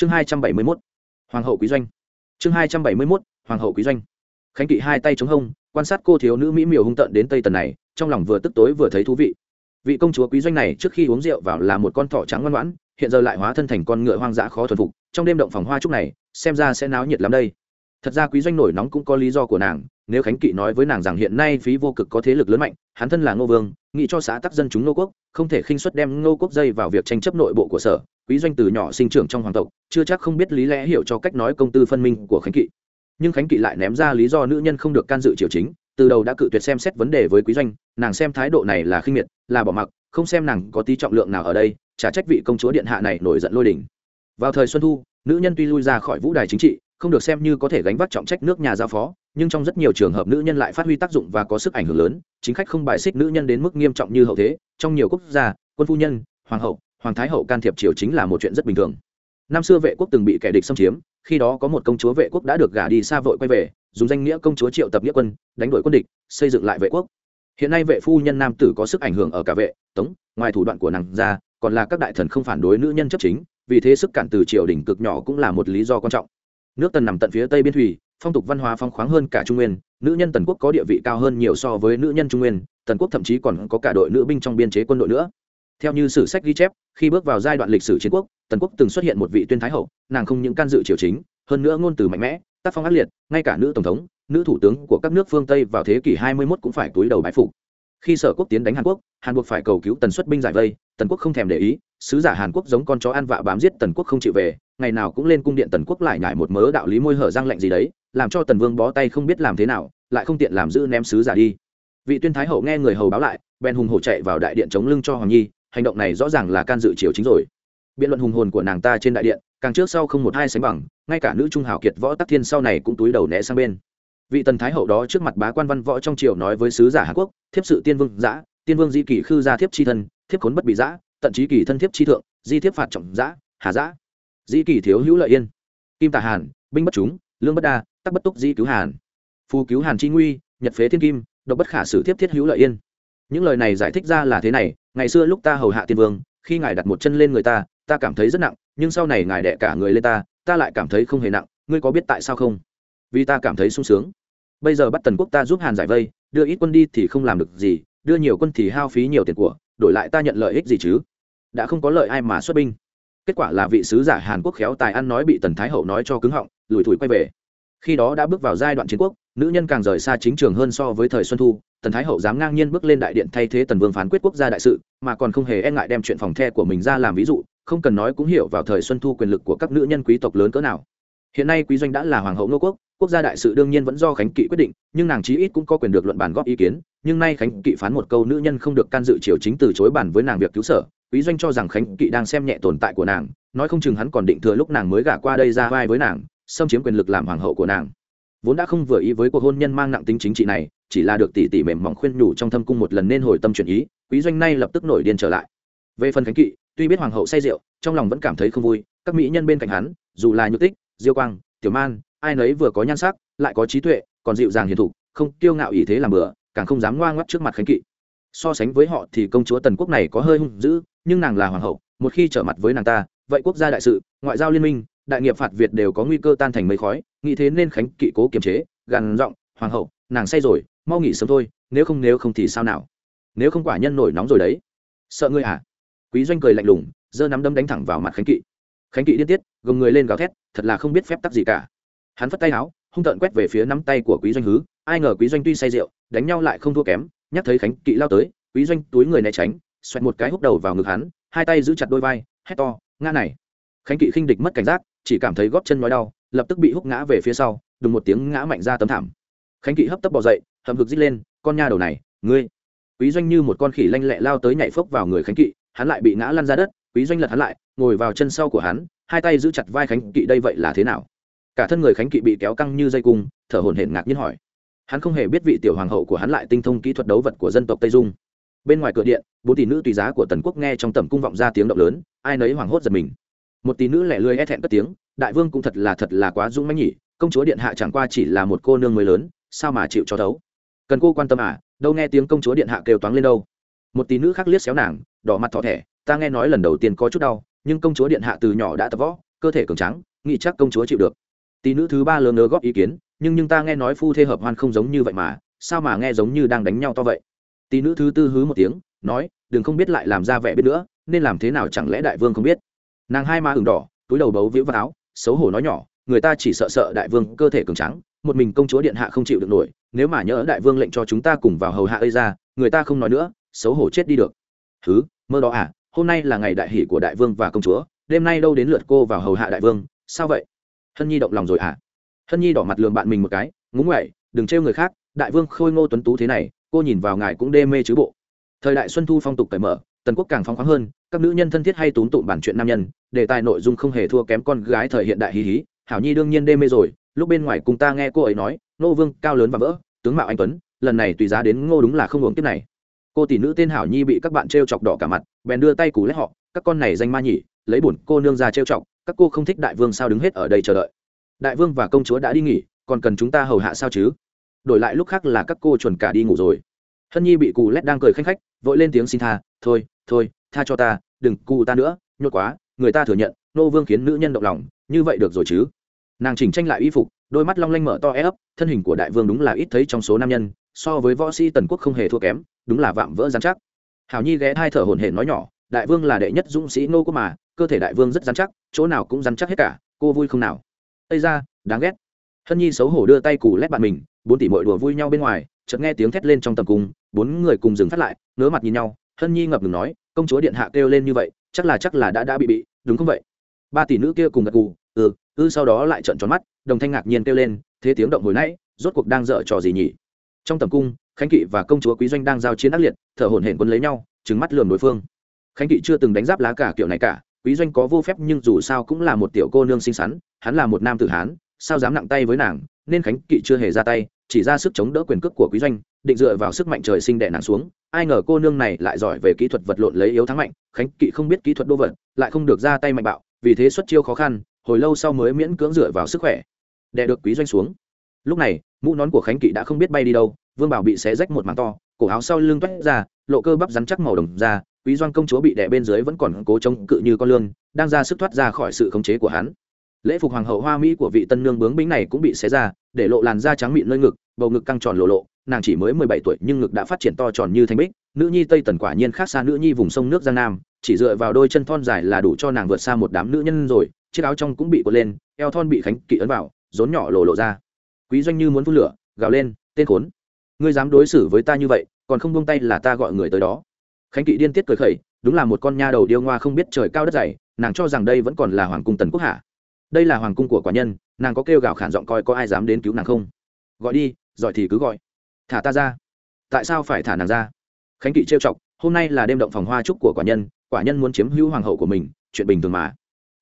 chương hai trăm bảy mươi mốt, hoàng hậu quý doanh. Chương hai trăm bảy mươi mốt, hoàng hậu quý doanh. Khánh kỵ hai tay chống hông, quan sát cô thiếu nữ mỹ miều hung tợn đến tây tần này, trong lòng vừa tức tối vừa thấy thú vị. Vị công chúa quý doanh này trước khi uống rượu vào là một con thỏ trắng ngoan ngoãn, hiện giờ lại hóa thân thành con ngựa hoang dã khó thuần phục, trong đêm động phòng hoa trúc này, xem ra sẽ náo nhiệt lắm đây. Thật ra quý doanh nổi nóng cũng có lý do của nàng, nếu khánh kỵ nói với nàng rằng hiện nay phí vô cực có thế lực lớn mạnh, hắn thân là ngô vương nghĩ cho xã tắc dân chúng nô quốc, không thể khinh xuất đem nô quốc dây vào việc tranh chấp nội bộ của sở, quý doanh từ nhỏ sinh trưởng trong hoàng tộc, chưa chắc không biết lý lẽ hiểu cho cách nói công tư phân minh của khánh kỵ. Nhưng khánh kỵ lại ném ra lý do nữ nhân không được can dự triều chính, từ đầu đã cự tuyệt xem xét vấn đề với quý doanh, nàng xem thái độ này là khinh miệt, là bỏ mặc, không xem nàng có tí trọng lượng nào ở đây trả trách vị công chúa điện hạ này nổi giận lôi đình. Vào thời xuân thu, nữ nhân tuy lui ra khỏi vũ đài chính trị, không được xem như có thể gánh vác trọng trách nước nhà giao phó nhưng trong rất nhiều trường hợp nữ nhân lại phát huy tác dụng và có sức ảnh hưởng lớn, chính khách không bài xích nữ nhân đến mức nghiêm trọng như hậu thế. Trong nhiều quốc gia, quân phu nhân, hoàng hậu, hoàng thái hậu can thiệp triều chính là một chuyện rất bình thường. Năm xưa vệ quốc từng bị kẻ địch xâm chiếm, khi đó có một công chúa vệ quốc đã được gả đi xa vội quay về, dùng danh nghĩa công chúa triệu tập nghĩa quân, đánh đuổi quân địch, xây dựng lại vệ quốc. Hiện nay vệ phu nhân nam tử có sức ảnh hưởng ở cả vệ, tống, ngoài thủ đoạn của nàng ra, còn là các đại thần không phản đối nữ nhân chấp chính, vì thế sức cản từ triều đình cực nhỏ cũng là một lý do quan trọng. Nước tần nằm tận phía tây biên thủy phong tục văn hóa phong khoáng hơn cả trung nguyên, nữ nhân tần quốc có địa vị cao hơn nhiều so với nữ nhân trung nguyên, tần quốc thậm chí còn có cả đội nữ binh trong biên chế quân đội nữa. Theo như sử sách ghi chép, khi bước vào giai đoạn lịch sử chiến quốc, tần quốc từng xuất hiện một vị tuyên thái hậu, nàng không những can dự triều chính, hơn nữa ngôn từ mạnh mẽ, tác phong ác liệt, ngay cả nữ tổng thống, nữ thủ tướng của các nước phương tây vào thế kỷ 21 cũng phải túi đầu bái phục. Khi sở quốc tiến đánh hàn quốc hàn quốc phải cầu cứu tần xuất binh giải vây, tần quốc không thèm để ý, sứ giả hàn quốc giống con chó ăn vạ bám giết tần quốc không chịu về, ngày nào cũng lên cung điện tần quốc lại nhải một mớ đạo lý môi hở răng lạnh gì đấy làm cho tần vương bó tay không biết làm thế nào, lại không tiện làm giữ ném sứ giả đi. Vị tuyên thái hậu nghe người hầu báo lại, bèn hùng hổ chạy vào đại điện chống lưng cho hoàng nhi, hành động này rõ ràng là can dự triều chính rồi. Biện luận hùng hồn của nàng ta trên đại điện, càng trước sau không một hai sánh bằng, ngay cả nữ trung hào kiệt võ tắc thiên sau này cũng túi đầu né sang bên. Vị tần thái hậu đó trước mặt bá quan văn võ trong triều nói với sứ giả hàn quốc, thiếp sự tiên vương giã tiên vương di kỳ khư gia thiếp chi thân, thiếp khốn bất bị giã tận trí kỳ thân thiếp chi thượng, di thiếp phạt trọng giã hà giã di kỳ thiếu hữu lợi yên. Kim tả hàn, binh bất chúng, lương bất đa tắc bất túc di cứu hàn. Phù cứu hàn chi nguy, nhật phế thiên kim, độc bất khả sử thiếp thiết hữu lợi yên. Những lời này giải thích ra là thế này, ngày xưa lúc ta hầu hạ tiên vương, khi ngài đặt một chân lên người ta ta cảm thấy rất nặng, nhưng sau này ngài đẻ cả người lên ta ta lại cảm thấy không hề nặng, ngươi có biết tại sao không? Vì ta cảm thấy sung sướng. Bây giờ bắt tần quốc ta giúp hàn giải vây, đưa ít quân đi thì không làm được gì, đưa nhiều quân thì hao phí nhiều tiền của, đổi lại ta nhận lợi ích gì chứ? Đã không có lợi ai mà xuất binh. Kết quả là vị sứ giả hàn quốc khéo tài ăn nói bị tần thái hậu nói cho cứng họng, lùi thủi quay về khi đó đã bước vào giai đoạn chiến quốc, nữ nhân càng rời xa chính trường hơn so với thời xuân thu, tần thái hậu dám ngang nhiên bước lên đại điện thay thế tần vương phán quyết quốc gia đại sự, mà còn không hề e ngại đem chuyện phòng the của mình ra làm ví dụ, không cần nói cũng hiểu vào thời xuân thu quyền lực của các nữ nhân quý tộc lớn cỡ nào. Hiện nay quý doanh đã là hoàng hậu nô quốc quốc gia đại sự đương nhiên vẫn do khánh kỵ quyết định, nhưng nàng chí ít cũng có quyền được luận bàn góp ý kiến, nhưng nay khánh kỵ phán một câu nữ nhân không được can dự triều chính từ chối bàn với nàng việc cứu sở, quý doanh cho rằng khánh kỵ đang xem nhẹ tồn tại của nàng, nói không chừng hắn còn định thừa lúc nàng mới gả qua đây ra vai với nàng xâm chiếm quyền lực làm hoàng hậu của nàng. Vốn đã không vừa ý với cuộc hôn nhân mang nặng tính chính trị này, chỉ là được tỷ tỷ mềm mỏng khuyên nhủ trong thâm cung một lần nên hồi tâm chuyển ý, quý doanh nay lập tức nổi điên trở lại. Về phần khánh kỵ, tuy biết hoàng hậu say rượu, trong lòng vẫn cảm thấy không vui, các mỹ nhân bên cạnh hắn, dù là nhược tích, diêu quang, tiểu man, ai nấy vừa có nhan sắc, lại có trí tuệ, còn dịu dàng hiền thục, không kiêu ngạo ý thế làm bừa, càng không dám ngoa ngoắt trước mặt khánh kỵ. So sánh với họ thì công chúa tần quốc này có hơi hung dữ, nhưng nàng là hoàng hậu, một khi trở mặt với nàng ta, vậy quốc gia đại sự, ngoại giao liên minh đại nghiệp phạt việt đều có nguy cơ tan thành mây khói, nghĩ thế nên khánh kỵ cố kiềm chế, gằn giọng, hoàng hậu, nàng say rồi, mau nghỉ sớm thôi, nếu không nếu không thì sao nào? Nếu không quả nhân nổi nóng rồi đấy. Sợ ngươi à? Quý doanh cười lạnh lùng, giơ nắm đấm đánh thẳng vào mặt khánh kỵ. Khánh kỵ điên tiết, gồng người lên gào thét, thật là không biết phép tắc gì cả. Hắn phất tay áo, hung tợn quét về phía nắm tay của quý doanh hứ, ai ngờ quý doanh tuy say rượu, đánh nhau lại không thua kém, nhắc thấy khánh kỵ lao tới, quý doanh túi người né tránh, xoẹt một cái húc đầu vào ngực hắn, hai tay giữ chặt đôi vai, hét to nga này. Khánh kỵ khinh địch mất cảnh giác chỉ cảm thấy gót chân nói đau, lập tức bị húc ngã về phía sau, đùng một tiếng ngã mạnh ra tấm thảm. Khánh kỵ hấp tấp bỏ dậy hầm hực dít lên, con nha đầu này, ngươi. Quý doanh như một con khỉ lanh lẹ lao tới nhảy phốc vào người khánh kỵ, hắn lại bị ngã lăn ra đất. Quý doanh lật hắn lại, ngồi vào chân sau của hắn, hai tay giữ chặt vai khánh kỵ, đây vậy là thế nào? Cả thân người khánh kỵ bị kéo căng như dây cung, thở hổn hển ngạc nhiên hỏi. Hắn không hề biết vị tiểu hoàng hậu của hắn lại tinh thông kỹ thuật đấu vật của dân tộc tây dung. Bên ngoài cửa điện, bốn tỷ nữ tùy giá của tần quốc nghe trong tầm cung vọng ra tiếng động lớn, ai nấy hoảng hốt giật mình một tí nữ lẻ lươi e thẹn cất tiếng, đại vương cũng thật là thật là quá dũng mãnh nhỉ, công chúa điện hạ chẳng qua chỉ là một cô nương mới lớn, sao mà chịu cho thấu? Cần cô quan tâm à đâu nghe tiếng công chúa điện hạ kêu toáng lên đâu. Một tí nữ khác liếc xéo nàng, đỏ mặt thỏ thẻ, ta nghe nói lần đầu tiên có chút đau, nhưng công chúa điện hạ từ nhỏ đã tập võ, cơ thể cường trắng nghĩ chắc công chúa chịu được. Tí nữ thứ ba lớn nớ góp ý kiến, nhưng nhưng ta nghe nói phu thê hợp hoan không giống như vậy mà, sao mà nghe giống như đang đánh nhau to vậy? Tí nữ thứ tư hứ một tiếng, nói, đừng không biết lại làm ra vẻ biết nữa, nên làm thế nào chẳng lẽ đại vương không biết? Nàng hai ma ửng đỏ, túi đầu bấu vĩu vào áo, xấu hổ nói nhỏ, người ta chỉ sợ sợ đại vương cơ thể cường trắng một mình công chúa điện hạ không chịu được nổi, nếu mà nhớ đại vương lệnh cho chúng ta cùng vào hầu hạ ây ra, người ta không nói nữa, xấu hổ chết đi được. Thứ mơ đó à hôm nay là ngày đại hỷ của đại vương và công chúa, đêm nay đâu đến lượt cô vào hầu hạ đại vương, sao vậy? Hân nhi động lòng rồi à? Hân nhi đỏ mặt lường bạn mình một cái, ngúng ngoại đừng trêu người khác, đại vương khôi ngô tuấn tú thế này, cô nhìn vào ngài cũng đê mê chứ bộ. Thời đại xuân thu phong tục cởi mở, tần quốc càng phóng khoáng hơn các nữ nhân thân thiết hay túm tụm bản chuyện nam nhân, đề tài nội dung không hề thua kém con gái thời hiện đại hí hí, hảo nhi đương nhiên đê mê rồi, lúc bên ngoài cùng ta nghe cô ấy nói, nô vương, cao lớn và vỡ, tướng mạo anh tuấn, lần này tùy giá đến ngô đúng là không uống tiếp này. Cô tỷ nữ tên hảo nhi bị các bạn t r e o chọc đỏ cả mặt, bèn đưa tay cú lét họ, các con này danh ma nhỉ, lấy bổn cô nương ra t r e o chọc, các cô không thích đại vương sao đứng hết ở đây chờ đợi. Đại vương và công chúa đã đi nghỉ, còn cần chúng ta hầu hạ sao chứ? Đổi lại lúc khác là các cô chuẩn cả đi ngủ rồi. Hân nhi bị cù lét đang cười khanh khách, vội lên tiếng xin tha, thôi thôi tha cho ta, đừng cù ta nữa, nhốt quá, người ta thừa nhận, nô vương khiến nữ nhân động lòng, như vậy được rồi chứ? Nàng chỉnh tranh lại y phục, đôi mắt long lanh mở to e ấp, thân hình của đại vương đúng là ít thấy trong số nam nhân, so với võ sĩ tần quốc không hề thua kém, đúng là vạm vỡ dán chắc. Hảo nhi ghé hai thở hổn hển nói nhỏ, đại vương là đệ nhất dũng sĩ nô quốc mà, cơ thể đại vương rất dán chắc, chỗ nào cũng dán chắc hết cả, cô vui không nào? Ây ra đáng ghét. Hân nhi xấu hổ đưa tay cù lét bạn mình, bốn tỷ mội đùa vui nhau bên ngoài, chợt nghe tiếng thét lên trong tầm cung, bốn người cùng dừng phát lại, ngớ mặt nhìn nhau, hân nhi ngập ngừng nói công chúa điện hạ kêu lên như vậy, chắc là chắc là đã đã bị bị, đúng không vậy? Ba tỷ nữ kia cùng gật gù ừ ư sau đó lại trợn tròn mắt, đồng thanh ngạc nhiên kêu lên, thế tiếng động hồi nãy, rốt cuộc đang dở trò gì nhỉ? Trong tầm cung, khánh kỵ và công chúa quý doanh đang giao chiến ác liệt, thở hổn hển quân lấy nhau trứng mắt lườm đối phương. Khánh kỵ chưa từng đánh giáp lá cả kiểu này cả, quý doanh có vô phép nhưng dù sao cũng là một tiểu cô nương xinh xắn, hắn là một nam tử hán, sao dám nặng tay với nàng, nên khánh kỵ chưa hề ra tay chỉ ra sức chống đỡ quyền cước của quý doanh, định dựa vào sức mạnh trời sinh đè nàng xuống. Ai ngờ cô nương này lại giỏi về kỹ thuật vật lộn lấy yếu thắng mạnh, khánh kỵ không biết kỹ thuật đô vật, lại không được ra tay mạnh bạo, vì thế xuất chiêu khó khăn, hồi lâu sau mới miễn cưỡng dựa vào sức khỏe, đè được quý doanh xuống. Lúc này, mũ nón của khánh kỵ đã không biết bay đi đâu, vương bảo bị xé rách một mảng to, cổ áo sau lưng toét ra, lộ cơ bắp rắn chắc màu đồng ra quý doanh công chúa bị đè bên dưới vẫn còn cố chống cự như con lương đang ra sức thoát ra khỏi sự khống chế của hắn lễ phục hoàng hậu hoa mỹ của vị tân nương bướng bính này cũng bị xé ra, để lộ làn da trắng mịn nơi ngực, bầu ngực căng tròn lộ lộ, nàng chỉ mới mười bảy tuổi nhưng ngực đã phát triển to tròn như thanh bích, nữ nhi tây tần quả nhiên khác xa nữ nhi vùng sông nước giang nam, chỉ dựa vào đôi chân thon dài là đủ cho nàng vượt xa một đám nữ nhân rồi, chiếc áo trong cũng bị cột lên, eo thon bị khánh kỵ ấn vào, rốn nhỏ lộ lộ ra. Quý doanh như muốn phun lửa, gào lên, tên khốn, ngươi dám đối xử với ta như vậy, còn không buông tay là ta gọi người tới đó. Khánh kỵ điên tiết cười khẩy, đúng là một con nha đầu điêu ngoa không biết trời cao đất dày, nàng cho rằng đây vẫn còn là hoàng cung tần quốc hạ đây là hoàng cung của quả nhân, nàng có kêu gào khản giọng coi có ai dám đến cứu nàng không? Gọi đi, giỏi thì cứ gọi. Thả ta ra. Tại sao phải thả nàng ra? Khánh kỵ trêu chọc, hôm nay là đêm động phòng hoa trúc của quả nhân quả nhân muốn chiếm hữu hoàng hậu của mình, chuyện bình thường mà.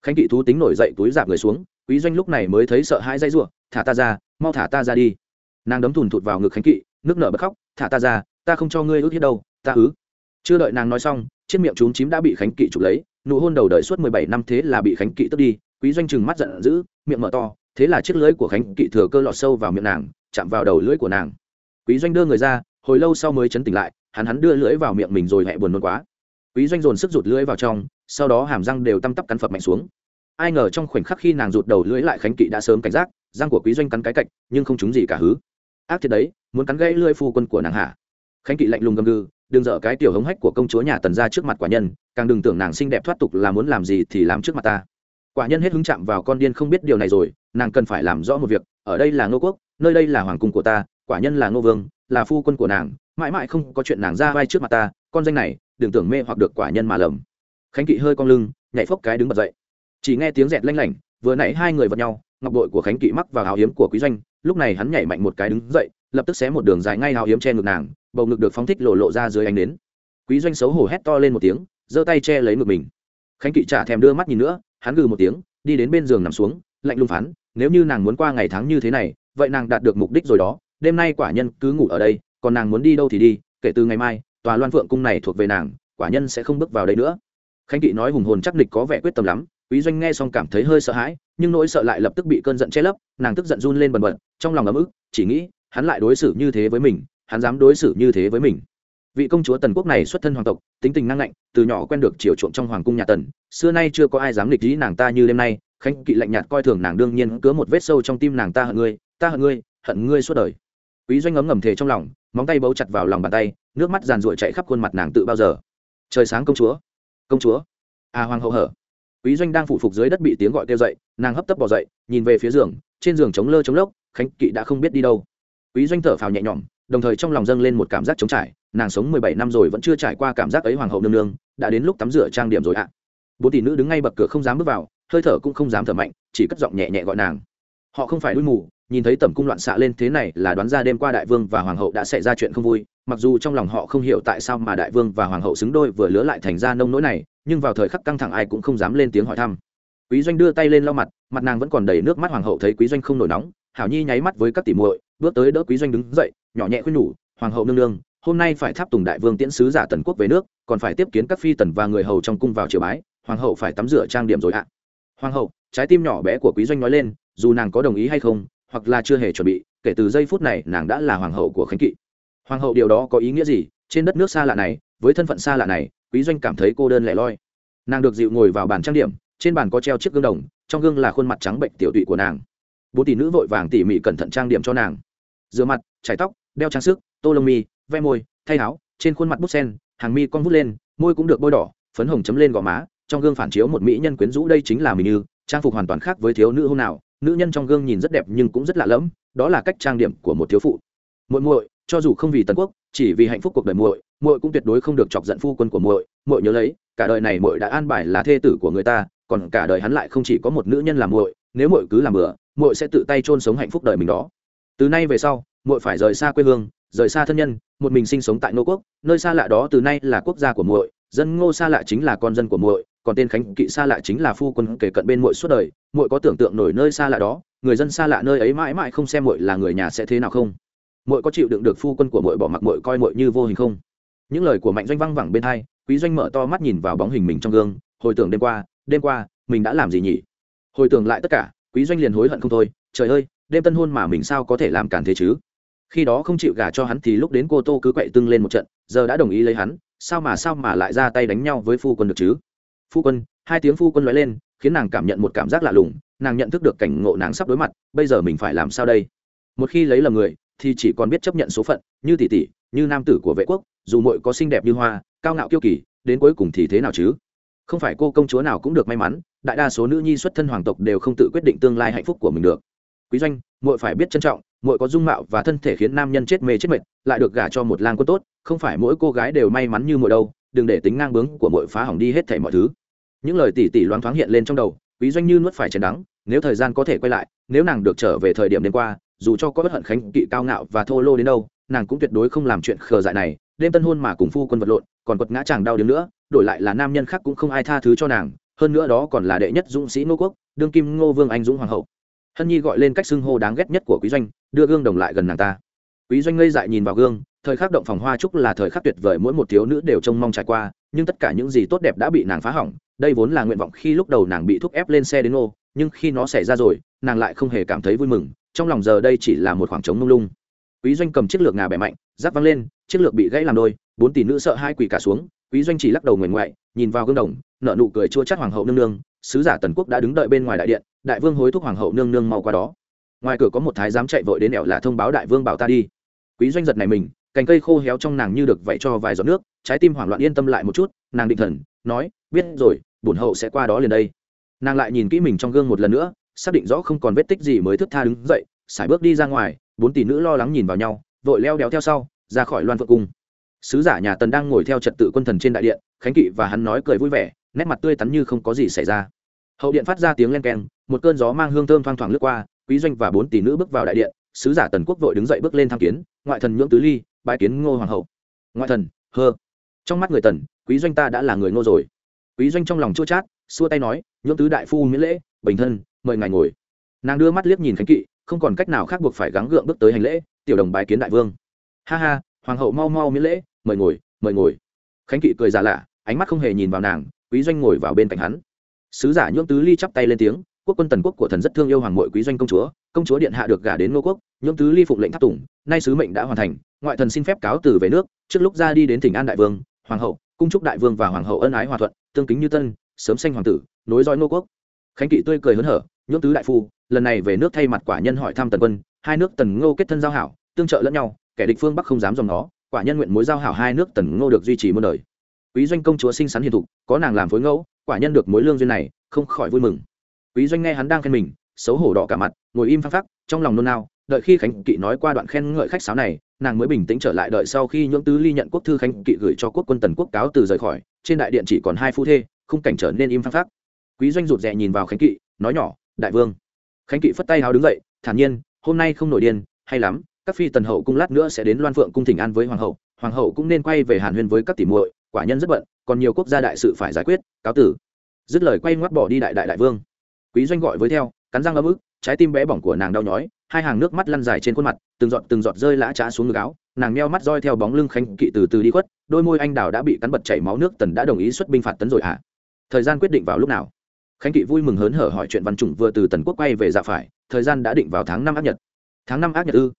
Khánh kỵ thú tính nổi dậy túi dạp người xuống, quý doanh lúc này mới thấy sợ hãi dây ruộng thả ta ra, mau thả ta ra đi. Nàng đấm thùn thụt vào ngực khánh kỵ, nước nở bật khóc, thả ta ra, ta không cho ngươi ước hiếp đâu, ta ứ. Chưa đợi nàng nói xong, chiếc miệng trúng chím đã bị khánh kỵ chụp lấy, nụ hôn đầu đời suốt mười bảy năm thế là bị khánh kỵ tức đi quý doanh chừng mắt giận dữ miệng mở to thế là chiếc lưỡi của khánh kỵ thừa cơ lọt sâu vào miệng nàng chạm vào đầu lưỡi của nàng. Quý doanh đưa người ra hồi lâu sau mới chấn tỉnh lại hắn hắn đưa lưỡi vào miệng mình rồi hẹ buồn nôn quá. Quý doanh dồn sức rụt lưỡi vào trong sau đó hàm răng đều tăm tắp cắn phập mạnh xuống. Ai ngờ trong khoảnh khắc khi nàng rụt đầu lưỡi lại khánh kỵ đã sớm cảnh giác răng của quý doanh cắn cái cạch, nhưng không trúng gì cả hứ. Ác thiệt đấy muốn cắn gãy lưỡi phu quân của nàng hạ khánh kỵ lạnh lùng gầm gừ đừng dở cái tiểu hống hách của công chúa nhà tần ra trước mặt quả nhân càng đừng tưởng nàng xinh đẹp thoát tục là muốn làm gì thì làm trước mặt ta quả nhân hết hứng chạm vào con điên không biết điều này rồi, nàng cần phải làm rõ một việc, ở đây là ngô quốc, nơi đây là hoàng cung của ta, quả nhân là ngô vương, là phu quân của nàng, mãi mãi không có chuyện nàng ra vai trước mặt ta, con danh này, đừng tưởng mê hoặc được quả nhân mà lầm. Khánh kỵ hơi cong lưng, nhảy phốc cái đứng bật dậy. Chỉ nghe tiếng rẹt lanh lảnh, vừa nãy hai người vật nhau, ngọc bội của khánh kỵ mắc vào áo hiếm của quý doanh, lúc này hắn nhảy mạnh một cái đứng dậy, lập tức xé một đường dài ngay áo hiếm che ngực nàng, bầu ngực được phóng thích lộ lộ ra dưới ánh nến. Quý doanh xấu hổ hét to lên một tiếng, giơ tay che lấy ngực mình. Khánh kỵ chả thèm đưa mắt nhìn nữa hắn gừ một tiếng, đi đến bên giường nằm xuống, lạnh lùng phán, nếu như nàng muốn qua ngày tháng như thế này, vậy nàng đạt được mục đích rồi đó. Đêm nay quả nhân cứ ngủ ở đây, còn nàng muốn đi đâu thì đi, kể từ ngày mai, tòa loan phượng cung này thuộc về nàng, quả nhân sẽ không bước vào đây nữa. Khánh kỵ nói hùng hồn chắc địch có vẻ quyết tâm lắm, quý doanh nghe xong cảm thấy hơi sợ hãi, nhưng nỗi sợ lại lập tức bị cơn giận che lấp, nàng tức giận run lên bần bật, trong lòng ấm ức, chỉ nghĩ, hắn lại đối xử như thế với mình, hắn dám đối xử như thế với mình vị công chúa tần quốc này xuất thân hoàng tộc, tính tình năng lạnh từ nhỏ quen được chiều chuộng trong hoàng cung nhà tần. Xưa nay chưa có ai dám nghịch ý nàng ta như đêm nay. Khánh kỵ lạnh nhạt coi thường nàng đương nhiên cứa một vết sâu trong tim nàng ta hận ngươi, ta hận ngươi hận ngươi suốt đời. Quý doanh ngấm ngầm thề trong lòng, móng tay bấu chặt vào lòng bàn tay, nước mắt giàn ruội chạy khắp khuôn mặt nàng tự bao giờ. Trời sáng công chúa công chúa. À hoàng hậu hở. Quý doanh đang phụ phục dưới đất bị tiếng gọi kêu dậy, nàng hấp tấp bỏ dậy, nhìn về phía giường, trên giường chống lơ chống lốc, khánh kỵ đã không biết đi đâu. Quý doanh thở phào nhẹ nhõm, đồng thời trong lòng dâng lên một cảm giác chống trải nàng sống mười bảy năm rồi vẫn chưa trải qua cảm giác ấy hoàng hậu nương nương, đã đến lúc tắm rửa trang điểm rồi ạ à. bốn tỷ nữ đứng ngay bậc cửa không dám bước vào, hơi thở cũng không dám thở mạnh, chỉ cất giọng nhẹ nhẹ gọi nàng họ không phải đuôi mù, nhìn thấy tẩm cung loạn xạ lên thế này là đoán ra đêm qua đại vương và hoàng hậu đã xảy ra chuyện không vui, mặc dù trong lòng họ không hiểu tại sao mà đại vương và hoàng hậu xứng đôi vừa lứa lại thành ra nông nỗi này, nhưng vào thời khắc căng thẳng ai cũng không dám lên tiếng hỏi thăm quý doanh đưa tay lên lau mặt mặt nàng vẫn còn đầy nước mắt hoàng hậu thấy quý doanh không nổi nóng, hảo nhi nháy mắt với các tỷ muội, bước tới đỡ quý doanh đứng dậy, nhỏ nhẹ khuyên nhủ, hoàng hậu nương nương hôm nay phải tháp tùng đại vương tiễn sứ giả tần quốc về nước, còn phải tiếp kiến các phi tần và người hầu trong cung vào triều bái, hoàng hậu phải tắm rửa trang điểm rồi ạ. Hoàng hậu, trái tim nhỏ bé của quý doanh nói lên, dù nàng có đồng ý hay không, hoặc là chưa hề chuẩn bị, kể từ giây phút này nàng đã là hoàng hậu của khánh kỵ. Hoàng hậu điều đó có ý nghĩa gì? Trên đất nước xa lạ này, với thân phận xa lạ này, quý doanh cảm thấy cô đơn lẻ loi. Nàng được dịu ngồi vào bàn trang điểm, trên bàn có treo chiếc gương đồng, trong gương là khuôn mặt trắng bệnh tiểu tụy của nàng. Bố tỷ nữ vội vàng tỉ mỉ cẩn thận trang điểm cho nàng. Rửa mặt, chải tóc, đeo trang sức, tô lông mi ve môi, thay áo, trên khuôn mặt bút sen, hàng mi con vút lên, môi cũng được bôi đỏ, phấn hồng chấm lên gò má, trong gương phản chiếu một mỹ nhân quyến rũ đây chính là mình như, trang phục hoàn toàn khác với thiếu nữ hôm nào, nữ nhân trong gương nhìn rất đẹp nhưng cũng rất lạ lẫm, đó là cách trang điểm của một thiếu phụ. Muội muội, cho dù không vì tần quốc, chỉ vì hạnh phúc cuộc đời muội muội cũng tuyệt đối không được chọc giận phu quân của muội muội nhớ lấy, cả đời này muội đã an bài là thê tử của người ta, còn cả đời hắn lại không chỉ có một nữ nhân làm muội, nếu muội cứ làm bừa, muội sẽ tự tay chôn sống hạnh phúc đời mình đó. Từ nay về sau, muội phải rời xa quê hương rời xa thân nhân, một mình sinh sống tại Ngô quốc, nơi xa lạ đó từ nay là quốc gia của muội, dân ngô xa lạ chính là con dân của muội, còn tên khánh kỵ xa lạ chính là phu quân kể cận bên muội suốt đời. Muội có tưởng tượng nổi nơi xa lạ đó, người dân xa lạ nơi ấy mãi mãi không xem muội là người nhà sẽ thế nào không? Muội có chịu đựng được phu quân của muội bỏ mặc muội coi muội như vô hình không? Những lời của mạnh doanh văng vẳng bên hai, quý doanh mở to mắt nhìn vào bóng hình mình trong gương. Hồi tưởng đêm qua đêm qua, mình đã làm gì nhỉ? Hồi tưởng lại tất cả, quý doanh liền hối hận không thôi. Trời ơi, đêm tân hôn mà mình sao có thể làm cản thế chứ? Khi đó không chịu gả cho hắn thì lúc đến cô tô cứ quậy tưng lên một trận, giờ đã đồng ý lấy hắn, sao mà sao mà lại ra tay đánh nhau với phu quân được chứ? Phu quân, hai tiếng phu quân nói lên, khiến nàng cảm nhận một cảm giác lạ lùng, nàng nhận thức được cảnh ngộ nàng sắp đối mặt, bây giờ mình phải làm sao đây? Một khi lấy lầm người, thì chỉ còn biết chấp nhận số phận, như tỷ tỷ, như nam tử của vệ quốc, dù mội có xinh đẹp như hoa, cao ngạo kiêu kỳ, đến cuối cùng thì thế nào chứ? Không phải cô công chúa nào cũng được may mắn, đại đa số nữ nhi xuất thân hoàng tộc đều không tự quyết định tương lai hạnh phúc của mình được. Quý doanh mội phải biết trân trọng muội có dung mạo và thân thể khiến nam nhân chết mê chết mệt, lại được gả cho một lang quân tốt, không phải mỗi cô gái đều may mắn như muội đâu, đừng để tính ngang bướng của muội phá hỏng đi hết thảy mọi thứ. Những lời tỉ tỉ loáng thoáng hiện lên trong đầu, quý doanh như nuốt phải chén đắng, nếu thời gian có thể quay lại, nếu nàng được trở về thời điểm đêm qua, dù cho có bất hận khánh kỵ cao ngạo và thô lô đến đâu, nàng cũng tuyệt đối không làm chuyện khờ dại này, đêm tân hôn mà cùng phu quân vật lộn, còn quật ngã chàng đau đến nữa, đổi lại là nam nhân khác cũng không ai tha thứ cho nàng, hơn nữa đó còn là đệ nhất dũng sĩ nô quốc, đương kim ngô vương anh dũng hoàng hậu hân nhi gọi lên cách xưng hô đáng ghét nhất của quý doanh, đưa gương đồng lại gần nàng ta. Quý doanh ngây dại nhìn vào gương, thời khắc động phòng hoa trúc là thời khắc tuyệt vời mỗi một thiếu nữ đều trông mong trải qua, nhưng tất cả những gì tốt đẹp đã bị nàng phá hỏng, đây vốn là nguyện vọng khi lúc đầu nàng bị thúc ép lên xe đến ô, nhưng khi nó xảy ra rồi, nàng lại không hề cảm thấy vui mừng, trong lòng giờ đây chỉ là một khoảng trống mông lung. Quý doanh cầm chiếc lược ngà bẻ mạnh, giáp văng lên, chiếc lược bị gãy làm đôi, bốn tỷ nữ sợ hai quỳ cả xuống, quý doanh chỉ lắc đầu nguyền ngoại, nhìn vào gương đồng nợ nụ cười chua chát hoàng hậu nương nương sứ giả tần quốc đã đứng đợi bên ngoài đại điện, đại vương hối thúc hoàng hậu nương nương mau qua đó. Ngoài cửa có một thái giám chạy vội đến đèo là thông báo đại vương bảo ta đi. Quý doanh giật này mình, cành cây khô héo trong nàng như được vậy cho vài giọt nước, trái tim hoảng loạn yên tâm lại một chút, nàng định thần, nói, biết rồi, bổn hậu sẽ qua đó liền đây. Nàng lại nhìn kỹ mình trong gương một lần nữa, xác định rõ không còn vết tích gì mới thức tha đứng dậy, sải bước đi ra ngoài, bốn tỷ nữ lo lắng nhìn vào nhau, vội leo đéo theo sau, ra khỏi loan phượng cung. Sứ giả nhà tần đang ngồi theo trật tự quân thần trên đại điện, khánh kỵ và hắn nói cười vui vẻ nét mặt tươi tắn như không có gì xảy ra. Hậu điện phát ra tiếng len keng, một cơn gió mang hương thơm thoang thoảng lướt qua, quý doanh và bốn tỷ nữ bước vào đại điện, sứ giả tần quốc vội đứng dậy bước lên tham kiến, ngoại thần nhưỡng tứ ly, bái kiến ngô hoàng hậu. Ngoại thần, hơ. Trong mắt người tần, quý doanh ta đã là người ngô rồi. Quý doanh trong lòng chua chát, xua tay nói nhưỡng tứ đại phu miễn lễ, bình thân, mời ngài ngồi. Nàng đưa mắt liếc nhìn khánh kỵ, không còn cách nào khác buộc phải gắng gượng bước tới hành lễ, tiểu đồng bái kiến đại vương. Ha ha, hoàng hậu mau mau miễn lễ, mời ngồi mời ngồi. Khánh kỵ cười giả lạ, ánh mắt không hề nhìn vào nàng quý doanh ngồi vào bên cạnh hắn. Sứ giả nhuộm tứ ly chắp tay lên tiếng, quốc quân tần quốc của thần rất thương yêu hoàng mội quý doanh công chúa công chúa điện hạ được gả đến ngô quốc nhuộm tứ ly phụng lệnh tháp tùng, nay sứ mệnh đã hoàn thành, ngoại thần xin phép cáo từ về nước, trước lúc ra đi đến tỉnh an đại vương, hoàng hậu, cung trúc đại vương và hoàng hậu ân ái hòa thuận, tương kính như tân, sớm sanh hoàng tử, nối dõi ngô quốc. Khánh kỵ tươi cười hớn hở nhuộm tứ đại phu, lần này về nước thay mặt quả nhân hỏi thăm tần quân, hai nước tần ngô kết thân giao hảo, tương trợ lẫn nhau, kẻ địch phương bắc không dám dòng nó, quả nhân nguyện mối giao hảo hai nước tần ngô được duy trì muôn đời quý doanh công chúa xinh xắn hiền thục, có nàng làm phối ngẫu, quả nhân được mối lương duyên này, không khỏi vui mừng. Quý doanh nghe hắn đang khen mình, xấu hổ đỏ cả mặt, ngồi im phăng phắc, trong lòng nôn nao, đợi khi khánh kỵ nói qua đoạn khen ngợi khách sáo này, nàng mới bình tĩnh trở lại đợi sau khi nhưỡng tứ ly nhận quốc thư khánh kỵ gửi cho quốc quân tần quốc cáo từ rời khỏi, trên đại điện chỉ còn hai phu thê khung cảnh trở nên im phăng phắc. Quý doanh rụt rè nhìn vào khánh kỵ, nói nhỏ, đại vương. Khánh kỵ phất tay háo đứng dậy, thản nhiên, hôm nay không nổi điên, hay lắm, các phi tần hậu cung lát nữa sẽ đến loan phượng cung thỉnh an với hoàng hậu hoàng hậu cũng nên quay về hàn huyên với các tỷ muội quả nhân rất bận, còn nhiều quốc gia đại sự phải giải quyết, cáo tử. Dứt lời quay ngoắt bỏ đi đại đại đại vương. Quý doanh gọi với theo, cắn răng ấm ức, trái tim bé bỏng của nàng đau nhói, hai hàng nước mắt lăn dài trên khuôn mặt, từng giọt từng giọt rơi lã trá xuống ngực áo, nàng meo mắt roi theo bóng lưng khánh kỵ từ từ đi khuất, đôi môi anh đào đã bị cắn bật chảy máu nước, tần đã đồng ý xuất binh phạt tấn rồi hả? À? thời gian quyết định vào lúc nào? Khánh kỵ vui mừng hớn hở hỏi chuyện văn chủng vừa từ tần quốc quay về dạ phải, thời gian đã định vào tháng năm ác nhật. Tháng năm ác nhật ư?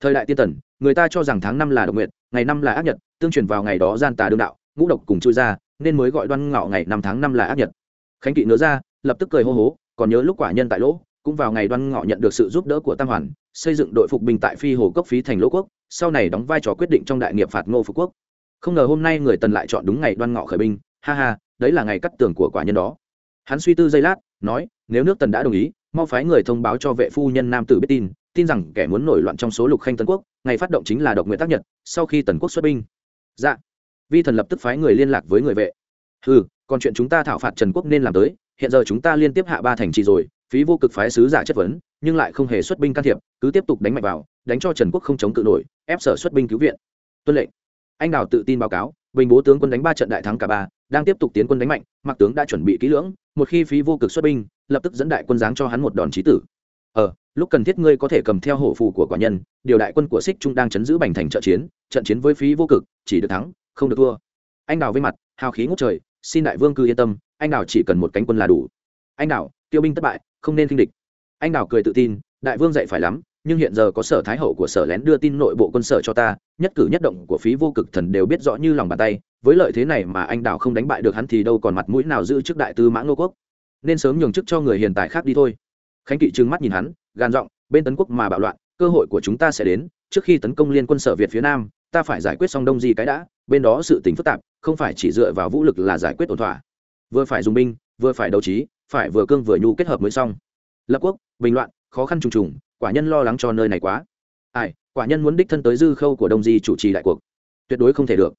Thời đại tiên tần, người ta cho rằng tháng năm là độc nguyện ngày năm là ác nhật, tương truyền vào ngày đó gian tà đương đạo ngũ độc cùng chui ra, nên mới gọi đoan ngọ ngày năm tháng năm là ác nhật. Khánh kỵ nhớ ra, lập tức cười hô hố, còn nhớ lúc quả nhân tại lỗ, cũng vào ngày đoan ngọ nhận được sự giúp đỡ của tam hoàn, xây dựng đội phục binh tại phi hồ cốc phí thành lỗ quốc, sau này đóng vai trò quyết định trong đại nghiệp phạt ngô phú quốc. Không ngờ hôm nay người tần lại chọn đúng ngày đoan ngọ khởi binh, ha ha, đấy là ngày cắt tường của quả nhân đó. Hắn suy tư giây lát, nói, nếu nước tần đã đồng ý, mau phái người thông báo cho vệ phu nhân nam tử biết tin tin rằng kẻ muốn nổi loạn trong số lục khanh tần quốc, ngày phát động chính là độc nguyện tác nhật, sau khi tần quốc xuất binh. Dạ vi thần lập tức phái người liên lạc với người vệ. Ừ còn chuyện chúng ta thảo phạt trần quốc nên làm tới, hiện giờ chúng ta liên tiếp hạ ba thành trì rồi, phí vô cực phái sứ giả chất vấn, nhưng lại không hề xuất binh can thiệp, cứ tiếp tục đánh mạnh vào, đánh cho trần quốc không chống cự nổi, ép sở xuất binh cứu viện. Tuân lệnh. Anh đào tự tin báo cáo, bình bố tướng quân đánh ba trận đại thắng cả ba, đang tiếp tục tiến quân đánh mạnh mặc tướng đã chuẩn bị kỹ lưỡng, một khi phí vô cực xuất binh, lập tức dẫn đại quân giáng cho hắn một đòn trí tử. Ờ lúc cần thiết ngươi có thể cầm theo hổ phù của quả nhân, điều đại quân của xích trung đang chấn giữ bành thành trợ chiến, trận chiến với phí vô cực, chỉ được thắng không được thua. Anh đào với mặt, hào khí ngút trời, xin đại vương cứ yên tâm, anh đào chỉ cần một cánh quân là đủ. Anh đào, tiêu binh thất bại, không nên kinh địch. Anh đào cười tự tin, đại vương dạy phải lắm, nhưng hiện giờ có sở thái hậu của sở lén đưa tin nội bộ quân sở cho ta, nhất cử nhất động của phí vô cực thần đều biết rõ như lòng bàn tay, với lợi thế này mà anh đào không đánh bại được hắn thì đâu còn mặt mũi nào giữ chức đại tư mã ngô quốc. Nên sớm nhường chức cho người hiền tài khác đi thôi. Khánh kỵ trừng mắt nhìn hắn, gan giọng, bên tấn quốc mà bạo loạn, cơ hội của chúng ta sẽ đến, trước khi tấn công liên quân sở việt phía nam, ta phải giải quyết xong đông di cái đã bên đó sự tình phức tạp, không phải chỉ dựa vào vũ lực là giải quyết ổn thỏa. Vừa phải dùng binh, vừa phải đấu trí, phải vừa cương vừa nhu kết hợp mới xong. Lập quốc, bình loạn, khó khăn trùng trùng, quả nhân lo lắng cho nơi này quá. Ai, quả nhân muốn đích thân tới dư khâu của đông di chủ trì đại cuộc. Tuyệt đối không thể được.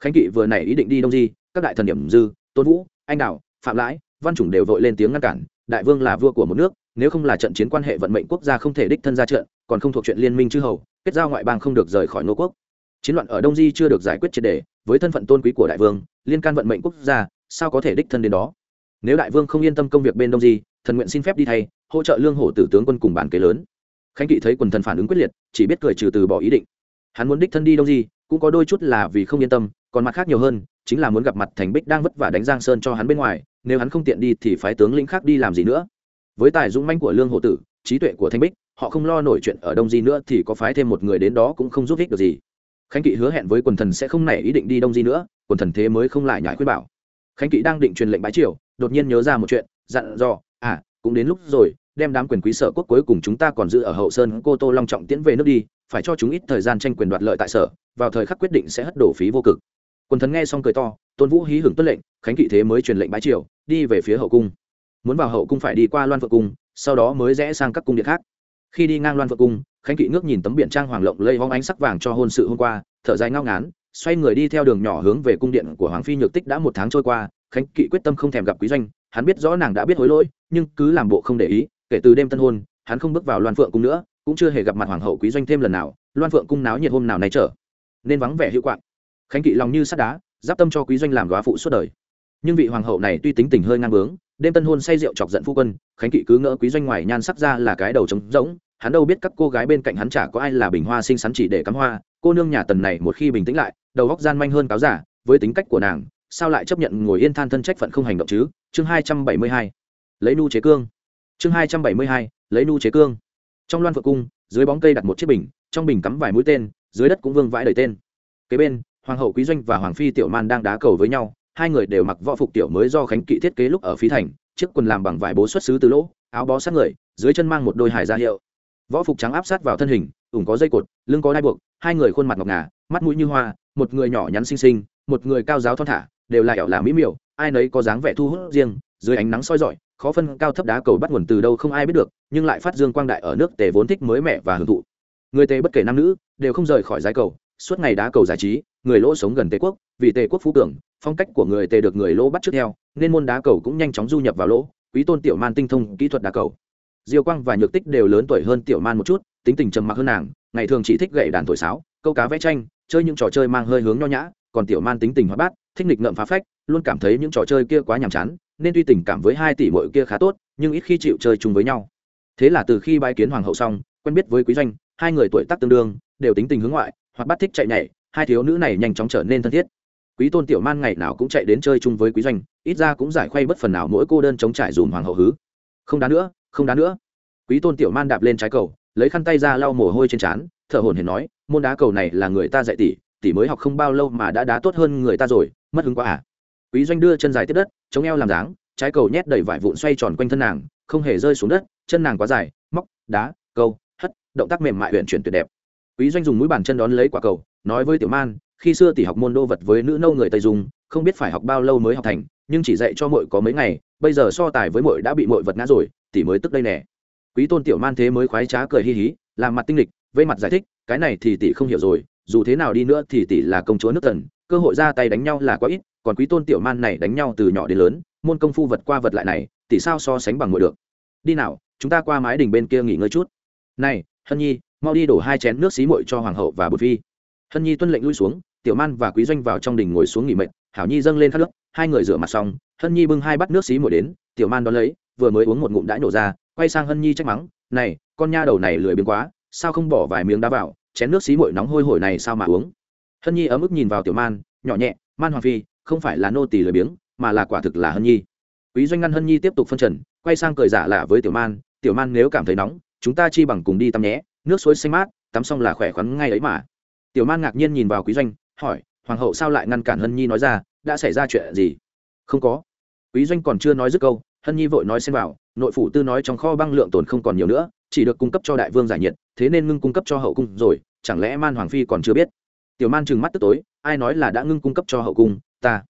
Khánh kỵ vừa nảy ý định đi đông di, các đại thần điểm dư, tôn vũ, anh đạo phạm lãi, văn chủng đều vội lên tiếng ngăn cản, đại vương là vua của một nước, nếu không là trận chiến quan hệ vận mệnh quốc gia không thể đích thân ra trận, còn không thuộc chuyện liên minh chư hầu, kết giao ngoại bang không được rời khỏi nô quốc chiến loạn ở đông di chưa được giải quyết triệt đề, với thân phận tôn quý của đại vương, liên can vận mệnh quốc gia, sao có thể đích thân đến đó? Nếu đại vương không yên tâm công việc bên đông di, thần nguyện xin phép đi thay, hỗ trợ lương hổ tử tướng quân cùng bản kế lớn. Khánh kỵ thấy quần thần phản ứng quyết liệt, chỉ biết cười trừ từ bỏ ý định. Hắn muốn đích thân đi đông di, cũng có đôi chút là vì không yên tâm, còn mặt khác nhiều hơn, chính là muốn gặp mặt thành bích đang vất vả đánh giang sơn cho hắn bên ngoài, nếu hắn không tiện đi thì phái tướng lĩnh khác đi làm gì nữa. Với tài dũng manh của lương Hổ tử, trí tuệ của thanh bích, họ không lo nổi chuyện ở đông di nữa thì có phái thêm một người đến đó cũng không giúp ích được gì khánh kỵ hứa hẹn với quần thần sẽ không nảy ý định đi đông di nữa, quần thần thế mới không lại nhải khuyên bảo. Khánh kỵ đang định truyền lệnh bái triều, đột nhiên nhớ ra một chuyện, dặn dò à cũng đến lúc rồi, đem đám quyền quý sở quốc cuối cùng chúng ta còn giữ ở hậu sơn cô tô long trọng tiễn về nước đi, phải cho chúng ít thời gian tranh quyền đoạt lợi tại sở, vào thời khắc quyết định sẽ hất đổ phí vô cực. Quần thần nghe xong cười to, tôn vũ hí hưởng tuất lệnh, khánh kỵ thế mới truyền lệnh bái triều, đi về phía hậu cung. Muốn vào hậu cung phải đi qua loan phượng cung, sau đó mới rẽ sang các cung điện khác khi đi ngang loan vợ cung, khánh kỵ ngước nhìn tấm biển trang hoàng lộng lây hóng ánh sắc vàng cho hôn sự hôm qua, thở dài ngao ngán, xoay người đi theo đường nhỏ hướng về cung điện của hoàng phi nhược tích đã một tháng trôi qua, khánh kỵ quyết tâm không thèm gặp quý doanh, hắn biết rõ nàng đã biết hối lỗi, nhưng cứ làm bộ không để ý, kể từ đêm tân hôn, hắn không bước vào loan phượng cung nữa, cũng chưa hề gặp mặt hoàng hậu quý doanh thêm lần nào, loan phượng cung náo nhiệt hôm nào nay trở nên vắng vẻ hữu quạng. Khánh kỵ lòng như sắt đá, giáp tâm cho quý doanh làm góa phụ suốt đời nhưng vị hoàng hậu này tuy tính tình hơi ngang bướng, đêm tân hôn say rượu chọc giận phu quân, khánh kỵ cứ ngỡ quý doanh ngoài nhan sắc ra là cái đầu trống rỗng, hắn đâu biết các cô gái bên cạnh hắn chả có ai là bình hoa xinh xắn chỉ để cắm hoa, cô nương nhà tần này một khi bình tĩnh lại, đầu góc gian manh hơn cáo giả, với tính cách của nàng, sao lại chấp nhận ngồi yên than thân trách phận không hành động chứ? Chương hai trăm bảy mươi hai, lấy nu chế cương. Chương hai trăm bảy mươi hai, lấy nu chế cương. Trong loan phượng cung, dưới bóng cây đặt một chiếc bình, trong bình cắm vài mũi tên, dưới đất cũng vương vãi đầy tên. Kế bên, hoàng hậu quý doanh và hoàng phi tiểu man đang đá cầu với nhau hai người đều mặc võ phục tiểu mới do khánh kỵ thiết kế lúc ở phí thành, chiếc quần làm bằng vải bố xuất xứ từ lỗ, áo bó sát người, dưới chân mang một đôi hải ra hiệu. Võ phục trắng áp sát vào thân hình, ủng có dây cột, lưng có đai buộc, hai người khuôn mặt ngọc ngà, mắt mũi như hoa, một người nhỏ nhắn xinh xinh, một người cao giáo thon thả, đều là ẻo là mỹ miều, ai nấy có dáng vẻ thu hút riêng, dưới ánh nắng soi rọi, khó phân cao thấp đá cầu bắt nguồn từ đâu không ai biết được, nhưng lại phát dương quang đại ở nước tề vốn thích mới mẻ và hưởng thụ. Người tề bất kể nam nữ, đều không rời khỏi giải cầu, suốt ngày đá cầu giải trí, người lỗ sống gần tề quốc, vì tề quốc phú cường phong cách của người tề được người lỗ bắt trước theo, nên môn đá cầu cũng nhanh chóng du nhập vào lỗ, quý tôn tiểu man tinh thông kỹ thuật đá cầu. Diêu quang và nhược tích đều lớn tuổi hơn tiểu man một chút, tính tình trầm mặc hơn nàng, ngày thường chỉ thích gậy đàn thổi sáo, câu cá vẽ tranh, chơi những trò chơi mang hơi hướng nho nhã, còn tiểu man tính tình hoạt bát, thích nghịch ngợm phá phách, luôn cảm thấy những trò chơi kia quá nhàm chán, nên tuy tình cảm với hai tỷ muội kia khá tốt, nhưng ít khi chịu chơi chung với nhau. Thế là từ khi bái kiến hoàng hậu xong, quen biết với quý doanh, hai người tuổi tác tương đương, đều tính tình hướng ngoại hoặc bắt thích chạy nhảy, hai thiếu nữ này nhanh chóng trở nên thân thiết quý tôn tiểu man ngày nào cũng chạy đến chơi chung với quý doanh, ít ra cũng giải khuây bất phần nào mỗi cô đơn chống trải dùm hoàng hậu hứ. Không đá nữa, không đá nữa. Quý tôn tiểu man đạp lên trái cầu, lấy khăn tay ra lau mồ hôi trên trán, thở hồn hển nói, môn đá cầu này là người ta dạy tỷ tỷ mới học không bao lâu mà đã đá tốt hơn người ta rồi, mất hứng quá à. Quý doanh đưa chân dài tiếp đất, chống eo làm dáng, trái cầu nhét đầy vải vụn xoay tròn quanh thân nàng, không hề rơi xuống đất, chân nàng quá dài, móc, đá, câu, hất, động tác mềm mại huyện chuyển tuyệt đẹp. Quý doanh dùng mũi bàn chân đón lấy quả cầu, nói với tiểu man khi xưa tỷ học môn đô vật với nữ nâu người tây dùng không biết phải học bao lâu mới học thành, nhưng chỉ dạy cho muội có mấy ngày, bây giờ so tài với muội đã bị muội vật ngã rồi tỷ mới tức đây nè. Quý tôn tiểu man thế mới khoái trá cười hi hí, làm mặt tinh lịch vây mặt giải thích, cái này thì tỷ không hiểu rồi, dù thế nào đi nữa thì tỷ là công chúa nước tần cơ hội ra tay đánh nhau là quá ít, còn quý tôn tiểu man này đánh nhau từ nhỏ đến lớn, môn công phu vật qua vật lại này tỷ sao so sánh bằng muội được. Đi nào, chúng ta qua mái đình bên kia nghỉ ngơi chút. Này, hân nhi, mau đi đổ hai chén nước xí muội cho hoàng hậu và bột phi. Hân nhi tuân lệnh lui xuống tiểu man và quý doanh vào trong đình ngồi xuống nghỉ mệt, hảo nhi dâng lên khát nước, hai người rửa mặt xong, hân nhi bưng hai bát nước xí muội đến, tiểu man đón lấy, vừa mới uống một ngụm đã nhổ ra, quay sang hân nhi trách mắng, này, con nha đầu này lười biếng quá, sao không bỏ vài miếng đá vào, chén nước xí muội nóng hôi hổi này sao mà uống? Hân nhi ấm ức nhìn vào tiểu man, nhỏ nhẹ, man hoàng phi, không phải là nô tỳ lười biếng, mà là quả thực là hân nhi. Quý doanh ngăn hân nhi tiếp tục phân trần, quay sang cười giả lạ với tiểu man tiểu man nếu cảm thấy nóng, chúng ta chi bằng cùng đi tắm nhé, nước suối xanh mát, tắm xong là khỏe khoắn ngay ấy mà. Tiểu man ngạc nhiên nhìn vào quý doanh hỏi, hoàng hậu sao lại ngăn cản hân nhi nói ra, đã xảy ra chuyện gì? Không có. Quý doanh còn chưa nói dứt câu, hân nhi vội nói xem vào nội phủ tư nói trong kho băng lượng tồn không còn nhiều nữa, chỉ được cung cấp cho đại vương giải nhiệt, thế nên ngưng cung cấp cho hậu cung rồi, chẳng lẽ man hoàng phi còn chưa biết? Tiểu man trừng mắt tức tối, ai nói là đã ngưng cung cấp cho hậu cung, ta?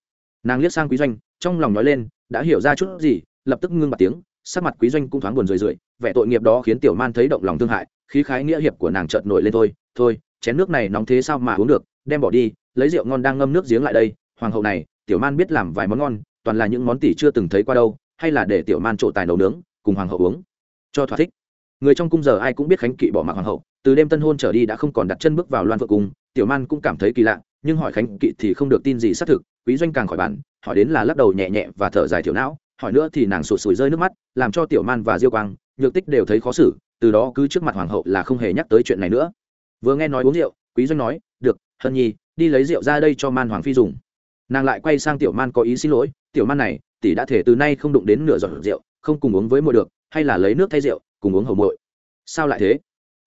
Nàng liếc sang quý doanh, trong lòng nói lên, đã hiểu ra chút gì? Lập tức ngưng bạt tiếng, sắc mặt quý doanh cũng thoáng buồn rười rượi, vẻ tội nghiệp đó khiến tiểu man thấy động lòng thương hại, khí khái nghĩa hiệp của nàng chợt nổi lên thôi thôi, chén nước này nóng thế sao mà uống được đem bỏ đi, lấy rượu ngon đang ngâm nước giếng lại đây, hoàng hậu này, tiểu man biết làm vài món ngon, toàn là những món tỷ chưa từng thấy qua đâu, hay là để tiểu man trộn tài nấu nướng, cùng hoàng hậu uống. Cho thỏa thích. Người trong cung giờ ai cũng biết khánh kỵ bỏ mặc hoàng hậu, từ đêm tân hôn trở đi đã không còn đặt chân bước vào loan vợ cung, tiểu man cũng cảm thấy kỳ lạ, nhưng hỏi khánh kỵ thì không được tin gì xác thực, quý doanh càng khỏi bản, hỏi đến là lắc đầu nhẹ nhẹ và thở dài thiểu não, hỏi nữa thì nàng sụt sùi rơi nước mắt, làm cho tiểu man và diêu quang, nhược tích đều thấy khó xử, từ đó cứ trước mặt hoàng hậu là không hề nhắc tới chuyện này nữa. Vừa nghe nói uống rượu quý doanh nói, được, hân nhi, đi lấy rượu ra đây cho man hoàng phi dùng. Nàng lại quay sang tiểu man có ý xin lỗi, tiểu man này, tỷ đã thể từ nay không đụng đến nửa giọt rượu, không cùng uống với muội được, hay là lấy nước thay rượu, cùng uống hầu muội. Sao lại thế?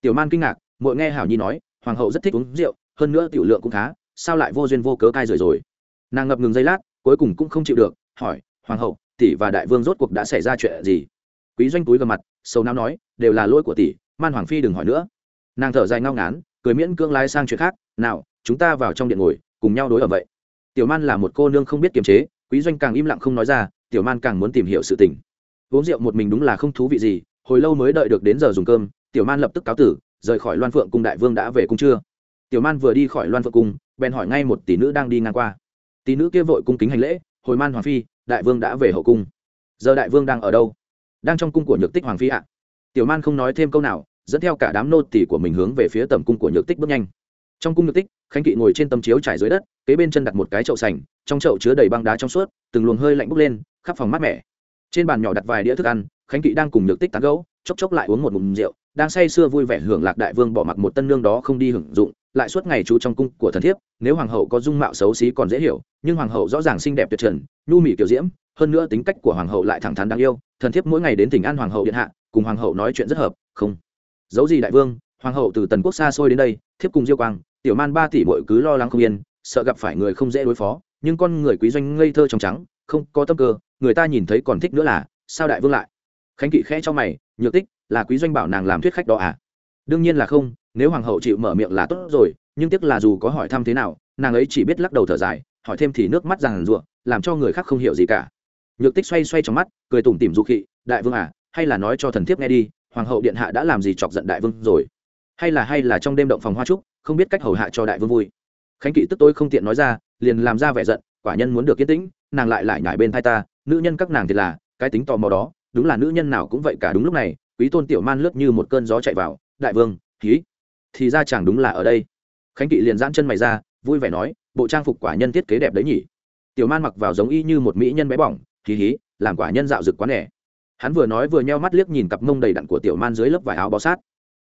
Tiểu man kinh ngạc, muội nghe hảo nhi nói, hoàng hậu rất thích uống rượu, hơn nữa tiểu lượng cũng khá, sao lại vô duyên vô cớ cai rời rồi? Nàng ngập ngừng giây lát, cuối cùng cũng không chịu được, hỏi, hoàng hậu, tỷ và đại vương rốt cuộc đã xảy ra chuyện gì? Quý doanh túi gầm mặt sâu não nói, đều là lỗi của tỷ, man hoàng phi đừng hỏi nữa. Nàng thở dài ngao ngán cười miễn cưỡng lái sang chuyện khác, nào, chúng ta vào trong điện ngồi, cùng nhau đối ở vậy. Tiểu man là một cô nương không biết kiềm chế, quý doanh càng im lặng không nói ra, tiểu man càng muốn tìm hiểu sự tình. Uống rượu một mình đúng là không thú vị gì, hồi lâu mới đợi được đến giờ dùng cơm, tiểu man lập tức cáo tử, rời khỏi loan phượng cung đại vương đã về cung chưa? Tiểu man vừa đi khỏi loan phượng cung, bèn hỏi ngay một tỷ nữ đang đi ngang qua. Tỷ nữ kia vội cung kính hành lễ, hồi man hoàng phi, đại vương đã về hậu cung. Giờ đại vương đang ở đâu? Đang trong cung của nhược tích hoàng phi ạ. Tiểu man không nói thêm câu nào dẫn theo cả đám nô tỳ của mình hướng về phía tầm cung của nhược tích bước nhanh. Trong cung nhược tích, khánh kỵ ngồi trên tấm chiếu trải dưới đất, kế bên chân đặt một cái chậu sành, trong chậu chứa đầy băng đá trong suốt, từng luồng hơi lạnh bốc lên, khắp phòng mát mẻ. Trên bàn nhỏ đặt vài đĩa thức ăn, khánh kỵ đang cùng nhược tích tán gấu chốc chốc lại uống một ngụm rượu, đang say sưa vui vẻ hưởng lạc đại vương bỏ mặc một tân nương đó không đi hưởng dụng, lại suốt ngày chú trong cung của thần thiếp, nếu hoàng hậu có dung mạo xấu xí còn dễ hiểu, nhưng hoàng hậu rõ ràng xinh đẹp tuyệt trần, nhu mỹ kiểu diễm, hơn nữa tính cách của hoàng hậu lại thẳng thắn đáng yêu, thần thiếp mỗi ngày đến thỉnh an hoàng hậu điện hạ, cùng hoàng hậu nói chuyện rất hợp, không dấu gì đại vương, hoàng hậu từ tần quốc xa xôi đến đây, thiếp cùng diêu quang, tiểu man ba tỷ bội cứ lo lắng không yên, sợ gặp phải người không dễ đối phó, nhưng con người quý doanh ngây thơ trong trắng, không có tâm cơ, người ta nhìn thấy còn thích nữa là, sao đại vương lại? Khánh kỵ khẽ cho mày, nhược tích, là quý doanh bảo nàng làm thuyết khách đó à? Đương nhiên là không, nếu hoàng hậu chịu mở miệng là tốt rồi, nhưng tiếc là dù có hỏi thăm thế nào, nàng ấy chỉ biết lắc đầu thở dài, hỏi thêm thì nước mắt ràng rụa, làm cho người khác không hiểu gì cả. Nhược tích xoay xoay trong mắt, cười tủm tỉm dụ khị, đại vương à hay là nói cho thần thiếp nghe đi hoàng hậu điện hạ đã làm gì chọc giận đại vương rồi? Hay là hay là trong đêm động phòng hoa trúc không biết cách hầu hạ cho đại vương vui? Khánh kỵ tức tôi không tiện nói ra liền làm ra vẻ giận quả nhân muốn được yên tĩnh nàng lại lại nhải bên thai ta nữ nhân các nàng thì là cái tính tò mò đó đúng là nữ nhân nào cũng vậy cả đúng lúc này quý tôn tiểu man lướt như một cơn gió chạy vào đại vương khí, thì ra chàng đúng là ở đây. Khánh kỵ liền giãn chân mày ra vui vẻ nói bộ trang phục quả nhân thiết kế đẹp đấy nhỉ? Tiểu man mặc vào giống y như một mỹ nhân bé bỏng hí hí làm quả nhân dạo rực quá nẻ hắn vừa nói vừa nheo mắt liếc nhìn cặp mông đầy đặn của tiểu man dưới lớp vải áo bó sát.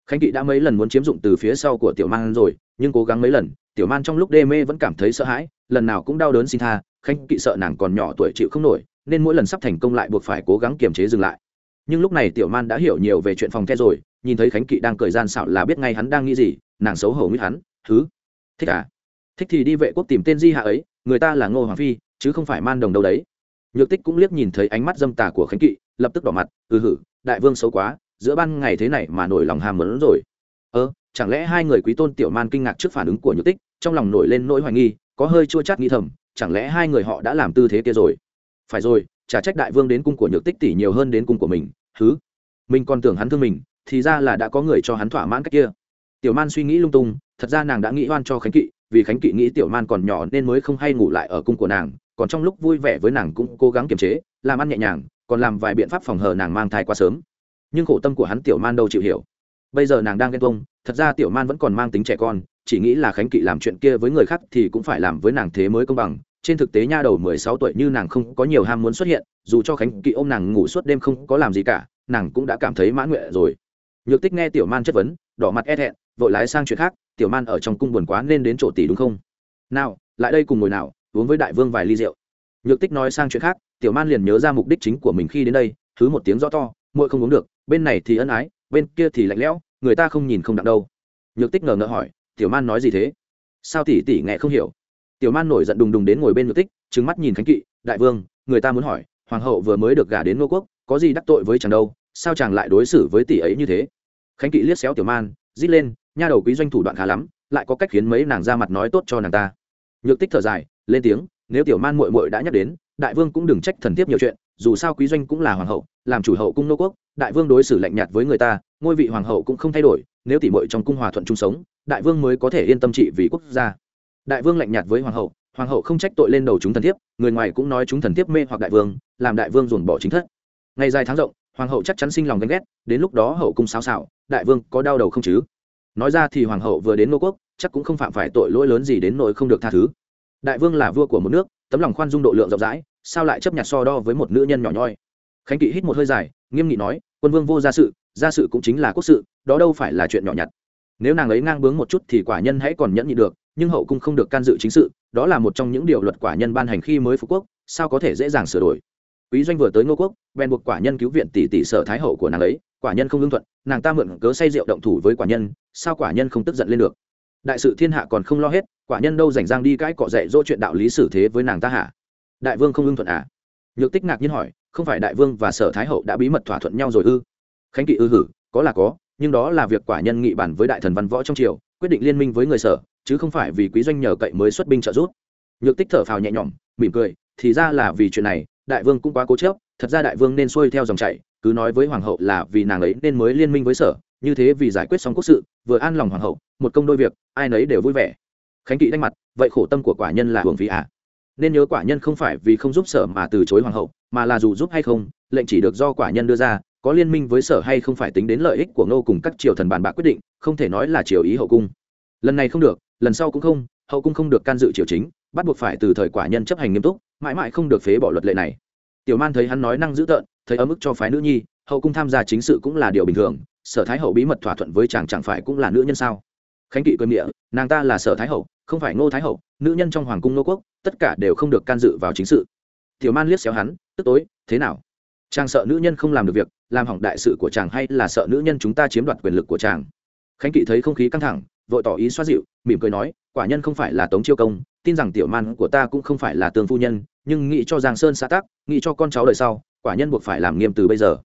Khánh kỵ đã mấy lần muốn chiếm dụng từ phía sau của tiểu man rồi, nhưng cố gắng mấy lần, tiểu man trong lúc đê mê vẫn cảm thấy sợ hãi, lần nào cũng đau đớn xin tha, khánh kỵ sợ nàng còn nhỏ tuổi chịu không nổi, nên mỗi lần sắp thành công lại buộc phải cố gắng kiềm chế dừng lại. Nhưng lúc này tiểu man đã hiểu nhiều về chuyện phòng the rồi, nhìn thấy khánh kỵ đang cười gian xạo là biết ngay hắn đang nghĩ gì, nàng xấu hổ nghĩ hắn thứ thích à? Thích thì đi vệ quốc tìm tên di hạ ấy, người ta là ngô hoàng phi, chứ không phải man đồng đâu đấy nhược tích cũng liếc nhìn thấy ánh mắt dâm tà của khánh kỵ, lập tức đỏ mặt ừ hử, đại vương xấu quá, giữa ban ngày thế này mà nổi lòng hàm mớn rồi. Ơ, chẳng lẽ hai người quý tôn tiểu man kinh ngạc trước phản ứng của nhược tích, trong lòng nổi lên nỗi hoài nghi, có hơi chua chát nghi thầm, chẳng lẽ hai người họ đã làm tư thế kia rồi? Phải rồi, chả trách đại vương đến cung của nhược tích tỷ nhiều hơn đến cung của mình thứ mình còn tưởng hắn thương mình, thì ra là đã có người cho hắn thỏa mãn cách kia. Tiểu man suy nghĩ lung tung, thật ra nàng đã nghĩ oan cho khánh kỵ, vì khánh kỵ nghĩ tiểu man còn nhỏ nên mới không hay ngủ lại ở cung của nàng còn trong lúc vui vẻ với nàng cũng cố gắng kiềm chế, làm ăn nhẹ nhàng, còn làm vài biện pháp phòng hờ nàng mang thai quá sớm. Nhưng khổ tâm của hắn tiểu man đâu chịu hiểu. Bây giờ nàng đang ghen tuông, thật ra tiểu man vẫn còn mang tính trẻ con, chỉ nghĩ là khánh kỵ làm chuyện kia với người khác thì cũng phải làm với nàng thế mới công bằng. Trên thực tế nha đầu mười sáu tuổi như nàng không có nhiều ham muốn xuất hiện, dù cho khánh kỵ ôm nàng ngủ suốt đêm không có làm gì cả, nàng cũng đã cảm thấy mãn nguyện rồi. Nhược tích nghe tiểu man chất vấn, đỏ mặt e thẹn, vội lái sang chuyện khác, tiểu man ở trong cung buồn quá nên đến chỗ tỷ đúng không? Nào, lại đây cùng ngồi nào uống với đại vương vài ly rượu. Nhược tích nói sang chuyện khác, tiểu man liền nhớ ra mục đích chính của mình khi đến đây, thứ một tiếng rõ to, muội không uống được, bên này thì ân ái, bên kia thì lạnh lẽo, người ta không nhìn không đặng đâu. Nhược tích ngờ ngợ hỏi, tiểu man nói gì thế? Sao tỷ tỷ nghe không hiểu? Tiểu man nổi giận đùng đùng đến ngồi bên nhược tích, trừng mắt nhìn khánh kỵ, đại vương, người ta muốn hỏi, hoàng hậu vừa mới được gả đến ngô quốc, có gì đắc tội với chàng đâu, sao chàng lại đối xử với tỷ ấy như thế? Khánh kỵ liếc xéo tiểu man, rít lên, nha đầu quý doanh thủ đoạn khá lắm, lại có cách khiến mấy nàng ra mặt nói tốt cho nàng ta. Nhược tích thở dài lên tiếng, nếu tiểu man muội muội đã nhắc đến, đại vương cũng đừng trách thần tiếp nhiều chuyện, dù sao quý doanh cũng là hoàng hậu, làm chủ hậu cung nô quốc, đại vương đối xử lạnh nhạt với người ta, ngôi vị hoàng hậu cũng không thay đổi, nếu tỷ muội trong cung hòa thuận chung sống, đại vương mới có thể yên tâm trị vì quốc gia. Đại vương lạnh nhạt với hoàng hậu hoàng hậu không trách tội lên đầu chúng thần thiếp, người ngoài cũng nói chúng thần thiếp mê hoặc đại vương, làm đại vương dồn bỏ chính thất. Ngày dài tháng rộng, hoàng hậu chắc chắn sinh lòng ghen ghét, đến lúc đó hậu cung xáo xạo, đại vương có đau đầu không chứ? Nói ra thì hoàng hậu vừa đến nô quốc, chắc cũng không phạm phải tội lỗi lớn gì đến nỗi không được tha thứ đại vương là vua của một nước, tấm lòng khoan dung độ lượng rộng rãi, sao lại chấp nhận so đo với một nữ nhân nhỏ nhoi? Khánh kỵ hít một hơi dài, nghiêm nghị nói, quân vương vô gia sự gia sự cũng chính là quốc sự, đó đâu phải là chuyện nhỏ nhặt. Nếu nàng ấy ngang bướng một chút thì quả nhân hãy còn nhẫn nhị được, nhưng hậu cung không được can dự chính sự, đó là một trong những điều luật quả nhân ban hành khi mới phục quốc, sao có thể dễ dàng sửa đổi? Quý doanh vừa tới ngô quốc, bèn buộc quả nhân cứu viện tỷ tỷ sở thái hậu của nàng ấy, quả nhân không lương thuận, nàng ta mượn cớ say rượu động thủ với quả nhân, sao quả nhân không tức giận lên được? Đại sự thiên hạ còn không lo hết, quả nhân đâu rảnh rang đi cãi cọ dạy dỗ chuyện đạo lý xử thế với nàng ta hả? Đại vương không ưng thuận à? Nhược tích ngạc nhiên hỏi, không phải đại vương và sở thái hậu đã bí mật thỏa thuận nhau rồi ư? Khánh kỵ ư hử, có là có, nhưng đó là việc quả nhân nghị bản với đại thần văn võ trong triều, quyết định liên minh với người sở, chứ không phải vì quý doanh nhờ cậy mới xuất binh trợ giúp. Nhược tích thở phào nhẹ nhõm, mỉm cười, thì ra là vì chuyện này, đại vương cũng quá cố chấp, thật ra đại vương nên xuôi theo dòng chảy, cứ nói với hoàng hậu là vì nàng ấy nên mới liên minh với sở như thế vì giải quyết xong quốc sự, vừa an lòng hoàng hậu, một công đôi việc, ai nấy đều vui vẻ. Khánh kỵ đánh mặt, vậy khổ tâm của quả nhân là hưởng vị à? Nên nhớ quả nhân không phải vì không giúp sở mà từ chối hoàng hậu, mà là dù giúp hay không, lệnh chỉ được do quả nhân đưa ra, có liên minh với sở hay không phải tính đến lợi ích của ngô cùng các triều thần bàn bạc quyết định, không thể nói là triều ý hậu cung. Lần này không được, lần sau cũng không, hậu cung không được can dự triều chính, bắt buộc phải từ thời quả nhân chấp hành nghiêm túc, mãi mãi không được phế bỏ luật lệ này. Tiểu man thấy hắn nói năng dữ tợn, thấy ấm ức cho phái nữ nhi, hậu cung tham gia chính sự cũng là điều bình thường sở thái hậu bí mật thỏa thuận với chàng chẳng phải cũng là nữ nhân sao? Khánh kỵ cười địa nàng ta là sở thái hậu, không phải ngô thái hậu, nữ nhân trong hoàng cung nô quốc, tất cả đều không được can dự vào chính sự. Tiểu man liếc xéo hắn, tức tối, thế nào? Chàng sợ nữ nhân không làm được việc, làm hỏng đại sự của chàng hay là sợ nữ nhân chúng ta chiếm đoạt quyền lực của chàng? Khánh kỵ thấy không khí căng thẳng, vội tỏ ý xoa dịu, mỉm cười nói, quả nhân không phải là tống chiêu công, tin rằng tiểu man của ta cũng không phải là tương phu nhân, nhưng nghĩ cho giang sơn xã tắc nghĩ cho con cháu đời sau, quả nhân buộc phải làm nghiêm từ bây giờ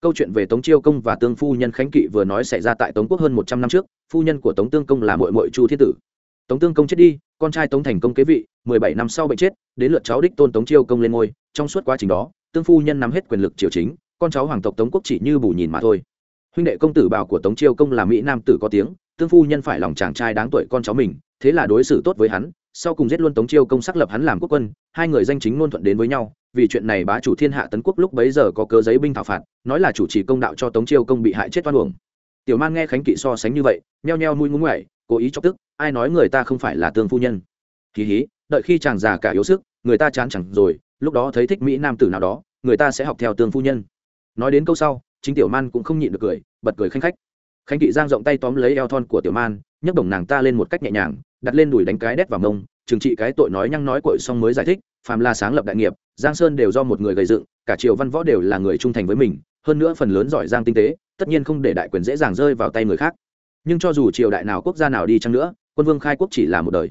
câu chuyện về tống chiêu công và tương phu nhân khánh kỵ vừa nói xảy ra tại tống quốc hơn một trăm năm trước, phu nhân của tống tương công là mội mội chu thiết tử. Tống tương công chết đi, con trai tống thành công kế vị, mười bảy năm sau bệnh chết, đến lượt cháu đích tôn tống chiêu công lên ngôi, trong suốt quá trình đó, tương phu nhân nắm hết quyền lực triều chính, con cháu hoàng tộc tống quốc chỉ như bù nhìn mà thôi. Huynh đệ công tử bảo của tống chiêu công là mỹ nam tử có tiếng, tương phu nhân phải lòng chàng trai đáng tuổi con cháu mình, thế là đối xử tốt với hắn, sau cùng giết luôn tống chiêu công xác lập hắn làm quốc quân, hai người danh chính ngôn thuận đến với nhau vì chuyện này bá chủ thiên hạ tấn quốc lúc bấy giờ có cớ giấy binh thảo phạt, nói là chủ trì công đạo cho tống chiêu công bị hại chết toan uổng. Tiểu man nghe khánh kỵ so sánh như vậy, nheo nheo mũi ngúng ngoại cố ý chọc tức, ai nói người ta không phải là tương phu nhân? Kỳ hí, đợi khi chàng già cả yếu sức, người ta chán chẳng rồi, lúc đó thấy thích mỹ nam tử nào đó, người ta sẽ học theo tương phu nhân. Nói đến câu sau, chính tiểu man cũng không nhịn được cười, bật cười khanh khách. Khánh kỵ giang rộng tay tóm lấy eo thon của tiểu man, nhấc đồng nàng ta lên một cách nhẹ nhàng, đặt lên đùi đánh cái đét vào mông, trừng trị cái tội nói nhăng nói cội xong mới giải thích, phàm là sáng lập đại nghiệp giang sơn đều do một người gây dựng, cả triều văn võ đều là người trung thành với mình, hơn nữa phần lớn giỏi giang tinh tế, tất nhiên không để đại quyền dễ dàng rơi vào tay người khác. Nhưng cho dù triều đại nào quốc gia nào đi chăng nữa, quân vương khai quốc chỉ là một đời.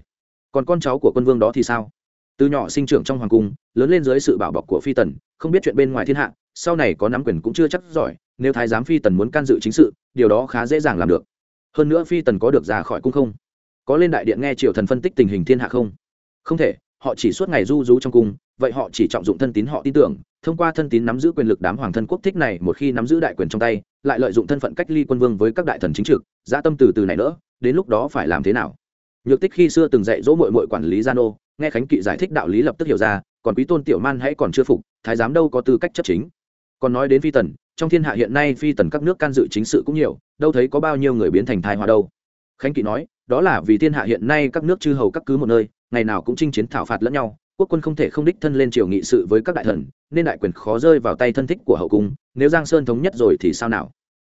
Còn con cháu của quân vương đó thì sao? Từ nhỏ sinh trưởng trong hoàng cung, lớn lên dưới sự bảo bọc của phi tần, không biết chuyện bên ngoài thiên hạ, sau này có nắm quyền cũng chưa chắc giỏi, nếu thái giám phi tần muốn can dự chính sự, điều đó khá dễ dàng làm được. Hơn nữa phi tần có được ra khỏi cung không? Có lên đại điện nghe triều thần phân tích tình hình thiên hạ không? Không thể, họ chỉ suốt ngày du rú trong cung vậy họ chỉ trọng dụng thân tín họ tin tưởng, thông qua thân tín nắm giữ quyền lực đám hoàng thân quốc thích này một khi nắm giữ đại quyền trong tay, lại lợi dụng thân phận cách ly quân vương với các đại thần chính trực gia tâm từ từ này nữa đến lúc đó phải làm thế nào? Nhược tích khi xưa từng dạy dỗ mội mội quản lý gia nô, nghe khánh kỵ giải thích đạo lý lập tức hiểu ra, còn quý tôn tiểu man hãy còn chưa phục, thái giám đâu có tư cách chấp chính. Còn nói đến phi tần, trong thiên hạ hiện nay phi tần các nước can dự chính sự cũng nhiều, đâu thấy có bao nhiêu người biến thành thai hòa đâu. Khánh kỵ nói, đó là vì thiên hạ hiện nay các nước chư hầu các cứ một nơi, ngày nào cũng chinh chiến thảo phạt lẫn nhau quốc quân không thể không đích thân lên triều nghị sự với các đại thần, nên đại quyền khó rơi vào tay thân thích của hậu cung, nếu giang sơn thống nhất rồi thì sao nào?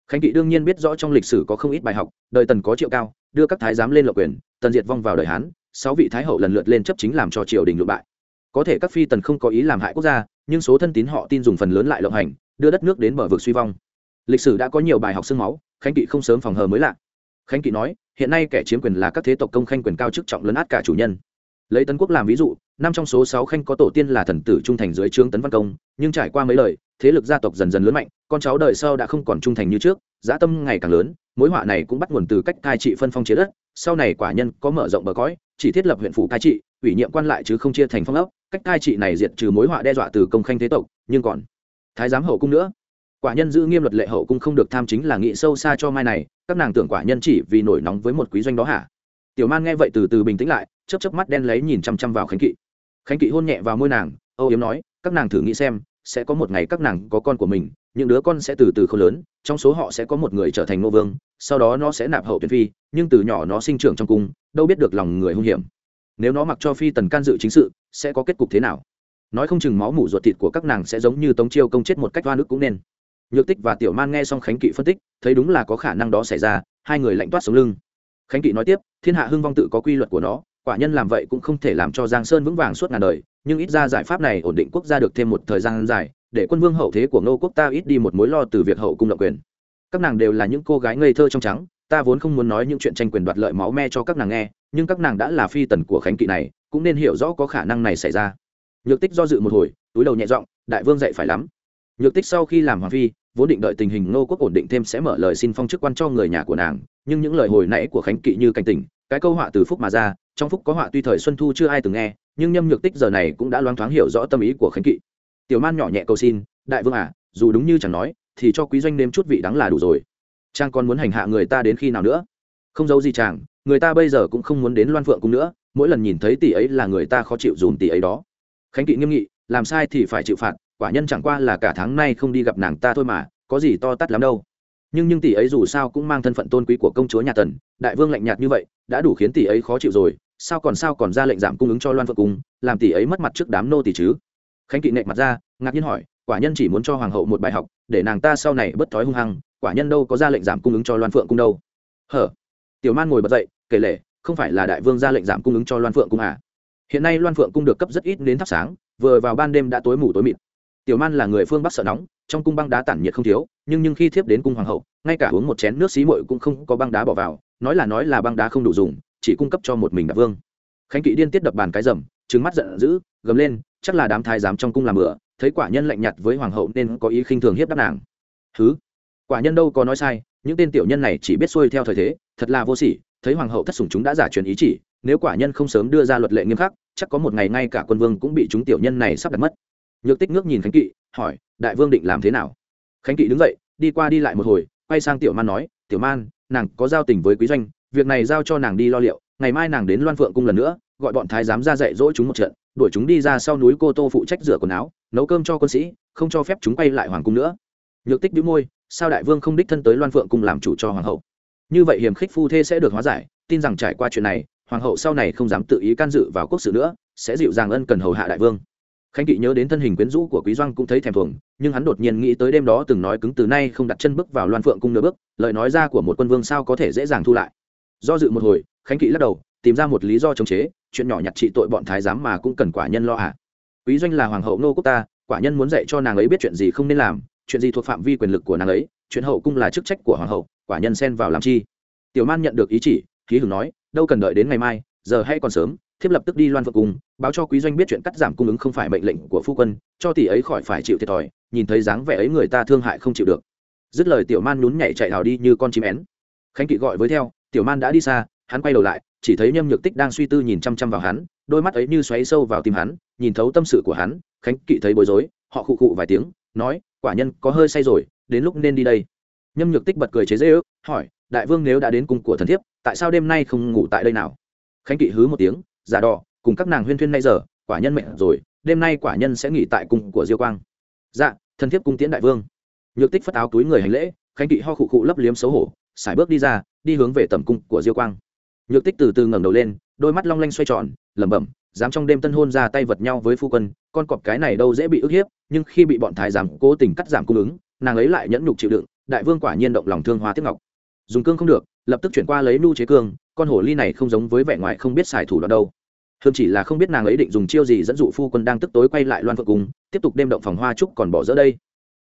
Khánh kỵ đương nhiên biết rõ trong lịch sử có không ít bài học, đời tần có triệu cao, đưa các thái giám lên lộc quyền, tần diệt vong vào đời hán, sáu vị thái hậu lần lượt lên chấp chính làm cho triều đình lụ bại. Có thể các phi tần không có ý làm hại quốc gia, nhưng số thân tín họ tin dùng phần lớn lại lộng hành, đưa đất nước đến bờ vực suy vong. Lịch sử đã có nhiều bài học sương máu, khánh kỵ không sớm phòng hờ mới lạ. Khánh kỵ nói, hiện nay kẻ chiếm quyền là các thế tộc công khanh quyền cao chức trọng lấn át cả chủ nhân. Lấy tấn quốc làm ví dụ năm trong số sáu khanh có tổ tiên là thần tử trung thành dưới trướng tấn văn công, nhưng trải qua mấy lời, thế lực gia tộc dần dần lớn mạnh, con cháu đời sau đã không còn trung thành như trước, dã tâm ngày càng lớn, mối họa này cũng bắt nguồn từ cách cai trị phân phong chế đất, sau này quả nhân có mở rộng bờ cõi, chỉ thiết lập huyện phủ cai trị, ủy nhiệm quan lại chứ không chia thành phong ốc, cách cai trị này diệt trừ mối họa đe dọa từ công khanh thế tộc, nhưng còn thái giám hậu cung nữa. Quả nhân giữ nghiêm luật lệ hậu cung không được tham chính là nghĩ sâu xa cho mai này, các nàng tưởng quả nhân chỉ vì nổi nóng với một quý doanh đó hả? Tiểu man nghe vậy từ từ bình tĩnh lại chấp chấp mắt đen lấy nhìn chăm chăm vào khánh kỵ khánh kỵ hôn nhẹ vào môi nàng, âu yếm nói, các nàng thử nghĩ xem, sẽ có một ngày các nàng có con của mình, những đứa con sẽ từ từ không lớn, trong số họ sẽ có một người trở thành nô vương, sau đó nó sẽ nạp hậu tuyển phi, nhưng từ nhỏ nó sinh trưởng trong cung, đâu biết được lòng người hung hiểm. Nếu nó mặc cho phi tần can dự chính sự, sẽ có kết cục thế nào? Nói không chừng máu mủ ruột thịt của các nàng sẽ giống như tống chiêu công chết một cách hoa nước cũng nên. Nhược tích và tiểu man nghe xong khánh kỵ phân tích, thấy đúng là có khả năng đó xảy ra, hai người lạnh toát sống lưng. Khánh kỵ nói tiếp, thiên hạ hưng vong tự có quy luật của nó quả nhân làm vậy cũng không thể làm cho giang sơn vững vàng suốt ngàn đời, nhưng ít ra giải pháp này ổn định quốc gia được thêm một thời gian dài, để quân vương hậu thế của ngô quốc ta ít đi một mối lo từ việc hậu cung độc quyền. Các nàng đều là những cô gái ngây thơ trong trắng, ta vốn không muốn nói những chuyện tranh quyền đoạt lợi máu me cho các nàng nghe, nhưng các nàng đã là phi tần của khánh kỵ này, cũng nên hiểu rõ có khả năng này xảy ra. Nhược tích do dự một hồi, túi đầu nhẹ giọng, đại vương dạy phải lắm. Nhược tích sau khi làm hoàng phi, vốn định đợi tình hình ngô quốc ổn định thêm sẽ mở lời xin phong chức quan cho người nhà của nàng, nhưng những lời hồi nãy của khánh kỵ như cảnh tỉnh, cái câu họa từ phúc mà ra trong phúc có họa tuy thời xuân thu chưa ai từng nghe, nhưng nhâm nhược tích giờ này cũng đã loáng thoáng hiểu rõ tâm ý của khánh kỵ. Tiểu man nhỏ nhẹ cầu xin, đại vương à dù đúng như chẳng nói, thì cho quý doanh nêm chút vị đắng là đủ rồi. Trang còn muốn hành hạ người ta đến khi nào nữa? Không giấu gì chàng, người ta bây giờ cũng không muốn đến loan phượng cung nữa, mỗi lần nhìn thấy tỷ ấy là người ta khó chịu dùm tỷ ấy đó. Khánh kỵ nghiêm nghị, làm sai thì phải chịu phạt, quả nhân chẳng qua là cả tháng nay không đi gặp nàng ta thôi mà, có gì to tát lắm đâu. Nhưng nhưng tỷ ấy dù sao cũng mang thân phận tôn quý của công chúa nhà tần, đại vương lạnh nhạt như vậy, đã đủ khiến tỷ ấy khó chịu rồi sao còn sao còn ra lệnh giảm cung ứng cho loan phượng cung, làm tỷ ấy mất mặt trước đám nô tỷ chứ? Khánh kỵ nệ mặt ra, ngạc nhiên hỏi, quả nhân chỉ muốn cho hoàng hậu một bài học, để nàng ta sau này bất thói hung hăng, quả nhân đâu có ra lệnh giảm cung ứng cho loan phượng cung đâu? Hở? Tiểu man ngồi bật dậy, kể lể, không phải là đại vương ra lệnh giảm cung ứng cho loan phượng cung à? Hiện nay loan phượng cung được cấp rất ít đến thắp sáng, vừa vào ban đêm đã tối mù tối mịt. Tiểu man là người phương bắc sợ nóng, trong cung băng đá tản nhiệt không thiếu, nhưng nhưng khi thiếp đến cung hoàng hậu, ngay cả uống một chén nước xí muội cũng không có băng đá bỏ vào, nói là nói là băng đá không đủ dùng chỉ cung cấp cho một mình đại vương. Khánh kỵ điên tiết đập bàn cái rầm trứng mắt giận dữ, gầm lên, chắc là đám thái giám trong cung làm bựa thấy quả nhân lạnh nhạt với hoàng hậu nên có ý khinh thường hiếp đáp nàng. Thứ quả nhân đâu có nói sai, những tên tiểu nhân này chỉ biết xuôi theo thời thế, thật là vô sỉ, thấy hoàng hậu thất sủng chúng đã giả truyền ý chỉ, nếu quả nhân không sớm đưa ra luật lệ nghiêm khắc, chắc có một ngày ngay cả quân vương cũng bị chúng tiểu nhân này sắp đặt mất. Nhược tích ngước nhìn khánh kỵ, hỏi, đại vương định làm thế nào? Khánh kỵ đứng dậy, đi qua đi lại một hồi, quay sang tiểu man nói, tiểu man, nàng có giao tình với quý doanh việc này giao cho nàng đi lo liệu, ngày mai nàng đến loan phượng cung lần nữa, gọi bọn thái giám ra dạy dỗ chúng một trận, đuổi chúng đi ra sau núi cô tô phụ trách rửa quần áo, nấu cơm cho quân sĩ, không cho phép chúng quay lại hoàng cung nữa. Nhược tích đĩu môi, sao đại vương không đích thân tới loan phượng cung làm chủ cho hoàng hậu? Như vậy hiềm khích phu thê sẽ được hóa giải, tin rằng trải qua chuyện này, hoàng hậu sau này không dám tự ý can dự vào quốc sự nữa, sẽ dịu dàng ân cần hầu hạ đại vương. Khánh kỵ nhớ đến thân hình quyến rũ của quý doanh cũng thấy thèm thuồng, nhưng hắn đột nhiên nghĩ tới đêm đó từng nói cứng từ nay không đặt chân bước vào loan phượng cung nửa bước, lời nói ra của một quân vương sao có thể dễ dàng thu lại? Do dự một hồi, khánh kỵ lắc đầu, tìm ra một lý do chống chế, chuyện nhỏ nhặt trị tội bọn thái giám mà cũng cần quả nhân lo ạ. À. quý doanh là hoàng hậu nô quốc ta, quả nhân muốn dạy cho nàng ấy biết chuyện gì không nên làm, chuyện gì thuộc phạm vi quyền lực của nàng ấy, chuyện hậu cung là chức trách của hoàng hậu, quả nhân xen vào làm chi. Tiểu man nhận được ý chỉ, khí hưởng nói, đâu cần đợi đến ngày mai, giờ hay còn sớm, thiếp lập tức đi loan phượng cung, báo cho quý doanh biết chuyện cắt giảm cung ứng không phải mệnh lệnh của phu quân, cho tỷ ấy khỏi phải chịu thiệt thòi, nhìn thấy dáng vẻ ấy người ta thương hại không chịu được. Dứt lời tiểu man nhún nhảy chạy hào đi như con chim én. Khánh kỵ gọi với theo tiểu man đã đi xa, hắn quay đầu lại, chỉ thấy nhâm nhược tích đang suy tư nhìn chăm chăm vào hắn, đôi mắt ấy như xoáy sâu vào tim hắn, nhìn thấu tâm sự của hắn, khánh kỵ thấy bối rối, họ khụ khụ vài tiếng, nói, quả nhân có hơi say rồi, đến lúc nên đi đây. Nhâm nhược tích bật cười chế dễ ước, hỏi, đại vương nếu đã đến cung của thần thiếp, tại sao đêm nay không ngủ tại đây nào? Khánh kỵ hứ một tiếng, giả đỏ, cùng các nàng huyên thuyên nay giờ, quả nhân mệnh rồi, đêm nay quả nhân sẽ nghỉ tại cung của diêu quang. Dạ thần thiếp cung tiễn đại vương. Nhược tích phất áo túi người hành lễ, khánh kỵ ho khụ khụ lấp liếm xấu hổ sải bước đi ra đi hướng về tầm cung của diêu quang. Nhược tích từ từ ngẩng đầu lên, đôi mắt long lanh xoay tròn, lẩm bẩm, dám trong đêm tân hôn ra tay vật nhau với phu quân, con cọp cái này đâu dễ bị ức hiếp, nhưng khi bị bọn thái giám cố tình cắt giảm cung ứng, nàng ấy lại nhẫn nhục chịu đựng, đại vương quả nhiên động lòng thương hoa tiếp ngọc. Dùng cương không được, lập tức chuyển qua lấy nu chế cương, con hổ ly này không giống với vẻ ngoài không biết xài thủ đoạn đâu. Hơn chỉ là không biết nàng ấy định dùng chiêu gì dẫn dụ phu quân đang tức tối quay lại loan phượng cung, tiếp tục đêm động phòng hoa trúc còn bỏ dỡ đây.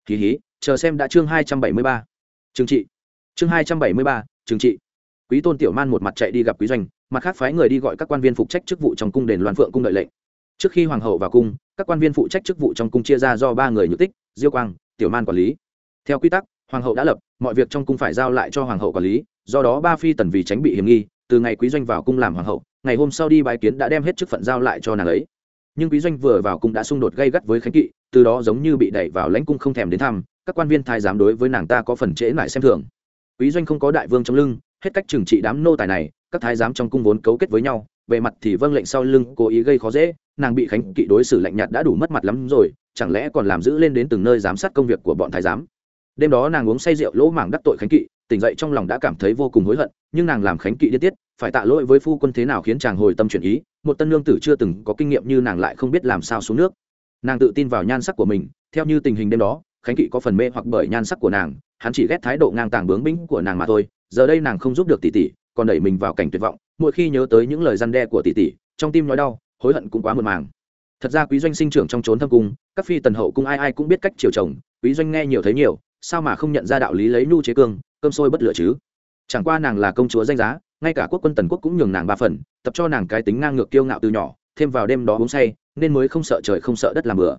Kỳ hí, chờ xem đã chương hai trăm bảy mươi ba. Chương trị. Chương hai trăm bảy mươi ba trừng trị. Quý tôn tiểu man một mặt chạy đi gặp quý doanh, mặt khác phái người đi gọi các quan viên phụ trách chức vụ trong cung đền loan phượng cung đợi lệnh. Trước khi hoàng hậu vào cung, các quan viên phụ trách chức vụ trong cung chia ra do ba người nhược tích, diêu quang, tiểu man quản lý. Theo quy tắc, hoàng hậu đã lập, mọi việc trong cung phải giao lại cho hoàng hậu quản lý, do đó ba phi tần vì tránh bị hiểm nghi, từ ngày quý doanh vào cung làm hoàng hậu, ngày hôm sau đi bái kiến đã đem hết chức phận giao lại cho nàng ấy. Nhưng quý doanh vừa vào cung đã xung đột gây gắt với khánh kỵ, từ đó giống như bị đẩy vào lãnh cung không thèm đến thăm, các quan viên thái giám đối với nàng ta có phần trễ lại xem thường quý doanh không có đại vương trong lưng, hết cách trừng trị đám nô tài này, các thái giám trong cung vốn cấu kết với nhau bề mặt thì vâng lệnh sau lưng cố ý gây khó dễ, nàng bị khánh kỵ đối xử lạnh nhạt đã đủ mất mặt lắm rồi, chẳng lẽ còn làm giữ lên đến từng nơi giám sát công việc của bọn thái giám? Đêm đó nàng uống say rượu lỗ mảng đắc tội khánh kỵ, tỉnh dậy trong lòng đã cảm thấy vô cùng hối hận, nhưng nàng làm khánh kỵ điên tiết, phải tạ lỗi với phu quân thế nào khiến chàng hồi tâm chuyển ý, một tân lương tử chưa từng có kinh nghiệm như nàng lại không biết làm sao xuống nước. Nàng tự tin vào nhan sắc của mình, theo như tình hình đêm đó, khánh kỵ có phần mê hoặc bởi nhan sắc của nàng hắn chỉ ghét thái độ ngang tàng bướng bĩnh của nàng mà thôi, giờ đây nàng không giúp được tỷ tỷ, còn đẩy mình vào cảnh tuyệt vọng, mỗi khi nhớ tới những lời răn đe của tỷ tỷ, trong tim nói đau, hối hận cũng quá mượn màng. Thật ra quý doanh sinh trưởng trong trốn thâm cung, các phi tần hậu cung ai ai cũng biết cách chiều chồng, quý doanh nghe nhiều thấy nhiều, sao mà không nhận ra đạo lý lấy nhu chế cương, cơm sôi bất lựa chứ? Chẳng qua nàng là công chúa danh giá, ngay cả quốc quân tần quốc cũng nhường nàng ba phần, tập cho nàng cái tính ngang ngược kiêu ngạo từ nhỏ, thêm vào đêm đó uống say, nên mới không sợ trời không sợ đất làm bừa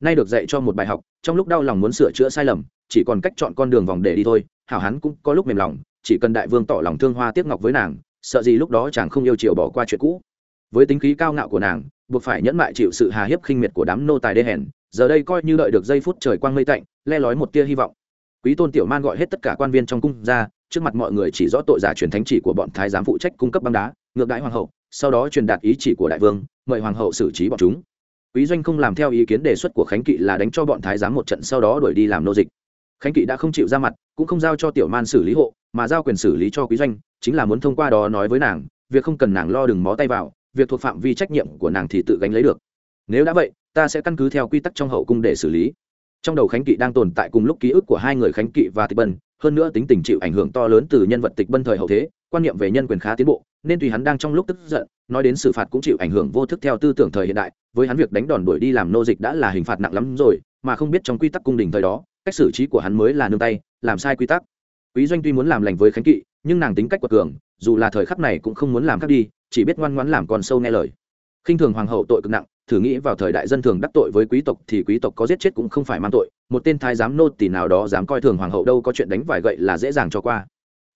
nay được dạy cho một bài học, trong lúc đau lòng muốn sửa chữa sai lầm, chỉ còn cách chọn con đường vòng để đi thôi. Hảo hắn cũng có lúc mềm lòng, chỉ cần đại vương tỏ lòng thương hoa tiếc ngọc với nàng, sợ gì lúc đó chàng không yêu chiều bỏ qua chuyện cũ. Với tính khí cao ngạo của nàng, buộc phải nhẫn mại chịu sự hà hiếp khinh miệt của đám nô tài đê hèn, giờ đây coi như đợi được giây phút trời quang mây tạnh, le lói một tia hy vọng. Quý tôn tiểu man gọi hết tất cả quan viên trong cung ra, trước mặt mọi người chỉ rõ tội giả truyền thánh chỉ của bọn thái giám phụ trách cung cấp băng đá, ngược đãi hoàng hậu, sau đó truyền đạt ý chỉ của đại vương, mời hoàng hậu xử trí bọn chúng quý doanh không làm theo ý kiến đề xuất của khánh kỵ là đánh cho bọn thái giám một trận sau đó đuổi đi làm nô dịch. Khánh kỵ đã không chịu ra mặt, cũng không giao cho tiểu man xử lý hộ, mà giao quyền xử lý cho quý doanh, chính là muốn thông qua đó nói với nàng, việc không cần nàng lo đừng mó tay vào, việc thuộc phạm vi trách nhiệm của nàng thì tự gánh lấy được. Nếu đã vậy, ta sẽ căn cứ theo quy tắc trong hậu cung để xử lý. Trong đầu khánh kỵ đang tồn tại cùng lúc ký ức của hai người khánh kỵ và tịch bân, hơn nữa tính tình chịu ảnh hưởng to lớn từ nhân vật tịch bân thời hậu thế quan niệm về nhân quyền khá tiến bộ, nên tùy hắn đang trong lúc tức giận, nói đến xử phạt cũng chịu ảnh hưởng vô thức theo tư tưởng thời hiện đại, với hắn việc đánh đòn đuổi đi làm nô dịch đã là hình phạt nặng lắm rồi, mà không biết trong quy tắc cung đình thời đó, cách xử trí của hắn mới là nương tay, làm sai quy tắc. Quý doanh tuy muốn làm lành với khánh kỵ, nhưng nàng tính cách quật cường, dù là thời khắc này cũng không muốn làm khác đi, chỉ biết ngoan ngoãn làm con sâu nghe lời. Khinh thường hoàng hậu tội cực nặng, thử nghĩ vào thời đại dân thường đắc tội với quý tộc thì quý tộc có giết chết cũng không phải mang tội, một tên thái giám nô tỳ nào đó dám coi thường hoàng hậu đâu có chuyện đánh vài gậy là dễ dàng cho qua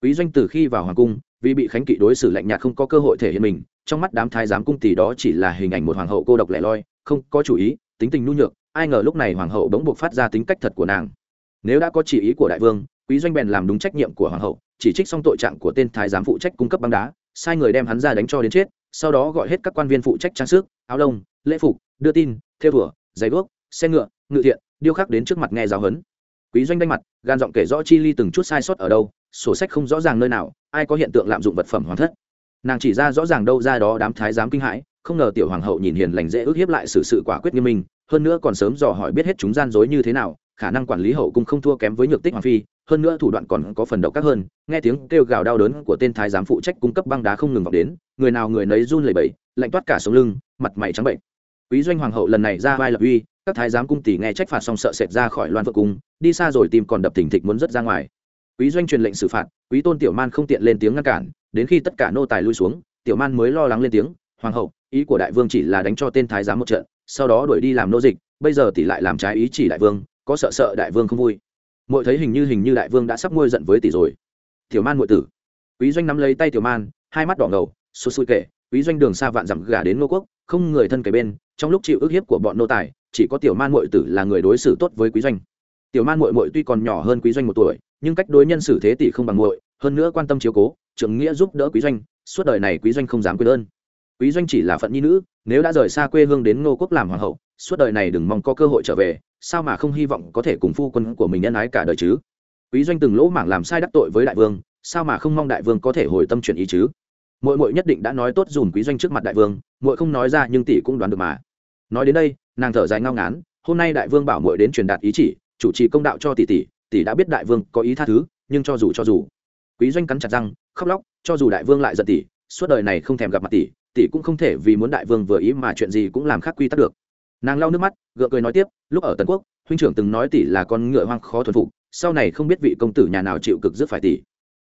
quý doanh từ khi vào hoàng cung, vì bị khánh kỵ đối xử lạnh nhạt không có cơ hội thể hiện mình, trong mắt đám thái giám cung tỷ đó chỉ là hình ảnh một hoàng hậu cô độc lẻ loi, không có chủ ý, tính tình nhu nhược, ai ngờ lúc này hoàng hậu bỗng buộc phát ra tính cách thật của nàng. Nếu đã có chỉ ý của đại vương, quý doanh bèn làm đúng trách nhiệm của hoàng hậu, chỉ trích xong tội trạng của tên thái giám phụ trách cung cấp băng đá, sai người đem hắn ra đánh cho đến chết, sau đó gọi hết các quan viên phụ trách trang sức, áo lông, lễ phục, đưa tin, theo thủa, giày đuốc xe ngựa, ngự thiện, điêu khắc đến trước mặt nghe giáo huấn. Quý doanh đanh mặt, gan giọng kể rõ chi ly từng chút sai sót ở đâu sổ sách không rõ ràng nơi nào ai có hiện tượng lạm dụng vật phẩm hoàng thất. Nàng chỉ ra rõ ràng đâu ra đó đám thái giám kinh hãi không ngờ tiểu hoàng hậu nhìn hiền lành dễ ước hiếp lại xử sự, sự quả quyết nghiêm minh hơn nữa còn sớm dò hỏi biết hết chúng gian dối như thế nào khả năng quản lý hậu cung không thua kém với nhược tích hoàng phi hơn nữa thủ đoạn còn có phần độc các hơn nghe tiếng kêu gào đau đớn của tên thái giám phụ trách cung cấp băng đá không ngừng vọng đến người nào người nấy run lẩy bẩy lạnh toát cả sống lưng mặt mày trắng bệnh. Quý doanh hoàng hậu lần này ra vai lập uy các thái giám cung tỷ nghe trách phạt xong sợ sệt ra khỏi loan vợ cung đi xa rồi tìm còn đập thình thịch muốn rất ra ngoài quý doanh truyền lệnh xử phạt, quý tôn tiểu man không tiện lên tiếng ngăn cản, đến khi tất cả nô tài lui xuống, tiểu man mới lo lắng lên tiếng, hoàng hậu, ý của đại vương chỉ là đánh cho tên thái giám một trận, sau đó đuổi đi làm nô dịch, bây giờ tỷ lại làm trái ý chỉ đại vương, có sợ sợ đại vương không vui. Mỗi thấy hình như hình như đại vương đã sắp ngôi giận với tỷ rồi. Tiểu man ngụy tử. Quý doanh nắm lấy tay tiểu man, hai mắt đỏ ngầu, sụt sụi kể, quý doanh đường xa vạn dặm gả đến Ngô quốc, không người thân kề bên, trong lúc chịu ức hiếp của bọn nô tài, chỉ có tiểu man ngụy tử là người đối xử tốt với quý doanh tiểu man muội muội tuy còn nhỏ hơn quý doanh một tuổi, nhưng cách đối nhân xử thế tỷ không bằng muội, hơn nữa quan tâm chiếu cố, trưởng nghĩa giúp đỡ quý doanh, suốt đời này quý doanh không dám quên ơn. Quý doanh chỉ là phận nhi nữ, nếu đã rời xa quê hương đến ngô quốc làm hoàng hậu, suốt đời này đừng mong có cơ hội trở về, sao mà không hy vọng có thể cùng phu quân của mình nhân ái cả đời chứ? Quý doanh từng lỗ mảng làm sai đắc tội với đại vương, sao mà không mong đại vương có thể hồi tâm chuyển ý chứ? Muội Muội nhất định đã nói tốt dùm quý doanh trước mặt đại vương, Muội không nói ra nhưng tỷ cũng đoán được mà. Nói đến đây, nàng thở dài ngao ngán, hôm nay đại vương bảo muội đến truyền đạt ý chỉ chủ trì công đạo cho tỷ tỷ tỷ đã biết đại vương có ý tha thứ, nhưng cho dù cho dù. Quý doanh cắn chặt răng, khóc lóc, cho dù đại vương lại giận tỷ, suốt đời này không thèm gặp mặt tỷ tỷ cũng không thể vì muốn đại vương vừa ý mà chuyện gì cũng làm khác quy tắc được. Nàng lau nước mắt, gượng cười nói tiếp, lúc ở tần quốc, huynh trưởng từng nói tỷ là con ngựa hoang khó thuần phục, sau này không biết vị công tử nhà nào chịu cực dứt phải tỷ.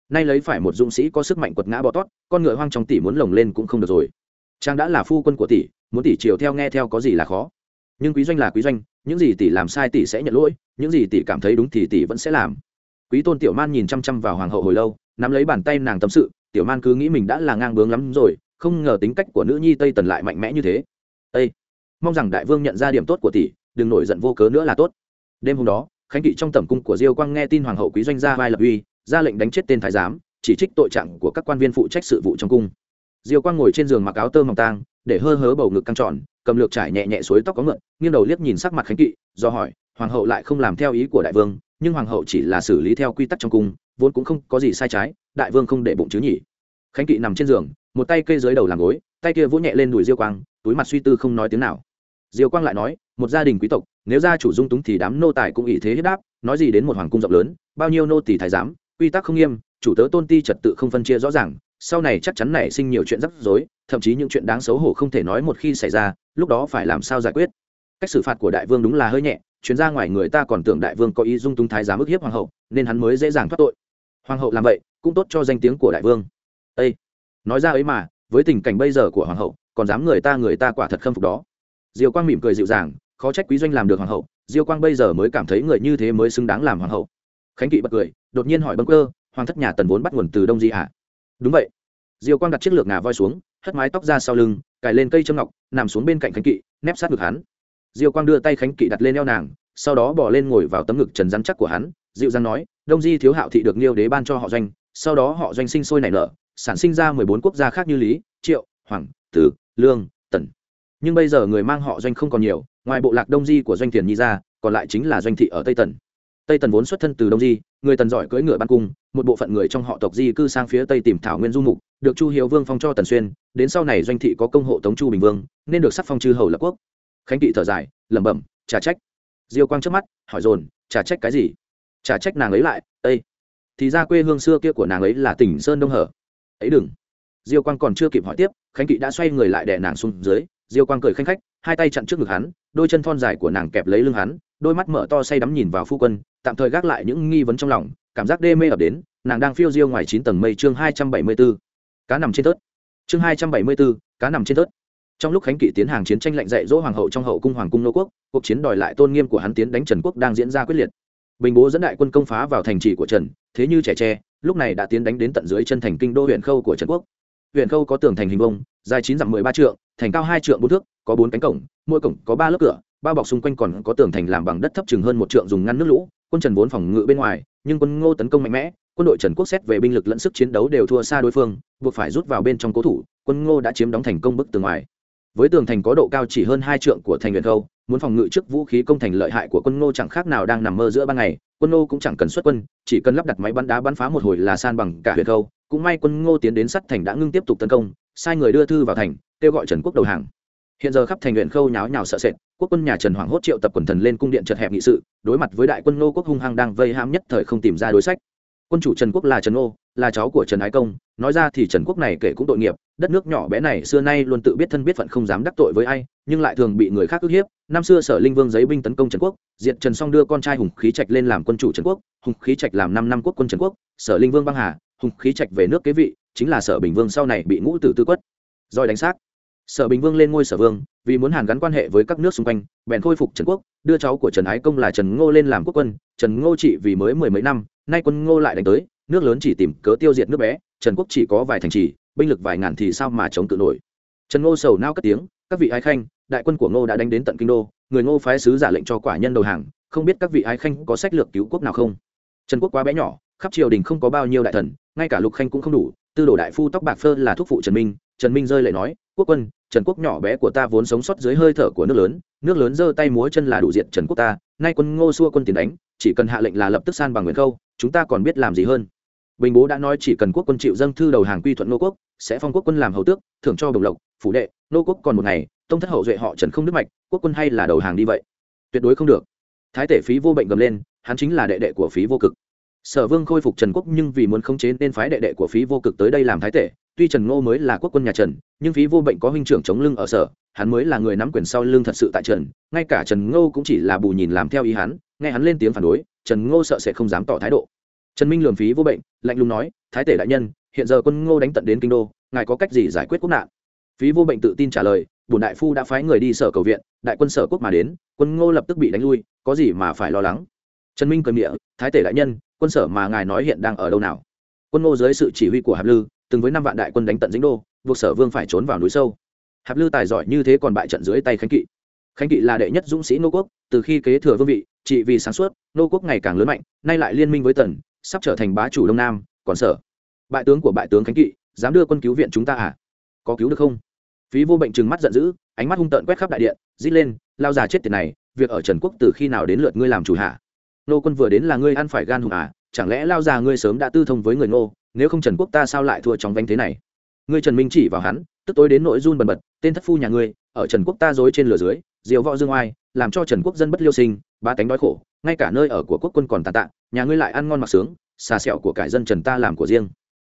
Nay lấy phải một dũng sĩ có sức mạnh quật ngã bọ tót, con ngựa hoang trong tỷ muốn lồng lên cũng không được rồi. Trang đã là phu quân của tỷ, muốn tỷ chiều theo nghe theo có gì là khó. Nhưng quý doanh là quý doanh những gì tỷ làm sai tỷ sẽ nhận lỗi, những gì tỷ cảm thấy đúng thì tỷ vẫn sẽ làm. Quý tôn tiểu man nhìn chăm chăm vào hoàng hậu hồi lâu, nắm lấy bàn tay nàng tâm sự, tiểu man cứ nghĩ mình đã là ngang bướng lắm rồi, không ngờ tính cách của nữ nhi tây tần lại mạnh mẽ như thế. Ây mong rằng đại vương nhận ra điểm tốt của tỷ, đừng nổi giận vô cớ nữa là tốt. Đêm hôm đó, khánh kỵ trong tầm cung của diêu quang nghe tin hoàng hậu quý doanh gia vai lập uy, ra lệnh đánh chết tên thái giám, chỉ trích tội trạng của các quan viên phụ trách sự vụ trong cung. Diêu quang ngồi trên giường mặc áo tơ mỏng tang để hơ hớ bầu ngực căng tròn, cầm lược trải nhẹ nhẹ suối tóc có ngượn nghiêng đầu liếc nhìn sắc mặt khánh kỵ, do hỏi, hoàng hậu lại không làm theo ý của đại vương, nhưng hoàng hậu chỉ là xử lý theo quy tắc trong cung, vốn cũng không có gì sai trái, đại vương không để bụng chứ nhỉ? Khánh kỵ nằm trên giường, một tay kê dưới đầu làm gối, tay kia vỗ nhẹ lên đùi diêu quang, túi mặt suy tư không nói tiếng nào. Diêu quang lại nói, một gia đình quý tộc, nếu gia chủ dung túng thì đám nô tài cũng ý thế hiếp đáp, nói gì đến một hoàng cung rộng lớn, bao nhiêu nô tỳ thái giám, quy tắc không nghiêm, chủ tớ tôn ti trật tự không phân chia rõ ràng sau này chắc chắn nảy sinh nhiều chuyện rắc rối, thậm chí những chuyện đáng xấu hổ không thể nói một khi xảy ra, lúc đó phải làm sao giải quyết? Cách xử phạt của đại vương đúng là hơi nhẹ, chuyến ra ngoài người ta còn tưởng đại vương có ý dung túng thái giám ức hiếp hoàng hậu, nên hắn mới dễ dàng thoát tội. Hoàng hậu làm vậy, cũng tốt cho danh tiếng của đại vương. Ê! nói ra ấy mà, với tình cảnh bây giờ của hoàng hậu, còn dám người ta người ta quả thật khâm phục đó. Diêu quang mỉm cười dịu dàng, khó trách quý doanh làm được hoàng hậu, diêu quang bây giờ mới cảm thấy người như thế mới xứng đáng làm hoàng hậu. Khánh kỵ bật cười, đột nhiên hỏi bâng cơ, hoàng thất nhà tần vốn bắt nguồn từ đông di ạ à? Đúng vậy. Diêu quang đặt chiếc lược ngà voi xuống, hất mái tóc ra sau lưng, cài lên cây châm ngọc, nằm xuống bên cạnh khánh kỵ, nép sát ngực hắn. Diêu quang đưa tay khánh kỵ đặt lên eo nàng, sau đó bỏ lên ngồi vào tấm ngực trần rắn chắc của hắn, dịu dàng nói, đông di thiếu hạo thị được niêu đế ban cho họ doanh, sau đó họ doanh sinh sôi nảy nở, sản sinh ra mười bốn quốc gia khác như lý, triệu, hoàng, tử, lương, tần. Nhưng bây giờ người mang họ doanh không còn nhiều, ngoài bộ lạc đông di của doanh tiền nhi ra, còn lại chính là doanh thị ở tây tần tây tần vốn xuất thân từ đông di, người tần giỏi cưỡi ngựa ban cung, một bộ phận người trong họ tộc di cư sang phía tây tìm thảo nguyên du mục, được chu hiếu vương phong cho tần xuyên, đến sau này doanh thị có công hộ tống chu bình vương, nên được sắc phong chư hầu lập quốc. Khánh kỵ thở dài, lẩm bẩm trả trách. Diêu quang trước mắt, hỏi dồn trả trách cái gì? Trả trách nàng ấy lại ây thì ra quê hương xưa kia của nàng ấy là tỉnh sơn đông hở. Ấy đừng. Diêu quang còn chưa kịp hỏi tiếp, khánh kỵ đã xoay người lại đè nàng xuống dưới. Diêu quang cười khanh khách, hai tay chặn trước ngực hắn, đôi chân thon dài của nàng kẹp lấy lưng hắn đôi mắt mở to say đắm nhìn vào phu quân, tạm thời gác lại những nghi vấn trong lòng, cảm giác đê mê ập đến, nàng đang phiêu diêu ngoài chín tầng mây chương hai trăm bảy mươi b ố cá nằm trên tớt chương hai trăm bảy mươi b ố cá nằm trên tớt trong lúc khánh kỵ tiến hàng chiến tranh lạnh dạy dỗ hoàng hậu trong hậu cung hoàng cung nô quốc, cuộc chiến đòi lại tôn nghiêm của hắn tiến đánh trần quốc đang diễn ra quyết liệt. Bình bố dẫn đại quân công phá vào thành trì của trần, thế như trẻ tre, lúc này đã tiến đánh đến tận dưới chân thành kinh đô huyện khâu của trần quốc. Huyện khâu có tường thành hình bông dài chín dặm mười ba trượng, thành cao hai trượng bốn thước, có bốn cánh cổng, mỗi cổng có ba lớp cửa bao bọc xung quanh còn có tường thành làm bằng đất thấp chừng hơn một trượng dùng ngăn nước lũ, quân trần vốn phòng ngự bên ngoài, nhưng quân ngô tấn công mạnh mẽ, quân đội trần quốc xét về binh lực lẫn sức chiến đấu đều thua xa đối phương, buộc phải rút vào bên trong cố thủ, quân ngô đã chiếm đóng thành công bức tường ngoài. Với tường thành có độ cao chỉ hơn hai trượng của thành huyện khâu muốn phòng ngự trước vũ khí công thành lợi hại của quân ngô chẳng khác nào đang nằm mơ giữa ban ngày, quân ngô cũng chẳng cần xuất quân, chỉ cần lắp đặt máy bắn đá bắn phá một hồi là san bằng cả huyện khâu cũng may quân ngô tiến đến sắt thành đã ngưng tiếp tục tấn công, sai người đưa thư vào thành, kêu gọi trần quốc đầu hàng hiện giờ khắp thành huyện khâu nháo nhào sợ sệt, quốc quân nhà trần hoàng hốt triệu tập quần thần lên cung điện chật hẹp nghị sự, đối mặt với đại quân ngô quốc hung hăng đang vây hãm nhất thời không tìm ra đối sách. Quân chủ trần quốc là trần Ô là cháu của trần ái công, nói ra thì trần quốc này kể cũng tội nghiệp, đất nước nhỏ bé này xưa nay luôn tự biết thân biết phận không dám đắc tội với ai, nhưng lại thường bị người khác ức hiếp. Năm xưa sở linh vương giấy binh tấn công trần quốc, diệt trần song đưa con trai hùng khí trạch lên làm quân chủ trần quốc, hùng khí trạch làm năm năm quốc quân trần quốc, sở linh vương băng hà, hùng khí trạch về nước kế vị, chính là sở bình vương sau này bị ngũ tử tư quất. Rồi đánh xác sở bình vương lên ngôi sở vương, vì muốn hàn gắn quan hệ với các nước xung quanh, bèn khôi phục trần quốc, đưa cháu của trần ái công là trần ngô lên làm quốc quân. Trần ngô trị vì mới mười mấy năm, nay quân ngô lại đánh tới, nước lớn chỉ tìm cớ tiêu diệt nước bé, trần quốc chỉ có vài thành trì, binh lực vài ngàn thì sao mà chống tự nổi. Trần ngô sầu nao cất tiếng, các vị ái khanh, đại quân của ngô đã đánh đến tận kinh đô, người ngô phái sứ giả lệnh cho quả nhân đầu hàng, không biết các vị ái khanh có sách lược cứu quốc nào không? Trần quốc quá bé nhỏ, khắp triều đình không có bao nhiêu đại thần, ngay cả lục khanh cũng không đủ, tư đồ đại phu tóc bạc phơ là thúc phụ trần minh trần minh rơi lại nói, quốc quân, trần quốc nhỏ bé của ta vốn sống sót dưới hơi thở của nước lớn nước lớn giơ tay múa chân là đủ diện trần quốc ta, nay quân ngô xua quân tiền đánh, chỉ cần hạ lệnh là lập tức san bằng nguyễn khâu, chúng ta còn biết làm gì hơn. Bình bố đã nói chỉ cần quốc quân chịu dâng thư đầu hàng quy thuận nô quốc, sẽ phong quốc quân làm hầu tước, thưởng cho đồng lộc, phủ đệ nô quốc còn một ngày, tông thất hậu duệ họ trần không đức mạch, quốc quân hay là đầu hàng đi vậy? Tuyệt đối không được. Thái tể phí vô bệnh gầm lên, hắn chính là đệ đệ của phí vô cực. Sở vương khôi phục trần quốc nhưng vì muốn khống chế nên phái đệ đệ của phí vô cực tới đây làm thái tể tuy trần ngô mới là quốc quân nhà trần, nhưng phí vô bệnh có huynh trưởng chống lưng ở sở, hắn mới là người nắm quyền sau lưng thật sự tại trần, ngay cả trần ngô cũng chỉ là bù nhìn làm theo ý hắn, nghe hắn lên tiếng phản đối, trần ngô sợ sẽ không dám tỏ thái độ. Trần minh lường phí vô bệnh, lạnh lùng nói, thái tể đại nhân, hiện giờ quân ngô đánh tận đến kinh đô, ngài có cách gì giải quyết quốc nạn? Phí vô bệnh tự tin trả lời bùn đại phu đã phái người đi sở cầu viện, đại quân sở quốc mà đến, quân ngô lập tức bị đánh lui, có gì mà phải lo lắng? Trần minh cười miệng thái tể đại nhân, quân sở mà ngài nói hiện đang ở đâu nào? Quân ngô dưới sự chỉ huy của hạp lư từng với năm vạn đại quân đánh tận dĩnh đô, buộc sở vương phải trốn vào núi sâu. Hạp lư tài giỏi như thế còn bại trận dưới tay khánh kỵ. Khánh kỵ là đệ nhất dũng sĩ nô quốc, từ khi kế thừa vương vị, trị vì sáng suốt, nô quốc ngày càng lớn mạnh, nay lại liên minh với tần, sắp trở thành bá chủ đông nam, còn sở. Bại tướng của bại tướng khánh kỵ, dám đưa quân cứu viện chúng ta à? Có cứu được không? Phí vô bệnh trừng mắt giận dữ, ánh mắt hung tợn quét khắp đại điện, rít lên, lao già chết tiền này, việc ở trần quốc từ khi nào đến lượt ngươi làm chủ hạ nô quân vừa đến là ngươi ăn phải gan hùng à? Chẳng lẽ lao già ngươi sớm đã tư thông với người ngô nếu không trần quốc ta sao lại thua trong vánh thế này? Ngươi trần minh chỉ vào hắn, tức tối đến nội run bần bật, tên thất phu nhà ngươi, ở trần quốc ta dối trên lửa dưới, diều võ dương oai, làm cho trần quốc dân bất liêu sinh ba tánh đói khổ, ngay cả nơi ở của quốc quân còn tàn tạ, nhà ngươi lại ăn ngon mặc sướng, xà sẹo của cải dân trần ta làm của riêng.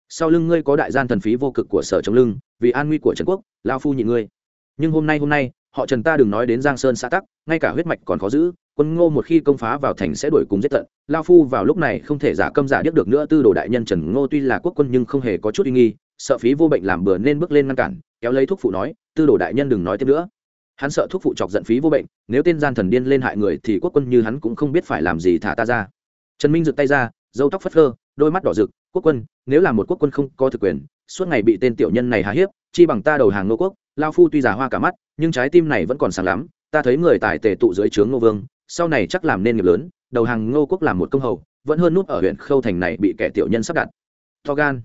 Sau lưng ngươi có đại gian thần phí vô cực của sở chống lưng, vì an nguy của trần quốc, lao phu nhị ngươi. Nhưng hôm nay hôm nay, họ trần ta đừng nói đến giang sơn xã tắc, ngay cả huyết mạch còn khó giữ quân ngô một khi công phá vào thành sẽ đuổi cùng giết tận, lao phu vào lúc này không thể giả câm giả điếc được nữa, tư đồ đại nhân trần ngô tuy là quốc quân nhưng không hề có chút uy nghi, sợ phí vô bệnh làm bừa nên bước lên ngăn cản, kéo lấy thuốc phụ nói, tư đồ đại nhân đừng nói tiếp nữa. Hắn sợ thuốc phụ chọc giận phí vô bệnh, nếu tên gian thần điên lên hại người thì quốc quân như hắn cũng không biết phải làm gì thả ta ra. Trần minh giựt tay ra dâu tóc phất phơ, đôi mắt đỏ rực, quốc quân, nếu là một quốc quân không có thực quyền, suốt ngày bị tên tiểu nhân này hà hiếp, chi bằng ta đầu hàng nô quốc, lao phu tuy già hoa cả mắt, nhưng trái tim này vẫn còn sáng lắm, ta thấy người tài tề tụ dưới trướng ngô vương sau này chắc làm nên nghiệp lớn, đầu hàng ngô quốc làm một công hầu, vẫn hơn nút ở huyện khâu thành này bị kẻ tiểu nhân sắp đặt. To gan.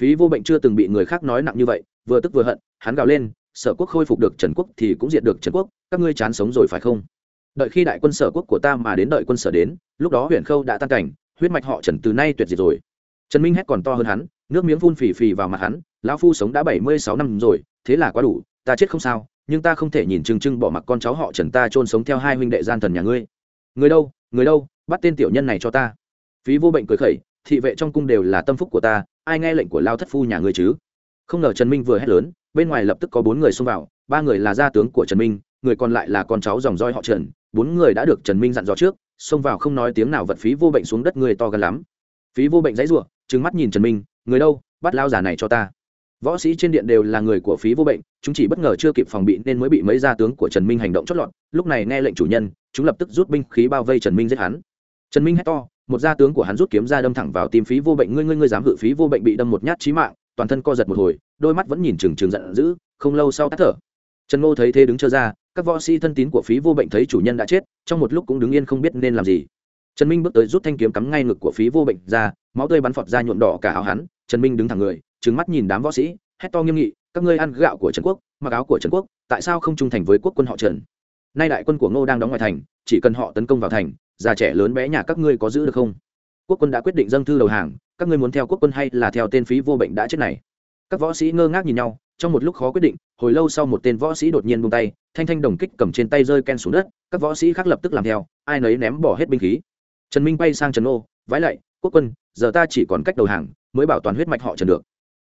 Phí vô bệnh chưa từng bị người khác nói nặng như vậy, vừa tức vừa hận, hắn gào lên, sở quốc khôi phục được trần quốc thì cũng diệt được trần quốc, các ngươi chán sống rồi phải không? Đợi khi đại quân sở quốc của ta mà đến đợi quân sở đến, lúc đó huyện khâu đã tan cảnh, huyết mạch họ trần từ nay tuyệt diệt rồi. Trần minh hét còn to hơn hắn, nước miếng phun phì phì vào mặt hắn, lão phu sống đã bảy mươi sáu năm rồi, thế là quá đủ, ta chết không sao nhưng ta không thể nhìn chừng chừng bỏ mặc con cháu họ trần ta trôn sống theo hai huynh đệ gian thần nhà ngươi. Người đâu người đâu, bắt tên tiểu nhân này cho ta. Phí vô bệnh cười khẩy, thị vệ trong cung đều là tâm phúc của ta, ai nghe lệnh của lao thất phu nhà ngươi chứ? Không ngờ trần minh vừa hét lớn, bên ngoài lập tức có bốn người xông vào, ba người là gia tướng của trần minh, người còn lại là con cháu dòng roi họ trần. Bốn người đã được trần minh dặn dò trước, xông vào không nói tiếng nào vật phí vô bệnh xuống đất người to gần lắm. Phí vô bệnh dãy r u ộ n trừng mắt nhìn trần minh, người đâu, bắt lao giả này cho ta võ sĩ trên điện đều là người của phí vô bệnh, chúng chỉ bất ngờ chưa kịp phòng bị nên mới bị mấy gia tướng của trần minh hành động chót lọt, lúc này nghe lệnh chủ nhân, chúng lập tức rút binh khí bao vây trần minh giết hắn. Trần minh hét to, một gia tướng của hắn rút kiếm ra đâm thẳng vào tim phí vô bệnh, ngươi ngươi ngươi dám hự phí vô bệnh bị đâm một nhát chí mạng. Toàn thân co giật một hồi, đôi mắt vẫn nhìn trừng trừng giận dữ, không lâu sau tắt thở. Trần ngô thấy thế đứng trơ ra, các võ sĩ thân tín của phí vô bệnh thấy chủ nhân đã chết, trong một lúc cũng đứng yên không biết nên làm gì. Trần minh bước tới rút thanh kiếm cắm ngay ngực của phí vô bệnh ra, máu tươi bắn phọt ra nhuộm đỏ cả áo hắn, trần minh đứng thẳng người trừng mắt nhìn đám võ sĩ, hét to nghiêm nghị, các ngươi ăn gạo của trần quốc, mặc áo của trần quốc, tại sao không trung thành với quốc quân họ trần? Nay đại quân của ngô đang đóng ngoài thành, chỉ cần họ tấn công vào thành, già trẻ lớn bé nhà các ngươi có giữ được không? Quốc quân đã quyết định dâng thư đầu hàng, các ngươi muốn theo quốc quân hay là theo tên phí vô bệnh đã chết này? Các võ sĩ ngơ ngác nhìn nhau, trong một lúc khó quyết định, hồi lâu sau một tên võ sĩ đột nhiên buông tay, thanh thanh đồng kích cầm trên tay rơi ken xuống đất, các võ sĩ khác lập tức làm theo, ai nấy ném bỏ hết binh khí. Trần minh bay sang trần ô vái lạy quốc quân, giờ ta chỉ còn cách đầu hàng, mới bảo toàn huyết mạch họ trần được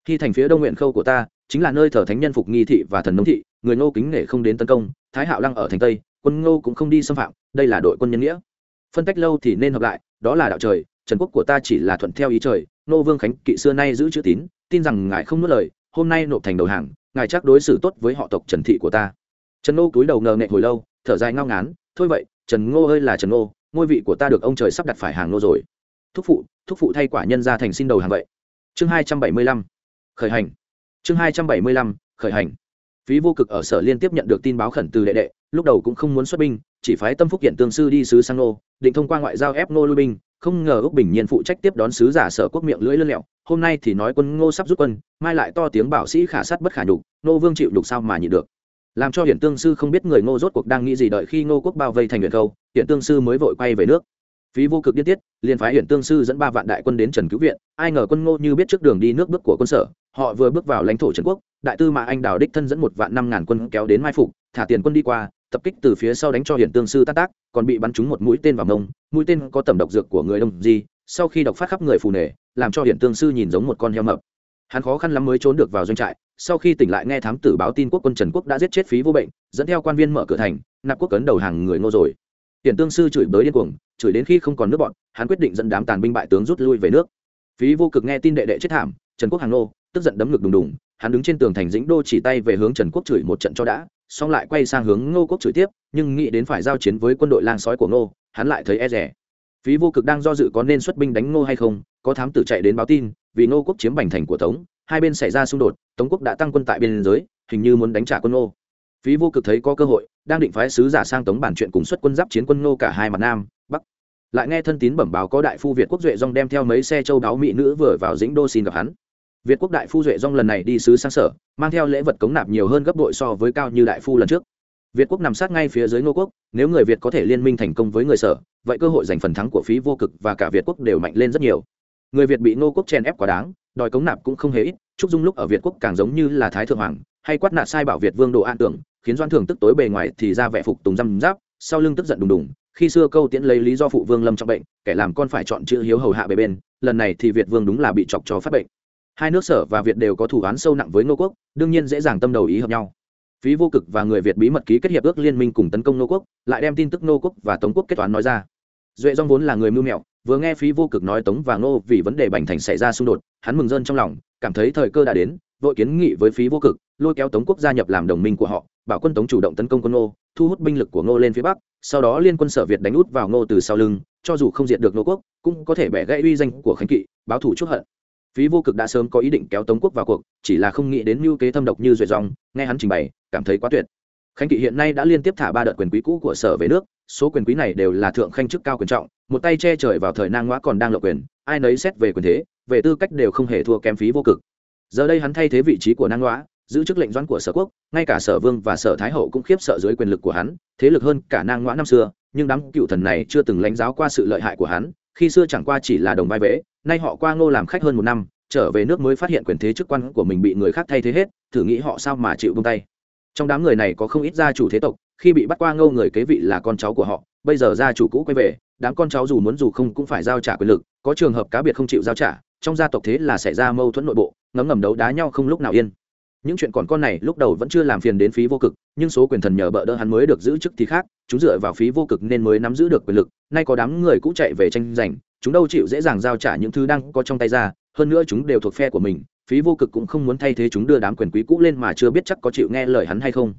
khi thành phía đông nguyện khâu của ta, chính là nơi thờ thánh nhân phục nghi thị và thần nông thị, người ngô kính nể không đến tấn công, thái hạo lăng ở thành tây, quân ngô cũng không đi xâm phạm, đây là đội quân nhân nghĩa. Phân tách lâu thì nên hợp lại, đó là đạo trời, trần quốc của ta chỉ là thuận theo ý trời nô vương khánh kỵ xưa nay giữ chữ tín, tin rằng ngài không nuốt lời, hôm nay nộp thành đầu hàng, ngài chắc đối xử tốt với họ tộc trần thị của ta. Trần ngô cúi đầu ngờ nghệ hồi lâu, thở dài ngao ngán, thôi vậy, trần ngô ơi là trần ngô, ngôi vị của ta được ông trời sắp đặt phải hàng Ngô rồi. Thúc phụ thúc phụ thay quả nhân ra thành xin đầu hàng vậy. Chương hai trăm bảy mươi lăm khởi hành. Chương hai trăm bảy mươi lăm, khởi hành. Phí vô cực ở sở liên tiếp nhận được tin báo khẩn từ đệ đệ, lúc đầu cũng không muốn xuất binh, chỉ phái tâm phúc hiện tương sư đi sứ sang nô, định thông qua ngoại giao ép nô lui binh, không ngờ úc bình nhiên phụ trách tiếp đón sứ giả sở quốc miệng lưỡi lươn lẹo, hôm nay thì nói quân ngô sắp rút quân, mai lại to tiếng bảo sĩ khả sát bất khả nhục, nô vương chịu đục sao mà nhịn được. Làm cho hiển tương sư không biết người ngô rốt cuộc đang nghĩ gì đợi khi ngô quốc bao vây thành huyện khâu hiển tương sư mới vội quay về nước. Phí vô cực điên tiết, liền phái hiển tương sư dẫn ba vạn đại quân đến trần cứu viện, ai ngờ quân ngô như biết trước đường đi nước bước của quân sở họ vừa bước vào lãnh thổ trần quốc, đại tư mã anh đào đích thân dẫn một vạn năm ngàn quân kéo đến mai phục, thả tiền quân đi qua, tập kích từ phía sau đánh cho hiển tương sư tác tác, còn bị bắn trúng một mũi tên vào mông, mũi tên có tầm độc dược của người đông di, sau khi độc phát khắp người phù nề, làm cho hiển tương sư nhìn giống một con heo mập. Hắn khó khăn lắm mới trốn được vào doanh trại, sau khi tỉnh lại nghe thám tử báo tin quốc quân trần quốc đã giết chết phí vô bệnh, dẫn theo quan viên mở cửa thành, nạp quốc cấn đầu hàng người ngô rồi. Hiển tương sư chửi bới điên cuồng, chửi đến khi không còn nước bọn, hắn quyết định dẫn đám tàn binh bại tướng rút lui về nước. Phí vô cực nghe tin đệ đệ chết thảm, trần quốc hàng nô tức giận đấm ngực đùng đùng, hắn đứng trên tường thành dĩnh đô chỉ tay về hướng trần quốc chửi một trận cho đã, xong lại quay sang hướng ngô quốc chửi tiếp, nhưng nghĩ đến phải giao chiến với quân đội lang sói của ngô, hắn lại thấy e rẻ phí vô cực đang do dự có nên xuất binh đánh ngô hay không, có thám tử chạy đến báo tin, vì ngô quốc chiếm bành thành của tống, hai bên xảy ra xung đột, tống quốc đã tăng quân tại biên giới, hình như muốn đánh trả quân ngô. Phí vô cực thấy có cơ hội, đang định phái sứ giả sang tống bản chuyện cùng xuất quân giáp chiến quân ngô cả hai mặt nam, bắc. Lại nghe thân tín bẩm báo có đại phu việt quốc duệ dong đem theo mấy xe châu đáo mỹ nữ vừa vào dĩnh đô xin gặp hắn việt quốc đại phu duệ dong lần này đi sứ sang sở, mang theo lễ vật cống nạp nhiều hơn gấp bội so với cao như đại phu lần trước. Việt quốc nằm sát ngay phía dưới ngô quốc, nếu người việt có thể liên minh thành công với người sở, vậy cơ hội giành phần thắng của phí vô cực và cả việt quốc đều mạnh lên rất nhiều. Người việt bị ngô quốc chèn ép quá đáng, đòi cống nạp cũng không hề ít, trúc dung lúc ở việt quốc càng giống như là thái thượng hoàng, hay quát nạt sai bảo việt vương đồ an tưởng, khiến doan thường tức tối bề ngoài thì ra vẻ phục tùng răm giáp sau lưng tức giận đùng đùng, khi xưa câu tiễn lấy lý do phụ vương lâm trọng bệnh, kẻ làm con phải chọn chữ hiếu hầu hạ bề bên, lần này thì việt vương đúng là bị chọc cho phát bệnh hai nước sở và việt đều có thủ án sâu nặng với ngô quốc, đương nhiên dễ dàng tâm đầu ý hợp nhau. Phí vô cực và người việt bí mật ký kết hiệp ước liên minh cùng tấn công nô quốc, lại đem tin tức nô quốc và tống quốc kết toán nói ra. Duệ dong vốn là người mưu mẹo, vừa nghe phí vô cực nói tống và ngô vì vấn đề bành thành xảy ra xung đột, hắn mừng rơn trong lòng, cảm thấy thời cơ đã đến, vội kiến nghị với phí vô cực, lôi kéo tống quốc gia nhập làm đồng minh của họ, bảo quân tống chủ động tấn công quân ngô, thu hút binh lực của ngô lên phía bắc, sau đó liên quân sở việt đánh út vào ngô từ sau lưng, cho dù không diệt được ngô quốc, cũng có thể bẻ gãy uy danh của khánh kỵ, báo thủ chút hận phí vô cực đã sớm có ý định kéo tống quốc vào cuộc, chỉ là không nghĩ đến mưu kế thâm độc như duệ dòng, nghe hắn trình bày, cảm thấy quá tuyệt. Khánh kỵ hiện nay đã liên tiếp thả ba đợt quyền quý cũ của sở về nước, số quyền quý này đều là thượng khanh chức cao quyền trọng, một tay che trời vào thời nang ngoã còn đang lộc quyền, ai nấy xét về quyền thế, về tư cách đều không hề thua kém phí vô cực. Giờ đây hắn thay thế vị trí của nang ngoã, giữ chức lệnh doãn của sở quốc, ngay cả sở vương và sở thái hậu cũng khiếp sợ dưới quyền lực của hắn, thế lực hơn cả nang ngoã năm xưa, nhưng đám cựu thần này chưa từng lãnh giáo qua sự lợi hại của hắn khi xưa chẳng qua chỉ là đồng vai vế, nay họ qua ngô làm khách hơn một năm, trở về nước mới phát hiện quyền thế chức quan của mình bị người khác thay thế hết, thử nghĩ họ sao mà chịu buông tay. Trong đám người này có không ít gia chủ thế tộc, khi bị bắt qua ngô người kế vị là con cháu của họ, bây giờ gia chủ cũ quay về, đám con cháu dù muốn dù không cũng phải giao trả quyền lực, có trường hợp cá biệt không chịu giao trả, trong gia tộc thế là xảy ra mâu thuẫn nội bộ, ngấm ngầm đấu đá nhau không lúc nào yên những chuyện còn con này lúc đầu vẫn chưa làm phiền đến phí vô cực, nhưng số quyền thần nhờ bợ đỡ hắn mới được giữ chức thì khác, chúng dựa vào phí vô cực nên mới nắm giữ được quyền lực, nay có đám người cũ chạy về tranh giành, chúng đâu chịu dễ dàng giao trả những thứ đang có trong tay ra, hơn nữa chúng đều thuộc phe của mình, phí vô cực cũng không muốn thay thế chúng đưa đám quyền quý cũ lên mà chưa biết chắc có chịu nghe lời hắn hay không.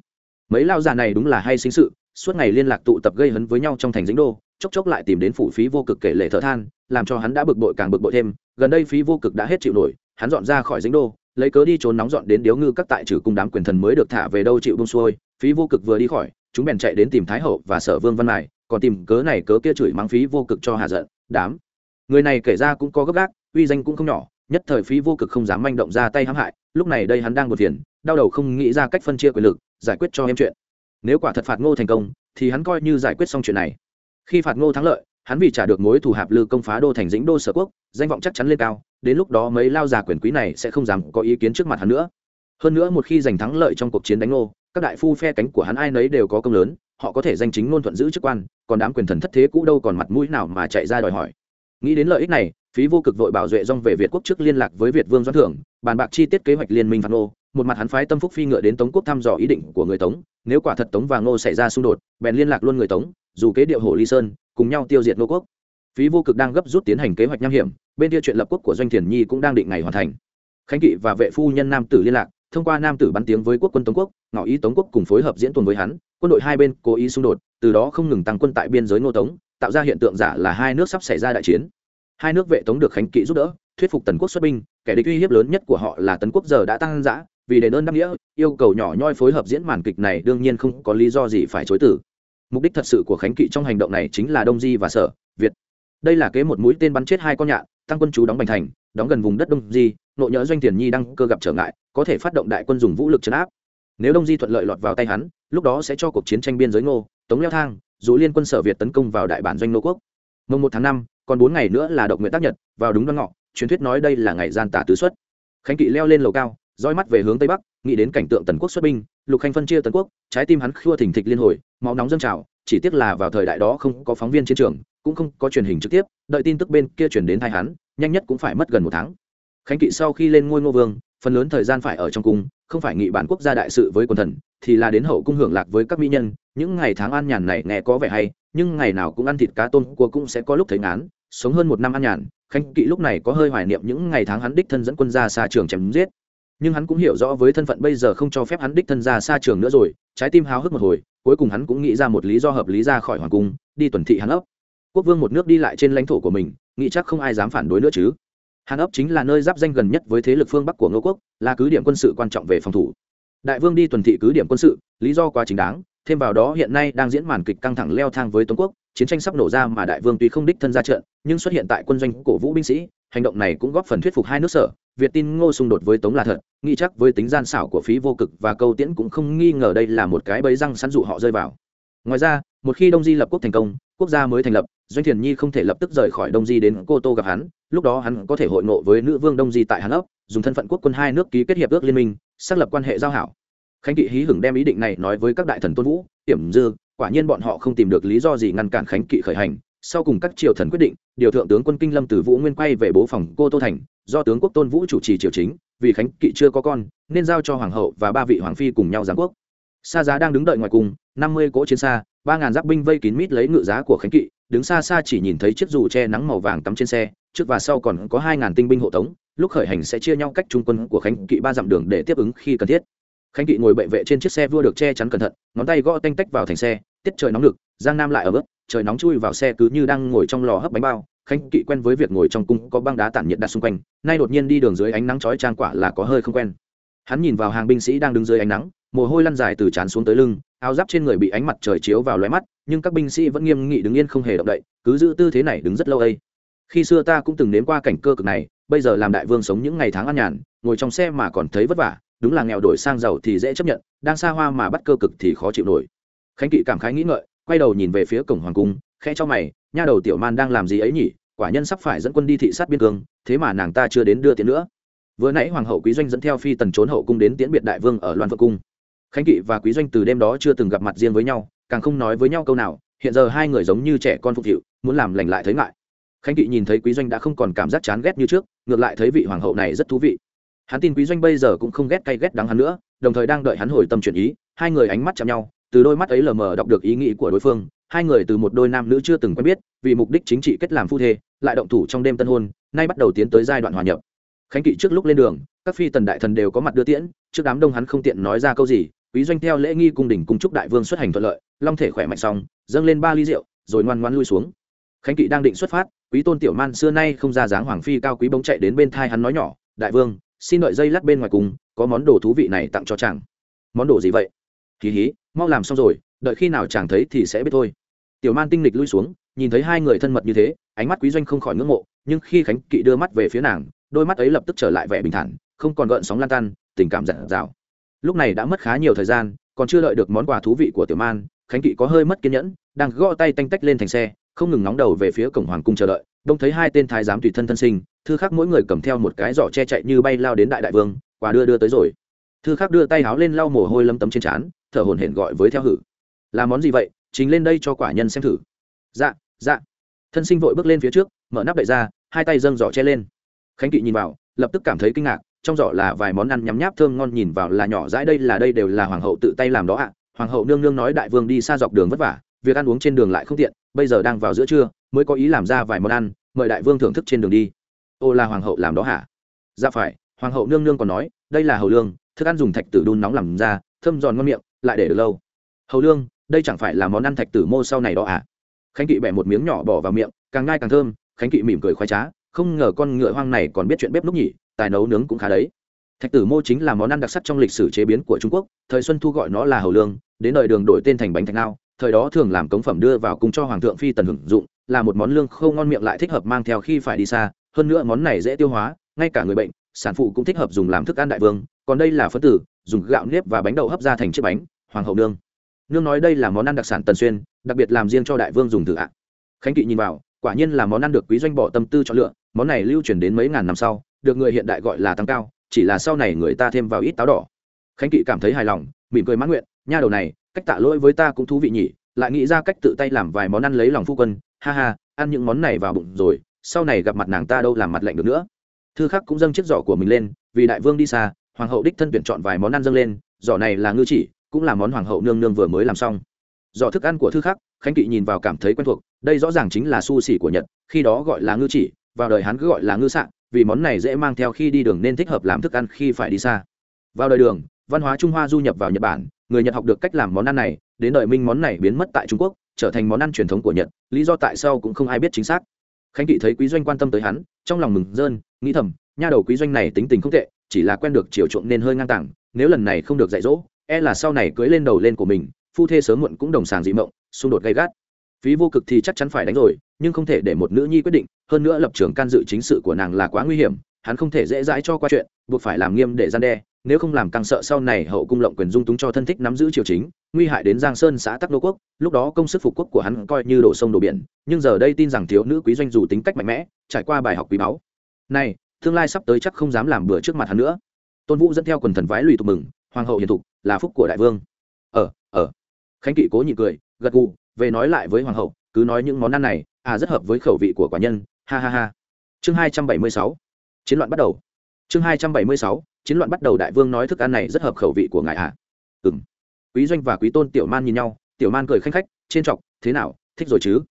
Mấy lao già này đúng là hay sinh sự, suốt ngày liên lạc tụ tập gây hấn với nhau trong thành dĩnh đô, chốc chốc lại tìm đến phủ phí vô cực kể lệ thợ than, làm cho hắn đã bực bội càng bực bội thêm, gần đây phí vô cực đã hết chịu nổi, hắn dọn ra khỏi dĩnh đô lấy cớ đi trốn nóng dọn đến điếu ngư các tại trừ cung đám quyền thần mới được thả về đâu chịu bông xuôi, phí vô cực vừa đi khỏi, chúng bèn chạy đến tìm thái hậu và sở vương văn mài, còn tìm cớ này cớ kia chửi mắng phí vô cực cho hà giận, đám. Người này kể ra cũng có gấp gác uy danh cũng không nhỏ, nhất thời phí vô cực không dám manh động ra tay hãm hại, lúc này đây hắn đang buồn phiền, đau đầu không nghĩ ra cách phân chia quyền lực, giải quyết cho em chuyện. Nếu quả thật phạt ngô thành công, thì hắn coi như giải quyết xong chuyện này. Khi phạt ngô thắng lợi hắn vì trả được mối thù hạp lư công phá đô thành dĩnh đô sở quốc, danh vọng chắc chắn lên cao, đến lúc đó mấy lao già quyền quý này sẽ không dám có ý kiến trước mặt hắn nữa. Hơn nữa một khi giành thắng lợi trong cuộc chiến đánh ngô, các đại phu phe cánh của hắn ai nấy đều có công lớn, họ có thể danh chính ngôn thuận giữ chức quan, còn đám quyền thần thất thế cũ đâu còn mặt mũi nào mà chạy ra đòi hỏi. Nghĩ đến lợi ích này, phí vô cực vội bảo duệ dong về việt quốc trước liên lạc với việt vương doãn thưởng, bàn bạc chi tiết kế hoạch liên minh phạt ngô, một mặt hắn phái tâm phúc phi ngựa đến tống quốc thăm dò ý định của người tống, nếu quả thật tống và ngô xảy ra xung đột, bèn liên lạc luôn người tống, dù kế điệu hồ ly sơn cùng nhau tiêu diệt ngô quốc. Phí vô cực đang gấp rút tiến hành kế hoạch nham hiểm, bên kia chuyện lập quốc của doanh thiền nhi cũng đang định ngày hoàn thành. Khánh kỵ và vệ phu nhân nam tử liên lạc, thông qua nam tử bắn tiếng với quốc quân tống quốc, ngỏ ý tống quốc cùng phối hợp diễn tuần với hắn, quân đội hai bên cố ý xung đột, từ đó không ngừng tăng quân tại biên giới ngô tống, tạo ra hiện tượng giả là hai nước sắp xảy ra đại chiến. Hai nước vệ tống được khánh kỵ giúp đỡ, thuyết phục tần quốc xuất binh, kẻ địch uy hiếp lớn nhất của họ là tấn quốc giờ đã tăng giã vì đền ơn đáp nghĩa, yêu cầu nhỏ nhoi phối hợp diễn màn kịch này đương nhiên không có lý do gì phải chối tử mục đích thật sự của khánh kỵ trong hành động này chính là đông di và sở việt. Đây là kế một mũi tên bắn chết hai con nhạn, tăng quân chú đóng bành thành, đóng gần vùng đất đông di, nội nhỡ doanh tiền nhi đang cơ gặp trở ngại, có thể phát động đại quân dùng vũ lực chấn áp. Nếu đông di thuận lợi lọt vào tay hắn, lúc đó sẽ cho cuộc chiến tranh biên giới ngô, tống leo thang, dù liên quân sở việt tấn công vào đại bản doanh nô quốc. Mùng một tháng năm, còn bốn ngày nữa là độc nguyện tác nhật, vào đúng đoan ngọ, truyền thuyết nói đây là ngày gian tả tứ xuất. Khánh kỵ leo lên lầu cao roi mắt về hướng tây bắc, nghĩ đến cảnh tượng tần quốc xuất binh lục khanh phân chia tần quốc, trái tim hắn khua thỉnh thịch liên hồi, máu nóng dâng trào, chỉ tiếc là vào thời đại đó không có phóng viên chiến trường, cũng không có truyền hình trực tiếp, đợi tin tức bên kia chuyển đến thai hắn, nhanh nhất cũng phải mất gần một tháng. Khánh kỵ sau khi lên ngôi ngô vương, phần lớn thời gian phải ở trong cung, không phải nghị bản quốc gia đại sự với quần thần, thì là đến hậu cung hưởng lạc với các mỹ nhân. Những ngày tháng an nhàn này nghe có vẻ hay, nhưng ngày nào cũng ăn thịt cá tôm cua cũng sẽ có lúc thấy ngán. Sống hơn một năm an nhàn, khánh kỵ lúc này có hơi hoài niệm những ngày tháng hắn đích thân dẫn quân ra xa trường chém giết nhưng hắn cũng hiểu rõ với thân phận bây giờ không cho phép hắn đích thân ra xa trường nữa rồi, trái tim háo hức một hồi, cuối cùng hắn cũng nghĩ ra một lý do hợp lý ra khỏi hoàng cung, đi tuần thị hắn ấp. Quốc vương một nước đi lại trên lãnh thổ của mình, nghĩ chắc không ai dám phản đối nữa chứ. Hàn ấp chính là nơi giáp danh gần nhất với thế lực phương bắc của ngô quốc, là cứ điểm quân sự quan trọng về phòng thủ. Đại vương đi tuần thị cứ điểm quân sự, lý do quá chính đáng, thêm vào đó hiện nay đang diễn màn kịch căng thẳng leo thang với tống quốc, chiến tranh sắp nổ ra mà đại vương tuy không đích thân ra trận, nhưng xuất hiện tại quân doanh cổ vũ binh sĩ, hành động này cũng góp phần thuyết phục hai nước sở việt tin ngô xung đột với tống là thật, nghĩ chắc với tính gian xảo của phí vô cực và câu tiễn cũng không nghi ngờ đây là một cái bẫy răng sẵn dụ họ rơi vào. Ngoài ra, một khi đông di lập quốc thành công, quốc gia mới thành lập, doanh thiền nhi không thể lập tức rời khỏi đông di đến cô tô gặp hắn, lúc đó hắn có thể hội ngộ với nữ vương đông di tại hắn ốc dùng thân phận quốc quân hai nước ký kết hiệp ước liên minh, xác lập quan hệ giao hảo. Khánh kỵ hí hửng đem ý định này nói với các đại thần tôn vũ hiểm dư, quả nhiên bọn họ không tìm được lý do gì ngăn cản khánh kỵ khởi hành. Sau cùng các triều thần quyết định, điều thượng tướng quân kinh lâm từ vũ nguyên quay về bố phòng cô tô thành do tướng quốc tôn vũ chủ trì triều chính, vì khánh kỵ chưa có con, nên giao cho hoàng hậu và ba vị hoàng phi cùng nhau giáng quốc. Xa giá đang đứng đợi ngoài cùng năm mươi cỗ chiến xa, ba ngàn giáp binh vây kín mít lấy ngự giá của khánh kỵ, đứng xa xa chỉ nhìn thấy chiếc dù che nắng màu vàng tắm trên xe, trước và sau còn có hai ngàn tinh binh hộ tống, lúc khởi hành sẽ chia nhau cách trung quân của khánh kỵ ba dặm đường để tiếp ứng khi cần thiết. Khánh kỵ ngồi bệ vệ trên chiếc xe vua được che chắn cẩn thận, ngón tay gõ tanh tách vào thành xe, tiết trời nóng lực giang nam lại ở bước, trời nóng chui vào xe cứ như đang ngồi trong lò hấp bánh bao khánh kỵ quen với việc ngồi trong cung có băng đá tản nhiệt đặt xung quanh, nay đột nhiên đi đường dưới ánh nắng chói trang quả là có hơi không quen. Hắn nhìn vào hàng binh sĩ đang đứng dưới ánh nắng, mồ hôi lăn dài từ trán xuống tới lưng, áo giáp trên người bị ánh mặt trời chiếu vào lóe mắt, nhưng các binh sĩ vẫn nghiêm nghị đứng yên không hề động đậy, cứ giữ tư thế này đứng rất lâu ấy. Khi xưa ta cũng từng nếm qua cảnh cơ cực này, bây giờ làm đại vương sống những ngày tháng an nhàn, ngồi trong xe mà còn thấy vất vả, đúng là nghèo đổi sang giàu thì dễ chấp nhận, đang xa hoa mà bắt cơ cực thì khó chịu nổi. Khánh kỵ cảm khái nghĩ ngợi, quay đầu nhìn về phía cổng hoàng cung khe cho mày, nha đầu tiểu man đang làm gì ấy nhỉ? Quả nhân sắp phải dẫn quân đi thị sát biên cương, thế mà nàng ta chưa đến đưa tiền nữa. Vừa nãy hoàng hậu quý doanh dẫn theo phi tần trốn hậu cung đến tiễn biệt đại vương ở loan phượng cung. Khánh kỵ và quý doanh từ đêm đó chưa từng gặp mặt riêng với nhau, càng không nói với nhau câu nào, hiện giờ hai người giống như trẻ con phục vụ muốn làm lành lại thấy ngại. Khánh kỵ nhìn thấy quý doanh đã không còn cảm giác chán ghét như trước, ngược lại thấy vị hoàng hậu này rất thú vị. Hắn tin quý doanh bây giờ cũng không ghét cay ghét đắng hắn nữa, đồng thời đang đợi hắn hồi tâm chuyển ý, hai người ánh mắt chạm nhau, từ đôi mắt ấy lờ mờ đọc được ý nghĩ của đối phương hai người từ một đôi nam nữ chưa từng quen biết, vì mục đích chính trị kết làm phu thê, lại động thủ trong đêm tân hôn, nay bắt đầu tiến tới giai đoạn hòa nhập. Khánh kỵ trước lúc lên đường, các phi tần đại thần đều có mặt đưa tiễn, trước đám đông hắn không tiện nói ra câu gì, quý doanh theo lễ nghi cung đình cung chúc đại vương xuất hành thuận lợi, long thể khỏe mạnh xong, dâng lên ba ly rượu, rồi ngoan ngoan lui xuống. Khánh kỵ đang định xuất phát, quý tôn tiểu man xưa nay không ra dáng hoàng phi cao quý bỗng chạy đến bên thai hắn nói nhỏ, đại vương, xin đợi dây lát bên ngoài cùng, có món đồ thú vị này tặng cho chàng. Món đồ gì vậy? Kỳ hí, mau làm xong rồi, đợi khi nào chàng thấy thì sẽ biết thôi tiểu man tinh lịch lui xuống, nhìn thấy hai người thân mật như thế, ánh mắt quý doanh không khỏi ngưỡng mộ, nhưng khi khánh kỵ đưa mắt về phía nàng, đôi mắt ấy lập tức trở lại vẻ bình thản, không còn gợn sóng lan tan, tình cảm giản dào. Lúc này đã mất khá nhiều thời gian, còn chưa đợi được món quà thú vị của tiểu man, khánh kỵ có hơi mất kiên nhẫn, đang gõ tay tanh tách lên thành xe, không ngừng nóng đầu về phía cổng hoàng cung chờ đợi, đông thấy hai tên thái giám tùy thân thân sinh, thư khắc mỗi người cầm theo một cái giỏ che chạy như bay lao đến đại đại vương, quà đưa đưa tới rồi. Thư khắc đưa tay háo lên lau mồ hôi lấm tấm trên trán, thở hổn hển gọi với theo hử. Là món gì vậy? Chính lên đây cho quả nhân xem thử. Dạ dạ. Thân sinh vội bước lên phía trước, mở nắp đậy ra, hai tay dâng giỏ che lên. Khánh kỵ nhìn vào, lập tức cảm thấy kinh ngạc, trong giỏ là vài món ăn nhắm nháp thơm ngon nhìn vào là nhỏ dãi đây là đây đều là hoàng hậu tự tay làm đó ạ. Hoàng hậu nương nương nói đại vương đi xa dọc đường vất vả, việc ăn uống trên đường lại không tiện, bây giờ đang vào giữa trưa, mới có ý làm ra vài món ăn, mời đại vương thưởng thức trên đường đi. Ô là hoàng hậu làm đó hả? Dạ phải, hoàng hậu nương nương còn nói, đây là hầu lương, thức ăn dùng thạch tử đun nóng làm ra, thơm giòn ngon miệng, lại để được lâu. Hầu lương đây chẳng phải là món ăn thạch tử mô sau này đó à? Khánh kỵ bẻ một miếng nhỏ bỏ vào miệng, càng ngai càng thơm, khánh kỵ mỉm cười khoái trá, không ngờ con ngựa hoang này còn biết chuyện bếp núc nhỉ, tài nấu nướng cũng khá đấy. Thạch tử mô chính là món ăn đặc sắc trong lịch sử chế biến của trung quốc, thời xuân thu gọi nó là hầu lương, đến đời đường đổi tên thành bánh thạch ngao, thời đó thường làm cống phẩm đưa vào cùng cho hoàng thượng phi tần hưởng dụng, là một món lương không ngon miệng lại thích hợp mang theo khi phải đi xa, hơn nữa món này dễ tiêu hóa, ngay cả người bệnh, sản phụ cũng thích hợp dùng làm thức ăn đại vương, còn đây là phân tử, dùng gạo nếp và bánh đậu hấp ra thành chiếc bánh, hoàng hậu nương nương nói đây là món ăn đặc sản tần xuyên, đặc biệt làm riêng cho đại vương dùng thử ạ. Khánh kỵ nhìn vào, quả nhiên là món ăn được quý doanh bỏ tâm tư chọn lựa, món này lưu truyền đến mấy ngàn năm sau, được người hiện đại gọi là tăng cao, chỉ là sau này người ta thêm vào ít táo đỏ. Khánh kỵ cảm thấy hài lòng, mỉm cười mãn nguyện, nha đầu này, cách tạ lỗi với ta cũng thú vị nhỉ, lại nghĩ ra cách tự tay làm vài món ăn lấy lòng phu quân, ha ha, ăn những món này vào bụng rồi, sau này gặp mặt nàng ta đâu làm mặt lạnh được nữa. Thư khắc cũng dâng chiếc giỏ của mình lên, vì đại vương đi xa, hoàng hậu đích thân tuyển chọn vài món ăn dâng lên, giỏ này là ngư chỉ cũng là món hoàng hậu nương nương vừa mới làm xong. Do thức ăn của thư khắc, khánh kỵ nhìn vào cảm thấy quen thuộc, đây rõ ràng chính là su xỉ của nhật, khi đó gọi là ngư chỉ, vào đời hắn cứ gọi là ngư sạn vì món này dễ mang theo khi đi đường nên thích hợp làm thức ăn khi phải đi xa. Vào đời đường, văn hóa trung hoa du nhập vào nhật bản, người nhật học được cách làm món ăn này, đến đời minh món này biến mất tại trung quốc, trở thành món ăn truyền thống của nhật, lý do tại sao cũng không ai biết chính xác. Khánh kỵ thấy quý doanh quan tâm tới hắn, trong lòng mừng rơn, nghĩ thầm, nha đầu quý doanh này tính tình không tệ, chỉ là quen được chiều chuộng nên hơi ngang tàng, nếu lần này không được dạy dỗ e là sau này cưới lên đầu lên của mình, phu thê sớm muộn cũng đồng sàng dị mộng, xung đột gay gắt. Phí vô cực thì chắc chắn phải đánh rồi, nhưng không thể để một nữ nhi quyết định, hơn nữa lập trường can dự chính sự của nàng là quá nguy hiểm, hắn không thể dễ dãi cho qua chuyện, buộc phải làm nghiêm để gian đe, nếu không làm càng sợ sau này hậu cung lộng quyền dung túng cho thân thích nắm giữ triều chính, nguy hại đến giang sơn xã tắc đô quốc, lúc đó công sức phục quốc của hắn coi như đổ sông đổ biển, nhưng giờ đây tin rằng thiếu nữ quý doanh dù tính cách mạnh mẽ, trải qua bài học quý báu. Này, tương lai sắp tới chắc không dám làm bừa trước mặt hắn nữa. Tôn vũ dẫn theo quần thần vái lùi tụ mừng hoàng hậu hiền thục, là phúc của đại vương. Ờ ờ. Khánh kỵ cố nhị cười, gật gù, về nói lại với hoàng hậu, cứ nói những món ăn này à rất hợp với khẩu vị của quả nhân. Ha ha ha. Chương hai trăm bảy mươi sáu. Chiến loạn bắt đầu. Chương hai trăm bảy mươi sáu. Chiến loạn bắt đầu đại vương nói thức ăn này rất hợp khẩu vị của ngài ạ à? ừ quý doanh và quý tôn tiểu man nhìn nhau, tiểu man cười khanh khách trên trọc thế nào, thích rồi chứ?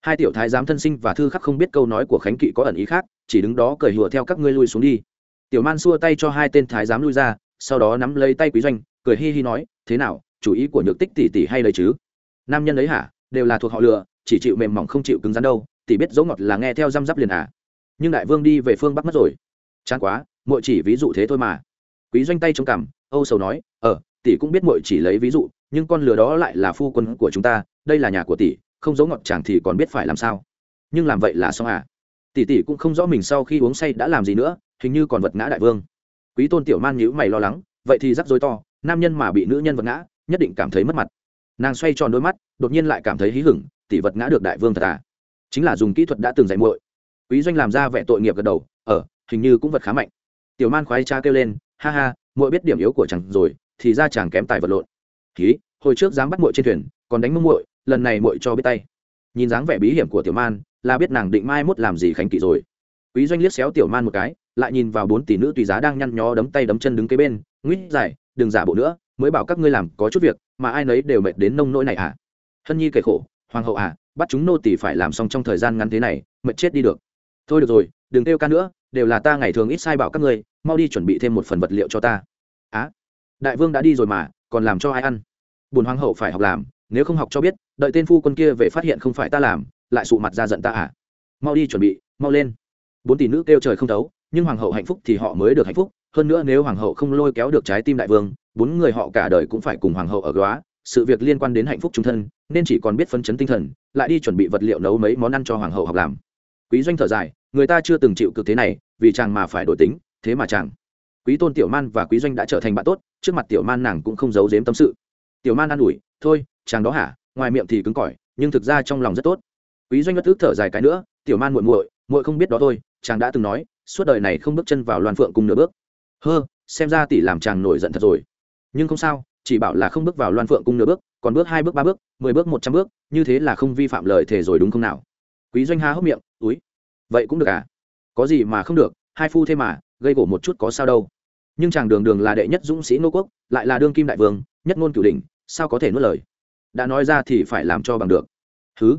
Hai tiểu thái giám thân sinh và thư khắc không biết câu nói của khánh kỵ có ẩn ý khác, chỉ đứng đó cười hùa theo các ngươi lui xuống đi. Tiểu man xua tay cho hai tên thái giám lui ra sau đó nắm lấy tay quý doanh, cười hi hi nói, thế nào, chủ ý của nhược tích tỷ tỷ hay đấy chứ? Nam nhân ấy hả? Đều là thuộc họ lừa, chỉ chịu mềm mỏng không chịu cứng rắn đâu, tỷ biết dấu ngọt là nghe theo răm rắp liền à. Nhưng đại vương đi về phương bắc mất rồi. Chán quá, muội chỉ ví dụ thế thôi mà. Quý doanh tay trong cằm, âu sầu nói ờ tỷ cũng biết muội chỉ lấy ví dụ, nhưng con lừa đó lại là phu quân của chúng ta, đây là nhà của tỷ, không giấu ngọt chẳng thì còn biết phải làm sao. Nhưng làm vậy là xong à. Tỷ tỷ cũng không rõ mình sau khi uống say đã làm gì nữa, hình như còn vật ngã đại vương quý tôn tiểu man nhữ mày lo lắng vậy thì rắc rối to nam nhân mà bị nữ nhân vật ngã nhất định cảm thấy mất mặt. Nàng xoay tròn đôi mắt đột nhiên lại cảm thấy hí hửng tỷ vật ngã được đại vương thật à? Chính là dùng kỹ thuật đã từng dạy muội. Quý doanh làm ra vẻ tội nghiệp gật đầu ở ờ, hình như cũng vật khá mạnh. Tiểu man khoái cha kêu lên ha ha muội biết điểm yếu của chàng rồi thì ra chàng kém tài vật lộn. Ký hồi trước dám bắt muội trên thuyền còn đánh mông muội lần này muội cho biết tay. Nhìn dáng vẻ bí hiểm của tiểu man là biết nàng định mai mốt làm gì khánh kỵ rồi. Quý doanh liếc xéo tiểu man một cái lại nhìn vào bốn tỷ nữ tùy giá đang nhăn nhó đấm tay đấm chân đứng kế bên nguyết giải, đừng giả bộ nữa, mới bảo các ngươi làm có chút việc, mà ai nấy đều mệt đến nông nỗi này à? Hân nhi kể khổ, hoàng hậu à bắt chúng nô tỷ phải làm xong trong thời gian ngắn thế này, mệt chết đi được. Thôi được rồi, đừng kêu ca nữa, đều là ta ngày thường ít sai bảo các ngươi, mau đi chuẩn bị thêm một phần vật liệu cho ta. Á, đại vương đã đi rồi mà, còn làm cho ai ăn? Bùn hoàng hậu phải học làm, nếu không học cho biết, đợi tên phu quân kia về phát hiện không phải ta làm, lại sụ mặt ra giận ta à. Mau đi chuẩn bị, mau lên. Bốn tỷ nữ kêu trời không thấu nhưng hoàng hậu hạnh phúc thì họ mới được hạnh phúc. Hơn nữa nếu hoàng hậu không lôi kéo được trái tim đại vương, bốn người họ cả đời cũng phải cùng hoàng hậu ở góa. Sự việc liên quan đến hạnh phúc trung thân, nên chỉ còn biết phấn chấn tinh thần, lại đi chuẩn bị vật liệu nấu mấy món ăn cho hoàng hậu học làm. Quý doanh thở dài, người ta chưa từng chịu cực thế này, vì chàng mà phải đổi tính, thế mà chàng. Quý tôn tiểu man và quý doanh đã trở thành bạn tốt, trước mặt tiểu man nàng cũng không giấu giếm tâm sự. Tiểu man an ủi, thôi, chàng đó hả? Ngoài miệng thì cứng cỏi, nhưng thực ra trong lòng rất tốt. Quý doanh bất ức thở dài cái nữa, tiểu man muội muội muội không biết đó thôi, chàng đã từng nói suốt đời này không bước chân vào loan phượng cùng nửa bước. Hơ, xem ra tỷ làm chàng nổi giận thật rồi. Nhưng không sao, chỉ bảo là không bước vào loan phượng cung nửa bước, còn bước hai bước, ba bước, mười bước, một trăm bước, như thế là không vi phạm lời thề rồi đúng không nào? Quý doanh ha hốc miệng túi vậy cũng được à? Có gì mà không được, hai phu thêm mà, gây gỗ một chút có sao đâu. Nhưng chàng đường đường là đệ nhất dũng sĩ nô quốc, lại là đương kim đại vương, nhất ngôn cửu đình sao có thể nuốt lời? Đã nói ra thì phải làm cho bằng được. Thứ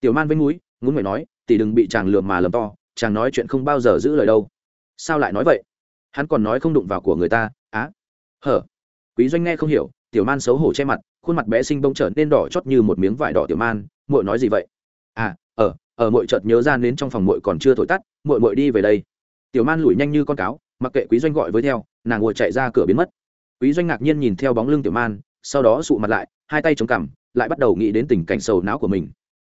tiểu man vênh núi, ngún người nói, tỷ đừng bị chàng lừa mà lầm to chàng nói chuyện không bao giờ giữ lời đâu. Sao lại nói vậy? Hắn còn nói không đụng vào của người ta, á? Hở? Quý doanh nghe không hiểu, tiểu man xấu hổ che mặt, khuôn mặt bé sinh bông trở nên đỏ chót như một miếng vải đỏ tiểu man, muội nói gì vậy? À ở ở muội chợt nhớ ra đến trong phòng muội còn chưa thổi tắt, muội muội đi về đây. Tiểu man lủi nhanh như con cáo, mặc kệ quý doanh gọi với theo, nàng ngồi chạy ra cửa biến mất. Quý doanh ngạc nhiên nhìn theo bóng lưng tiểu man, sau đó sụ mặt lại, hai tay chống cằm, lại bắt đầu nghĩ đến tình cảnh sầu não của mình.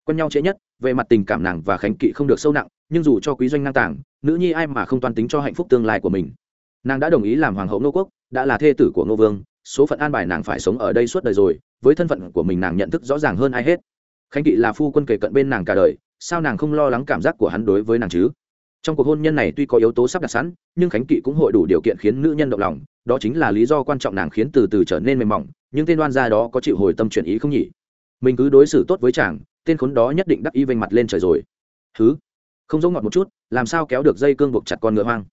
Quen nhau trễ nhất về mặt tình cảm nàng và khánh kỵ không được sâu nặng, nhưng dù cho quý doanh ngang tàng, nữ nhi ai mà không toan tính cho hạnh phúc tương lai của mình. Nàng đã đồng ý làm hoàng hậu nô quốc, đã là thê tử của ngô vương, số phận an bài nàng phải sống ở đây suốt đời rồi, với thân phận của mình nàng nhận thức rõ ràng hơn ai hết. Khánh kỵ là phu quân kề cận bên nàng cả đời, sao nàng không lo lắng cảm giác của hắn đối với nàng chứ? Trong cuộc hôn nhân này tuy có yếu tố sắp đặt sẵn, nhưng khánh kỵ cũng hội đủ điều kiện khiến nữ nhân động lòng, đó chính là lý do quan trọng nàng khiến từ từ trở nên mềm mỏng, nhưng tên đoan gia đó có chịu hồi tâm chuyển ý không nhỉ? Mình cứ đối xử tốt với chàng tên khốn đó nhất định đắc y vênh mặt lên trời rồi. Thứ không giống ngọt một chút, làm sao kéo được dây cương buộc chặt con ngựa hoang?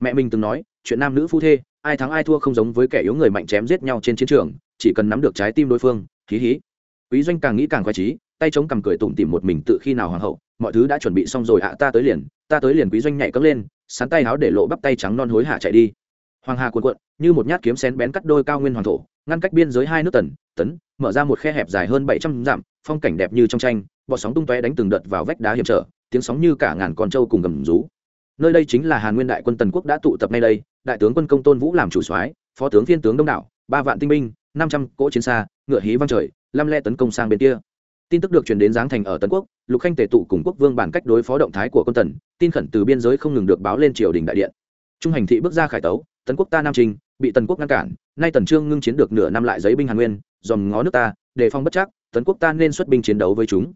Mẹ mình từng nói, chuyện nam nữ phu thê, ai thắng ai thua không giống với kẻ yếu người mạnh chém giết nhau trên chiến trường, chỉ cần nắm được trái tim đối phương, hí hí. Quý doanh càng nghĩ càng khoái trí tay chống cằm cười tủm tỉm một mình tự khi nào hoàng hậu, mọi thứ đã chuẩn bị xong rồi ạ, ta tới liền, ta tới liền quý doanh nhảy cấm lên, sắn tay háo để lộ bắp tay trắng non hối hả chạy đi. Hoàng hà cuộn cuộn, như một nhát kiếm xén bén cắt đôi cao nguyên hoàng thổ ngăn cách biên giới hai nước tần, tấn, mở ra một khe hẹp dài hơn bảy trăm dặm, phong cảnh đẹp như trong tranh bọt sóng tung tóe đánh từng đợt vào vách đá hiểm trở, tiếng sóng như cả ngàn con trâu cùng gầm rú. Nơi đây chính là hàn nguyên đại quân tần quốc đã tụ tập ngay đây, đại tướng quân công tôn vũ làm chủ soái, phó tướng viên tướng đông đảo, ba vạn tinh binh, năm trăm cỗ chiến xa, ngựa hí vang trời, lăm le tấn công sang bên kia. Tin tức được truyền đến giáng thành ở tấn quốc, lục khanh tề tụ cùng quốc vương bản cách đối phó động thái của quân tần, tin khẩn từ biên giới không ngừng được báo lên triều đình đại điện. Trung hành thị bước ra khải tấu tấn quốc ta nam trình bị tần quốc ngăn cản, nay tần trương ngưng chiến được nửa năm lại giấy binh hàn nguyên, dòm ngó nước ta, đề phòng bất chắc tấn quốc ta nên xuất binh chiến đấu với chúng.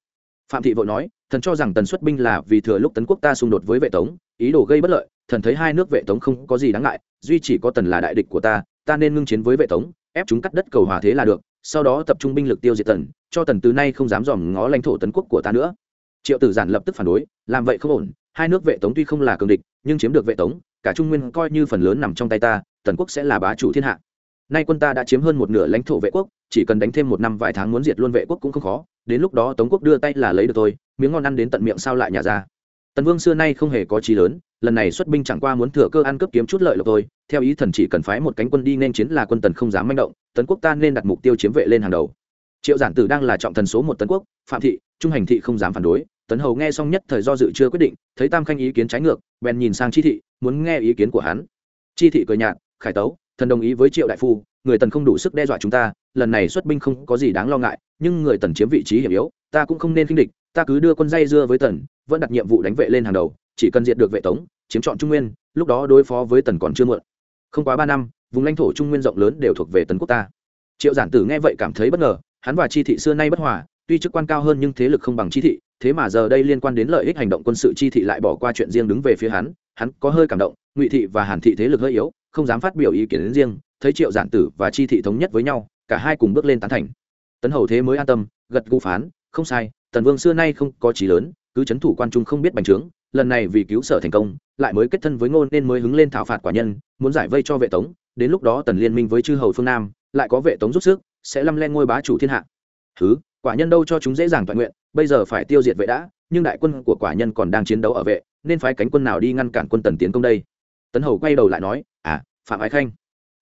Phạm thị vội nói, thần cho rằng tần xuất binh là vì thừa lúc tấn quốc ta xung đột với vệ tống, ý đồ gây bất lợi, thần thấy hai nước vệ tống không có gì đáng ngại, duy chỉ có tần là đại địch của ta ta nên ngưng chiến với vệ tống, ép chúng cắt đất cầu hòa thế là được, sau đó tập trung binh lực tiêu diệt tần, cho tần từ nay không dám dòm ngó lãnh thổ tấn quốc của ta nữa. Triệu tử giản lập tức phản đối, làm vậy không ổn, hai nước vệ tống tuy không là cường địch, nhưng chiếm được vệ tống, cả trung nguyên coi như phần lớn nằm trong tay ta tần quốc sẽ là bá chủ thiên hạ. Nay quân ta đã chiếm hơn một nửa lãnh thổ vệ quốc, chỉ cần đánh thêm một năm vài tháng muốn diệt luôn vệ quốc cũng không khó. Đến lúc đó tống quốc đưa tay là lấy được tôi miếng ngon ăn đến tận miệng sao lại nhà ra. Tần vương xưa nay không hề có trí lớn, lần này xuất binh chẳng qua muốn thừa cơ ăn cướp kiếm chút lợi lộc thôi. Theo ý thần chỉ cần phái một cánh quân đi nên chiến là quân tần không dám manh động, tấn quốc ta nên đặt mục tiêu chiếm vệ lên hàng đầu. Triệu giản tử đang là trọng thần số một tấn quốc, phạm thị, trung hành thị không dám phản đối. Tấn hầu nghe xong nhất thời do dự chưa quyết định, thấy tam khanh ý kiến trái ngược, bèn nhìn sang chi thị, muốn nghe ý kiến của hắn. Chi thị cười nhạt khải tấu, thần đồng ý với triệu đại phu, người tần không đủ sức đe dọa chúng ta, lần này xuất binh không có gì đáng lo ngại, nhưng người tần chiếm vị trí hiểm yếu, ta cũng không nên khinh địch, ta cứ đưa quân dây dưa với tần, vẫn đặt nhiệm vụ đánh vệ lên hàng đầu, chỉ cần diệt được vệ tống, chiếm trọn trung nguyên, lúc đó đối phó với tần còn chưa muộn. Không quá ba năm, vùng lãnh thổ trung nguyên rộng lớn đều thuộc về tần quốc ta. Triệu giản tử nghe vậy cảm thấy bất ngờ, hắn và chi thị xưa nay bất hòa, tuy chức quan cao hơn nhưng thế lực không bằng chi thị, thế mà giờ đây liên quan đến lợi ích hành động quân sự chi thị lại bỏ qua chuyện riêng đứng về phía hắn hắn có hơi cảm động, ngụy thị và hàn thị thế lực hơi yếu không dám phát biểu ý kiến đến riêng, thấy triệu giản tử và chi thị thống nhất với nhau, cả hai cùng bước lên tán thành. Tấn hầu thế mới an tâm, gật gù phán, không sai, tần vương xưa nay không có trí lớn, cứ chấn thủ quan trung không biết bành trướng, lần này vì cứu sở thành công, lại mới kết thân với ngôn nên mới hứng lên thảo phạt quả nhân, muốn giải vây cho vệ tống, đến lúc đó tần liên minh với chư hầu phương nam, lại có vệ tống rút sức, sẽ lăm len ngôi bá chủ thiên hạ. Thứ quả nhân đâu cho chúng dễ dàng toàn nguyện, bây giờ phải tiêu diệt vệ đã, nhưng đại quân của quả nhân còn đang chiến đấu ở vệ, nên phái cánh quân nào đi ngăn cản quân tần tiến công đây? Tấn hầu quay đầu lại nói à phạm ái khanh.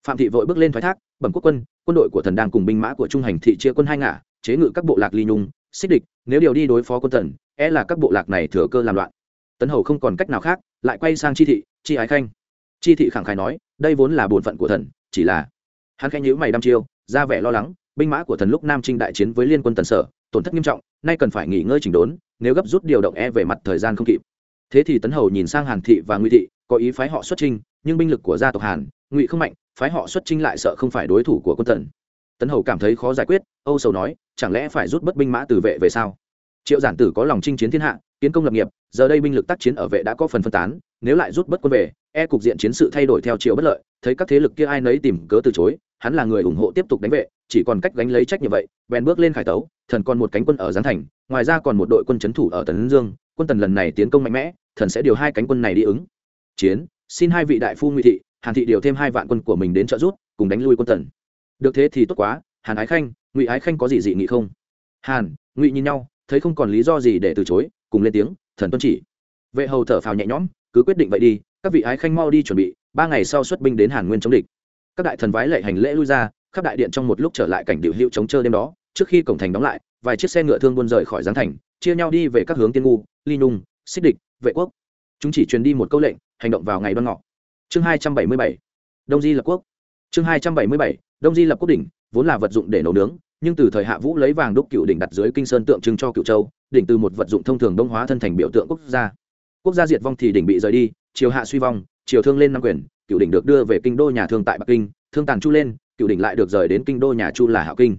Phạm thị vội bước lên thoái thác bẩm quốc quân quân đội của thần đang cùng binh mã của trung hành thị chia quân hai ngả chế ngự các bộ lạc ly nhung xích địch nếu điều đi đối phó quân thần, e là các bộ lạc này thừa cơ làm loạn. Tấn hầu không còn cách nào khác lại quay sang chi thị chi ái khanh. Chi thị khẳng khái nói đây vốn là bổn phận của thần chỉ là hắn khanh nhữ mày đăm chiêu ra vẻ lo lắng binh mã của thần lúc nam trinh đại chiến với liên quân tần sở tổn thất nghiêm trọng nay cần phải nghỉ ngơi chỉnh đốn nếu gấp rút điều động e về mặt thời gian không kịp. Thế thì tấn hầu nhìn sang hàn thị và ngụy thị có ý phái họ xuất trinh nhưng binh lực của gia tộc hàn, ngụy không mạnh, phái họ xuất trinh lại sợ không phải đối thủ của quân tần. Tấn hầu cảm thấy khó giải quyết, âu sầu nói, chẳng lẽ phải rút bất binh mã từ vệ về sao? Triệu giản tử có lòng chinh chiến thiên hạ, kiến công lập nghiệp, giờ đây binh lực tác chiến ở vệ đã có phần phân tán, nếu lại rút bất quân về e cục diện chiến sự thay đổi theo chiều bất lợi, thấy các thế lực kia ai nấy tìm cớ từ chối, hắn là người ủng hộ tiếp tục đánh vệ, chỉ còn cách gánh lấy trách nhiệm vậy, bèn bước lên khải tấu, thần còn một cánh quân ở giáng thành, ngoài ra còn một đội quân c thủ ở tấn dương, quân tần lần này tiến công mạnh mẽ, thần sẽ điều hai cánh quân này đi ứng. Chiến xin hai vị đại phu ngụy thị, hàn thị điều thêm hai vạn quân của mình đến trợ giúp, cùng đánh lui quân tần. Được thế thì tốt quá, hàn ái khanh, ngụy ái khanh có gì dị nghị không? Hàn, ngụy nhìn nhau, thấy không còn lý do gì để từ chối, cùng lên tiếng, thần tuân chỉ. Vệ hầu thở phào nhẹ nhõm, cứ quyết định vậy đi, các vị ái khanh mau đi chuẩn bị, ba ngày sau xuất binh đến hàn nguyên chống địch. Các đại thần vái lệ hành lễ lui ra, khắp đại điện trong một lúc trở lại cảnh điệu hiệu chống chơi đêm đó, trước khi cổng thành đóng lại, vài chiếc xe ngựa thương buôn rời khỏi giáng thành, chia nhau đi về các hướng tiên ngu, ly nhung, xích địch, vệ quốc. Chúng chỉ truyền đi một câu lệnh hành động vào ngày đoan ngọ. Chương hai trăm bảy mươi bảy, đông di lập quốc. Chương hai trăm bảy mươi bảy, đông di lập quốc đỉnh, vốn là vật dụng để nấu nướng, nhưng từ thời hạ vũ lấy vàng đúc cựu đỉnh đặt dưới kinh sơn tượng trưng cho cựu châu, đỉnh từ một vật dụng thông thường đông hóa thân thành biểu tượng quốc gia. Quốc gia diệt vong thì đỉnh bị rời đi, triều hạ suy vong, triều thương lên năm quyền, cựu đỉnh được đưa về kinh đô nhà thương tại bắc kinh, thương tàn chu lên, cựu đỉnh lại được rời đến kinh đô nhà chu là hạo kinh.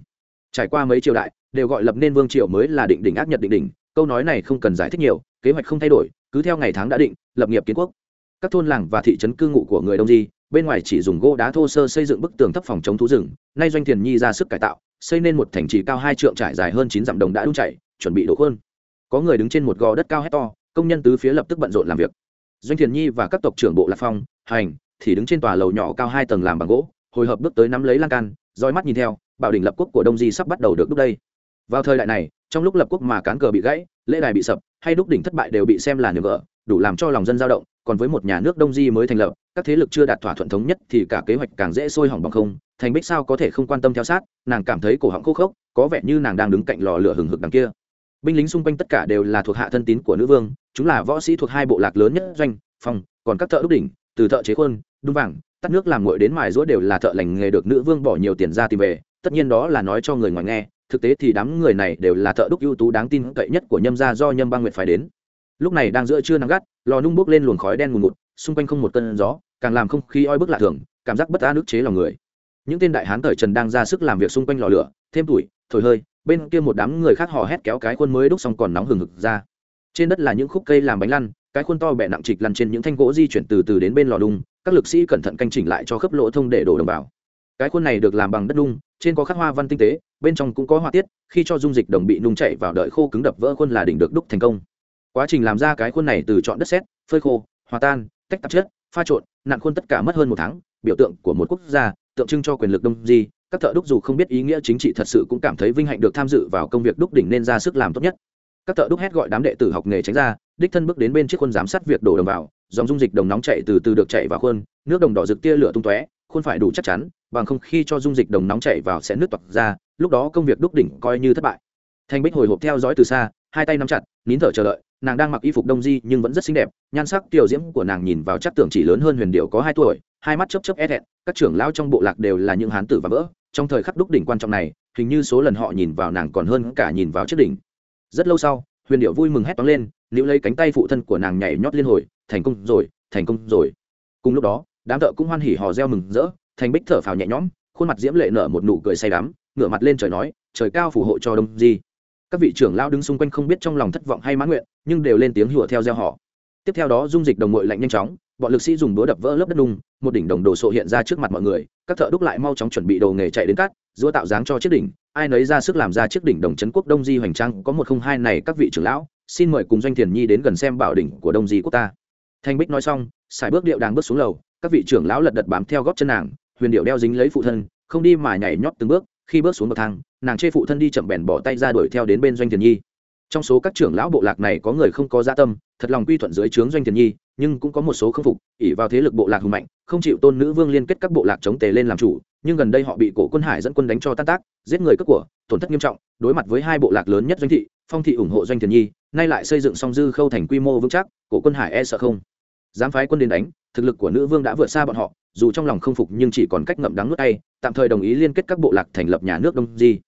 Trải qua mấy triều đại, đều gọi lập nên vương triều mới là định đỉnh ác nhật định đỉnh, câu nói này không cần giải thích nhiều, kế hoạch không thay đổi, cứ theo ngày tháng đã định, lập nghiệp kiến quốc các thôn làng và thị trấn cư ngụ của người đông di, bên ngoài chỉ dùng gỗ đá thô sơ xây dựng bức tường thấp phòng chống thú rừng. Nay doanh thiền nhi ra sức cải tạo, xây nên một thành trì cao hai trượng trải dài hơn chín dặm đồng đã đun chảy, chuẩn bị đổ khuôn. Có người đứng trên một gò đất cao hét to, công nhân tứ phía lập tức bận rộn làm việc. Doanh thiền nhi và các tộc trưởng bộ lạc phong, hành, thì đứng trên tòa lầu nhỏ cao hai tầng làm bằng gỗ, hồi hợp bước tới nắm lấy lan can roi mắt nhìn theo, bảo đỉnh lập quốc của đông di sắp bắt đầu được đúc đây. Vào thời đại này, trong lúc lập quốc mà cán cờ bị gãy, lễ đài bị sập, hay đúc đỉnh thất bại đều bị xem là nhược gỡ đủ làm cho lòng dân dao động, còn với một nhà nước đông di mới thành lập, các thế lực chưa đạt thỏa thuận thống nhất thì cả kế hoạch càng dễ sôi hỏng bằng không, thành bích sao có thể không quan tâm theo sát, nàng cảm thấy cổ họng khô khốc, có vẻ như nàng đang đứng cạnh lò lửa hừng hực đằng kia. Binh lính xung quanh tất cả đều là thuộc hạ thân tín của nữ vương, chúng là võ sĩ thuộc hai bộ lạc lớn nhất doanh, phòng, còn các thợ đúc đỉnh, từ thợ chế khuôn, đun vàng, tắt nước làm nguội đến mài rũa đều là thợ lành nghề được nữ vương bỏ nhiều tiền ra tìm về, tất nhiên đó là nói cho người ngoài nghe, thực tế thì đám người này đều là thợ đúc ưu tú đáng tin cậy nhất của nhâm gia do nhâm bang nguyệt phải đến lúc này đang giữa trưa nắng gắt, lò nung bốc lên luồng khói đen ngùn ngụt, xung quanh không một cơn gió, càng làm không khí oi bức lạ thường, cảm giác bất an ức chế lòng người. Những tên đại hán thời trần đang ra sức làm việc xung quanh lò lửa, thêm tuổi, thổi hơi, bên kia một đám người khác hò hét kéo cái khuôn mới đúc xong còn nóng hừng hực ra. Trên đất là những khúc cây làm bánh lăn, cái khuôn to bẹ nặng trịch lăn trên những thanh gỗ di chuyển từ từ đến bên lò đung, các lực sĩ cẩn thận canh chỉnh lại cho khớp lỗ thông để đổ đồng bào. cái khuôn này được làm bằng đất đung, trên có khắc hoa văn tinh tế, bên trong cũng có hoa tiết, khi cho dung dịch đồng bị nung chảy vào đợi khô cứng đập vỡ khuôn là đỉnh được đúc thành công quá trình làm ra cái khuôn này từ chọn đất sét, phơi khô, hòa tan, tách tạp chất, pha trộn, nặn khuôn tất cả mất hơn một tháng, biểu tượng của một quốc gia, tượng trưng cho quyền lực đông di. Các thợ đúc dù không biết ý nghĩa chính trị thật sự cũng cảm thấy vinh hạnh được tham dự vào công việc đúc đỉnh nên ra sức làm tốt nhất. Các thợ đúc hét gọi đám đệ tử học nghề tránh ra, đích thân bước đến bên chiếc khuôn giám sát việc đổ đồng vào, dòng dung dịch đồng nóng chạy từ từ được chạy vào khuôn, nước đồng đỏ rực tia lửa tung tóe, khuôn phải đủ chắc chắn, bằng không khi cho dung dịch đồng nóng chạy vào sẽ nước toạc ra, lúc đó công việc đúc đỉnh coi như thất bại. Thanh bích hồi hộp theo dõi từ xa, hai tay nắm chặt, nín thở chờ đợi nàng đang mặc y phục đông di nhưng vẫn rất xinh đẹp, nhan sắc tiểu diễm của nàng nhìn vào chắc tưởng chỉ lớn hơn huyền điệu có hai tuổi, hai mắt chớp chớp e ép hẹn các trưởng lão trong bộ lạc đều là những hán tử và vỡ, trong thời khắc đúc đỉnh quan trọng này, hình như số lần họ nhìn vào nàng còn hơn cả nhìn vào chiếc đỉnh. Rất lâu sau, huyền điệu vui mừng hét toáng lên, níu lấy cánh tay phụ thân của nàng nhảy nhót liên hồi, thành công rồi, thành công rồi. Cùng lúc đó, đám thợ cũng hoan hỉ hò reo mừng rỡ, thành bích thở phào nhẹ nhõm, khuôn mặt diễm lệ nở một nụ cười say đắm, ngửa mặt lên trời nói, trời cao phù hộ cho đông di các vị trưởng lao đứng xung quanh không biết trong lòng thất vọng hay mãn nguyện, nhưng đều lên tiếng hùa theo gieo họ. Tiếp theo đó, dung dịch đồng ngội lạnh nhanh chóng, bọn lực sĩ dùng búa đập vỡ lớp đất nung một đỉnh đồng đồ sộ hiện ra trước mặt mọi người, các thợ đúc lại mau chóng chuẩn bị đồ nghề chạy đến cát giữa tạo dáng cho chiếc đỉnh, ai nấy ra sức làm ra chiếc đỉnh đồng trấn quốc đông di hoành trang, có một không hai này các vị trưởng lão, xin mời cùng doanh thiền nhi đến gần xem bảo đỉnh của đông di quốc ta. Thanh bích nói xong xài bước điệu đang bước xuống lầu, các vị trưởng lão lật đật bám theo góp chân nàng, huyền điệu đeo dính lấy phụ thân, không đi mà nhảy nhót từng bước khi bước xuống bậc thang, nàng chê phụ thân đi chậm bèn bỏ tay ra đuổi theo đến bên doanh thiền nhi. Trong số các trưởng lão bộ lạc này có người không có gia tâm, thật lòng quy thuận dưới trướng doanh thiền nhi, nhưng cũng có một số không phục ỉ vào thế lực bộ lạc hùng mạnh, không chịu tôn nữ vương liên kết các bộ lạc chống tề lên làm chủ, nhưng gần đây họ bị cổ quân hải dẫn quân đánh cho tan tác, giết người cướp của, tổn thất nghiêm trọng, đối mặt với hai bộ lạc lớn nhất doanh thị, phong thị ủng hộ doanh thiền nhi, nay lại xây dựng song dư khâu thành quy mô vững chắc, cổ quân hải e sợ không dám phái quân đến đánh, thực lực của nữ vương đã vượt xa bọn họ, dù trong lòng không phục nhưng chỉ còn cách ngậm đắng nuốt tay tạm thời đồng ý liên kết các bộ lạc thành lập nhà nước đông di.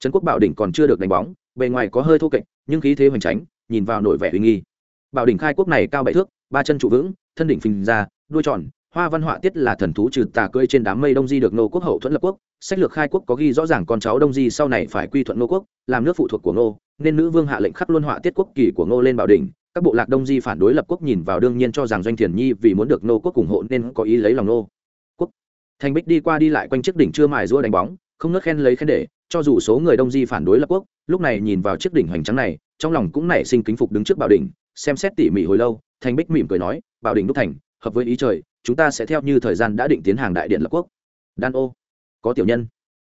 Trấn quốc bảo đỉnh còn chưa được đánh bóng, bề ngoài có hơi thô kệch, nhưng khí thế hoành tránh, nhìn vào nổi vẻ uy nghi. Bảo đỉnh khai quốc này cao bảy thước, ba chân trụ vững, thân đỉnh phình ra, đuôi tròn, hoa văn họa tiết là thần thú trừ tà cưỡi trên đám mây đông di được nô quốc hậu thuẫn lập quốc, sách lược khai quốc có ghi rõ ràng con cháu đông di sau này phải quy thuận nô quốc, làm nước phụ thuộc của ngô, nên nữ vương hạ lệnh khắc luôn họa tiết quốc kỳ của ngô lên bảo đỉnh các bộ lạc đông di phản đối lập quốc nhìn vào đương nhiên cho rằng doanh thiền nhi vì muốn được nô quốc ủng hộ nên có ý lấy lòng nô quốc. Thành bích đi qua đi lại quanh chiếc đỉnh chưa mài rua đánh bóng, không ngớt khen lấy khen để, cho dù số người đông di phản đối lập quốc, lúc này nhìn vào chiếc đỉnh hoành trắng này, trong lòng cũng nảy sinh kính phục đứng trước bảo đỉnh, xem xét tỉ mỉ hồi lâu, thành bích mỉm cười nói, bảo đỉnh đúc thành, hợp với ý trời, chúng ta sẽ theo như thời gian đã định tiến hàng đại điện lập quốc. Đan ô, có tiểu nhân.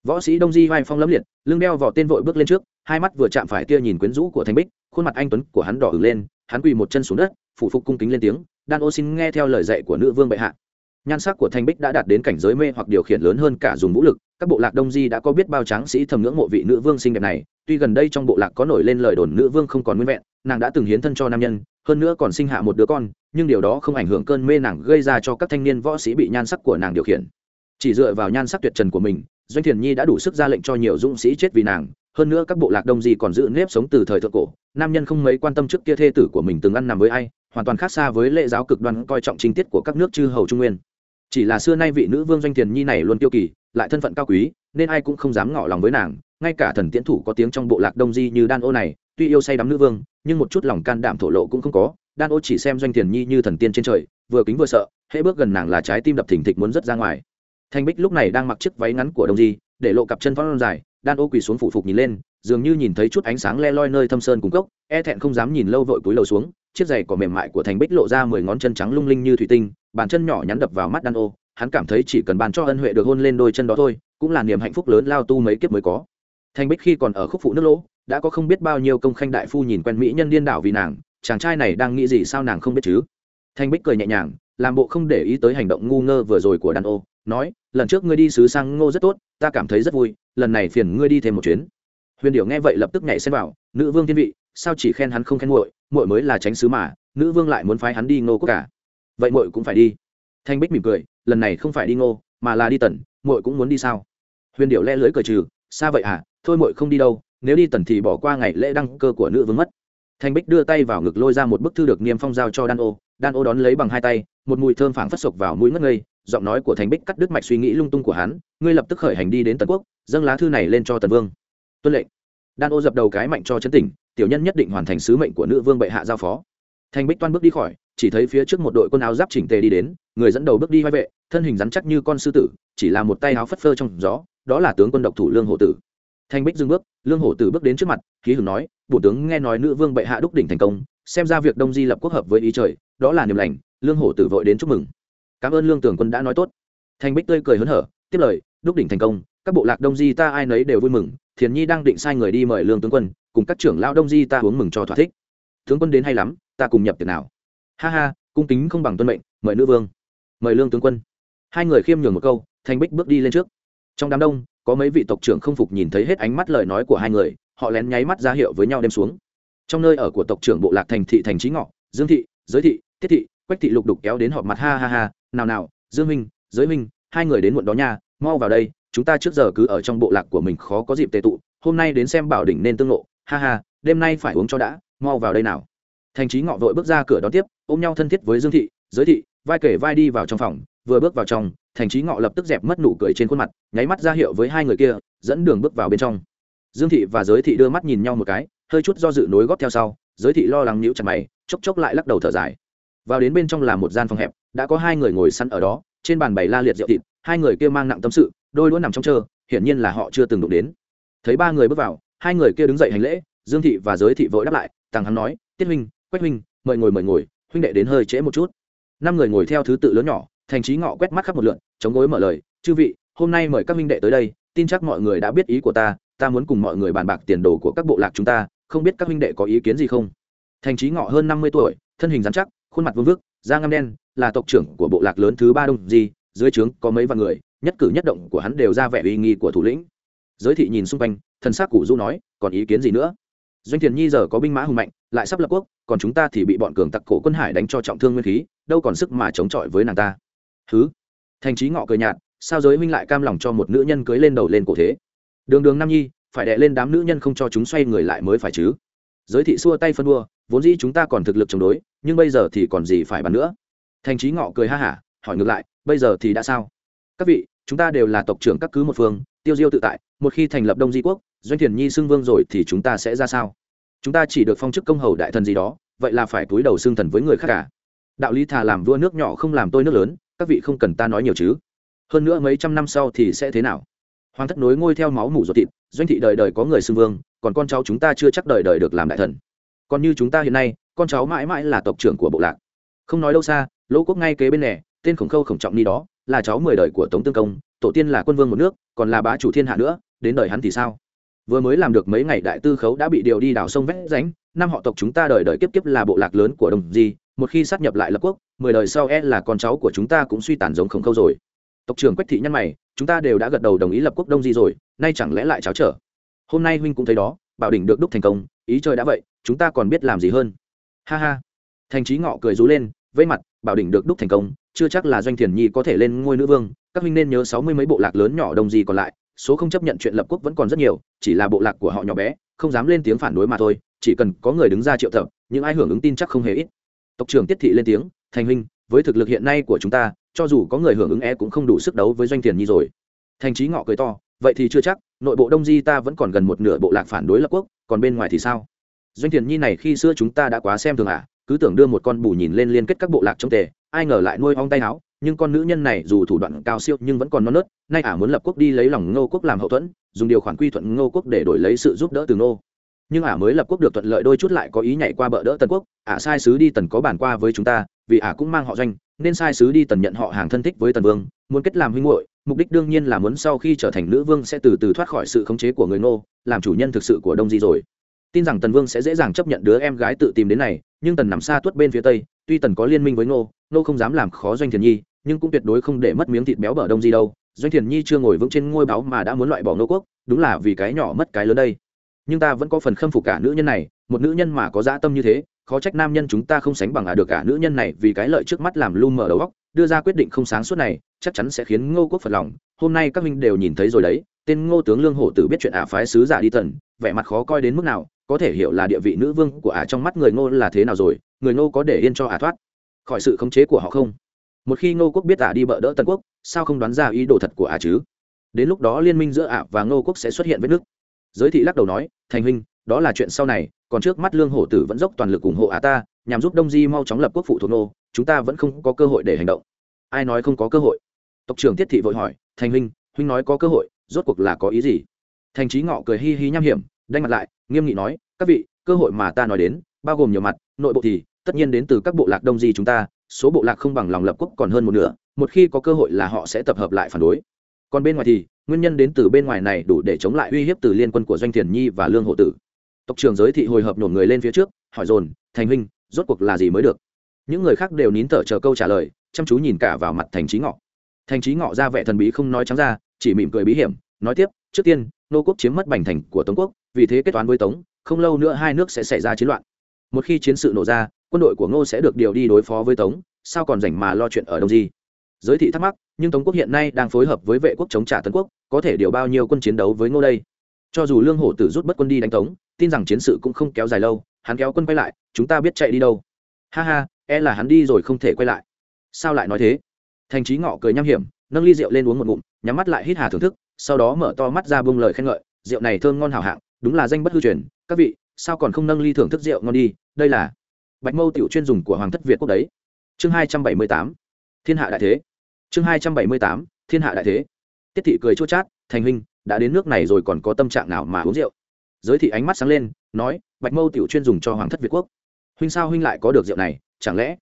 Võ sĩ đông di vai phong lâm liệt, lưng đeo vào tên vội bước lên trước, hai mắt vừa chạm phải tia nhìn quyến rũ của thanh bích khuôn mặt anh tuấn của hắn đỏ ửng lên, hắn quỳ một chân xuống đất, phủ phục cung kính lên tiếng, đan ô xin nghe theo lời dạy của nữ vương bệ hạ. Nhan sắc của thanh bích đã đạt đến cảnh giới mê hoặc điều khiển lớn hơn cả dùng vũ lực, các bộ lạc đông di đã có biết bao tráng sĩ thầm ngưỡng mộ vị nữ vương xinh đẹp này, tuy gần đây trong bộ lạc có nổi lên lời đồn nữ vương không còn nguyên vẹn, nàng đã từng hiến thân cho nam nhân, hơn nữa còn sinh hạ một đứa con, nhưng điều đó không ảnh hưởng cơn mê nàng gây ra cho các thanh niên võ sĩ bị nhan sắc của nàng điều khiển. Chỉ dựa vào nhan sắc tuyệt trần của mình, doanh thiền nhi đã đủ sức ra lệnh cho nhiều dũng sĩ chết vì nàng hơn nữa các bộ lạc đông di còn giữ nếp sống từ thời thượng cổ, nam nhân không mấy quan tâm trước kia thê tử của mình từng ăn nằm với ai, hoàn toàn khác xa với lễ giáo cực đoan coi trọng chính tiết của các nước chư hầu trung nguyên. Chỉ là xưa nay vị nữ vương doanh thiền nhi này luôn tiêu kỳ, lại thân phận cao quý, nên ai cũng không dám ngỏ lòng với nàng, ngay cả thần tiễn thủ có tiếng trong bộ lạc đông di như đan ô này, tuy yêu say đắm nữ vương, nhưng một chút lòng can đảm thổ lộ cũng không có, đan ô chỉ xem doanh thiền nhi như thần tiên trên trời, vừa kính vừa sợ, hễ bước gần nàng là trái tim đập thình thịch muốn rớt ra ngoài. Thanh bích lúc này đang mặc chiếc váy ngắn của đông di để lộ cặp chân phong dài đan ô quỳ xuống phủ phục nhìn lên, dường như nhìn thấy chút ánh sáng le loi nơi thâm sơn cung cốc e thẹn không dám nhìn lâu vội cúi lầu xuống, chiếc giày cỏ mềm mại của thành bích lộ ra mười ngón chân trắng lung linh như thủy tinh, bàn chân nhỏ nhắn đập vào mắt đan ô, hắn cảm thấy chỉ cần bàn cho ân huệ được hôn lên đôi chân đó thôi, cũng là niềm hạnh phúc lớn lao tu mấy kiếp mới có. Thành bích khi còn ở khúc phụ nước lỗ, đã có không biết bao nhiêu công khanh đại phu nhìn quen mỹ nhân điên đảo vì nàng, chàng trai này đang nghĩ gì sao nàng không biết chứ? Thanh bích cười nhẹ nhàng, làm bộ không để ý tới hành động ngu ngơ vừa rồi của đàn ô, nói, lần trước ngươi đi sứ sang ngô rất tốt, ta cảm thấy rất vui lần này phiền ngươi đi thêm một chuyến. Huyền điệu nghe vậy lập tức nhảy xem vào, nữ vương thiên vị, sao chỉ khen hắn không khen muội? Muội mới là tránh sứ mà, nữ vương lại muốn phái hắn đi ngô quốc cả. Vậy muội cũng phải đi. Thanh bích mỉm cười, lần này không phải đi ngô, mà là đi tần, muội cũng muốn đi sao? Huyền điệu le lưới cười trừ xa vậy à thôi muội không đi đâu, nếu đi tần thì bỏ qua ngày lễ đăng cơ của nữ vương mất. Thanh bích đưa tay vào ngực lôi ra một bức thư được niêm phong giao cho đan ô đan ô đón lấy bằng hai tay, một mùi thơm phảng phất sộc vào mũi ngất ngây, giọng nói của thanh bích cắt đứt mạch suy nghĩ lung tung của hắn, ngươi lập tức khởi hành đi đến tần quốc dâng lá thư này lên cho tần vương. Tuân lệnh. Đan ô dập đầu cái mạnh cho chấn tỉnh, tiểu nhân nhất định hoàn thành sứ mệnh của nữ vương bệ hạ giao phó. Thanh bích toan bước đi khỏi, chỉ thấy phía trước một đội quân áo giáp chỉnh tề đi đến, người dẫn đầu bước đi vai vệ, thân hình rắn chắc như con sư tử, chỉ là một tay áo phất phơ trong gió, đó là tướng quân độc thủ lương hổ tử. Thanh bích dừng bước, lương hổ tử bước đến trước mặt, khí hưởng nói bổ tướng nghe nói nữ vương bệ hạ đúc đỉnh thành công, xem ra việc đông di lập quốc hợp với ý trời, đó là niềm lành, lương hổ tử vội đến chúc mừng. Cảm ơn lương tưởng quân đã nói tốt. Thanh bích tươi cười hớn hở, tiếp lời, đúc đỉnh thành công các bộ lạc đông di ta ai nấy đều vui mừng, thiền nhi đang định sai người đi mời lương tướng quân, cùng các trưởng lao đông di ta uống mừng cho thỏa thích. Tướng quân đến hay lắm, ta cùng nhập tiền nào. Ha ha, cung kính không bằng tuân mệnh, mời nữ vương. Mời lương tướng quân. Hai người khiêm nhường một câu thanh bích bước đi lên trước. Trong đám đông, có mấy vị tộc trưởng không phục nhìn thấy hết ánh mắt lời nói của hai người, họ lén nháy mắt ra hiệu với nhau đem xuống. Trong nơi ở của tộc trưởng bộ lạc thành thị thành trí ngọ, dương thị, giới thị, tiết thị, quách thị lục đục kéo đến họp mặt ha ha ha, nào nào, dương minh giới minh hai người đến muộn đó nha mau vào đây, chúng ta trước giờ cứ ở trong bộ lạc của mình khó có dịp tệ tụ, hôm nay đến xem bảo đỉnh nên tương lộ ha ha, đêm nay phải uống cho đã, mau vào đây nào. Thành trí ngọ vội bước ra cửa đón tiếp, ôm nhau thân thiết với dương thị, giới thị, vai kể vai đi vào trong phòng. Vừa bước vào trong, thành trí ngọ lập tức dẹp mất nụ cười trên khuôn mặt, nháy mắt ra hiệu với hai người kia, dẫn đường bước vào bên trong. Dương thị và giới thị đưa mắt nhìn nhau một cái, hơi chút do dự nối góp theo sau, giới thị lo lắng nhíu chặt mày, chốc chốc lại lắc đầu thở dài. Vào đến bên trong là một gian phòng hẹp, đã có hai người ngồi săn ở đó trên bàn bày la liệt rượu thịt, hai người kia mang nặng tâm sự, đôi đũa nằm trong chờ hiển nhiên là họ chưa từng đụng đến. Thấy ba người bước vào, hai người kia đứng dậy hành lễ, dương thị và giới thị vội đáp lại, tàng hắn nói, tiết huynh, quách huynh, mời ngồi mời ngồi, huynh đệ đến hơi trễ một chút. Năm người ngồi theo thứ tự lớn nhỏ, thành trí ngọ quét mắt khắp một lượn, chống gối mở lời, chư vị, hôm nay mời các huynh đệ tới đây, tin chắc mọi người đã biết ý của ta ta muốn cùng mọi người bàn bạc tiền đồ của các bộ lạc chúng ta, không biết các huynh đệ có ý kiến gì không? Thành trí ngọ hơn năm mươi tuổi, thân hình dán chắc, khuôn mặt vương vức da ngăm đen là tộc trưởng của bộ lạc lớn thứ ba đông di, dưới trướng có mấy vạn người, nhất cử nhất động của hắn đều ra vẻ uy nghi của thủ lĩnh. Giới thị nhìn xung quanh, thần s á c cụ du nói, còn ý kiến gì nữa? Doanh thiền nhi giờ có binh mã hùng mạnh, lại sắp lập quốc, còn chúng ta thì bị bọn cường tặc cổ quân hải đánh cho trọng thương nguyên khí, đâu còn sức mà chống chọi với nàng ta. Thứ thành trí ngọ cười nhạt, sao giới huynh lại cam lòng cho một nữ nhân cưới lên đầu lên cổ thế? Đường đường nam nhi, phải đệ lên đám nữ nhân không cho chúng xoay người lại mới phải chứ. Giới thị xua tay phân đua vốn dĩ chúng ta còn thực lực chống đối, nhưng bây giờ thì còn gì phải bàn nữa? Thành trí ngọ cười ha hả, hỏi ngược lại, bây giờ thì đã sao? Các vị, chúng ta đều là tộc trưởng các cứ một phương, tiêu diêu tự tại, một khi thành lập đông di quốc, doanh thiền nhi xưng vương rồi thì chúng ta sẽ ra sao? Chúng ta chỉ được phong chức công hầu đại thần gì đó, vậy là phải túi đầu xưng thần với người khác cả. Đạo lý thà làm vua nước nhỏ không làm tôi nước lớn, các vị không cần ta nói nhiều chứ. Hơn nữa mấy trăm năm sau thì sẽ thế nào? Hoàng thất nối ngôi theo máu mủ ruột thịt, doanh thị đời đời có người xưng vương, còn con cháu chúng ta chưa chắc đời đời được làm đại thần còn như chúng ta hiện nay, con cháu mãi mãi là tộc trưởng của bộ lạc. Không nói đâu xa, lỗ quốc ngay kế bên nẻ tên khổng khâu khổng trọng ni đó, là cháu mười đời của tống tương công, tổ tiên là quân vương một nước, còn là bá chủ thiên hạ nữa, đến đời hắn thì sao? Vừa mới làm được mấy ngày đại tư khấu đã bị điều đi đào sông vét ránh, năm họ tộc chúng ta đời đời kiếp kiếp là bộ lạc lớn của đồng di, một khi sát nhập lại lập quốc, mười đời sau e là con cháu của chúng ta cũng suy tàn giống khổng khâu rồi. Tộc trưởng quách thị nhân mày, chúng ta đều đã gật đầu đồng ý lập quốc đông di rồi, nay chẳng lẽ lại cháo trở? Hôm nay huynh cũng thấy đó bảo đỉnh được đúc thành công, ý trời đã vậy, chúng ta còn biết làm gì hơn. Ha ha. Thành trí ngọ cười rú lên, vây mặt, bảo đỉnh được đúc thành công, chưa chắc là doanh thiền nhi có thể lên ngôi nữ vương, các huynh nên nhớ sáu mươi mấy bộ lạc lớn nhỏ đông gì còn lại, số không chấp nhận chuyện lập quốc vẫn còn rất nhiều, chỉ là bộ lạc của họ nhỏ bé, không dám lên tiếng phản đối mà thôi, chỉ cần có người đứng ra triệu tập, những ai hưởng ứng tin chắc không hề ít. Tộc trưởng tiết thị lên tiếng, thành huynh, với thực lực hiện nay của chúng ta, cho dù có người hưởng ứng e cũng không đủ sức đấu với doanh thiền nhi rồi. Thành trí ngọ cười to vậy thì chưa chắc, nội bộ đông di ta vẫn còn gần một nửa bộ lạc phản đối lập quốc, còn bên ngoài thì sao? Doanh thiền nhi này khi xưa chúng ta đã quá xem thường à cứ tưởng đưa một con bù nhìn lên liên kết các bộ lạc trong tề, ai ngờ lại nuôi ong tay áo, nhưng con nữ nhân này dù thủ đoạn cao siêu nhưng vẫn còn non nớt, nay ả muốn lập quốc đi lấy lòng ngô quốc làm hậu thuẫn, dùng điều khoản quy thuận ngô quốc để đổi lấy sự giúp đỡ từ ngô. Nhưng ả mới lập quốc được thuận lợi đôi chút lại có ý nhảy qua bỡ đỡ tần quốc, ả sai sứ đi tần có bàn qua với chúng ta, vì ả cũng mang họ doanh, nên sai sứ đi tần nhận họ hàng thân thích với tần vương, muốn kết làm huynh hội mục đích đương nhiên là muốn sau khi trở thành nữ vương sẽ từ từ thoát khỏi sự khống chế của người ngô, làm chủ nhân thực sự của đông di rồi. Tin rằng tần vương sẽ dễ dàng chấp nhận đứa em gái tự tìm đến này, nhưng tần nằm xa tuất bên phía tây, tuy tần có liên minh với ngô ngô không dám làm khó doanh thiền nhi, nhưng cũng tuyệt đối không để mất miếng thịt béo bở đông di đâu. Doanh thiền nhi chưa ngồi vững trên ngôi báo mà đã muốn loại bỏ ngô quốc, đúng là vì cái nhỏ mất cái lớn đây. Nhưng ta vẫn có phần khâm phục cả nữ nhân này, một nữ nhân mà có dã tâm như thế, khó trách nam nhân chúng ta không sánh bằng à được cả nữ nhân này vì cái lợi trước mắt làm lu mở đầu óc, đưa ra quyết định không sáng suốt này chắc chắn sẽ khiến ngô quốc phật lòng. Hôm nay các minh đều nhìn thấy rồi đấy, tên ngô tướng lương hổ tử biết chuyện ả phái sứ giả đi tần, vẻ mặt khó coi đến mức nào, có thể hiểu là địa vị nữ vương của ả trong mắt người ngô là thế nào rồi, người ngô có để yên cho ả thoát. Khỏi sự khống chế của họ không? Một khi ngô quốc biết ả đi bợ đỡ tần quốc, sao không đoán ra ý đồ thật của ả chứ? Đến lúc đó liên minh giữa ả và ngô quốc sẽ xuất hiện với nước giới thị lắc đầu nói, thành huynh, đó là chuyện sau này, còn trước mắt lương hổ tử vẫn dốc toàn lực ủng hộ ả ta, nhằm giúp đông di mau chóng lập quốc phụ thuộc nô, chúng ta vẫn không có cơ hội để hành động. Ai nói không có cơ hội? Tộc trưởng tiết thị vội hỏi, thành huynh huynh nói có cơ hội, rốt cuộc là có ý gì? Thành trí ngọ cười hi hi nham hiểm, đanh mặt lại, nghiêm nghị nói, các vị, cơ hội mà ta nói đến, bao gồm nhiều mặt, nội bộ thì tất nhiên đến từ các bộ lạc đông di chúng ta, số bộ lạc không bằng lòng lập quốc còn hơn một nửa, một khi có cơ hội là họ sẽ tập hợp lại phản đối. Còn bên ngoài thì, nguyên nhân đến từ bên ngoài này đủ để chống lại uy hiếp từ liên quân của doanh thiền nhi và lương hộ tử. Tộc trưởng giới thị hồi hợp nhổn người lên phía trước, hỏi dồn, thành huynh, rốt cuộc là gì mới được? Những người khác đều nín thở chờ câu trả lời, chăm chú nhìn cả vào mặt thành trí ngọ thành trí ngọ ra vẻ thần bí không nói trắng ra, chỉ mỉm cười bí hiểm, nói tiếp, trước tiên, nô quốc chiếm mất bành thành của tống quốc, vì thế kết toán với tống, không lâu nữa hai nước sẽ xảy ra chiến loạn. Một khi chiến sự nổ ra, quân đội của ngô sẽ được điều đi đối phó với tống, sao còn rảnh mà lo chuyện ở đông di? Giới thị thắc mắc, nhưng tống quốc hiện nay đang phối hợp với vệ quốc chống trả tấn quốc, có thể điều bao nhiêu quân chiến đấu với ngô đây? Cho dù lương hổ tử rút bất quân đi đánh tống, tin rằng chiến sự cũng không kéo dài lâu, hắn kéo quân quay lại, chúng ta biết chạy đi đâu. Ha ha e là hắn đi rồi không thể quay lại. Sao lại nói thế? Thành trí ngọ cười nham hiểm, nâng ly rượu lên uống một ngụm, nhắm mắt lại hít hà thưởng thức, sau đó mở to mắt ra bông lời khen ngợi, rượu này thơm ngon hào hạng, đúng là danh bất hư truyền, các vị, sao còn không nâng ly thưởng thức rượu ngon đi, đây là bạch mâu tiểu chuyên dùng của hoàng thất việt quốc đấy. Chương hai trăm bảy mươi tám, thiên hạ đại thế. Chương hai trăm bảy mươi tám, thiên hạ đại thế. Tiết thị cười chua chát, thành huynh, đã đến nước này rồi còn có tâm trạng nào mà uống rượu? Giới thị ánh mắt sáng lên, nói, bạch mâu tiểu chuyên dùng cho hoàng thất việt quốc. Huynh sao huynh lại có được rượu này, chẳng lẽ?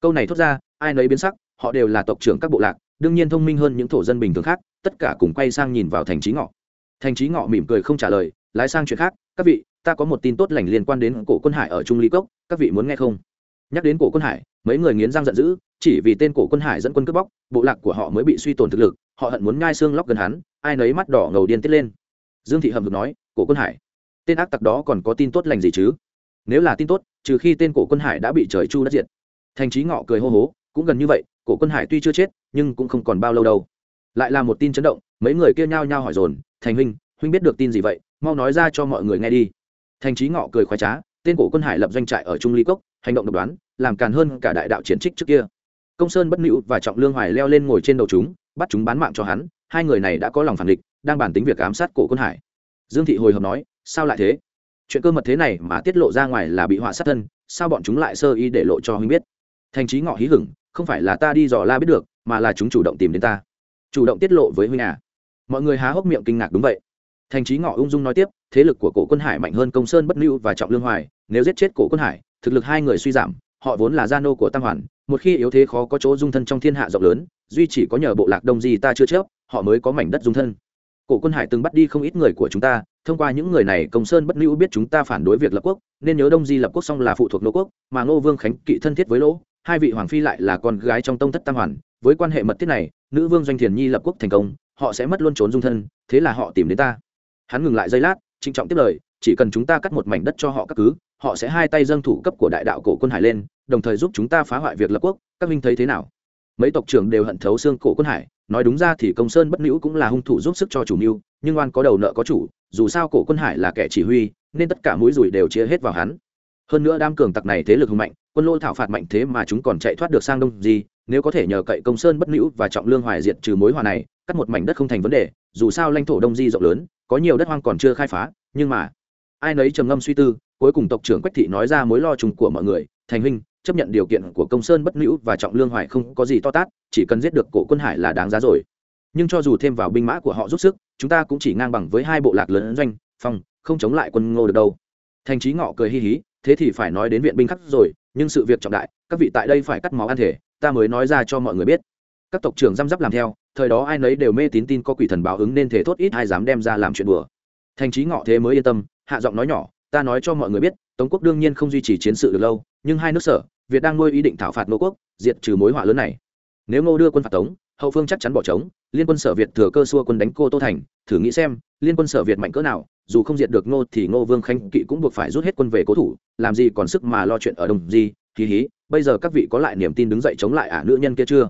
Câu này thốt ra, ai nấy biến sắc họ đều là tộc trưởng các bộ lạc, đương nhiên thông minh hơn những thổ dân bình thường khác, tất cả cùng quay sang nhìn vào thành trí ngọ. Thành trí ngọ mỉm cười không trả lời, lái sang chuyện khác, các vị, ta có một tin tốt lành liên quan đến cổ quân hải ở trung lý cốc, các vị muốn nghe không? Nhắc đến cổ quân hải, mấy người nghiến răng giận dữ, chỉ vì tên cổ quân hải dẫn quân cướp bóc, bộ lạc của họ mới bị suy tổn thực lực, họ hận muốn ngai xương lóc gần hắn, ai nấy mắt đỏ ngầu điên tiết lên. Dương thị hầm được nói, cổ quân hải, tên ác tặc đó còn có tin tốt lành gì chứ? Nếu là tin tốt, trừ khi tên cổ quân hải đã bị trời chu đất diệt. Thành trí ngọ cười hô hố, cũng gần như vậy cổ quân hải tuy chưa chết, nhưng cũng không còn bao lâu đâu. Lại là một tin chấn động, mấy người kia nhao nhao hỏi dồn, thành huynh huynh biết được tin gì vậy? Mau nói ra cho mọi người nghe đi. Thành trí ngọ cười khoái trá, tên cổ quân hải lập doanh trại ở trung ly cốc, hành động độc đoán, làm càn hơn cả đại đạo chiến trích trước kia. Công sơn bất nữ và trọng lương hoài leo lên ngồi trên đầu chúng, bắt chúng bán mạng cho hắn, hai người này đã có lòng phản địch đang bàn tính việc ám sát cổ quân hải. Dương thị hồi hợp nói, sao lại thế? Chuyện cơ mật thế này mà tiết lộ ra ngoài là bị họa sát thân, sao bọn chúng lại sơ ý để lộ cho huynh biết? Thành trí ngọ hí hửng không phải là ta đi dò la biết được, mà là chúng chủ động tìm đến ta. Chủ động tiết lộ với huynh à. Mọi người há hốc miệng kinh ngạc đúng vậy. Thành trí ngọ ung dung nói tiếp, thế lực của cổ quân hải mạnh hơn công sơn bất lưu và trọng lương hoài, nếu giết chết cổ quân hải, thực lực hai người suy giảm, họ vốn là gia nô của tam hoàn, một khi yếu thế khó có chỗ dung thân trong thiên hạ rộng lớn, duy chỉ có nhờ bộ lạc đông gì ta chưa chớp, họ mới có mảnh đất dung thân. Cổ quân hải từng bắt đi không ít người của chúng ta, thông qua những người này công sơn bất lưu biết chúng ta phản đối việc lập quốc, nên nhớ đông di lập quốc xong là phụ thuộc nô quốc, mà ngô vương khánh kỵ thân thiết với lỗ hai vị hoàng phi lại là con gái trong tông thất tam hoàn, với quan hệ mật thiết này, nữ vương doanh thiền nhi lập quốc thành công, họ sẽ mất luôn trốn dung thân, thế là họ tìm đến ta. Hắn ngừng lại giây lát, trịnh trọng tiếp lời, chỉ cần chúng ta cắt một mảnh đất cho họ các cứ, họ sẽ hai tay dâng thủ cấp của đại đạo cổ quân hải lên, đồng thời giúp chúng ta phá hoại việc lập quốc, các minh thấy thế nào? Mấy tộc trưởng đều hận thấu xương cổ quân hải, nói đúng ra thì công sơn bất nữ cũng là hung thủ giúp sức cho chủ mưu, nhưng oan có đầu nợ có chủ, dù sao cổ quân hải là kẻ chỉ huy, nên tất cả mũi rủi đều chia hết vào hắn. Hơn nữa đam cường tặc này thế lực hùng mạnh quân lô thảo phạt mạnh thế mà chúng còn chạy thoát được sang đông gì, nếu có thể nhờ cậy công sơn bất nữ và trọng lương hoài diệt trừ mối hòa này, cắt một mảnh đất không thành vấn đề, dù sao lãnh thổ đông di rộng lớn, có nhiều đất hoang còn chưa khai phá, nhưng mà, ai nấy trầm ngâm suy tư, cuối cùng tộc trưởng quách thị nói ra mối lo chung của mọi người, thành huynh, chấp nhận điều kiện của công sơn bất nữ và trọng lương hoài không có gì to tát, chỉ cần giết được cổ quân hải là đáng giá rồi. Nhưng cho dù thêm vào binh mã của họ giúp sức, chúng ta cũng chỉ ngang bằng với hai bộ lạc lớn doanh, phong, không chống lại quân ngô được đâu. Thành trí ngọ cười hi hí, thế thì phải nói đến viện binh khắc rồi nhưng sự việc trọng đại, các vị tại đây phải cắt máu ăn thể, ta mới nói ra cho mọi người biết. Các tộc trưởng răm rắp làm theo, thời đó ai nấy đều mê tín tin có quỷ thần báo ứng nên thể thốt ít ai dám đem ra làm chuyện bừa thành trí ngọ thế mới yên tâm, hạ giọng nói nhỏ, ta nói cho mọi người biết, tống quốc đương nhiên không duy trì chiến sự được lâu, nhưng hai nước sở, việt đang nuôi ý định thảo phạt ngô quốc, diệt trừ mối họa lớn này. Nếu ngô đưa quân phạt tống, hậu phương chắc chắn bỏ trống, liên quân sở việt thừa cơ xua quân đánh cô tô thành, thử nghĩ xem, liên quân sở việt mạnh cỡ nào dù không diệt được ngô thì ngô vương khanh kỵ cũng buộc phải rút hết quân về cố thủ, làm gì còn sức mà lo chuyện ở đồng gì hí hí, bây giờ các vị có lại niềm tin đứng dậy chống lại ả nữ nhân kia chưa?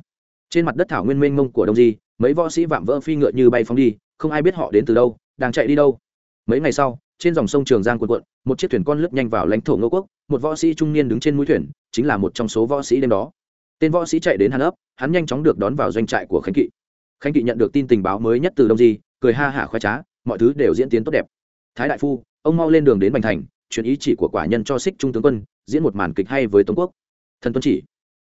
Trên mặt đất thảo nguyên mênh mông của đông di, mấy võ sĩ vạm vỡ phi ngựa như bay phóng đi, không ai biết họ đến từ đâu, đang chạy đi đâu. Mấy ngày sau, trên dòng sông trường giang cuộn cuộn, một chiếc thuyền con lướt nhanh vào lãnh thổ ngô quốc, một võ sĩ trung niên đứng trên mũi thuyền, chính là một trong số võ sĩ đêm đó. Tên võ sĩ chạy đến hàn ấp, hắn nhanh chóng được đón vào doanh trại của khánh kỵ. Khánh kỵ nhận được tin tình báo mới nhất từ đông di, cười ha hả khoái trá, mọi thứ đều diễn tiến tốt đẹp thái đại phu, ông mau lên đường đến bành thành truyền ý chỉ của quả nhân cho xích trung tướng quân, diễn một màn kịch hay với tống quốc. Thần tuân chỉ.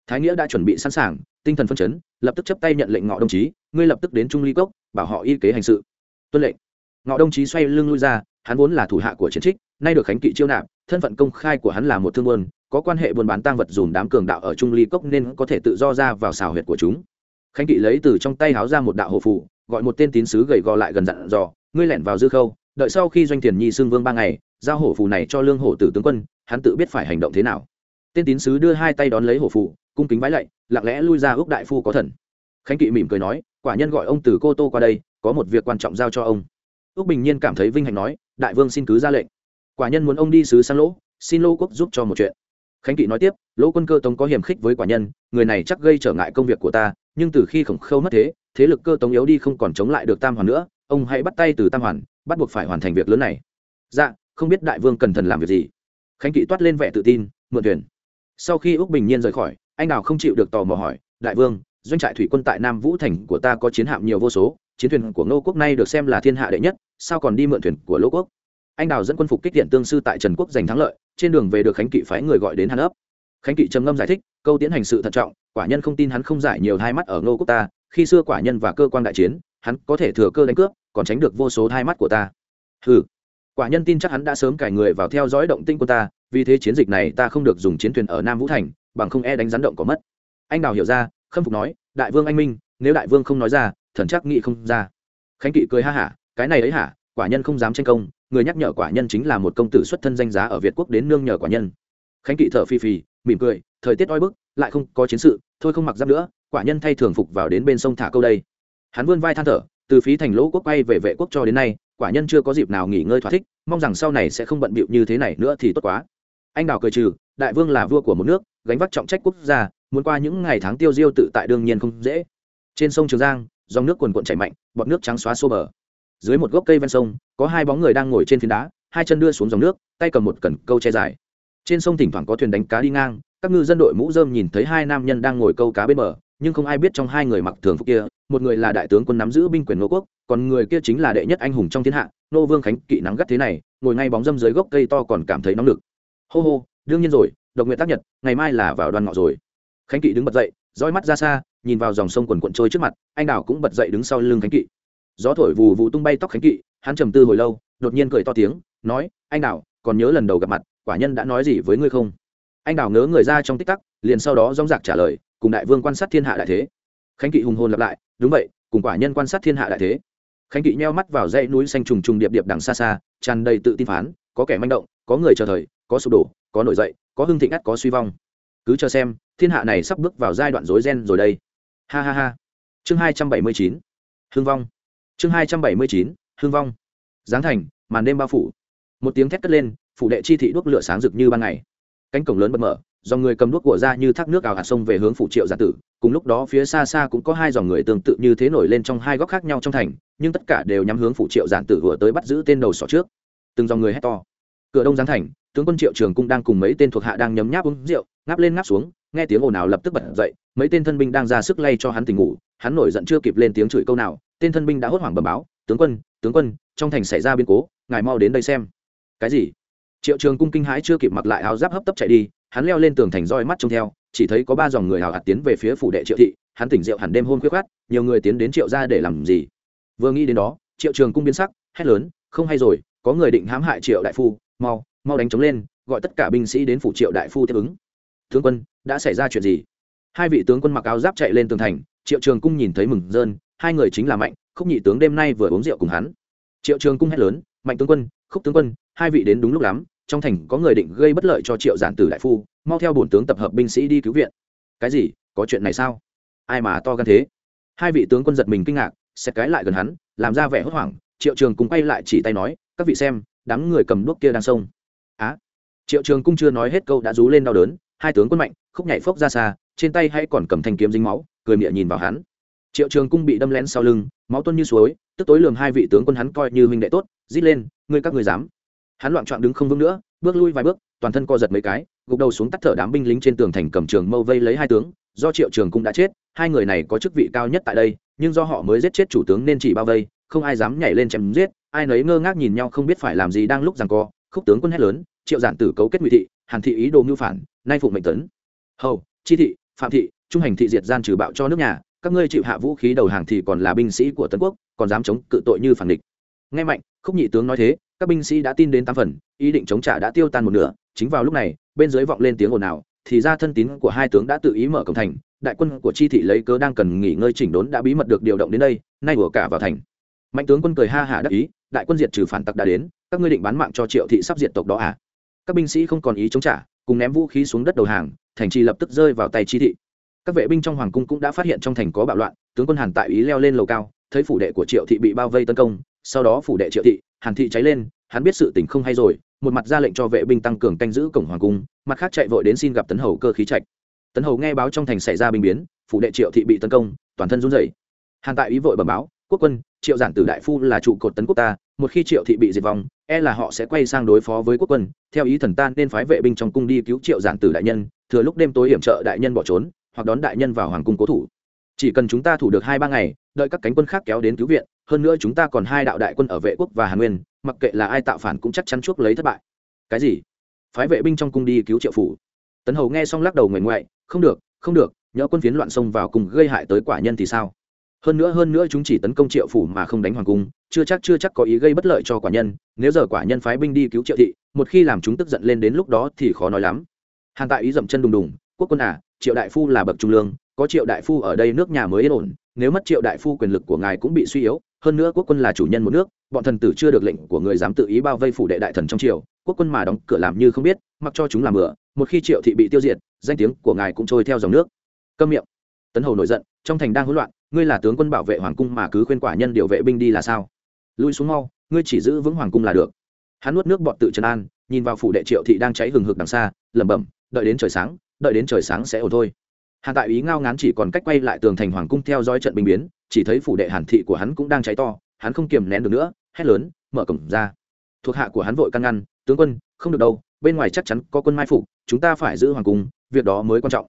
Thái nghĩa đã chuẩn bị sẵn sàng, tinh thần phân chấn, lập tức chấp tay nhận lệnh ngọ đồng chí, ngươi lập tức đến trung ly cốc, bảo họ y kế hành sự. Tuân lệnh. Ngọ đồng chí xoay lưng lui ra, hắn vốn là thủ hạ của chiến trích, nay được khánh kỵ chiêu nạp, thân phận công khai của hắn là một thương buôn, có quan hệ buôn bán tăng vật dùm đám cường đạo ở trung ly cốc nên có thể tự do ra vào xào huyệt của chúng. Khánh kỵ lấy từ trong tay háo ra một đạo hộ phủ gọi một tên tín sứ gầy gò lại gần dặn dò, ngươi lẻn vào dư khâu đợi sau khi doanh tiền nhi xưng vương ba ngày, giao hổ phù này cho lương hổ tử tướng quân, hắn tự biết phải hành động thế nào. Tên tín sứ đưa hai tay đón lấy hổ phù, cung kính vái lạy, lặng lẽ lui ra ước đại phu có thần. Khánh kỵ mỉm cười nói, quả nhân gọi ông từ cô tô qua đây, có một việc quan trọng giao cho ông. Ước bình nhiên cảm thấy vinh hạnh nói, đại vương xin cứ ra lệnh. Quả nhân muốn ông đi sứ sang lỗ, xin lô quốc giúp cho một chuyện. Khánh kỵ nói tiếp, lỗ quân cơ tống có hiểm khích với quả nhân, người này chắc gây trở ngại công việc của ta, nhưng từ khi khổng khâu mất thế thế lực cơ tống yếu đi không còn chống lại được tam hoàn nữa, ông hãy bắt tay từ tam hoàn bắt buộc phải hoàn thành việc lớn này. Dạ không biết đại vương cần thần làm việc gì. Khánh kỵ toát lên vẻ tự tin, mượn thuyền. Sau khi úc bình nhiên rời khỏi, anh nào không chịu được tò mò hỏi, đại vương, doanh trại thủy quân tại nam vũ thành của ta có chiến hạm nhiều vô số, chiến thuyền của ngô quốc nay được xem là thiên hạ đệ nhất, sao còn đi mượn thuyền của lỗ quốc? Anh đào dẫn quân phục kích điện tương sư tại trần quốc giành thắng lợi, trên đường về được khánh kỵ phái người gọi đến hàn ấp. Khánh kỵ trầm ngâm giải thích, câu tiến hành sự thận trọng, quả nhân không tin hắn không giải nhiều hai mắt ở ngô quốc ta, khi xưa quả nhân và cơ quan đại chiến, hắn có thể thừa cơ đánh cướp còn tránh được vô số hai mắt của ta. Hừ, quả nhân tin chắc hắn đã sớm cải người vào theo dõi động tinh của ta vì thế chiến dịch này ta không được dùng chiến thuyền ở nam vũ thành bằng không e đánh rắn động có mất. Anh đào hiểu ra khâm phục nói đại vương anh minh nếu đại vương không nói ra thần chắc nghĩ không ra. Khánh kỵ cười ha hả cái này ấy hả quả nhân không dám tranh công người nhắc nhở quả nhân chính là một công tử xuất thân danh giá ở việt quốc đến nương nhờ quả nhân. Khánh kỵ thở phì phì mỉm cười thời tiết oi bức lại không có chiến sự thôi không mặc giáp nữa quả nhân thay thường phục vào đến bên sông thả câu đây. Hắn vươn vai than thở từ phí thành lỗ quốc quay về vệ quốc cho đến nay, quả nhân chưa có dịp nào nghỉ ngơi thỏa thích, mong rằng sau này sẽ không bận bịu như thế này nữa thì tốt quá. Anh đào cười trừ, đại vương là vua của một nước, gánh vác trọng trách quốc gia, muốn qua những ngày tháng tiêu diêu tự tại đương nhiên không dễ. Trên sông trường giang, dòng nước cuồn cuộn chảy mạnh, bọt nước trắng xóa xô bờ. Dưới một gốc cây ven sông, có hai bóng người đang ngồi trên phiến đá, hai chân đưa xuống dòng nước, tay cầm một cần câu che dài. Trên sông thỉnh thoảng có thuyền đánh cá đi ngang, các ngư dân đội mũ dơm nhìn thấy hai nam nhân đang ngồi câu cá bên bờ nhưng không ai biết trong hai người mặc thường phục kia, một người là đại tướng quân nắm giữ binh quyền ngô quốc, còn người kia chính là đệ nhất anh hùng trong thiên hạ nô vương khánh, kỵ nắng gắt thế này, ngồi ngay bóng dâm dưới gốc cây to còn cảm thấy nóng lực hô hô, đương nhiên rồi, độc nguyện tác nhật, ngày mai là vào đoàn ngọ rồi. Khánh kỵ đứng bật dậy dõi mắt ra xa, nhìn vào dòng sông quần quận trôi trước mặt, anh đào cũng bật dậy đứng sau lưng khánh kỵ. Gió thổi vù vù tung bay tóc khánh kỵ, hắn trầm tư hồi lâu, đột nhiên cười to tiếng, nói, anh đào, còn nhớ lần đầu gặp mặt, quả nhân đã nói gì với ngươi không? Anh đào ngớ người ra trong tích tắc, liền sau đó dong dạc trả lời cùng đại vương quan sát thiên hạ đại thế. Khánh kỵ hùng hồn lặp lại, đúng vậy, cùng quả nhân quan sát thiên hạ đại thế. Khánh kỵ nheo mắt vào dãy núi xanh trùng trùng điệp điệp đằng xa xa, tràn đầy tự tin phán, có kẻ manh động, có người chờ thời, có sụp đổ, có nổi dậy, có hưng thịnh ắt, có suy vong. Cứ chờ xem, thiên hạ này sắp bước vào giai đoạn rối ren rồi đây. Ha ha ha. Chương hai trăm bảy mươi chín. Hương vong. Chương hai trăm bảy mươi chín hương vong. Giáng thành, màn đêm bao phủ. Một tiếng thét cất lên, phủ đệ chi thị đuốc lửa sáng rực như ban ngày. Cánh cổng lớn bật mở dòng người cầm đuốc của ra như thác nước ảo hạt sông về hướng phủ triệu giả tử, cùng lúc đó phía xa xa cũng có hai dòng người tương tự như thế nổi lên trong hai góc khác nhau trong thành, nhưng tất cả đều nhắm hướng phủ triệu giản tử vừa tới bắt giữ tên đầu sỏ trước. Từng dòng người hét to. Cửa đông giáng thành, tướng quân triệu trường cung đang cùng mấy tên thuộc hạ đang nhấm nháp uống rượu, ngáp lên ngáp xuống, nghe tiếng ồn ào lập tức bật dậy, mấy tên thân binh đang ra sức lay cho hắn tỉnh ngủ, hắn nổi giận chưa kịp lên tiếng chửi câu nào, tên thân binh đã hốt hoảng bẩm báo, tướng quân tướng quân, trong thành xảy ra biến cố, ngài mau đến đây xem. Cái gì? Triệu trường cung kinh hãi chưa kịp mặc lại áo giáp hấp tấp chạy đi hắn leo lên tường thành roi mắt trông theo, chỉ thấy có ba dòng người hào hạt tiến về phía phủ đệ triệu thị, hắn tỉnh rượu hẳn đêm hôn khuyết khát nhiều người tiến đến triệu ra để làm gì. Vừa nghĩ đến đó, triệu trường cung biến sắc, hét lớn, không hay rồi, có người định hãm hại triệu đại phu, mau mau đánh chống lên, gọi tất cả binh sĩ đến phủ triệu đại phu tiếp ứng. Tướng quân, đã xảy ra chuyện gì? Hai vị tướng quân mặc áo giáp chạy lên tường thành, triệu trường cung nhìn thấy mừng rơn, hai người chính là mạnh, khúc nhị tướng đêm nay vừa uống rượu cùng hắn. Triệu trường cung hét lớn, mạnh tướng quân, khúc tướng quân, hai vị đến đúng lúc lắm trong thành có người định gây bất lợi cho triệu giản tử đại phu, mau theo bổn tướng tập hợp binh sĩ đi cứu viện. Cái gì? Có chuyện này sao? Ai mà to gan thế? Hai vị tướng quân giật mình kinh ngạc, xét cái lại gần hắn, làm ra vẻ hốt hoảng, triệu trường cùng quay lại chỉ tay nói, các vị xem, đám người cầm đuốc kia đang sông á! Triệu trường cung chưa nói hết câu đã rú lên đau đớn, hai tướng quân mạnh, khúc nhảy phốc ra xa, trên tay hay còn cầm thanh kiếm dính máu, cười miệng nhìn vào hắn. Triệu trường cung bị đâm lén sau lưng, máu tuân như suối, tức tối lường hai vị tướng quân hắn coi như huynh đệ tốt, rít lên, ngươi các người dám hắn loạn trọn đứng không vững nữa, bước lui vài bước, toàn thân co giật mấy cái, gục đầu xuống tắt thở đám binh lính trên tường thành cầm trường mâu vây lấy hai tướng, do triệu trường cung đã chết, hai người này có chức vị cao nhất tại đây, nhưng do họ mới giết chết chủ tướng nên chỉ bao vây, không ai dám nhảy lên chém giết, ai nấy ngơ ngác nhìn nhau không biết phải làm gì đang lúc rằng co, khúc tướng quân hét lớn, triệu giản tử cấu kết ngụy thị, hàn thị ý đồ mưu phản, nay phụng mệnh tấn. Hầu, chi thị, phạm thị, trung hành thị diệt gian trừ bạo cho nước nhà, các ngươi chịu hạ vũ khí đầu hàng thì còn là binh sĩ của tấn quốc, còn dám chống cự tội như phản địch. Nghe mạnh, khúc nhị tướng nói thế các binh sĩ đã tin đến tám phần, ý định chống trả đã tiêu tan một nửa, chính vào lúc này, bên dưới vọng lên tiếng ồn ào, thì ra thân tín của hai tướng đã tự ý mở cổng thành, đại quân của chi thị lấy cớ đang cần nghỉ ngơi chỉnh đốn đã bí mật được điều động đến đây, nay của cả vào thành. Mạnh tướng quân cười ha hả đắc ý, đại quân diệt trừ phản tặc đã đến, các ngươi định bán mạng cho triệu thị sắp diệt tộc đó à? Các binh sĩ không còn ý chống trả, cùng ném vũ khí xuống đất đầu hàng, thành trì lập tức rơi vào tay chi thị. Các vệ binh trong hoàng cung cũng đã phát hiện trong thành có bạo loạn, tướng quân hàn tại ý leo lên lầu cao, thấy phủ đệ của triệu thị bị bao vây tấn công, sau đó phủ đệ triệu thị hàn thị cháy lên, hắn biết sự tình không hay rồi, một mặt ra lệnh cho vệ binh tăng cường canh giữ cổng hoàng cung, mặt khác chạy vội đến xin gặp tấn hầu cơ khí trạch. Tấn hầu nghe báo trong thành xảy ra binh biến, phủ đệ triệu thị bị tấn công, toàn thân run rẩy. Hàn tại ý vội bẩm báo, quốc quân, triệu giản tử đại phu là trụ cột tấn quốc ta, một khi triệu thị bị diệt vong e là họ sẽ quay sang đối phó với quốc quân. Theo ý thần ta nên phái vệ binh trong cung đi cứu triệu giản tử đại nhân, thừa lúc đêm tối hiểm trợ đại nhân bỏ trốn, hoặc đón đại nhân vào hoàng cung cố thủ. Chỉ cần chúng ta thủ được hai ba ngày, đợi các cánh quân khác kéo đến cứu viện hơn nữa chúng ta còn hai đạo đại quân ở vệ quốc và hàn nguyên, mặc kệ là ai tạo phản cũng chắc chắn chuốc lấy thất bại. Cái gì? Phái vệ binh trong cung đi cứu triệu phủ. Tấn hầu nghe xong lắc đầu ngoại ngoại, không được không được, nhỡ quân phiến loạn xông vào cùng gây hại tới quả nhân thì sao? Hơn nữa hơn nữa chúng chỉ tấn công triệu phủ mà không đánh hoàng cung, chưa chắc chưa chắc có ý gây bất lợi cho quả nhân. Nếu giờ quả nhân phái binh đi cứu triệu thị, một khi làm chúng tức giận lên đến lúc đó thì khó nói lắm. Hàn tại ý dậm chân đùng đùng, quốc quân à triệu đại phu là bậc trung lương, có triệu đại phu ở đây nước nhà mới yên ổn, nếu mất triệu đại phu quyền lực của ngài cũng bị suy yếu hơn nữa quốc quân là chủ nhân một nước, bọn thần tử chưa được lệnh của người dám tự ý bao vây phủ đệ đại thần trong triều, quốc quân mà đóng cửa làm như không biết, mặc cho chúng làm bừa, một khi triệu thị bị tiêu diệt, danh tiếng của ngài cũng trôi theo dòng nước. Câm miệng. Tấn hầu nổi giận, trong thành đang hỗn loạn, ngươi là tướng quân bảo vệ hoàng cung mà cứ khuyên quả nhân điều vệ binh đi là sao? Lui xuống mau, ngươi chỉ giữ vững hoàng cung là được. Hắn nuốt nước bọn tự trấn an, nhìn vào phủ đệ triệu thị đang cháy hừng hực đằng xa, lẩm bẩm, đợi đến trời sáng, đợi đến trời sáng sẽ ổn thôi. Hàn tại ý ngao ngán chỉ còn cách quay lại tường thành hoàng cung theo dõi trận binh biến chỉ thấy phủ đệ hàn thị của hắn cũng đang cháy to, hắn không kiềm nén được nữa, hét lớn, mở cổng ra. Thuộc hạ của hắn vội căn ngăn, tướng quân, không được đâu, bên ngoài chắc chắn có quân mai phục, chúng ta phải giữ hoàng cung, việc đó mới quan trọng.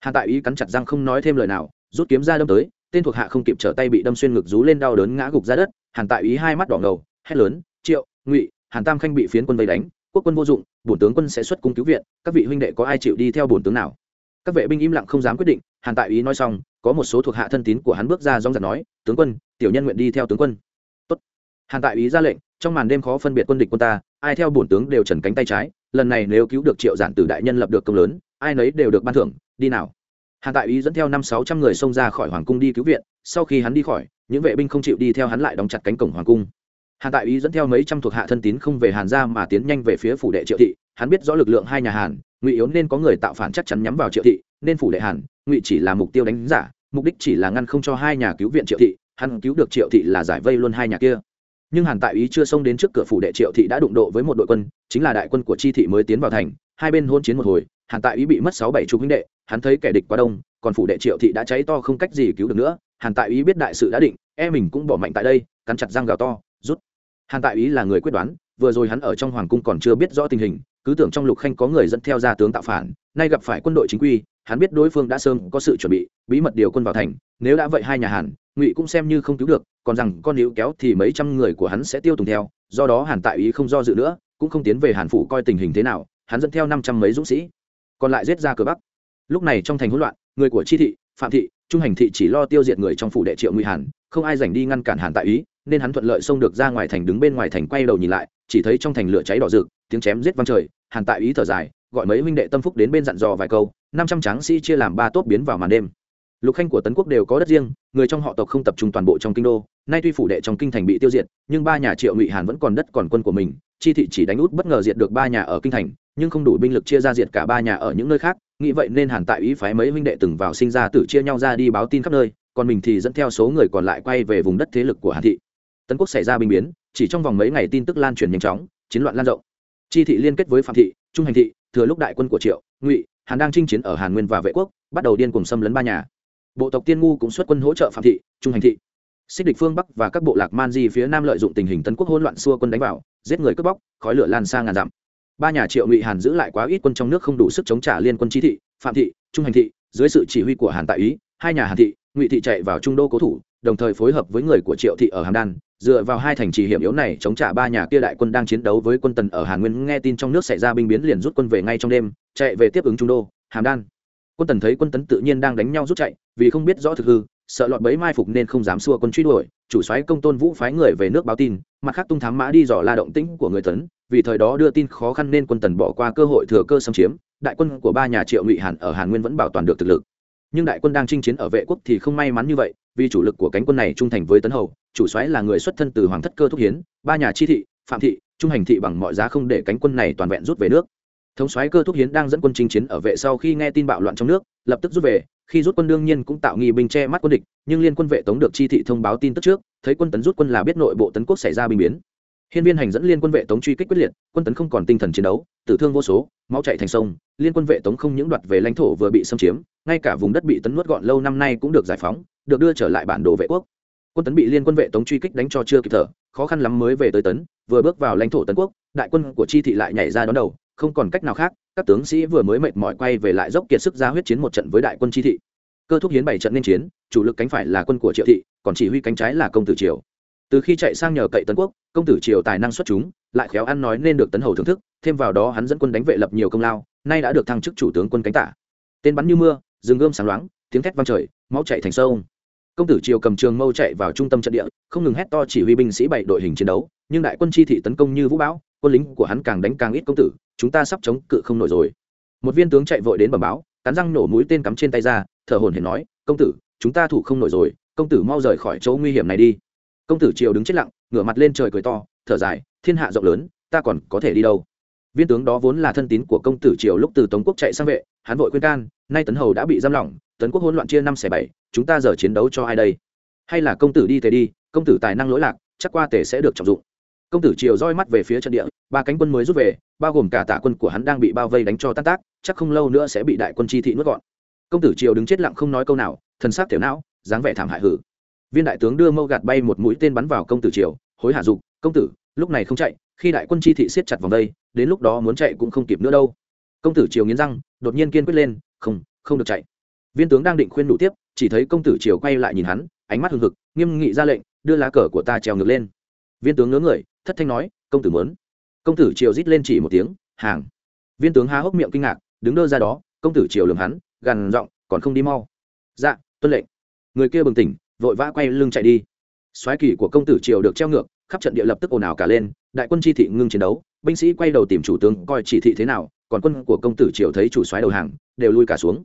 Hàn tại ý cắn chặt răng không nói thêm lời nào, rút kiếm ra đâm tới, tên thuộc hạ không kịp trở tay bị đâm xuyên ngực rú lên đau đớn ngã gục ra đất. Hàn tại ý hai mắt đỏ ngầu, hét lớn, triệu, ngụy, hàn tam khanh bị phiến quân vây đánh, quốc quân vô dụng, bổn tướng quân sẽ xuất cung cứu viện, các vị huynh đệ có ai chịu đi theo bổn tướng nào? Các vệ binh im lặng không dám quyết định, hàn tại ý nói xong, có một số thuộc hạ thân tín của hắn bước ra dong giật nói, tướng quân, tiểu nhân nguyện đi theo tướng quân. Tốt. hàn tại ý ra lệnh, trong màn đêm khó phân biệt quân địch quân ta, ai theo bổn tướng đều trần cánh tay trái, lần này nếu cứu được triệu giản tử đại nhân lập được công lớn, ai nấy đều được ban thưởng, đi nào. Hàn tại ý dẫn theo năm sáu trăm người xông ra khỏi hoàng cung đi cứu viện, sau khi hắn đi khỏi, những vệ binh không chịu đi theo hắn lại đóng chặt cánh cổng hoàng cung. Hàn tại ý dẫn theo mấy trăm thuộc hạ thân tín không về hàn ra mà tiến nhanh về phía phủ đệ triệu thị, hắn biết rõ lực lượng hai nhà hàn ngụy yếu nên có người tạo phản chắc chắn nhắm vào triệu thị, nên phủ đệ hàn, ngụy chỉ là mục tiêu đánh giả, mục đích chỉ là ngăn không cho hai nhà cứu viện triệu thị, hắn cứu được triệu thị là giải vây luôn hai nhà kia. Nhưng hàn tại ý chưa xông đến trước cửa phủ đệ triệu thị đã đụng độ với một đội quân, chính là đại quân của chi thị mới tiến vào thành, hai bên hôn chiến một hồi, hàn tại ý bị mất sáu bảy chục huynh đệ, hắn thấy kẻ địch quá đông, còn phủ đệ triệu thị đã cháy to không cách gì cứu được nữa, hàn tại ý biết đại sự đã định e mình cũng bỏ mạnh tại đây, cắn chặt răng gào to, rút. Hàn tại ý là người quyết đoán, vừa rồi hắn ở trong hoàng cung còn chưa biết rõ tình hình cứ tưởng trong lục khanh có người dẫn theo gia tướng tạo phản, nay gặp phải quân đội chính quy, hắn biết đối phương đã sớm có sự chuẩn bị, bí mật điều quân vào thành, nếu đã vậy hai nhà hàn, ngụy cũng xem như không cứu được, còn rằng con níu kéo thì mấy trăm người của hắn sẽ tiêu tùng theo, do đó hàn tại ý không do dự nữa, cũng không tiến về hàn phủ coi tình hình thế nào, hắn dẫn theo năm trăm mấy dũng sĩ, còn lại giết ra cửa bắc. Lúc này trong thành hỗn loạn, người của chi thị, phạm thị, trung hành thị chỉ lo tiêu diệt người trong phủ đệ triệu ngụy hàn, không ai dành đi ngăn cản hàn tại ý, nên hắn thuận lợi xông được ra ngoài thành đứng bên ngoài thành quay đầu nhìn lại chỉ thấy trong thành lửa cháy đỏ rực, tiếng chém giết vang trời, hàn tại ý thở dài, gọi mấy huynh đệ tâm phúc đến bên dặn dò vài câu, năm trăm tráng sĩ chia làm ba tốt biến vào màn đêm. Lục khanh của tấn quốc đều có đất riêng, người trong họ tộc không tập trung toàn bộ trong kinh đô, nay tuy phủ đệ trong kinh thành bị tiêu diệt, nhưng ba nhà triệu ngụy hàn vẫn còn đất còn quân của mình, chi thị chỉ đánh út bất ngờ diệt được ba nhà ở kinh thành, nhưng không đủ binh lực chia ra diệt cả ba nhà ở những nơi khác, nghĩ vậy nên hàn tại ý phái mấy huynh đệ từng vào sinh ra tử chia nhau ra đi báo tin khắp nơi, còn mình thì dẫn theo số người còn lại quay về vùng đất thế lực của hàn thị. Tấn quốc xảy ra binh biến chỉ trong vòng mấy ngày tin tức lan truyền nhanh chóng, chiến loạn lan rộng. Chi thị liên kết với phạm thị, trung hành thị, thừa lúc đại quân của triệu, ngụy, hàn đang chinh chiến ở hàn nguyên và vệ quốc, bắt đầu điên cùng xâm lấn ba nhà. Bộ tộc tiên ngu cũng xuất quân hỗ trợ phạm thị, trung hành thị. Xích địch phương bắc và các bộ lạc man di phía nam lợi dụng tình hình tân quốc hỗn loạn xua quân đánh vào, giết người cướp bóc, khói lửa lan sang ngàn dặm. Ba nhà triệu, ngụy, hàn giữ lại quá ít quân trong nước không đủ sức chống trả liên quân chi thị, phạm thị, trung hành thị, dưới sự chỉ huy của hàn tại ý, hai nhà hàn thị, ngụy thị chạy vào trung đô cố thủ, đồng thời phối hợp với người của triệu thị ở hàm đan dựa vào hai thành trì hiểm yếu này chống trả ba nhà kia đại quân đang chiến đấu với quân tần ở hàn nguyên, nghe tin trong nước xảy ra binh biến liền rút quân về ngay trong đêm, chạy về tiếp ứng trung đô, hàm đan. Quân tần thấy quân tấn tự nhiên đang đánh nhau rút chạy, vì không biết rõ thực hư, sợ lọt bẫy mai phục nên không dám xua quân truy đuổi, chủ soái công tôn vũ phái người về nước báo tin, mặt khác tung thám mã đi dò la động tĩnh của người tấn, vì thời đó đưa tin khó khăn nên quân tần bỏ qua cơ hội thừa cơ xâm chiếm, đại quân của ba nhà triệu ngụy hàn ở hàn nguyên vẫn bảo toàn được thực lực. Nhưng đại quân đang chinh chiến ở vệ quốc thì không may mắn như vậy vì chủ lực của cánh quân này trung thành với tấn hầu chủ soái là người xuất thân từ hoàng thất cơ thúc hiến ba nhà chi thị phạm thị trung hành thị bằng mọi giá không để cánh quân này toàn vẹn rút về nước. Thống soái cơ thúc hiến đang dẫn quân chinh chiến ở vệ sau khi nghe tin bạo loạn trong nước lập tức rút về khi rút quân đương nhiên cũng tạo nghi binh che mắt quân địch nhưng liên quân vệ tống được chi thị thông báo tin tức trước thấy quân tấn rút quân là biết nội bộ tấn quốc xảy ra binh biến. Hiên viên hành dẫn liên quân vệ tống truy kích quyết liệt, quân tấn không còn tinh thần chiến đấu, tử thương vô số, máu chảy thành sông, liên quân vệ tống không những đoạt về lãnh thổ vừa bị xâm chiếm, ngay cả vùng đất bị tấn nuốt gọn lâu năm nay cũng được giải phóng, được đưa trở lại bản đồ vệ quốc. Quân tấn bị liên quân vệ tống truy kích đánh cho chưa kịp thở, khó khăn lắm mới về tới tấn, vừa bước vào lãnh thổ tấn quốc, đại quân của chi thị lại nhảy ra đón đầu, không còn cách nào khác, các tướng sĩ vừa mới mệt mỏi quay về lại dốc kiệt sức ra huyết chiến một trận với đại quân chi thị. Cơ thúc hiến bảy trận nên chiến, chủ lực cánh phải là quân của Triệu thị, còn chỉ huy cánh trái là công tử Triều từ khi chạy sang nhờ cậy tấn quốc công tử triều tài năng xuất chúng lại khéo ăn nói nên được tấn hầu thưởng thức thêm vào đó hắn dẫn quân đánh vệ lập nhiều công lao nay đã được thăng chức chủ tướng quân cánh tả tên bắn như mưa rừng gươm sáng loáng tiếng thét vang trời máu chạy thành sâu công tử triều cầm trường mâu chạy vào trung tâm trận địa, không ngừng hét to chỉ huy binh sĩ bảy đội hình chiến đấu, nhưng đại quân chi thị tấn công như vũ bão, quân lính của hắn càng đánh càng ít công tử, chúng ta sắp chống cự không nổi rồi. Một viên tướng chạy vội đến bẩm báo, cắn răng nổ mũi tên cắm trên tay ra, thở hồn hển nói, công tử, chúng ta thủ không nổi rồi, công tử mau rời khỏi chỗ nguy hiểm này đi. Công tử triều đứng chết lặng, ngửa mặt lên trời cười to, thở dài, thiên hạ rộng lớn, ta còn có thể đi đâu? Viên tướng đó vốn là thân tín của công tử triều lúc từ tống quốc chạy sang vệ, hắn vội khuyên can, nay tấn hầu đã bị giam lỏng tấn quốc hỗn loạn chia năm xẻ bảy, chúng ta giờ chiến đấu cho ai đây? Hay là công tử đi tề đi, công tử tài năng lỗi lạc, chắc qua tề sẽ được trọng dụng. Công tử triều roi mắt về phía trận địa, ba cánh quân mới rút về, bao gồm cả tả quân của hắn đang bị bao vây đánh cho tan tác, chắc không lâu nữa sẽ bị đại quân chi thị nuốt gọn. Công tử triều đứng chết lặng không nói câu nào, thần sắc tiểu não, dáng vẻ thảm hại hử. Viên đại tướng đưa mâu gạt bay một mũi tên bắn vào công tử triều hối hả dục, công tử, lúc này không chạy, khi đại quân chi thị siết chặt vòng đây, đến lúc đó muốn chạy cũng không kịp nữa đâu. Công tử triều nghiến răng, đột nhiên kiên quyết lên, không không được chạy viên tướng đang định khuyên đủ tiếp, chỉ thấy công tử triều quay lại nhìn hắn, ánh mắt hừng hực, nghiêm nghị ra lệnh, đưa lá cờ của ta treo ngược lên. Viên tướng ngớ người, thất thanh nói, công tử muốn. Công tử triều rít lên chỉ một tiếng, hàng. Viên tướng há hốc miệng kinh ngạc, đứng đơ ra đó, công tử triều lường hắn, gằn giọng, còn không đi mau. Dạ tuân lệnh. Người kia bừng tỉnh, vội vã quay lưng chạy đi. Soái kỳ của công tử triều được treo ngược, khắp trận địa lập tức ồn ào cả lên, đại quân chi thị ngưng chiến đấu, binh sĩ quay đầu tìm chủ tướng coi chỉ thị thế nào, còn quân của công tử triều thấy chủ soái đầu hàng, đều lui cả xuống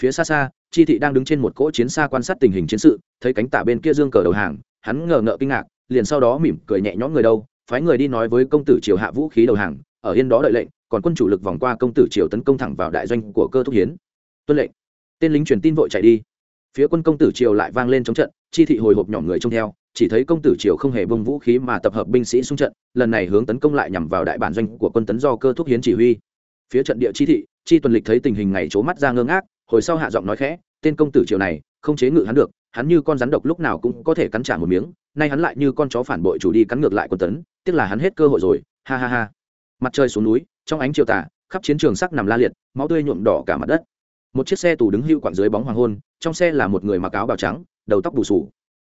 phía xa xa, chi thị đang đứng trên một cỗ chiến xa quan sát tình hình chiến sự, thấy cánh tả bên kia dương cờ đầu hàng, hắn ngờ ngợ kinh ngạc, liền sau đó mỉm cười nhẹ nhõm người đâu, phái người đi nói với công tử triều hạ vũ khí đầu hàng, ở yên đó đợi lệnh, còn quân chủ lực vòng qua công tử triều tấn công thẳng vào đại doanh của cơ thúc hiến. Tuân lệnh. Tên lính truyền tin vội chạy đi. Phía quân công tử triều lại vang lên chống trận, chi thị hồi hộp nhỏ người trông theo, chỉ thấy công tử triều không hề bông vũ khí mà tập hợp binh sĩ xung trận, lần này hướng tấn công lại nhằm vào đại bản doanh của quân tấn do cơ thúc hiến chỉ huy. Phía trận địa chi thị, chi tuần lịch thấy tình hình ngày trố mắt ra ngơ ngác hồi sau hạ giọng nói khẽ, tên công tử triều này, không chế ngự hắn được, hắn như con rắn độc lúc nào cũng có thể cắn trả một miếng, nay hắn lại như con chó phản bội chủ đi cắn ngược lại quân tấn, tiếc là hắn hết cơ hội rồi, ha ha ha. Mặt trời xuống núi, trong ánh chiều tà, khắp chiến trường sắc nằm la liệt, máu tươi nhuộm đỏ cả mặt đất. Một chiếc xe tù đứng hưu quặng dưới bóng hoàng hôn, trong xe là một người mặc áo bào trắng, đầu tóc bù sù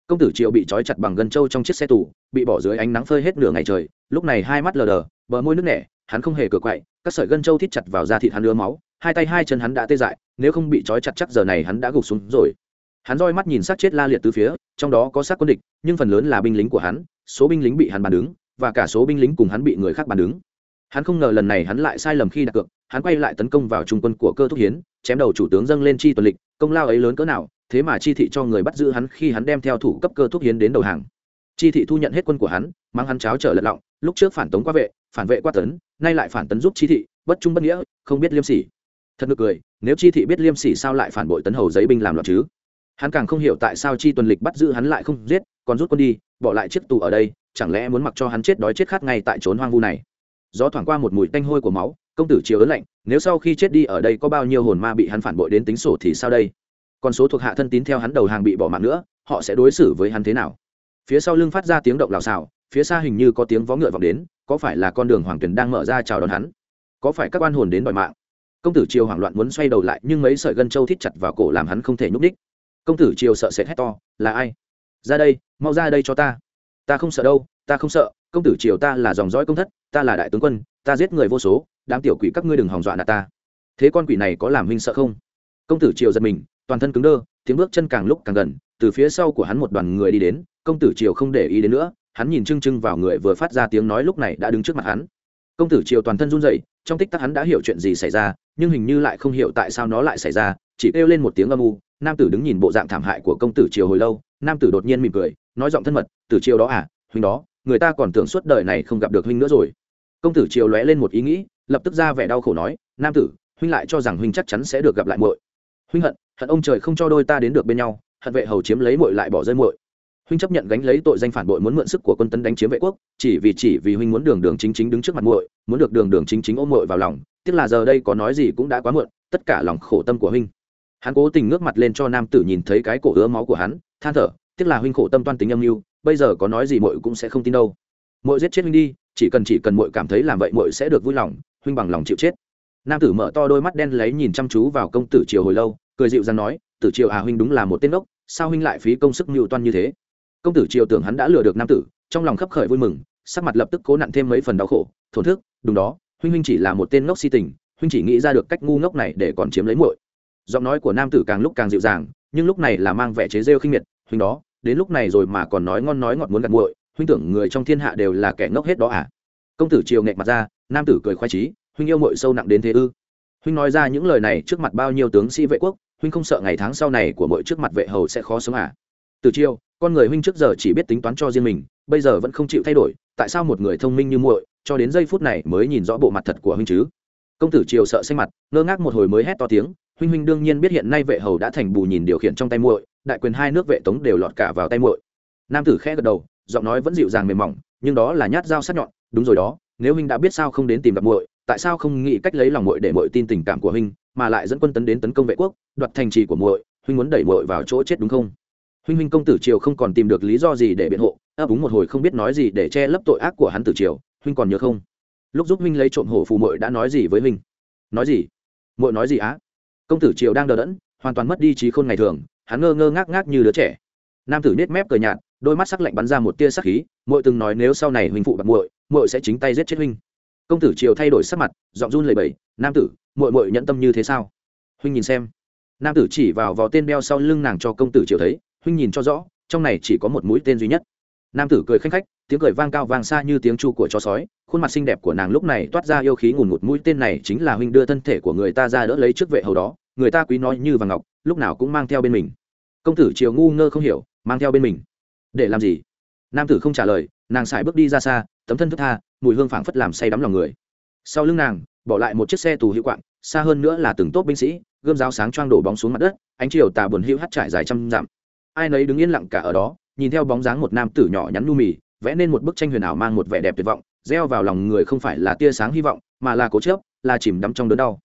công tử triệu bị trói chặt bằng gân trâu trong chiếc xe tù, bị bỏ dưới ánh nắng phơi hết nửa ngày trời, lúc này hai mắt lờ đờ, bờ môi nước nẻ, hắn không hề cửa quậy, các sợi gân trâu thít chặt vào da thịt hắn lứa máu hai tay hai chân hắn đã tê dại, nếu không bị trói chặt chắc giờ này hắn đã gục xuống rồi. Hắn roi mắt nhìn xác chết la liệt từ phía, trong đó có xác quân địch, nhưng phần lớn là binh lính của hắn, số binh lính bị hắn bàn đứng, và cả số binh lính cùng hắn bị người khác bàn đứng. Hắn không ngờ lần này hắn lại sai lầm khi đặt cược, hắn quay lại tấn công vào trung quân của cơ thúc hiến, chém đầu chủ tướng dâng lên chi tuần lịch, công lao ấy lớn cỡ nào, thế mà chi thị cho người bắt giữ hắn khi hắn đem theo thủ cấp cơ thúc hiến đến đầu hàng. Chi thị thu nhận hết quân của hắn, mang hắn cháo trở lật lọng, lúc trước phản tống qua vệ, phản vệ qua tấn, nay lại phản tấn giúp chi thị, bất trung bất nghĩa, không biết liêm sỉ thật nực cười, nếu chi thị biết liêm sỉ sao lại phản bội tấn hầu giấy binh làm loạn chứ? Hắn càng không hiểu tại sao chi tuần lịch bắt giữ hắn lại không giết, còn rút quân đi, bỏ lại chiếc tù ở đây, chẳng lẽ muốn mặc cho hắn chết đói chết khát ngay tại trốn hoang vu này? Gió thoảng qua một mùi tanh hôi của máu, công tử chiều ớn lạnh, nếu sau khi chết đi ở đây có bao nhiêu hồn ma bị hắn phản bội đến tính sổ thì sao đây? Còn số thuộc hạ thân tín theo hắn đầu hàng bị bỏ mạng nữa, họ sẽ đối xử với hắn thế nào? Phía sau lưng phát ra tiếng động lào xào phía xa hình như có tiếng vó ngựa vọng đến, có phải là con đường hoàng tuyền đang mở ra chào đón hắn? Có phải các oan hồn đến đòi mạng? Công tử triều hoảng loạn muốn xoay đầu lại, nhưng mấy sợi gân trâu thít chặt vào cổ làm hắn không thể nhúc đích công tử triều sợ sệt hét to, là ai? Ra đây, mau ra đây cho ta. Ta không sợ đâu, ta không sợ, công tử triều ta là dòng dõi công thất, ta là đại tướng quân, ta giết người vô số, đám tiểu quỷ các ngươi đừng hòng dọa nạt ta. Thế con quỷ này có làm huynh sợ không? Công tử triều giật mình, toàn thân cứng đơ, tiếng bước chân càng lúc càng gần, từ phía sau của hắn một đoàn người đi đến, công tử triều không để ý đến nữa, hắn nhìn trưng trưng vào người vừa phát ra tiếng nói lúc này đã đứng trước mặt hắn. Công tử triều toàn thân run rẩy trong tích tắc hắn đã hiểu chuyện gì xảy ra, nhưng hình như lại không hiểu tại sao nó lại xảy ra, chỉ kêu lên một tiếng âm u, nam tử đứng nhìn bộ dạng thảm hại của công tử triều hồi lâu, nam tử đột nhiên mỉm cười, nói giọng thân mật, tử triều đó à huynh đó, người ta còn tưởng suốt đời này không gặp được huynh nữa rồi. Công tử triều lóe lên một ý nghĩ, lập tức ra vẻ đau khổ nói, nam tử, huynh lại cho rằng huynh chắc chắn sẽ được gặp lại muội. Huynh hận hận ông trời không cho đôi ta đến được bên nhau, hận vệ hầu chiếm lấy muội lại bỏ rơi muội huynh chấp nhận gánh lấy tội danh phản bội muốn mượn sức của quân tấn đánh chiếm vệ quốc, chỉ vì chỉ vì huynh muốn đường đường chính chính đứng trước mặt muội, muốn được đường đường chính chính ôm muội vào lòng, tiếc là giờ đây có nói gì cũng đã quá muộn, tất cả lòng khổ tâm của huynh. Hắn cố tình ngước mặt lên cho nam tử nhìn thấy cái cổ ứa máu của hắn, than thở, tiếc là huynh khổ tâm toan tính âm mưu, bây giờ có nói gì muội cũng sẽ không tin đâu. Muội giết chết huynh đi, chỉ cần chỉ cần muội cảm thấy làm vậy muội sẽ được vui lòng, huynh bằng lòng chịu chết. Nam tử mở to đôi mắt đen lấy nhìn chăm chú vào công tử triều hồi lâu, cười dịu dàng nói, tử triều à huynh đúng là một tên ốc sao huynh lại phí công sức mưu toan như thế? Công tử triều tưởng hắn đã lừa được nam tử, trong lòng khấp khởi vui mừng, sắc mặt lập tức cố nặn thêm mấy phần đau khổ, thổn thức, đúng đó, huynh huynh chỉ là một tên ngốc si tình, huynh chỉ nghĩ ra được cách ngu ngốc này để còn chiếm lấy muội. Giọng nói của nam tử càng lúc càng dịu dàng, nhưng lúc này là mang vẻ chế rêu khinh miệt, huynh đó, đến lúc này rồi mà còn nói ngon nói ngọt muốn gặt muội, huynh tưởng người trong thiên hạ đều là kẻ ngốc hết đó à? Công tử triều nghẹt mặt ra, nam tử cười khoái trí huynh yêu muội sâu nặng đến thế ư? Huynh nói ra những lời này trước mặt bao nhiêu tướng sĩ vệ quốc, huynh không sợ ngày tháng sau này của muội trước mặt vệ hầu sẽ khó sống à? Từ chiêu con người huynh trước giờ chỉ biết tính toán cho riêng mình, bây giờ vẫn không chịu thay đổi, tại sao một người thông minh như muội, cho đến giây phút này mới nhìn rõ bộ mặt thật của huynh chứ? Công tử triều sợ xanh mặt, ngơ ngác một hồi mới hét to tiếng, huynh huynh đương nhiên biết hiện nay vệ hầu đã thành bù nhìn điều khiển trong tay muội, đại quyền hai nước vệ tống đều lọt cả vào tay muội. Nam tử khẽ gật đầu, giọng nói vẫn dịu dàng mềm mỏng, nhưng đó là nhát dao sắc nhọn, đúng rồi đó, nếu huynh đã biết sao không đến tìm gặp muội, tại sao không nghĩ cách lấy lòng muội để muội tin tình cảm của huynh, mà lại dẫn quân tấn đến tấn công vệ quốc, đoạt thành trì của muội, huynh muốn đẩy muội vào chỗ chết đúng không? Huynh huynh công tử triều không còn tìm được lý do gì để biện hộ, ấp úng một hồi không biết nói gì để che lấp tội ác của hắn tử triều, huynh còn nhớ không? Lúc giúp huynh lấy trộm hổ phù muội đã nói gì với huynh? Nói gì? Muội nói gì á? Công tử triều đang đờ đẫn, hoàn toàn mất đi trí khôn ngày thường, hắn ngơ ngơ ngác ngác như đứa trẻ. Nam tử nết mép cười nhạt, đôi mắt sắc lạnh bắn ra một tia sắc khí, muội từng nói nếu sau này huynh phụ bạc muội muội sẽ chính tay giết chết huynh. Công tử triều thay đổi sắc mặt, giọng run lẩy bẩy, nam tử, muội muội nhận tâm như thế sao? Huynh nhìn xem. Nam tử chỉ vào vò tên đeo sau lưng nàng cho công tử triều thấy huynh nhìn cho rõ, trong này chỉ có một mũi tên duy nhất. Nam tử cười khanh khách, tiếng cười vang cao vang xa như tiếng chu của chó sói, khuôn mặt xinh đẹp của nàng lúc này toát ra yêu khí ngùn ngụt, mũi tên này chính là huynh đưa thân thể của người ta ra đỡ lấy trước vệ hầu đó, người ta quý nói như vàng ngọc, lúc nào cũng mang theo bên mình. Công tử triều ngu ngơ không hiểu, mang theo bên mình. Để làm gì? Nam tử không trả lời, nàng xài bước đi ra xa, tấm thân thức tha, mùi hương phảng phất làm say đắm lòng người. Sau lưng nàng, bỏ lại một chiếc xe tù hữu quạng, xa hơn nữa là từng tốt binh sĩ, gươm giáo sáng choang đổ bóng xuống mặt đất, ánh chiều tà buồn hữu hắt trải dài trăm dặm ai nấy đứng yên lặng cả ở đó, nhìn theo bóng dáng một nam tử nhỏ nhắn nu mì, vẽ nên một bức tranh huyền ảo mang một vẻ đẹp tuyệt vọng, gieo vào lòng người không phải là tia sáng hy vọng, mà là cố chớp, là chìm đắm trong đớn đau.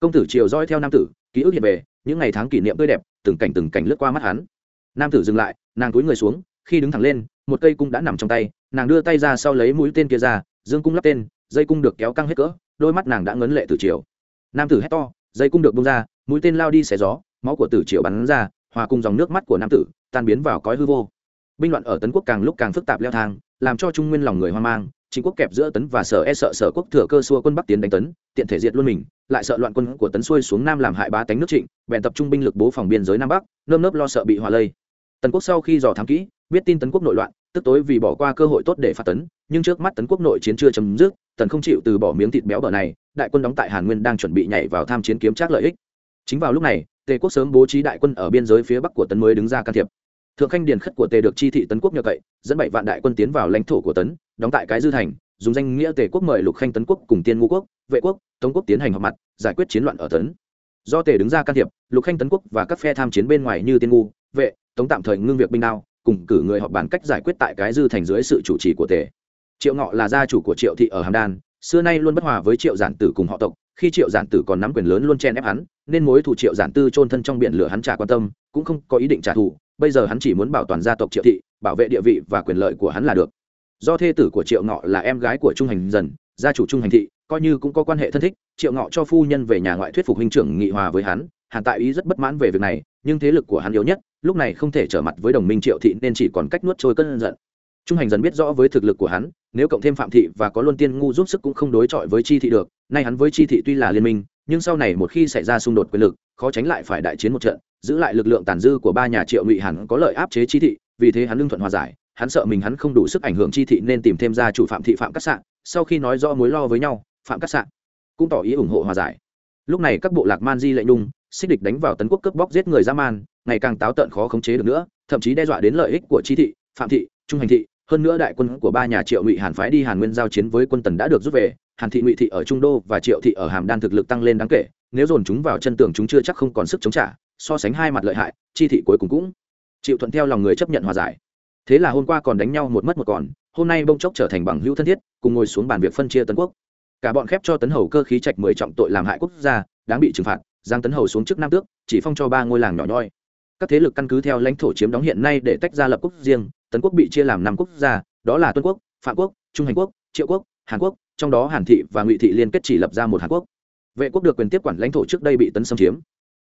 Công tử chiều dõi theo nam tử, ký ức hiện về, những ngày tháng kỷ niệm tươi đẹp, từng cảnh từng cảnh lướt qua mắt hắn. Nam tử dừng lại, nàng túi người xuống, khi đứng thẳng lên, một cây cung đã nằm trong tay, nàng đưa tay ra sau lấy mũi tên kia ra, dương cung lắp tên, dây cung được kéo căng hết cỡ, đôi mắt nàng đã ngấn lệ từ chiều. Nam tử hét to, dây cung được bung ra, mũi tên lao đi xẻ gió, máu của tử chiều bắn ra hòa cùng dòng nước mắt của nam tử, tan biến vào cõi hư vô. Binh loạn ở tấn quốc càng lúc càng phức tạp leo thang, làm cho trung nguyên lòng người hoang mang, chính quốc kẹp giữa tấn và sở e sợ sở quốc thừa cơ xua quân bắc tiến đánh tấn, tiện thể diệt luôn mình, lại sợ loạn quân của tấn xuôi xuống nam làm hại bá tánh nước trịnh, bèn tập trung binh lực bố phòng biên giới nam bắc, nơm nớp lo sợ bị hòa lây. Tần quốc sau khi dò thám kỹ, biết tin tấn quốc nội loạn, tức tối vì bỏ qua cơ hội tốt để phạt tấn, nhưng trước mắt tấn quốc nội chiến chưa chấm dứt, tần không chịu từ bỏ miếng thịt béo bở này, đại quân đóng tại hàn nguyên đang chuẩn bị nhảy vào tham chiến kiếm trác lợi ích. Chính vào lúc này tề quốc sớm bố trí đại quân ở biên giới phía bắc của tấn mới đứng ra can thiệp. Thượng khanh điền khất của tề được chi thị tấn quốc nhờ cậy, dẫn bảy vạn đại quân tiến vào lãnh thổ của tấn, đóng tại cái dư thành, dùng danh nghĩa tề quốc mời lục khanh tấn quốc cùng tiên ngũ quốc, vệ quốc, tống quốc tiến hành họp mặt, giải quyết chiến loạn ở tấn. Do tề đứng ra can thiệp, lục khanh tấn quốc và các phe tham chiến bên ngoài như tiên ngu vệ, tống tạm thời ngưng việc binh đao, cùng cử người họp bàn cách giải quyết tại cái dư thành dưới sự chủ trì của tề. Triệu ngọ là gia chủ của triệu thị ở hàm đan, xưa nay luôn bất hòa với triệu giản tử cùng họ tộc khi triệu giản tử còn nắm quyền lớn luôn chen ép hắn, nên mối thủ triệu giản tư chôn thân trong biển lửa hắn trả quan tâm, cũng không có ý định trả thù, bây giờ hắn chỉ muốn bảo toàn gia tộc triệu thị, bảo vệ địa vị và quyền lợi của hắn là được. Do thê tử của triệu ngọ là em gái của trung hành dần, gia chủ trung hành thị, coi như cũng có quan hệ thân thích, triệu ngọ cho phu nhân về nhà ngoại thuyết phục huynh trưởng nghị hòa với hắn hàn tại ý rất bất mãn về việc này, nhưng thế lực của hắn yếu nhất, lúc này không thể trở mặt với đồng minh triệu thị nên chỉ còn cách nuốt trôi cơn giận. Trung hành dần biết rõ với thực lực của hắn nếu cộng thêm phạm thị và có luân tiên ngu giúp sức cũng không đối chọi với chi thị được, nay hắn với chi thị tuy là liên minh, nhưng sau này một khi xảy ra xung đột quyền lực, khó tránh lại phải đại chiến một trận, giữ lại lực lượng tàn dư của ba nhà triệu ngụy hẳn có lợi áp chế chi thị, vì thế hắn lương thuận hòa giải, hắn sợ mình hắn không đủ sức ảnh hưởng chi thị nên tìm thêm ra chủ phạm thị phạm cắt sạn, sau khi nói rõ mối lo với nhau, phạm cắt sạn cũng tỏ ý ủng hộ hòa giải. Lúc này các bộ lạc man di lệ nhung, xích địch đánh vào tấn quốc cướp bóc giết người ra man, ngày càng táo tợn khó khống chế được nữa, thậm chí đe dọa đến lợi ích của chi thị, phạm thị, trung hành thị hơn nữa đại quân của ba nhà triệu ngụy hàn phái đi hàn nguyên giao chiến với quân tần đã được rút về, hàn thị ngụy thị ở trung đô và triệu thị ở hàm đan thực lực tăng lên đáng kể, nếu dồn chúng vào chân tường chúng chưa chắc không còn sức chống trả, so sánh hai mặt lợi hại, chi thị cuối cùng cũng chịu thuận theo lòng người chấp nhận hòa giải. Thế là hôm qua còn đánh nhau một mất một còn, hôm nay bông chốc trở thành bằng hữu thân thiết, cùng ngồi xuống bàn việc phân chia tấn quốc. Cả bọn khép cho tấn hầu cơ khí trạch mười trọng tội làm hại quốc gia, đáng bị trừng phạt, giang tấn hầu xuống trước nam tước, chỉ phong cho ba ngôi làng nhỏ nhoi. Các thế lực căn cứ theo lãnh thổ chiếm đóng hiện nay để tách ra lập quốc riêng tấn quốc bị chia làm năm quốc gia, đó là tuân quốc, phạm quốc, trung hành quốc, triệu quốc, hàn quốc, trong đó hàn thị và ngụy thị liên kết chỉ lập ra một hàn quốc. Vệ quốc được quyền tiếp quản lãnh thổ trước đây bị tấn xâm chiếm.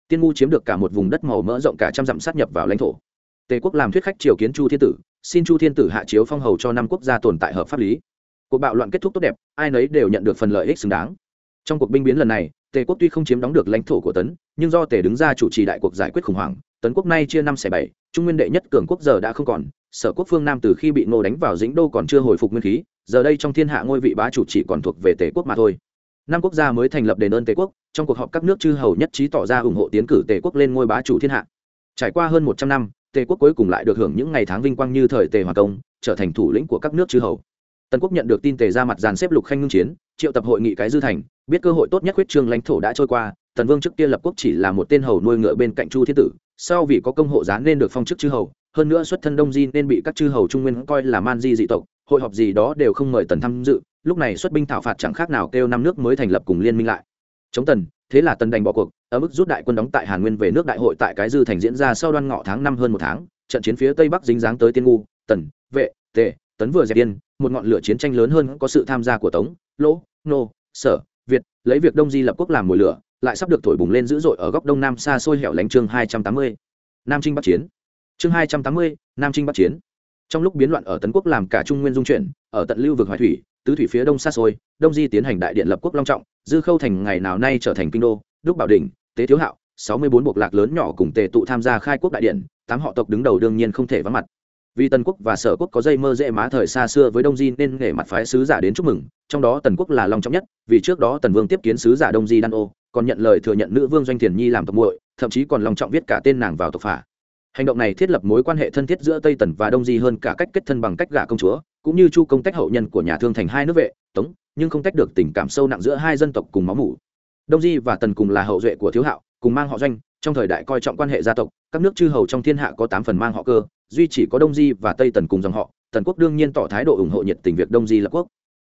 Tiên ngu chiếm được cả một vùng đất màu mỡ rộng cả trăm dặm sát nhập vào lãnh thổ. Tề quốc làm thuyết khách triều kiến chu thiên tử, xin chu thiên tử hạ chiếu phong hầu cho năm quốc gia tồn tại hợp pháp lý. Cuộc bạo loạn kết thúc tốt đẹp, ai nấy đều nhận được phần lợi ích xứng đáng. Trong cuộc binh biến lần này, tề quốc tuy không chiếm đóng được lãnh thổ của tấn, nhưng do tề đứng ra chủ trì đại cuộc giải quyết khủng hoảng, tấn quốc nay chia năm xẻ bảy, trung nguyên đệ nhất cường quốc giờ đã không còn sở quốc phương nam từ khi bị ngô đánh vào dĩnh đô còn chưa hồi phục nguyên khí, giờ đây trong thiên hạ ngôi vị bá chủ chỉ còn thuộc về tề quốc mà thôi. Năm quốc gia mới thành lập đền ơn tề quốc, trong cuộc họp các nước chư hầu nhất trí tỏ ra ủng hộ tiến cử tề quốc lên ngôi bá chủ thiên hạ. Trải qua hơn một trăm năm, tề quốc cuối cùng lại được hưởng những ngày tháng vinh quang như thời tề hoàng công, trở thành thủ lĩnh của các nước chư hầu. Tần quốc nhận được tin tề ra mặt dàn xếp lục khanh ngưng chiến, triệu tập hội nghị cái dư thành, biết cơ hội tốt nhất huyết trương lãnh thổ đã trôi qua, tần vương trước kia lập quốc chỉ là một tên hầu nuôi ngựa bên cạnh chu thiên tử, sau vì có công hộ giá nên được phong chức chư hầu hơn nữa xuất thân đông di nên bị các chư hầu trung nguyên coi là man di dị tộc, hội họp gì đó đều không mời tần tham dự, lúc này xuất binh thảo phạt chẳng khác nào kêu năm nước mới thành lập cùng liên minh lại. Chống tần, thế là tần đành bỏ cuộc, ở mức rút đại quân đóng tại hàn nguyên về nước đại hội tại cái dư thành diễn ra sau đoan ngọ tháng năm hơn một tháng, trận chiến phía tây bắc dính dáng tới tiên ngu, tần, vệ, tề, tấn vừa dẹp tiên một ngọn lửa chiến tranh lớn hơn có sự tham gia của tống, lỗ, nô, sở, việt, lấy việc đông di lập quốc làm mồi lửa, lại sắp được thổi bùng lên dữ dội ở góc đông nam xa xôi hẻo lánh chương hai trăm tám mươi. Nam trinh bắc chiến chương hai trăm tám mươi, nam trinh bắc chiến. Trong lúc biến loạn ở tấn quốc làm cả trung nguyên dung chuyển, ở tận lưu vực hoài thủy, tứ thủy phía đông xa xôi, đông di tiến hành đại điện lập quốc long trọng, dư khâu thành ngày nào nay trở thành kinh đô, đúc bảo đình tế thiếu hạo, sáu mươi bốn bộ lạc lớn nhỏ cùng tề tụ tham gia khai quốc đại điện, tám họ tộc đứng đầu đương nhiên không thể vắng mặt. Vì tần quốc và sở quốc có dây mơ dễ má thời xa xưa với đông di nên nghề mặt phái sứ giả đến chúc mừng, trong đó tần quốc là long trọng nhất, vì trước đó tần vương tiếp kiến sứ giả đông di đan ô, còn nhận lời thừa nhận nữ vương doanh thiền nhi làm tộc muội, thậm chí còn long trọng viết cả tên nàng vào tộc phả hành động này thiết lập mối quan hệ thân thiết giữa tây tần và đông di hơn cả cách kết thân bằng cách gả công chúa, cũng như chu công tách hậu nhân của nhà thương thành hai nước vệ, tống, nhưng không tách được tình cảm sâu nặng giữa hai dân tộc cùng máu mủ. Đông di và tần cùng là hậu duệ của thiếu hạo, cùng mang họ doanh, trong thời đại coi trọng quan hệ gia tộc, các nước chư hầu trong thiên hạ có tám phần mang họ cơ, duy chỉ có đông di và tây tần cùng dòng họ, tần quốc đương nhiên tỏ thái độ ủng hộ nhiệt tình việc đông di lập quốc.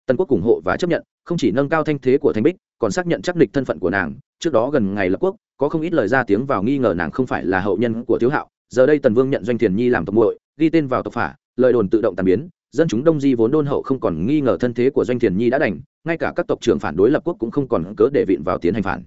Tần quốc ủng hộ và chấp nhận, không chỉ nâng cao thanh thế của thanh bích, còn xác nhận chắc địch thân phận của nàng, trước đó gần ngày lập quốc, có không ít lời ra tiếng vào nghi ngờ nàng không phải là hậu nhân của thiếu hạo giờ đây tần vương nhận doanh thiền nhi làm tộc muội, ghi tên vào tộc phả, lời đồn tự động tàn biến, dân chúng đông di vốn đôn hậu không còn nghi ngờ thân thế của doanh thiền nhi đã đành, ngay cả các tộc trưởng phản đối lập quốc cũng không còn cớ để vịn vào tiến hành phản.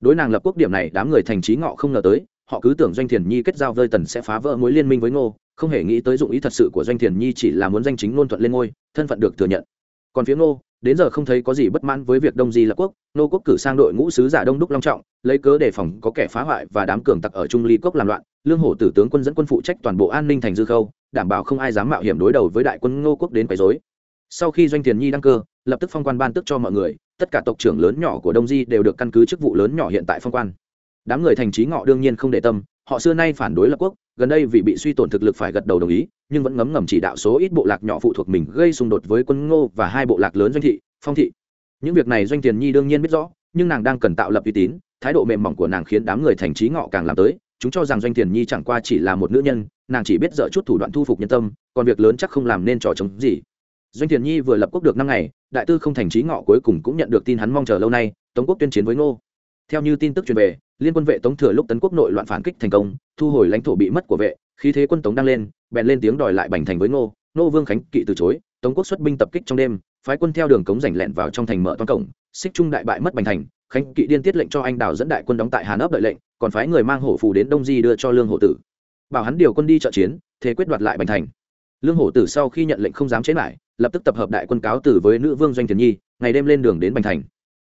Đối nàng lập quốc điểm này, đám người thành trí ngọ không ngờ tới, họ cứ tưởng doanh thiền nhi kết giao vơi tần sẽ phá vỡ mối liên minh với ngô, không hề nghĩ tới dụng ý thật sự của doanh thiền nhi chỉ là muốn danh chính ngôn thuận lên ngôi, thân phận được thừa nhận. Còn phía ngô, đến giờ không thấy có gì bất mãn với việc đông di lập quốc nô quốc cử sang đội ngũ sứ giả đông đúc long trọng, lấy cớ đề phòng có kẻ phá hoại và đám cường tặc ở trung ly quốc làm loạn lương hổ tử tướng quân dẫn quân phụ trách toàn bộ an ninh thành dư khâu, đảm bảo không ai dám mạo hiểm đối đầu với đại quân ngô quốc đến quấy dối sau khi doanh tiền nhi đăng cơ, lập tức phong quan ban tức cho mọi người, tất cả tộc trưởng lớn nhỏ của đông di đều được căn cứ chức vụ lớn nhỏ hiện tại phong quan. Đám người thành trí ngọ đương nhiên không để tâm, họ xưa nay phản đối lập quốc, gần đây vì bị suy tổn thực lực phải gật đầu đồng ý, nhưng vẫn ngấm ngầm chỉ đạo số ít bộ lạc nhỏ phụ thuộc mình gây xung đột với quân ngô và hai bộ lạc lớn doanh thị, phong thị. Những việc này doanh tiền nhi đương nhiên biết rõ, nhưng nàng đang cần tạo lập uy tín, thái độ mềm mỏng của nàng khiến đám người thành trí ngọ càng làm tới chúng cho rằng doanh tiền nhi chẳng qua chỉ là một nữ nhân, nàng chỉ biết dở chút thủ đoạn thu phục nhân tâm, còn việc lớn chắc không làm nên trò chống gì. Doanh tiền nhi vừa lập quốc được năm ngày, đại tư không thành trí ngọ cuối cùng cũng nhận được tin hắn mong chờ lâu nay, tống quốc tuyên chiến với ngô. Theo như tin tức truyền về, liên quân vệ tống thừa lúc tấn quốc nội loạn phản kích thành công, thu hồi lãnh thổ bị mất của vệ khi thế quân tống đang lên, bèn lên tiếng đòi lại bành thành với ngô. Ngô vương khánh kỵ từ chối, tống quốc xuất binh tập kích trong đêm, phái quân theo đường cống rảnh lẹn vào trong thành mở toan cổng, xích trung đại bại mất bành thành, khánh kỵ điên tiết lệnh cho anh đào dẫn đại quân đóng tại hàn ấp đợi lệnh còn phái người mang hổ phù đến đông di đưa cho lương hổ tử. Bảo hắn điều quân đi trợ chiến, thế quyết đoạt lại bành thành. Lương hổ tử sau khi nhận lệnh không dám chế lại, lập tức tập hợp đại quân cáo tử với nữ vương doanh thiền nhi, ngày đêm lên đường đến bành thành.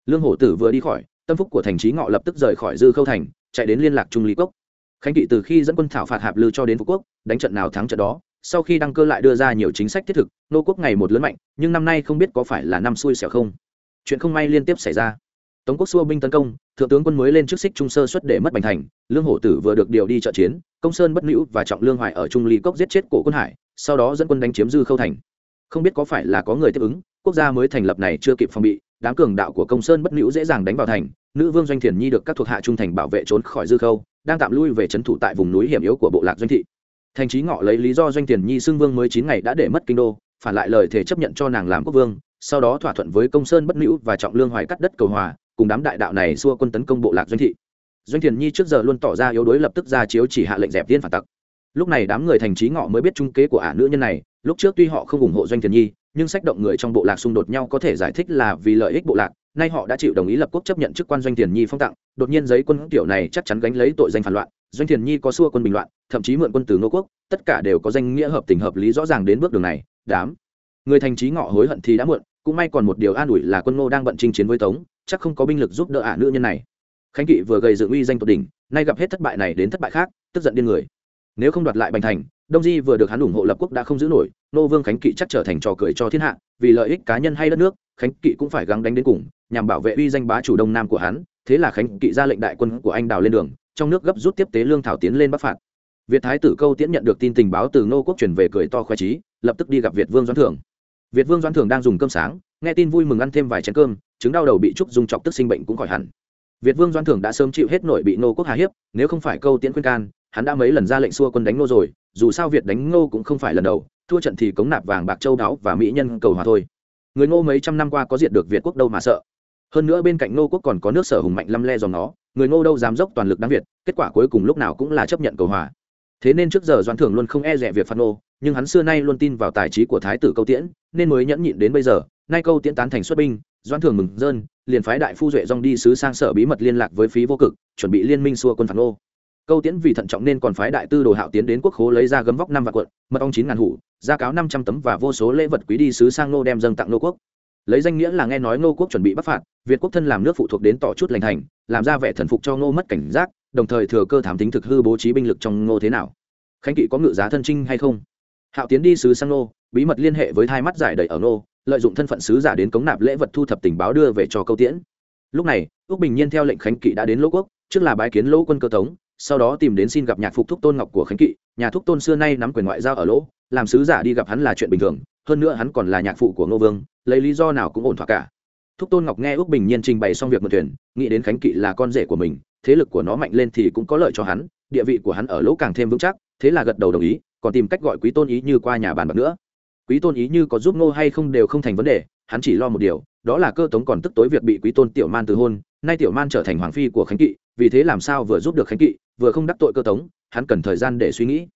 Lương hổ tử vừa đi khỏi, tâm phúc của thành trí ngọ lập tức rời khỏi dư khâu thành, chạy đến liên lạc trung lý cốc khánh kỵ từ khi dẫn quân thảo phạt hạp lư cho đến phú quốc, đánh trận nào thắng trận đó, sau khi đăng cơ lại đưa ra nhiều chính sách thiết thực, nô quốc ngày một lớn mạnh, nhưng năm nay không biết có phải là năm xui xẻo không. Chuyện không may liên tiếp xảy ra tống quốc xua binh tấn công, thượng tướng quân mới lên trước xích trung sơ xuất để mất bành thành, lương hổ tử vừa được điều đi trợ chiến, công sơn bất nữ và trọng lương hoài ở trung ly cốc giết chết cổ quân hải, sau đó dẫn quân đánh chiếm dư khâu thành. Không biết có phải là có người tiếp ứng, quốc gia mới thành lập này chưa kịp phòng bị, đám cường đạo của công sơn bất nữ dễ dàng đánh vào thành, nữ vương doanh thiền nhi được các thuộc hạ trung thành bảo vệ trốn khỏi dư khâu, đang tạm lui về trấn thủ tại vùng núi hiểm yếu của bộ lạc doanh thị. Thành trí ngọ lấy lý do doanh thiền nhi xưng vương mới chín ngày đã để mất kinh đô, phản lại lời thể chấp nhận cho nàng làm quốc vương, sau đó thỏa thuận với công sơn bất nữ và trọng lương hoài cắt đất cầu hòa cùng đám đại đạo này xua quân tấn công bộ lạc doanh thị. Doanh thiền nhi trước giờ luôn tỏ ra yếu đuối lập tức ra chiếu chỉ hạ lệnh dẹp viên phản tặc. Lúc này đám người thành trí ngọ mới biết trung kế của ả nữ nhân này, lúc trước tuy họ không ủng hộ doanh thiền nhi, nhưng sách động người trong bộ lạc xung đột nhau có thể giải thích là vì lợi ích bộ lạc, nay họ đã chịu đồng ý lập quốc chấp nhận chức quan doanh thiền nhi phong tặng, đột nhiên giấy quân kiểu này chắc chắn gánh lấy tội danh phản loạn, doanh thiền nhi có xua quân bình loạn, thậm chí mượn quân từ ngô quốc, tất cả đều có danh nghĩa hợp tình hợp lý rõ ràng đến bước đường này, đám người thành trí ngọ hối hận thì đã muộn, cũng may còn một điều an ủi là quân ngô đang bận chinh chiến với tống chắc không có binh lực giúp đỡ ả nữ nhân này. Khánh kỵ vừa gây dựng uy danh tột đỉnh, nay gặp hết thất bại này đến thất bại khác, tức giận điên người. Nếu không đoạt lại bành thành, đông di vừa được hắn ủng hộ lập quốc đã không giữ nổi, nô vương khánh kỵ chắc trở thành trò cười cho thiên hạ, vì lợi ích cá nhân hay đất nước, khánh kỵ cũng phải gắng đánh đến cùng, nhằm bảo vệ uy danh bá chủ đông nam của hắn, thế là khánh kỵ ra lệnh đại quân của anh đào lên đường, trong nước gấp rút tiếp tế lương thảo tiến lên bắc phạt. Việt thái tử câu tiễn nhận được tin tình báo từ ngô quốc truyền về cười to khoe trí lập tức đi gặp việt vương doãn thưởng. Việt vương doãn thưởng đang dùng cơm sáng, nghe tin vui mừng ăn thêm vài chén cơm chứng đau đầu bị trúc dung chọc tức sinh bệnh cũng khỏi hẳn. Việt vương Doan thưởng đã sớm chịu hết nội bị ngô quốc hà hiếp, nếu không phải câu tiễn khuyên can, hắn đã mấy lần ra lệnh xua quân đánh ngô rồi, dù sao việt đánh ngô cũng không phải lần đầu, thua trận thì cống nạp vàng bạc châu đáo và mỹ nhân cầu hòa thôi. Người ngô mấy trăm năm qua có diệt được việt quốc đâu mà sợ. Hơn nữa bên cạnh ngô quốc còn có nước sở hùng mạnh lăm le dòng nó, người ngô đâu dám dốc toàn lực đáng việt, kết quả cuối cùng lúc nào cũng là chấp nhận cầu hòa. Thế nên trước giờ Doan thưởng luôn không e rẻ việc phạt nô nhưng hắn xưa nay luôn tin vào tài trí của thái tử câu tiễn, nên mới nhẫn nhịn đến bây giờ, nay câu tiễn tán thành xuất binh doãn thường mừng dơn liền phái đại phu duệ dong đi sứ sang sở bí mật liên lạc với phí vô cực, chuẩn bị liên minh xua quân phản ô. Câu tiễn vì thận trọng nên còn phái đại tư đồ hạo tiến đến quốc khố lấy ra gấm vóc năm vạn quận, mật ong chín ngàn hủ, gia cáo năm trăm tấm và vô số lễ vật quý đi sứ sang nô đem dâng tặng nô quốc. Lấy danh nghĩa là nghe nói nô quốc chuẩn bị bắc phạt, việt quốc thân làm nước phụ thuộc đến tỏ chút lành thành làm ra vẻ thần phục cho ngô mất cảnh giác, đồng thời thừa cơ thám tính thực hư bố trí binh lực trong ngô thế nào. Khánh kỵ có ngự giá thân trinh hay không? Hạo tiến đi sứ sang nô bí mật liên hệ với hai mắt giải đầy ở nô lợi dụng thân phận sứ giả đến cống nạp lễ vật thu thập tình báo đưa về cho câu tiễn. Lúc này ước bình nhiên theo lệnh khánh kỵ đã đến lỗ quốc, trước là bái kiến lỗ quân cơ tống, sau đó tìm đến xin gặp nhạc phục thúc tôn ngọc của khánh kỵ. Nhà thúc tôn xưa nay nắm quyền ngoại giao ở lỗ, làm sứ giả đi gặp hắn là chuyện bình thường, hơn nữa hắn còn là nhạc phụ của ngô vương, lấy lý do nào cũng ổn thỏa cả. Thúc tôn ngọc nghe ước bình nhiên trình bày xong việc mượn thuyền, nghĩ đến khánh kỵ là con rể của mình, thế lực của nó mạnh lên thì cũng có lợi cho hắn, địa vị của hắn ở lỗ càng thêm vững chắc, thế là gật đầu đồng ý, còn tìm cách gọi quý tôn ý như qua nhà bàn bạc nữa quý tôn ý như có giúp ngô hay không đều không thành vấn đề, hắn chỉ lo một điều, đó là cơ tống còn tức tối việc bị quý tôn tiểu man từ hôn, nay tiểu man trở thành hoàng phi của khánh kỵ, vì thế làm sao vừa giúp được khánh kỵ, vừa không đắc tội cơ tống, hắn cần thời gian để suy nghĩ.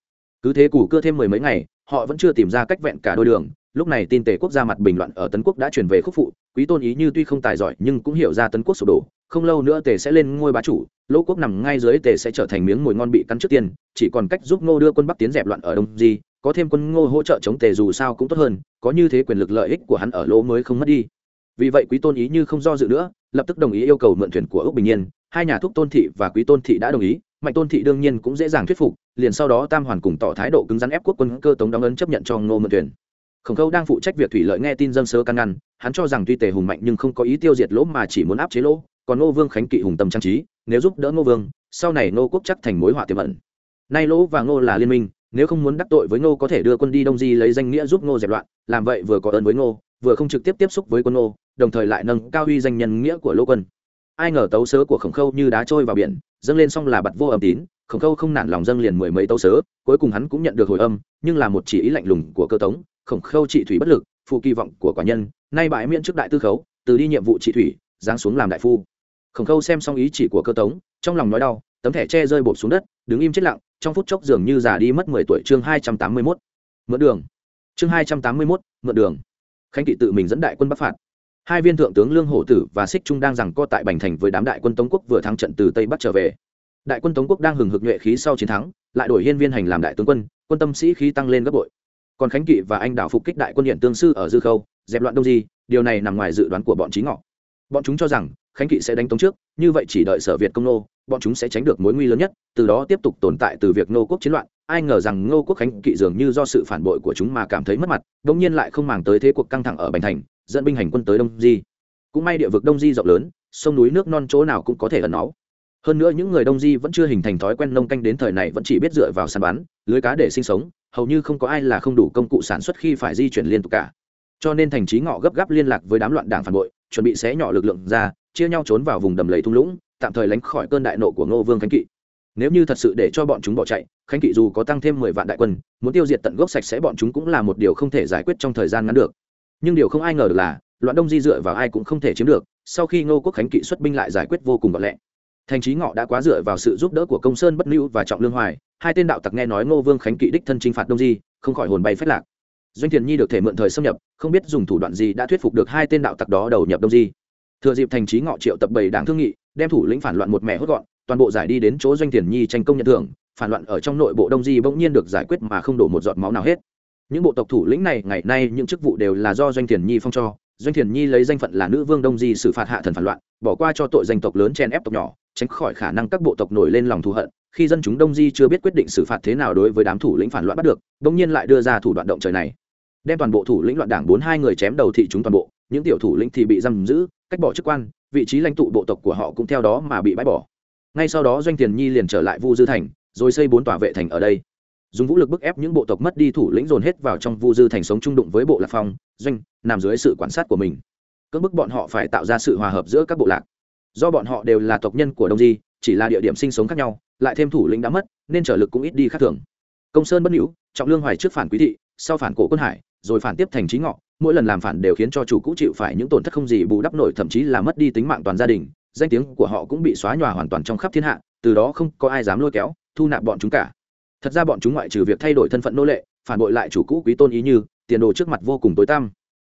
Cứ thế củ cưa thêm mười mấy ngày, họ vẫn chưa tìm ra cách vẹn cả đôi đường, lúc này tin tề quốc ra mặt bình luận ở tấn quốc đã chuyển về khúc phụ, quý tôn ý như tuy không tài giỏi nhưng cũng hiểu ra tấn quốc sụp đổ, không lâu nữa tề sẽ lên ngôi bá chủ, lỗ quốc nằm ngay dưới tề sẽ trở thành miếng mồi ngon bị cắn trước tiên, chỉ còn cách giúp ngô đưa quân bắc tiến dẹp loạn ở đông di có thêm quân ngô hỗ trợ chống tề dù sao cũng tốt hơn, có như thế quyền lực lợi ích của hắn ở lỗ mới không mất đi. Vì vậy quý tôn ý như không do dự nữa, lập tức đồng ý yêu cầu mượn thuyền của ước bình nhiên. Hai nhà thúc tôn thị và quý tôn thị đã đồng ý, mạnh tôn thị đương nhiên cũng dễ dàng thuyết phục, liền sau đó tam hoàn cùng tỏ thái độ cứng rắn ép quốc quân cơ tống đóng ấn chấp nhận cho ngô mượn thuyền. Khổng khâu đang phụ trách việc thủy lợi nghe tin dân sơ căn ngăn, hắn cho rằng tuy tề hùng mạnh nhưng không có ý tiêu diệt lỗ mà chỉ muốn áp chế lỗ, còn ngô vương khánh kỵ hùng tâm trang trí, nếu giúp đỡ ngô vương, sau này ngô quốc chắc thành mối họa tiềm ẩn. Nay lỗ và ngô là liên minh nếu không muốn đắc tội với ngô có thể đưa quân đi đông di lấy danh nghĩa giúp ngô dẹp loạn, làm vậy vừa có ơn với ngô, vừa không trực tiếp tiếp xúc với quân ngô, đồng thời lại nâng cao uy danh nhân nghĩa của lỗ quân. Ai ngờ tấu sớ của khổng khâu như đá trôi vào biển, dâng lên xong là bặt vô âm tín, khổng khâu không nản lòng dâng liền mười mấy tấu sớ, cuối cùng hắn cũng nhận được hồi âm, nhưng là một chỉ ý lạnh lùng của cơ tống, khổng khâu trị thủy bất lực, phụ kỳ vọng của quả nhân, nay bãi miễn trước đại tư khấu, từ đi nhiệm vụ trị thủy, giáng xuống làm đại phu. Khổng khâu xem xong ý chỉ của cơ tống, trong lòng nói đau, tấm thẻ tre rơi bột xuống đất, đứng im chết lặng trong phút chốc dường như già đi mất mười tuổi chương hai trăm tám mươi mốt, mượn đường. Chương hai trăm tám mươi mốt, mượn đường. Khánh kỵ tự mình dẫn đại quân bắc phạt. Hai viên thượng tướng lương hổ tử và xích trung đang rằng co tại bành thành với đám đại quân tống quốc vừa thắng trận từ tây bắc trở về. Đại quân tống quốc đang hừng hực nhuệ khí sau chiến thắng, lại đổi hiên viên hành làm đại tướng quân quân tâm sĩ khí tăng lên gấp bội. Còn khánh kỵ và anh đảo phục kích đại quân hiện tương sư ở dư khâu, dẹp loạn đông di, điều này nằm ngoài dự đoán của bọn trí ngọ. Bọn chúng cho rằng khánh kỵ sẽ đánh tống trước, như vậy chỉ đợi sở việt công nô bọn chúng sẽ tránh được mối nguy lớn nhất, từ đó tiếp tục tồn tại từ việc nô quốc chiến loạn. Ai ngờ rằng ngô quốc khánh kỵ dường như do sự phản bội của chúng mà cảm thấy mất mặt đ ỗ n g nhiên lại không màng tới thế cuộc căng thẳng ở bành thành, dẫn binh hành quân tới đông di. Cũng may địa vực đông di rộng lớn, sông núi nước non chỗ nào cũng có thể ẩn náu. Hơn nữa những người đông di vẫn chưa hình thành thói quen nông canh đến thời này vẫn chỉ biết dựa vào săn bắn, lưới cá để sinh sống, hầu như không có ai là không đủ công cụ sản xuất khi phải di chuyển liên tục cả. Cho nên thành trí ngọ gấp gáp liên lạc với đám loạn đảng phản bội, chuẩn bị xé nhỏ lực lượng ra, chia nhau trốn vào vùng đầm lầy thung lũng tạm thời lánh khỏi cơn đại nộ của ngô vương khánh kỵ. Nếu như thật sự để cho bọn chúng bỏ chạy, khánh kỵ dù có tăng thêm mười vạn đại quân, muốn tiêu diệt tận gốc sạch sẽ bọn chúng cũng là một điều không thể giải quyết trong thời gian ngắn được. Nhưng điều không ai ngờ được là, loạn đông di dựa vào ai cũng không thể chiếm được, sau khi ngô quốc khánh kỵ xuất binh lại giải quyết vô cùng gọn lẹ. Thành trí ngọ đã quá dựa vào sự giúp đỡ của công sơn bất lưu và trọng lương hoài, hai tên đạo tặc nghe nói ngô vương khánh kỵ đích thân chinh phạt đông di, không khỏi hồn bay phách lạc. Doanh thiền nhi được thể mượn thời xâm nhập, không biết dùng thủ đoạn gì đã thuyết phục được hai tên đạo tặc đó đầu nhập đông di thừa dịp thành trí ngọ triệu tập bảy đảng thương nghị, đem thủ lĩnh phản loạn một mẹ hốt gọn, toàn bộ giải đi đến chỗ doanh tiền nhi tranh công nhận thưởng, phản loạn ở trong nội bộ đông di bỗng nhiên được giải quyết mà không đổ một giọt máu nào hết. Những bộ tộc thủ lĩnh này, ngày nay những chức vụ đều là do doanh tiền nhi phong cho. Doanh thiền nhi lấy danh phận là nữ vương đông di xử phạt hạ thần phản loạn, bỏ qua cho tội danh tộc lớn chen ép tộc nhỏ, tránh khỏi khả năng các bộ tộc nổi lên lòng thù hận. Khi dân chúng đông di chưa biết quyết định xử phạt thế nào đối với đám thủ lĩnh phản loạn bắt được đông nhiên lại đưa ra thủ đoạn động trời này. Đem toàn bộ thủ lĩnh loạn đảng bốn hai người chém đầu thị chúng toàn bộ những tiểu thủ lĩnh thì bị giam giữ, cách bỏ chức quan, vị trí lãnh tụ bộ tộc của họ cũng theo đó mà bị bãi bỏ. Ngay sau đó doanh tiền nhi liền trở lại vu dư thành, rồi xây bốn tòa vệ thành ở đây. Dùng vũ lực bức ép những bộ tộc mất đi thủ lĩnh dồn hết vào trong vu dư thành sống trung đụng với bộ lạc phong, doanh nằm dưới sự quan sát của mình. Cưỡng bức bọn họ phải tạo ra sự hòa hợp giữa các bộ lạc. Do bọn họ đều là tộc nhân của đông di, chỉ là địa điểm sinh sống khác nhau, lại thêm thủ lĩnh đã mất, nên trở lực cũng ít đi khác thường. Công sơn bất hữu, trọng lương hoài trước phản quý thị, sau phản cổ quân hải, rồi phản tiếp thành trí ngọ mỗi lần làm phản đều khiến cho chủ cũ chịu phải những tổn thất không gì bù đắp nổi, thậm chí là mất đi tính mạng toàn gia đình. Danh tiếng của họ cũng bị xóa nhòa hoàn toàn trong khắp thiên hạ, từ đó không có ai dám lôi kéo, thu nạp bọn chúng cả. Thật ra bọn chúng ngoại trừ việc thay đổi thân phận nô lệ, phản bội lại chủ cũ quý tôn ý như, tiền đồ trước mặt vô cùng tối tăm.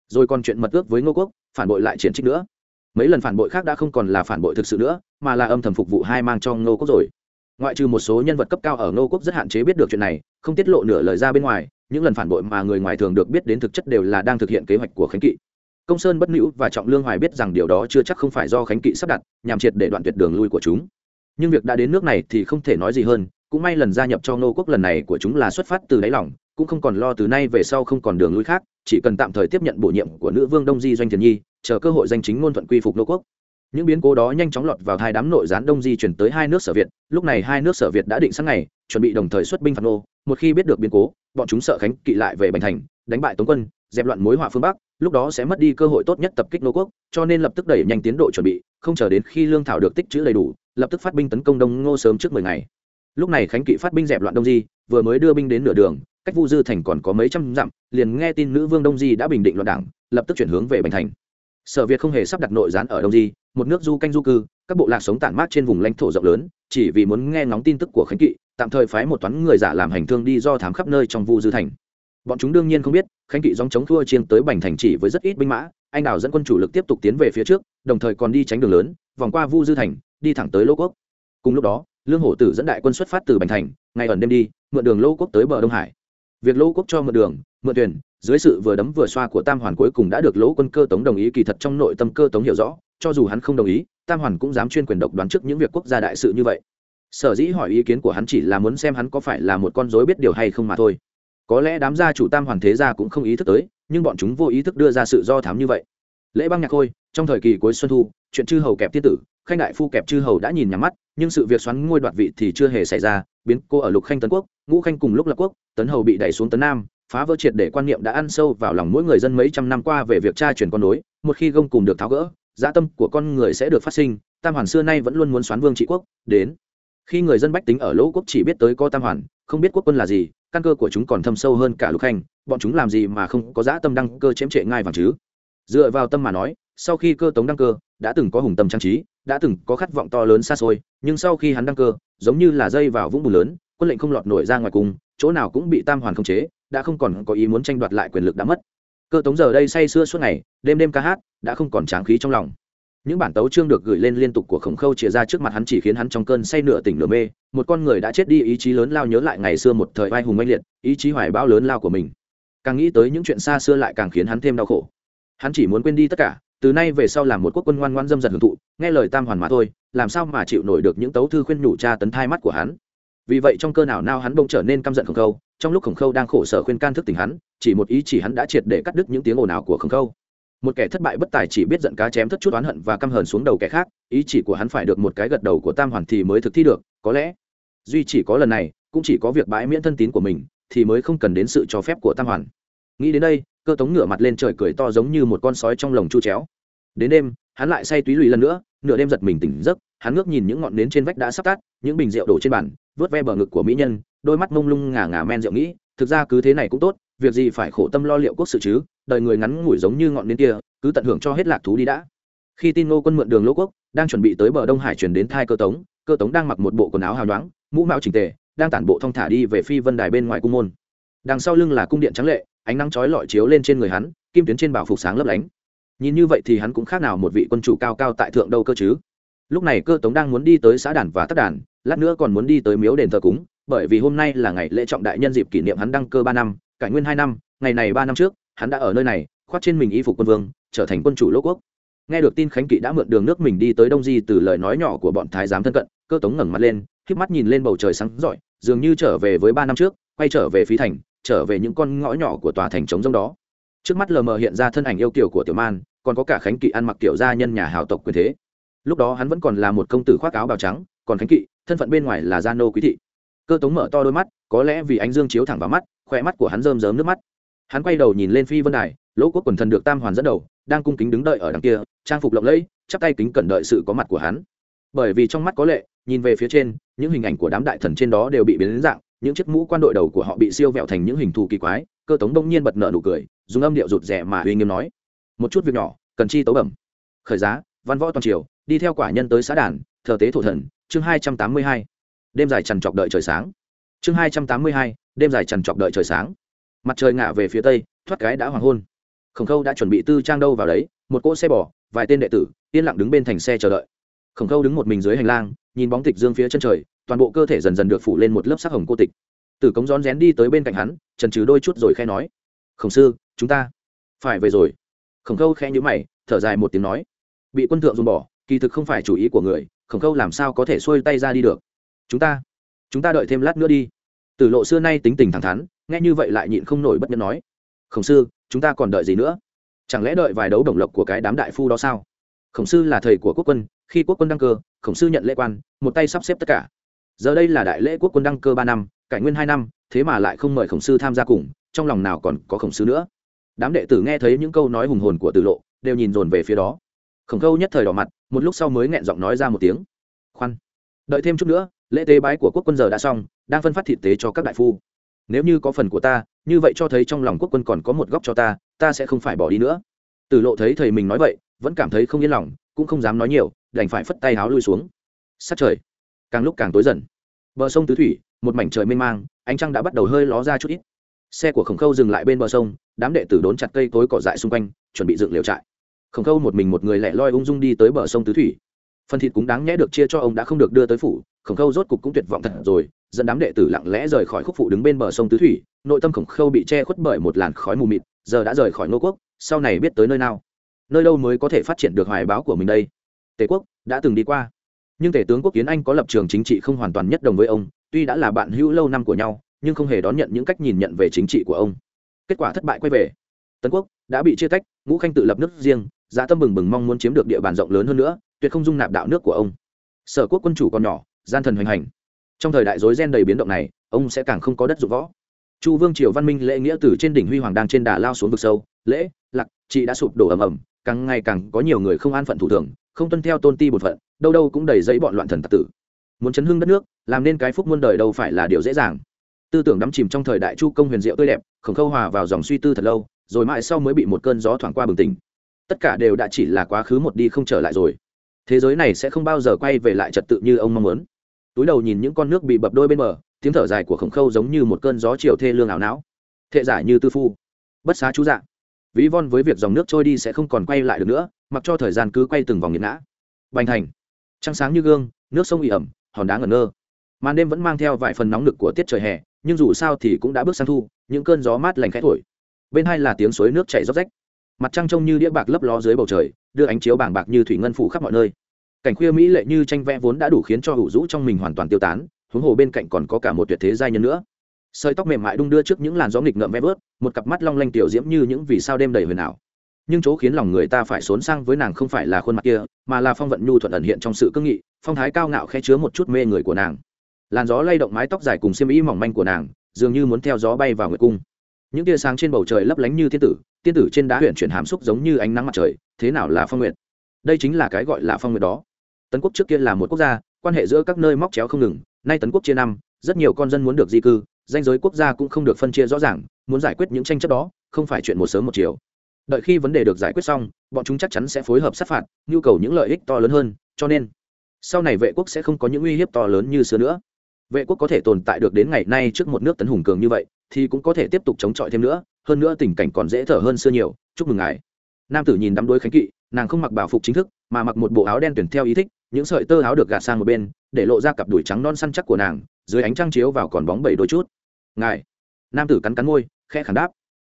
Rồi còn chuyện mật ước với ngô quốc, phản bội lại triển trích nữa. Mấy lần phản bội khác đã không còn là phản bội thực sự nữa, mà là âm thầm phục vụ hai mang cho ngô quốc rồi. Ngoại trừ một số nhân vật cấp cao ở ngô quốc rất hạn chế biết được chuyện này, không tiết lộ nửa lời ra bên ngoài những lần phản bội mà người ngoài thường được biết đến thực chất đều là đang thực hiện kế hoạch của khánh kỵ. Công sơn bất nữ và trọng lương hoài biết rằng điều đó chưa chắc không phải do khánh kỵ sắp đặt, nhằm triệt để đoạn tuyệt đường lui của chúng. Nhưng việc đã đến nước này thì không thể nói gì hơn, cũng may lần gia nhập cho ngô quốc lần này của chúng là xuất phát từ đáy lòng, cũng không còn lo từ nay về sau không còn đường lui khác, chỉ cần tạm thời tiếp nhận bổ nhiệm của nữ vương đông di doanh thiền nhi, chờ cơ hội danh chính ngôn thuận quy phục Ngô quốc. Những biến cố đó nhanh chóng lọt vào hai đám nội gián đông di chuyển tới hai nước sở việt. Lúc này hai nước sở việt đã định sẵn ngày chuẩn bị đồng thời xuất binh phạt nô một khi biết được biến cố, bọn chúng sợ khánh kỵ lại về bành thành, đánh bại tống quân, dẹp loạn mối họa phương bắc, lúc đó sẽ mất đi cơ hội tốt nhất tập kích nô quốc, cho nên lập tức đẩy nhanh tiến độ chuẩn bị, không chờ đến khi lương thảo được tích trữ đầy đủ, lập tức phát binh tấn công đông ngô sớm trước mười ngày. Lúc này khánh kỵ phát binh dẹp loạn đông di, vừa mới đưa binh đến nửa đường, cách vu dư thành còn có mấy trăm dặm, liền nghe tin nữ vương đông di đã bình định loạn đảng, lập tức chuyển hướng về bành thành. Sở việt không hề sắp đặt nội gián ở đông di, một nước du canh du cư, các bộ lạc sống tản mát trên vùng lãnh thổ rộng lớn chỉ vì muốn nghe ngóng tin tức của khánh kỵ, tạm thời phái một toán người giả làm hành thương đi do thám khắp nơi trong vu dư thành. Bọn chúng đương nhiên không biết, khánh kỵ dòng chống thua chiêng tới bành thành chỉ với rất ít binh mã, anh đào dẫn quân chủ lực tiếp tục tiến về phía trước, đồng thời còn đi tránh đường lớn, vòng qua vu dư thành, đi thẳng tới lô quốc. Cùng lúc đó, lương hổ tử dẫn đại quân xuất phát từ bành thành ngày ẩn đêm đi, mượn đường lô quốc tới bờ đông hải. Việc lô quốc cho mượn đường, mượn thuyền, dưới sự vừa đấm vừa xoa của tam hoàn cuối cùng đã được lỗ quân cơ tống đồng ý, kỳ thật trong nội tâm cơ tống hiểu rõ cho dù hắn không đồng ý, tam hoàn cũng dám chuyên quyền độc đoán trước những việc quốc gia đại sự như vậy. Sở dĩ hỏi ý kiến của hắn chỉ là muốn xem hắn có phải là một con dối biết điều hay không mà thôi. Có lẽ đám gia chủ tam hoàn thế gia cũng không ý thức tới, nhưng bọn chúng vô ý thức đưa ra sự do thám như vậy. Lễ băng nhạc khôi, trong thời kỳ cuối xuân thu, chuyện chư hầu kẹp tiết tử, khanh đại phu kẹp chư hầu đã nhìn nhắm mắt, nhưng sự việc xoắn ngôi đoạt vị thì chưa hề xảy ra, biến cô ở lục khanh tấn quốc, ngũ khanh cùng lúc lập quốc, tấn hầu bị đẩy xuống tấn nam, phá vỡ triệt để quan niệm đã ăn sâu vào lòng mỗi người dân mấy trăm năm qua về việc tra truyền con nối, một khi gông cùng được tháo gỡ dã tâm của con người sẽ được phát sinh, tam hoàn xưa nay vẫn luôn muốn xoán vương trị quốc, đến. Khi người dân bách tính ở lỗ quốc chỉ biết tới có tam hoàn, không biết quốc quân là gì, căn cơ của chúng còn thâm sâu hơn cả lục khanh bọn chúng làm gì mà không có dã tâm đăng cơ chém trệ ngai vàng chứ? Dựa vào tâm mà nói, sau khi cơ tống đăng cơ, đã từng có hùng tâm trang trí, đã từng có khát vọng to lớn xa xôi, nhưng sau khi hắn đăng cơ, giống như là dây vào vũng bùn lớn, quân lệnh không lọt nổi ra ngoài cùng, chỗ nào cũng bị tam hoàn khống chế, đã không còn có ý muốn tranh đoạt lại quyền lực đã mất cơ tống giờ đây say sưa suốt ngày, đêm đêm ca hát, đã không còn tráng khí trong lòng. Những bản tấu chương được gửi lên liên tục của khổng khâu chia ra trước mặt hắn chỉ khiến hắn trong cơn say nửa tỉnh nửa mê. Một con người đã chết đi, ý chí lớn lao nhớ lại ngày xưa một thời vai hùng oanh liệt, ý chí hoài bão lớn lao của mình. Càng nghĩ tới những chuyện xa xưa lại càng khiến hắn thêm đau khổ. Hắn chỉ muốn quên đi tất cả, từ nay về sau làm một quốc quân ngoan ngoan dâm dật hưởng thụ, nghe lời tam hoàn mà thôi, làm sao mà chịu nổi được những tấu thư khuyên nhủ cha tấn thai mắt của hắn? Vì vậy trong cơ nào nao hắn bỗng trở nên căm giận khổng khâu, trong lúc khổng khâu đang khổ sở khuyên can thức tỉnh hắn, chỉ một ý chỉ hắn đã triệt để cắt đứt những tiếng ồn ào của khổng khâu. Một kẻ thất bại bất tài chỉ biết giận cá chém thất chút oán hận và căm hờn xuống đầu kẻ khác, ý chỉ của hắn phải được một cái gật đầu của tam hoàn thì mới thực thi được, có lẽ duy chỉ có lần này, cũng chỉ có việc bãi miễn thân tín của mình, thì mới không cần đến sự cho phép của tam hoàn. Nghĩ đến đây, cơ tống ngửa mặt lên trời cười to giống như một con sói trong lồng chu chéo. Đến đêm, hắn lại say túy lùi lần nữa, nửa đêm giật mình tỉnh giấc, hắn ngước nhìn những ngọn nến trên vách đã sắp tắt, những bình rượu đổ trên bàn vớt ve bờ ngực của mỹ nhân, đôi mắt mông lung ngả ngả men rượu nghĩ, thực ra cứ thế này cũng tốt, việc gì phải khổ tâm lo liệu quốc sự chứ, đời người ngắn ngủi giống như ngọn nến kia, cứ tận hưởng cho hết lạc thú đi đã. Khi tin ngô quân mượn đường lỗ quốc, đang chuẩn bị tới bờ đông hải chuyển đến thai cơ tống cơ tống đang mặc một bộ quần áo hào nhoáng, mũ mạo chỉnh tề, đang tản bộ thong thả đi về phi vân đài bên ngoài cung môn. Đằng sau lưng là cung điện trắng lệ, ánh nắng chói lọi chiếu lên trên người hắn, kim tuyến trên bảo phục sáng lấp lánh. Nhìn như vậy thì hắn cũng khác nào một vị quân chủ cao cao tại thượng đâu cơ chứ. Lúc này cơ tống đang muốn đi tới xã đàn và tắc đàn lát nữa còn muốn đi tới miếu đền thờ cúng, bởi vì hôm nay là ngày lễ trọng đại nhân dịp kỷ niệm hắn đăng cơ ba năm, cải nguyên hai năm, ngày này ba năm trước, hắn đã ở nơi này, khoác trên mình y phục quân vương, trở thành quân chủ lỗ quốc. Nghe được tin khánh kỵ đã mượn đường nước mình đi tới đông di từ lời nói nhỏ của bọn thái giám thân cận, cơ tống ngẩng mặt lên k mắt nhìn lên bầu trời sáng rọi, dường như trở về với ba năm trước, quay trở về phí thành, trở về những con ngõ nhỏ của tòa thành trống rông đó. Trước mắt lờ mờ hiện ra thân ảnh yêu kiểu của tiểu man, còn có cả khánh kỵ ăn mặc kiểu gia nhân nhà hào tộc quyền thế. Lúc đó hắn vẫn còn là một công tử khoác áo bào trắng còn khánh kỵ, thân phận bên ngoài là gia nô quý thị. Cơ tống mở to đôi mắt, có lẽ vì ánh dương chiếu thẳng vào mắt khoe mắt của hắn rơm rớm nước mắt. Hắn quay đầu nhìn lên phi vân đài, lỗ quốc quần thần được tam hoàn dẫn đầu, đang cung kính đứng đợi ở đằng kia, trang phục lộng lẫy, chắp tay kính cẩn đợi sự có mặt của hắn. Bởi vì trong mắt có lệ, nhìn về phía trên, những hình ảnh của đám đại thần trên đó đều bị biến đến dạng, những chiếc mũ quan đội đầu của họ bị siêu vẹo thành những hình thù kỳ quái, cơ tống đông nhiên bật nợ nụ cười, dùng âm điệu rụt rẻ mà uy nghiêm nói, một chút việc nhỏ, cần chi tấu bẩm. Khởi giá, văn võ toàn triều, đi theo quả nhân tới xã đàn, thờ tế thổ thần chương hai trăm tám mươi hai, đêm dài trằn trọc đợi trời sáng. chương hai trăm tám mươi hai, đêm dài trằn trọc đợi trời sáng. mặt trời ngả về phía tây, thoát cái đã hoàng hôn. khổng khâu đã chuẩn bị tư trang đâu vào đấy, một cỗ xe bò, vài tên đệ tử, yên lặng đứng bên thành xe chờ đợi. khổng khâu đứng một mình dưới hành lang, nhìn bóng tịch dương phía chân trời, toàn bộ cơ thể dần dần được phủ lên một lớp sắc hồng cô tịch. tử cống rón rén đi tới bên cạnh hắn trần trừ đôi chút rồi khe nói, khổng sư, chúng ta phải về rồi. khổng khâu khẽ nhữ mày, thở dài một tiếng nói, bị quân thượng dùng bỏ, kỳ thực không phải chủ ý của người khổng khâu làm sao có thể xuôi tay ra đi được? Chúng ta chúng ta đợi thêm lát nữa đi. Tử lộ xưa nay tính tình thẳng thắn, nghe như vậy lại nhịn không nổi bất nhân nói. Khổng sư, chúng ta còn đợi gì nữa? Chẳng lẽ đợi vài đấu đồng lộc của cái đám đại phu đó sao? Khổng sư là thầy của quốc quân, khi quốc quân đăng cơ, khổng sư nhận lễ quan, một tay sắp xếp tất cả. Giờ đây là đại lễ quốc quân đăng cơ ba năm, cải nguyên hai năm, thế mà lại không mời khổng sư tham gia cùng, trong lòng nào còn có khổng sư nữa? Đám đệ tử nghe thấy những câu nói hùng hồn của tử lộ, đều nhìn dồn về phía đó. Khổng khâu nhất thời đỏ mặt một lúc sau mới nghẹn giọng nói ra một tiếng. Khoan, đợi thêm chút nữa, lễ tế bái của quốc quân giờ đã xong, đang phân phát thịt tế cho các đại phu. Nếu như có phần của ta, như vậy cho thấy trong lòng quốc quân còn có một góc cho ta ta sẽ không phải bỏ đi nữa. Tử lộ thấy thầy mình nói vậy, vẫn cảm thấy không yên lòng, cũng không dám nói nhiều, đành phải phất tay háo lui xuống. Sát trời, càng lúc càng tối dần. Bờ sông tứ thủy, một mảnh trời mênh mang, ánh trăng đã bắt đầu hơi ló ra chút ít. Xe của khổng khâu dừng lại bên bờ sông, đám đệ tử đốn chặt cây cối cỏ dại xung quanh, chuẩn bị dựng liều trại khổng khâu một mình một người lẻ loi ung dung đi tới bờ sông tứ thủy. Phần thịt cũng đáng nhẽ được chia cho ông đã không được đưa tới phủ, khổng khâu rốt cục cũng tuyệt vọng thật rồi, dẫn đám đệ tử lặng lẽ rời khỏi khúc phụ đứng bên bờ sông tứ thủy, nội tâm khổng khâu bị che khuất bởi một làn khói mù mịt, giờ đã rời khỏi ngô quốc, sau này biết tới nơi nào. Nơi đâu mới có thể phát triển được hoài báo của mình đây? Tề quốc đã từng đi qua, nhưng tể tướng quốc kiến anh có lập trường chính trị không hoàn toàn nhất đồng với ông, tuy đã là bạn hữu lâu năm của nhau, nhưng không hề đón nhận những cách nhìn nhận về chính trị của ông. Kết quả thất bại quay về. Tấn quốc đã bị chia tách, ngũ khanh tự lập nước riêng dạ tâm bừng bừng mong muốn chiếm được địa bàn rộng lớn hơn nữa, tuyệt không dung nạp đạo nước của ông. Sở quốc quân chủ còn nhỏ, gian thần hoành hành. Trong thời đại dối gen đầy biến động này, ông sẽ càng không có đất dụng võ. Chu vương triều văn minh lễ nghĩa từ trên đỉnh huy hoàng đang trên đà lao xuống vực sâu, lễ lặc chị đã sụp đổ ầm ầm, càng ngày càng có nhiều người không an phận thủ thường, không tuân theo tôn ti bột phận, đâu đâu cũng đầy giấy bọn loạn thần tặc tử. Muốn chấn hưng đất nước, làm nên cái phúc muôn đời đâu phải là điều dễ dàng. Tư tưởng đắm chìm trong thời đại chu công huyền diệu tươi đẹp, khổng khâu hòa vào dòng suy tư thật lâu, rồi mãi sau mới bị một cơn gió thoảng qua bừng tỉnh tất cả đều đã chỉ là quá khứ một đi không trở lại rồi. Thế giới này sẽ không bao giờ quay về lại trật tự như ông mong muốn. Túi đầu nhìn những con nước bị bập đôi bên bờ, tiếng thở dài của khổng khâu giống như một cơn gió chiều thê lương ảo não. Thệ giải như tư phu. Bất xá chú dạng ví von với việc dòng nước trôi đi sẽ không còn quay lại được nữa, mặc cho thời gian cứ quay từng vòng nghiệt ngã. Bành thành. Trăng sáng như gương, nước sông ị ẩm, hòn đá ngẩn ngơ. Màn đêm vẫn mang theo vài phần nóng lực của tiết trời hè, nhưng dù sao thì cũng đã bước sang thu, những cơn gió mát lành khẽ thổi. Bên hai là tiếng suối nước chảy róc rách mặt trăng trông như đĩa bạc lấp ló dưới bầu trời, đưa ánh chiếu bảng bạc như thủy ngân phủ khắp mọi nơi. Cảnh khuya mỹ lệ như tranh vẽ vốn đã đủ khiến cho hủ rũ trong mình hoàn toàn tiêu tán, huống hồ bên cạnh còn có cả một tuyệt thế giai nhân nữa. Sợi tóc mềm mại đung đưa trước những làn gió nghịch ngợm vẽ vớt, một cặp mắt long lanh tiểu diễm như những vì sao đêm đầy huyền ảo. Nhưng chỗ khiến lòng người ta phải xốn sang với nàng không phải là khuôn mặt kia, mà là phong vận nhu thuận ẩn hiện trong sự cương nghị, phong thái cao ngạo khe chứa một chút mê người của nàng. Làn gió lay động mái tóc dài cùng xiêm y mỏng manh của nàng, dường như muốn theo gió bay vào người cung những tia sáng trên bầu trời lấp lánh như thiên tử tiên tử trên đá huyện chuyển hàm xúc giống như ánh nắng mặt trời, thế nào là phong nguyện? đây chính là cái gọi là phong nguyện đó. Tấn quốc trước kia là một quốc gia, quan hệ giữa các nơi móc chéo không ngừng, nay tấn quốc chia năm, rất nhiều con dân muốn được di cư, danh giới quốc gia cũng không được phân chia rõ ràng, muốn giải quyết những tranh chấp đó, không phải chuyện một sớm một chiều. Đợi khi vấn đề được giải quyết xong, bọn chúng chắc chắn sẽ phối hợp sát phạt, nhu cầu những lợi ích to lớn hơn, cho nên sau này vệ quốc sẽ không có những uy hiếp to lớn như xưa nữa. Vệ quốc có thể tồn tại được đến ngày nay trước một nước tấn hùng cường như vậy thì cũng có thể tiếp tục chống chọi thêm nữa, hơn nữa tình cảnh còn dễ thở hơn xưa nhiều. Chúc mừng ngài. Nam tử nhìn đắm đuối khánh kỵ, nàng không mặc bảo phục chính thức, mà mặc một bộ áo đen tuyển theo ý thích, những sợi tơ áo được gạt sang một bên, để lộ ra cặp đùi trắng non săn chắc của nàng, dưới ánh trăng chiếu vào còn bóng bẩy đôi chút. Ngài. Nam tử cắn cắn môi, khẽ khẳng đáp.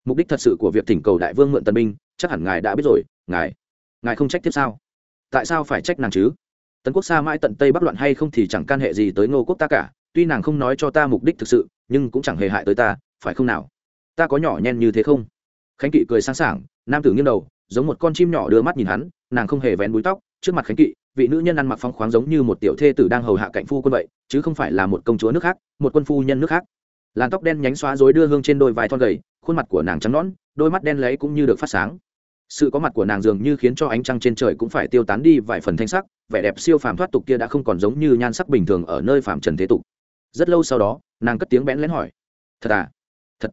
Mục đích thật sự của việc thỉnh cầu đại vương mượn tân binh, chắc hẳn ngài đã biết rồi, ngài. Ngài không trách tiếp sao? Tại sao phải trách nàng chứ? Tấn quốc xa mãi tận tây bắc loạn hay không thì chẳng can hệ gì tới ngô quốc ta cả tuy nàng không nói cho ta mục đích thực sự, nhưng cũng chẳng hề hại tới ta, phải không nào? Ta có nhỏ nhen như thế không? Khánh kỵ cười sáng sảng, nam tử nghiêng đầu, giống một con chim nhỏ đưa mắt nhìn hắn, nàng không hề vén búi tóc, trước mặt khánh kỵ, vị nữ nhân ăn mặc phong khoáng giống như một tiểu thê tử đang hầu hạ cạnh phu quân vậy, chứ không phải là một công chúa nước khác, một quân phu nhân nước khác. Làn tóc đen nhánh xóa rối đưa hương trên đôi vai thon gầy, khuôn mặt của nàng trắng nõn, đôi mắt đen lấy cũng như được phát sáng. Sự có mặt của nàng dường như khiến cho ánh trăng trên trời cũng phải tiêu tán đi vài phần thanh sắc, vẻ đẹp siêu phàm thoát tục kia đã không còn giống như nhan sắc bình thường ở nơi phàm trần thế tục rất lâu sau đó, nàng cất tiếng bẽn lén hỏi, thật à? Thật?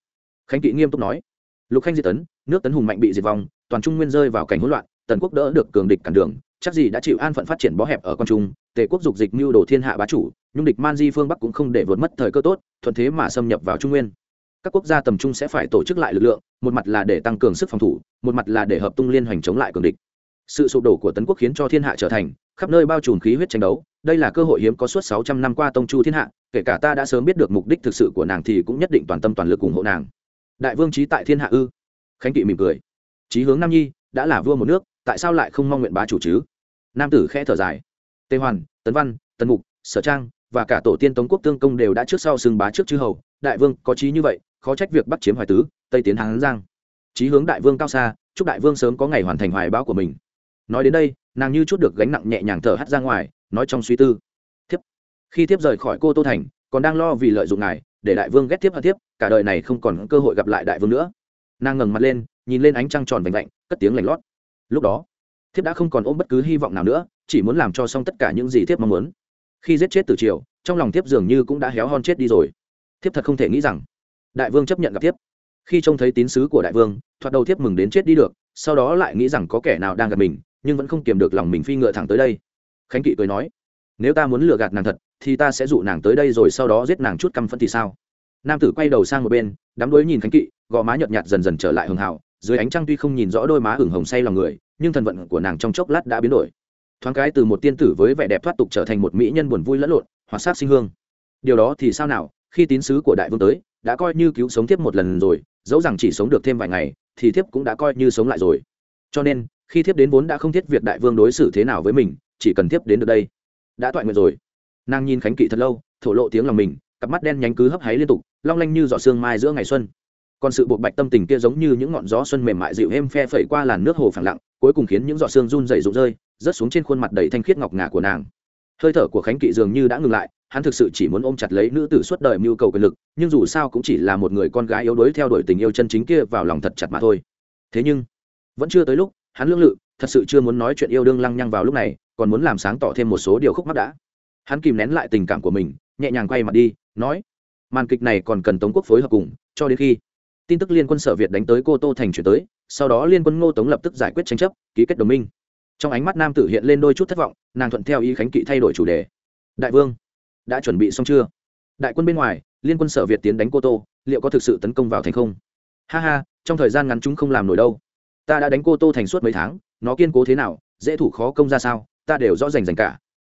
Khánh kỵ nghiêm túc nói, lục khanh diệt tấn, nước tấn hùng mạnh bị diệt vong, toàn trung nguyên rơi vào cảnh hỗn loạn, tần quốc đỡ được cường địch cản đường, chắc gì đã chịu an phận phát triển bó hẹp ở con trung, tề quốc dục dịch mưu đồ thiên hạ bá chủ nhưng địch man di phương bắc cũng không để vượt mất thời cơ tốt, thuận thế mà xâm nhập vào trung nguyên. Các quốc gia tầm trung sẽ phải tổ chức lại lực lượng, một mặt là để tăng cường sức phòng thủ, một mặt là để hợp tung liên hoành chống lại cường địch sự sụp đổ của tấn quốc khiến cho thiên hạ trở thành, khắp nơi bao trùm khí huyết tranh đấu. Đây là cơ hội hiếm có suốt sáu trăm năm qua tông chu thiên hạ, kể cả ta đã sớm biết được mục đích thực sự của nàng thì cũng nhất định toàn tâm toàn lực ủng hộ nàng. Đại vương trí tại thiên hạ ư? Khánh kỵ mỉm cười. Trí hướng nam nhi, đã là vua một nước, tại sao lại không mong nguyện bá chủ chứ? Nam tử khẽ thở dài. Tề hoàn, tấn văn, tấn mục, sở trang và cả tổ tiên tống quốc tương công đều đã trước sau xưng bá trước chư hầu. Đại vương, có trí như vậy, khó trách việc bắt chiếm hoài tứ, tây tiến hán giang. Trí hướng đại vương cao xa, chúc đại vương sớm có ngày hoàn thành hoài báo của mình nói đến đây, nàng như chút được gánh nặng nhẹ nhàng thở hắt ra ngoài, nói trong suy tư. Thiếp, khi thiếp rời khỏi cô tô thành, còn đang lo vì lợi dụng ngài, để đại vương ghét thiếp hơn thiếp, cả đời này không còn cơ hội gặp lại đại vương nữa. Nàng ngẩng mặt lên, nhìn lên ánh trăng tròn vành lạnh cất tiếng lành lót. Lúc đó, thiếp đã không còn ôm bất cứ hy vọng nào nữa, chỉ muốn làm cho xong tất cả những gì thiếp mong muốn. Khi giết chết từ triều, trong lòng thiếp dường như cũng đã héo hon chết đi rồi. Thiếp thật không thể nghĩ rằng, đại vương chấp nhận gặp thiếp. Khi trông thấy tín sứ của đại vương, thoạt đầu thiếp mừng đến chết đi được, sau đó lại nghĩ rằng có kẻ nào đang gặp mình nhưng vẫn không kiềm được lòng mình phi ngựa thẳng tới đây. Khánh kỵ cười nói, nếu ta muốn lừa gạt nàng thật, thì ta sẽ dụ nàng tới đây rồi sau đó giết nàng chút căm phẫn thì sao? Nam tử quay đầu sang một bên, đám đuối nhìn khánh kỵ, gò má nhợt nhạt dần dần trở lại hường hào, dưới ánh trăng tuy không nhìn rõ đôi má hửng hồng say lòng người, nhưng thần vận của nàng trong chốc lát đã biến đổi. Thoáng cái từ một tiên tử với vẻ đẹp thoát tục trở thành một mỹ nhân buồn vui lẫn lộn hoặc sát sinh hương. Điều đó thì sao nào, khi tín sứ của đại vương tới, đã coi như cứu sống tiếp một lần rồi, dẫu rằng chỉ sống được thêm vài ngày, thì thiếp cũng đã coi như sống lại rồi. Cho nên khi thiếp đến vốn đã không thiết việc đại vương đối xử thế nào với mình, chỉ cần thiếp đến được đây, đã toại nguyện rồi. Nàng nhìn khánh kỵ thật lâu, thổ lộ tiếng lòng mình, cặp mắt đen nhánh cứ hấp háy liên tục, long lanh như giọt sương mai giữa ngày xuân. Còn sự buộc bạch tâm tình kia giống như những ngọn gió xuân mềm mại dịu êm phe phẩy qua làn nước hồ phẳng lặng, cuối cùng khiến những giọt sương run dày rụng rơi, rớt xuống trên khuôn mặt đầy thanh khiết ngọc ngà của nàng. Hơi thở của khánh kỵ dường như đã ngừng lại, hắn thực sự chỉ muốn ôm chặt lấy nữ tử suốt đời mưu cầu quyền lực, nhưng dù sao cũng chỉ là một người con gái yếu đuối theo đuổi tình yêu chân chính kia vào lòng thật chặt mà thôi. Thế nhưng, vẫn chưa tới lúc hắn lương lự, thật sự chưa muốn nói chuyện yêu đương lăng nhăng vào lúc này, còn muốn làm sáng tỏ thêm một số điều khúc mắc đã. Hắn kìm nén lại tình cảm của mình, nhẹ nhàng quay mặt đi, nói, màn kịch này còn cần tống quốc phối hợp cùng, cho đến khi tin tức liên quân sở việt đánh tới cô tô thành chuyển tới, sau đó liên quân ngô tống lập tức giải quyết tranh chấp, ký kết đồng minh. Trong ánh mắt nam tử hiện lên đôi chút thất vọng, nàng thuận theo ý khánh kỵ thay đổi chủ đề. Đại vương, đã chuẩn bị xong chưa? Đại quân bên ngoài, liên quân sở việt tiến đánh cô tô, liệu có thực sự tấn công vào thành không? Ha ha, trong thời gian ngắn chúng không làm nổi đâu ta đã đánh cô tô thành suốt mấy tháng, nó kiên cố thế nào, dễ thủ khó công ra sao, ta đều rõ rành rành cả.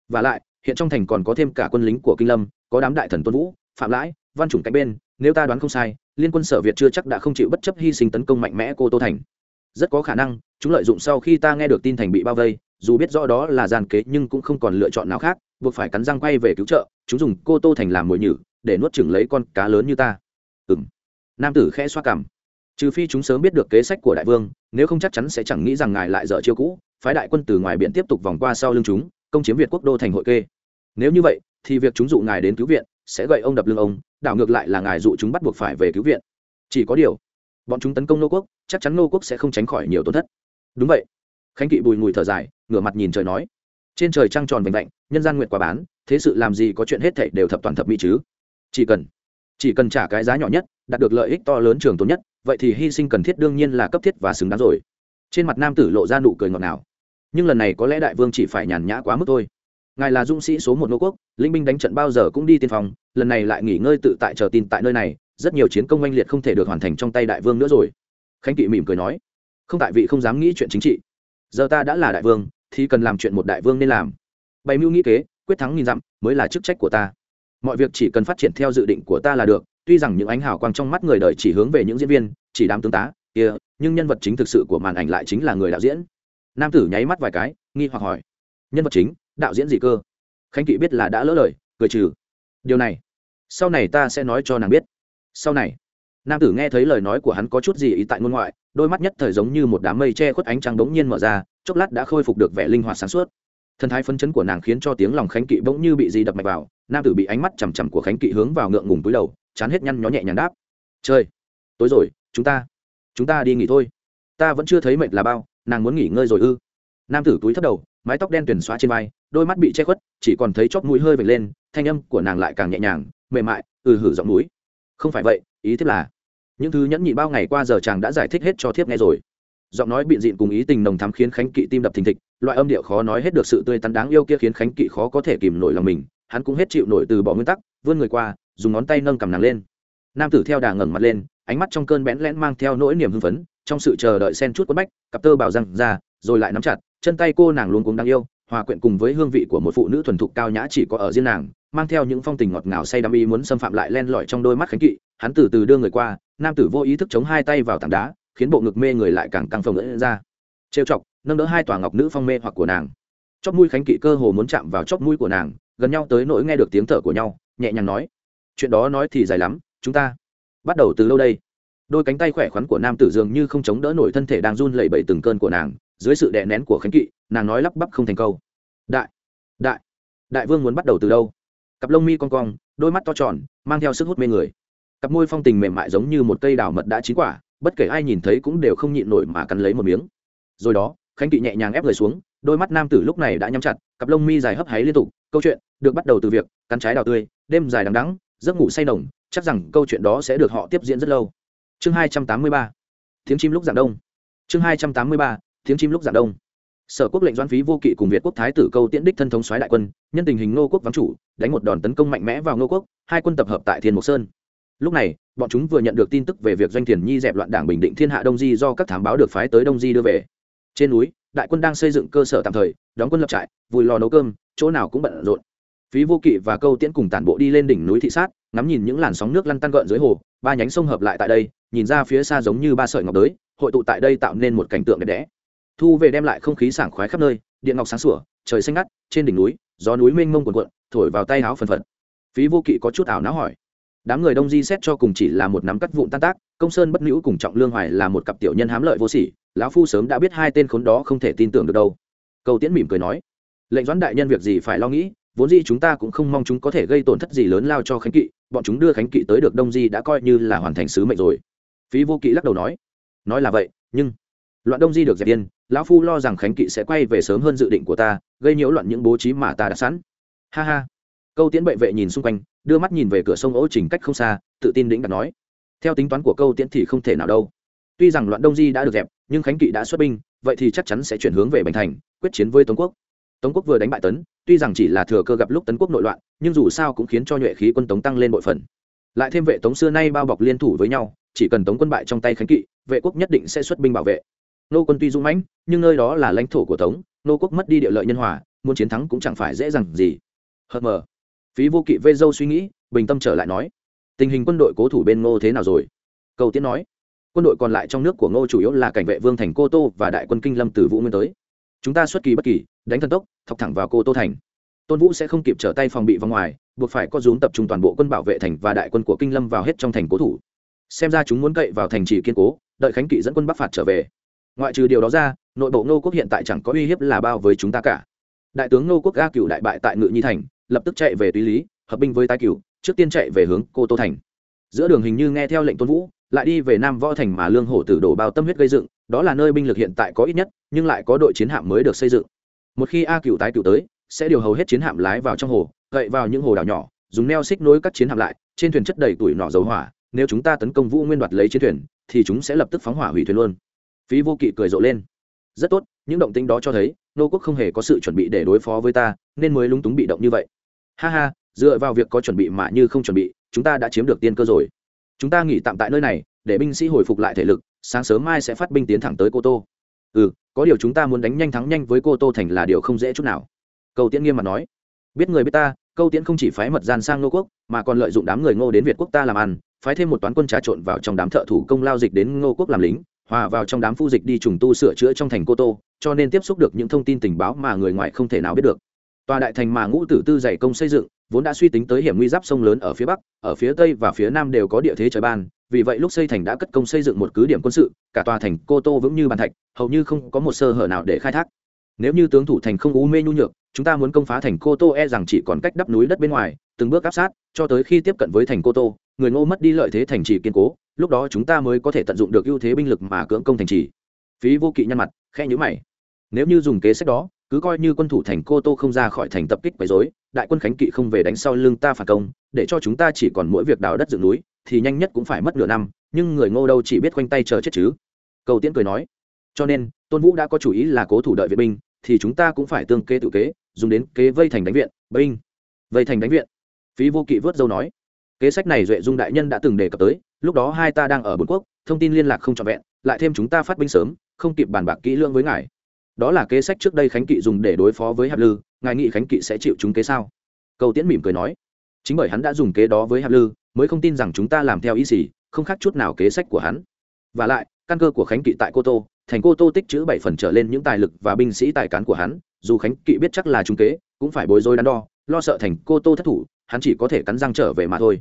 Và lại, hiện trong thành còn có thêm cả quân lính của kinh lâm, có đám đại thần tôn vũ, phạm lãi, văn chủng cạnh bên, nếu ta đoán không sai, liên quân sở việt chưa chắc đã không chịu bất chấp hy sinh tấn công mạnh mẽ cô tô thành. Rất có khả năng, chúng lợi dụng sau khi ta nghe được tin thành bị bao vây, dù biết rõ đó là gian kế nhưng cũng không còn lựa chọn nào khác, buộc phải cắn răng quay về cứu trợ, chúng dùng cô tô thành làm mồi nhử, để nuốt chừng lấy con cá lớn như ta. Ừ m nam tử khẽ xoa cằm trừ phi chúng sớm biết được kế sách của đại vương, nếu không chắc chắn sẽ chẳng nghĩ rằng ngài lại dở chiêu cũ, phái đại quân từ ngoài biển tiếp tục vòng qua sau lưng chúng, công chiếm việt quốc đô thành hội kê. Nếu như vậy, thì việc chúng dụ ngài đến cứu viện sẽ gậy ông đập lưng ông, đảo ngược lại là ngài dụ chúng bắt buộc phải về cứu viện. Chỉ có điều, bọn chúng tấn công nô quốc, chắc chắn nô quốc sẽ không tránh khỏi nhiều tổn thất. Đúng vậy. Khánh kỵ bùi ngùi thở dài, ngửa mặt nhìn trời nói. Trên trời trăng tròn vành lạnh nhân gian nguyện quả bán, thế sự làm gì có chuyện hết thảy đều thập toàn thập mỹ chứ? Chỉ cần chỉ cần trả cái giá nhỏ nhất, đạt được lợi ích to lớn trường tốn nhất vậy thì hy sinh cần thiết đương nhiên là cấp thiết và xứng đáng rồi. Trên mặt nam tử lộ ra nụ cười ngọt ngào. Nhưng lần này có lẽ đại vương chỉ phải nhàn nhã quá mức thôi. Ngài là dũng sĩ số một nô quốc, linh binh đánh trận bao giờ cũng đi tiên phòng, lần này lại nghỉ ngơi tự tại chờ tin tại nơi này, rất nhiều chiến công oanh liệt không thể được hoàn thành trong tay đại vương nữa rồi. Khánh kỵ mỉm cười nói, không tại vị không dám nghĩ chuyện chính trị. Giờ ta đã là đại vương, thì cần làm chuyện một đại vương nên làm. Bày mưu nghĩ kế, quyết thắng nghìn dặm mới là chức trách của ta. Mọi việc chỉ cần phát triển theo dự định của ta là được tuy rằng những ánh hào quang trong mắt người đời chỉ hướng về những diễn viên, chỉ đám tướng tá, kia, nhưng nhân vật chính thực sự của màn ảnh lại chính là người đạo diễn. Nam tử nháy mắt vài cái, nghi hoặc hỏi, nhân vật chính, đạo diễn gì cơ? Khánh kỵ biết là đã lỡ lời, cười trừ, điều này, sau này ta sẽ nói cho nàng biết. Sau này, nam tử nghe thấy lời nói của hắn có chút gì ý tại ngôn ngoại, đôi mắt nhất thời giống như một đám mây che khuất ánh trăng bỗng nhiên mở ra, chốc lát đã khôi phục được vẻ linh hoạt sáng suốt. Thần thái phấn chấn của nàng khiến cho tiếng lòng khánh kỵ bỗng như bị gì đập mạch vào, nam tử bị ánh mắt chằm chằm của khánh kỵ hướng vào ngượng ngùng túi đầu chán hết nhăn nhó nhẹ nhàng đáp. Chơi tối rồi, chúng ta chúng ta đi nghỉ thôi. Ta vẫn chưa thấy mệt là bao, nàng muốn nghỉ ngơi rồi ư. Nam tử túi thấp đầu, mái tóc đen tuyển xóa trên vai, đôi mắt bị che khuất, chỉ còn thấy chóp mũi hơi vệt lên, thanh âm của nàng lại càng nhẹ nhàng, mềm mại ừ hử giọng núi. Không phải vậy, ý thiếp là, những thứ nhẫn nhị bao ngày qua giờ chàng đã giải thích hết cho thiếp nghe rồi. Giọng nói biện diện cùng ý tình nồng thắm khiến khánh kỵ tim đập thình thịch, loại âm điệu khó nói hết được sự tươi tắn đáng yêu kia khiến khánh kỵ khó có thể kìm nổi lòng mình, hắn cũng hết chịu nổi từ bỏ nguyên tắc, vươn người qua dùng ngón tay nâng cầm nàng lên. Nam tử theo đà ngẩng mặt lên, ánh mắt trong cơn bẽn lẽn mang theo nỗi niềm hưng phấn, trong sự chờ đợi sen chút quất bách, cặp tơ bảo răng ra, rồi lại nắm chặt, chân tay cô nàng luôn cũng đáng yêu, hòa quyện cùng với hương vị của một phụ nữ thuần thục cao nhã chỉ có ở riêng nàng, mang theo những phong tình ngọt ngào say đắm ý muốn xâm phạm lại len lỏi trong đôi mắt khánh kỵ, hắn từ từ đưa người qua, nam tử vô ý thức chống hai tay vào tảng đá, khiến bộ ngực mê người lại càng căng phồng ra. Trêu chọc, nâng đỡ hai tòa ngọc nữ phong mê hoặc của nàng. Chóp mũi khánh kỵ cơ hồ muốn chạm vào chóp mũi của nàng, gần nhau tới nỗi nghe được tiếng thở của nhau, nhẹ nhàng nói chuyện đó nói thì dài lắm, chúng ta bắt đầu từ lâu đây. Đôi cánh tay khỏe khoắn của nam tử dường như không chống đỡ nổi thân thể đang run lẩy bẩy từng cơn của nàng, dưới sự đè nén của khánh kỵ, nàng nói lắp bắp không thành câu. Đại đại đại vương muốn bắt đầu từ đâu? Cặp lông mi con cong, đôi mắt to tròn, mang theo sức hút mê người. Cặp môi phong tình mềm mại giống như một cây đào mật đã chín quả, bất kể ai nhìn thấy cũng đều không nhịn nổi mà cắn lấy một miếng. Rồi đó, khánh kỵ nhẹ nhàng ép người xuống, đôi mắt nam tử lúc này đã nhắm chặt, cặp lông mi dài hấp háy liên tục. Câu chuyện, được bắt đầu từ việc, cắn trái đào tươi, đêm dài đằng đắng giấc ngủ say nồng, chắc rằng câu chuyện đó sẽ được họ tiếp diễn rất lâu. Chương hai trăm tám mươi ba. Tiếng chim lúc dạng đông. Chương hai trăm tám mươi ba. Tiếng chim lúc dạng đông. Sở quốc lệnh doãn phí vô kỵ cùng việt quốc thái tử câu tiễn đích thân thống soái đại quân, nhân tình hình ngô quốc vắng chủ, đánh một đòn tấn công mạnh mẽ vào ngô quốc, hai quân tập hợp tại thiên mộc sơn. Lúc này, bọn chúng vừa nhận được tin tức về việc doanh thiền nhi dẹp loạn đảng bình định thiên hạ đông di do các thám báo được phái tới đông di đưa về. Trên núi, đại quân đang xây dựng cơ sở tạm thời, đóng quân lập trại, vùi lò nấu cơm, chỗ nào cũng bận rộn phí vô kỵ và câu tiễn cùng tản bộ đi lên đỉnh núi thị sát, ngắm nhìn những làn sóng nước lăn tăn gợn dưới hồ, ba nhánh sông hợp lại tại đây, nhìn ra phía xa giống như ba sợi ngọc đới, hội tụ tại đây tạo nên một cảnh tượng đẹp đẽ. Thu về đem lại không khí sảng khoái khắp nơi, điện ngọc sáng sủa, trời xanh ngắt, trên đỉnh núi, gió núi mênh mông cuộn cuộn, thổi vào tay áo phần phật. Phí vô kỵ có chút ảo não hỏi. Đám người đông di xét cho cùng chỉ là một nắm cắt vụn tan tác, công sơn bất nữ cùng trọng lương hoài là một cặp tiểu nhân hám lợi vô sỉ, lão phu sớm đã biết hai tên khốn đó không thể tin tưởng được đâu. Cầu tiễn mỉm cười nói. Lệnh doãn đại nhân việc gì phải lo nghĩ vốn dĩ chúng ta cũng không mong chúng có thể gây tổn thất gì lớn lao cho khánh kỵ, bọn chúng đưa khánh kỵ tới được đông di đã coi như là hoàn thành sứ mệnh rồi. Phí vô kỵ lắc đầu nói nói là vậy, nhưng loạn đông di được dẹp yên, lão phu lo rằng khánh kỵ sẽ quay về sớm hơn dự định của ta, gây nhiễu loạn những bố trí mà ta đã sẵn. Ha ha. Câu tiễn bệ vệ nhìn xung quanh, đưa mắt nhìn về cửa sông ố trình cách không xa, tự tin đĩnh đặt nói, theo tính toán của câu tiễn thì không thể nào đâu. Tuy rằng loạn đông di đã được dẹp, nhưng khánh kỵ đã xuất binh, vậy thì chắc chắn sẽ chuyển hướng về bành thành, quyết chiến với tống quốc tống quốc vừa đánh bại tấn, tuy rằng chỉ là thừa cơ gặp lúc tấn quốc nội loạn, nhưng dù sao cũng khiến cho nhuệ khí quân tống tăng lên bội phần. Lại thêm vệ tống xưa nay bao bọc liên thủ với nhau, chỉ cần tống quân bại trong tay khánh kỵ, vệ quốc nhất định sẽ xuất binh bảo vệ. Nô quân tuy dũng mãnh, nhưng nơi đó là lãnh thổ của tống, nô quốc mất đi địa lợi nhân hòa, muốn chiến thắng cũng chẳng phải dễ dàng gì. Hờ mờ. Phí vô kỵ vê dâu suy nghĩ, bình tâm trở lại nói, tình hình quân đội cố thủ bên ngô thế nào rồi? Cầu tiến nói, quân đội còn lại trong nước của ngô chủ yếu là cảnh vệ vương thành cô tô và đại quân kinh lâm từ vũ nguyên tới chúng ta xuất kỳ bất kỳ, đánh thần tốc, thọc thẳng vào cô tô thành. Tôn vũ sẽ không kịp trở tay phòng bị vào ngoài, buộc phải có rúm tập trung toàn bộ quân bảo vệ thành và đại quân của kinh lâm vào hết trong thành cố thủ. Xem ra chúng muốn cậy vào thành trì kiên cố, đợi khánh kỵ dẫn quân bắc phạt trở về. Ngoại trừ điều đó ra, nội bộ ngô quốc hiện tại chẳng có uy hiếp là bao với chúng ta cả. Đại tướng ngô quốc ga cựu đại bại tại ngự nhi thành, lập tức chạy về túy lý, hợp binh với tai cựu trước tiên chạy về hướng cô tô thành. Giữa đường hình như nghe theo lệnh tôn vũ, lại đi về nam võ thành mà lương hổ tử đổ bao tâm huyết gây dựng đó là nơi binh lực hiện tại có ít nhất, nhưng lại có đội chiến hạm mới được xây dựng. Một khi a cựu tái cựu tới, sẽ điều hầu hết chiến hạm lái vào trong hồ gậy vào những hồ đảo nhỏ, dùng neo xích nối các chiến hạm lại, trên thuyền chất đầy tuổi nọ dầu hỏa, nếu chúng ta tấn công vũ nguyên đoạt lấy chiến thuyền, thì chúng sẽ lập tức phóng hỏa hủy thuyền luôn. Phí vô kỵ cười rộ lên. Rất tốt, những động tĩnh đó cho thấy, nô quốc không hề có sự chuẩn bị để đối phó với ta, nên mới lúng túng bị động như vậy. Ha ha, dựa vào việc có chuẩn bị mà như không chuẩn bị, chúng ta đã chiếm được tiên cơ rồi. Chúng ta nghỉ tạm tại nơi này, để binh sĩ hồi phục lại thể lực sáng sớm mai sẽ phát binh tiến thẳng tới cô tô. Ừ có điều chúng ta muốn đánh nhanh thắng nhanh với cô tô thành là điều không dễ chút nào. Câu tiễn nghiêm mặt nói. Biết người biết ta, câu tiễn không chỉ phái mật gian sang Ngô quốc, mà còn lợi dụng đám người ngô đến việt quốc ta làm ăn, phái thêm một toán quân trà trộn vào trong đám thợ thủ công lao dịch đến ngô quốc làm lính, hòa vào trong đám phu dịch đi trùng tu sửa chữa trong thành cô tô, cho nên tiếp xúc được những thông tin tình báo mà người ngoài không thể nào biết được. Tòa đại thành mà ngũ tử tư dày công xây dựng, vốn đã suy tính tới hiểm nguy giáp sông lớn ở phía bắc, ở phía tây và phía nam đều có địa thế trời ban vì vậy lúc xây thành đã cất công xây dựng một cứ điểm quân sự, cả tòa thành cô tô vững như bàn thạch, hầu như không có một sơ hở nào để khai thác. Nếu như tướng thủ thành không u mê nhu nhược, chúng ta muốn công phá thành cô tô e rằng chỉ còn cách đắp núi đất bên ngoài, từng bước áp sát, cho tới khi tiếp cận với thành cô tô, người ngô mất đi lợi thế thành trì kiên cố, lúc đó chúng ta mới có thể tận dụng được ưu thế binh lực mà cưỡng công thành trì. Phí vô kỵ nhăn mặt khe nhữ mày. Nếu như dùng kế sách đó, cứ coi như quân thủ thành cô tô không ra khỏi thành tập kích quấy dối đại quân khánh kỵ không về đánh sau lưng ta phản công, để cho chúng ta chỉ còn mỗi việc đào đất dựng núi thì nhanh nhất cũng phải mất nửa năm, nhưng người ngô đâu chỉ biết khoanh tay chờ chết chứ. Cầu tiễn cười nói. Cho nên, tôn vũ đã có chủ ý là cố thủ đợi viện binh, thì chúng ta cũng phải tương kế tự kế, dùng đến kế vây thành đánh viện, binh. Vây thành đánh viện? Phí vô kỵ vớt dâu nói. Kế sách này duệ dung đại nhân đã từng đề cập tới, lúc đó hai ta đang ở bốn quốc, thông tin liên lạc không trọn vẹn, lại thêm chúng ta phát binh sớm, không kịp bàn bạc kỹ lưỡng với ngài. Đó là kế sách trước đây khánh kỵ dùng để đối phó với hạp lư, ngài nghĩ khánh kỵ sẽ chịu chúng kế sao? Cầu tiễn mỉm cười nói. Chính bởi hắn đã dùng kế đó với hạp lư mới không tin rằng chúng ta làm theo ý gì, không khác chút nào kế sách của hắn. Và lại, căn cơ của khánh kỵ tại cô tô, thành cô tô tích chữ bảy phần trở lên những tài lực và binh sĩ tài cán của hắn, dù khánh kỵ biết chắc là trung kế, cũng phải bối rối đắn đo, lo sợ thành cô tô thất thủ, hắn chỉ có thể cắn răng trở về mà thôi.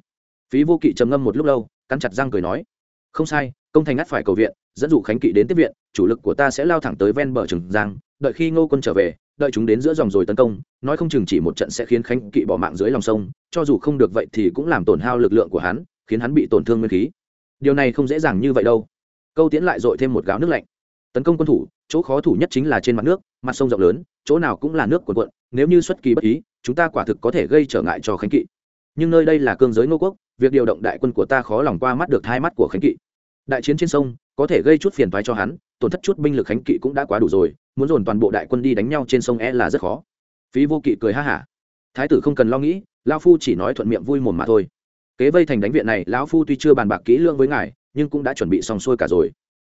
Phí vô kỵ trầm ngâm một lúc lâu, cắn chặt răng cười nói, không sai, công thành ngắt phải cầu viện, dẫn dụ khánh kỵ đến tiếp viện, chủ lực của ta sẽ lao thẳng tới ven bờ trường giang, đợi khi ngô quân trở về đợi chúng đến giữa dòng rồi tấn công, nói không chừng chỉ một trận sẽ khiến khánh kỵ bỏ mạng dưới lòng sông, cho dù không được vậy thì cũng làm tổn hao lực lượng của hắn, khiến hắn bị tổn thương nguyên khí. Điều này không dễ dàng như vậy đâu. Câu tiến lại dội thêm một gáo nước lạnh. Tấn công quân thủ, chỗ khó thủ nhất chính là trên mặt nước, mặt sông rộng lớn, chỗ nào cũng là nước cuộn cuộn, nếu như xuất kỳ bất ý, chúng ta quả thực có thể gây trở ngại cho khánh kỵ. Nhưng nơi đây là cương giới ngô quốc, việc điều động đại quân của ta khó lòng qua mắt được hai mắt của khánh kỵ đại chiến trên sông, có thể gây chút phiền thoái cho hắn, tổn thất chút binh lực khánh kỵ cũng đã quá đủ rồi, muốn dồn toàn bộ đại quân đi đánh nhau trên sông e là rất khó. Phí vô kỵ cười ha hả. Thái tử không cần lo nghĩ lao phu chỉ nói thuận miệng vui mồm mà thôi. Kế vây thành đánh viện này, lão phu tuy chưa bàn bạc kỹ lưỡng với ngài, nhưng cũng đã chuẩn bị xong xuôi cả rồi.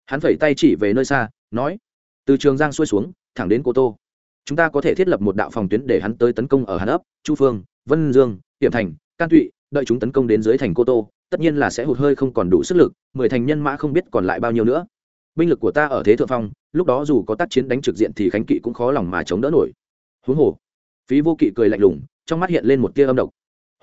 Hắn phẩy tay chỉ về nơi xa, nói, từ trường giang xuôi xuống, thẳng đến cô tô. Chúng ta có thể thiết lập một đạo phòng tuyến để hắn tới tấn công ở hàn ấp, chu phương, vân dương hiểm thành, can thụy đợi chúng tấn công đến dưới thành cô tô tất nhiên là sẽ hụt hơi không còn đủ sức lực, mười thành nhân mã không biết còn lại bao nhiêu nữa. Binh lực của ta ở thế thượng phong, lúc đó dù có tác chiến đánh trực diện thì khánh kỵ cũng khó lòng mà chống đỡ nổi. Huống hồ, phí vô kỵ cười lạnh lùng, trong mắt hiện lên một tia âm độc.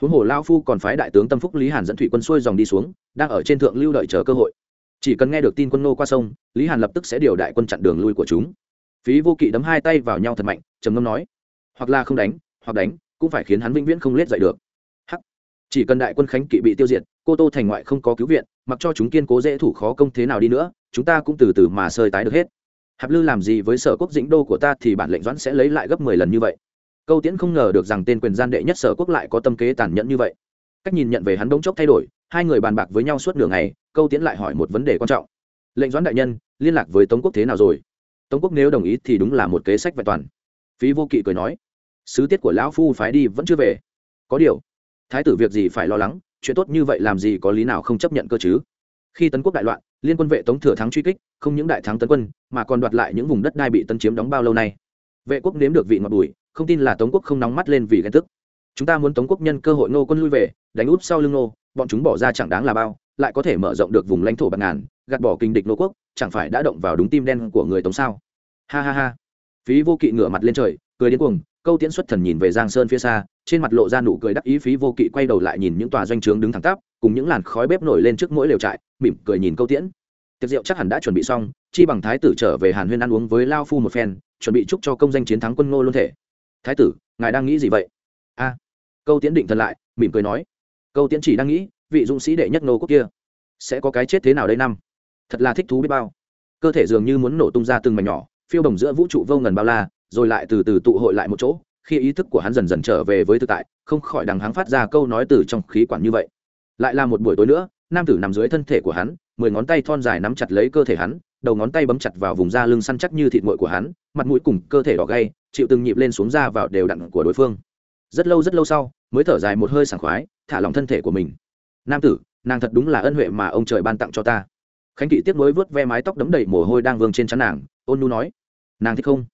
Huống hồ lao phu còn phái đại tướng tâm phúc lý hàn dẫn thủy quân xuôi dòng đi xuống, đang ở trên thượng lưu đợi chờ cơ hội. Chỉ cần nghe được tin quân nô qua sông, lý hàn lập tức sẽ điều đại quân chặn đường lui của chúng. Phí vô kỵ đấm hai tay vào nhau thật mạnh, trầm ngâm nói, hoặc là không đánh, hoặc đánh, cũng phải khiến hắn vĩnh viễn không lết dậy được. Hắc. Chỉ cần đại quân khánh kỵ bị tiêu diệt cô tô thành ngoại không có cứu viện, mặc cho chúng kiên cố dễ thủ khó công thế nào đi nữa, chúng ta cũng từ từ mà sơi tái được hết. Hạp lư làm gì với sở quốc dĩnh đô của ta thì bản lệnh doãn sẽ lấy lại gấp mười lần như vậy. Câu tiễn không ngờ được rằng tên quyền gian đệ nhất sở quốc lại có tâm kế tàn nhẫn như vậy. Cách nhìn nhận về hắn bỗng chốc thay đổi, hai người bàn bạc với nhau suốt nửa ngày, câu tiễn lại hỏi một vấn đề quan trọng. Lệnh doãn đại nhân, liên lạc với tống quốc thế nào rồi? Tống quốc nếu đồng ý thì đúng là một kế sách vẹn toàn. Phí vô kỵ cười nói, sứ tiết của lão phu phái đi vẫn chưa về. Có điều, thái tử việc gì phải lo lắng chuyện tốt như vậy làm gì có lý nào không chấp nhận cơ chứ? Khi tấn quốc đại loạn, liên quân vệ tống thừa thắng truy kích, không những đại thắng tấn quân, mà còn đoạt lại những vùng đất đai bị tân chiếm đóng bao lâu nay. Vệ quốc nếm được vị ngọt bùi, không tin là tống quốc không nóng mắt lên vì ghen tức. Chúng ta muốn tống quốc nhân cơ hội nô quân lui về, đánh úp sau lưng nô bọn chúng bỏ ra chẳng đáng là bao, lại có thể mở rộng được vùng lãnh thổ bạc ngàn, gạt bỏ kinh địch nô quốc, chẳng phải đã động vào đúng tim đen của người tống sao? Ha ha ha. Phí vô kỵ ngửa mặt lên trời, cười điên cuồng câu tiễn xuất thần nhìn về giang sơn phía xa, trên mặt lộ ra nụ cười đắc ý phí vô kỵ quay đầu lại nhìn những tòa doanh trướng đứng thẳng tắp, cùng những làn khói bếp nổi lên trước mỗi lều trại, mỉm cười nhìn câu tiễn. Tiệc rượu chắc hẳn đã chuẩn bị xong, chi bằng thái tử trở về hàn huyên ăn uống với lao phu một phen, chuẩn bị chúc cho công danh chiến thắng quân ngô luôn thể. Thái tử, ngài đang nghĩ gì vậy? A. Câu tiễn định thần lại, mỉm cười nói. Câu tiễn chỉ đang nghĩ, vị dũng sĩ đệ nhất nô quốc kia sẽ có cái chết thế nào đây năm? Thật là thích thú biết bao. Cơ thể dường như muốn nổ tung ra từng mảnh nhỏ, phiêu đồng giữa vũ trụ vô ngần bao la rồi lại từ từ tụ hội lại một chỗ, khi ý thức của hắn dần dần trở về với thực tại, không khỏi đằng hắn phát ra câu nói từ trong khí quản như vậy. Lại là một buổi tối nữa, nam tử nằm dưới thân thể của hắn, mười ngón tay thon dài nắm chặt lấy cơ thể hắn, đầu ngón tay bấm chặt vào vùng da lưng săn chắc như thịt nguội của hắn, mặt mũi cùng cơ thể đỏ gay, chịu từng nhịp lên xuống da vào đều đặn của đối phương. Rất lâu rất lâu sau, mới thở dài một hơi sảng khoái, thả lòng thân thể của mình. Nam tử, nàng thật đúng là ân huệ mà ông trời ban tặng cho ta. Khánh kỵ tiếp nối vớt ve mái tóc đấm đầy mồ hôi đang vương trên chắn nàng, ôn nu nói, nàng thích không?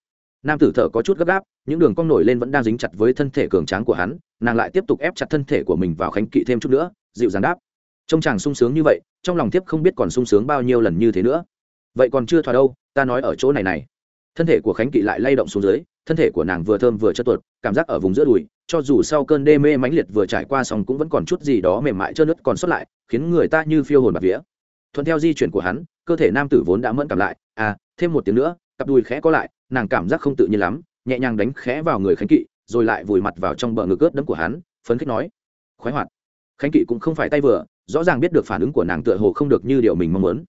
Nam tử thở có chút gấp gáp, những đường cong nổi lên vẫn đang dính chặt với thân thể cường tráng của hắn, nàng lại tiếp tục ép chặt thân thể của mình vào khánh kỵ thêm chút nữa, dịu dàng đáp. Trông chàng sung sướng như vậy, trong lòng tiếp không biết còn sung sướng bao nhiêu lần như thế nữa. Vậy còn chưa thỏa đâu, ta nói ở chỗ này này. Thân thể của khánh kỵ lại lay động xuống dưới, thân thể của nàng vừa thơm vừa chất tuột, cảm giác ở vùng giữa đùi, cho dù sau cơn đê mê mãnh liệt vừa trải qua xong cũng vẫn còn chút gì đó mềm mại trơn nứt còn sót lại, khiến người ta như phiêu hồn bạc vía. Thuận theo di chuyển của hắn, cơ thể nam tử vốn đã mẫn cảm lại à thêm một tiếng nữa, cặp đùi khẽ có lại nàng cảm giác không tự nhiên lắm, nhẹ nhàng đánh khẽ vào người khánh kỵ, rồi lại vùi mặt vào trong bờ ngực ướt đẫm của hắn, phấn khích nói, khoái hoạt. Khánh kỵ cũng không phải tay vừa, rõ ràng biết được phản ứng của nàng tựa hồ không được như điều mình mong muốn.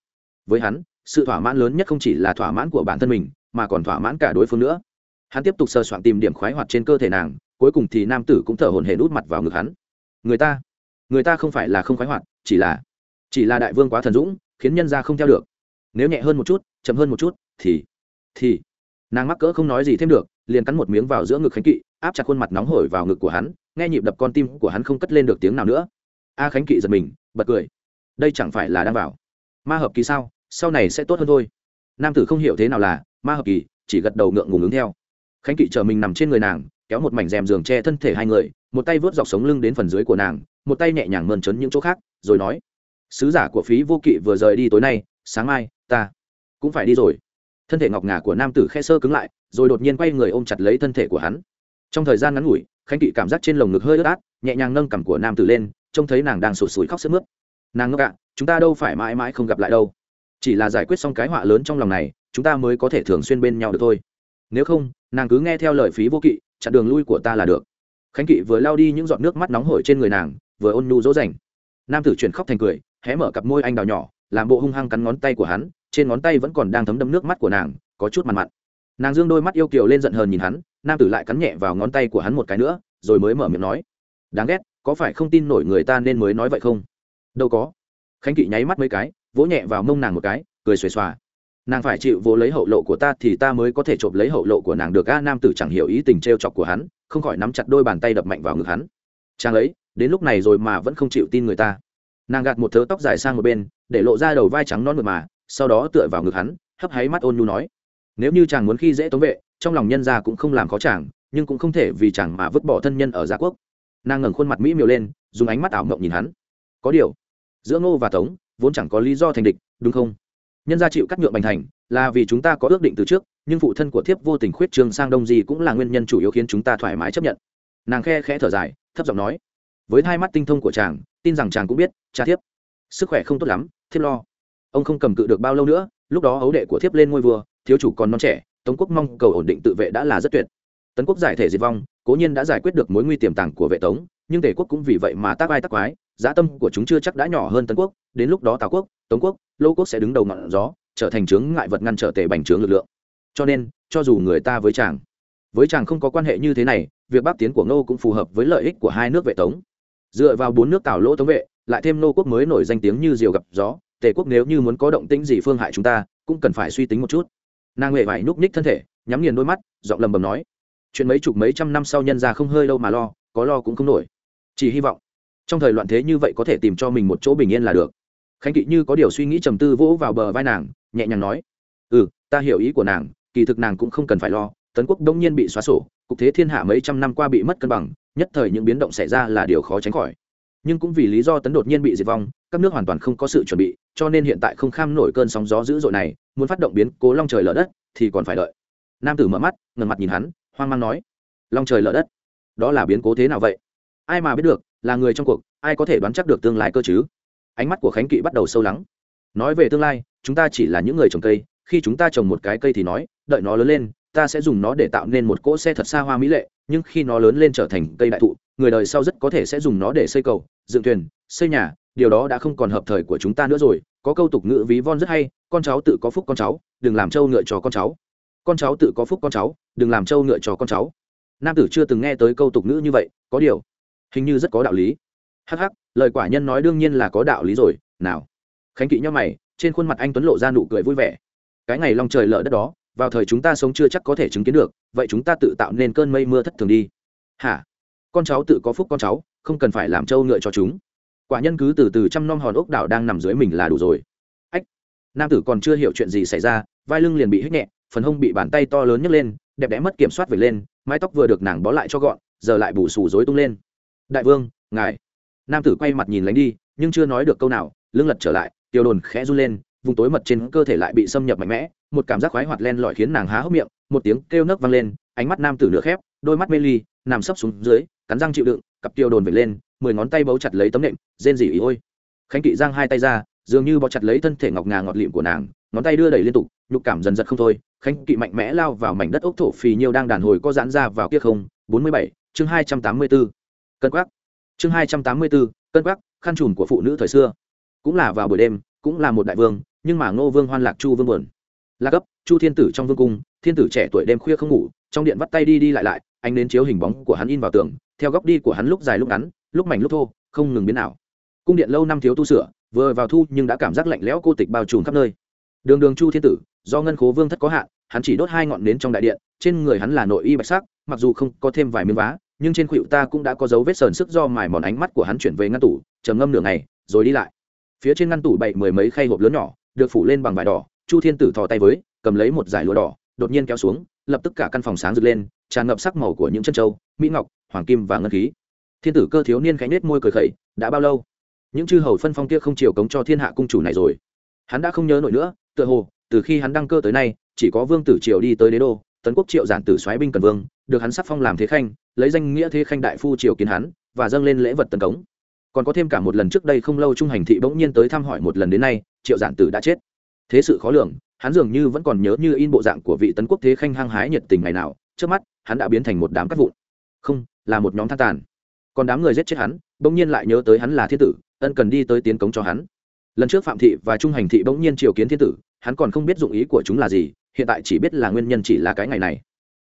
Với hắn, sự thỏa mãn lớn nhất không chỉ là thỏa mãn của bản thân mình, mà còn thỏa mãn cả đối phương nữa. Hắn tiếp tục sờ soạn tìm điểm khoái hoạt trên cơ thể nàng, cuối cùng thì nam tử cũng thở hổn hển út mặt vào ngực hắn. Người ta người ta không phải là không khoái hoạt, chỉ là chỉ là đại vương quá thần dũng, khiến nhân ra không theo được. Nếu nhẹ hơn một chút, chậm hơn một chút, thì thì nàng mắc cỡ không nói gì thêm được, liền cắn một miếng vào giữa ngực khánh kỵ, áp chặt khuôn mặt nóng hổi vào ngực của hắn, nghe nhịp đập con tim của hắn không cất lên được tiếng nào nữa. A khánh kỵ giật mình, bật cười. Đây chẳng phải là đang vào. Ma hợp kỳ sao? Sau này sẽ tốt hơn thôi. Nam tử không hiểu thế nào là, ma hợp kỳ, chỉ gật đầu ngượng ngùng ứng theo. Khánh kỵ chờ mình nằm trên người nàng, kéo một mảnh rèm giường che thân thể hai người, một tay vớt dọc sống lưng đến phần dưới của nàng, một tay nhẹ nhàng mơn trấn những chỗ khác, rồi nói, sứ giả của phí vô kỵ vừa rời đi tối nay, sáng mai, ta cũng phải đi rồi thân thể ngọc ngà của nam tử khe sơ cứng lại, rồi đột nhiên quay người ôm chặt lấy thân thể của hắn. Trong thời gian ngắn ngủi, khánh kỵ cảm giác trên lồng ngực hơi ướt át, nhẹ nhàng nâng cằm của nam tử lên, trông thấy nàng đang sụt sùi khóc sức mướt. Nàng ngốc ạ, chúng ta đâu phải mãi mãi không gặp lại đâu. Chỉ là giải quyết xong cái họa lớn trong lòng này, chúng ta mới có thể thường xuyên bên nhau được thôi. Nếu không, nàng cứ nghe theo lời phí vô kỵ, chặn đường lui của ta là được. Khánh kỵ vừa lao đi những giọt nước mắt nóng hổi trên người nàng, vừa ôn nhu dỗ dành. Nam tử chuyển khóc thành cười, hé mở cặp môi anh đào nhỏ, làm bộ hung hăng cắn ngón tay của hắn trên ngón tay vẫn còn đang thấm đâm nước mắt của nàng, có chút mặn mặn. Nàng dương đôi mắt yêu kiều lên giận hờn nhìn hắn, nam tử lại cắn nhẹ vào ngón tay của hắn một cái nữa, rồi mới mở miệng nói, đáng ghét, có phải không tin nổi người ta nên mới nói vậy không? Đâu có. Khánh kỵ nháy mắt mấy cái, vỗ nhẹ vào mông nàng một cái, cười xuề xòa. Nàng phải chịu vỗ lấy hậu lộ của ta thì ta mới có thể trộm lấy hậu lộ của nàng được, a. Nam tử chẳng hiểu ý tình t r e o chọc của hắn, không khỏi nắm chặt đôi bàn tay đập mạnh vào ngực hắn. Chàng ấy, đến lúc này rồi mà vẫn không chịu tin người ta. Nàng gạt một thớ tóc dài sang một bên, để lộ ra đầu vai trắng non mượt mà sau đó tựa vào ngực hắn, hấp háy mắt ôn nhu nói, nếu như chàng muốn khi dễ tống vệ, trong lòng nhân gia cũng không làm khó chàng, nhưng cũng không thể vì chàng mà vứt bỏ thân nhân ở gia quốc. Nàng ngẩng khuôn mặt mỹ miều lên, dùng ánh mắt ảo mộng nhìn hắn. Có điều, giữa ngô và tống, vốn chẳng có lý do thành địch, đúng không? Nhân gia chịu cắt nhượng bành thành là vì chúng ta có ước định từ trước, nhưng phụ thân của thiếp vô tình khuyết trương sang đông gì cũng là nguyên nhân chủ yếu khiến chúng ta thoải mái chấp nhận. Nàng khe khẽ thở dài, thấp giọng nói, với hai mắt tinh thông của chàng, tin rằng chàng cũng biết, cha thiếp, sức khỏe không tốt lắm, thiếp lo ông không cầm cự được bao lâu nữa, lúc đó ấu đệ của thiếp lên ngôi vua, thiếu chủ còn non trẻ, tống quốc mong cầu ổn định tự vệ đã là rất tuyệt. Tấn quốc giải thể diệt vong, cố nhiên đã giải quyết được mối nguy tiềm tàng của vệ tống, nhưng tề quốc cũng vì vậy mà tác vai tác quái, giá tâm của chúng chưa chắc đã nhỏ hơn tấn quốc, đến lúc đó tào quốc, tống quốc, lô quốc sẽ đứng đầu ngọn gió, trở thành chướng ngại vật ngăn trở tề bành trướng lực lượng. Cho nên, cho dù người ta với chàng với chàng không có quan hệ như thế này, việc bắc tiến của ngô cũng phù hợp với lợi ích của hai nước vệ tống. Dựa vào bốn nước tào lỗ tống vệ, lại thêm nô quốc mới nổi danh tiếng như diều gặp gió tề quốc nếu như muốn có động tĩnh gì phương hại chúng ta, cũng cần phải suy tính một chút. Nàng huệ vải núp ních thân thể, nhắm nghiền đôi mắt, giọng lầm bầm nói. Chuyện mấy chục mấy trăm năm sau nhân ra không hơi đâu mà lo, có lo cũng không nổi. Chỉ hy vọng, trong thời loạn thế như vậy có thể tìm cho mình một chỗ bình yên là được. Khánh kỵ như có điều suy nghĩ trầm tư vỗ vào bờ vai nàng, nhẹ nhàng nói. Ừ ta hiểu ý của nàng, kỳ thực nàng cũng không cần phải lo, tấn quốc đông nhiên bị xóa sổ, cục thế thiên hạ mấy trăm năm qua bị mất cân bằng, nhất thời những biến động xảy ra là điều khó tránh khỏi. Nhưng cũng vì lý do tấn đột nhiên bị diệt vong, các nước hoàn toàn không có sự chuẩn bị cho nên hiện tại không kham nổi cơn sóng gió dữ dội này, muốn phát động biến cố long trời lở đất thì còn phải đợi. Nam tử mở mắt ngần mặt nhìn hắn, hoang mang nói, long trời lở đất? Đó là biến cố thế nào vậy? Ai mà biết được, là người trong cuộc, ai có thể đoán chắc được tương lai cơ chứ? Ánh mắt của khánh kỵ bắt đầu sâu lắng. Nói về tương lai, chúng ta chỉ là những người trồng cây, khi chúng ta trồng một cái cây thì nói, đợi nó lớn lên, ta sẽ dùng nó để tạo nên một cỗ xe thật xa hoa mỹ lệ, nhưng khi nó lớn lên trở thành cây đại thụ, người đời sau rất có thể sẽ dùng nó để xây cầu, dựng thuyền, xây nhà điều đó đã không còn hợp thời của chúng ta nữa rồi. Có câu tục ngữ ví von rất hay, con cháu tự có phúc con cháu, đừng làm trâu ngựa cho con cháu. Con cháu tự có phúc con cháu, đừng làm trâu ngựa cho con cháu. Nam tử chưa từng nghe tới câu tục ngữ như vậy, có điều, hình như rất có đạo lý. Hắc hắc, lời quả nhân nói đương nhiên là có đạo lý rồi, nào. Khánh kỵ nhóc mày, trên khuôn mặt anh tuấn lộ ra nụ cười vui vẻ. Cái ngày long trời lở đất đó, vào thời chúng ta sống chưa chắc có thể chứng kiến được, vậy chúng ta tự tạo nên cơn mây mưa thất thường đi. Hả? Con cháu tự có phúc con cháu, không cần phải làm trâu ngựa cho chúng quả nhân cứ từ từ trăm nom hòn ốc đảo đang nằm dưới mình là đủ rồi. Ách, nam tử còn chưa hiểu chuyện gì xảy ra, vai lưng liền bị hít nhẹ, phần hông bị bàn tay to lớn nhấc lên, đẹp đẽ mất kiểm soát về lên, mái tóc vừa được nàng bó lại cho gọn, giờ lại bù xù rối tung lên. Đại vương, ngài. Nam tử quay mặt nhìn lánh đi, nhưng chưa nói được câu nào, lưng lật trở lại tiêu đồn khẽ run lên, vùng tối mật trên cơ thể lại bị xâm nhập mạnh mẽ, một cảm giác khoái hoạt len lỏi khiến nàng há hốc miệng, một tiếng kêu nấc vang lên, ánh mắt nam tử nửa khép, đôi mắt mê ly, nằm sấp xuống dưới, cắn răng chịu đựng cặp tiêu đồn vẩy lên, mười ngón tay bấu chặt lấy tấm nệm, rên rỉ ý ôi. Khánh kỵ giang hai tay ra, dường như bó chặt lấy thân thể ngọc ngà ngọt lịm của nàng, ngón tay đưa đẩy liên tục, nhục cảm dần dật không thôi. Khánh kỵ mạnh mẽ lao vào mảnh đất ốc thổ phì nhiêu đang đàn hồi có giãn ra vào kia không. Bốn mươi bảy, chương hai trăm tám mươi bốn cân quắc. Chương hai trăm tám mươi bốn cân quắc, khăn trùm của phụ nữ thời xưa. Cũng là vào buổi đêm, cũng là một đại vương, nhưng mà ngô vương hoan lạc chu vương buồn. La cấp chu thiên tử trong vương cung thiên tử trẻ tuổi đêm khuya không ngủ, trong điện vắt tay đi đi lại lại anh đến chiếu hình bóng của hắn in vào tường, theo góc đi của hắn lúc dài lúc ngắn, lúc mảnh lúc thô, không ngừng biến nào cung điện lâu năm thiếu tu sửa, vừa vào thu nhưng đã cảm giác lạnh lẽo cô tịch bao trùm khắp nơi. Đường đường chu thiên tử, do ngân khố vương thất có hạn, hắn chỉ đốt hai ngọn nến trong đại điện, trên người hắn là nội y bạch sắc, mặc dù không có thêm vài miếng vá, nhưng trên khuỷu ta cũng đã có dấu vết sờn sức do mài mòn ánh mắt của hắn chuyển về ngăn tủ, trầm ngâm nửa ngày, rồi đi lại. Phía trên ngăn tủ bậy mười mấy khay hộp lớn nhỏ, được phủ lên bằng vải đỏ, chu thiên tử thò tay với, cầm lấy một giải lụa đỏ đột nhiên kéo xuống, lập tức cả căn phòng sáng rực lên, tràn ngập sắc màu của những chân trâu, mỹ ngọc, hoàng kim và ngân khí. Thiên tử cơ thiếu niên khánh nết môi cười khẩy, đã bao lâu? Những chư hầu phân phong kia không chiều cống cho thiên hạ cung chủ này rồi. Hắn đã không nhớ nổi nữa, tựa hồ, từ khi hắn đăng cơ tới nay, chỉ có vương tử triều đi tới đế đô, tấn quốc triệu giản tử xoáy binh cần vương, được hắn sắc phong làm thế khanh, lấy danh nghĩa thế khanh đại phu triều kiến hắn, và dâng lên lễ vật tấn cống. Còn có thêm cả một lần trước đây không lâu trung hành thị bỗng nhiên tới thăm hỏi một lần đến nay, triệu giản tử đã chết thế sự khó lường, hắn dường như vẫn còn nhớ như in bộ dạng của vị tấn quốc thế khanh hăng hái nhiệt tình ngày nào, trước mắt, hắn đã biến thành một đám cắt vụn. Không, là một nhóm than tàn. Còn đám người giết chết hắn, bỗng nhiên lại nhớ tới hắn là thiên tử, ân cần đi tới tiến cống cho hắn. Lần trước phạm thị và trung hành thị bỗng nhiên triều kiến thiên tử, hắn còn không biết dụng ý của chúng là gì, hiện tại chỉ biết là nguyên nhân chỉ là cái ngày này.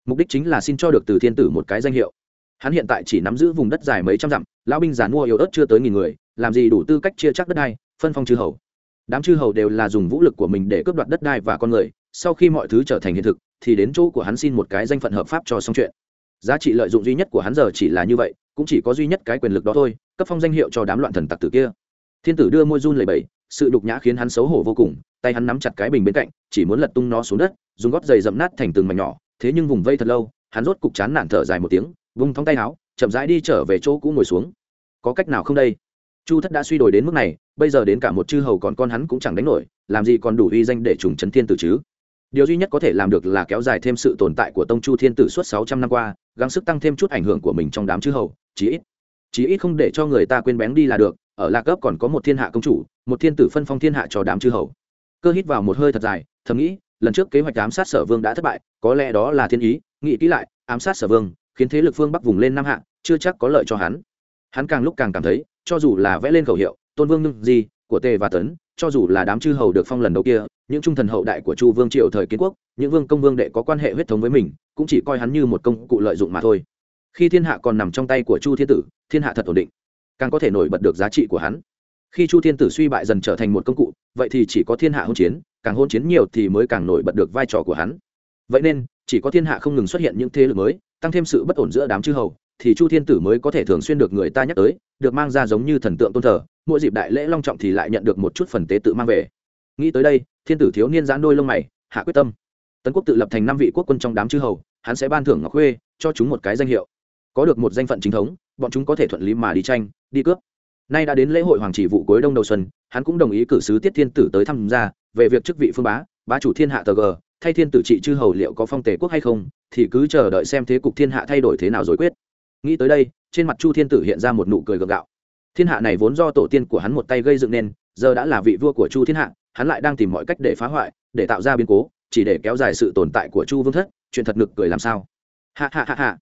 Mục đích chính là xin cho được từ thiên tử một cái danh hiệu. Hắn hiện tại chỉ nắm giữ vùng đất dài mấy trăm dặm, lão binh giàn mua yếu ớt chưa tới nghìn người, làm gì đủ tư cách chia chắc đất đai, phân phong chư hầu đám chư hầu đều là dùng vũ lực của mình để cướp đoạt đất đai và con người, sau khi mọi thứ trở thành hiện thực, thì đến chỗ của hắn xin một cái danh phận hợp pháp cho xong chuyện. Giá trị lợi dụng duy nhất của hắn giờ chỉ là như vậy, cũng chỉ có duy nhất cái quyền lực đó thôi, cấp phong danh hiệu cho đám loạn thần tặc tử kia. Thiên tử đưa môi run lầy bẫy sự đục nhã khiến hắn xấu hổ vô cùng, tay hắn nắm chặt cái bình bên cạnh, chỉ muốn lật tung nó xuống đất, dùng gót giày dậm nát thành từng mảnh nhỏ, thế nhưng vùng vây thật lâu, hắn rốt cục chán nản thở dài một tiếng, vung thong tay áo, chậm rãi đi trở về chỗ cũ ngồi xuống. Có cách nào không đây? Chu thất đã suy đổi đến mức này, bây giờ đến cả một chư hầu còn con hắn cũng chẳng đánh nổi, làm gì còn đủ uy danh để trùng trấn thiên tử chứ? Điều duy nhất có thể làm được là kéo dài thêm sự tồn tại của tông chu thiên tử suốt sáu trăm năm qua, gắng sức tăng thêm chút ảnh hưởng của mình trong đám chư hầu, chí ít. Chí ít không để cho người ta quên bén đi là được, ở lạc cấp còn có một thiên hạ công chủ, một thiên tử phân phong thiên hạ cho đám chư hầu. Cơ hít vào một hơi thật dài, thầm nghĩ, lần trước kế hoạch ám sát sở vương đã thất bại, có lẽ đó là thiên ý, nghĩ kỹ lại, ám sát sở vương, khiến thế lực phương bắc vùng lên nam hạ, chưa chắc có lợi cho hắn. Hắn càng lúc càng cảm thấy cho dù là vẽ lên khẩu hiệu, tôn vương nhưng gì của tề và tấn, cho dù là đám chư hầu được phong lần đầu kia, những trung thần hậu đại của chu vương triều thời kiến quốc, những vương công vương đệ có quan hệ huyết thống với mình, cũng chỉ coi hắn như một công cụ lợi dụng mà thôi. Khi thiên hạ còn nằm trong tay của chu thiên tử, thiên hạ thật ổn định, càng có thể nổi bật được giá trị của hắn. Khi chu thiên tử suy bại dần trở thành một công cụ, vậy thì chỉ có thiên hạ hôn chiến, càng hôn chiến nhiều thì mới càng nổi bật được vai trò của hắn. Vậy nên, chỉ có thiên hạ không ngừng xuất hiện những thế lực mới, tăng thêm sự bất ổn giữa đám chư hầu thì chu thiên tử mới có thể thường xuyên được người ta nhắc tới, được mang ra giống như thần tượng tôn thờ, mỗi dịp đại lễ long trọng thì lại nhận được một chút phần tế tự mang về. Nghĩ tới đây, thiên tử thiếu niên giãn đôi lông mày, hạ quyết tâm. Tấn quốc tự lập thành năm vị quốc quân trong đám chư hầu, hắn sẽ ban thưởng ngọc khuê, cho chúng một cái danh hiệu. Có được một danh phận chính thống, bọn chúng có thể thuận lý mà đi tranh, đi cướp. Nay đã đến lễ hội hoàng chỉ vụ cuối đông đầu xuân, hắn cũng đồng ý cử sứ tiết thiên tử tới tham gia, về việc chức vị phương bá bá chủ thiên hạ tờ g, thay thiên tử trị chư hầu liệu có phong tề quốc hay không, thì cứ chờ đợi xem thế cục thiên hạ thay đổi thế nào rồi quyết nghĩ tới đây, trên mặt chu thiên tử hiện ra một nụ cười gượng gạo. Thiên hạ này vốn do tổ tiên của hắn một tay gây dựng nên, giờ đã là vị vua của chu thiên hạ, hắn lại đang tìm mọi cách để phá hoại, để tạo ra biến cố, chỉ để kéo dài sự tồn tại của chu vương thất, chuyện thật nực cười làm sao? Hạ hạ hạ hạ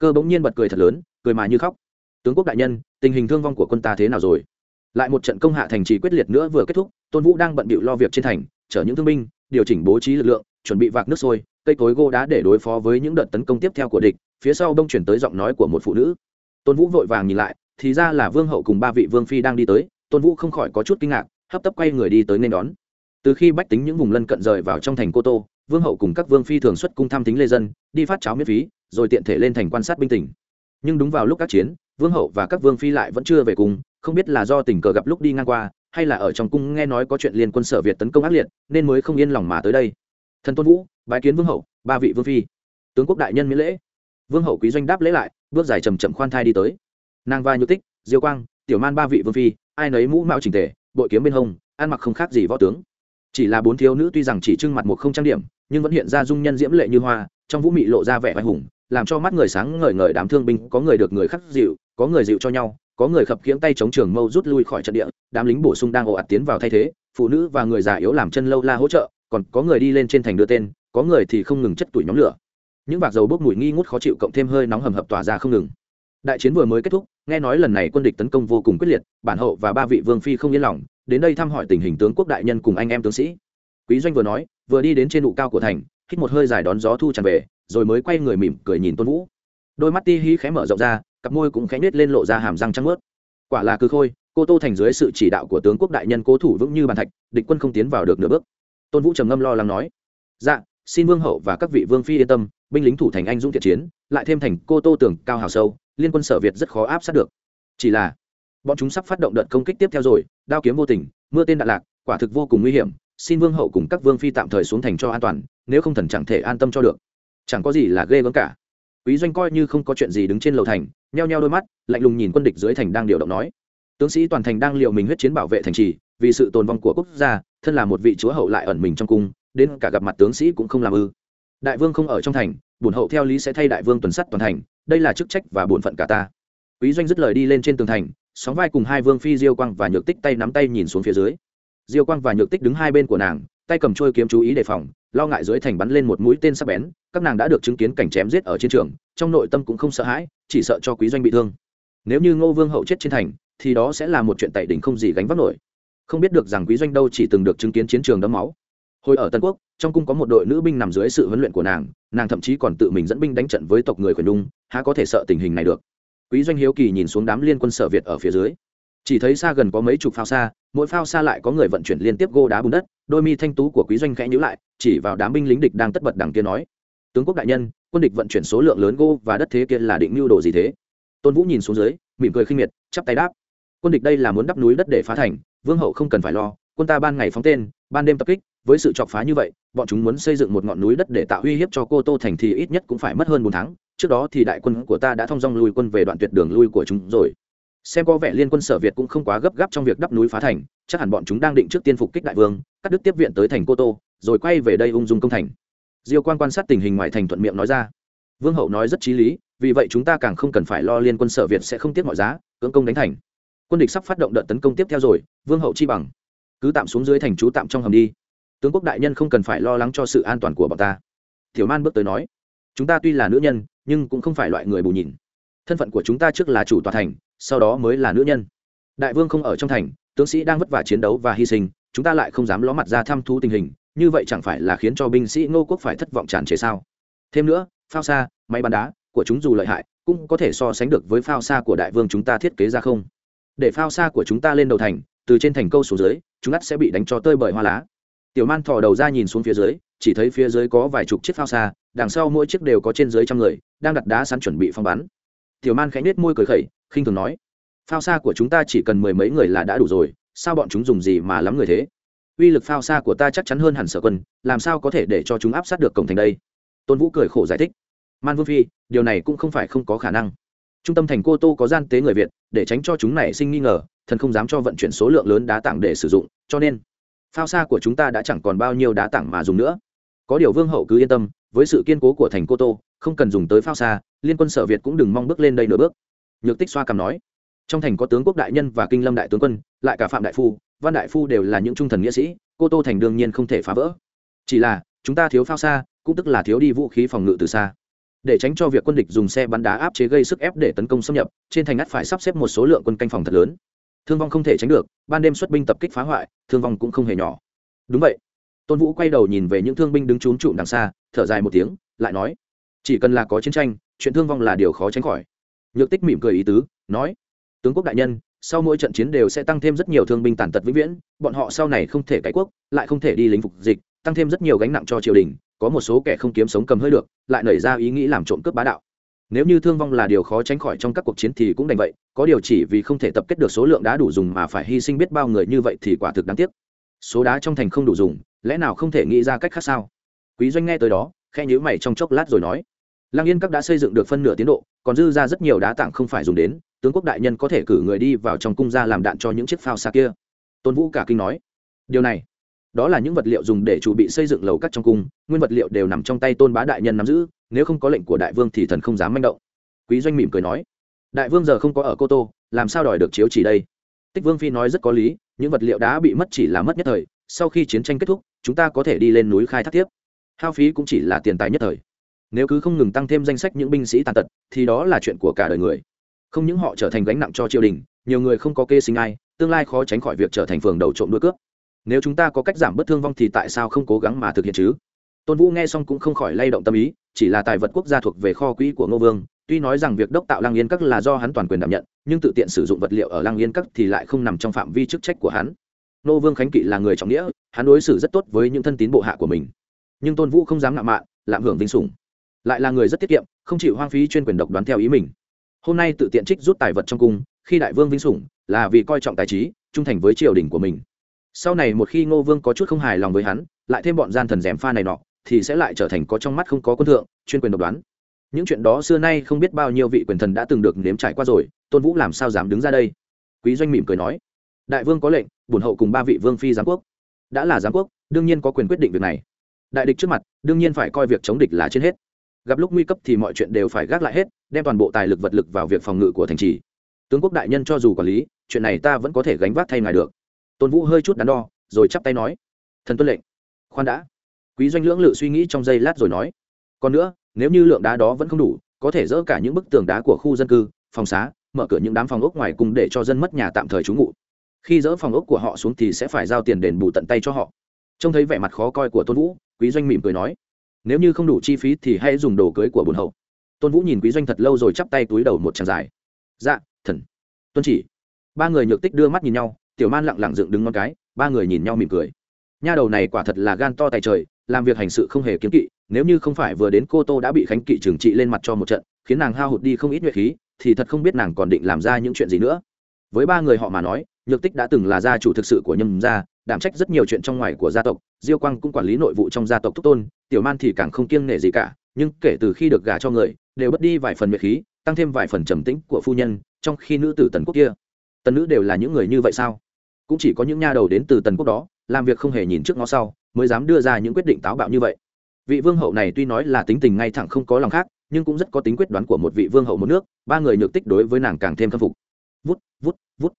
cơ bỗng nhiên bật cười thật lớn, cười mà như khóc. Tướng quốc đại nhân, tình hình thương vong của quân ta thế nào rồi? Lại một trận công hạ thành trì quyết liệt nữa vừa kết thúc, tôn vũ đang bận bịu lo việc trên thành, chở những thương binh, điều chỉnh bố trí lực lượng, chuẩn bị vạc nước sôi, cây cối gô đá để đối phó với những đợt tấn công tiếp theo của địch phía sau đông chuyển tới giọng nói của một phụ nữ. Tôn vũ vội vàng nhìn lại, thì ra là vương hậu cùng ba vị vương phi đang đi tới. Tôn vũ không khỏi có chút kinh ngạc, hấp tấp quay người đi tới nên đón. Từ khi bách tính những vùng lân cận rời vào trong thành cô tô, vương hậu cùng các vương phi thường xuất cung thăm tính lê dân, đi phát cháo miễn phí, rồi tiện thể lên thành quan sát binh tỉnh nhưng đúng vào lúc các chiến, vương hậu và các vương phi lại vẫn chưa về cùng, không biết là do tình cờ gặp lúc đi ngang qua, hay là ở trong cung nghe nói có chuyện liên quân sở việt tấn công ác liệt, nên mới không yên lòng mà tới đây. Thần tôn vũ, bái kiến vương hậu, ba vị vương phi. Tướng quốc đại nhân miễn lễ vương hậu quý doanh đáp lễ lại, bước dài chầm chậm khoan thai đi tới. Nàng vai nhược tích, diêu quang, tiểu man ba vị vương phi, ai nấy mũ mạo trình tề, bội kiếm bên hông, ăn mặc không khác gì võ tướng. Chỉ là bốn thiếu nữ tuy rằng chỉ trưng mặt một không trang điểm, nhưng vẫn hiện ra dung nhân diễm lệ như hoa, trong vũ mị lộ ra vẻ vai hùng, làm cho mắt người sáng ngời ngời đám thương binh, có người được người khắc dịu, có người dịu cho nhau, có người khập khiễng tay chống trường mâu rút lui khỏi trận địa, đám lính bổ sung đang ồ ạt tiến vào thay thế, phụ nữ và người già yếu làm chân lâu la hỗ trợ, còn có người đi lên trên thành đưa tên, có người thì không ngừng chất tuổi nhóm lửa những bạc dầu bốc mùi nghi ngút khó chịu cộng thêm hơi nóng hầm hập tỏa ra không ngừng. Đại chiến vừa mới kết thúc, nghe nói lần này quân địch tấn công vô cùng quyết liệt, bản hậu và ba vị vương phi không yên lòng, đến đây thăm hỏi tình hình tướng quốc đại nhân cùng anh em tướng sĩ. Quý doanh vừa nói, vừa đi đến trên nụ cao của thành, hít một hơi dài đón gió thu tràn về, rồi mới quay người mỉm cười nhìn tôn vũ. Đôi mắt ti hí khẽ mở rộng ra, cặp môi cũng khẽ nết lên lộ ra hàm răng trắng ướt quả là cứ khôi, cô tô thành dưới sự chỉ đạo của tướng quốc đại nhân cố thủ vững như bàn thạch, địch quân không tiến vào được nửa bước. Tôn vũ trầm ngâm lo lắng nói dạ xin vương hậu và các vị vương phi yên tâm binh lính thủ thành anh dũng thiện chiến, lại thêm thành cô tô tường cao hào sâu, liên quân sở việt rất khó áp sát được. Chỉ là, bọn chúng sắp phát động đợt công kích tiếp theo rồi, đao kiếm vô tình, mưa tên đạn lạc, quả thực vô cùng nguy hiểm, xin vương hậu cùng các vương phi tạm thời xuống thành cho an toàn, nếu không thần chẳng thể an tâm cho được. Chẳng có gì là ghê gớm cả. Quý doanh coi như không có chuyện gì đứng trên lầu thành, nheo nheo đôi mắt, lạnh lùng nhìn quân địch dưới thành đang điều động nói. Tướng sĩ toàn thành đang liệu mình huyết chiến bảo vệ thành trì, vì sự tồn vong của quốc gia, thân là một vị chúa hậu lại ẩn mình trong cung, đến cả gặp mặt tướng sĩ cũng không làm ư đại vương không ở trong thành, bổn hậu theo lý sẽ thay đại vương tuần sắt toàn thành, đây là chức trách và bổn phận cả ta. Quý doanh dứt lời đi lên trên tường thành, sóng vai cùng hai vương phi diêu quang và nhược tích tay nắm tay nhìn xuống phía dưới. Diêu quang và nhược tích đứng hai bên của nàng, tay cầm trôi kiếm chú ý đề phòng, lo ngại dưới thành bắn lên một mũi tên sắc bén, các nàng đã được chứng kiến cảnh chém giết ở chiến trường, trong nội tâm cũng không sợ hãi, chỉ sợ cho quý doanh bị thương. Nếu như ngô vương hậu chết trên thành, thì đó sẽ là một chuyện tẩy đỉnh không gì gánh vác nổi. Không biết được rằng quý doanh đâu chỉ từng được chứng kiến chiến trường đẫm máu hồi ở tân quốc, trong cung có một đội nữ binh nằm dưới sự huấn luyện của nàng nàng thậm chí còn tự mình dẫn binh đánh trận với tộc người khuyển đung há có thể sợ tình hình này được. Quý doanh hiếu kỳ nhìn xuống đám liên quân sở việt ở phía dưới. Chỉ thấy xa gần có mấy chục phao xa, mỗi phao xa lại có người vận chuyển liên tiếp gô đá bùn đất, đôi mi thanh tú của quý doanh khẽ nhữ lại, chỉ vào đám binh lính địch đang tất bật đằng kia nói, tướng quốc đại nhân, quân địch vận chuyển số lượng lớn gô và đất thế kia là định mưu đồ gì thế? Tôn vũ nhìn xuống dưới, mỉm cười khinh miệt, chắp tay đáp, quân địch đây là muốn đắp núi đất để phá thành, vương hậu không cần phải lo, quân ta ban ngày phóng tên, ban đêm tập kích với sự chọc phá như vậy, bọn chúng muốn xây dựng một ngọn núi đất để tạo uy hiếp cho cô tô thành thì ít nhất cũng phải mất hơn bốn tháng. Trước đó thì đại quân của ta đã thông dong lùi quân về đoạn tuyệt đường lui của chúng rồi. Xem có vẻ liên quân sở việt cũng không quá gấp gáp trong việc đắp núi phá thành, chắc hẳn bọn chúng đang định trước tiên phục kích đại vương, cắt đứt tiếp viện tới thành cô tô, rồi quay về đây ung dung công thành. Diêu quan quan sát tình hình ngoài thành thuận miệng nói ra. Vương hậu nói rất trí lý, vì vậy chúng ta càng không cần phải lo liên quân sở việt sẽ không tiếc mọi giá, cưỡng công đánh thành. Quân địch sắp phát động đợt tấn công tiếp theo rồi, vương hậu chi bằng. Cứ tạm xuống dưới thành trú tạm trong hầm đi tướng quốc đại nhân không cần phải lo lắng cho sự an toàn của bọn ta. Tiểu man bước tới nói, chúng ta tuy là nữ nhân, nhưng cũng không phải loại người bù nhìn. Thân phận của chúng ta trước là chủ tòa thành, sau đó mới là nữ nhân. Đại vương không ở trong thành, tướng sĩ đang vất vả chiến đấu và hy sinh, chúng ta lại không dám ló mặt ra thăm thu tình hình, như vậy chẳng phải là khiến cho binh sĩ ngô quốc phải thất vọng tràn trề sao? Thêm nữa, phao xa máy bắn đá của chúng dù lợi hại, cũng có thể so sánh được với phao xa của đại vương chúng ta thiết kế ra không? Để phao xa của chúng ta lên đầu thành, từ trên thành câu xuống dưới, chúng ắt sẽ bị đánh cho tơi bởi hoa lá tiểu man thò đầu ra nhìn xuống phía dưới, chỉ thấy phía dưới có vài chục chiếc phao xa, đằng sau mỗi chiếc đều có trên dưới trăm người, đang đặt đá sẵn chuẩn bị phong bắn. Tiểu man khẽ nết môi cười khẩy, khinh thường nói, phao xa của chúng ta chỉ cần mười mấy người là đã đủ rồi, sao bọn chúng dùng gì mà lắm người thế? Uy lực phao xa của ta chắc chắn hơn hẳn sở quân, làm sao có thể để cho chúng áp sát được cổng thành đây? Tôn vũ cười khổ giải thích, man vương phi, điều này cũng không phải không có khả năng. Trung tâm thành cô tô có gian tế người việt, để tránh cho chúng này sinh nghi ngờ, thần không dám cho vận chuyển số lượng lớn đá tảng để sử dụng, cho nên phao xa của chúng ta đã chẳng còn bao nhiêu đá tảng mà dùng nữa. Có điều vương hậu cứ yên tâm, với sự kiên cố của thành cô tô, không cần dùng tới phao xa liên quân sở việt cũng đừng mong bước lên đây nửa bước. Nhược tích xoa cầm nói. Trong thành có tướng quốc đại nhân và kinh lâm đại tướng quân, lại cả phạm đại phu, văn đại phu đều là những trung thần nghĩa sĩ, cô tô thành đương nhiên không thể phá vỡ. Chỉ là, chúng ta thiếu phao xa cũng tức là thiếu đi vũ khí phòng ngự từ xa. Để tránh cho việc quân địch dùng xe bắn đá áp chế gây sức ép để tấn công xâm nhập, trên thành ngắt phải sắp xếp một số lượng quân canh phòng thật lớn thương vong không thể tránh được, ban đêm xuất binh tập kích phá hoại, thương vong cũng không hề nhỏ. Đúng vậy. Tôn vũ quay đầu nhìn về những thương binh đứng trốn trụ đằng xa, thở dài một tiếng, lại nói, chỉ cần là có chiến tranh, chuyện thương vong là điều khó tránh khỏi. Nhược tích mỉm cười ý tứ, nói, tướng quốc đại nhân, sau mỗi trận chiến đều sẽ tăng thêm rất nhiều thương binh tàn tật vĩnh viễn, bọn họ sau này không thể cải quốc, lại không thể đi lính phục dịch, tăng thêm rất nhiều gánh nặng cho triều đình, có một số kẻ không kiếm sống cầm hơi được, lại nảy ra ý nghĩ làm trộm cướp bá đạo nếu như thương vong là điều khó tránh khỏi trong các cuộc chiến thì cũng đành vậy, có điều chỉ vì không thể tập kết được số lượng đá đủ dùng mà phải hy sinh biết bao người như vậy thì quả thực đáng tiếc. Số đá trong thành không đủ dùng, lẽ nào không thể nghĩ ra cách khác sao? Quý doanh nghe tới đó khe nhữ mày trong chốc lát rồi nói, lăng yên các đã xây dựng được phân nửa tiến độ, còn dư ra rất nhiều đá tặng không phải dùng đến, tướng quốc đại nhân có thể cử người đi vào trong cung ra làm đạn cho những chiếc phao xa kia. Tôn vũ cả kinh nói, điều này, đó là những vật liệu dùng để chuẩn bị xây dựng lầu cắt trong cung, nguyên vật liệu đều nằm trong tay tôn bá đại nhân nắm giữ nếu không có lệnh của đại vương thì thần không dám manh động. Quý doanh mỉm cười nói, đại vương giờ không có ở cô tô, làm sao đòi được chiếu chỉ đây? Tích vương phi nói rất có lý, những vật liệu đã bị mất chỉ là mất nhất thời, sau khi chiến tranh kết thúc, chúng ta có thể đi lên núi khai thác tiếp. Hao phí cũng chỉ là tiền tài nhất thời. Nếu cứ không ngừng tăng thêm danh sách những binh sĩ tàn tật, thì đó là chuyện của cả đời người. Không những họ trở thành gánh nặng cho triều đình, nhiều người không có kê sinh ai, tương lai khó tránh khỏi việc trở thành phường đầu trộm đuôi cướp. Nếu chúng ta có cách giảm bớt thương vong thì tại sao không cố gắng mà thực hiện chứ? Tôn vũ nghe xong cũng không khỏi lay động tâm ý, chỉ là tài vật quốc gia thuộc về kho quỹ của ngô vương, tuy nói rằng việc đốc tạo lăng yên các là do hắn toàn quyền đảm nhận, nhưng tự tiện sử dụng vật liệu ở lăng yên các thì lại không nằm trong phạm vi chức trách của hắn. Ngô vương khánh kỵ là người trọng nghĩa, hắn đối xử rất tốt với những thân tín bộ hạ của mình. Nhưng tôn vũ không dám ngạo mạn, lạm hưởng vinh sủng. Lại là người rất tiết kiệm, không chịu hoang phí chuyên quyền độc đoán theo ý mình. Hôm nay tự tiện trích rút tài vật trong cung, khi đại vương vinh sủng, là vì coi trọng tài trí, trung thành với triều đình của mình. Sau này một khi ngô vương có chút không hài lòng với hắn, lại thêm bọn gian thần dèm pha này nọ thì sẽ lại trở thành có trong mắt không có quân thượng, chuyên quyền độc đoán. Những chuyện đó xưa nay không biết bao nhiêu vị quyền thần đã từng được nếm trải qua rồi, tôn vũ làm sao dám đứng ra đây? Quý doanh mỉm cười nói, đại vương có lệnh, bổn hậu cùng ba vị vương phi giám quốc. Đã là giám quốc, đương nhiên có quyền quyết định việc này. Đại địch trước mặt, đương nhiên phải coi việc chống địch là trên hết. Gặp lúc nguy cấp thì mọi chuyện đều phải gác lại hết, đem toàn bộ tài lực vật lực vào việc phòng ngự của thành trì. Tướng quốc đại nhân cho dù quản lý, chuyện này ta vẫn có thể gánh vác thay ngài được. Tôn vũ hơi chút đắn đo, rồi chắp tay nói, thần tuân lệnh. Khoan đã quý doanh lưỡng lự suy nghĩ trong giây lát rồi nói. Còn nữa, nếu như lượng đá đó vẫn không đủ, có thể dỡ cả những bức tường đá của khu dân cư, phòng xá, mở cửa những đám phòng ốc ngoài cùng để cho dân mất nhà tạm thời trú ngụ. Khi dỡ phòng ốc của họ xuống thì sẽ phải giao tiền đền bù tận tay cho họ. Trông thấy vẻ mặt khó coi của tôn vũ, quý doanh mỉm cười nói. Nếu như không đủ chi phí thì hãy dùng đồ cưới của bồn hậu. Tôn vũ nhìn quý doanh thật lâu rồi chắp tay túi đầu một tràng dài. Dạ thần. Tuân chỉ. Ba người nhược tích đưa mắt nhìn nhau, tiểu man lặng lặng dựng đứng ngón cái, ba người nhìn nhau mỉm cười nha đầu này quả thật là gan to tài trời, làm việc hành sự không hề kiếm kỵ, nếu như không phải vừa đến cô tô đã bị khánh kỵ trừng trị lên mặt cho một trận, khiến nàng hao hụt đi không ít nhuệ khí, thì thật không biết nàng còn định làm ra những chuyện gì nữa. Với ba người họ mà nói, nhược tích đã từng là gia chủ thực sự của nhâm gia, đảm trách rất nhiều chuyện trong ngoài của gia tộc, diêu quang cũng quản lý nội vụ trong gia tộc thúc tôn, tiểu man thì càng không kiêng nể gì cả, nhưng kể từ khi được gả cho người, đều bất đi vài phần miệt khí, tăng thêm vài phần trầm tĩnh của phu nhân, trong khi nữ tử tần quốc kia. Tần nữ đều là những người như vậy sao? Cũng chỉ có những nha đầu đến từ tần quốc đó làm việc không hề nhìn trước ngó sau, mới dám đưa ra những quyết định táo bạo như vậy. Vị vương hậu này tuy nói là tính tình ngay thẳng không có lòng khác, nhưng cũng rất có tính quyết đoán của một vị vương hậu một nước, ba người nhược tích đối với nàng càng thêm khâm phục. Vút vút vút.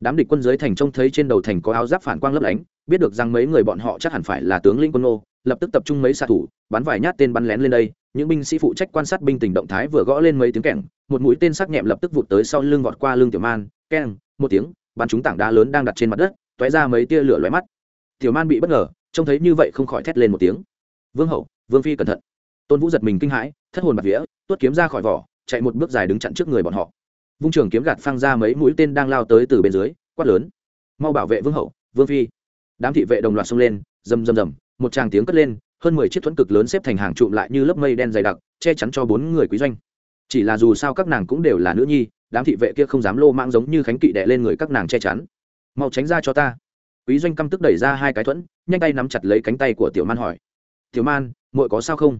Đám địch quân dưới thành trông thấy trên đầu thành có áo giáp phản quang lấp lánh, biết được rằng mấy người bọn họ chắc hẳn phải là tướng lĩnh quân nô, lập tức tập trung mấy xạ thủ, bắn vài nhát tên bắn lén lên đây. Những binh sĩ phụ trách quan sát binh tình động thái vừa gõ lên mấy tiếng kẻng một mũi tên sắc nhẹm lập tức vụt tới sau lưng vọt qua lưng tiểu man. Keng, một tiếng, bắn trúng tảng đá lớn đang đặt trên mặt đất toé ra mấy tia lửa lóe mắt tiểu man bị bất ngờ, trông thấy như vậy không khỏi thét lên một tiếng. Vương hậu, vương phi cẩn thận. Tôn vũ giật mình kinh hãi, thất hồn bạc vía, tuốt kiếm ra khỏi vỏ, chạy một bước dài đứng chặn trước người bọn họ. Vung trường kiếm gạt phăng ra mấy mũi tên đang lao tới từ bên dưới, quát lớn. Mau bảo vệ vương hậu, vương phi. Đám thị vệ đồng loạt xông lên, rầm rầm rầm, một tràng tiếng cất lên, hơn mười chiếc thuẫn cực lớn xếp thành hàng trụm lại như lớp mây đen dày đặc, che chắn cho bốn người quý doanh. Chỉ là dù sao các nàng cũng đều là nữ nhi, đám thị vệ kia không dám lô mang giống như khánh kỵ đệ lên người các nàng che chắn. Mau tránh ra cho ta quý doanh căm tức đẩy ra hai cái thuẫn, nhanh tay nắm chặt lấy cánh tay của tiểu man hỏi, tiểu man, muội có sao không?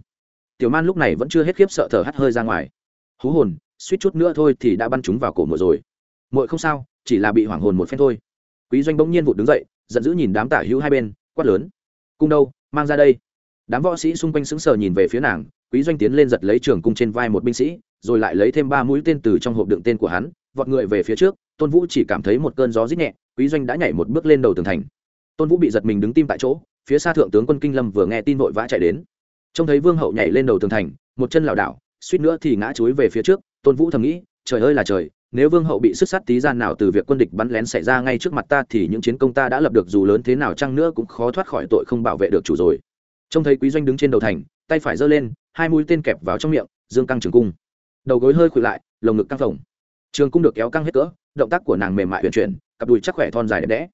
Tiểu man lúc này vẫn chưa hết khiếp sợ thở hắt hơi ra ngoài. Hú hồn, suýt chút nữa thôi thì đã bắn chúng vào cổ muội rồi. Muội không sao, chỉ là bị hoảng hồn một phen thôi. Quý doanh bỗng nhiên vụt đứng dậy, giận dữ nhìn đám tả hữu hai bên, quát lớn, cung đâu, mang ra đây. Đám võ sĩ xung quanh sững sờ nhìn về phía nàng, quý doanh tiến lên giật lấy trường cung trên vai một binh sĩ, rồi lại lấy thêm ba mũi tên từ trong hộp đựng tên của hắn, vọt người về phía trước tôn vũ chỉ cảm thấy một cơn gió rít nhẹ, quý doanh đã nhảy một bước lên đầu tường thành. Tôn vũ bị giật mình đứng tim tại chỗ, phía xa thượng tướng quân kinh lâm vừa nghe tin vội vã chạy đến. Trông thấy vương hậu nhảy lên đầu tường thành, một chân lảo đảo, suýt nữa thì ngã chuối về phía trước, tôn vũ thầm nghĩ, trời ơi là trời, nếu vương hậu bị sức sát tí gian nào từ việc quân địch bắn lén xảy ra ngay trước mặt ta thì những chiến công ta đã lập được dù lớn thế nào chăng nữa cũng khó thoát khỏi tội không bảo vệ được chủ rồi. Trông thấy quý doanh đứng trên đầu thành, tay phải giơ lên, hai mũi tên kẹp vào trong miệng, dương căng trường cung. Đầu gối hơi khuỵu lại, lồng ngực căng phồng. Trường cung được kéo căng hết cỡ động tác của nàng mềm mại huyền chuyển, cặp đùi chắc khỏe thon dài đẹp đẽ.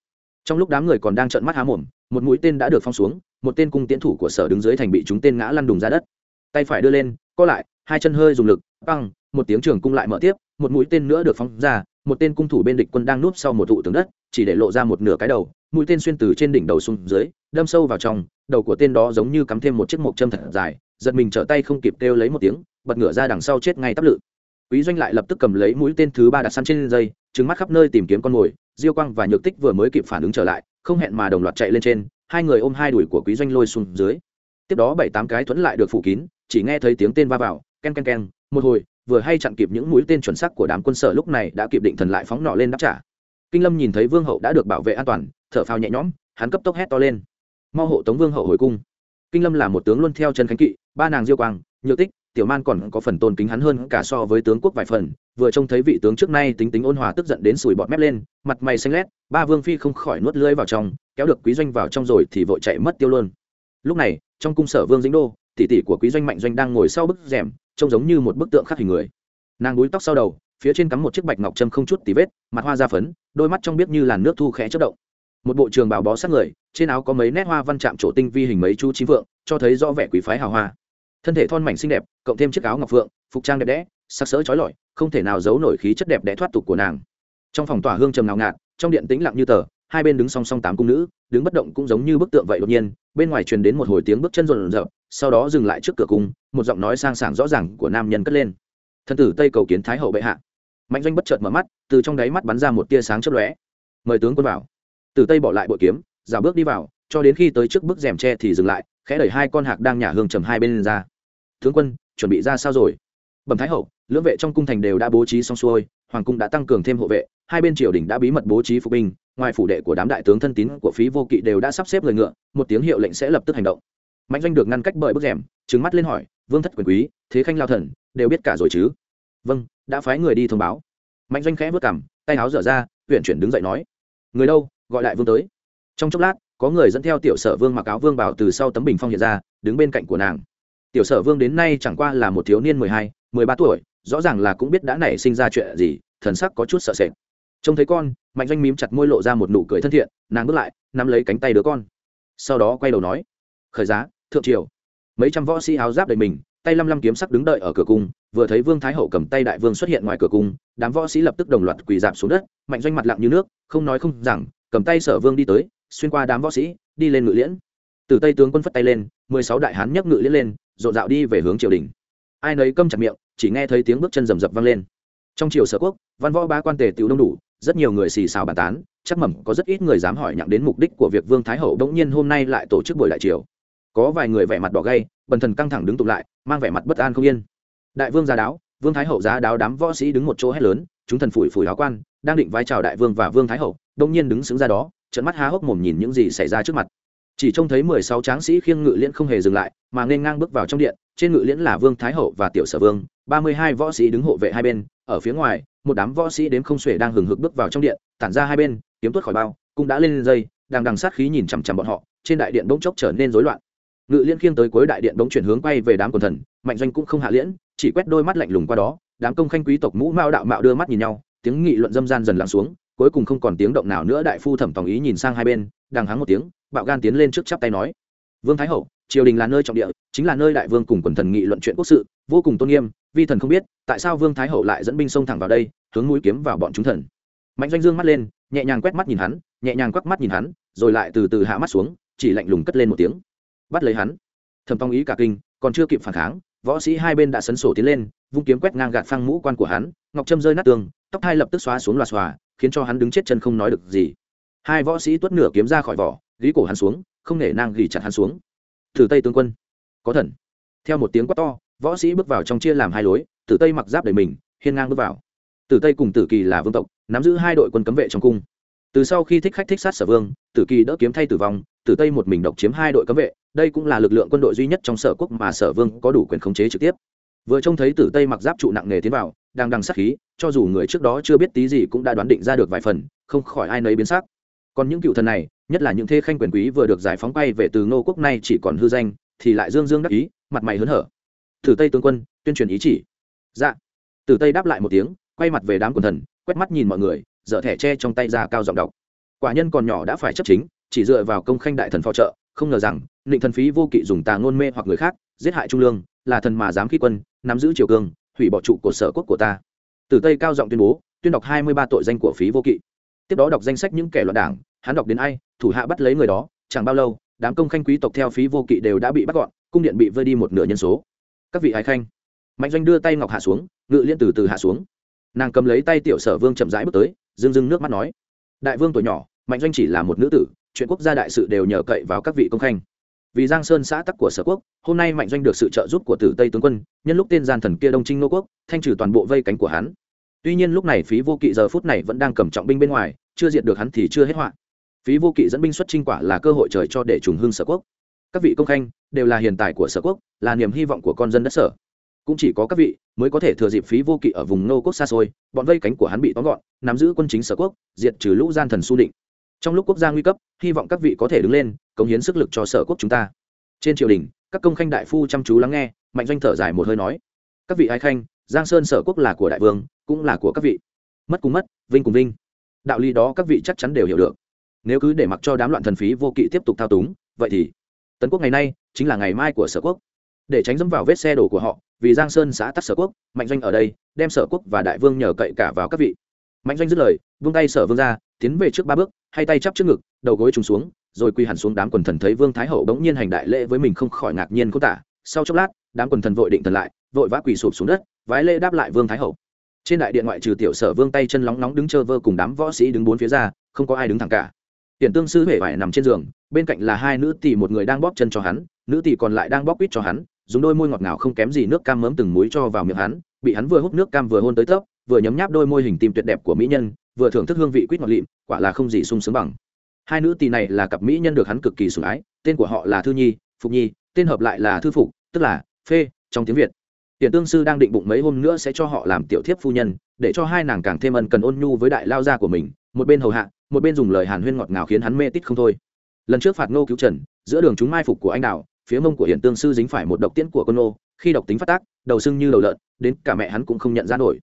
Trong lúc đám người còn đang trợn mắt há mồm, một mũi tên đã được phong xuống, một tên cung tiến thủ của sở đứng dưới thành bị chúng tên ngã lăn đùng ra đất. Tay phải đưa lên, co lại, hai chân hơi dùng lực, băng, một tiếng trường cung lại mở tiếp, một mũi tên nữa được phóng ra, một tên cung thủ bên địch quân đang núp sau một thụ tường đất, chỉ để lộ ra một nửa cái đầu, mũi tên xuyên từ trên đỉnh đầu xuống dưới, đâm sâu vào trong, đầu của tên đó giống như cắm thêm một chiếc mộc châm thật dài, giật mình trở tay không kịp kêu lấy một tiếng, bật ngửa ra đằng sau chết ngay tắp lự quý doanh lại lập tức cầm lấy mũi tên thứ ba đặt săn trên dây trứng mắt khắp nơi tìm kiếm con mồi. Diêu quang và nhược tích vừa mới kịp phản ứng trở lại, không hẹn mà đồng loạt chạy lên trên, hai người ôm hai đùi của quý doanh lôi xuống dưới. Tiếp đó bảy tám cái thuẫn lại được phủ kín, chỉ nghe thấy tiếng tên va vào, ken ken ken. Một hồi, vừa hay chặn kịp những mũi tên chuẩn xác của đám quân sở lúc này đã kịp định thần lại phóng nọ lên đáp trả. Kinh lâm nhìn thấy vương hậu đã được bảo vệ an toàn, thở phào nhẹ nhõm, hắn cấp tốc hét to lên. Mau hộ tống vương hậu hồi cung. Kinh lâm là một tướng luôn theo chân khánh kỵ, ba nàng diêu quang, nhược tích tiểu man còn có phần tôn kính hắn hơn cả so với tướng quốc vài phần, vừa trông thấy vị tướng trước nay tính tính ôn hòa tức giận đến sùi bọt mép lên, mặt mày xanh lét, ba vương phi không khỏi nuốt lưỡi vào trong, kéo được quý doanh vào trong rồi thì vội chạy mất tiêu luôn. Lúc này, trong cung sở vương dĩnh đô, tỷ tỷ của quý doanh mạnh doanh đang ngồi sau bức rèm, trông giống như một bức tượng khắc hình người. Nàng búi tóc sau đầu, phía trên cắm một chiếc bạch ngọc trâm không chút tí vết, mặt hoa da phấn, đôi mắt trong biết như làn nước thu khẽ chất động. Một bộ trường bào bó sát người, trên áo có mấy nét hoa văn chạm trổ tinh vi hình mấy chú trí vượng, cho thấy rõ vẻ quý phái hào hoa thân thể thon mảnh xinh đẹp, cộng thêm chiếc áo ngọc phượng, phục trang đẹp đẽ, sắc sỡ trói lọi, không thể nào giấu nổi khí chất đẹp đẽ thoát tục của nàng. Trong phòng tỏa hương trầm ngào ngạt, trong điện tĩnh lặng như tờ, hai bên đứng song song tám cung nữ, đứng bất động cũng giống như bức tượng vậy đột nhiên, bên ngoài truyền đến một hồi tiếng bước chân rộn rợn, sau đó dừng lại trước cửa cung, một giọng nói sang sảng rõ ràng của nam nhân cất lên. Thân tử tây cầu kiến thái hậu bệ hạ. Mạnh doanh bất chợt mở mắt, từ trong đáy mắt bắn ra một tia sáng chớp lóe. Mời tướng quân vào. Từ tây bỏ lại bội kiếm rào bước đi vào, cho đến khi tới trước bức rèm tre thì dừng lại, khẽ đẩy hai con hạc đang nhả hương trầm hai bên lên ra tướng quân, chuẩn bị ra sao rồi? Bẩm thái hậu, lưỡng vệ trong cung thành đều đã bố trí xong xuôi, hoàng cung đã tăng cường thêm hộ vệ, hai bên triều đình đã bí mật bố trí phục binh, ngoài phủ đệ của đám đại tướng thân tín của phí vô kỵ đều đã sắp xếp người ngựa, một tiếng hiệu lệnh sẽ lập tức hành động. Mạnh doanh được ngăn cách bởi bức rèm trứng mắt lên hỏi, vương thất quyền quý, thế khanh lao thần, đều biết cả rồi chứ? Vâng đã phái người đi thông báo. Mạnh doanh khẽ vớt cảm tay áo dở ra huyện chuyển đứng dậy nói, người đâu, gọi đại vương tới. Trong chốc lát, có người dẫn theo tiểu sở vương mặc áo vương bảo từ sau tấm bình phong hiện ra, đứng bên cạnh của nàng tiểu sở vương đến nay chẳng qua là một thiếu niên mười hai, mười ba tuổi, rõ ràng là cũng biết đã nảy sinh ra chuyện gì, thần sắc có chút sợ sệt. Trông thấy con, mạnh doanh mím chặt môi lộ ra một nụ cười thân thiện, nàng bước lại, nắm lấy cánh tay đứa con. Sau đó quay đầu nói, khởi giá, thượng triều. Mấy trăm võ sĩ áo giáp đầy mình, tay lăm lăm kiếm sắc đứng đợi ở cửa cung, vừa thấy vương thái hậu cầm tay đại vương xuất hiện ngoài cửa cung, đám võ sĩ lập tức đồng loạt quỳ dạp xuống đất, mạnh doanh mặt lặng như nước, không nói không rằng, cầm tay sở vương đi tới, xuyên qua đám võ sĩ, đi lên ngự liễn. Từ tây tướng quân phất tay lên, mười sáu đại hán nhấc ngự liễn lên rộn rạo đi về hướng triều đình. Ai nấy câm chặt miệng, chỉ nghe thấy tiếng bước chân rầm rập vang lên. Trong triều sở quốc, văn võ ba quan tề tiểu đông đủ, rất nhiều người xì xào bàn tán, chắc mẩm có rất ít người dám hỏi nhặng đến mục đích của việc vương thái hậu đống nhiên hôm nay lại tổ chức buổi đại triều. Có vài người vẻ mặt đỏ gay, bần thần căng thẳng đứng tụ lại, mang vẻ mặt bất an không yên. Đại vương gia đáo, vương thái hậu giá đáo đám võ sĩ đứng một chỗ hét lớn, chúng thần phủi phủi áo quan, đang định vai chào đại vương và vương thái hậu, đông nhiên đứng xứng ra đó trận mắt há hốc mồm nhìn những gì xảy ra trước mặt chỉ trông thấy mười sáu tráng sĩ khiêng ngự liễn không hề dừng lại, mà nên ngang bước vào trong điện, trên ngự liễn là vương thái hậu và tiểu sở vương, ba mươi hai võ sĩ đứng hộ vệ hai bên, ở phía ngoài, một đám võ sĩ đếm không xuể đang hừng hực bước vào trong điện, tản ra hai bên, kiếm tuốt khỏi bao, cũng đã lên dây, đang đằng sát khí nhìn chằm chằm bọn họ, trên đại điện bỗng chốc trở nên rối loạn. Ngự liên khiêng tới cuối đại điện bỗng chuyển hướng quay về đám quần thần, mạnh doanh cũng không hạ liễn, chỉ quét đôi mắt lạnh lùng qua đó, đám công khanh quý tộc mũ mao đạo mạo đưa mắt nhìn nhau, tiếng nghị luận dâm gian dần lắng xuống, cuối cùng không còn tiếng động nào nữa, đại phu thẩm tòng ý nhìn sang hai bên, đang hắng một tiếng bạo gan tiến lên trước chắp tay nói, vương thái hậu, triều đình là nơi trọng địa, chính là nơi đại vương cùng quần thần nghị luận chuyện quốc sự, vô cùng tôn nghiêm, vi thần không biết, tại sao vương thái hậu lại dẫn binh xông thẳng vào đây, hướng mũi kiếm vào bọn chúng thần? Mạnh doanh dương mắt lên, nhẹ nhàng quét mắt nhìn hắn, nhẹ nhàng quắc mắt nhìn hắn, rồi lại từ từ hạ mắt xuống, chỉ lạnh lùng cất lên một tiếng. Bắt lấy hắn. Thầm phong ý cả kinh, còn chưa kịp phản kháng, võ sĩ hai bên đã sấn sổ tiến lên, vung kiếm quét ngang gạt phăng mũ quan của hắn, ngọc trâm rơi nát tường, tóc hai lập tức xóa xuống loạt xòa khiến cho hắn đứng chết chân không nói được gì. Hai võ sĩ tuốt nửa kiếm ra khỏi vỏ ghi cổ hắn xuống, không nể nang ghi chặt hắn xuống. Thử tây tướng quân, có thần. Theo một tiếng quát to, võ sĩ bước vào trong chia làm hai lối, tử tây mặc giáp đầy mình, hiên ngang bước vào. Tử tây cùng tử kỳ là vương tộc, nắm giữ hai đội quân cấm vệ trong cung. Từ sau khi thích khách thích sát sở vương, tử kỳ đỡ kiếm thay tử vong, tử tây một mình độc chiếm hai đội cấm vệ, đây cũng là lực lượng quân đội duy nhất trong sở quốc mà sở vương có đủ quyền khống chế trực tiếp. Vừa trông thấy tử tây mặc giáp trụ nặng nề tiến vào, đang đằng sát khí, cho dù người trước đó chưa biết tí gì cũng đã đoán định ra được vài phần, không khỏi ai nấy biến sắc còn những cựu thần này, nhất là những thế khanh quyền quý vừa được giải phóng bay về từ ngô quốc này chỉ còn hư danh, thì lại dương dương đắc ý, mặt mày hớn hở. Thử tây tướng quân, tuyên truyền ý chỉ. Dạ. Tử tây đáp lại một tiếng, quay mặt về đám quần thần, quét mắt nhìn mọi người, dở thẻ tre trong tay ra cao giọng đọc. Quả nhân còn nhỏ đã phải chấp chính, chỉ dựa vào công khanh đại thần phò trợ, không ngờ rằng định thần phí vô kỵ dùng tà ngôn mê hoặc người khác, giết hại trung lương, là thần mà dám khi quân, nắm giữ triều cương, hủy bỏ trụ của sở quốc của ta. Từ tây cao giọng tuyên bố, tuyên đọc hai mươi ba tội danh của phí vô kỵ tiếp đó đọc danh sách những kẻ loạn đảng, hắn đọc đến ai, thủ hạ bắt lấy người đó, chẳng bao lâu, đám công khanh quý tộc theo phí vô kỵ đều đã bị bắt gọn, cung điện bị vơi đi một nửa nhân số. Các vị ái khanh, mạnh doanh đưa tay ngọc hạ xuống, ngự liên từ từ hạ xuống. Nàng cầm lấy tay tiểu sở vương chậm rãi bước tới dưng dưng nước mắt nói, đại vương tuổi nhỏ, mạnh doanh chỉ là một nữ tử, chuyện quốc gia đại sự đều nhờ cậy vào các vị công khanh. Vì giang sơn xã tắc của sở quốc, hôm nay mạnh doanh được sự trợ giúp của tử tây tướng quân, nhân lúc tên gian thần kia đông trinh nô quốc, thanh trừ toàn bộ vây cánh của hắn. Tuy nhiên lúc này phí vô kỵ giờ phút này vẫn đang cầm trọng binh bên ngoài chưa diệt được hắn thì chưa hết họa. Phí vô kỵ dẫn binh xuất chinh quả là cơ hội trời cho để trùng hưng sở quốc. Các vị công khanh, đều là hiền tài của sở quốc, là niềm hy vọng của con dân đất sở. Cũng chỉ có các vị mới có thể thừa dịp phí vô kỵ ở vùng nô quốc xa xôi, bọn vây cánh của hắn bị tóm gọn, nắm giữ quân chính sở quốc, diệt trừ lũ gian thần su định. Trong lúc quốc gia nguy cấp, hy vọng các vị có thể đứng lên, cống hiến sức lực cho sở quốc chúng ta. Trên triều đình, các công khanh đại phu chăm chú lắng nghe, mạnh doanh thở dài một hơi nói, các vị ái khanh, giang sơn sở quốc là của đại vương, cũng là của các vị. Mất cùng mất, vinh cùng vinh đạo lý đó các vị chắc chắn đều hiểu được. Nếu cứ để mặc cho đám loạn thần phí vô kỵ tiếp tục thao túng, vậy thì tấn quốc ngày nay chính là ngày mai của sở quốc. Để tránh dẫm vào vết xe đổ của họ, vì giang sơn xã tắc sở quốc, mạnh doanh ở đây, đem sở quốc và đại vương nhờ cậy cả vào các vị. Mạnh doanh dứt lời, vung tay sở vương ra, tiến về trước ba bước, hai tay chắp trước ngực, đầu gối trùng xuống, rồi quy hẳn xuống đám quần thần thấy vương thái hậu bỗng nhiên hành đại lễ với mình không khỏi ngạc nhiên cô tả. Sau chốc lát, đám quần thần vội định thần lại, vội vã quỳ sụp xuống đất, vái lễ đáp lại vương thái hậu trên đại điện ngoại trừ tiểu sở vương tay chân lóng nóng đứng chơ vơ cùng đám võ sĩ đứng bốn phía ra, không có ai đứng thẳng cả. Tiền tương sư huệ vải nằm trên giường, bên cạnh là hai nữ tỷ một người đang bóp chân cho hắn, nữ tỷ còn lại đang bóp quýt cho hắn, dùng đôi môi ngọt ngào không kém gì nước cam mớm từng muối cho vào miệng hắn, bị hắn vừa hút nước cam vừa hôn tới tấp, vừa nhấm nháp đôi môi hình tim tuyệt đẹp của mỹ nhân, vừa thưởng thức hương vị quýt ngọt lịm, quả là không gì sung sướng bằng. Hai nữ tỷ này là cặp mỹ nhân được hắn cực kỳ sủng ái, tên của họ là thư nhi, phục nhi, tên hợp lại là thư phục, tức là phê, trong tiếng việt. Tiền tương sư đang định bụng mấy hôm nữa sẽ cho họ làm tiểu thiếp phu nhân, để cho hai nàng càng thêm ân cần ôn nhu với đại lao gia của mình, một bên hầu hạ, một bên dùng lời hàn huyên ngọt ngào khiến hắn mê tít không thôi. Lần trước phạt ngô cứu trần, giữa đường chúng mai phục của anh đào phía mông của hiện tương sư dính phải một độc tiễn của con nô, khi độc tính phát tác, đầu sưng như đầu lợn, đến cả mẹ hắn cũng không nhận ra nổi.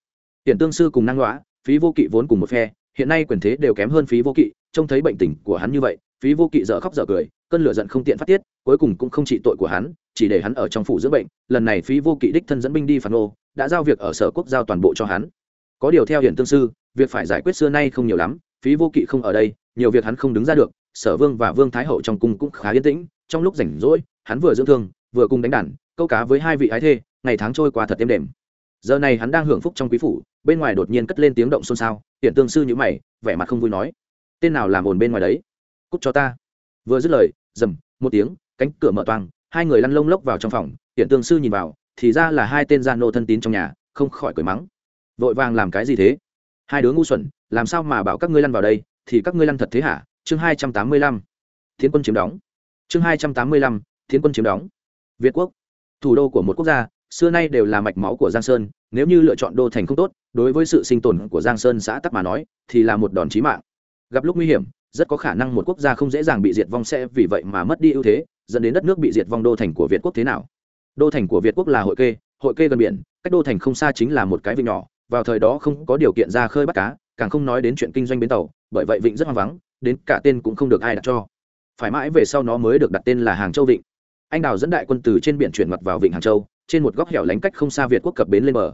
Hiện tương sư cùng năng lõa phí vô kỵ vốn cùng một phe, hiện nay quyền thế đều kém hơn phí vô kỵ, trông thấy bệnh tình của hắn như vậy, phí vô kỵ dở khóc dở cười cơn lửa giận không tiện phát tiết, cuối cùng cũng không trị tội của hắn, chỉ để hắn ở trong phủ dưỡng bệnh, lần này phí vô kỵ đích thân dẫn binh đi phản ô, đã giao việc ở sở quốc giao toàn bộ cho hắn. Có điều theo hiện tương sư, việc phải giải quyết xưa nay không nhiều lắm, phí vô kỵ không ở đây, nhiều việc hắn không đứng ra được, sở vương và vương thái hậu trong cung cũng khá yên tĩnh, trong lúc rảnh rỗi, hắn vừa dưỡng thương, vừa cùng đánh đàn, câu cá với hai vị ái thê, ngày tháng trôi qua thật êm đềm. Giờ này hắn đang hưởng phúc trong quý phủ, bên ngoài đột nhiên cất lên tiếng động xôn xao hiện tương sư nhữ mày, vẻ mặt không vui nói, tên nào làm ồn bên ngoài đấy? Cút cho ta vừa dứt lời, dầm, một tiếng, cánh cửa mở toang, hai người lăn lông lốc vào trong phòng hiện tương sư nhìn vào, thì ra là hai tên gia nô thân tín trong nhà, không khỏi cười mắng. Vội vàng làm cái gì thế? Hai đứa ngu xuẩn, làm sao mà bảo các ngươi lăn vào đây, thì các ngươi lăn thật thế hả? Chương hai trăm tám mươi lăm, thiên quân chiếm đóng. Chương hai trăm tám mươi lăm, thiên quân chiếm đóng. Việt quốc, thủ đô của một quốc gia, xưa nay đều là mạch máu của giang sơn, nếu như lựa chọn đô thành không tốt, đối với sự sinh tồn của giang sơn xã tắc mà nói, thì là một đòn chí mạng. Gặp lúc nguy hiểm rất có khả năng một quốc gia không dễ dàng bị diệt vong sẽ vì vậy mà mất đi ưu thế, dẫn đến đất nước bị diệt vong đô thành của việt quốc thế nào? Đô thành của việt quốc là hội kê hội kê gần biển, cách đô thành không xa chính là một cái vịnh nhỏ, vào thời đó không có điều kiện ra khơi bắt cá, càng không nói đến chuyện kinh doanh bến tàu, bởi vậy vịnh rất hoang vắng, đến cả tên cũng không được ai đặt cho. Phải mãi về sau nó mới được đặt tên là hàng châu vịnh. Anh đào dẫn đại quân từ trên biển chuyển mặt vào vịnh hàng châu, trên một góc hẻo lánh cách không xa việt quốc cập bến lên bờ.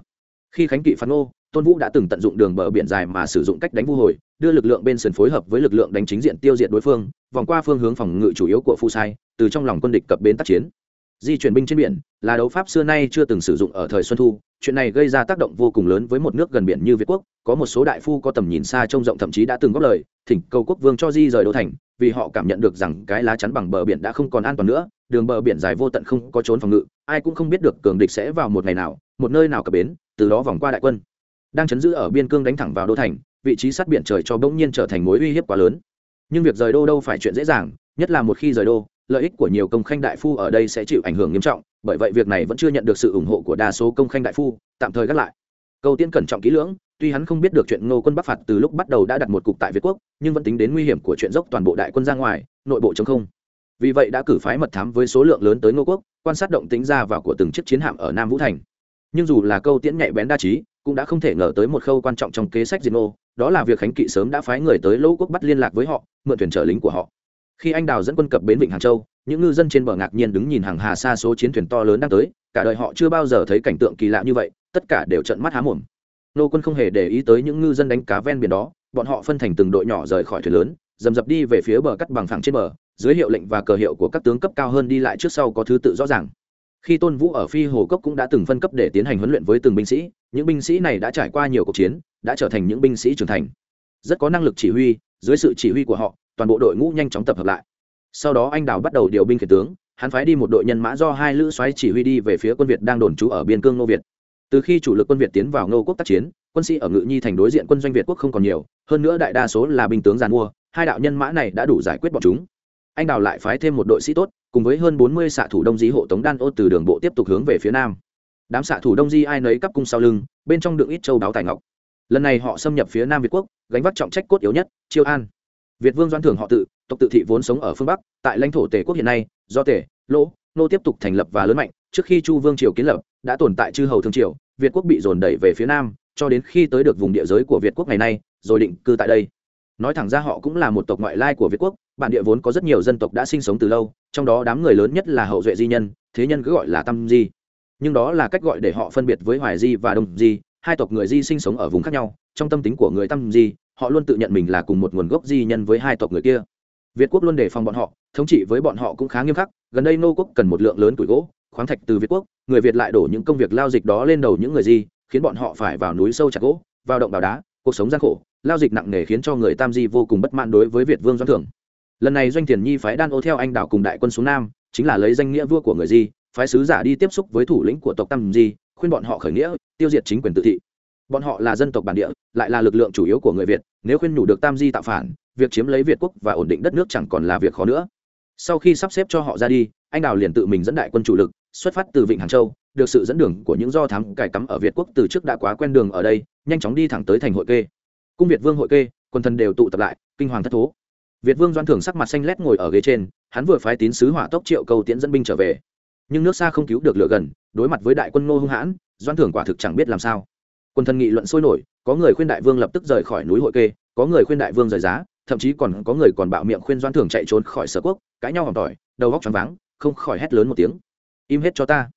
Khi khánh kỵ phán ngô tôn vũ đã từng tận dụng đường bờ biển dài mà sử dụng cách đánh vu hồi, đưa lực lượng bên sườn phối hợp với lực lượng đánh chính diện tiêu diệt đối phương, vòng qua phương hướng phòng ngự chủ yếu của phu sai, từ trong lòng quân địch cập bến tác chiến. Di chuyển binh trên biển, là đấu pháp xưa nay chưa từng sử dụng ở thời xuân thu, chuyện này gây ra tác động vô cùng lớn với một nước gần biển như việt quốc, có một số đại phu có tầm nhìn xa trông rộng thậm chí đã từng góp lời, thỉnh cầu quốc vương cho di rời đô thành, vì họ cảm nhận được rằng cái lá chắn bằng bờ biển đã không còn an toàn nữa, đường bờ biển dài vô tận không có trốn phòng ngự, ai cũng không biết được cường địch sẽ vào một ngày nào, một nơi nào cập bến, từ đó vòng qua đại quân đang chấn giữ ở biên cương đánh thẳng vào đô thành, vị trí sát biển trời cho bỗng nhiên trở thành mối uy hiếp quá lớn. Nhưng việc rời đô đâu phải chuyện dễ dàng, nhất là một khi rời đô, lợi ích của nhiều công khanh đại phu ở đây sẽ chịu ảnh hưởng nghiêm trọng, bởi vậy việc này vẫn chưa nhận được sự ủng hộ của đa số công khanh đại phu, tạm thời gác lại. Câu tiên cẩn trọng kỹ lưỡng, tuy hắn không biết được chuyện ngô quân bắc phạt từ lúc bắt đầu đã đặt một cục tại việt quốc, nhưng vẫn tính đến nguy hiểm của chuyện dốc toàn bộ đại quân ra ngoài, nội bộ chống không. Vì vậy đã cử phái mật thám với số lượng lớn tới ngô quốc, quan sát động tính ra vào của từng chiếc chiến hạm ở nam vũ thành. Nhưng dù là câu tiễn nhạy bén đa trí cũng đã không thể ngờ tới một khâu quan trọng trong kế sách diệt nô đó là việc khánh kỵ sớm đã phái người tới lỗ quốc bắt liên lạc với họ, mượn thuyền trợ lính của họ. Khi anh đào dẫn quân cập bến vịnh hàng châu, những ngư dân trên bờ ngạc nhiên đứng nhìn hàng hà xa số chiến thuyền to lớn đang tới, cả đời họ chưa bao giờ thấy cảnh tượng kỳ lạ như vậy, tất cả đều trận mắt há mồm. Nô quân không hề để ý tới những ngư dân đánh cá ven biển đó, bọn họ phân thành từng đội nhỏ rời khỏi thuyền lớn, dầm dập đi về phía bờ cắt bằng phẳng trên bờ, dưới hiệu lệnh và cờ hiệu của các tướng cấp cao hơn đi lại trước sau có thứ tự rõ ràng khi tôn vũ ở phi hồ cốc cũng đã từng phân cấp để tiến hành huấn luyện với từng binh sĩ, những binh sĩ này đã trải qua nhiều cuộc chiến, đã trở thành những binh sĩ trưởng thành. Rất có năng lực chỉ huy, dưới sự chỉ huy của họ, toàn bộ đội ngũ nhanh chóng tập hợp lại. Sau đó anh đào bắt đầu điều binh khiển tướng, hắn phái đi một đội nhân mã do hai lữ xoáy chỉ huy đi về phía quân việt đang đồn trú ở biên cương nô việt. Từ khi chủ lực quân việt tiến vào ngô quốc tác chiến, quân sĩ ở ngự nhi thành đối diện quân doanh việt quốc không còn nhiều, hơn nữa đại đa số là binh tướng giàn mua, hai đạo nhân mã này đã đủ giải quyết bọn chúng anh đào lại phái thêm một đội sĩ tốt, cùng với hơn bốn mươi xạ thủ đông di hộ tống đan ô từ đường bộ tiếp tục hướng về phía nam. Đám xạ thủ đông di ai nấy cắp cung sau lưng, bên trong đựng ít châu đáo tài ngọc. Lần này họ xâm nhập phía nam việt quốc, gánh vác trọng trách cốt yếu nhất, chiêu an. Việt vương doan thường họ tự, tộc tự thị vốn sống ở phương bắc, tại lãnh thổ tề quốc hiện nay, do tề, lỗ, nô tiếp tục thành lập và lớn mạnh, trước khi chu vương triều kiến lập, đã tồn tại chư hầu thương triều, việt quốc bị dồn đẩy về phía nam, cho đến khi tới được vùng địa giới của việt quốc ngày nay, rồi định cư tại đây. Nói thẳng ra họ cũng là một tộc ngoại lai của việt quốc bản địa vốn có rất nhiều dân tộc đã sinh sống từ lâu, trong đó đám người lớn nhất là hậu duệ di nhân, thế nhân cứ gọi là tam di. Nhưng đó là cách gọi để họ phân biệt với hoài di và đông di, hai tộc người di sinh sống ở vùng khác nhau, trong tâm tính của người tam di, họ luôn tự nhận mình là cùng một nguồn gốc di nhân với hai tộc người kia. Việt quốc luôn đề phòng bọn họ, thống trị với bọn họ cũng khá nghiêm khắc, gần đây nô quốc cần một lượng lớn củi gỗ, khoáng thạch từ việt quốc, người việt lại đổ những công việc lao dịch đó lên đầu những người di, khiến bọn họ phải vào núi sâu chặt gỗ, vào động đào đá, cuộc sống gian khổ, lao dịch nặng nề khiến cho người tam di vô cùng bất mãn đối với việt vương doãn thưởng lần này doanh thiền nhi phái đan ô theo anh đảo cùng đại quân xuống nam, chính là lấy danh nghĩa vua của người di, phái sứ giả đi tiếp xúc với thủ lĩnh của tộc tam di, khuyên bọn họ khởi nghĩa, tiêu diệt chính quyền tự thị. Bọn họ là dân tộc bản địa, lại là lực lượng chủ yếu của người việt, nếu khuyên nhủ được tam di tạo phản, việc chiếm lấy việt quốc và ổn định đất nước chẳng còn là việc khó nữa. Sau khi sắp xếp cho họ ra đi, anh đào liền tự mình dẫn đại quân chủ lực, xuất phát từ vịnh hàng châu, được sự dẫn đường của những do thám cải cắm ở việt quốc từ trước đã quá quen đường ở đây, nhanh chóng đi thẳng tới thành hội kê. Cung việt vương hội kê, quân thần đều tụ tập lại, kinh hoàng thất thố việt vương doan thường sắc mặt xanh lét ngồi ở ghế trên, hắn vừa phái tín sứ hỏa tốc triệu cầu tiễn dẫn binh trở về. Nhưng nước xa không cứu được lửa gần, đối mặt với đại quân ngô hung hãn doan thường quả thực chẳng biết làm sao. Quân thần nghị luận sôi nổi, có người khuyên đại vương lập tức rời khỏi núi hội kê, có người khuyên đại vương rời giá, thậm chí còn có người còn bạo miệng khuyên doan thường chạy trốn khỏi sở quốc, cãi nhau hỏng tỏi, đầu góc choáng váng, không khỏi hét lớn một tiếng. Im hết cho ta.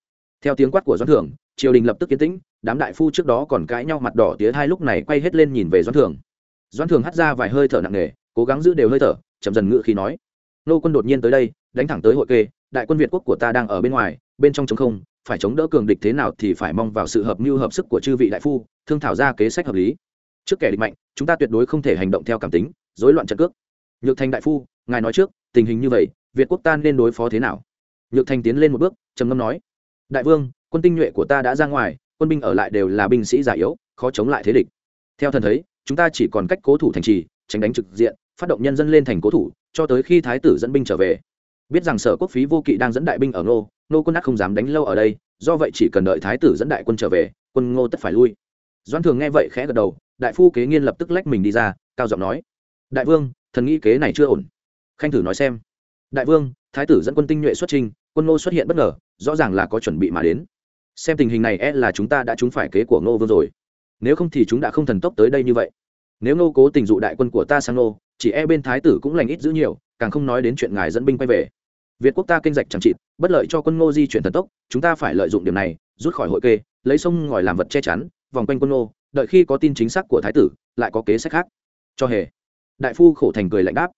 Theo tiếng quát của doan thường, triều đình lập tức kiến tĩnh, đám đại phu trước đó còn cãi nhau mặt đỏ tía hai lúc này quay hết lên nhìn về doan thường. Doan thường hắt ra vài hơi thở nặng nề cố gắng giữ đều hơi thở, chậm dần ngự khi nói. Nô quân đột nhiên tới đây, đánh thẳng tới hội kê, đại quân việt quốc của ta đang ở bên ngoài, bên trong chống không, phải chống đỡ cường địch thế nào thì phải mong vào sự hợp mưu hợp sức của chư vị đại phu, thương thảo ra kế sách hợp lý. Trước kẻ địch mạnh, chúng ta tuyệt đối không thể hành động theo cảm tính, rối loạn trận cước. Nhược thành đại phu, ngài nói trước, tình hình như vậy, việt quốc ta nên đối phó thế nào? Nhược thành tiến lên một bước, trầm ngâm nói. Đại vương, quân tinh nhuệ của ta đã ra ngoài, quân binh ở lại đều là binh sĩ già yếu, khó chống lại thế địch. Theo thần thấy, chúng ta chỉ còn cách cố thủ thành trì, tránh đánh trực diện phát động nhân dân lên thành cố thủ, cho tới khi thái tử dẫn binh trở về. Biết rằng sở quốc phí vô kỵ đang dẫn đại binh ở ngô nô quân ác không dám đánh lâu ở đây, do vậy chỉ cần đợi thái tử dẫn đại quân trở về, quân ngô tất phải lui. Doan thường nghe vậy khẽ gật đầu, đại phu kế nghiên lập tức lách mình đi ra, cao giọng nói, đại vương, thần nghĩ kế này chưa ổn. Khanh thử nói xem, đại vương, thái tử dẫn quân tinh nhuệ xuất trình quân ngô xuất hiện bất ngờ, rõ ràng là có chuẩn bị mà đến. Xem tình hình này e là chúng ta đã trúng phải kế của ngô vương rồi. Nếu không thì chúng đã không thần tốc tới đây như vậy. Nếu ngô cố tình dụ đại quân của ta sang ngô chỉ e bên thái tử cũng lành ít giữ nhiều, càng không nói đến chuyện ngài dẫn binh quay về. Việt quốc ta kinh dạch chẳng trịt bất lợi cho quân ngô di chuyển thần tốc, chúng ta phải lợi dụng điểm này, rút khỏi hội kê, lấy sông ngòi làm vật che chắn, vòng quanh quân ngô, đợi khi có tin chính xác của thái tử, lại có kế sách khác. Cho hề. Đại phu khổ thành cười lạnh đáp.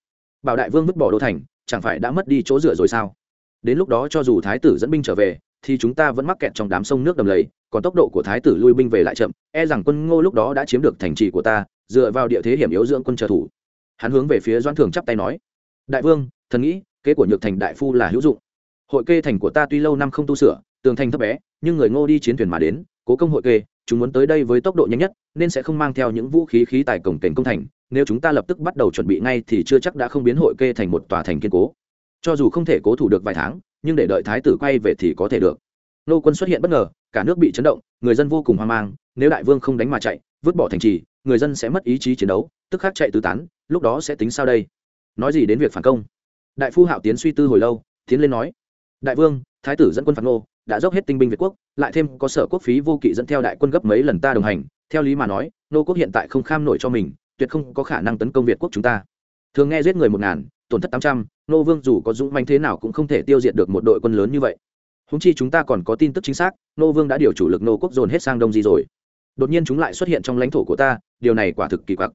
Bảo đại vương vứt bỏ đô thành, chẳng phải đã mất đi chỗ dựa rồi sao? Đến lúc đó cho dù thái tử dẫn binh trở về, thì chúng ta vẫn mắc kẹt trong đám sông nước đầm lầy, còn tốc độ của thái tử lui binh về lại chậm e rằng quân ngô lúc đó đã chiếm được thành trì của ta, dựa vào địa thế hiểm yếu dưỡng quân trợ thủ hắn hướng về phía doãn thường chắp tay nói, đại vương, thần nghĩ, kế của nhược thành đại phu là hữu dụng. Hội kê thành của ta tuy lâu năm không tu sửa, tường thành thấp bé, nhưng người ngô đi chiến thuyền mà đến, cố công hội kê, chúng muốn tới đây với tốc độ nhanh nhất, nên sẽ không mang theo những vũ khí khí tài cổng kềnh công thành. Nếu chúng ta lập tức bắt đầu chuẩn bị ngay thì chưa chắc đã không biến hội kê thành một tòa thành kiên cố. Cho dù không thể cố thủ được vài tháng, nhưng để đợi thái tử quay về thì có thể được. Nô quân xuất hiện bất ngờ, cả nước bị chấn động, người dân vô cùng hoang mang, nếu đại vương không đánh mà chạy, vứt bỏ thành trì, người dân sẽ mất ý chí chiến đấu tức khắc chạy tứ tán, lúc đó sẽ tính sao đây? Nói gì đến việc phản công? Đại phu hạo tiến suy tư hồi lâu, tiến lên nói, đại vương, thái tử dẫn quân phản ngô, đã dốc hết tinh binh việt quốc, lại thêm có sở quốc phí vô kỵ dẫn theo đại quân gấp mấy lần ta đồng hành, theo lý mà nói, nô quốc hiện tại không kham nổi cho mình, tuyệt không có khả năng tấn công việt quốc chúng ta. Thường nghe giết người một ngàn, tổn thất tám trăm, nô vương dù có dũng manh thế nào cũng không thể tiêu diệt được một đội quân lớn như vậy. Húng chi chúng ta còn có tin tức chính xác, nô vương đã điều chủ lực nô quốc dồn hết sang đông di rồi. Đột nhiên chúng lại xuất hiện trong lãnh thổ của ta, điều này quả thực kỳ quặc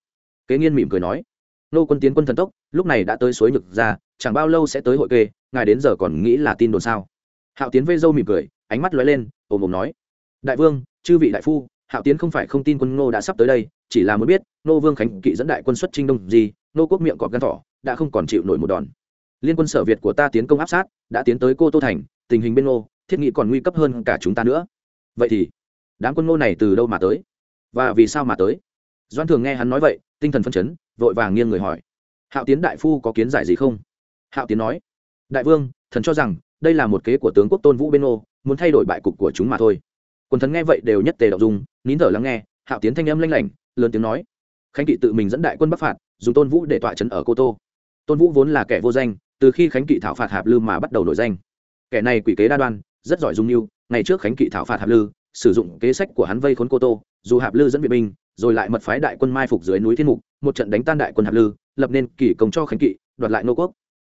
kế nghiên mỉm cười nói, nô quân tiến quân thần tốc, lúc này đã tới suối nhược ra chẳng bao lâu sẽ tới hội kê, ngài đến giờ còn nghĩ là tin đồn sao? Hạo tiến vây dâu mỉm cười, ánh mắt lóe lên, ồm ồm nói, đại vương, chư vị đại phu, hạo tiến không phải không tin quân ngô đã sắp tới đây, chỉ là muốn biết nô vương khánh kỵ dẫn đại quân xuất trinh đông gì nô quốc miệng cọp gan thỏ, đã không còn chịu nổi một đòn. Liên quân sở việt của ta tiến công áp sát, đã tiến tới cô tô thành, tình hình bên ngô, thiết nghị còn nguy cấp hơn cả chúng ta nữa. Vậy thì, đám quân ngô này từ đâu mà tới? Và vì sao mà tới? Doan thường nghe hắn nói vậy tinh thần phân chấn, vội vàng nghiêng người hỏi, hạo tiến đại phu có kiến giải gì không? Hạo tiến nói, đại vương, thần cho rằng đây là một kế của tướng quốc tôn vũ bên ô, muốn thay đổi bại cục của chúng mà thôi. Quần thần nghe vậy đều nhất tề đọc dung, nín thở lắng nghe, hạo tiến thanh âm lanh lảnh, lớn tiếng nói, khánh kỵ tự mình dẫn đại quân bắc phạt, dùng tôn vũ để tọa trấn ở cô tô. Tôn vũ vốn là kẻ vô danh, từ khi khánh kỵ thảo phạt hạp lư mà bắt đầu nổi danh. Kẻ này quỷ kế đa đoan, rất giỏi dung mưu, ngày trước khánh kỵ thảo phạt hạp lư, sử dụng kế sách của hắn vây khốn cô tô, dù hạp lư dẫn viện binh rồi lại mật phái đại quân mai phục dưới núi thiên mục một trận đánh tan đại quân hạp lư lập nên kỷ công cho khánh kỵ đoạt lại nô quốc.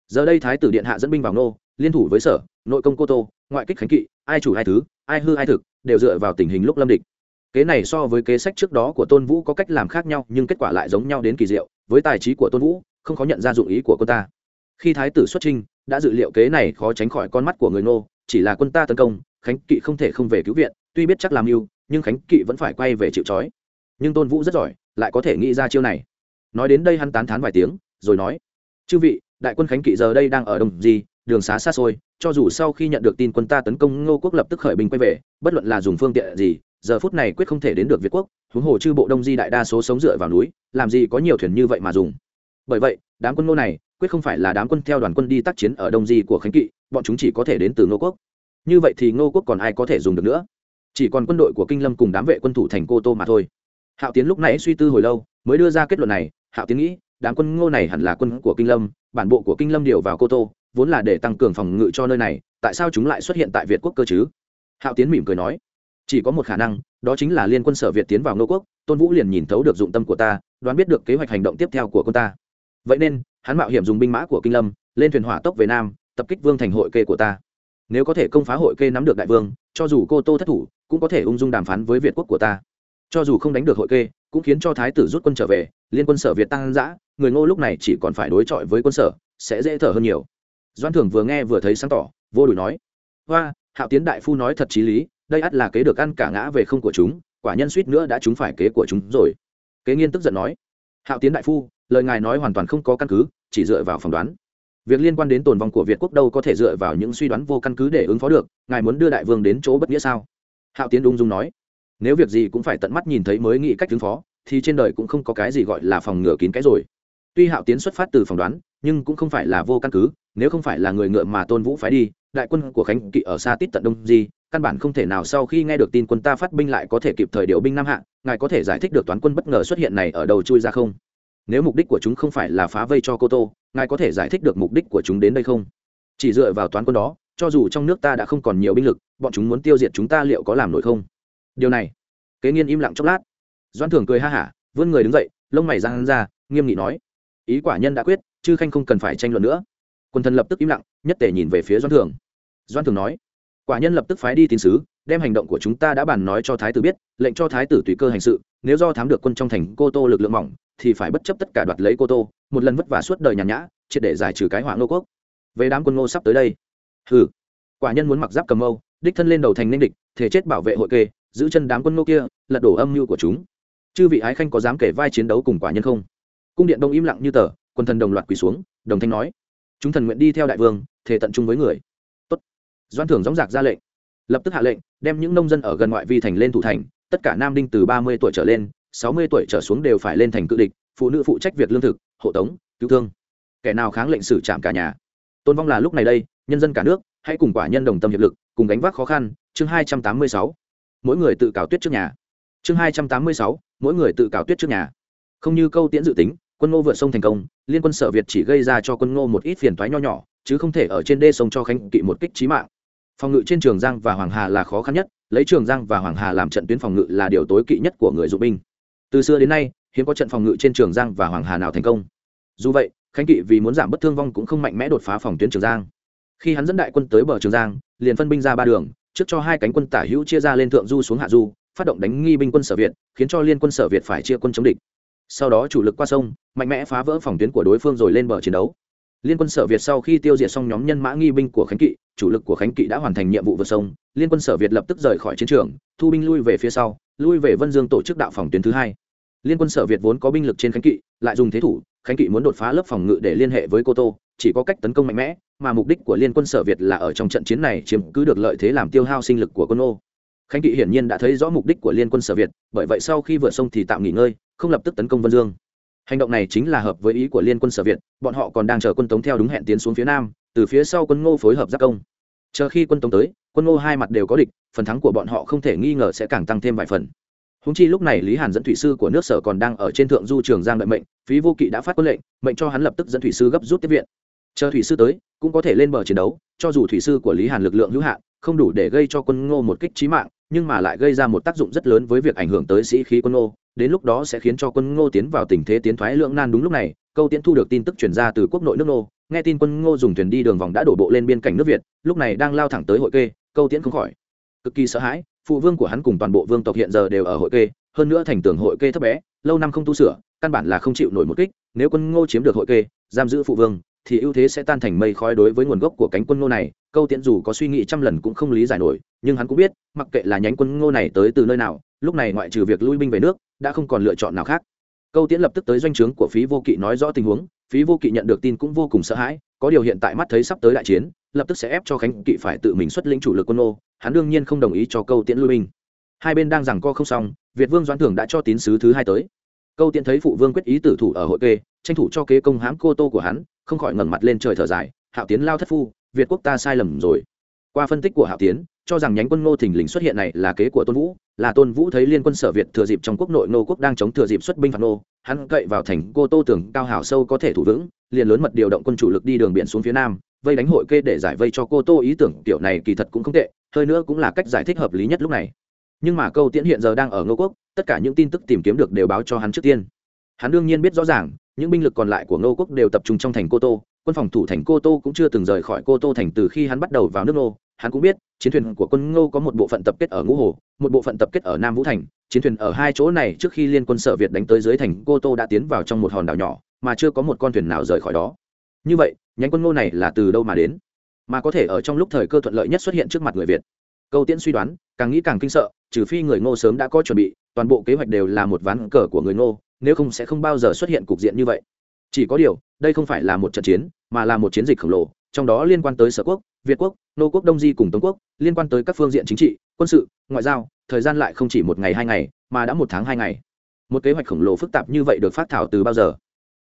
Giờ đây thái tử điện hạ dẫn binh vào nô liên thủ với sở nội công cô tô ngoại kích khánh kỵ ai chủ ai thứ ai hư ai thực đều dựa vào tình hình lúc lâm địch. Kế này so với kế sách trước đó của tôn vũ có cách làm khác nhau nhưng kết quả lại giống nhau đến kỳ diệu với tài trí của tôn vũ không khó nhận ra dụng ý của quân ta. Khi thái tử xuất trinh đã dự liệu kế này khó tránh khỏi con mắt của người nô, chỉ là quân ta tấn công khánh kỵ không thể không về cứu viện tuy biết chắc làm mưu nhưng khánh kỵ vẫn phải quay về chịu trói nhưng tôn vũ rất giỏi lại có thể nghĩ ra chiêu này. Nói đến đây hắn tán thán vài tiếng rồi nói chư vị đại quân khánh kỵ giờ đây đang ở đồng di, đường xá xa xôi cho dù sau khi nhận được tin quân ta tấn công ngô quốc lập tức khởi binh quay về bất luận là dùng phương tiện gì giờ phút này quyết không thể đến được việt quốc huống hồ chư bộ đông di đại đa số sống dựa vào núi làm gì có nhiều thuyền như vậy mà dùng. Bởi vậy đám quân ngô này quyết không phải là đám quân theo đoàn quân đi tác chiến ở đông di của khánh kỵ bọn chúng chỉ có thể đến từ ngô quốc. Như vậy thì ngô quốc còn ai có thể dùng được nữa? Chỉ còn quân đội của kinh lâm cùng đám vệ quân thủ thành cô tô mà thôi hạo tiến lúc nãy suy tư hồi lâu, mới đưa ra kết luận này, hạo tiến nghĩ, đám quân ngô này hẳn là quân của kinh lâm, bản bộ của kinh lâm điều vào cô tô, vốn là để tăng cường phòng ngự cho nơi này, tại sao chúng lại xuất hiện tại việt quốc cơ chứ? Hạo tiến mỉm cười nói, chỉ có một khả năng, đó chính là liên quân sở việt tiến vào ngô quốc, tôn vũ liền nhìn thấu được dụng tâm của ta, đoán biết được kế hoạch hành động tiếp theo của quân ta. Vậy nên, hắn mạo hiểm dùng binh mã của kinh lâm, lên thuyền hỏa tốc về nam, tập kích vương thành hội kê của ta. Nếu có thể công phá hội kê nắm được đại vương, cho dù cô tô thất thủ, cũng có thể ung dung đàm phán với việt quốc của ta cho dù không đánh được hội kê, cũng khiến cho thái tử rút quân trở về, liên quân sở việt tăng giã người ngô lúc này chỉ còn phải đối chọi với quân sở, sẽ dễ thở hơn nhiều. Doan thường vừa nghe vừa thấy sáng tỏ, vô đùi nói, hoa, hạo tiến đại phu nói thật chí lý, đây ắt là kế được ăn cả ngã về không của chúng, quả nhân suýt nữa đã trúng phải kế của chúng rồi. Kế nghiên tức giận nói, hạo tiến đại phu, lời ngài nói hoàn toàn không có căn cứ, chỉ dựa vào phỏng đoán. Việc liên quan đến tồn vong của việt quốc đâu có thể dựa vào những suy đoán vô căn cứ để ứng phó được, ngài muốn đưa đại vương đến chỗ bất nghĩa sao? Hạo tiến ung dung nói nếu việc gì cũng phải tận mắt nhìn thấy mới nghĩ cách ứng phó, thì trên đời cũng không có cái gì gọi là phòng ngừa kín cái rồi. Tuy hạo tiến xuất phát từ phỏng đoán, nhưng cũng không phải là vô căn cứ, nếu không phải là người ngựa mà tôn vũ phái đi, đại quân của khánh kỵ ở xa tít tận đông di, căn bản không thể nào sau khi nghe được tin quân ta phát binh lại có thể kịp thời điều binh nam hạ, ngài có thể giải thích được toán quân bất ngờ xuất hiện này ở đầu chui ra không? Nếu mục đích của chúng không phải là phá vây cho cô tô, ngài có thể giải thích được mục đích của chúng đến đây không? Chỉ dựa vào toán quân đó, cho dù trong nước ta đã không còn nhiều binh lực, bọn chúng muốn tiêu diệt chúng ta liệu có làm nổi không? Điều này, kế nghiên im lặng chốc lát. Doan thường cười ha hả, vươn người đứng dậy, lông mày răng ra, nghiêm nghị nói, ý quả nhân đã quyết, chư khanh không cần phải tranh luận nữa. Quân thần lập tức im lặng, nhất tề nhìn về phía doan thường. Doan thường nói, quả nhân lập tức phái đi tín sứ, đem hành động của chúng ta đã bàn nói cho thái tử biết, lệnh cho thái tử tùy cơ hành sự, nếu do thám được quân trong thành cô tô lực lượng mỏng, thì phải bất chấp tất cả đoạt lấy cô tô, một lần vất vả suốt đời nhàn nhã, triệt để giải trừ cái hỏa ngô quốc. Về đám quân ngô sắp tới đây. Ừ quả nhân muốn mặc giáp cầm mâu đích thân lên đầu thành ninh địch thể chết bảo vệ hội kê, giữ chân đám quân nô kia, lật đổ âm mưu của chúng. Chư vị ái khanh có dám kể vai chiến đấu cùng quả nhân không? Cung điện đông im lặng như tờ, quân thần đồng loạt quỳ xuống, đồng thanh nói. Chúng thần nguyện đi theo đại vương thể tận trung với người. Tốt. doan thưởng gióng giạc ra lệnh. Lập tức hạ lệnh, đem những nông dân ở gần ngoại vi thành lên thủ thành, tất cả nam đinh từ ba mươi tuổi trở lên, sáu mươi tuổi trở xuống đều phải lên thành cự địch, phụ nữ phụ trách việc lương thực, hộ tống, cứu thương. Kẻ nào kháng lệnh xử trảm cả nhà? Tôn vong là lúc này đây, nhân dân cả nước, hãy cùng quả nhân đồng tâm hiệp lực cùng gánh vác khó khăn, chương hai trăm tám mươi sáu. Mỗi người tự cào tuyết trước nhà. Chương hai trăm tám mươi sáu, mỗi người tự cào tuyết trước nhà. Không như câu tiễn dự tính, quân ngô vượt sông thành công, liên quân sở việt chỉ gây ra cho quân ngô một ít phiền toái nho nhỏ, chứ không thể ở trên đê sông cho khánh kỵ một kích trí mạng. Phòng ngự trên trường giang và hoàng hà là khó khăn nhất, lấy trường giang và hoàng hà làm trận tuyến phòng ngự là điều tối kỵ nhất của người dụng binh. Từ xưa đến nay, hiếm có trận phòng ngự trên trường giang và hoàng hà nào thành công. Dù vậy, khánh kỵ vì muốn giảm bất thương vong cũng không mạnh mẽ đột phá phòng tuyến trường giang khi hắn dẫn đại quân tới bờ trường giang, liền phân binh ra ba đường, trước cho hai cánh quân tả hữu chia ra lên thượng du xuống hạ du, phát động đánh nghi binh quân sở việt, khiến cho liên quân sở việt phải chia quân chống địch. Sau đó chủ lực qua sông, mạnh mẽ phá vỡ phòng tuyến của đối phương rồi lên bờ chiến đấu. Liên quân sở việt sau khi tiêu diệt xong nhóm nhân mã nghi binh của khánh kỵ, chủ lực của khánh kỵ đã hoàn thành nhiệm vụ vượt sông, liên quân sở việt lập tức rời khỏi chiến trường, thu binh lui về phía sau, lui về vân dương tổ chức đạo phòng tuyến thứ hai. Liên quân sở việt vốn có binh lực trên khánh kỵ, lại dùng thế thủ, khánh kỵ muốn đột phá lớp phòng ngự để liên hệ với cô tô chỉ có cách tấn công mạnh mẽ, mà mục đích của liên quân sở việt là ở trong trận chiến này chiếm cứ được lợi thế làm tiêu hao sinh lực của quân ô. Khánh kỵ hiển nhiên đã thấy rõ mục đích của liên quân sở việt, bởi vậy sau khi vượt sông thì tạm nghỉ ngơi, không lập tức tấn công vân dương. Hành động này chính là hợp với ý của liên quân sở việt, bọn họ còn đang chờ quân tống theo đúng hẹn tiến xuống phía nam, từ phía sau quân ngô phối hợp giáp công. Chờ khi quân tống tới, quân ngô hai mặt đều có địch, phần thắng của bọn họ không thể nghi ngờ sẽ càng tăng thêm vài phần. Húng chi lúc này lý hàn dẫn thủy sư của nước sở còn đang ở trên thượng du trường giang đợi mệnh, phí vô kỵ đã phát quân lệnh, mệnh cho hắn lập tức dẫn thủy sư gấp rút tiếp viện chờ thủy sư tới, cũng có thể lên bờ chiến đấu, cho dù thủy sư của lý hàn lực lượng hữu hạn, không đủ để gây cho quân ngô một kích trí mạng, nhưng mà lại gây ra một tác dụng rất lớn với việc ảnh hưởng tới sĩ khí quân ngô. Đến lúc đó sẽ khiến cho quân ngô tiến vào tình thế tiến thoái lưỡng nan đúng lúc này, câu tiễn thu được tin tức chuyển ra từ quốc nội nước ngô. Nghe tin quân ngô dùng thuyền đi đường vòng đã đổ bộ lên biên cảnh nước việt, lúc này đang lao thẳng tới hội kê, câu tiễn không khỏi. Cực kỳ sợ hãi, phụ vương của hắn cùng toàn bộ vương tộc hiện giờ đều ở hội kê, hơn nữa thành tường hội kê thấp bé, lâu năm không tu sửa, căn bản là không chịu nổi một kích, nếu quân ngô chiếm được hội kê, giam giữ phụ vương thì ưu thế sẽ tan thành mây khói đối với nguồn gốc của cánh quân ngô này. Câu tiễn dù có suy nghĩ trăm lần cũng không lý giải nổi, nhưng hắn cũng biết, mặc kệ là nhánh quân ngô này tới từ nơi nào, lúc này ngoại trừ việc lui binh về nước, đã không còn lựa chọn nào khác. Câu tiễn lập tức tới doanh trướng của phí vô kỵ nói rõ tình huống, phí vô kỵ nhận được tin cũng vô cùng sợ hãi, có điều hiện tại mắt thấy sắp tới đại chiến, lập tức sẽ ép cho khánh kỵ phải tự mình xuất lĩnh chủ lực quân ô hắn đương nhiên không đồng ý cho câu tiễn lui binh. Hai bên đang rằng co không xong, việt vương doãn thường đã cho tín sứ thứ hai tới. Câu tiễn thấy phụ vương quyết ý tử thủ ở hội kê, tranh thủ cho kế công hãm cô tô của hắn không khỏi ngẩng mặt lên trời thở dài, hạo tiến lao thất phu, việt quốc ta sai lầm rồi. Qua phân tích của hạo tiến, cho rằng nhánh quân ngô thình lình xuất hiện này là kế của tôn vũ, là tôn vũ thấy liên quân sở việt thừa dịp trong quốc nội nô quốc đang chống thừa dịp xuất binh phạt nô hắn cậy vào thành cô tô tưởng cao hảo sâu có thể thủ vững, liền lớn mật điều động quân chủ lực đi đường biển xuống phía nam, vây đánh hội kê để giải vây cho cô tô ý tưởng kiểu này kỳ thật cũng không tệ, hơi nữa cũng là cách giải thích hợp lý nhất lúc này. Nhưng mà câu tiễn hiện giờ đang ở ngô quốc, tất cả những tin tức tìm kiếm được đều báo cho hắn trước tiên. Hắn đương nhiên biết rõ ràng những binh lực còn lại của ngô quốc đều tập trung trong thành cô tô, quân phòng thủ thành cô tô cũng chưa từng rời khỏi cô tô thành từ khi hắn bắt đầu vào nước Ngô. hắn cũng biết, chiến thuyền của quân ngô có một bộ phận tập kết ở ngũ hồ, một bộ phận tập kết ở nam vũ thành. Chiến thuyền ở hai chỗ này trước khi liên quân sở việt đánh tới dưới thành cô tô đã tiến vào trong một hòn đảo nhỏ, mà chưa có một con thuyền nào rời khỏi đó. Như vậy, nhánh quân ngô này là từ đâu mà đến? Mà có thể ở trong lúc thời cơ thuận lợi nhất xuất hiện trước mặt người việt. Câu tiễn suy đoán, càng nghĩ càng kinh sợ, trừ phi người ngô sớm đã có chuẩn bị, toàn bộ kế hoạch đều là một ván cờ của người ngô nếu không sẽ không bao giờ xuất hiện cục diện như vậy. Chỉ có điều, đây không phải là một trận chiến, mà là một chiến dịch khổng lồ, trong đó liên quan tới sở quốc, việt quốc, nô quốc, đông di cùng tống quốc, liên quan tới các phương diện chính trị, quân sự, ngoại giao, thời gian lại không chỉ một ngày hai ngày, mà đã một tháng hai ngày. Một kế hoạch khổng lồ phức tạp như vậy được phát thảo từ bao giờ?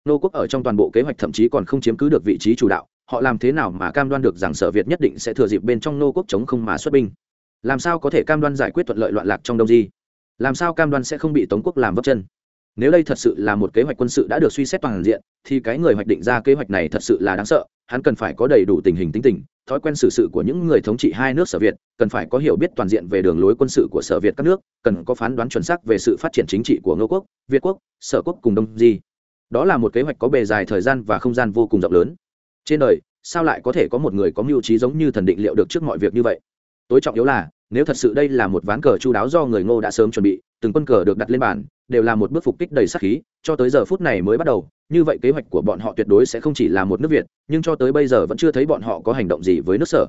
Nô quốc ở trong toàn bộ kế hoạch thậm chí còn không chiếm cứ được vị trí chủ đạo, họ làm thế nào mà cam đoan được rằng sở việt nhất định sẽ thừa dịp bên trong nô quốc chống không mà xuất binh? Làm sao có thể cam đoan giải quyết thuận lợi loạn lạc trong đông di? Làm sao cam đoan sẽ không bị tống quốc làm vấp chân? Nếu đây thật sự là một kế hoạch quân sự đã được suy xét toàn diện, thì cái người hoạch định ra kế hoạch này thật sự là đáng sợ. Hắn cần phải có đầy đủ tình hình tính tình, thói quen xử sự của những người thống trị hai nước sở việt, cần phải có hiểu biết toàn diện về đường lối quân sự của sở việt các nước, cần có phán đoán chuẩn xác về sự phát triển chính trị của ngô quốc, việt quốc, sở quốc cùng đông di. Đó là một kế hoạch có bề dài thời gian và không gian vô cùng rộng lớn. Trên đời, sao lại có thể có một người có mưu trí giống như thần định liệu được trước mọi việc như vậy? Tối trọng yếu là, nếu thật sự đây là một ván cờ chu đáo do người ngô đã sớm chuẩn bị, từng quân cờ được đặt lên bàn đều là một bước phục kích đầy sắc khí, cho tới giờ phút này mới bắt đầu, như vậy kế hoạch của bọn họ tuyệt đối sẽ không chỉ là một nước việt, nhưng cho tới bây giờ vẫn chưa thấy bọn họ có hành động gì với nước sở.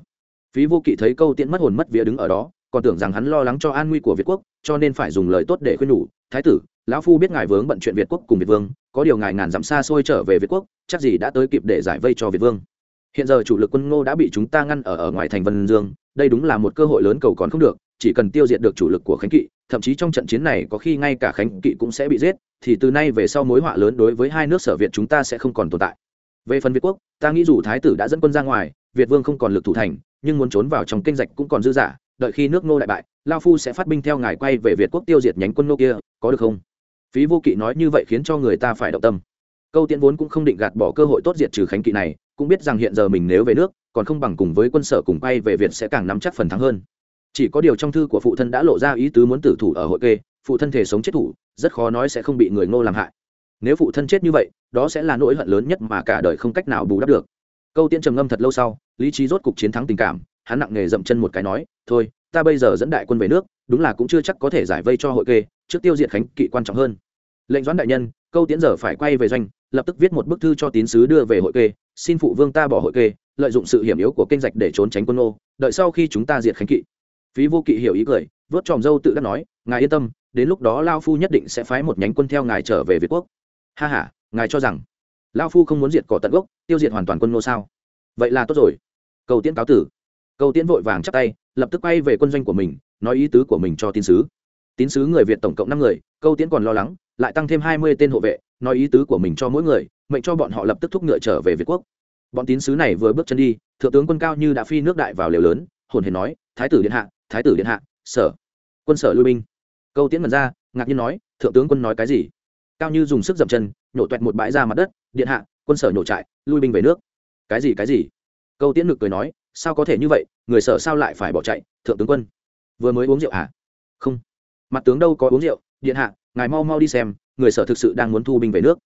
Phí vô kỵ thấy câu tiễn mất hồn mất vía đứng ở đó, còn tưởng rằng hắn lo lắng cho an nguy của việt quốc, cho nên phải dùng lời tốt để khuyên nhủ, thái tử, lão phu biết ngài vướng bận chuyện việt quốc cùng việt vương, có điều ngài ngàn dặm xa xôi trở về việt quốc, chắc gì đã tới kịp để giải vây cho việt vương. Hiện giờ chủ lực quân ngô đã bị chúng ta ngăn ở ở ngoài thành vân dương, đây đúng là một cơ hội lớn cầu còn không được chỉ cần tiêu diệt được chủ lực của khánh kỵ, thậm chí trong trận chiến này có khi ngay cả khánh kỵ cũng sẽ bị giết, thì từ nay về sau mối họa lớn đối với hai nước sở việt chúng ta sẽ không còn tồn tại. Về phần việt quốc, ta nghĩ dù thái tử đã dẫn quân ra ngoài, việt vương không còn lực thủ thành, nhưng muốn trốn vào trong kinh rạch cũng còn dư dả, đợi khi nước nô đại bại, lao phu sẽ phát binh theo ngài quay về việt quốc tiêu diệt nhánh quân nô kia, có được không? Phí vô kỵ nói như vậy khiến cho người ta phải động tâm. Câu tiễn vốn cũng không định gạt bỏ cơ hội tốt diệt trừ khánh kỵ này, cũng biết rằng hiện giờ mình nếu về nước, còn không bằng cùng với quân sở cùng quay về việt sẽ càng nắm chắc phần thắng hơn chỉ có điều trong thư của phụ thân đã lộ ra ý tứ muốn tử thủ ở hội kê, phụ thân thể sống chết thủ, rất khó nói sẽ không bị người ngô làm hại. Nếu phụ thân chết như vậy, đó sẽ là nỗi hận lớn nhất mà cả đời không cách nào bù đắp được. Câu tiên trầm ngâm thật lâu sau, lý trí rốt cục chiến thắng tình cảm, hắn nặng nề dậm chân một cái nói, thôi, ta bây giờ dẫn đại quân về nước, đúng là cũng chưa chắc có thể giải vây cho hội kê, trước tiêu diệt khánh kỵ quan trọng hơn. Lệnh doãn đại nhân, câu tiễn giờ phải quay về doanh, lập tức viết một bức thư cho tín sứ đưa về hội kê, xin phụ vương ta bỏ hội kê, lợi dụng sự hiểm yếu của kênh rạch để trốn tránh quân ô đợi sau khi chúng ta diệt khánh kỵ phí vô kỵ hiểu ý cười vớt tròm dâu tự đắc nói, ngài yên tâm, đến lúc đó lao phu nhất định sẽ phái một nhánh quân theo ngài trở về việt quốc. Ha h a ngài cho rằng lao phu không muốn diệt cỏ tận gốc, tiêu diệt hoàn toàn quân nô sao? Vậy là tốt rồi. Cầu tiễn cáo tử. Cầu tiễn vội vàng chắp tay, lập tức quay về quân doanh của mình, nói ý tứ của mình cho tín sứ. Tín sứ người việt tổng cộng năm người câu tiễn còn lo lắng, lại tăng thêm hai mươi tên hộ vệ, nói ý tứ của mình cho mỗi người, mệnh cho bọn họ lập tức thúc ngựa trở về việt quốc. Bọn tín sứ này vừa bước chân đi, thượng tướng quân cao như đã phi nước đại vào lều lớn, hồn hề nói, thái tử điện hạ thái tử điện hạ, sở. Quân sở lui binh. Câu tiễn mật ra, ngạc nhiên nói, thượng tướng quân nói cái gì? Cao như dùng sức dậm chân, nhổ toẹt một bãi ra mặt đất, điện hạ, quân sở nhổ trại, lui binh về nước. Cái gì cái gì? Câu tiễn ngực cười nói, sao có thể như vậy, người sở sao lại phải bỏ chạy, thượng tướng quân? Vừa mới uống rượu hả không. Mặt tướng đâu có uống rượu, điện hạ, ngài mau mau đi xem, người sở thực sự đang muốn thu binh về nước.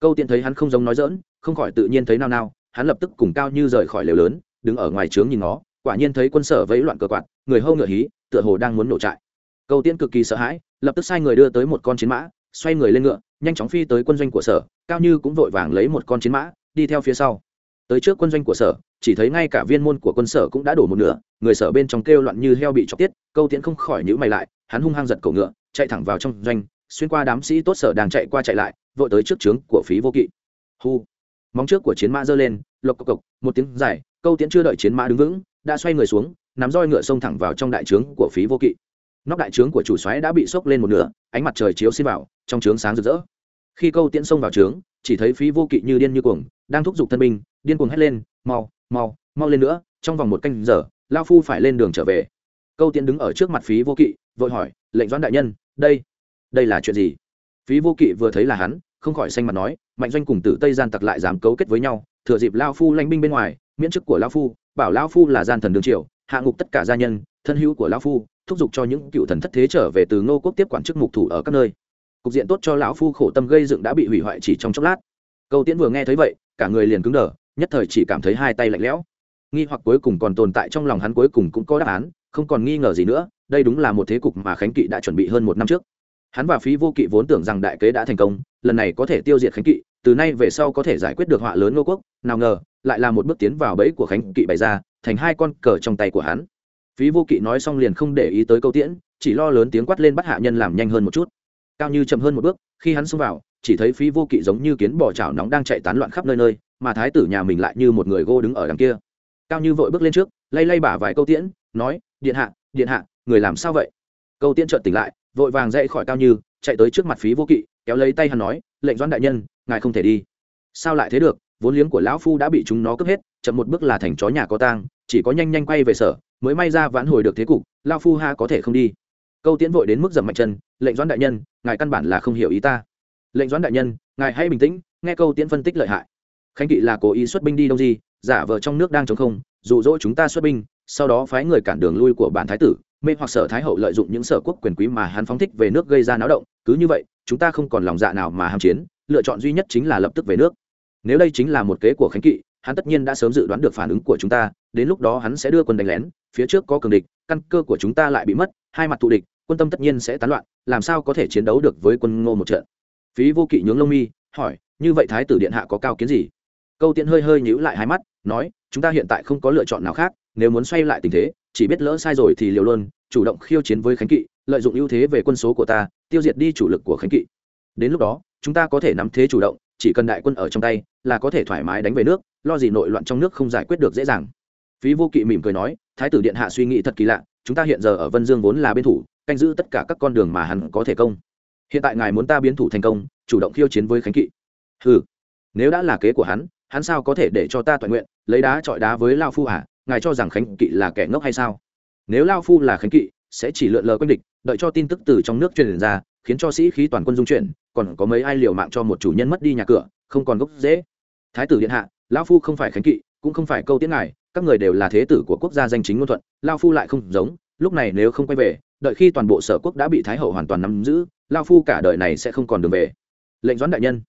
Câu tiễn thấy hắn không giống nói dỡn không khỏi tự nhiên thấy nao nao, hắn lập tức cùng cao như rời khỏi lều lớn, đứng ở ngoài trướng nhìn nó quả nhiên thấy quân sở vẫy loạn cờ quạt, người hâu ngựa hí, tựa hồ đang muốn nổ trại. Câu tiễn cực kỳ sợ hãi, lập tức sai người đưa tới một con chiến mã, xoay người lên ngựa, nhanh chóng phi tới quân doanh của sở, cao như cũng vội vàng lấy một con chiến mã, đi theo phía sau. Tới trước quân doanh của sở, chỉ thấy ngay cả viên môn của quân sở cũng đã đổ một nửa, người sở bên trong kêu loạn như heo bị chọc tiết, câu tiễn không khỏi nhữ mày lại, hắn hung hăng giật cổ ngựa, chạy thẳng vào trong doanh, xuyên qua đám sĩ tốt sở đang chạy qua chạy lại, vội tới trước trướng của phí vô kỵ. Hu móng trước của chiến mã giơ lên, lộc cộc cộc, một tiếng dài, câu tiễn chưa đợi chiến mã đứng vững đã xoay người xuống, nắm roi ngựa xông thẳng vào trong đại trướng của phí vô kỵ. Nóc đại trướng của chủ xoáy đã bị sốc lên một nửa, ánh mặt trời chiếu xin vào, trong trướng sáng rực rỡ. Khi câu tiễn xông vào trướng, chỉ thấy phí vô kỵ như điên như cuồng, đang thúc giục thân binh, điên cuồng hét lên, mau mau mau lên nữa, trong vòng một canh giờ lao phu phải lên đường trở về. Câu tiễn đứng ở trước mặt phí vô kỵ, vội hỏi, lệnh doãn đại nhân, đây đây là chuyện gì? Phí vô kỵ vừa thấy là hắn, không khỏi xanh mặt nói, mạnh doanh cùng tử tây gian tặc lại dám cấu kết với nhau, thừa dịp lao phu lanh binh bên ngoài, miễn chức của lao phu bảo Lão phu là gian thần đương triều, hạ ngục tất cả gia nhân, thân hữu của Lão phu, thúc giục cho những cựu thần thất thế trở về từ ngô quốc tiếp quản chức mục thủ ở các nơi. Cục diện tốt cho lão phu khổ tâm gây dựng đã bị hủy hoại chỉ trong chốc lát. Câu tiễn vừa nghe thấy vậy, cả người liền cứng đờ, nhất thời chỉ cảm thấy hai tay lạnh lẽo. Nghi hoặc cuối cùng còn tồn tại trong lòng hắn cuối cùng cũng có đáp án, không còn nghi ngờ gì nữa, đây đúng là một thế cục mà khánh kỵ đã chuẩn bị hơn một năm trước. Hắn và phí vô kỵ vốn tưởng rằng đại kế đã thành công, lần này có thể tiêu diệt khánh kỵ từ nay về sau có thể giải quyết được họa lớn ngô quốc, nào ngờ, lại là một bước tiến vào bẫy của khánh kỵ bày ra, thành hai con cờ trong tay của hắn. Phí vô kỵ nói xong liền không để ý tới câu tiễn, chỉ lo lớn tiếng quát lên bắt hạ nhân làm nhanh hơn một chút. Cao như chậm hơn một bước, khi hắn xông vào, chỉ thấy phí vô kỵ giống như kiến bò chảo nóng đang chạy tán loạn khắp nơi nơi, mà thái tử nhà mình lại như một người gô đứng ở đằng kia. Cao như vội bước lên trước, lay lay bả vài câu tiễn, nói, điện hạ điện hạ, người làm sao vậy? Câu tiễn trợn tỉnh lại, vội vàng dậy khỏi cao như, chạy tới trước mặt phí vô kỵ, kéo lấy tay hắn nói, lệnh doãn đại nhân ngài không thể đi. Sao lại thế được? Vốn liếng của lão phu đã bị chúng nó cướp hết, chậm một bước là thành chó nhà có tang, chỉ có nhanh nhanh quay về sở, mới may ra vãn hồi được thế cục lao phu ha có thể không đi. Câu tiễn vội đến mức dầm mạnh chân, lệnh doãn đại nhân, ngài căn bản là không hiểu ý ta. Lệnh doãn đại nhân, ngài hãy bình tĩnh, nghe câu tiễn phân tích lợi hại. Khánh kỵ là cố ý xuất binh đi đông di, giả vờ trong nước đang chống không, dụ dỗ chúng ta xuất binh, sau đó phái người cản đường lui của bản thái tử, mê hoặc sở thái hậu lợi dụng những sở quốc quyền quý mà hắn phóng thích về nước gây ra náo động, cứ như vậy, chúng ta không còn lòng dạ nào mà ham chiến lựa chọn duy nhất chính là lập tức về nước. Nếu đây chính là một kế của khánh kỵ, hắn tất nhiên đã sớm dự đoán được phản ứng của chúng ta, đến lúc đó hắn sẽ đưa quân đánh lén, phía trước có cường địch, căn cơ của chúng ta lại bị mất, hai mặt thù địch, quân tâm tất nhiên sẽ tán loạn, làm sao có thể chiến đấu được với quân ngô một trận? Phí vô kỵ nhướng lông mi, hỏi, như vậy thái tử điện hạ có cao kiến gì? Câu Tiễn hơi hơi nhíu lại hai mắt, nói, chúng ta hiện tại không có lựa chọn nào khác, nếu muốn xoay lại tình thế, chỉ biết lỡ sai rồi thì liều luôn, chủ động khiêu chiến với khánh kỵ, lợi dụng ưu thế về quân số của ta, tiêu diệt đi chủ lực của khánh kỵ. Đến lúc đó chúng ta có thể nắm thế chủ động, chỉ cần đại quân ở trong tay, là có thể thoải mái đánh về nước, lo gì nội loạn trong nước không giải quyết được dễ dàng. Phí vô kỵ mỉm cười nói, thái tử điện hạ suy nghĩ thật kỳ lạ, chúng ta hiện giờ ở vân dương vốn là bên thủ, canh giữ tất cả các con đường mà hắn có thể công. Hiện tại ngài muốn ta biến thủ thành công, chủ động khiêu chiến với khánh kỵ. Ừ nếu đã là kế của hắn hắn sao có thể để cho ta toàn nguyện, lấy đá trọi đá với lao phu à ngài cho rằng khánh kỵ là kẻ ngốc hay sao? Nếu lao phu là khánh kỵ, sẽ chỉ lượn lờ quanh địch, đợi cho tin tức từ trong nước truyền ra khiến cho sĩ khí toàn quân dung chuyển, còn có mấy ai liều mạng cho một chủ nhân mất đi nhà cửa, không còn gốc dễ thái tử điện hạ lao phu không phải khánh kỵ, cũng không phải câu tiễn ngài, các người đều là thế tử của quốc gia danh chính ngôn thuận lao phu lại không giống, lúc này nếu không quay về, đợi khi toàn bộ sở quốc đã bị thái hậu hoàn toàn nắm giữ lao phu cả đời này sẽ không còn đường về. Lệnh doãn đại nhân,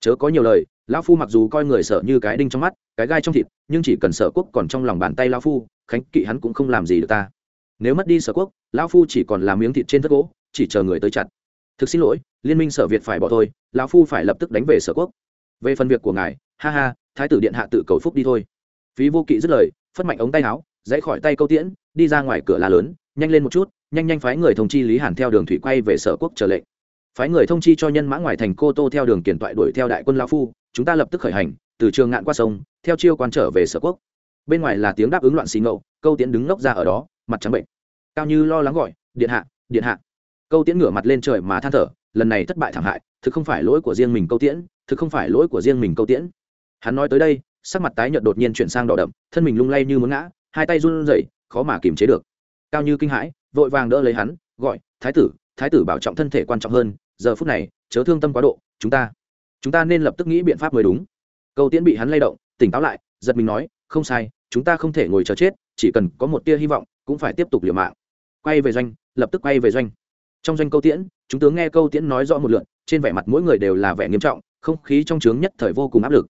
chớ có nhiều lời lao phu mặc dù coi người sở như cái đinh trong mắt, cái gai trong thịt, nhưng chỉ cần sở quốc còn trong lòng bàn tay lao phu, khánh kỵ hắn cũng không làm gì được ta. Nếu mất đi sở quốc lao phu chỉ còn làm miếng thịt trên thất gỗ, chỉ chờ người tới chặt thực xin lỗi, liên minh sở việt phải bỏ thôi, lão phu phải lập tức đánh về sở quốc. Về phần việc của ngài, ha ha, thái tử điện hạ tự cầu phúc đi thôi. Phí vô kỵ dứt lời, phất mạnh ống tay áo, dãy khỏi tay câu tiễn, đi ra ngoài cửa la lớn, nhanh lên một chút, nhanh nhanh phái người thông chi lý hàn theo đường thủy quay về sở quốc trở lệnh. Phái người thông chi cho nhân mã ngoài thành cô tô theo đường kiển toại đuổi theo đại quân lao phu, chúng ta lập tức khởi hành, từ trường ngạn qua sông, theo chiêu quan trở về sở quốc. Bên ngoài là tiếng đáp ứng loạn xì ngậu, câu tiễn đứng ngốc ra ở đó, mặt trắng bệnh. Cao như lo lắng gọi, điện hạ điện hạ câu tiễn ngửa mặt lên trời mà than thở, lần này thất bại thảm hại, thực không phải lỗi của riêng mình câu tiễn, thực không phải lỗi của riêng mình câu tiễn. Hắn nói tới đây, sắc mặt tái nhợt đột nhiên chuyển sang đỏ đậm, thân mình lung lay như muốn ngã, hai tay run rẩy, khó mà kiềm chế được. Cao như kinh hãi, vội vàng đỡ lấy hắn, gọi, thái tử thái tử bảo trọng thân thể quan trọng hơn, giờ phút này, chớ thương tâm quá độ, chúng ta chúng ta nên lập tức nghĩ biện pháp mới đúng. Câu tiễn bị hắn lay động, tỉnh táo lại, giật mình nói, không sai, chúng ta không thể ngồi chờ chết, chỉ cần có một tia hy vọng, cũng phải tiếp tục liều mạng. Quay về doanh, lập tức quay về doanh trong doanh câu tiễn, chúng tướng nghe câu tiễn nói rõ một lượn trên vẻ mặt mỗi người đều là vẻ nghiêm trọng, không khí trong trướng nhất thời vô cùng áp lực.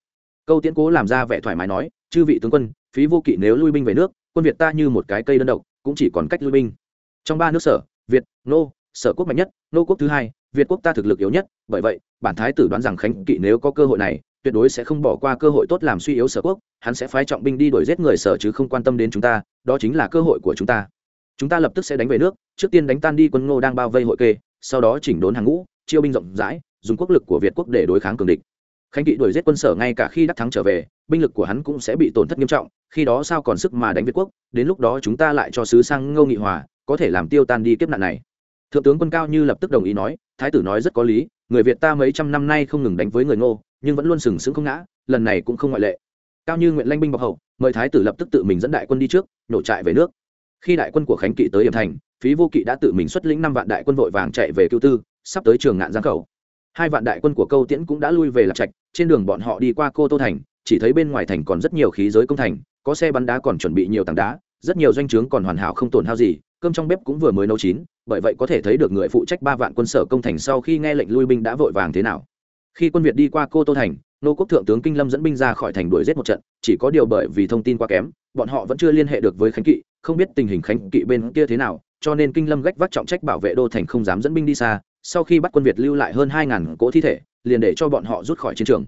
Câu tiễn cố làm ra vẻ thoải mái nói, chư vị tướng quân, phí vô kỵ nếu lui binh về nước, quân việt ta như một cái cây đơn độc, cũng chỉ còn cách lui binh. Trong ba nước sở, việt, nô, sở quốc mạnh nhất, nô quốc thứ hai, việt quốc ta thực lực yếu nhất, bởi vậy, bản thái tử đoán rằng khánh kỵ nếu có cơ hội này, tuyệt đối sẽ không bỏ qua cơ hội tốt làm suy yếu sở quốc, hắn sẽ phái trọng binh đi đuổi giết người sở chứ không quan tâm đến chúng ta, đó chính là cơ hội của chúng ta chúng ta lập tức sẽ đánh về nước, trước tiên đánh tan đi quân ngô đang bao vây hội kê, sau đó chỉnh đốn hàng ngũ, chiêu binh rộng rãi, dùng quốc lực của việt quốc để đối kháng cường địch. Khánh kỵ đuổi giết quân sở ngay cả khi đắc thắng trở về, binh lực của hắn cũng sẽ bị tổn thất nghiêm trọng, khi đó sao còn sức mà đánh việt quốc, đến lúc đó chúng ta lại cho sứ sang ngô nghị hòa, có thể làm tiêu tan đi kiếp nạn này. Thượng tướng quân cao như lập tức đồng ý nói, thái tử nói rất có lý, người việt ta mấy trăm năm nay không ngừng đánh với người ngô, nhưng vẫn luôn sừng sững không ngã, lần này cũng không ngoại lệ. Cao như nguyện lanh binh bọc hậu, mời thái tử lập tức tự mình dẫn đại quân đi trước, nổ trại về nước khi đại quân của khánh kỵ tới hiểm thành, phí vô kỵ đã tự mình xuất lĩnh năm vạn đại quân vội vàng chạy về cứu tư, sắp tới trường ngạn giang khẩu. Hai vạn đại quân của câu tiễn cũng đã lui về lạc trạch, trên đường bọn họ đi qua cô tô thành, chỉ thấy bên ngoài thành còn rất nhiều khí giới công thành, có xe bắn đá còn chuẩn bị nhiều tảng đá, rất nhiều doanh trướng còn hoàn hảo không tổn hao gì, cơm trong bếp cũng vừa mới nấu chín, bởi vậy có thể thấy được người phụ trách ba vạn quân sở công thành sau khi nghe lệnh lui binh đã vội vàng thế nào. Khi quân việt đi qua cô tô thành, nô quốc thượng tướng kinh lâm dẫn binh ra khỏi thành đuổi giết một trận, chỉ có điều bởi vì thông tin quá kém, bọn họ vẫn chưa liên hệ được với khánh kỵ không biết tình hình khánh kỵ bên kia thế nào, cho nên kinh lâm gách vác trọng trách bảo vệ đô thành không dám dẫn binh đi xa, sau khi bắt quân việt lưu lại hơn hai ngàn cỗ thi thể, liền để cho bọn họ rút khỏi chiến trường.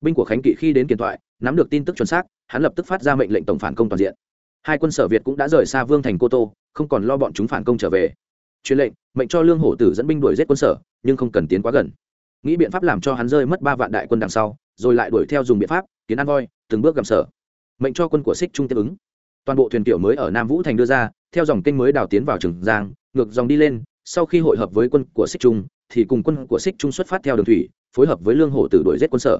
Binh của khánh kỵ khi đến kiền thoại, nắm được tin tức chuẩn xác, hắn lập tức phát ra mệnh lệnh tổng phản công toàn diện. Hai quân sở việt cũng đã rời xa vương thành cô tô, không còn lo bọn chúng phản công trở về. Truyền lệnh, mệnh cho lương hổ tử dẫn binh đuổi giết quân sở, nhưng không cần tiến quá gần. Nghĩ biện pháp làm cho hắn rơi mất ba vạn đại quân đằng sau, rồi lại đuổi theo dùng biện pháp tiến ăn voi, từng bước gầm sở. Mệnh cho quân của xích trung tiếp ứng toàn bộ thuyền kiểu mới ở nam vũ thành đưa ra, theo dòng kênh mới đào tiến vào trường giang, ngược dòng đi lên, sau khi hội hợp với quân của xích trung, thì cùng quân của xích trung xuất phát theo đường thủy, phối hợp với lương hổ tử đuổi giết quân sở.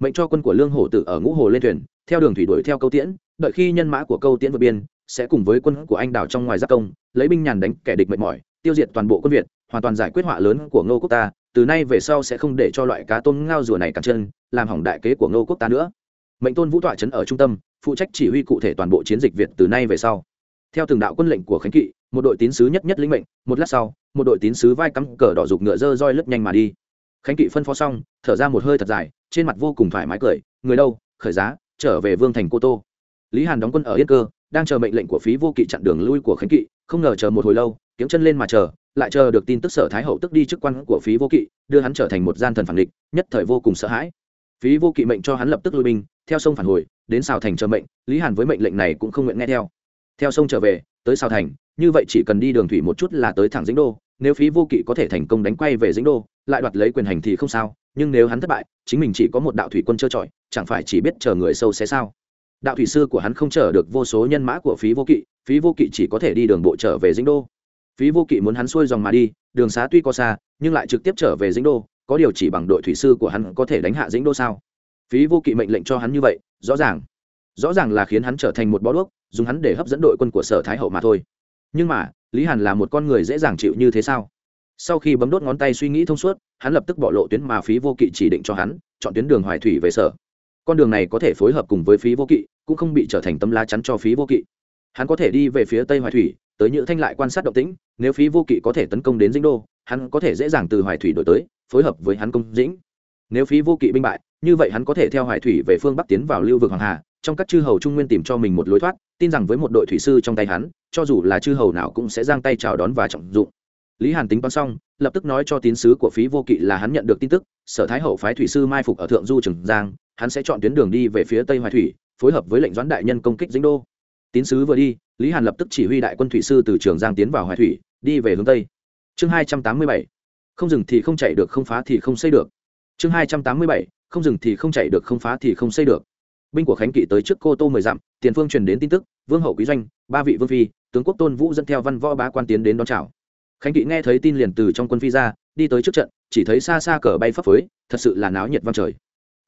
Mệnh cho quân của lương hổ tử ở ngũ hồ lên thuyền, theo đường thủy đuổi theo câu tiễn, đợi khi nhân mã của câu tiễn vượt biên, sẽ cùng với quân của anh đảo trong ngoài giáp công, lấy binh nhàn đánh kẻ địch mệt mỏi, tiêu diệt toàn bộ quân việt, hoàn toàn giải quyết họa lớn của ngô quốc ta, từ nay về sau sẽ không để cho loại cá tôm ngao rùa này cản chân, làm hỏng đại kế của ngô quốc ta nữa. Mệnh tôn vũ tọa trấn ở trung tâm phụ trách chỉ huy cụ thể toàn bộ chiến dịch việt từ nay về sau. Theo từng đạo quân lệnh của khánh kỵ, một đội tín sứ nhất nhất lĩnh mệnh, một lát sau, một đội tín sứ vai cắm cờ đỏ dục ngựa dơ roi lướt nhanh mà đi. Khánh kỵ phân phó xong, thở ra một hơi thật dài, trên mặt vô cùng thoải mái cười, người đâu, khởi giá, trở về vương thành cô tô. Lý hàn đóng quân ở yên cơ, đang chờ mệnh lệnh của phí vô kỵ chặn đường lui của khánh kỵ, không ngờ chờ một hồi lâu, kiếm chân lên mà chờ, lại chờ được tin tức sở thái hậu tức đi chức quan của phí vô kỵ, đưa hắn trở thành một gian thần phản địch, nhất thời vô cùng sợ hãi. Phí vô kỵ mệnh cho hắn lập tức lui binh, theo sông phản hồi đến xào thành chờ mệnh, lý hàn với mệnh lệnh này cũng không nguyện nghe theo. Theo sông trở về, tới xào thành, như vậy chỉ cần đi đường thủy một chút là tới thẳng dĩnh đô. Nếu phí vô kỵ có thể thành công đánh quay về dĩnh đô, lại đoạt lấy quyền hành thì không sao, nhưng nếu hắn thất bại, chính mình chỉ có một đạo thủy quân trơ trọi, chẳng phải chỉ biết chờ người sâu xé sao? Đạo thủy sư của hắn không chở được vô số nhân mã của phí vô kỵ, phí vô kỵ chỉ có thể đi đường bộ trở về dĩnh đô. Phí vô kỵ muốn hắn xuôi dòng mà đi, đường xá tuy có xa, nhưng lại trực tiếp trở về dĩnh đô, có điều chỉ bằng đội thủy sư của hắn có thể đánh hạ dĩnh đô sao? Phí vô kỵ mệnh lệnh cho hắn như vậy, rõ ràng. Rõ ràng là khiến hắn trở thành một bó đuốc, dùng hắn để hấp dẫn đội quân của sở thái hậu mà thôi. Nhưng mà, lý hàn là một con người dễ dàng chịu như thế sao? Sau khi bấm đốt ngón tay suy nghĩ thông suốt, hắn lập tức bỏ lộ tuyến mà phí vô kỵ chỉ định cho hắn, chọn tuyến đường hoài thủy về sở. Con đường này có thể phối hợp cùng với phí vô kỵ, cũng không bị trở thành tấm lá chắn cho phí vô kỵ. Hắn có thể đi về phía tây hoài thủy, tới nhữ thanh lại quan sát động tĩnh, nếu phí vô kỵ có thể tấn công đến dĩnh đô, hắn có thể dễ dàng từ hoài thủy đổi tới, phối hợp với hắn công dĩnh. Nếu phí vô kỵ binh bại như vậy hắn có thể theo Hải thủy về phương bắc tiến vào lưu vực hoàng hà, trong các chư hầu trung nguyên tìm cho mình một lối thoát, tin rằng với một đội thủy sư trong tay hắn, cho dù là chư hầu nào cũng sẽ giang tay chào đón và trọng dụng. Lý hàn tính toán xong, lập tức nói cho tín sứ của phí vô kỵ là hắn nhận được tin tức, sở thái hậu phái thủy sư mai phục ở thượng du trường giang, hắn sẽ chọn tuyến đường đi về phía tây hoài thủy, phối hợp với lệnh doãn đại nhân công kích dĩnh đô. Tín sứ vừa đi, lý hàn lập tức chỉ huy đại quân thủy sư từ trường giang tiến vào hoài thủy, đi về hướng tây. Chương hai trăm tám mươi bảy, không dừng thì không chạy được, không phá thì không xây được. Chương hai trăm tám mươi bảy không dừng thì không chạy được, không phá thì không xây được. Binh của khánh kỵ tới trước cô tô mười dặm, tiền phương truyền đến tin tức, vương hậu quý doanh, ba vị vương phi, tướng quốc tôn vũ dẫn theo văn võ bá quan tiến đến đón chào. Khánh kỵ nghe thấy tin liền từ trong quân phi ra, đi tới trước trận, chỉ thấy xa xa cờ bay phấp phới, thật sự là náo nhiệt vang trời.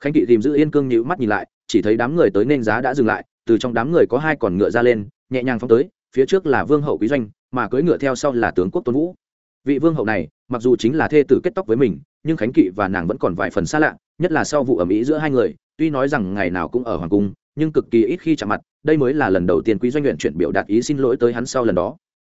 Khánh kỵ tìm giữ yên cương nhữ mắt nhìn lại, chỉ thấy đám người tới nên giá đã dừng lại, từ trong đám người có hai con ngựa ra lên, nhẹ nhàng phóng tới, phía trước là vương hậu quý doanh, mà cưỡi ngựa theo sau là tướng quốc tôn vũ. Vị vương hậu này, mặc dù chính là thê tử kết tóc với mình, nhưng khánh kỵ và nàng vẫn còn vài phần xa lạ nhất là sau vụ ẩm ý giữa hai người, tuy nói rằng ngày nào cũng ở hoàng cung, nhưng cực kỳ ít khi chạm mặt, đây mới là lần đầu tiên quý doanh nguyện chuyển biểu đạt ý xin lỗi tới hắn sau lần đó.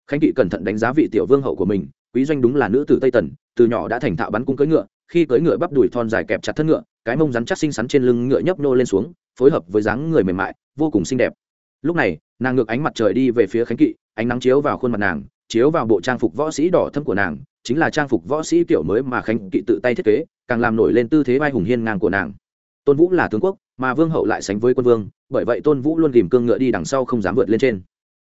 Khánh kỵ cẩn thận đánh giá vị tiểu vương hậu của mình, quý doanh đúng là nữ tử tây tần, từ nhỏ đã thành thạo bắn cung cưỡi ngựa, khi cưỡi ngựa bắp đùi thon dài kẹp chặt thân ngựa, cái mông rắn chắc xinh xắn trên lưng ngựa nhấp nô lên xuống, phối hợp với dáng người mềm mại, vô cùng xinh đẹp. Lúc này, nàng ngược ánh mặt trời đi về phía khánh kỵ, ánh nắng chiếu vào khuôn mặt nàng, chiếu vào bộ trang phục võ sĩ đỏ thâm của nàng chính là trang phục võ sĩ kiểu mới mà khánh kỵ tự tay thiết kế, càng làm nổi lên tư thế vai hùng hiên ngang của nàng. Tôn vũ là tướng quốc, mà vương hậu lại sánh với quân vương, bởi vậy tôn vũ luôn tìm cương ngựa đi đằng sau không dám vượt lên trên.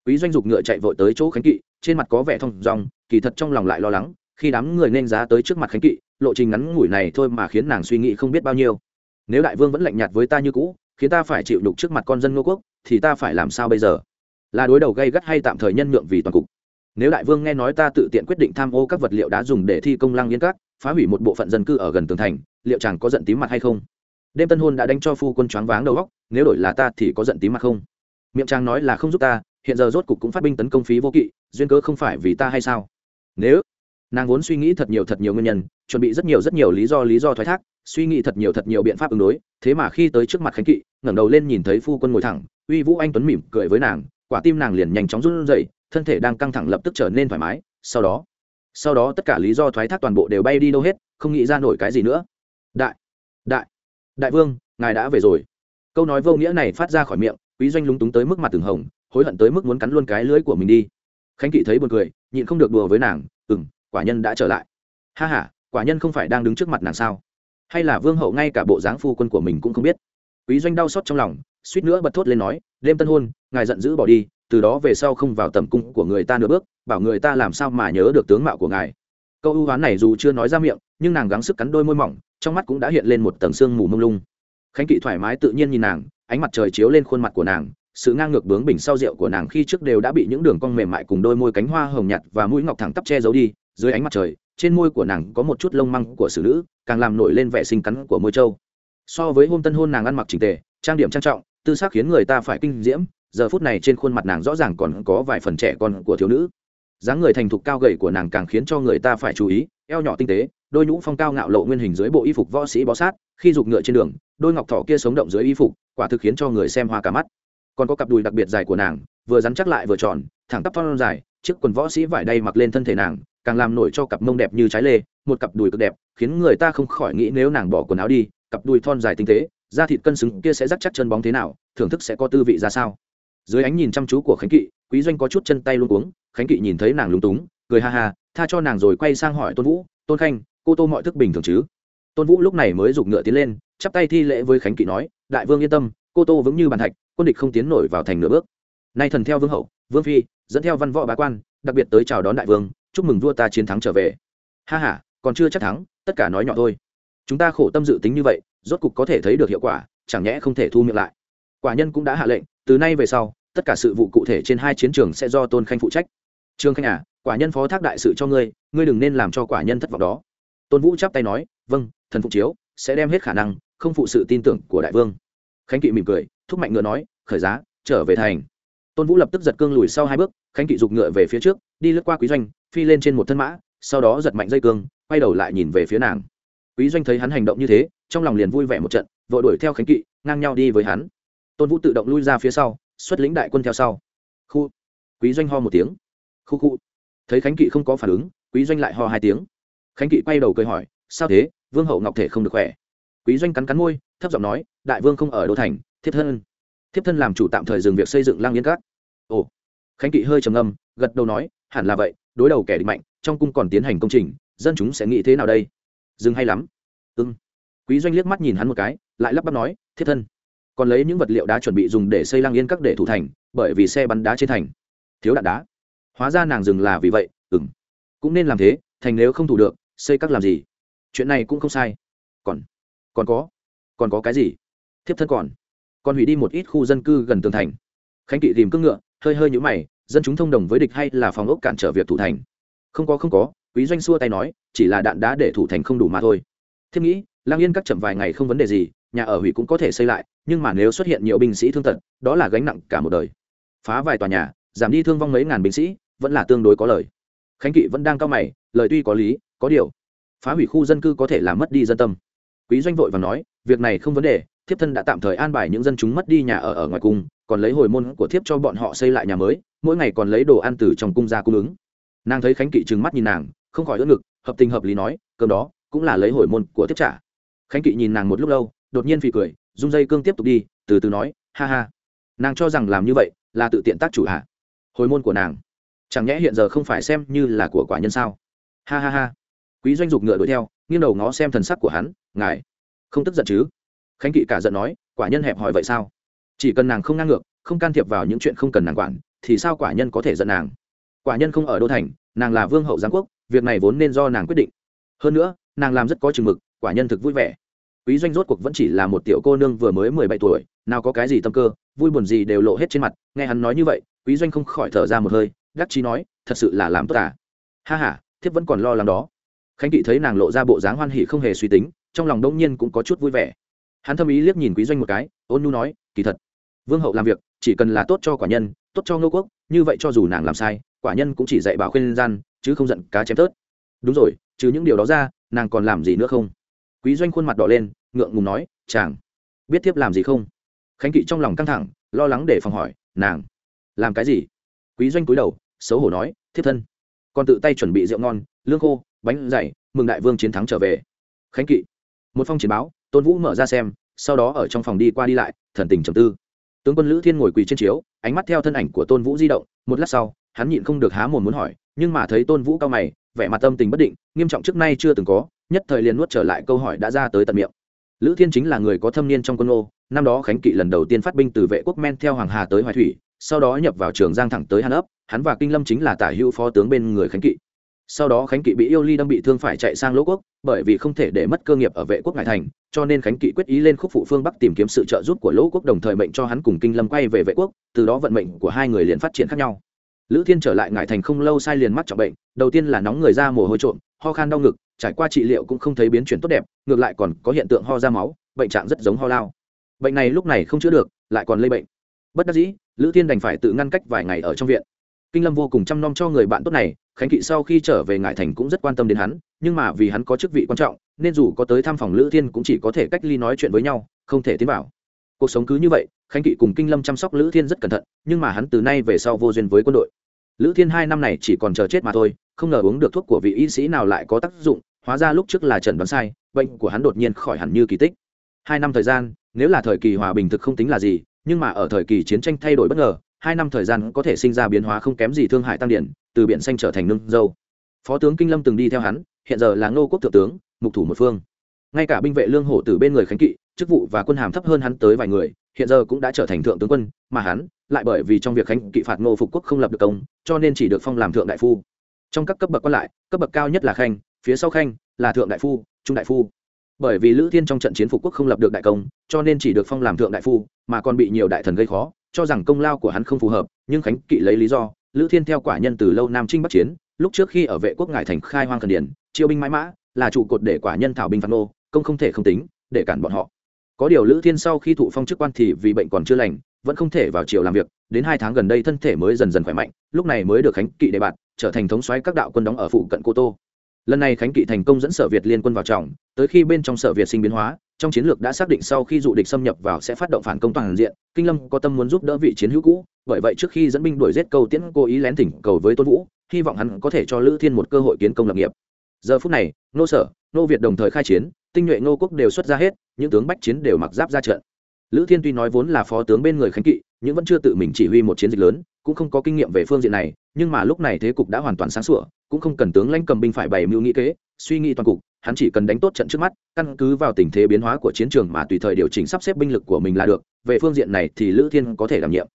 Quý doanh dục ngựa chạy vội tới chỗ khánh kỵ, trên mặt có vẻ thông dòng kỳ thật trong lòng lại lo lắng, khi đám người nên giá tới trước mặt khánh kỵ, lộ trình ngắn ngủi này thôi mà khiến nàng suy nghĩ không biết bao nhiêu. Nếu đại vương vẫn lạnh nhạt với ta như cũ, khiến ta phải chịu đục trước mặt con dân ngô quốc, thì ta phải làm sao bây giờ? Là đối đầu gây gắt hay tạm thời nhân nhượng vì toàn cục? Nếu đại vương nghe nói ta tự tiện quyết định tham ô các vật liệu đã dùng để thi công lăng yên các, phá hủy một bộ phận dân cư ở gần tường thành, liệu chàng có giận tím mặt hay không? Đêm tân hôn đã đánh cho phu quân choáng váng đầu góc nếu đổi là ta thì có giận tím mặt không? Miệng chàng nói là không giúp ta, hiện giờ rốt cục cũng phát binh tấn công phí vô kỵ, duyên cớ không phải vì ta hay sao? Nếu nàng vốn suy nghĩ thật nhiều thật nhiều nguyên nhân, chuẩn bị rất nhiều rất nhiều lý do lý do thoái thác, suy nghĩ thật nhiều thật nhiều biện pháp ứng đối, thế mà khi tới trước mặt khánh kỵ, ngẩng đầu lên nhìn thấy phu quân ngồi thẳng, uy vũ anh tuấn mỉm cười với nàng quả tim nàng liền nhanh chóng run dậy thân thể đang căng thẳng lập tức trở nên thoải mái. Sau đó sau đó tất cả lý do thoái thác toàn bộ đều bay đi đâu hết, không nghĩ ra nổi cái gì nữa. Đại đại đại vương, ngài đã về rồi. Câu nói vô nghĩa này phát ra khỏi miệng, quý doanh lúng túng tới mức mặt từng hồng, hối hận tới mức muốn cắn luôn cái lưỡi của mình đi. Khánh kỵ thấy buồn cười, nhịn không được đùa với nàng ừ m quả nhân đã trở lại. Ha h a quả nhân không phải đang đứng trước mặt nàng sao? Hay là vương hậu ngay cả bộ dáng phu quân của mình cũng không biết? Quý doanh đau xót trong lòng suýt nữa bật thốt lên nói, đêm tân hôn, ngài giận dữ bỏ đi, từ đó về sau không vào tầm cung của người ta nửa bước, bảo người ta làm sao mà nhớ được tướng mạo của ngài. Câu ưu hoán này dù chưa nói ra miệng, nhưng nàng gắng sức cắn đôi môi mỏng, trong mắt cũng đã hiện lên một tầng sương mù mông lung. Khánh kỵ thoải mái tự nhiên nhìn nàng, ánh mặt trời chiếu lên khuôn mặt của nàng, sự ngang ngược bướng bình sau rượu của nàng khi trước đều đã bị những đường cong mềm mại cùng đôi môi cánh hoa hồng nhạt và mũi ngọc thẳng tắp che giấu đi, dưới ánh mặt trời, trên môi của nàng có một chút lông măng của xử nữ, càng làm nổi lên vẻ sinh cắn của môi trâu. So với hôm tân hôn nàng ăn mặc trình tề, trang điểm trang trọng tư xác khiến người ta phải kinh diễm, giờ phút này trên khuôn mặt nàng rõ ràng còn có vài phần trẻ con của thiếu nữ. Dáng người thành thục cao gầy của nàng càng khiến cho người ta phải chú ý, eo nhỏ tinh tế, đôi nhũ phong cao ngạo lộ nguyên hình dưới bộ y phục võ sĩ bó sát, khi giục ngựa trên đường, đôi ngọc thỏ kia sống động dưới y phục, quả thực khiến cho người xem hoa cả mắt. Còn có cặp đùi đặc biệt dài của nàng, vừa rắn chắc lại vừa tròn, thẳng tắp phong dài, chiếc quần võ sĩ vải đay mặc lên thân thể nàng, càng làm nổi cho cặp mông đẹp như trái lê, một cặp đùi cực đẹp, khiến người ta không khỏi nghĩ nếu nàng bỏ quần áo đi, cặp đùi thon dài tinh tế da thịt cân xứng kia sẽ rắc chắc chân bóng thế nào, thưởng thức sẽ có tư vị ra sao. Dưới ánh nhìn chăm chú của khánh kỵ, quý doanh có chút chân tay luôn cuống, khánh kỵ nhìn thấy nàng lúng túng, cười ha ha, tha cho nàng rồi quay sang hỏi tôn vũ, tôn khanh, cô tô mọi thức bình thường chứ? Tôn vũ lúc này mới giục ngựa tiến lên, chắp tay thi lễ với khánh kỵ nói, đại vương yên tâm, cô tô vững như bàn thạch, quân địch không tiến nổi vào thành nửa bước. Nay thần theo vương hậu, vương phi, dẫn theo văn võ bá quan, đặc biệt tới chào đón đại vương, chúc mừng vua ta chiến thắng trở về. Ha h a còn chưa chắc thắng, tất cả nói nhỏ thôi. Chúng ta khổ tâm dự tính như vậy rốt cục có thể thấy được hiệu quả, chẳng nhẽ không thể thu miệng lại. Quả nhân cũng đã hạ lệnh, từ nay về sau, tất cả sự vụ cụ thể trên hai chiến trường sẽ do tôn khanh phụ trách. Trương khanh à quả nhân phó thác đại sự cho ngươi ngươi đừng nên làm cho quả nhân thất vọng đó. Tôn vũ chắp tay nói vâng thần phụ chiếu, sẽ đem hết khả năng, không phụ sự tin tưởng của đại vương. Khánh kỵ mỉm cười, thúc mạnh ngựa nói, khởi giá, trở về thành. Tôn vũ lập tức giật cương lùi sau hai bước, khánh kỵ giục ngựa về phía trước, đi lướt qua quý doanh, phi lên trên một thân mã, sau đó giật mạnh dây cương, quay đầu lại nhìn về phía nàng. Quý doanh thấy hắn hành động như thế trong lòng liền vui vẻ một trận, vội đuổi theo khánh kỵ, ngang nhau đi với hắn. Tôn vũ tự động lui ra phía sau, xuất lĩnh đại quân theo sau. Khu. Quý doanh ho một tiếng. Khu khu. Thấy khánh kỵ không có phản ứng, quý doanh lại ho hai tiếng. Khánh kỵ quay đầu cười hỏi, sao thế? Vương hậu ngọc thể không được khỏe? Quý doanh cắn cắn môi, thấp giọng nói, đại vương không ở đô thành, thiếp thân. Thiếp thân làm chủ tạm thời dừng việc xây dựng lang yên cát ồ. Khánh kỵ hơi trầm ngâm, gật đầu nói, hẳn là vậy, đối đầu kẻ địch mạnh, trong cung còn tiến hành công trình, dân chúng sẽ nghĩ thế nào đây? Dừng hay lắm. Ưng quý doanh liếc mắt nhìn hắn một cái, lại lắp bắp nói, thiết thân, còn lấy những vật liệu đá chuẩn bị dùng để xây lang yên các để thủ thành, bởi vì xe bắn đá trên thành. Thiếu đạn đá. Hóa ra nàng dừng là vì vậy ừng cũng nên làm thế, thành nếu không thủ được, xây các làm gì? Chuyện này cũng không sai. Còn còn có còn có cái gì? Thiếp thân còn còn hủy đi một ít khu dân cư gần tường thành. Khánh kỵ tìm cưỡng ngựa, hơi hơi nhũ mày, dân chúng thông đồng với địch hay là phòng ốc cản trở việc thủ thành? Không có không có. Quý doanh xua tay nói, chỉ là đạn đá để thủ thành không đủ mà thôi. Thiếp nghĩ lang yên các chậm vài ngày không vấn đề gì, nhà ở hủy cũng có thể xây lại, nhưng mà nếu xuất hiện nhiều binh sĩ thương tật, đó là gánh nặng cả một đời. Phá vài tòa nhà, giảm đi thương vong mấy ngàn binh sĩ, vẫn là tương đối có lời. Khánh kỵ vẫn đang cao mày, lời tuy có lý, có điều, phá hủy khu dân cư có thể làm mất đi dân tâm. Quý doanh vội và nói, việc này không vấn đề, thiếp thân đã tạm thời an bài những dân chúng mất đi nhà ở ở ngoài cung, còn lấy hồi môn của thiếp cho bọn họ xây lại nhà mới, mỗi ngày còn lấy đồ ăn từ trong cung ra cung ứng. Nàng thấy khánh kỵ trừng mắt nhìn nàng, không khỏi ớt ngực, hợp tình hợp lý nói, cơm đó cũng là lấy hồi môn của thiếp trả khánh kỵ nhìn nàng một lúc lâu, đột nhiên phì cười, rung dây cương tiếp tục đi, từ từ nói, ha ha, nàng cho rằng làm như vậy là tự tiện tác chủ hạ hồi môn của nàng, chẳng nhẽ hiện giờ không phải xem như là của quả nhân sao? Ha ha ha. Quý doanh dục ngựa đuổi theo, nghiêng đầu ngó xem thần sắc của hắn, ngài, không tức giận chứ? Khánh kỵ cả giận nói, quả nhân hẹp hỏi vậy sao? Chỉ cần nàng không ngang ngược, không can thiệp vào những chuyện không cần nàng quản, thì sao quả nhân có thể giận nàng? Quả nhân không ở đô thành, nàng là vương hậu giáng quốc, việc này vốn nên do nàng quyết định. Hơn nữa, nàng làm rất có chừng mực, quả nhân thực vui vẻ quý doanh rốt cuộc vẫn chỉ là một tiểu cô nương vừa mới mười bảy tuổi, nào có cái gì tâm cơ, vui buồn gì đều lộ hết trên mặt, nghe hắn nói như vậy, quý doanh không khỏi thở ra một hơi, đắc chí nói, thật sự là làm tốt cả. ha h a thiếp vẫn còn lo lắng đó. Khánh kỵ thấy nàng lộ ra bộ dáng hoan hỉ không hề suy tính, trong lòng đông nhiên cũng có chút vui vẻ. Hắn thâm ý liếc nhìn quý doanh một cái, ôn nhu nói, kỳ thật, vương hậu làm việc, chỉ cần là tốt cho quả nhân, tốt cho ngô quốc, như vậy cho dù nàng làm sai, quả nhân cũng chỉ dạy bảo khuyên gian, chứ không giận cá chém tớt. Đúng rồi, trừ những điều đó ra, nàng còn làm gì nữa không? Quý doanh khuôn mặt đỏ lên, ngượng ngùng nói, chàng, biết tiếp làm gì không? Khánh kỵ trong lòng căng thẳng, lo lắng để phòng hỏi, nàng, làm cái gì? Quý doanh cúi đầu, xấu hổ nói, thiếp thân còn tự tay chuẩn bị rượu ngon, lương khô, bánh dày, mừng đại vương chiến thắng trở về. Khánh kỵ, một phong chiến báo, tôn vũ mở ra xem, sau đó ở trong phòng đi qua đi lại, thần tình trầm tư. Tướng quân lữ thiên ngồi quỳ trên chiếu, ánh mắt theo thân ảnh của tôn vũ di động, một lát sau, hắn nhịn không được há mồm muốn hỏi, nhưng mà thấy tôn vũ cao mày, vẻ mặt tâm tình bất định, nghiêm trọng trước nay chưa từng có nhất thời liền nuốt trở lại câu hỏi đã ra tới tận miệng. Lữ thiên chính là người có thâm niên trong quân ô năm đó khánh kỵ lần đầu tiên phát binh từ vệ quốc men theo hoàng hà tới hoài thủy, sau đó nhập vào trường giang thẳng tới hàn ấp, hắn và kinh lâm chính là tả hữu phó tướng bên người khánh kỵ. Sau đó khánh kỵ bị yêu ly đâm bị thương phải chạy sang lỗ quốc, bởi vì không thể để mất cơ nghiệp ở vệ quốc ngại thành, cho nên khánh kỵ quyết ý lên khúc phụ phương bắc tìm kiếm sự trợ giúp của lỗ quốc đồng thời mệnh cho hắn cùng kinh lâm quay về vệ quốc, từ đó vận mệnh của hai người liền phát triển khác nhau. Lữ thiên trở lại ngại thành không lâu sai liền mắc trọng bệnh, đầu tiên là nóng người ra mồ hôi trộm, ho khan đau ngực trải qua trị liệu cũng không thấy biến chuyển tốt đẹp, ngược lại còn có hiện tượng ho ra máu, bệnh trạng rất giống ho lao. Bệnh này lúc này không chữa được, lại còn lây bệnh. Bất đắc dĩ, lữ thiên đành phải tự ngăn cách vài ngày ở trong viện. Kinh lâm vô cùng chăm nom cho người bạn tốt này, khánh kỵ sau khi trở về ngại thành cũng rất quan tâm đến hắn, nhưng mà vì hắn có chức vị quan trọng, nên dù có tới thăm phòng lữ thiên cũng chỉ có thể cách ly nói chuyện với nhau, không thể tiến vào. Cuộc sống cứ như vậy, khánh kỵ cùng kinh lâm chăm sóc lữ thiên rất cẩn thận, nhưng mà hắn từ nay về sau vô duyên với quân đội. Lữ thiên hai năm này chỉ còn chờ chết mà thôi, không ngờ uống được thuốc của vị y sĩ nào lại có tác dụng hóa ra lúc trước là trần đoán sai, bệnh của hắn đột nhiên khỏi hẳn như kỳ tích. Hai năm thời gian, nếu là thời kỳ hòa bình thực không tính là gì, nhưng mà ở thời kỳ chiến tranh thay đổi bất ngờ, hai năm thời gian có thể sinh ra biến hóa không kém gì thương hại tăng điển, từ biển xanh trở thành nương dâu. Phó tướng kinh lâm từng đi theo hắn, hiện giờ là ngô quốc thượng tướng, mục thủ một phương. Ngay cả binh vệ lương hổ từ bên người khánh kỵ, chức vụ và quân hàm thấp hơn hắn tới vài người, hiện giờ cũng đã trở thành thượng tướng quân, mà hắn lại bởi vì trong việc khánh kỵ phạt ngô phục quốc không lập được công, cho nên chỉ được phong làm thượng đại phu. Trong các cấp bậc còn lại, cấp bậc cao nhất là khanh phía sau khanh là thượng đại phu, trung đại phu. Bởi vì lữ thiên trong trận chiến phục quốc không lập được đại công, cho nên chỉ được phong làm thượng đại phu, mà còn bị nhiều đại thần gây khó, cho rằng công lao của hắn không phù hợp, nhưng khánh kỵ lấy lý do, lữ thiên theo quả nhân từ lâu nam trinh bắc chiến, lúc trước khi ở vệ quốc ngải thành khai hoang thần điển, chiêu binh mãi mã, là trụ cột để quả nhân thảo binh phạt nô, công không thể không tính, để cản bọn họ. Có điều lữ thiên sau khi thụ phong chức quan thì vì bệnh còn chưa lành, vẫn không thể vào triều làm việc, đến hai tháng gần đây thân thể mới dần dần khỏe mạnh, lúc này mới được khánh kỵ đề bạt, trở thành thống soái các đạo quân đóng ở phụ cận cô tô lần này khánh kỵ thành công dẫn sở việt liên quân vào trọng, tới khi bên trong sở việt sinh biến hóa, trong chiến lược đã xác định sau khi dụ địch xâm nhập vào sẽ phát động phản công toàn diện, kinh lâm có tâm muốn giúp đỡ vị chiến hữu cũ, bởi vậy trước khi dẫn binh đuổi giết câu tiễn cố ý lén thỉnh cầu với tôn vũ, hy vọng hắn có thể cho lữ thiên một cơ hội kiến công lập nghiệp. Giờ phút này, nô sở, nô việt đồng thời khai chiến, tinh nhuệ nô quốc đều xuất ra hết, những tướng bách chiến đều mặc giáp ra trận. Lữ thiên tuy nói vốn là phó tướng bên người khánh kỵ, nhưng vẫn chưa tự mình chỉ huy một chiến dịch lớn cũng không có kinh nghiệm về phương diện này, nhưng mà lúc này thế cục đã hoàn toàn sáng sủa, cũng không cần tướng lãnh cầm binh phải bày mưu nghĩ kế, suy nghĩ toàn cục, hắn chỉ cần đánh tốt trận trước mắt, căn cứ vào tình thế biến hóa của chiến trường mà tùy thời điều chỉnh sắp xếp binh lực của mình là được, về phương diện này thì lữ thiên có thể đảm nhiệm.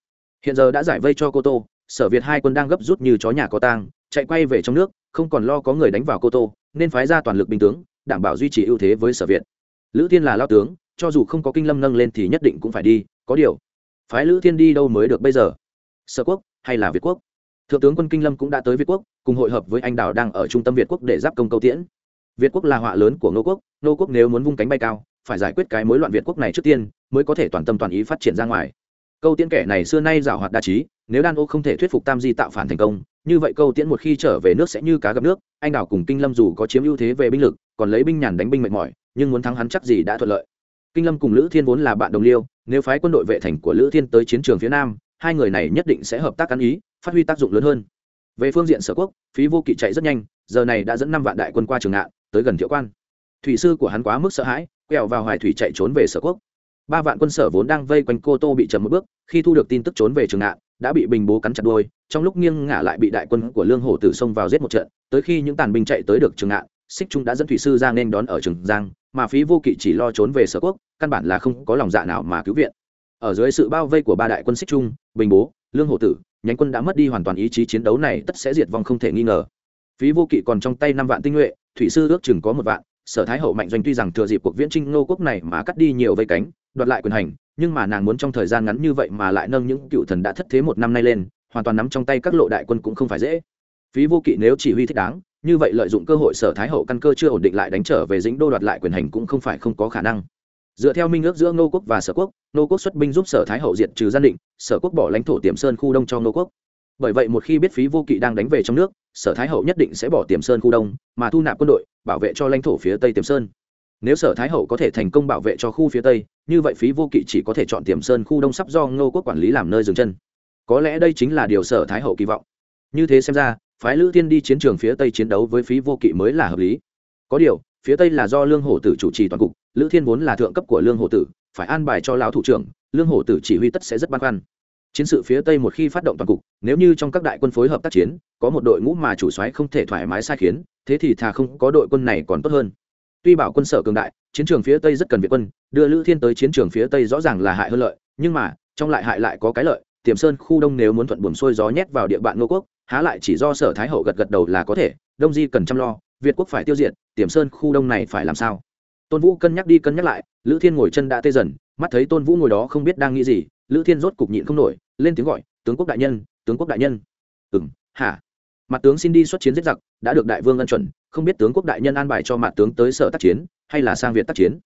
Hiện giờ đã giải vây cho cô tô, sở việt hai quân đang gấp rút như chó nhà có tang, chạy quay về trong nước, không còn lo có người đánh vào cô tô, nên phái ra toàn lực binh tướng, đảm bảo duy trì ưu thế với sở việt. Lữ thiên là lao tướng, cho dù không có kinh lâm nâng lên thì nhất định cũng phải đi, có điều, phái lữ thiên đi đâu mới được bây giờ? Sở quốc hay là việt quốc? Thượng tướng quân kinh lâm cũng đã tới việt quốc, cùng hội hợp với anh đào đang ở trung tâm việt quốc để giáp công câu tiễn. Việt quốc là họa lớn của ngô quốc ngô quốc nếu muốn vung cánh bay cao, phải giải quyết cái mối loạn việt quốc này trước tiên, mới có thể toàn tâm toàn ý phát triển ra ngoài. Câu tiễn kẻ này xưa nay giảo hoạt đa trí, nếu đan ô không thể thuyết phục tam di tạo phản thành công, như vậy câu tiễn một khi trở về nước sẽ như cá gặp nước, anh đào cùng kinh lâm dù có chiếm ưu thế về binh lực, còn lấy binh nhàn đánh binh mệt mỏi, nhưng muốn thắng hắn chắc gì đã thuận lợi. Kinh lâm cùng lữ thiên vốn là bạn đồng liêu, nếu phái quân đội vệ thành của lữ thiên tới chiến trường phía nam hai người này nhất định sẽ hợp tác ăn ý, phát huy tác dụng lớn hơn. Về phương diện sở quốc, phí vô kỵ chạy rất nhanh, giờ này đã dẫn năm vạn đại quân qua trường ngạn, tới gần thiệu quan. Thủy sư của hắn quá mức sợ hãi, quẹo vào hoài thủy chạy trốn về sở quốc. Ba vạn quân sở vốn đang vây quanh cô tô bị chậm một bước, khi thu được tin tức trốn về trường ngạn, đã bị bình bố cắn chặt đôi trong lúc nghiêng ngả lại bị đại quân của lương hổ tử xông vào giết một trận, tới khi những tàn binh chạy tới được trường ngạn xích trung đã dẫn thủy sư ra nên đón ở trường giang, mà phí vô kỵ chỉ lo trốn về sở quốc, căn bản là không có lòng dạ nào mà cứu viện ở dưới sự bao vây của ba đại quân xích trung, bình bố, lương hổ tử, nhánh quân đã mất đi hoàn toàn ý chí chiến đấu này, tất sẽ diệt vong không thể nghi ngờ. Phí vô kỵ còn trong tay năm vạn tinh nhuệ, thủy sư ước chừng có một vạn, sở thái hậu mạnh doanh tuy rằng thừa dịp cuộc viễn trinh ngô quốc này mà cắt đi nhiều vây cánh, đoạt lại quyền hành, nhưng mà nàng muốn trong thời gian ngắn như vậy mà lại nâng những cựu thần đã thất thế một năm nay lên, hoàn toàn nắm trong tay các lộ đại quân cũng không phải dễ. Phí vô kỵ nếu chỉ huy thích đáng, như vậy lợi dụng cơ hội sở thái hậu căn cơ chưa ổn định lại đánh trở về dĩnh đô đoạt lại quyền hành cũng không phải không có khả năng dựa theo minh ước giữa ngô quốc và sở quốc, ngô quốc xuất binh giúp sở thái hậu diệt trừ gian định, sở quốc bỏ lãnh thổ tiềm sơn khu đông cho ngô quốc. Bởi vậy một khi biết phí vô kỵ đang đánh về trong nước, sở thái hậu nhất định sẽ bỏ tiềm sơn khu đông, mà thu nạp quân đội, bảo vệ cho lãnh thổ phía tây tiềm sơn. Nếu sở thái hậu có thể thành công bảo vệ cho khu phía tây, như vậy phí vô kỵ chỉ có thể chọn tiềm sơn khu đông sắp do ngô quốc quản lý làm nơi dừng chân. Có lẽ đây chính là điều sở thái hậu kỳ vọng. Như thế xem ra, phái lữ tiên đi chiến trường phía tây chiến đấu với phí vô kỵ mới là hợp lý. Có điều, phía tây là do lương hổ tử chủ trì toàn cục lữ thiên vốn là thượng cấp của lương hổ tử, phải an bài cho lão thủ trưởng, lương hổ tử chỉ huy tất sẽ rất băn khoăn. Chiến sự phía tây một khi phát động toàn cục, nếu như trong các đại quân phối hợp tác chiến, có một đội ngũ mà chủ soái không thể thoải mái sai khiến, thế thì thà không có đội quân này còn tốt hơn. Tuy bảo quân sở cường đại, chiến trường phía tây rất cần việt quân, đưa lữ thiên tới chiến trường phía tây rõ ràng là hại hơn lợi, nhưng mà, trong lại hại lại có cái lợi, tiềm sơn khu đông nếu muốn thuận buồm xuôi gió nhét vào địa bàn ngô quốc, há lại chỉ do sở thái hậu gật gật đầu là có thể, đông di cần chăm lo, việt quốc phải tiêu diệt, tiềm sơn khu đông này phải làm sao? Tôn vũ cân nhắc đi cân nhắc lại, lữ thiên ngồi chân đã tê dần, mắt thấy tôn vũ ngồi đó không biết đang nghĩ gì, lữ thiên rốt cục nhịn không nổi, lên tiếng gọi, tướng quốc đại nhân, tướng quốc đại nhân. Ừ m hả? Mặt tướng xin đi xuất chiến giết giặc, đã được đại vương ân chuẩn, không biết tướng quốc đại nhân an bài cho mặt tướng tới sở tác chiến, hay là sang việt tác chiến.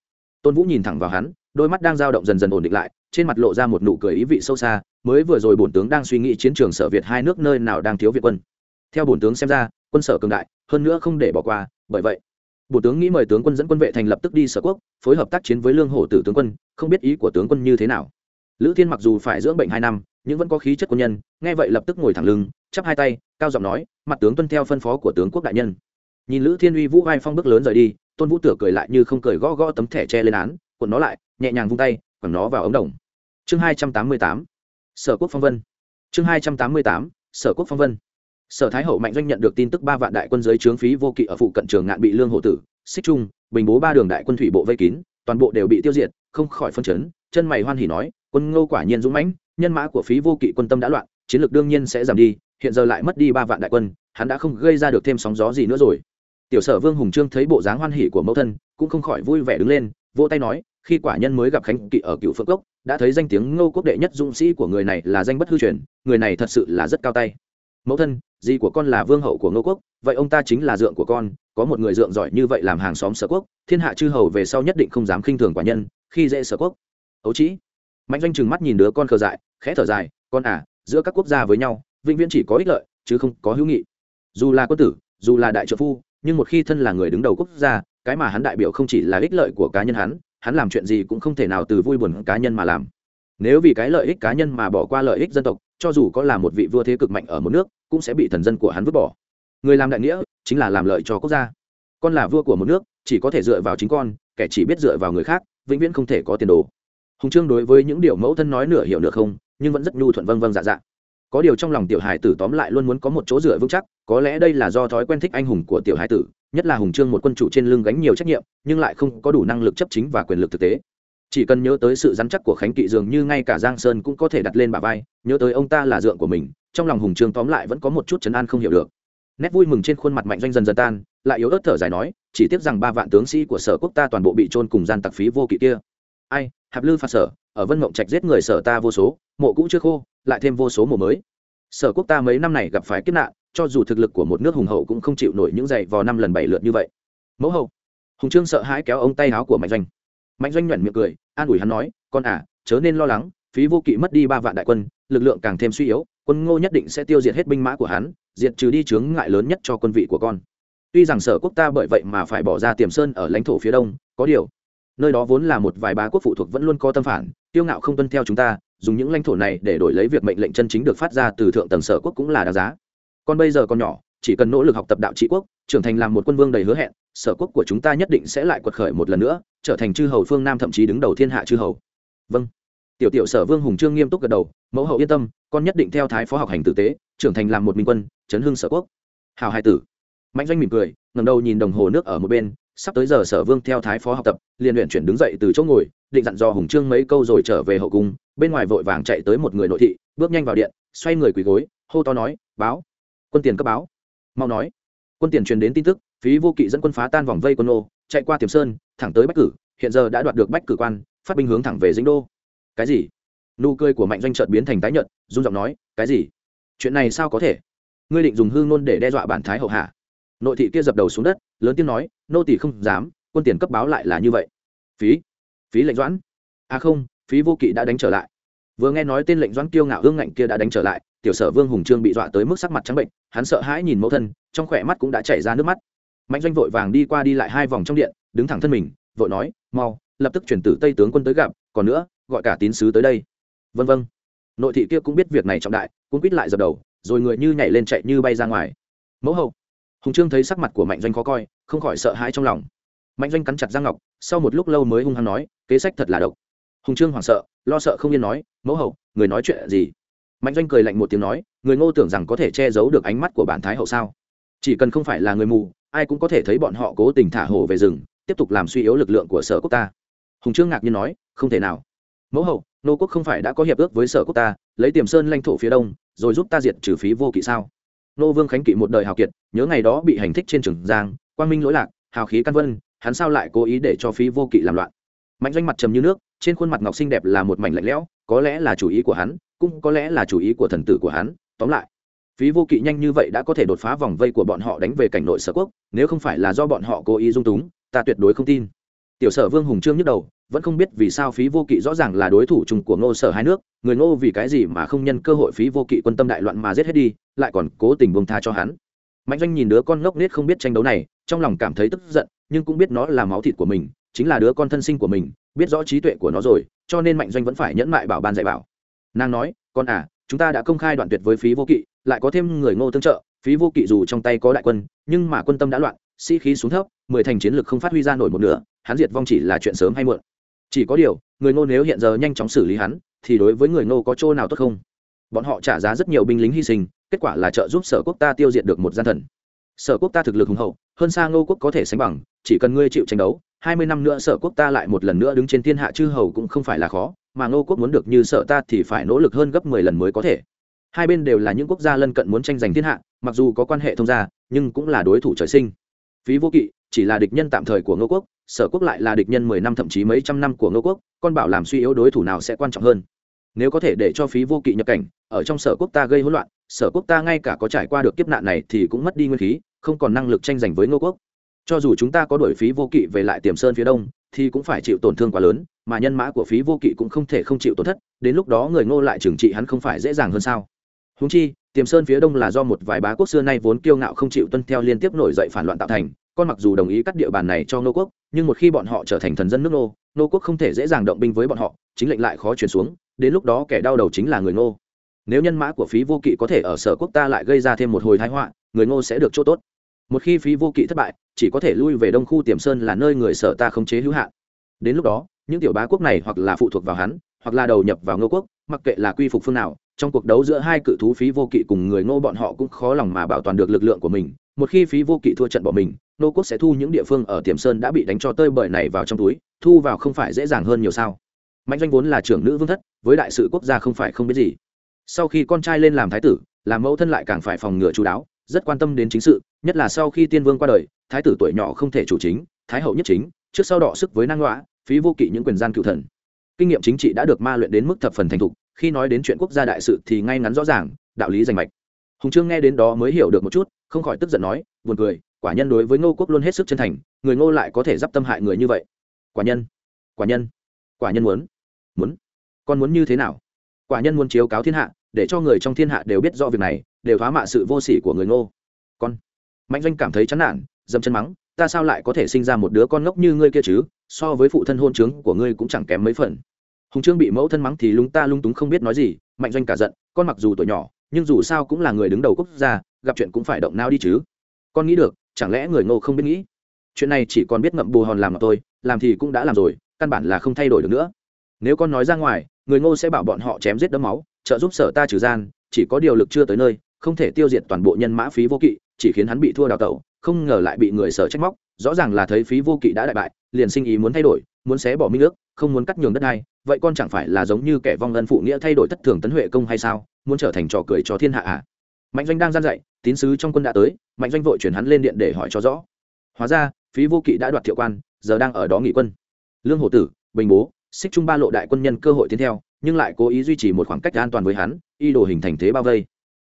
Tôn vũ nhìn thẳng vào hắn, đôi mắt đang dao động dần dần ổn định lại, trên mặt lộ ra một nụ cười ý vị sâu xa, mới vừa rồi bổn tướng đang suy nghĩ chiến trường sở việt hai nước nơi nào đang thiếu việt quân. Theo bổn tướng xem ra, quân sở cường đại, hơn nữa không để bỏ qua, bởi vậy Bộ tướng nghĩ mời tướng quân dẫn quân vệ thành lập tức đi sở quốc, phối hợp tác chiến với lương hổ tử tướng quân, không biết ý của tướng quân như thế nào. Lữ thiên mặc dù phải dưỡng bệnh hai năm, nhưng vẫn có khí chất quân nhân, nghe vậy lập tức ngồi thẳng lưng, chắp hai tay, cao giọng nói, mặt tướng tuân theo phân phó của tướng quốc đại nhân. Nhìn lữ thiên uy vũ vai phong bước lớn rời đi, tôn vũ tửa cười lại như không cười gõ gõ tấm thẻ tre lên án, cuộn nó lại, nhẹ nhàng vung tay, quẳng nó vào ống đồng. Chương hai trăm tám mươi tám, sở quốc phong vân. Chương hai trăm tám mươi tám, sở quốc phong vân sở thái hậu mạnh doanh nhận được tin tức ba vạn đại quân giới trướng phí vô kỵ ở phụ cận trường ngạn bị lương hộ tử, xích trung, bình bố ba đường đại quân thủy bộ vây kín, toàn bộ đều bị tiêu diệt, không khỏi phân chấn, chân mày hoan hỉ nói, quân ngô quả nhiên dũng mãnh, nhân mã của phí vô kỵ quân tâm đã loạn, chiến lược đương nhiên sẽ giảm đi, hiện giờ lại mất đi ba vạn đại quân, hắn đã không gây ra được thêm sóng gió gì nữa rồi. Tiểu sở vương hùng trương thấy bộ dáng hoan hỉ của mẫu thân, cũng không khỏi vui vẻ đứng lên, vỗ tay nói, khi quả nhân mới gặp khánh kỵ ở cựu phượng cốc, đã thấy danh tiếng ngô quốc đệ nhất dũng sĩ của người này là danh bất hư truyền, người này thật sự là rất cao tay. Mẫu thân gì của con là vương hậu của ngô quốc, vậy ông ta chính là dượng của con, có một người dượng giỏi như vậy làm hàng xóm sở quốc, thiên hạ chư hầu về sau nhất định không dám khinh thường quả nhân, khi dễ sở quốc. Ấu trĩ. Mạnh doanh chừng mắt nhìn đứa con khờ dại, khẽ thở dài, con à giữa các quốc gia với nhau, vĩnh viễn chỉ có ích lợi, chứ không có hữu nghị. Dù là quân tử, dù là đại trợ phu, nhưng một khi thân là người đứng đầu quốc gia, cái mà hắn đại biểu không chỉ là ích lợi của cá nhân hắn hắn làm chuyện gì cũng không thể nào từ vui buồn cá nhân mà làm. Nếu vì cái lợi ích cá nhân mà bỏ qua lợi ích dân tộc cho dù có là một vị vua thế cực mạnh ở một nước, cũng sẽ bị thần dân của hắn vứt bỏ. Người làm đại nghĩa chính là làm lợi cho quốc gia. Con là vua của một nước, chỉ có thể dựa vào chính con, kẻ chỉ biết dựa vào người khác, vĩnh viễn không thể có tiền đồ. Hùng trương đối với những điều mẫu thân nói nửa hiểu nửa không, nhưng vẫn rất nhu thuận vâng vâng dạ dạ. Có điều trong lòng tiểu Hải tử tóm lại luôn muốn có một chỗ dựa vững chắc, có lẽ đây là do thói quen thích anh hùng của tiểu Hải tử, nhất là hùng trương một quân chủ trên lưng gánh nhiều trách nhiệm, nhưng lại không có đủ năng lực chấp chính và quyền lực thực tế chỉ cần nhớ tới sự rắn chắc của khánh kỵ dường như ngay cả giang sơn cũng có thể đặt lên bà vai, nhớ tới ông ta là dượng của mình, trong lòng hùng trương tóm lại vẫn có một chút chấn an không hiểu được. Nét vui mừng trên khuôn mặt mạnh doanh dần dần tan, lại yếu ớt thở dài nói, chỉ tiếc rằng ba vạn tướng sĩ của sở quốc ta toàn bộ bị trôn cùng gian tặc phí vô kỵ kia. Ai, hạp lư phạt sở, ở vân mộng trạch giết người sở ta vô số, mộ cũ chưa khô, lại thêm vô số mộ mới. Sở quốc ta mấy năm này gặp phải kiếp nạn, cho dù thực lực của một nước hùng hậu cũng không chịu nổi những dày vò năm lần bảy lượt như vậy. Mẫu hậu, hùng trương sợ hãi kéo ông tay áo của mạnh doanh mạnh doanh nhuận miệng cười, an ủi hắn nói, con à chớ nên lo lắng, phí vô kỵ mất đi ba vạn đại quân, lực lượng càng thêm suy yếu, quân ngô nhất định sẽ tiêu diệt hết binh mã của hắn, diệt trừ đi chướng ngại lớn nhất cho quân vị của con. Tuy rằng sở quốc ta bởi vậy mà phải bỏ ra tiềm sơn ở lãnh thổ phía đông, có điều, nơi đó vốn là một vài bá quốc phụ thuộc vẫn luôn có tâm phản, tiêu ngạo không tuân theo chúng ta, dùng những lãnh thổ này để đổi lấy việc mệnh lệnh chân chính được phát ra từ thượng tầng sở quốc cũng là đáng giá. Còn bây giờ còn nhỏ chỉ cần nỗ lực học tập đạo trị quốc, trưởng thành làm một quân vương đầy hứa hẹn, sở quốc của chúng ta nhất định sẽ lại quật khởi một lần nữa, trở thành chư hầu phương nam thậm chí đứng đầu thiên hạ chư hầu. Vâng. Tiểu tiểu sở vương hùng trương nghiêm túc gật đầu, mẫu hậu yên tâm, con nhất định theo thái phó học hành tử tế, trưởng thành làm một minh quân, chấn hưng sở quốc. Hào hai tử. Mạnh doanh mỉm cười ngầm đầu nhìn đồng hồ nước ở một bên, sắp tới giờ sở vương theo thái phó học tập, liền luyện chuyển đứng dậy từ chỗ ngồi, định dặn dò hùng trương mấy câu rồi trở về hậu cung, bên ngoài vội vàng chạy tới một người nội thị, bước nhanh vào điện, xoay người quỳ gối, hô to nói, báo, quân tiền cấp báo mau nói. Quân tiền truyền đến tin tức, phí vô kỵ dẫn quân phá tan vòng vây quân ô chạy qua tiềm sơn, thẳng tới bách cử, hiện giờ đã đoạt được bách cử quan, phát binh hướng thẳng về dĩnh đô. Cái gì? Nụ cười của mạnh doanh trợt biến thành tái nhợt dung giọng nói, cái gì? Chuyện này sao có thể? Ngươi định dùng hương nôn để đe dọa bản thái hậu hạ nội thị kia dập đầu xuống đất, lớn tiếng nói, nô tỷ không dám, quân tiền cấp báo lại là như vậy. Phí? Phí lệnh doãn? À không, phí vô kỵ đã đánh trở lại. Vừa nghe nói tên lệnh doãn kiêu ngạo hương ngạnh kia đã đánh trở lại tiểu sở vương hùng trương bị dọa tới mức sắc mặt trắng bệnh, hắn sợ hãi nhìn mẫu thân, trong khỏe mắt cũng đã chảy ra nước mắt. Mạnh doanh vội vàng đi qua đi lại hai vòng trong điện, đứng thẳng thân mình, vội nói, mau, lập tức chuyển tử tây tướng quân tới gặp, còn nữa, gọi cả tín sứ tới đây. Vân vân nội thị kia cũng biết việc này trọng đại cũng quýt lại dập đầu, rồi người như nhảy lên chạy như bay ra ngoài. Mẫu hậu. Hùng trương thấy sắc mặt của mạnh doanh khó coi, không khỏi sợ hãi trong lòng. Mạnh doanh cắn chặt răng ngọc, sau một lúc lâu mới hung hăng nói, kế sách thật là độc. Hùng trương hoảng sợ, lo sợ không yên nói, mẫu hậu, người nói chuyện gì? Mạnh doanh cười lạnh một tiếng nói, người ngô tưởng rằng có thể che giấu được ánh mắt của bản thái hậu sao? Chỉ cần không phải là người mù, ai cũng có thể thấy bọn họ cố tình thả hổ về rừng, tiếp tục làm suy yếu lực lượng của sở quốc ta. Hùng trương ngạc nhiên nói, không thể nào. Mẫu hậu, nô quốc không phải đã có hiệp ước với sở quốc ta, lấy tiềm sơn lãnh thổ phía đông, rồi giúp ta diệt trừ phí vô kỵ sao? Nô vương khánh kỵ một đời hào kiệt, nhớ ngày đó bị hành thích trên trường giang, quang minh lỗi lạc, hào khí căn vân, hắn sao lại cố ý để cho phí vô kỵ làm loạn? Mạnh doanh mặt trầm như nước, trên khuôn mặt ngọc xinh đẹp là một mảnh lạnh lẽo, có lẽ là chủ ý của hắn cũng có lẽ là chủ ý của thần tử của hắn. Tóm lại, phí vô kỵ nhanh như vậy đã có thể đột phá vòng vây của bọn họ đánh về cảnh nội sở quốc, nếu không phải là do bọn họ cố ý dung túng, ta tuyệt đối không tin. Tiểu sở vương hùng trương nhức đầu, vẫn không biết vì sao phí vô kỵ rõ ràng là đối thủ chung của ngô sở hai nước, người ngô vì cái gì mà không nhân cơ hội phí vô kỵ quân tâm đại loạn mà giết hết đi, lại còn cố tình buông tha cho hắn. Mạnh doanh nhìn đứa con ngốc nết không biết tranh đấu này, trong lòng cảm thấy tức giận, nhưng cũng biết nó là máu thịt của mình, chính là đứa con thân sinh của mình, biết rõ trí tuệ của nó rồi, cho nên mạnh doanh vẫn phải nhẫn mại bảo ban dạy bảo nàng nói, con à chúng ta đã công khai đoạn tuyệt với phí vô kỵ, lại có thêm người ngô tương trợ, phí vô kỵ dù trong tay có đại quân, nhưng mà quân tâm đã loạn, sĩ khí xuống thấp, mười thành chiến lực không phát huy ra nổi một nửa, hắn diệt vong chỉ là chuyện sớm hay muộn. Chỉ có điều, người ngô nếu hiện giờ nhanh chóng xử lý hắn, thì đối với người ngô có chỗ nào tốt không? Bọn họ trả giá rất nhiều binh lính hy sinh, kết quả là trợ giúp sở quốc ta tiêu diệt được một gian thần. Sở quốc ta thực lực hùng hậu, hơn xa ngô quốc có thể sánh bằng, chỉ cần ngươi chịu tranh đấu hai mươi năm nữa sở quốc ta lại một lần nữa đứng trên thiên hạ chư hầu cũng không phải là khó, mà ngô quốc muốn được như sở ta thì phải nỗ lực hơn gấp mười lần mới có thể. Hai bên đều là những quốc gia lân cận muốn tranh giành thiên hạ, mặc dù có quan hệ thông gia, nhưng cũng là đối thủ trời sinh. Phí vô kỵ, chỉ là địch nhân tạm thời của ngô quốc, sở quốc lại là địch nhân mười năm thậm chí mấy trăm năm của ngô quốc, con bảo làm suy yếu đối thủ nào sẽ quan trọng hơn. Nếu có thể để cho phí vô kỵ nhập cảnh, ở trong sở quốc ta gây hỗn loạn, sở quốc ta ngay cả có trải qua được kiếp nạn này thì cũng mất đi nguyên khí, không còn năng lực tranh giành với ngô quốc cho dù chúng ta có đổi phí vô kỵ về lại tiềm sơn phía đông, thì cũng phải chịu tổn thương quá lớn, mà nhân mã của phí vô kỵ cũng không thể không chịu tổn thất, đến lúc đó người ngô lại trừng trị hắn không phải dễ dàng hơn sao? Húng chi, tiềm sơn phía đông là do một vài bá quốc xưa nay vốn kiêu ngạo không chịu tuân theo liên tiếp nổi dậy phản loạn tạo thành, con mặc dù đồng ý cắt địa bàn này cho ngô quốc, nhưng một khi bọn họ trở thành thần dân nước ngô ngô quốc không thể dễ dàng động binh với bọn họ, chính lệnh lại khó chuyển xuống, đến lúc đó kẻ đau đầu chính là người ngô. Nếu nhân mã của phí vô kỵ có thể ở sở quốc ta lại gây ra thêm một hồi thái họa, người ngô sẽ được chỗ tốt một khi phí vô kỵ thất bại, chỉ có thể lui về đông khu tiềm sơn là nơi người sở ta không chế hữu hạn. Đến lúc đó, những tiểu bá quốc này hoặc là phụ thuộc vào hắn, hoặc là đầu nhập vào ngô quốc, mặc kệ là quy phục phương nào, trong cuộc đấu giữa hai cự thú phí vô kỵ cùng người ngô bọn họ cũng khó lòng mà bảo toàn được lực lượng của mình. Một khi phí vô kỵ thua trận bỏ mình nô quốc sẽ thu những địa phương ở tiềm sơn đã bị đánh cho tơi bời này vào trong túi, thu vào không phải dễ dàng hơn nhiều sao. Mạnh doanh vốn là trưởng nữ vương thất, với đại sự quốc gia không phải không biết gì. Sau khi con trai lên làm thái tử, làm mẫu thân lại càng phải phòng ngừa chú đáo rất quan tâm đến chính sự, nhất là sau khi tiên vương qua đời, thái tử tuổi nhỏ không thể chủ chính, thái hậu nhất chính, trước sau đọ sức với năng loã phí vô kỵ những quyền gian cựu thần. Kinh nghiệm chính trị đã được ma luyện đến mức thập phần thành thục, khi nói đến chuyện quốc gia đại sự thì ngay ngắn rõ ràng, đạo lý rành mạch. Hùng trương nghe đến đó mới hiểu được một chút, không khỏi tức giận nói, buồn cười, quả nhân đối với ngô quốc luôn hết sức chân thành, người ngô lại có thể d i p tâm hại người như vậy. Quả nhân quả nhân quả nhân muốn muốn, con muốn như thế nào? Quả nhân muốn chiếu cáo thiên hạ, để cho người trong thiên hạ đều biết rõ việc này đều thoá mạ sự vô sỉ của người ngô. Con, mạnh doanh cảm thấy chán nản dâm chân mắng, ta sao lại có thể sinh ra một đứa con ngốc như ngươi kia chứ? So với phụ thân hôn trướng của ngươi cũng chẳng kém mấy phần. Hùng trương bị mẫu thân mắng thì lúng ta lung túng không biết nói gì, mạnh doanh cả giận, con mặc dù tuổi nhỏ, nhưng dù sao cũng là người đứng đầu quốc gia, gặp chuyện cũng phải động não đi chứ. Con nghĩ được, chẳng lẽ người ngô không biết nghĩ? Chuyện này chỉ còn biết ngậm bù hòn làm mà tôi làm thì cũng đã làm rồi, căn bản là không thay đổi được nữa. Nếu con nói ra ngoài, người ngô sẽ bảo bọn họ chém giết đấm máu, trợ giúp sở ta trừ gian, chỉ có điều lực chưa tới nơi không thể tiêu diệt toàn bộ nhân mã phí vô kỵ, chỉ khiến hắn bị thua đào tẩu, không ngờ lại bị người sở trách móc, rõ ràng là thấy phí vô kỵ đã đại bại, liền sinh ý muốn thay đổi, muốn xé bỏ minh ước, không muốn cắt nhường đất này vậy con chẳng phải là giống như kẻ vong ân phụ nghĩa thay đổi thất thường tấn huệ công hay sao, muốn trở thành trò cười cho thiên hạ à? Mạnh doanh đang gian dạy, tín sứ trong quân đã tới, mạnh doanh vội chuyển hắn lên điện để hỏi cho rõ. Hóa ra, phí vô kỵ đã đoạt thiệu quan, giờ đang ở đó nghỉ quân. Lương hổ tử, bình bố, xích trung ba lộ đại quân nhân cơ hội tiến theo, nhưng lại cố ý duy trì một khoảng cách an toàn với hắn, y đồ hình thành thế bao vây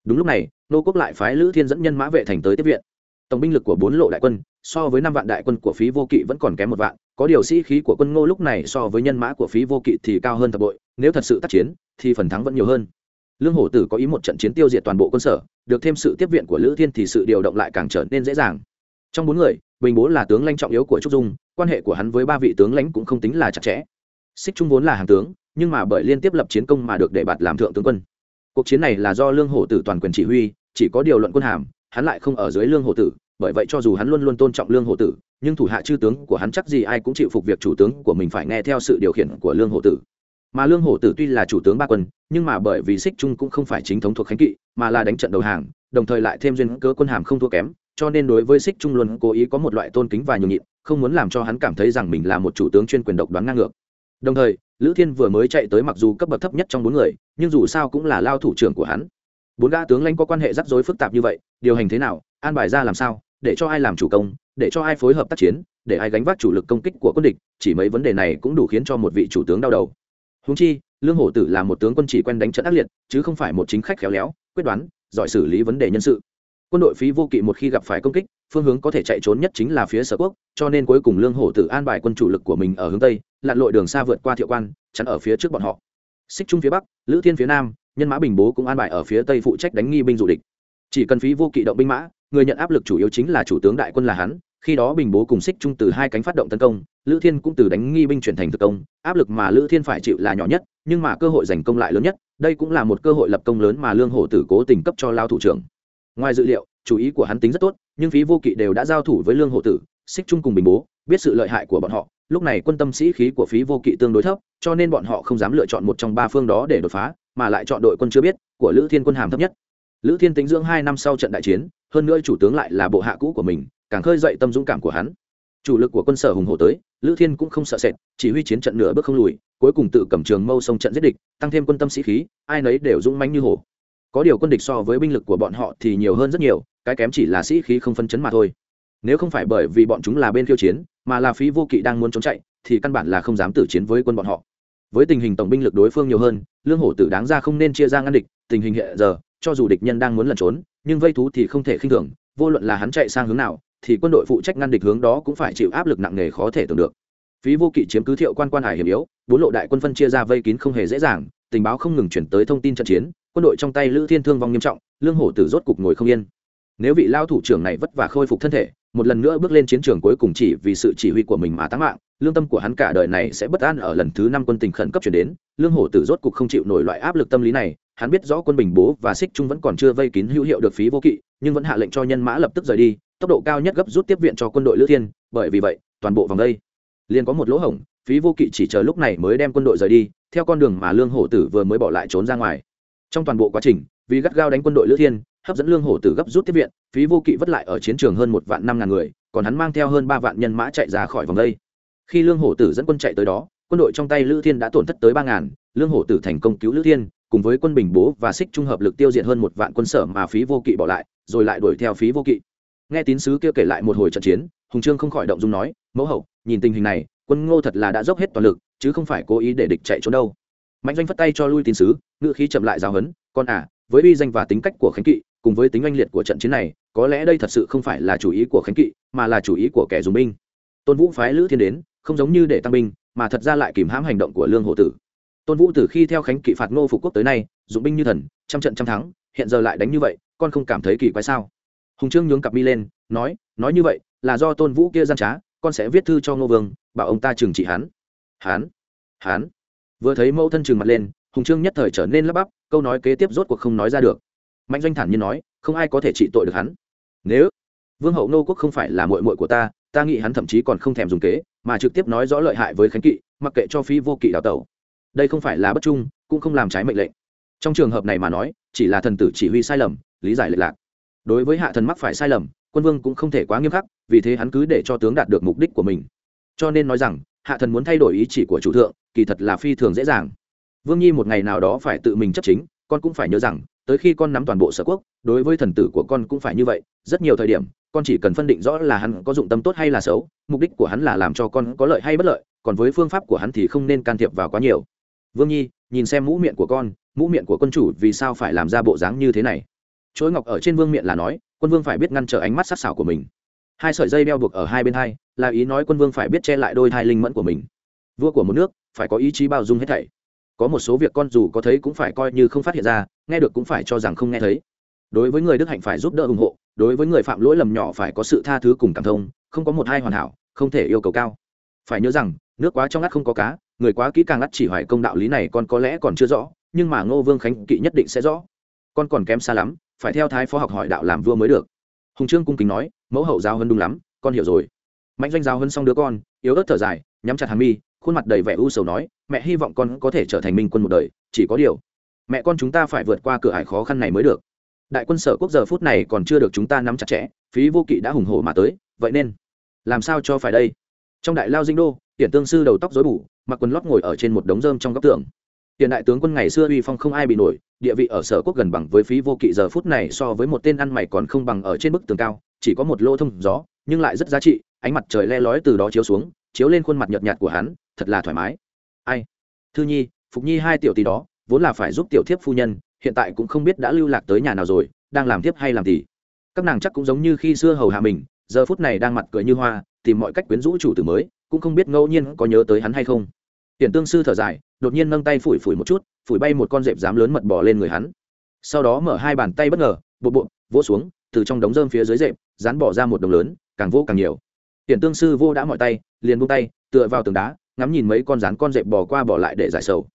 đúng lúc này, nô quốc lại phái lữ thiên dẫn nhân mã vệ thành tới tiếp viện. Tổng binh lực của bốn lộ đại quân, so với năm vạn đại quân của phí vô kỵ vẫn còn kém một vạn, có điều sĩ khí của quân ngô lúc này so với nhân mã của phí vô kỵ thì cao hơn thập bội, nếu thật sự tác chiến, thì phần thắng vẫn nhiều hơn. Lương hổ tử có ý một trận chiến tiêu diệt toàn bộ quân sở, được thêm sự tiếp viện của lữ thiên thì sự điều động lại càng trở nên dễ dàng. Trong bốn người, bình bố là tướng lãnh trọng yếu của trúc dung, quan hệ của hắn với ba vị tướng lãnh cũng không tính là chặt chẽ. Xích trung vốn là hàng tướng, nhưng mà bởi liên tiếp lập chiến công mà được để bạt làm thượng tướng quân cuộc chiến này là do lương hổ tử toàn quyền chỉ huy, chỉ có điều luận quân hàm, hắn lại không ở dưới lương hổ tử, bởi vậy cho dù hắn luôn luôn tôn trọng lương hổ tử, nhưng thủ hạ chư tướng của hắn chắc gì ai cũng chịu phục việc chủ tướng của mình phải nghe theo sự điều khiển của lương hổ tử. Mà lương hổ tử tuy là chủ tướng ba quân, nhưng mà bởi vì xích trung cũng không phải chính thống thuộc khánh kỵ, mà là đánh trận đầu hàng, đồng thời lại thêm duyên cớ quân hàm không thua kém, cho nên đối với xích trung luôn cố ý có một loại tôn kính và nhường nhịn, không muốn làm cho hắn cảm thấy rằng mình là một chủ tướng chuyên quyền độc đoán ngang ngược. Đồng thời lữ thiên vừa mới chạy tới mặc dù cấp bậc thấp nhất trong bốn người, nhưng dù sao cũng là lao thủ trưởng của hắn. Bốn gã tướng lãnh có quan hệ rắc rối phức tạp như vậy, điều hành thế nào, an bài ra làm sao, để cho ai làm chủ công, để cho ai phối hợp tác chiến, để ai gánh vác chủ lực công kích của quân địch, chỉ mấy vấn đề này cũng đủ khiến cho một vị chủ tướng đau đầu. Húng chi, lương hổ tử là một tướng quân chỉ quen đánh trận ác liệt, chứ không phải một chính khách khéo léo, quyết đoán, giỏi xử lý vấn đề nhân sự. Quân đội phí vô kỵ một khi gặp phải công kích phương hướng có thể chạy trốn nhất chính là phía sở quốc, cho nên cuối cùng lương hổ tử an bài quân chủ lực của mình ở hướng tây, lặn lội đường xa vượt qua thiệu quan, chắn ở phía trước bọn họ. Xích trung phía bắc, lữ thiên phía nam, nhân mã bình bố cũng an bài ở phía tây phụ trách đánh nghi binh du địch. Chỉ cần phí vô kỵ động binh mã, người nhận áp lực chủ yếu chính là chủ tướng đại quân là hắn, khi đó bình bố cùng xích trung từ hai cánh phát động tấn công, lữ thiên cũng từ đánh nghi binh chuyển thành thực công, áp lực mà lữ thiên phải chịu là nhỏ nhất, nhưng mà cơ hội giành công lại lớn nhất, đây cũng là một cơ hội lập công lớn mà lương hổ tử cố tình cấp cho lao thủ trưởng. Ngoài dự liệu, chủ ý của hắn tính rất tốt nhưng phí vô kỵ đều đã giao thủ với lương hộ tử, xích trung cùng bình bố, biết sự lợi hại của bọn họ, lúc này quân tâm sĩ khí của phí vô kỵ tương đối thấp, cho nên bọn họ không dám lựa chọn một trong ba phương đó để đột phá, mà lại chọn đội quân chưa biết, của lữ thiên quân hàm thấp nhất. Lữ thiên tính dưỡng hai năm sau trận đại chiến, hơn nữa chủ tướng lại là bộ hạ cũ của mình, càng khơi dậy tâm dũng cảm của hắn. Chủ lực của quân sở hùng hổ tới, lữ thiên cũng không sợ sệt, chỉ huy chiến trận nửa bước không lùi, cuối cùng tự cầm trường mâu sông trận giết địch, tăng thêm quân tâm sĩ khí, ai nấy đều dũng mãnh như hổ có điều quân địch so với binh lực của bọn họ thì nhiều hơn rất nhiều, cái kém chỉ là sĩ khí không phân chấn mà thôi. Nếu không phải bởi vì bọn chúng là bên khiêu chiến, mà là phí vô kỵ đang muốn trốn chạy, thì căn bản là không dám tử chiến với quân bọn họ. Với tình hình tổng binh lực đối phương nhiều hơn, lương hổ tử đáng ra không nên chia ra ngăn địch, tình hình hiện giờ, cho dù địch nhân đang muốn lẩn trốn, nhưng vây thú thì không thể khinh thường, vô luận là hắn chạy sang hướng nào, thì quân đội phụ trách ngăn địch hướng đó cũng phải chịu áp lực nặng nề khó thể tưởng được. Phí vô kỵ chiếm cứ thiệu quan quan hải hiểm yếu, bốn lộ đại quân phân chia ra vây kín không hề dễ dàng, tình báo không ngừng chuyển tới thông tin trận chiến quân đội trong tay lữ thiên thương vong nghiêm trọng, lương hổ tử rốt cục ngồi không yên. Nếu vị lao thủ trưởng này vất vả khôi phục thân thể, một lần nữa bước lên chiến trường cuối cùng chỉ vì sự chỉ huy của mình mà táng mạng, lương tâm của hắn cả đời này sẽ bất an ở lần thứ năm quân tình khẩn cấp chuyển đến, lương hổ tử rốt cục không chịu nổi loại áp lực tâm lý này, hắn biết rõ quân bình bố và xích trung vẫn còn chưa vây kín hữu hiệu được phí vô kỵ, nhưng vẫn hạ lệnh cho nhân mã lập tức rời đi, tốc độ cao nhất gấp rút tiếp viện cho quân đội lữ thiên, bởi vì vậy, toàn bộ vòng đây liền có một lỗ hổng, phí vô kỵ chỉ chờ lúc này mới đem quân đội rời đi, theo con đường mà lương hổ tử vừa mới bỏ lại trốn ra ngoài trong toàn bộ quá trình, vì gắt gao đánh quân đội lữ thiên, hấp dẫn lương hổ tử gấp rút tiếp viện, phí vô kỵ vất lại ở chiến trường hơn một vạn năm ngàn người, còn hắn mang theo hơn ba vạn nhân mã chạy ra khỏi vòng đây. Khi lương hổ tử dẫn quân chạy tới đó, quân đội trong tay lữ thiên đã tổn thất tới ba ngàn, lương hổ tử thành công cứu lữ thiên, cùng với quân bình bố và xích trung hợp lực tiêu diệt hơn một vạn quân sở mà phí vô kỵ bỏ lại, rồi lại đuổi theo phí vô kỵ. Nghe tín sứ kia kể lại một hồi trận chiến, hùng trương không khỏi động dung nói, mẫu hậu, nhìn tình hình này, quân ngô thật là đã dốc hết toàn lực, chứ không phải cố ý để địch chạy trốn đâu mạnh doanh phất tay cho lui tín sứ ngự khí chậm lại giáo hấn con à với uy danh và tính cách của khánh kỵ, cùng với tính oanh liệt của trận chiến này, có lẽ đây thật sự không phải là chủ ý của khánh kỵ, mà là chủ ý của kẻ dùng binh. Tôn vũ phái lữ thiên đến, không giống như để tăng binh, mà thật ra lại kìm hãm hành động của lương hộ tử. Tôn vũ từ khi theo khánh kỵ phạt ngô phục quốc tới nay, dụng binh như thần, trăm trận trăm thắng, hiện giờ lại đánh như vậy, con không cảm thấy kỳ quái sao? Hùng trương nhướng cặp mi lên, nói nói như vậy, là do tôn vũ kia gian trá, con sẽ viết thư cho ngô vương, bảo ông ta trừng trị hắn. Hắn? Hắn? Vừa thấy mẫu thân trừng mặt lên, hùng trương nhất thời trở nên lắp bắp, câu nói kế tiếp rốt cuộc không nói ra được. Mạnh doanh thản nhiên nói, không ai có thể trị tội được hắn. Nếu vương hậu nô quốc không phải là mội mội của ta ta nghĩ hắn thậm chí còn không thèm dùng kế, mà trực tiếp nói rõ lợi hại với khánh kỵ, mặc kệ cho phí vô kỵ đào tẩu. Đây không phải là bất trung, cũng không làm trái mệnh lệnh. Trong trường hợp này mà nói, chỉ là thần tử chỉ huy sai lầm, lý giải lệch lạc. Đối với hạ thần mắc phải sai lầm, quân vương cũng không thể quá nghiêm khắc, vì thế hắn cứ để cho tướng đạt được mục đích của mình. Cho nên nói rằng, hạ thần muốn thay đổi ý chỉ của chủ thượng kỳ thật là phi thường dễ dàng. Vương nhi một ngày nào đó phải tự mình chấp chính, con cũng phải nhớ rằng, tới khi con nắm toàn bộ sở quốc, đối với thần tử của con cũng phải như vậy, rất nhiều thời điểm, con chỉ cần phân định rõ là hắn có dụng tâm tốt hay là xấu, mục đích của hắn là làm cho con có lợi hay bất lợi, còn với phương pháp của hắn thì không nên can thiệp vào quá nhiều. Vương nhi, nhìn xem mũ miệng của con, mũ miệng của quân chủ vì sao phải làm ra bộ dáng như thế này? Chuỗi ngọc ở trên vương miệng là nói, quân vương phải biết ngăn trở ánh mắt sắc sảo của mình. Hai sợi dây đeo buộc ở hai bên hai, là ý nói quân vương phải biết che lại đôi thai linh mẫn của mình vua của một nước, phải có ý chí bao dung hết thảy. Có một số việc con dù có thấy cũng phải coi như không phát hiện ra, nghe được cũng phải cho rằng không nghe thấy. Đối với người đức hạnh phải giúp đỡ ủng hộ, đối với người phạm lỗi lầm nhỏ phải có sự tha thứ cùng cảm thông, không có một hai hoàn hảo, không thể yêu cầu cao. Phải nhớ rằng, nước quá trong ngắt không có cá, người quá kỹ càng ngắt chỉ hoài công đạo lý này con có lẽ còn chưa rõ, nhưng mà ngô vương khánh kỵ nhất định sẽ rõ. Con còn kém xa lắm, phải theo thái phó học hỏi đạo làm vua mới được. Hùng trương cung kính nói, mẫu hậu giao hơn đúng lắm, con hiểu rồi. Mạnh doanh giao hơn xong đứa con, yếu ớt thở dài, nhắm chặt hàm mi khuôn mặt đầy vẻ u sầu nói, mẹ hy vọng con có thể trở thành minh quân một đời, chỉ có điều, mẹ con chúng ta phải vượt qua cửa ải khó khăn này mới được. Đại quân sở quốc giờ phút này còn chưa được chúng ta nắm chặt chẽ, phí vô kỵ đã hùng hổ mà tới, vậy nên làm sao cho phải đây? Trong đại lao dinh đô hiện tương sư đầu tóc rối bù, mặc quần lót ngồi ở trên một đống rơm trong góc tường. Hiện đại tướng quân ngày xưa uy phong không ai bị nổi, địa vị ở sở quốc gần bằng với phí vô kỵ giờ phút này so với một tên ăn mày còn không bằng ở trên bức tường cao, chỉ có một lỗ thông gió, nhưng lại rất giá trị, ánh mặt trời le lói từ đó chiếu xuống chiếu lên khuôn mặt nhợt nhạt của hắn, thật là thoải mái. Ai? Thư nhi, phục nhi hai tiểu tỷ đó, vốn là phải giúp tiểu thiếp phu nhân, hiện tại cũng không biết đã lưu lạc tới nhà nào rồi, đang làm tiếp hay làm tỷ. Các nàng chắc cũng giống như khi xưa hầu hạ mình, giờ phút này đang mặt cười như hoa, tìm mọi cách quyến rũ chủ tử mới, cũng không biết ngẫu nhiên có nhớ tới hắn hay không. Tiền tương sư thở dài, đột nhiên nâng tay phủi phủi một chút, phủi bay một con dẹp dám lớn mật bỏ lên người hắn. Sau đó mở hai bàn tay bất ngờ bộ bộ vỗ xuống, từ trong đống rơm phía dưới dẹp dán bỏ ra một đồng lớn, càng vô càng nhiều. Tiền tương sư vô đã mọi tay, liền buông tay, tựa vào tường đá, ngắm nhìn mấy con rán con dẹp bò qua bỏ lại để giải sầu.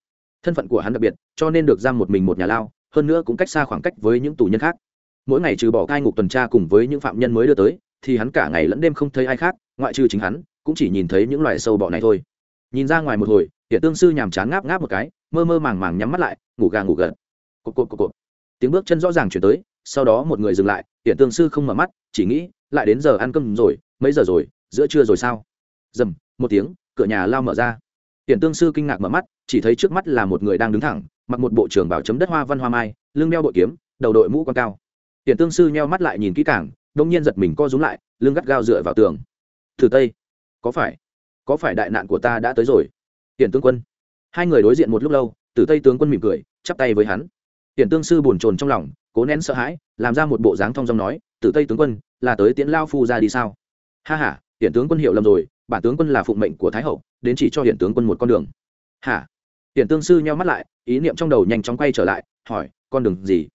Thân phận của hắn đặc biệt, cho nên được giam một mình một nhà lao, hơn nữa cũng cách xa khoảng cách với những tù nhân khác. Mỗi ngày trừ bỏ cai ngục tuần tra cùng với những phạm nhân mới đưa tới, thì hắn cả ngày lẫn đêm không thấy ai khác, ngoại trừ chính hắn, cũng chỉ nhìn thấy những loài sâu bọ này thôi. Nhìn ra ngoài một hồi hiện tương sư nhàm chán ngáp ngáp một cái, mơ mơ màng màng nhắm mắt lại, ngủ gà ngủ gật. Cộp cộp cộp cộp tiếng bước chân rõ ràng chuyển tới, sau đó một người dừng lại hiện tương sư không mở mắt, chỉ nghĩ, lại đến giờ ăn cơm rồi, mấy giờ rồi giữa trưa rồi sao? Dầm, một tiếng, cửa nhà lao mở ra. Hiện tương sư kinh ngạc mở mắt, chỉ thấy trước mắt là một người đang đứng thẳng, mặc một bộ trưởng bảo chấm đất hoa văn hoa mai, lưng đeo bội kiếm, đầu đội mũ quan cao. Hiện tương sư nheo mắt lại nhìn kỹ càng, đông nhiên giật mình co rúm lại, lưng gắt gao dựa vào tường. Thử tây, có phải có phải đại nạn của ta đã tới rồi? Hiện tướng quân. Hai người đối diện một lúc lâu tử tây tướng quân mỉm cười, chắp tay với hắn. Hiện tương sư bồn chồn trong lòng, cố nén sợ hãi, làm ra một bộ dáng thong dong nói tử tây tướng quân, là tới tiễn lao phu ra đi sao? Ha h a hiện tướng quân hiểu lầm rồi, bản tướng quân là phụng mệnh của thái hậu, đến chỉ cho hiện tướng quân một con đường. Hả? Hiện tương sư nheo mắt lại, ý niệm trong đầu nhanh chóng quay trở lại, hỏi, con đường gì?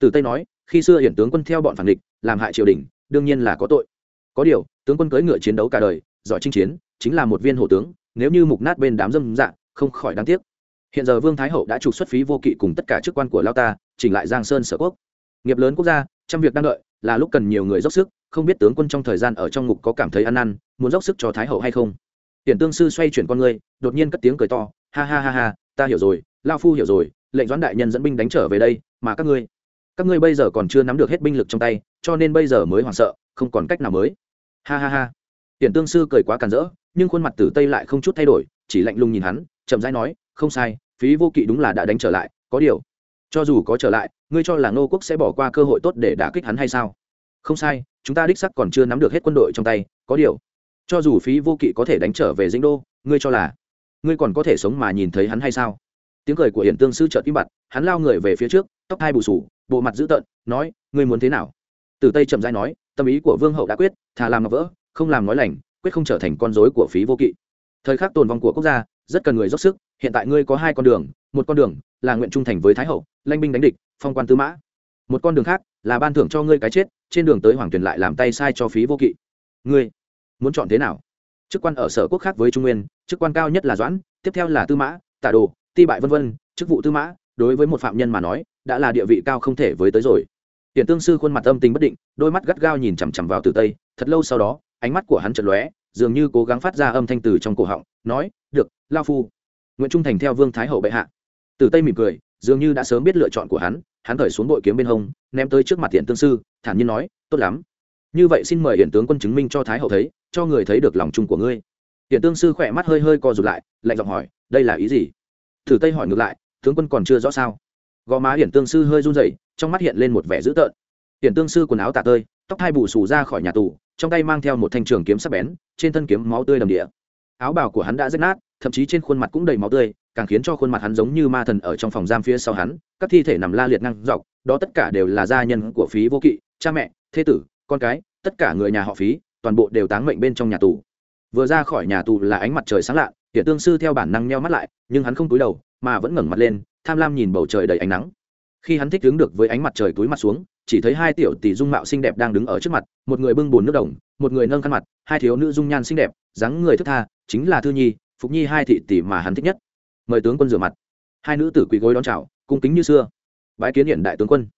Từ tây nói, khi xưa hiện tướng quân theo bọn phản địch, làm hại triều đình, đương nhiên là có tội. Có điều, tướng quân cưỡi ngựa chiến đấu cả đời, giỏi chinh chiến, chính là một viên hổ tướng, nếu như mục nát bên đám dâm dạ không khỏi đáng tiếc. Hiện giờ vương thái hậu đã trục xuất phí vô kỵ cùng tất cả chức quan của lao ta, chỉnh lại giang sơn sở quốc. Nghiệp lớn quốc gia, trăm việc đang đợi là lúc cần nhiều người dốc sức, không biết tướng quân trong thời gian ở trong ngục có cảm thấy ăn ăn muốn dốc sức cho thái hậu hay không. Tiền tương sư xoay chuyển con ngươi, đột nhiên cất tiếng cười to, ha ha ha ha, ta hiểu rồi, lao phu hiểu rồi, lệnh doãn đại nhân dẫn binh đánh trở về đây, mà các ngươi các ngươi bây giờ còn chưa nắm được hết binh lực trong tay, cho nên bây giờ mới hoảng sợ, không còn cách nào mới. Ha ha ha. Tiền tương sư cười quá càn rỡ, nhưng khuôn mặt tử tây lại không chút thay đổi, chỉ lạnh lùng nhìn hắn, chậm rãi nói, không sai, phí vô kỵ đúng là đã đánh trở lại, có điều cho dù có trở lại, ngươi cho là ngô quốc sẽ bỏ qua cơ hội tốt để đả kích hắn hay sao? Không sai, chúng ta đích sắc còn chưa nắm được hết quân đội trong tay, có điều, cho dù phí vô kỵ có thể đánh trở về dĩnh đô, ngươi cho là, ngươi còn có thể sống mà nhìn thấy hắn hay sao? Tiếng cười của hiển tương sư trợ tim bặt, hắn lao người về phía trước, tóc hai bù sù, bộ mặt dữ tợn, nói, ngươi muốn thế nào? Từ tây chậm rãi nói, tâm ý của vương hậu đã quyết, thà làm ngọc vỡ, không làm nói lành, quyết không trở thành con rối của phí vô kỵ. Thời khắc tồn vong của quốc gia rất cần người dốc sức hiện tại ngươi có hai con đường một con đường là nguyện trung thành với thái hậu lanh binh đánh địch phong quan tư mã. Một con đường khác là ban thưởng cho ngươi cái chết trên đường tới hoàng tuyền lại làm tay sai cho phí vô kỵ. Ngươi muốn chọn thế nào? Chức quan ở sở quốc khác với trung nguyên chức quan cao nhất là doãn tiếp theo là tư mã tả đồ ti bại vân vân chức vụ tư mã đối với một phạm nhân mà nói đã là địa vị cao không thể với tới rồi. Tiền Tương sư khuôn mặt âm tình bất định, đôi mắt gắt gao nhìn chằm chằm vào từ Tây, thật lâu sau đó, ánh mắt của hắn chợt lóe, dường như cố gắng phát ra âm thanh từ trong cổ họng, nói: "Được, lao phu, nguyễn trung thành theo Vương Thái hậu bệ hạ." từ Tây mỉm cười, dường như đã sớm biết lựa chọn của hắn, hắn thời xuống bội kiếm bên hông, ném tới trước mặt Tiền Tương sư, thản nhiên nói: "Tốt lắm. Như vậy xin mời hiện tướng quân chứng minh cho Thái hậu thấy, cho người thấy được lòng trung của ngươi." hiện Tương sư khỏe mắt hơi hơi co rụt lại, lạnh giọng hỏi: "Đây là ý gì?" thử Tây hỏi ngược lại: "Tướng quân còn chưa rõ sao?" Gò má Hiển Tương sư hơi run rẩy, trong mắt hiện lên một vẻ dữ tợn Tiền tương sư quần áo tả tơi, tóc hai bù xù ra khỏi nhà tù, trong tay mang theo một thanh trường kiếm sắc bén, trên thân kiếm máu tươi đầm địa. Áo bào của hắn đã rách nát, thậm chí trên khuôn mặt cũng đầy máu tươi, càng khiến cho khuôn mặt hắn giống như ma thần ở trong phòng giam phía sau hắn, các thi thể nằm la liệt ngang dọc, đó tất cả đều là gia nhân của phí vô kỵ, cha mẹ, thế tử, con cái, tất cả người nhà họ phí, toàn bộ đều táng mệnh bên trong nhà tù. Vừa ra khỏi nhà tù là ánh mặt trời sáng lạ, Tiền tương sư theo bản năng nheo mắt lại, nhưng hắn không cúi đầu, mà vẫn ngẩng mặt lên, tham lam nhìn bầu trời đầy ánh nắng. Khi hắn thích ứng được với ánh mặt trời túi mặt xuống, chỉ thấy hai tiểu tỷ dung mạo xinh đẹp đang đứng ở trước mặt, một người bưng bồn nước đồng, một người nâng khăn mặt, hai thiếu nữ dung nhan xinh đẹp, dáng người thức tha, chính là thư nhi, phục nhi hai thị tỷ mà hắn thích nhất. Mời tướng quân rửa mặt. Hai nữ tử quỳ gối đón chào, cung kính như xưa. Bái kiến hiện đại tướng quân.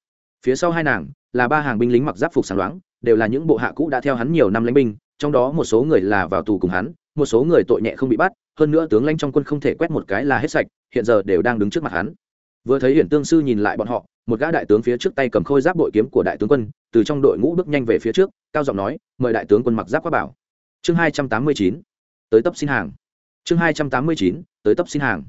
Phía sau hai nàng, là ba hàng binh lính mặc giáp phục sáng loáng, đều là những bộ hạ cũ đã theo hắn nhiều năm lãnh binh, trong đó một số người là vào tù cùng hắn, một số người tội nhẹ không bị bắt, hơn nữa tướng lãnh trong quân không thể quét một cái là hết sạch, hiện giờ đều đang đứng trước mặt hắn vừa thấy hiển tương sư nhìn lại bọn họ, một gã đại tướng phía trước tay cầm khôi giáp bội kiếm của đại tướng quân, từ trong đội ngũ bước nhanh về phía trước, cao giọng nói, mời đại tướng quân mặc giáp quá bảo. Chương hai trăm tám mươi chín, tới tấp xin hàng. Chương hai trăm tám mươi chín, tới tấp xin hàng.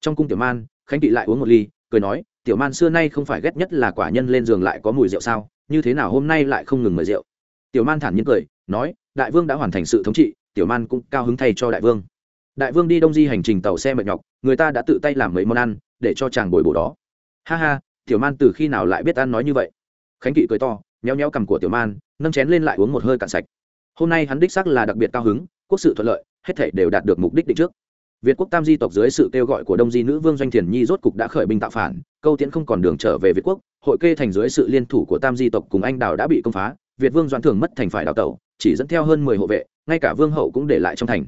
Trong cung tiểu man, khánh kỵ lại uống một ly, cười nói, tiểu man xưa nay không phải ghét nhất là quả nhân lên giường lại có mùi rượu sao? Như thế nào hôm nay lại không ngừng mời rượu? Tiểu man thản nhiên cười, nói, đại vương đã hoàn thành sự thống trị, tiểu man cũng cao hứng thay cho đại vương. Đại vương đi đông di hành trình tàu xe mệt nhọc, người ta đã tự tay làm mấy món ăn để cho chàng bồi bổ đó. Ha ha, tiểu man từ khi nào lại biết ăn nói như vậy? Khánh kỵ cười to nhéo nhéo cằm của tiểu man, nâng chén lên lại uống một hơi cạn sạch. Hôm nay hắn đích sắc là đặc biệt cao hứng, quốc sự thuận lợi, hết thể đều đạt được mục đích định trước. Việt quốc tam di tộc dưới sự kêu gọi của đông di nữ vương doanh thiền nhi rốt cục đã khởi binh tạo phản, câu tiễn không còn đường trở về việt quốc, hội kê thành dưới sự liên thủ của tam di tộc cùng anh đào đã bị công phá, việt vương doãn thường mất thành phải đào tẩu, chỉ dẫn theo hơn mười hộ vệ, ngay cả vương hậu cũng để lại trong thành.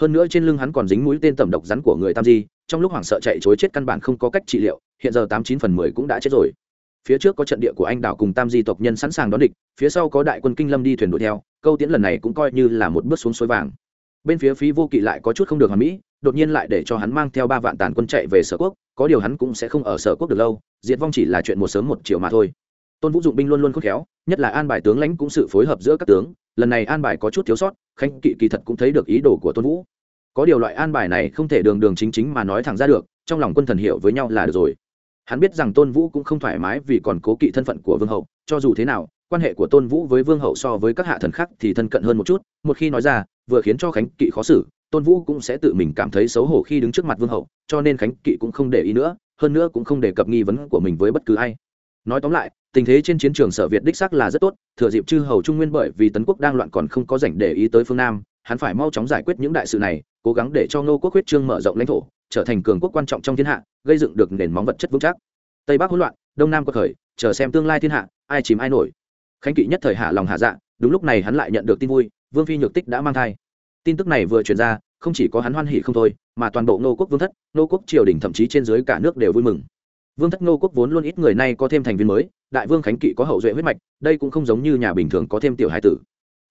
Hơn nữa trên lưng hắn còn dính mũi tên tẩm độc rắn của người tam di trong lúc hoảng sợ chạy chối chết căn bản không có cách trị liệu, hiện giờ tám chín phần mười cũng đã chết rồi. Phía trước có trận địa của anh đảo cùng tam di tộc nhân sẵn sàng đón địch, phía sau có đại quân kinh lâm đi thuyền đuổi theo, câu tiễn lần này cũng coi như là một bước xuống suối vàng. Bên phía phí vô kỵ lại có chút không được hoàn mỹ, đột nhiên lại để cho hắn mang theo ba vạn tàn quân chạy về sở quốc, có điều hắn cũng sẽ không ở sở quốc được lâu, diệt vong chỉ là chuyện một sớm một chiều mà thôi. Tôn vũ dụng binh luôn luôn khôn khéo, nhất là an bài tướng lãnh cũng sự phối hợp giữa các tướng, lần này an bài có chút thiếu sót khanh kỵ kỳ thật cũng thấy được ý đồ của tôn vũ có điều loại an bài này không thể đường đường chính chính mà nói thẳng ra được, trong lòng quân thần hiểu với nhau là được rồi. Hắn biết rằng tôn vũ cũng không thoải mái vì còn cố kỵ thân phận của vương hậu, cho dù thế nào, quan hệ của tôn vũ với vương hậu so với các hạ thần khác thì thân cận hơn một chút, một khi nói ra, vừa khiến cho khánh kỵ khó xử, tôn vũ cũng sẽ tự mình cảm thấy xấu hổ khi đứng trước mặt vương hậu, cho nên khánh kỵ cũng không để ý nữa, hơn nữa cũng không đề cập nghi vấn của mình với bất cứ ai. Nói tóm lại, tình thế trên chiến trường sở việt đích sắc là rất tốt, thừa dịp chư hầu trung nguyên bởi vì tấn quốc đang loạn còn không có dành để ý tới phương nam hắn phải mau chóng giải quyết những đại sự này, cố gắng để cho ngô quốc huyết trương mở rộng lãnh thổ, trở thành cường quốc quan trọng trong thiên hạ, gây dựng được nền móng vật chất vững chắc. Tây bắc hỗn loạn, đông nam có khởi chờ xem tương lai thiên hạ, ai chìm ai nổi. Khánh kỵ nhất thời hạ lòng hạ dạ đúng lúc này hắn lại nhận được tin vui, vương phi nhược tích đã mang thai. Tin tức này vừa truyền ra, không chỉ có hắn hoan hỉ không thôi, mà toàn bộ ngô quốc vương thất, ngô quốc triều đình thậm chí trên dưới cả nước đều vui mừng. Vương thất ngô quốc vốn luôn ít người nay có thêm thành viên mới, đại vương khánh kỵ có hậu duệ huyết mạch, đây cũng không giống như nhà bình thường có thêm tiểu hải tử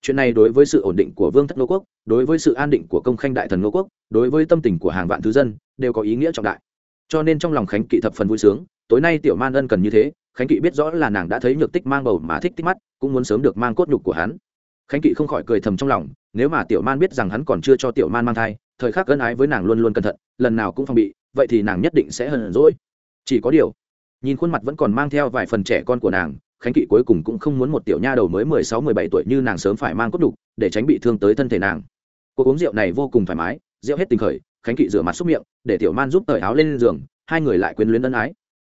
chuyện này đối với sự ổn định của vương thất nô quốc, đối với sự an định của công khanh đại thần nô quốc, đối với tâm tình của hàng vạn thứ dân, đều có ý nghĩa trọng đại. Cho nên trong lòng khánh kỵ thập phần vui sướng, tối nay tiểu man ân cần như thế, khánh kỵ biết rõ là nàng đã thấy nhược tích mang bầu mà thích tích mắt, cũng muốn sớm được mang cốt nhục của hắn. Khánh kỵ không khỏi cười thầm trong lòng, nếu mà tiểu man biết rằng hắn còn chưa cho tiểu man mang thai, thời khắc ân ái với nàng luôn luôn cẩn thận, lần nào cũng phòng bị, vậy thì nàng nhất định sẽ hờn rỗi chỉ có điều, nhìn khuôn mặt vẫn còn mang theo vài phần trẻ con của nàng khánh kỵ cuối cùng cũng không muốn một tiểu nha đầu mới mười sáu, mười bảy tuổi như nàng sớm phải mang cốt đục, để tránh bị thương tới thân thể nàng. Cuộc uống rượu này vô cùng thoải mái, rượu hết tình khởi, khánh kỵ rửa mặt xúc miệng, để tiểu man giúp tời áo lên giường, hai người lại quyến luyến ân ái.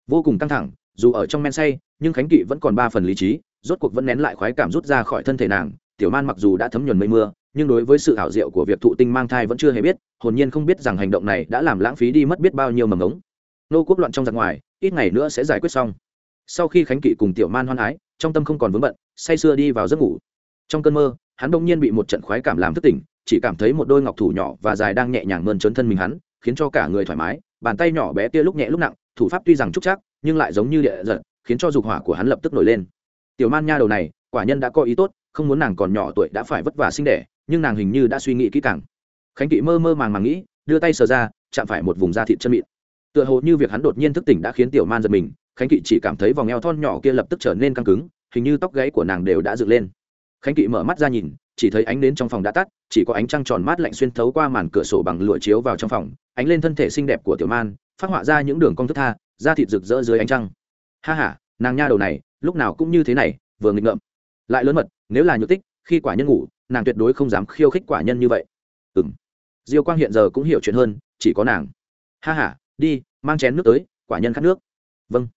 Vô cùng căng thẳng, dù ở trong men say, nhưng khánh kỵ vẫn còn ba phần lý trí, rốt cuộc vẫn nén lại khoái cảm rút ra khỏi thân thể nàng. Tiểu man mặc dù đã thấm nhuần mây mưa, nhưng đối với sự ảo diệu của việc thụ tinh mang thai vẫn chưa hề biết, hồn nhiên không biết rằng hành động này đã làm lãng phí đi mất biết bao nhiêu mầm ống. Nô quốc loạn trong giặc ngoài, ít ngày nữa sẽ giải quyết xong sau khi khánh kỵ cùng tiểu man hoan ái trong tâm không còn vướng bận, say sưa đi vào giấc ngủ. Trong cơn mơ, hắn đông nhiên bị một trận khoái cảm làm thức tỉnh, chỉ cảm thấy một đôi ngọc thủ nhỏ và dài đang nhẹ nhàng mơn trớn thân mình hắn, khiến cho cả người thoải mái, bàn tay nhỏ bé kia lúc nhẹ lúc nặng, thủ pháp tuy rằng trúc chắc, nhưng lại giống như địa giật, khiến cho dục hỏa của hắn lập tức nổi lên. Tiểu man nha đầu này, quả nhân đã có ý tốt, không muốn nàng còn nhỏ tuổi đã phải vất vả sinh đẻ, nhưng nàng hình như đã suy nghĩ kỹ càng. Khánh kỵ mơ mơ màng màng nghĩ, đưa tay sờ ra, chạm phải một vùng da thịt chân mịn. Tựa hồ như việc hắn đột nhiên thức tỉnh đã khiến tiểu man giật mình khánh kỵ chỉ cảm thấy vòng eo thon nhỏ kia lập tức trở nên căng cứng, hình như tóc gáy của nàng đều đã dựng lên. khánh kỵ mở mắt ra nhìn, chỉ thấy ánh nến trong phòng đã tắt, chỉ có ánh trăng tròn mát lạnh xuyên thấu qua màn cửa sổ bằng lụa chiếu vào trong phòng, ánh lên thân thể xinh đẹp của tiểu man, phát họa ra những đường cong thức tha, da thịt rực rỡ dưới ánh trăng. Ha h a nàng nha đầu này, lúc nào cũng như thế này, vừa nghịch ngợm. Lại lớn mật, nếu là nhược tích, khi quả nhân ngủ, nàng tuyệt đối không dám khiêu khích quả nhân như vậy. Ừ m diêu quang hiện giờ cũng hiểu chuyện hơn, chỉ có nàng. Ha h a đi, mang chén nước tới, quả nhân khát nước. Vâng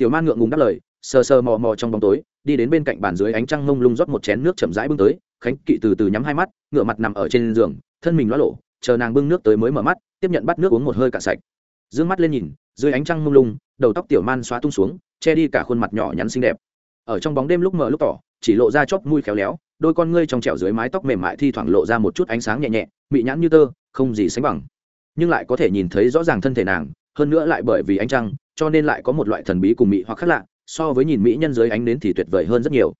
tiểu man ngượng ngùng đáp lời, sờ sờ mò mò trong bóng tối, đi đến bên cạnh bàn dưới ánh trăng mông lung rót một chén nước chậm rãi bưng tới, khánh kỵ từ từ nhắm hai mắt ngựa mặt nằm ở trên giường, thân mình l lộ, chờ nàng bưng nước tới mới mở mắt, tiếp nhận bắt nước uống một hơi cạn sạch. D ư ơ n g mắt lên nhìn, dưới ánh trăng mông lung, đầu tóc tiểu man xóa tung xuống, che đi cả khuôn mặt nhỏ nhắn xinh đẹp. Ở trong bóng đêm lúc mờ lúc tỏ, chỉ lộ ra chóp mùi khéo léo, đôi con ngươi trong trẻo dưới mái tóc mềm mại thi thoảng lộ ra một chút ánh sáng nhẹ nhẹ, mị nhãn như tơ, không gì sánh bằng. Nhưng lại có thể nhìn thấy rõ ràng thân thể nàng, hơn nữa lại bởi vì ánh trăng cho nên lại có một loại thần bí cùng mỹ hoặc khác lạ, so với nhìn mỹ nhân dưới ánh nến thì tuyệt vời hơn rất nhiều.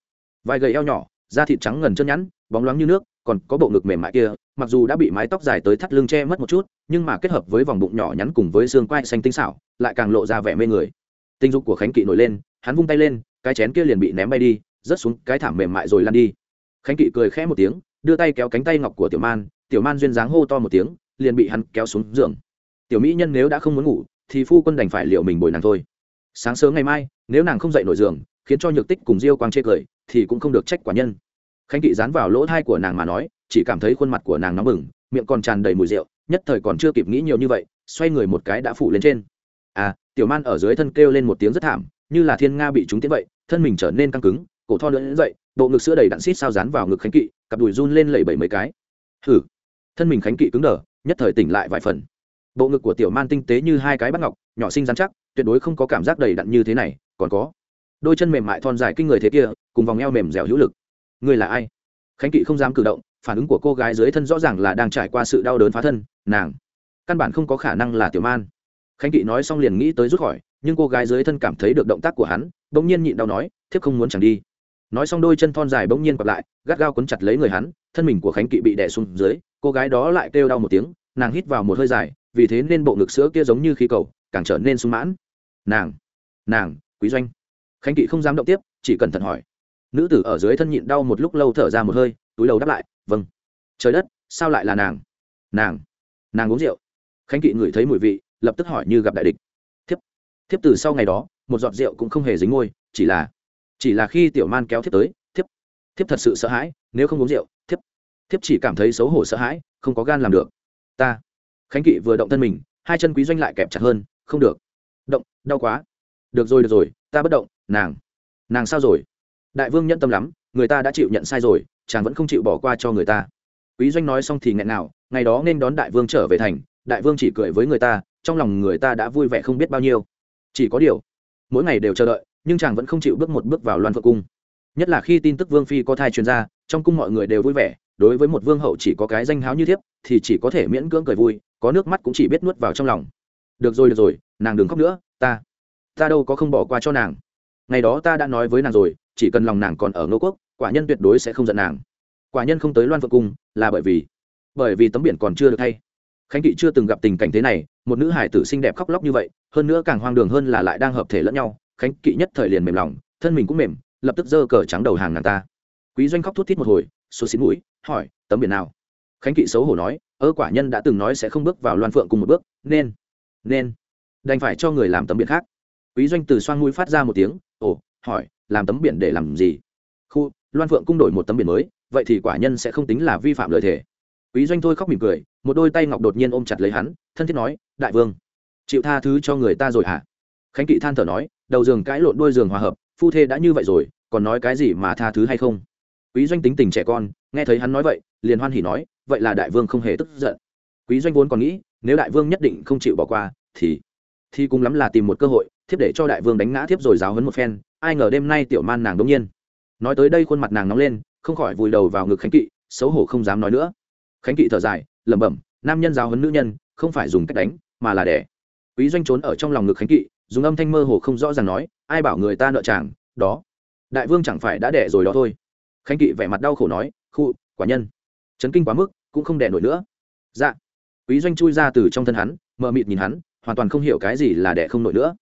Vài gầy eo nhỏ, da thịt trắng ngần chân nhẵn, bóng loáng như nước, còn có bộ ngực mềm mại kia, mặc dù đã bị mái tóc dài tới thắt lưng che mất một chút, nhưng mà kết hợp với vòng bụng nhỏ nhắn cùng với xương quai xanh tinh xảo, lại càng lộ ra vẻ mê người. Tinh dục của khánh kỵ nổi lên, hắn vung tay lên, cái chén kia liền bị ném bay đi, rớt xuống cái thảm mềm mại rồi lăn đi. Khánh kỵ cười khẽ một tiếng, đưa tay kéo cánh tay ngọc của tiểu man tiểu man duyên dáng hô to một tiếng, liền bị hắn kéo xuống giường. Tiểu mỹ nhân nếu đã không muốn ngủ thì phu quân đành phải liệu mình bồi nàng thôi. Sáng sớm ngày mai, nếu nàng không dậy nổi giường, khiến cho nhược tích cùng diêu quang chê cười, thì cũng không được trách quả nhân. Khánh kỵ dán vào lỗ thai của nàng mà nói, chỉ cảm thấy khuôn mặt của nàng nóng bừng, miệng còn tràn đầy mùi rượu, nhất thời còn chưa kịp nghĩ nhiều như vậy, xoay người một cái đã phủ lên trên. À tiểu man ở dưới thân kêu lên một tiếng rất thảm, như là thiên nga bị trúng tiến vậy, thân mình trở nên căng cứng, cổ tho lưỡn dậy, bộ ngực sữa đầy đặn xít sao dán vào ngực khánh kỵ, cặp đùi run lên lẩy bẩy mấy cái. Hử thân mình khánh kỵ cứng đờ, nhất thời tỉnh lại vài phần bộ ngực của tiểu man tinh tế như hai cái bắt ngọc, nhỏ xinh dán chắc, tuyệt đối không có cảm giác đầy đặn như thế này, còn có. Đôi chân mềm mại thon dài kinh người thế kia, cùng vòng eo mềm dẻo hữu lực. Người là ai? Khánh kỵ không dám cử động, phản ứng của cô gái dưới thân rõ ràng là đang trải qua sự đau đớn phá thân, nàng. Căn bản không có khả năng là tiểu man. Khánh kỵ nói xong liền nghĩ tới rút khỏi, nhưng cô gái dưới thân cảm thấy được động tác của hắn, bỗng nhiên nhịn đau nói, thiếp không muốn chẳng đi. Nói xong đôi chân thon dài bỗng nhiên quặp lại, gắt gao quấn chặt lấy người hắn, thân mình của khánh kỵ bị đè xuống dưới, cô gái đó lại kêu đau một tiếng, nàng hít vào một hơi dài vì thế nên bộ ngực sữa kia giống như khí cầu, càng trở nên sung mãn. Nàng nàng, quý doanh. Khánh kỵ không dám động tiếp, chỉ cẩn thận hỏi. Nữ tử ở dưới thân nhịn đau một lúc lâu thở ra một hơi, túi đầu đáp lại vâng. Trời đất, sao lại là nàng? Nàng nàng uống rượu. Khánh kỵ ngửi thấy mùi vị, lập tức hỏi như gặp đại địch. Thiếp thiếp từ sau ngày đó, một giọt rượu cũng không hề dính ngôi, chỉ là chỉ là khi tiểu man kéo thiếp tới, thiếp thiếp thật sự sợ hãi, nếu không uống rượu, thiếp thiếp chỉ cảm thấy xấu hổ sợ hãi, không có gan làm được. Ta khánh kỵ vừa động thân mình, hai chân quý doanh lại kẹp chặt hơn, không được. Động, đau quá. Được rồi được rồi, ta bất động, nàng. Nàng sao rồi? Đại vương nhận tâm lắm, người ta đã chịu nhận sai rồi, chàng vẫn không chịu bỏ qua cho người ta. Quý doanh nói xong thì nghẹn nào, ngày đó nên đón đại vương trở về thành, đại vương chỉ cười với người ta, trong lòng người ta đã vui vẻ không biết bao nhiêu. Chỉ có điều, mỗi ngày đều chờ đợi, nhưng chàng vẫn không chịu bước một bước vào loan phượng cung. Nhất là khi tin tức vương phi có thai truyền ra, trong cung mọi người đều vui vẻ, đối với một vương hậu chỉ có cái danh háo như thiếp, thì chỉ có thể miễn cưỡng cười vui có nước mắt cũng chỉ biết nuốt vào trong lòng. Được rồi được rồi, nàng đừng khóc nữa, ta ta đâu có không bỏ qua cho nàng. Ngày đó ta đã nói với nàng rồi, chỉ cần lòng nàng còn ở ngô quốc, quả nhân tuyệt đối sẽ không giận nàng. Quả nhân không tới loan phượng cung, là bởi vì bởi vì tấm biển còn chưa được thay. Khánh kỵ chưa từng gặp tình cảnh thế này, một nữ hải tử xinh đẹp khóc lóc như vậy, hơn nữa càng hoang đường hơn là lại đang hợp thể lẫn nhau. Khánh kỵ nhất thời liền mềm lòng, thân mình cũng mềm, lập tức giơ cờ trắng đầu hàng nàng ta. Quý doanh khóc thút thít một hồi số xín mũi, hỏi, tấm biển nào? Khánh kỵ xấu hổ nói ơ, quả nhân đã từng nói sẽ không bước vào loan phượng cùng một bước, nên nên, đành phải cho người làm tấm biển khác. Quý doanh từ xoan mũi phát ra một tiếng, ồ, hỏi, làm tấm biển để làm gì? Khu, loan phượng cung đổi một tấm biển mới, vậy thì quả nhân sẽ không tính là vi phạm lời thề. Quý doanh thôi khóc mỉm cười, một đôi tay ngọc đột nhiên ôm chặt lấy hắn, thân thiết nói, đại vương, chịu tha thứ cho người ta rồi hả? Khánh kỵ than thở nói, đầu giường cãi lộn đuôi giường hòa hợp, phu thê đã như vậy rồi, còn nói cái gì mà tha thứ hay không? Quý doanh tính tình trẻ con nghe thấy hắn nói vậy, liền hoan hỉ nói, vậy là đại vương không hề tức giận. Quý doanh vốn còn nghĩ, nếu đại vương nhất định không chịu bỏ qua, thì thì cũng lắm là tìm một cơ hội, thiếp để cho đại vương đánh ngã thiếp rồi giáo hấn một phen, ai ngờ đêm nay tiểu man nàng đống nhiên. Nói tới đây khuôn mặt nàng nóng lên, không khỏi vùi đầu vào ngực khánh kỵ, xấu hổ không dám nói nữa. Khánh kỵ thở dài, lẩm bẩm, nam nhân giáo hấn nữ nhân, không phải dùng cách đánh, mà là đẻ. Quý doanh trốn ở trong lòng ngực khánh kỵ, dùng âm thanh mơ hồ không rõ ràng nói, ai bảo người ta nợ chàng, đó. Đại vương chẳng phải đã đẻ rồi đó thôi. Khánh kỵ vẻ mặt đau khổ nói khu quả nhân. Chấn kinh quá mức, cũng không đẻ nổi nữa. Dạ. Quý doanh chui ra từ trong thân hắn, mờ mịt nhìn hắn, hoàn toàn không hiểu cái gì là đẻ không nổi nữa.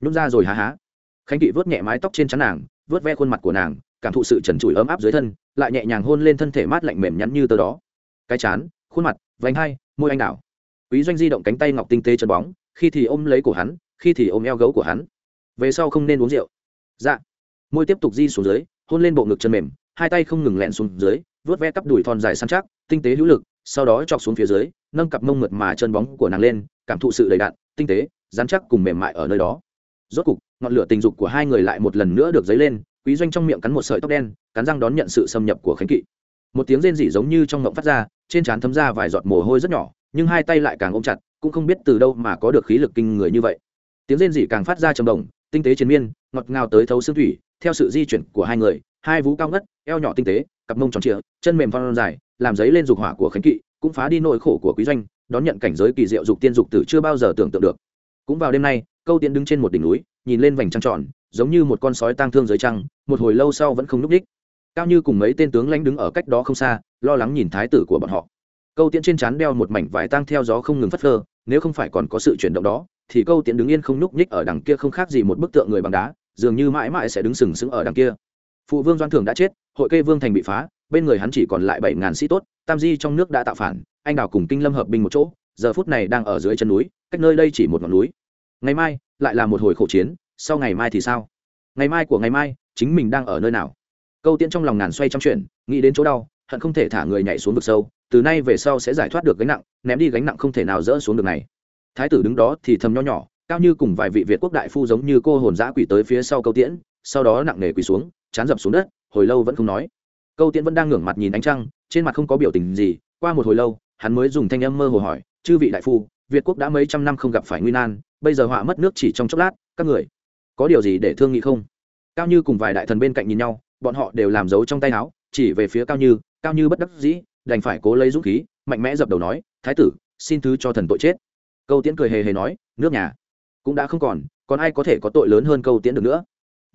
Nhúc ra rồi há há. Khánh kỵ vớt nhẹ mái tóc trên chắn nàng, vớt ve khuôn mặt của nàng, cảm thụ sự trần trụi ấm áp dưới thân, lại nhẹ nhàng hôn lên thân thể mát lạnh mềm nhắn như tờ đó. Cái chán, khuôn mặt vánh hai, môi anh đảo. Quý doanh di động cánh tay ngọc tinh tế chân bóng, khi thì ôm lấy cổ hắn, khi thì ôm eo gấu của hắn. Về sau không nên uống rượu. Dạ. Môi tiếp tục di xuống dưới, hôn lên bộ ngực chân mềm, hai tay không ngừng lẹn xuống dưới vớt ve cắp đùi thon dài săn chắc, tinh tế hữu lực, sau đó chọc xuống phía dưới, nâng cặp mông mượt mà chân bóng của nàng lên, cảm thụ sự đầy đạn tinh tế, dán chắc cùng mềm mại ở nơi đó. Rốt cục, ngọn lửa tình dục của hai người lại một lần nữa được dấy lên, quý doanh trong miệng cắn một sợi tóc đen, cắn răng đón nhận sự xâm nhập của khánh kỵ. Một tiếng rên rỉ giống như trong ngộng phát ra, trên trán thấm ra vài giọt mồ hôi rất nhỏ, nhưng hai tay lại càng ôm chặt, cũng không biết từ đâu mà có được khí lực kinh người như vậy. Tiếng rên rỉ càng phát ra trầm đồng, tinh tế chiến miên, ngọt ngào tới thấu xương thủy, theo sự di chuyển của hai người, hai vú cao ngất, eo nhỏ tinh tế cặp mông tròn trịa, chân mềm phong dài, làm giấy lên dục hỏa của khánh kỵ, cũng phá đi nỗi khổ của quý doanh, đón nhận cảnh giới kỳ diệu dục tiên dục tử chưa bao giờ tưởng tượng được. Cũng vào đêm nay, câu tiễn đứng trên một đỉnh núi, nhìn lên vành trăng tròn, giống như một con sói tang thương dưới trăng, một hồi lâu sau vẫn không núp đích cao như cùng mấy tên tướng lãnh đứng ở cách đó không xa, lo lắng nhìn thái tử của bọn họ. Câu tiễn trên trán đeo một mảnh vải tang theo gió không ngừng phất phơ, nếu không phải còn có sự chuyển động đó, thì câu tiễn đứng yên không núp nhích ở đằng kia không khác gì một bức tượng người bằng đá, dường như mãi mãi sẽ đứng sừng sững ở đằng kia phụ vương doan thường đã chết, hội kê vương thành bị phá, bên người hắn chỉ còn lại bảy ngàn sĩ tốt, tam di trong nước đã tạo phản, anh đào cùng kinh lâm hợp binh một chỗ, giờ phút này đang ở dưới chân núi, cách nơi đây chỉ một ngọn núi. Ngày mai, lại là một hồi khổ chiến, sau ngày mai thì sao? Ngày mai của ngày mai, chính mình đang ở nơi nào? Câu tiễn trong lòng ngàn xoay trong chuyện nghĩ đến chỗ đau, hận không thể thả người nhảy xuống vực sâu, từ nay về sau sẽ giải thoát được gánh nặng, ném đi gánh nặng không thể nào dỡ xuống được này. Thái tử đứng đó thì thầm nho nhỏ, cao như cùng vài vị việt quốc đại phu giống như cô hồn giã quỷ tới phía sau câu tiễn, sau đó nặng nề quỳ xuống chán dập xuống đất, hồi lâu vẫn không nói. Câu tiễn vẫn đang ngửa mặt nhìn ánh trăng, trên mặt không có biểu tình gì, qua một hồi lâu, hắn mới dùng thanh âm mơ hồ hỏi, chư vị đại phu, việt quốc đã mấy trăm năm không gặp phải nguy nan, bây giờ họa mất nước chỉ trong chốc lát, các người có điều gì để thương nghị không? Cao như cùng vài đại thần bên cạnh nhìn nhau, bọn họ đều làm dấu trong tay áo, chỉ về phía cao như cao như bất đắc dĩ, đành phải cố lấy dũng khí, mạnh mẽ dập đầu nói, thái tử, xin thứ cho thần tội chết. Câu tiễn cười hề hề nói, nước nhà cũng đã không còn còn ai có thể có tội lớn hơn câu tiễn được nữa?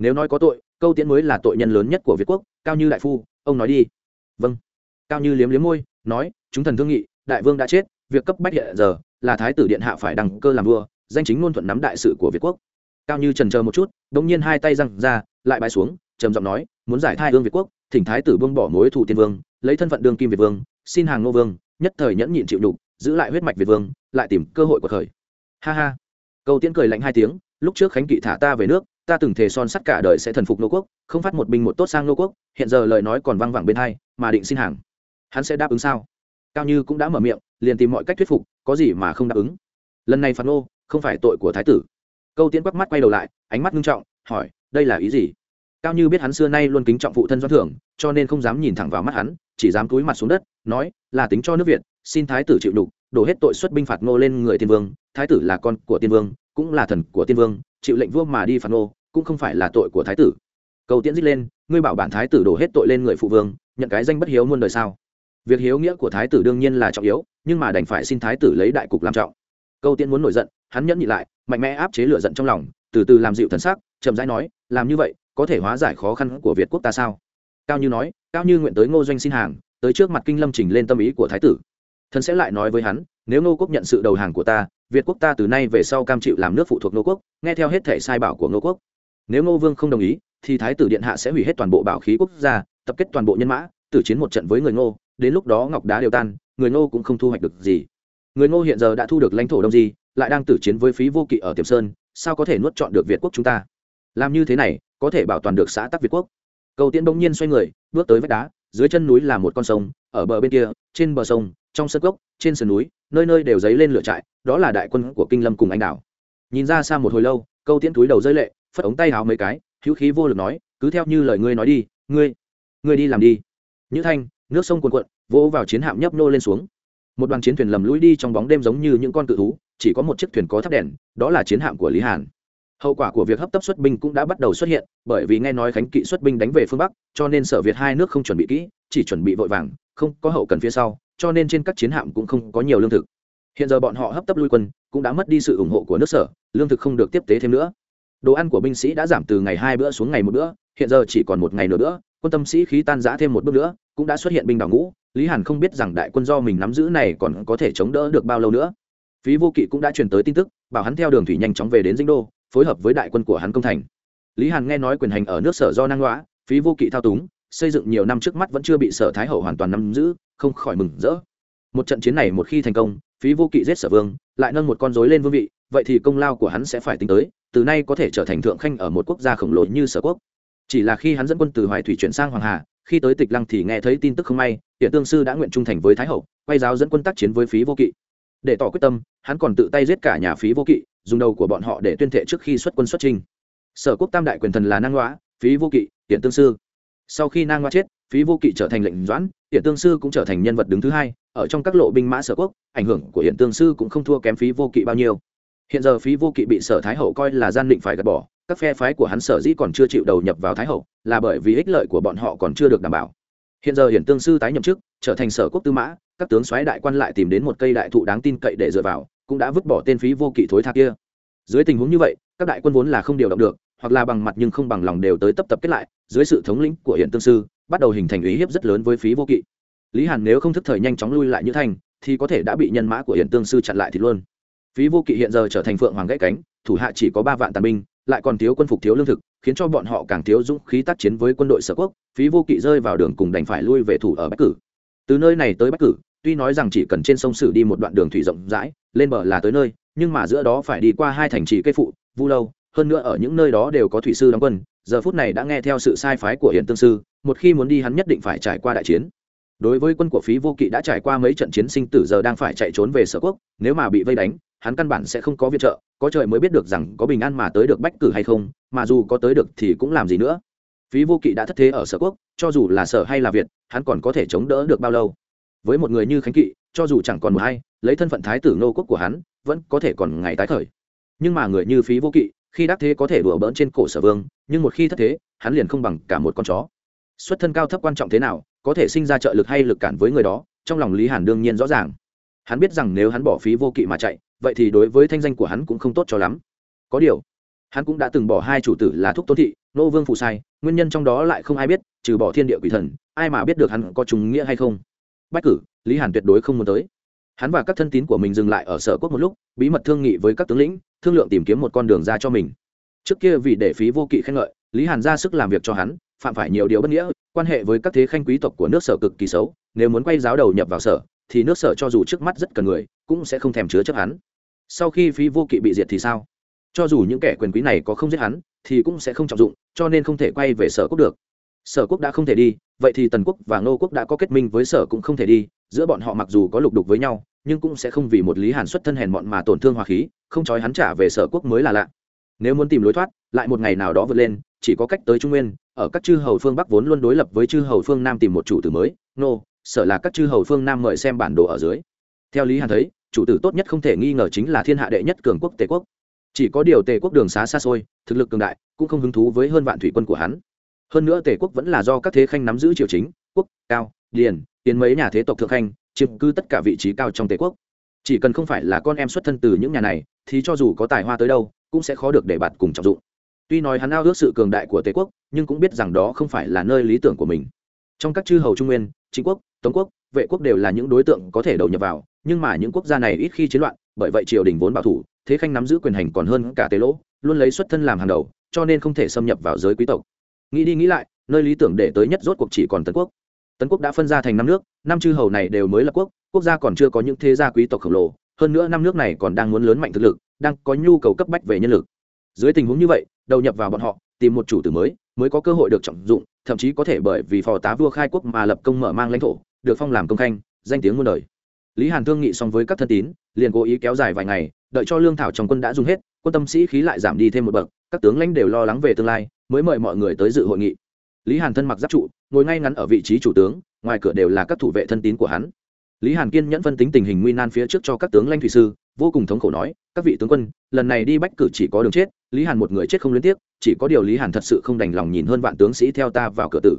Nếu nói có tội, câu tiễn mới là tội nhân lớn nhất của việt quốc, cao như đại phu, ông nói đi. Vâng. Cao như liếm liếm môi, nói, chúng thần thương nghị, đại vương đã chết, việc cấp bách hiện giờ là thái tử điện hạ phải đăng cơ làm vua, danh chính ngôn thuận nắm đại sự của việt quốc. Cao như trần chờ một chút đ ỗ n g nhiên hai tay răng ra, lại bãi xuống, trầm giọng nói, muốn giải thai ương việt quốc, thỉnh thái tử buông bỏ mối thủ tiên vương, lấy thân phận đương kim việt vương, xin hàng nô vương, nhất thời nhẫn nhịn chịu đục, giữ lại huyết mạch việt vương, lại tìm cơ hội của thời ha ha. Câu tiễn cười lạnh hai tiếng, lúc trước khánh kỵ thả ta về nước ta từng thề son sắt cả đời sẽ thần phục nô quốc, không phát một binh một tốt sang nô quốc, hiện giờ lời nói còn văng vẳng bên hai, mà định xin hàng. Hắn sẽ đáp ứng sao? Cao như cũng đã mở miệng, liền tìm mọi cách thuyết phục, có gì mà không đáp ứng? Lần này phạt nô, không phải tội của thái tử. Câu tiễn quắc mắt quay đầu lại, ánh mắt nghiêm trọng, hỏi, đây là ý gì? Cao như biết hắn xưa nay luôn kính trọng phụ thân doãn thưởng, cho nên không dám nhìn thẳng vào mắt hắn, chỉ dám cúi mặt xuống đất, nói, là tính cho nước việt, xin thái tử chịu đục, đổ hết tội xuất binh phạt ngô lên người tiên vương, thái tử là con của tiên vương, cũng là thần của tiên vương, chịu lệnh vua mà đi phạt ngô cũng không phải là tội của thái tử. Cầu tiễn dít lên, ngươi bảo bản thái tử đổ hết tội lên người phụ vương, nhận cái danh bất hiếu muôn đời sao? Việc hiếu nghĩa của thái tử đương nhiên là trọng yếu, nhưng mà đành phải xin thái tử lấy đại cục làm trọng. Câu tiễn muốn nổi giận, hắn nhẫn nhị lại, mạnh mẽ áp chế lửa giận trong lòng, từ từ làm dịu thần sắc, chậm rãi nói, làm như vậy, có thể hóa giải khó khăn của việt quốc ta sao? Cao như nói, cao như nguyện tới ngô doanh xin hàng, tới trước mặt kinh lâm trình lên tâm ý của thái tử. Thần sẽ lại nói với hắn, nếu ngô quốc nhận sự đầu hàng của ta, việt quốc ta từ nay về sau cam chịu làm nước phụ thuộc ngô quốc, nghe theo hết thể sai bảo của ngô quốc nếu ngô vương không đồng ý, thì thái tử điện hạ sẽ hủy hết toàn bộ bảo khí quốc gia, tập kết toàn bộ nhân mã, tử chiến một trận với người ngô. Đến lúc đó ngọc đá đều tan, người ngô cũng không thu hoạch được gì. Người ngô hiện giờ đã thu được lãnh thổ đông di, lại đang tử chiến với phí vô kỵ ở tiềm sơn, sao có thể nuốt chọn được việt quốc chúng ta? Làm như thế này, có thể bảo toàn được xã tắc việt quốc. Cầu tiễn bỗng nhiên xoay người, bước tới vách đá, dưới chân núi là một con sông, ở bờ bên kia, trên bờ sông, trong sân gốc trên sườn núi, nơi nơi đều dấy lên lửa trại, đó là đại quân của kinh lâm cùng anh đảo. Nhìn ra xa một hồi lâu câu tiễn túi đầu rơi lệ phất ống tay háo mấy cái, hữu khí vô lực nói, cứ theo như lời ngươi nói đi, ngươi ngươi đi làm đi. Nhữ thanh, nước sông cuồn cuộn, vỗ vào chiến hạm nhấp nô lên xuống. Một đoàn chiến thuyền lầm lũi đi trong bóng đêm giống như những con cự thú, chỉ có một chiếc thuyền có thắp đèn, đó là chiến hạm của lý hàn. Hậu quả của việc hấp tấp xuất binh cũng đã bắt đầu xuất hiện, bởi vì nghe nói khánh kỵ xuất binh đánh về phương bắc, cho nên sở việt hai nước không chuẩn bị kỹ, chỉ chuẩn bị vội vàng, không có hậu cần phía sau, cho nên trên các chiến hạm cũng không có nhiều lương thực. Hiện giờ bọn họ hấp tấp lui quân, cũng đã mất đi sự ủng hộ của nước sở, lương thực không được tiếp tế thêm nữa đồ ăn của binh sĩ đã giảm từ ngày hai bữa xuống ngày một bữa, hiện giờ chỉ còn một ngày nửa nữa quân tâm sĩ khí tan giã thêm một bước nữa, cũng đã xuất hiện binh đảo ngũ. Lý hàn không biết rằng đại quân do mình nắm giữ này còn có thể chống đỡ được bao lâu nữa. Phí vô kỵ cũng đã truyền tới tin tức, bảo hắn theo đường thủy nhanh chóng về đến dinh đô, phối hợp với đại quân của hắn công thành. Lý hàn nghe nói quyền hành ở nước sở do năng loã phí vô kỵ thao túng, xây dựng nhiều năm trước mắt vẫn chưa bị sở thái hậu hoàn toàn nắm giữ, không khỏi mừng rỡ. Một trận chiến này một khi thành công, phí vô kỵ giết sở vương, lại nâng một con rối lên vương vị vậy thì công lao của hắn sẽ phải tính tới, từ nay có thể trở thành thượng khanh ở một quốc gia khổng lồ như sở quốc. Chỉ là khi hắn dẫn quân từ hoài thủy chuyển sang hoàng hà, khi tới tịch lăng thì nghe thấy tin tức không may hiện tương sư đã nguyện trung thành với thái hậu, quay giáo dẫn quân tác chiến với phí vô kỵ. Để tỏ quyết tâm, hắn còn tự tay giết cả nhà phí vô kỵ, dùng đầu của bọn họ để tuyên thệ trước khi xuất quân xuất trình sở quốc tam đại quyền thần là năng hóa phí vô kỵ hiện tương sư. Sau khi nang hoa chết, phí vô kỵ trở thành lệnh doãn hiện tương sư cũng trở thành nhân vật đứng thứ hai, ở trong các lộ binh mã sở quốc, ảnh hưởng của hiện tương sư cũng không thua kém phí vô kỵ bao nhiêu hiện giờ phí vô kỵ bị sở thái hậu coi là gian định phải gạt bỏ, các phe phái của hắn sở dĩ còn chưa chịu đầu nhập vào thái hậu, là bởi vì ích lợi của bọn họ còn chưa được đảm bảo. Hiện giờ Hiển tương sư tái nhậm chức, trở thành sở quốc tư mã, các tướng soái đại quan lại tìm đến một cây đại thụ đáng tin cậy để dựa vào, cũng đã vứt bỏ tên phí vô kỵ thối tha kia. Dưới tình huống như vậy, các đại quân vốn là không điều động được, hoặc là bằng mặt nhưng không bằng lòng đều tới tập tập kết lại, dưới sự thống lĩnh của Hiển tương sư, bắt đầu hình thành ý hiếp rất lớn với phí vô kỵ. Lý hàn nếu không thức thời nhanh chóng lui lại như thành, thì có thể đã bị nhân mã của Hiển tương sư chặn lại thì luôn phí vô kỵ hiện giờ trở thành phượng hoàng gãy cánh, thủ hạ chỉ có ba vạn tàn binh, lại còn thiếu quân phục, thiếu lương thực, khiến cho bọn họ càng thiếu dũng khí tác chiến với quân đội sở quốc. Phí vô kỵ rơi vào đường cùng đành phải lui về thủ ở bách cử. Từ nơi này tới bách cử, tuy nói rằng chỉ cần trên sông sử đi một đoạn đường thủy rộng rãi, lên bờ là tới nơi, nhưng mà giữa đó phải đi qua hai thành trì cây phụ, vu lâu, hơn nữa ở những nơi đó đều có thủy sư đóng quân. Giờ phút này đã nghe theo sự sai phái của Hiền tương sư, một khi muốn đi hắn nhất định phải trải qua đại chiến. Đối với quân của phí vô kỵ đã trải qua mấy trận chiến sinh tử, giờ đang phải chạy trốn về sở quốc, nếu mà bị vây đánh hắn căn bản sẽ không có viện trợ, có trời mới biết được rằng có bình an mà tới được bách cử hay không, mà dù có tới được thì cũng làm gì nữa. Phí vô kỵ đã thất thế ở sở quốc, cho dù là sở hay là việt, hắn còn có thể chống đỡ được bao lâu? Với một người như khánh kỵ, cho dù chẳng còn một hay lấy thân phận thái tử nô quốc của hắn, vẫn có thể còn ngày tái khởi. Nhưng mà người như phí vô kỵ, khi đắc thế có thể đùa bỡn trên cổ sở vương, nhưng một khi thất thế, hắn liền không bằng cả một con chó. Xuất thân cao thấp quan trọng thế nào, có thể sinh ra trợ lực hay lực cản với người đó, trong lòng lý hàn đương nhiên rõ ràng. Hắn biết rằng nếu hắn bỏ phí vô kỵ mà chạy vậy thì đối với thanh danh của hắn cũng không tốt cho lắm. Có điều, hắn cũng đã từng bỏ hai chủ tử là thúc tôn thị, nô vương phụ sai, nguyên nhân trong đó lại không ai biết, trừ bỏ thiên địa quỷ thần, ai mà biết được hắn có trùng nghĩa hay không? Bách cử, lý hàn tuyệt đối không muốn tới. Hắn và các thân tín của mình dừng lại ở sở quốc một lúc, bí mật thương nghị với các tướng lĩnh, thương lượng tìm kiếm một con đường ra cho mình. Trước kia vì để phí vô kỵ khen ngợi, lý hàn ra sức làm việc cho hắn, phạm phải nhiều điều bất nghĩa, quan hệ với các thế khanh quý tộc của nước sở cực kỳ xấu, nếu muốn quay giáo đầu nhập vào sở, thì nước sở cho dù trước mắt rất cần người, cũng sẽ không thèm chứa chấp hắn sau khi phí vô kỵ bị diệt thì sao? Cho dù những kẻ quyền quý này có không giết hắn, thì cũng sẽ không trọng dụng, cho nên không thể quay về sở quốc được. Sở quốc đã không thể đi, vậy thì tần quốc và ngô quốc đã có kết minh với sở cũng không thể đi, giữa bọn họ mặc dù có lục đục với nhau, nhưng cũng sẽ không vì một lý hàn xuất thân hèn mọn mà tổn thương hòa khí, không trói hắn trả về sở quốc mới là lạ. Nếu muốn tìm lối thoát, lại một ngày nào đó vượt lên, chỉ có cách tới trung nguyên, ở các chư hầu phương bắc vốn luôn đối lập với chư hầu phương nam tìm một chủ tử mới nô sở là các chư hầu phương nam mời xem bản đồ ở dưới. Theo lý hàn thấy chủ tử tốt nhất không thể nghi ngờ chính là thiên hạ đệ nhất cường quốc tề quốc. Chỉ có điều tề quốc đường xá xa xôi, thực lực cường đại, cũng không hứng thú với hơn vạn thủy quân của hắn. Hơn nữa tề quốc vẫn là do các thế khanh nắm giữ triều chính, quốc, cao, điền, tiến mấy nhà thế tộc thượng khanh, chiếm cư tất cả vị trí cao trong tề quốc. Chỉ cần không phải là con em xuất thân từ những nhà này, thì cho dù có tài hoa tới đâu, cũng sẽ khó được để bạt cùng trọng dụng. Tuy nói hắn ao ước sự cường đại của tề quốc, nhưng cũng biết rằng đó không phải là nơi lý tưởng của mình. Trong các chư hầu trung nguyên, chính quốc tống quốc, vệ quốc đều là những đối tượng có thể đầu nhập vào, nhưng mà những quốc gia này ít khi chiến loạn, bởi vậy triều đình vốn bảo thủ, thế khanh nắm giữ quyền hành còn hơn cả tề lỗ, luôn lấy xuất thân làm hàng đầu, cho nên không thể xâm nhập vào giới quý tộc. Nghĩ đi nghĩ lại, nơi lý tưởng để tới nhất rốt cuộc chỉ còn tấn quốc. Tấn quốc đã phân ra thành năm nước, năm chư hầu này đều mới là quốc quốc gia còn chưa có những thế gia quý tộc khổng lồ, hơn nữa năm nước này còn đang muốn lớn mạnh thực lực, đang có nhu cầu cấp bách về nhân lực. Dưới tình huống như vậy, đầu nhập vào bọn họ, tìm một chủ tử mới mới có cơ hội được trọng dụng, thậm chí có thể bởi vì phò tá vua khai quốc mà lập công mở mang lãnh thổ được phong làm công khanh danh tiếng muôn đời. Lý hàn thương nghị xong với các thân tín liền cố ý kéo dài vài ngày đợi cho lương thảo trong quân đã dùng hết quân tâm sĩ khí lại giảm đi thêm một bậc các tướng lãnh đều lo lắng về tương lai mới mời mọi người tới dự hội nghị. Lý hàn thân mặc giáp trụ ngồi ngay ngắn ở vị trí chủ tướng ngoài cửa đều là các thủ vệ thân tín của hắn. Lý hàn kiên nhẫn phân tính tình hình nguy nan phía trước cho các tướng lãnh thủy sư vô cùng thống khổ nói các vị tướng quân lần này đi bách cử chỉ có đường chết lý hàn một người chết không liên tiếp, chỉ có điều lý hàn thật sự không đành lòng nhìn hơn vạn tướng sĩ theo ta vào cửa tử.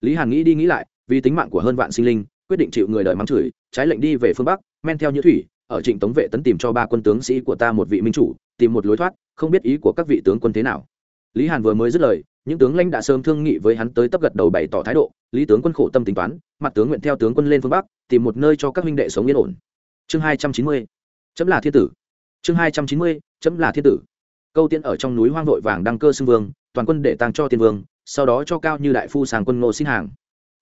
Lý hàn nghĩ đi nghĩ lại vì tính mạng của hơn vạn sinh linh, quyết định chịu người đời mắng chửi, trái lệnh đi về phương bắc, men theo như thủy, ở trịnh tống vệ tấn tìm cho ba quân tướng sĩ của ta một vị minh chủ, tìm một lối thoát, không biết ý của các vị tướng quân thế nào. Lý hàn vừa mới dứt lời, những tướng lãnh đã sớm thương nghị với hắn tới tấp gật đầu bày tỏ thái độ, lý tướng quân khổ tâm tính toán, mặt tướng nguyện theo tướng quân lên phương bắc, tìm một nơi cho các minh đệ sống yên ổn. Chương hai trăm chín mươi, chấm là thiên tử. Chương hai trăm chín mươi, chấm là thiên tử. Câu tiên ở trong núi hoang vội vàng đăng cơ xưng vương, toàn quân để tăng cho tiên vương, sau đó cho cao như đại phu sàng quân ngô xin hàng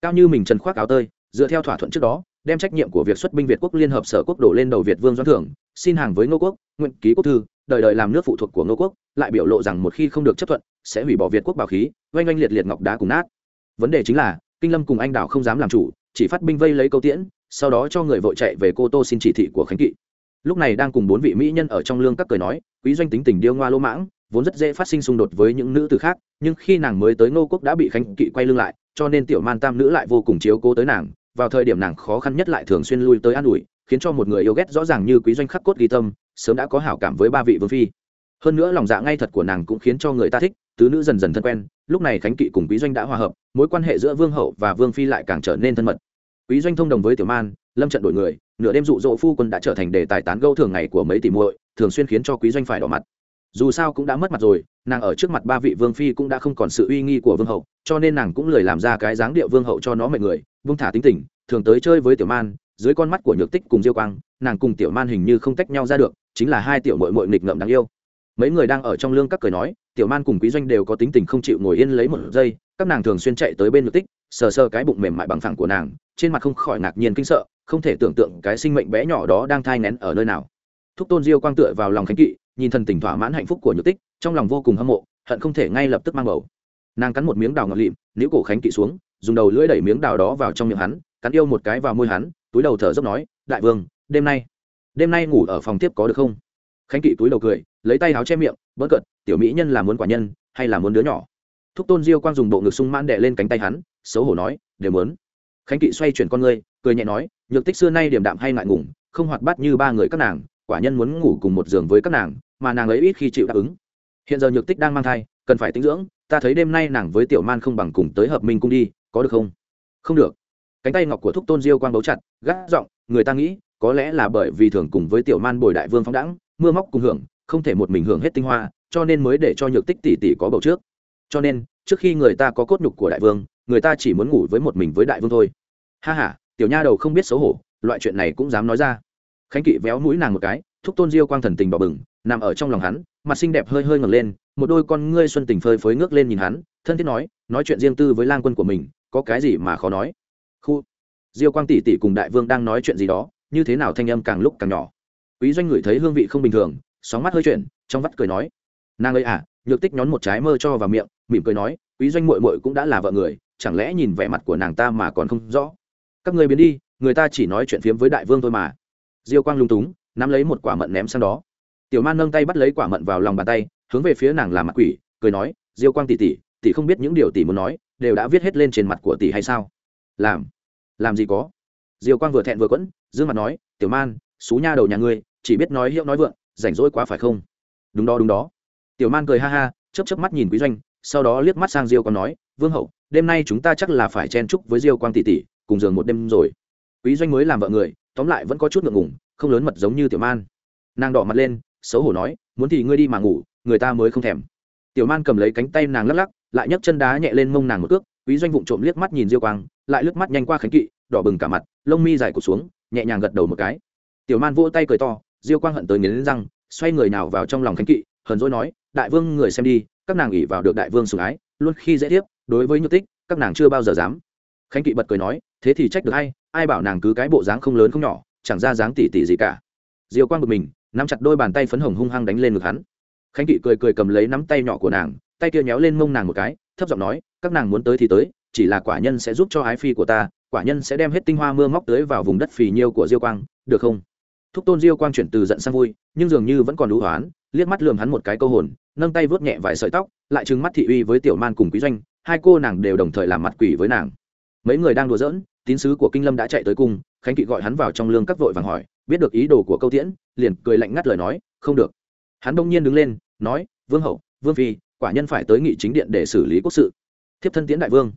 cao như mình trần khoác áo tơi, dựa theo thỏa thuận trước đó, đem trách nhiệm của việc xuất binh việt quốc liên hợp sở quốc đổ lên đầu việt vương doãn thưởng, xin hàng với ngô quốc, nguyện ký quốc thư đời đời làm nước phụ thuộc của ngô quốc, lại biểu lộ rằng một khi không được chấp thuận, sẽ hủy bỏ việt quốc bảo khí, oanh oanh liệt liệt ngọc đá cùng nát. Vấn đề chính là, kinh lâm cùng anh đảo không dám làm chủ, chỉ phát binh vây lấy câu tiễn, sau đó cho người vội chạy về cô tô xin chỉ thị của khánh kỵ. Lúc này đang cùng bốn vị mỹ nhân ở trong lương các cười nói, quý doanh tính tình điêu ngoa lỗ mãng, vốn rất dễ phát sinh xung đột với những nữ từ khác, nhưng khi nàng mới tới ngô quốc đã bị khánh kỵ quay lưng lại cho nên tiểu man tam nữ lại vô cùng chiếu cố tới nàng, vào thời điểm nàng khó khăn nhất lại thường xuyên lui tới an ủi, khiến cho một người yêu ghét rõ ràng như quý doanh khắc cốt ghi tâm, sớm đã có hảo cảm với ba vị vương phi. Hơn nữa lòng dạ ngay thật của nàng cũng khiến cho người ta thích, tứ nữ dần dần thân quen, lúc này khánh kỵ cùng quý doanh đã hòa hợp, mối quan hệ giữa vương hậu và vương phi lại càng trở nên thân mật. Quý doanh thông đồng với tiểu man, lâm trận đổi người, nửa đêm dụ dỗ phu quân đã trở thành đề tài tán gẫu thường ngày của mấy tỷ muội, thường xuyên khiến cho quý doanh phải đỏ mặt dù sao cũng đã mất mặt rồi, nàng ở trước mặt ba vị vương phi cũng đã không còn sự uy nghi của vương hậu, cho nên nàng cũng lười làm ra cái dáng điệu vương hậu cho nó mệnh người vương thả tính tình, thường tới chơi với tiểu man, dưới con mắt của nhược tích cùng diêu quang, nàng cùng tiểu man hình như không tách nhau ra được, chính là hai tiểu mội mội nghịch ngợm đáng yêu. Mấy người đang ở trong lương các cười nói, tiểu man cùng quý doanh đều có tính tình không chịu ngồi yên lấy một giây, các nàng thường xuyên chạy tới bên nhược tích, sờ sờ cái bụng mềm mại bằng phẳng của nàng, trên mặt không khỏi ngạc nhiên kinh sợ, không thể tưởng tượng cái sinh mệnh bé nhỏ đó đang thai nén ở nơi nào. Thúc tôn diêu quang tựa vào lòng khánh kỵ nhìn thần tình thỏa mãn hạnh phúc của nhược tích, trong lòng vô cùng hâm mộ, hận không thể ngay lập tức mang bầu. Nàng cắn một miếng đào ngọt lịm nếu cổ khánh kỵ xuống, dùng đầu lưỡi đẩy miếng đào đó vào trong miệng hắn, cắn yêu một cái vào môi hắn, túi đầu thở dốc nói, đại vương, đêm nay đêm nay ngủ ở phòng tiếp có được không? Khánh kỵ túi đầu cười, lấy tay áo che miệng, bớt cận tiểu mỹ nhân là muốn quả nhân, hay là muốn đứa nhỏ? Thúc tôn diêu quang dùng bộ ngực sung mãn đệ lên cánh tay hắn, xấu hổ nói, đều muốn. Khánh kỵ xoay chuyển con ngươi, cười nhẹ nói, nhược tích xưa nay điểm đạm hay ngại ngùng, không hoạt bát như ba người các nàng, quả nhân muốn ngủ cùng một giường với các nàng mà nàng ấy ít khi chịu đáp ứng. Hiện giờ nhược tích đang mang thai, cần phải tinh dưỡng, ta thấy đêm nay nàng với tiểu man không bằng cùng tới hợp minh cung đi, có được không? Không được. Cánh tay ngọc của thúc tôn diêu quang bấu chặt gác giọng, người ta nghĩ, có lẽ là bởi vì thường cùng với tiểu man bồi đại vương phóng đẳng mưa móc cùng hưởng, không thể một mình hưởng hết tinh hoa, cho nên mới để cho nhược tích tỷ tỷ có bầu trước. Cho nên, trước khi người ta có cốt nhục của đại vương, người ta chỉ muốn ngủ với một mình với đại vương thôi. Ha h a tiểu nha đầu không biết xấu hổ, loại chuyện này cũng dám nói ra. Khánh kỵ véo mũi nàng một cái thúc tôn diêu quang thần tình bỏ bừng, nằm ở trong lòng hắn, mặt xinh đẹp hơi hơi ngẩng lên, một đôi con ngươi xuân tình phơi phới ngước lên nhìn hắn, thân thiết nói nói chuyện riêng tư với lang quân của mình, có cái gì mà khó nói. Khu, diêu quang tỷ tỷ cùng đại vương đang nói chuyện gì đó, như thế nào thanh âm càng lúc càng nhỏ. Quý doanh ngửi thấy hương vị không bình thường, sóng mắt hơi chuyển, trong vắt cười nói, nàng ấy à nhược tích nhón một trái mơ cho vào miệng, mỉm cười nói, quý doanh mội mội cũng đã là vợ người, chẳng lẽ nhìn vẻ mặt của nàng ta mà còn không rõ? Các người biến đi, người ta chỉ nói chuyện phiếm với đại vương thôi mà. Diêu quang lung túng nắm lấy một quả mận ném sang đó. Tiểu man nâng tay bắt lấy quả mận vào lòng bàn tay, hướng về phía nàng làm mặt quỷ, cười nói, diêu quang tỷ tỷ tỷ không biết những điều tỷ muốn nói, đều đã viết hết lên trên mặt của tỷ hay sao? Làm làm gì có. Diêu quang vừa thẹn vừa quẫn, dương mặt nói, tiểu man, xú nha đầu nhà ngươi, chỉ biết nói hiệu nói vượng, rảnh rỗi quá phải không? Đúng đó đúng đó. Tiểu man cười ha ha, chớp chớp mắt nhìn quý doanh, sau đó liếc mắt sang diêu quang nói, vương hậu, đêm nay chúng ta chắc là phải chen chúc với diêu quang tỷ tỷ, cùng giường một đêm rồi. Quý doanh mới làm vợ người, tóm lại vẫn có chút ngượng ngùng không lớn mật giống như tiểu man. Nàng đỏ mặt lên, xấu hổ nói, muốn thì ngươi đi mà ngủ, người ta mới không thèm. Tiểu man cầm lấy cánh tay nàng lắc lắc, lại nhấc chân đá nhẹ lên mông nàng một cước, quý doanh vụng trộm liếc mắt nhìn diêu quang, lại lướt mắt nhanh qua khánh kỵ, đỏ bừng cả mặt, lông mi dài cụt xuống, nhẹ nhàng gật đầu một cái. Tiểu man vỗ tay cười to, diêu quang hận tới nghiến răng, xoay người nào vào trong lòng khánh kỵ, hờn dỗi nói, đại vương người xem đi, các nàng ỉ vào được đại vương sủng ái, luôn khi dễ tiếp đối với nhược tích, các nàng chưa bao giờ dám. Khánh kỵ bật cười nói, thế thì trách được ai ai bảo nàng cứ cái bộ dáng không lớn không nhỏ chẳng ra dáng tỉ tỉ gì cả. Diêu quang bực mình, nắm chặt đôi bàn tay phấn hồng hung hăng đánh lên ngực hắn. Khánh kỵ cười cười cầm lấy nắm tay nhỏ của nàng, tay kia nhéo lên mông nàng một cái, thấp giọng nói, các nàng muốn tới thì tới, chỉ là quả nhân sẽ giúp cho ái phi của ta, quả nhân sẽ đem hết tinh hoa mưa móc tới vào vùng đất phì nhiêu của diêu quang, được không? Thúc tôn diêu quang chuyển từ giận sang vui, nhưng dường như vẫn còn lũ hoán, liếc mắt lườm hắn một cái câu hồn, nâng tay vớt nhẹ vài sợi tóc, lại trừng mắt thị uy với tiểu man cùng quý doanh, hai cô nàng đều đồng thời làm mặt quỷ với nàng. Mấy người đang đùa giỡn tín sứ của kinh lâm đã chạy tới cung, khánh kỵ gọi hắn vào trong lương các vội vàng hỏi, biết được ý đồ của câu tiễn, liền cười lạnh ngắt lời nói, không được. Hắn đông nhiên đứng lên, nói, vương hậu, vương phi, quả nhân phải tới nghị chính điện để xử lý quốc sự. Thiếp thân tiễn đại vương.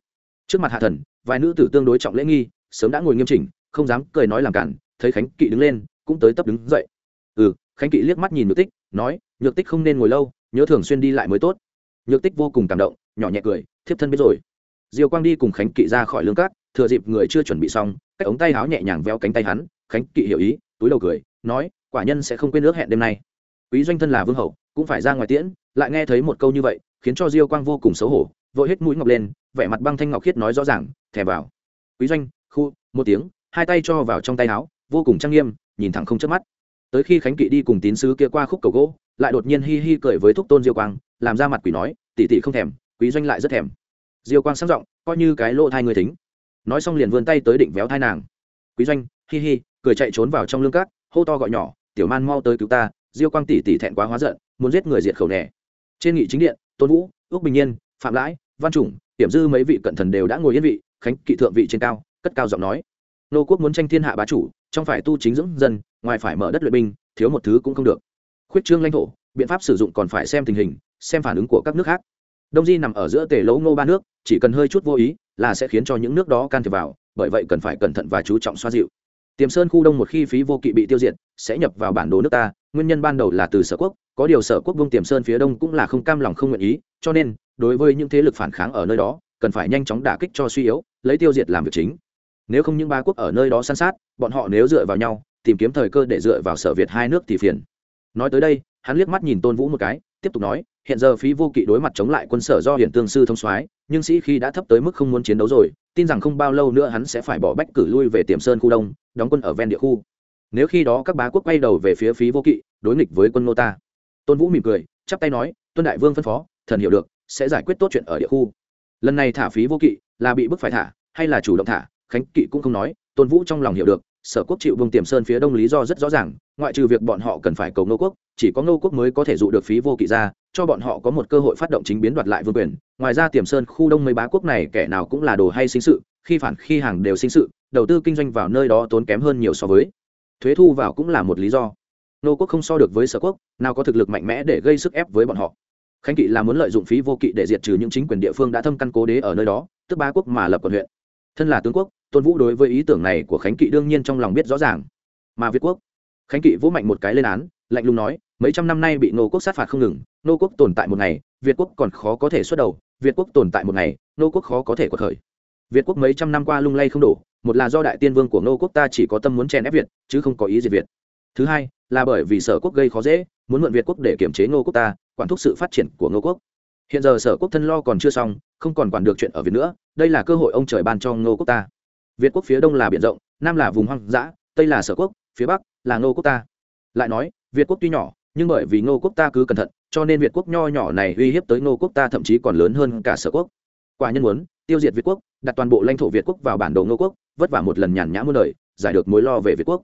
Trước mặt hạ thần, vài nữ tử tương đối trọng lễ nghi, sớm đã ngồi nghiêm chỉnh, không dám cười nói làm cản, thấy khánh kỵ đứng lên, cũng tới tấp đứng dậy. Ừ khánh kỵ liếc mắt nhìn nhược tích, nói, nhược tích không nên ngồi lâu, nhớ thường xuyên đi lại mới tốt. Nhược tích vô cùng cảm động, nhỏ nhẹ cười, thiếp thân biết rồi. Diều quang đi cùng khánh kỵ ra khỏi lương cát thừa dịp người chưa chuẩn bị xong cách ống tay áo nhẹ nhàng veo cánh tay hắn, khánh kỵ hiểu ý, túi đầu cười, nói, quả nhân sẽ không quên ước hẹn đêm nay. Quý doanh thân là vương hậu, cũng phải ra ngoài tiễn, lại nghe thấy một câu như vậy, khiến cho diêu quang vô cùng xấu hổ, vội hết mũi ngọc lên, vẻ mặt băng thanh ngọc khiết nói rõ ràng thẻ vào. Quý doanh, khu, một tiếng, hai tay cho vào trong tay áo, vô cùng trang nghiêm, nhìn thẳng không chớp mắt. Tới khi khánh kỵ đi cùng tín sứ kia qua khúc cầu gỗ, lại đột nhiên hi hi cười với thúc tôn diêu quang, làm ra mặt quỷ nói, tỷ tỷ không thèm, quý doanh lại rất thèm. Diêu quang sáng giọng, coi như cái lỗ thai người thính nói xong liền vươn tay tới định véo thai nàng. Quý doanh, hi hi, cười chạy trốn vào trong lương cát, hô to gọi nhỏ, tiểu man mau tới cứu ta, diêu quang tỷ tỷ thẹn quá hóa giận, muốn giết người diệt khẩu nẻ trên nghị chính điện, tôn vũ, ước bình nhiên, phạm lãi, văn chủng hiểm dư mấy vị cận thần đều đã ngồi yên vị, khánh kỵ thượng vị trên cao, cất cao giọng nói, nô quốc muốn tranh thiên hạ bá chủ, trong phải tu chính dưỡng dân, ngoài phải mở đất luyện binh, thiếu một thứ cũng không được. Khuyết trương lãnh thổ, biện pháp sử dụng còn phải xem tình hình, xem phản ứng của các nước khác. Đông di nằm ở giữa tề lỗ ngô ba nước, chỉ cần hơi chút vô ý là sẽ khiến cho những nước đó can thiệp vào, bởi vậy cần phải cẩn thận và chú trọng xoa dịu. Tiềm sơn khu đông một khi phí vô kỵ bị tiêu diệt, sẽ nhập vào bản đồ nước ta, nguyên nhân ban đầu là từ sở quốc, có điều sở quốc vương tiềm sơn phía đông cũng là không cam lòng không nguyện ý, cho nên, đối với những thế lực phản kháng ở nơi đó, cần phải nhanh chóng đả kích cho suy yếu, lấy tiêu diệt làm việc chính. Nếu không những ba quốc ở nơi đó san sát, bọn họ nếu dựa vào nhau, tìm kiếm thời cơ để dựa vào sở việt hai nước thì phiền. Nói tới đây, hắn liếc mắt nhìn tôn vũ một cái, tiếp tục nói, hiện giờ phí vô kỵ đối mặt chống lại quân sở do hiển tương sư thông soái nhưng sĩ khi đã thấp tới mức không muốn chiến đấu rồi, tin rằng không bao lâu nữa hắn sẽ phải bỏ bách cử lui về tiềm sơn khu đông, đóng quân ở ven địa khu. Nếu khi đó các bá quốc quay đầu về phía phí vô kỵ, đối nghịch với quân nô ta. Tôn vũ mỉm cười, chắp tay nói, tuân đại vương phân phó, thần hiểu được, sẽ giải quyết tốt chuyện ở địa khu. Lần này thả phí vô kỵ là bị bức phải thả, hay là chủ động thả, khánh kỵ cũng không nói, tôn vũ trong lòng hiểu được sở quốc chịu vùng tiềm sơn phía đông lý do rất rõ ràng, ngoại trừ việc bọn họ cần phải cầu nô quốc, chỉ có nô quốc mới có thể dụ được phí vô kỵ ra, cho bọn họ có một cơ hội phát động chính biến đoạt lại vương quyền. Ngoài ra tiềm sơn khu đông mấy bá quốc này kẻ nào cũng là đồ hay sinh sự, khi phản, khi hàng đều sinh sự, đầu tư kinh doanh vào nơi đó tốn kém hơn nhiều so với. Thuế thu vào cũng là một lý do. Nô quốc không so được với sở quốc, nào có thực lực mạnh mẽ để gây sức ép với bọn họ. Khánh kỵ là muốn lợi dụng phí vô kỵ để diệt trừ những chính quyền địa phương đã thâm căn cố đế ở nơi đó, tức ba quốc mà lập quận huyện thân là tướng quốc, tôn vũ đối với ý tưởng này của khánh kỵ đương nhiên trong lòng biết rõ ràng. Mà việt quốc, khánh kỵ vỗ mạnh một cái lên án, lạnh lùng nói, mấy trăm năm nay bị nô quốc sát phạt không ngừng nô quốc tồn tại một ngày, việt quốc còn khó có thể xuất đầu, việt quốc tồn tại một ngày nô quốc khó có thể có khởi. Việt quốc mấy trăm năm qua lung lay không đổ, một là do đại tiên vương của nô quốc ta chỉ có tâm muốn chèn ép việt, chứ không có ý diệt việt. Thứ hai, là bởi vì sở quốc gây khó dễ, muốn mượn việt quốc để kiểm chế nô quốc ta, quản thúc sự phát triển của nô quốc hiện giờ sở quốc thân lo còn chưa xong, không còn quản được chuyện ở việt nữa, đây là cơ hội ông trời ban cho ngô quốc ta. Việt quốc phía đông là biển rộng, nam là vùng hoang dã, tây là sở quốc, phía bắc là ngô quốc ta. Lại nói, việt quốc tuy nhỏ, nhưng bởi vì ngô quốc ta cứ cẩn thận, cho nên việt quốc nho nhỏ này uy hiếp tới ngô quốc ta thậm chí còn lớn hơn cả sở quốc. Quả nhân muốn, tiêu diệt việt quốc, đặt toàn bộ lãnh thổ việt quốc vào bản đồ ngô quốc, vất vả một lần nhàn nhã muôn đời, giải được mối lo về việt quốc.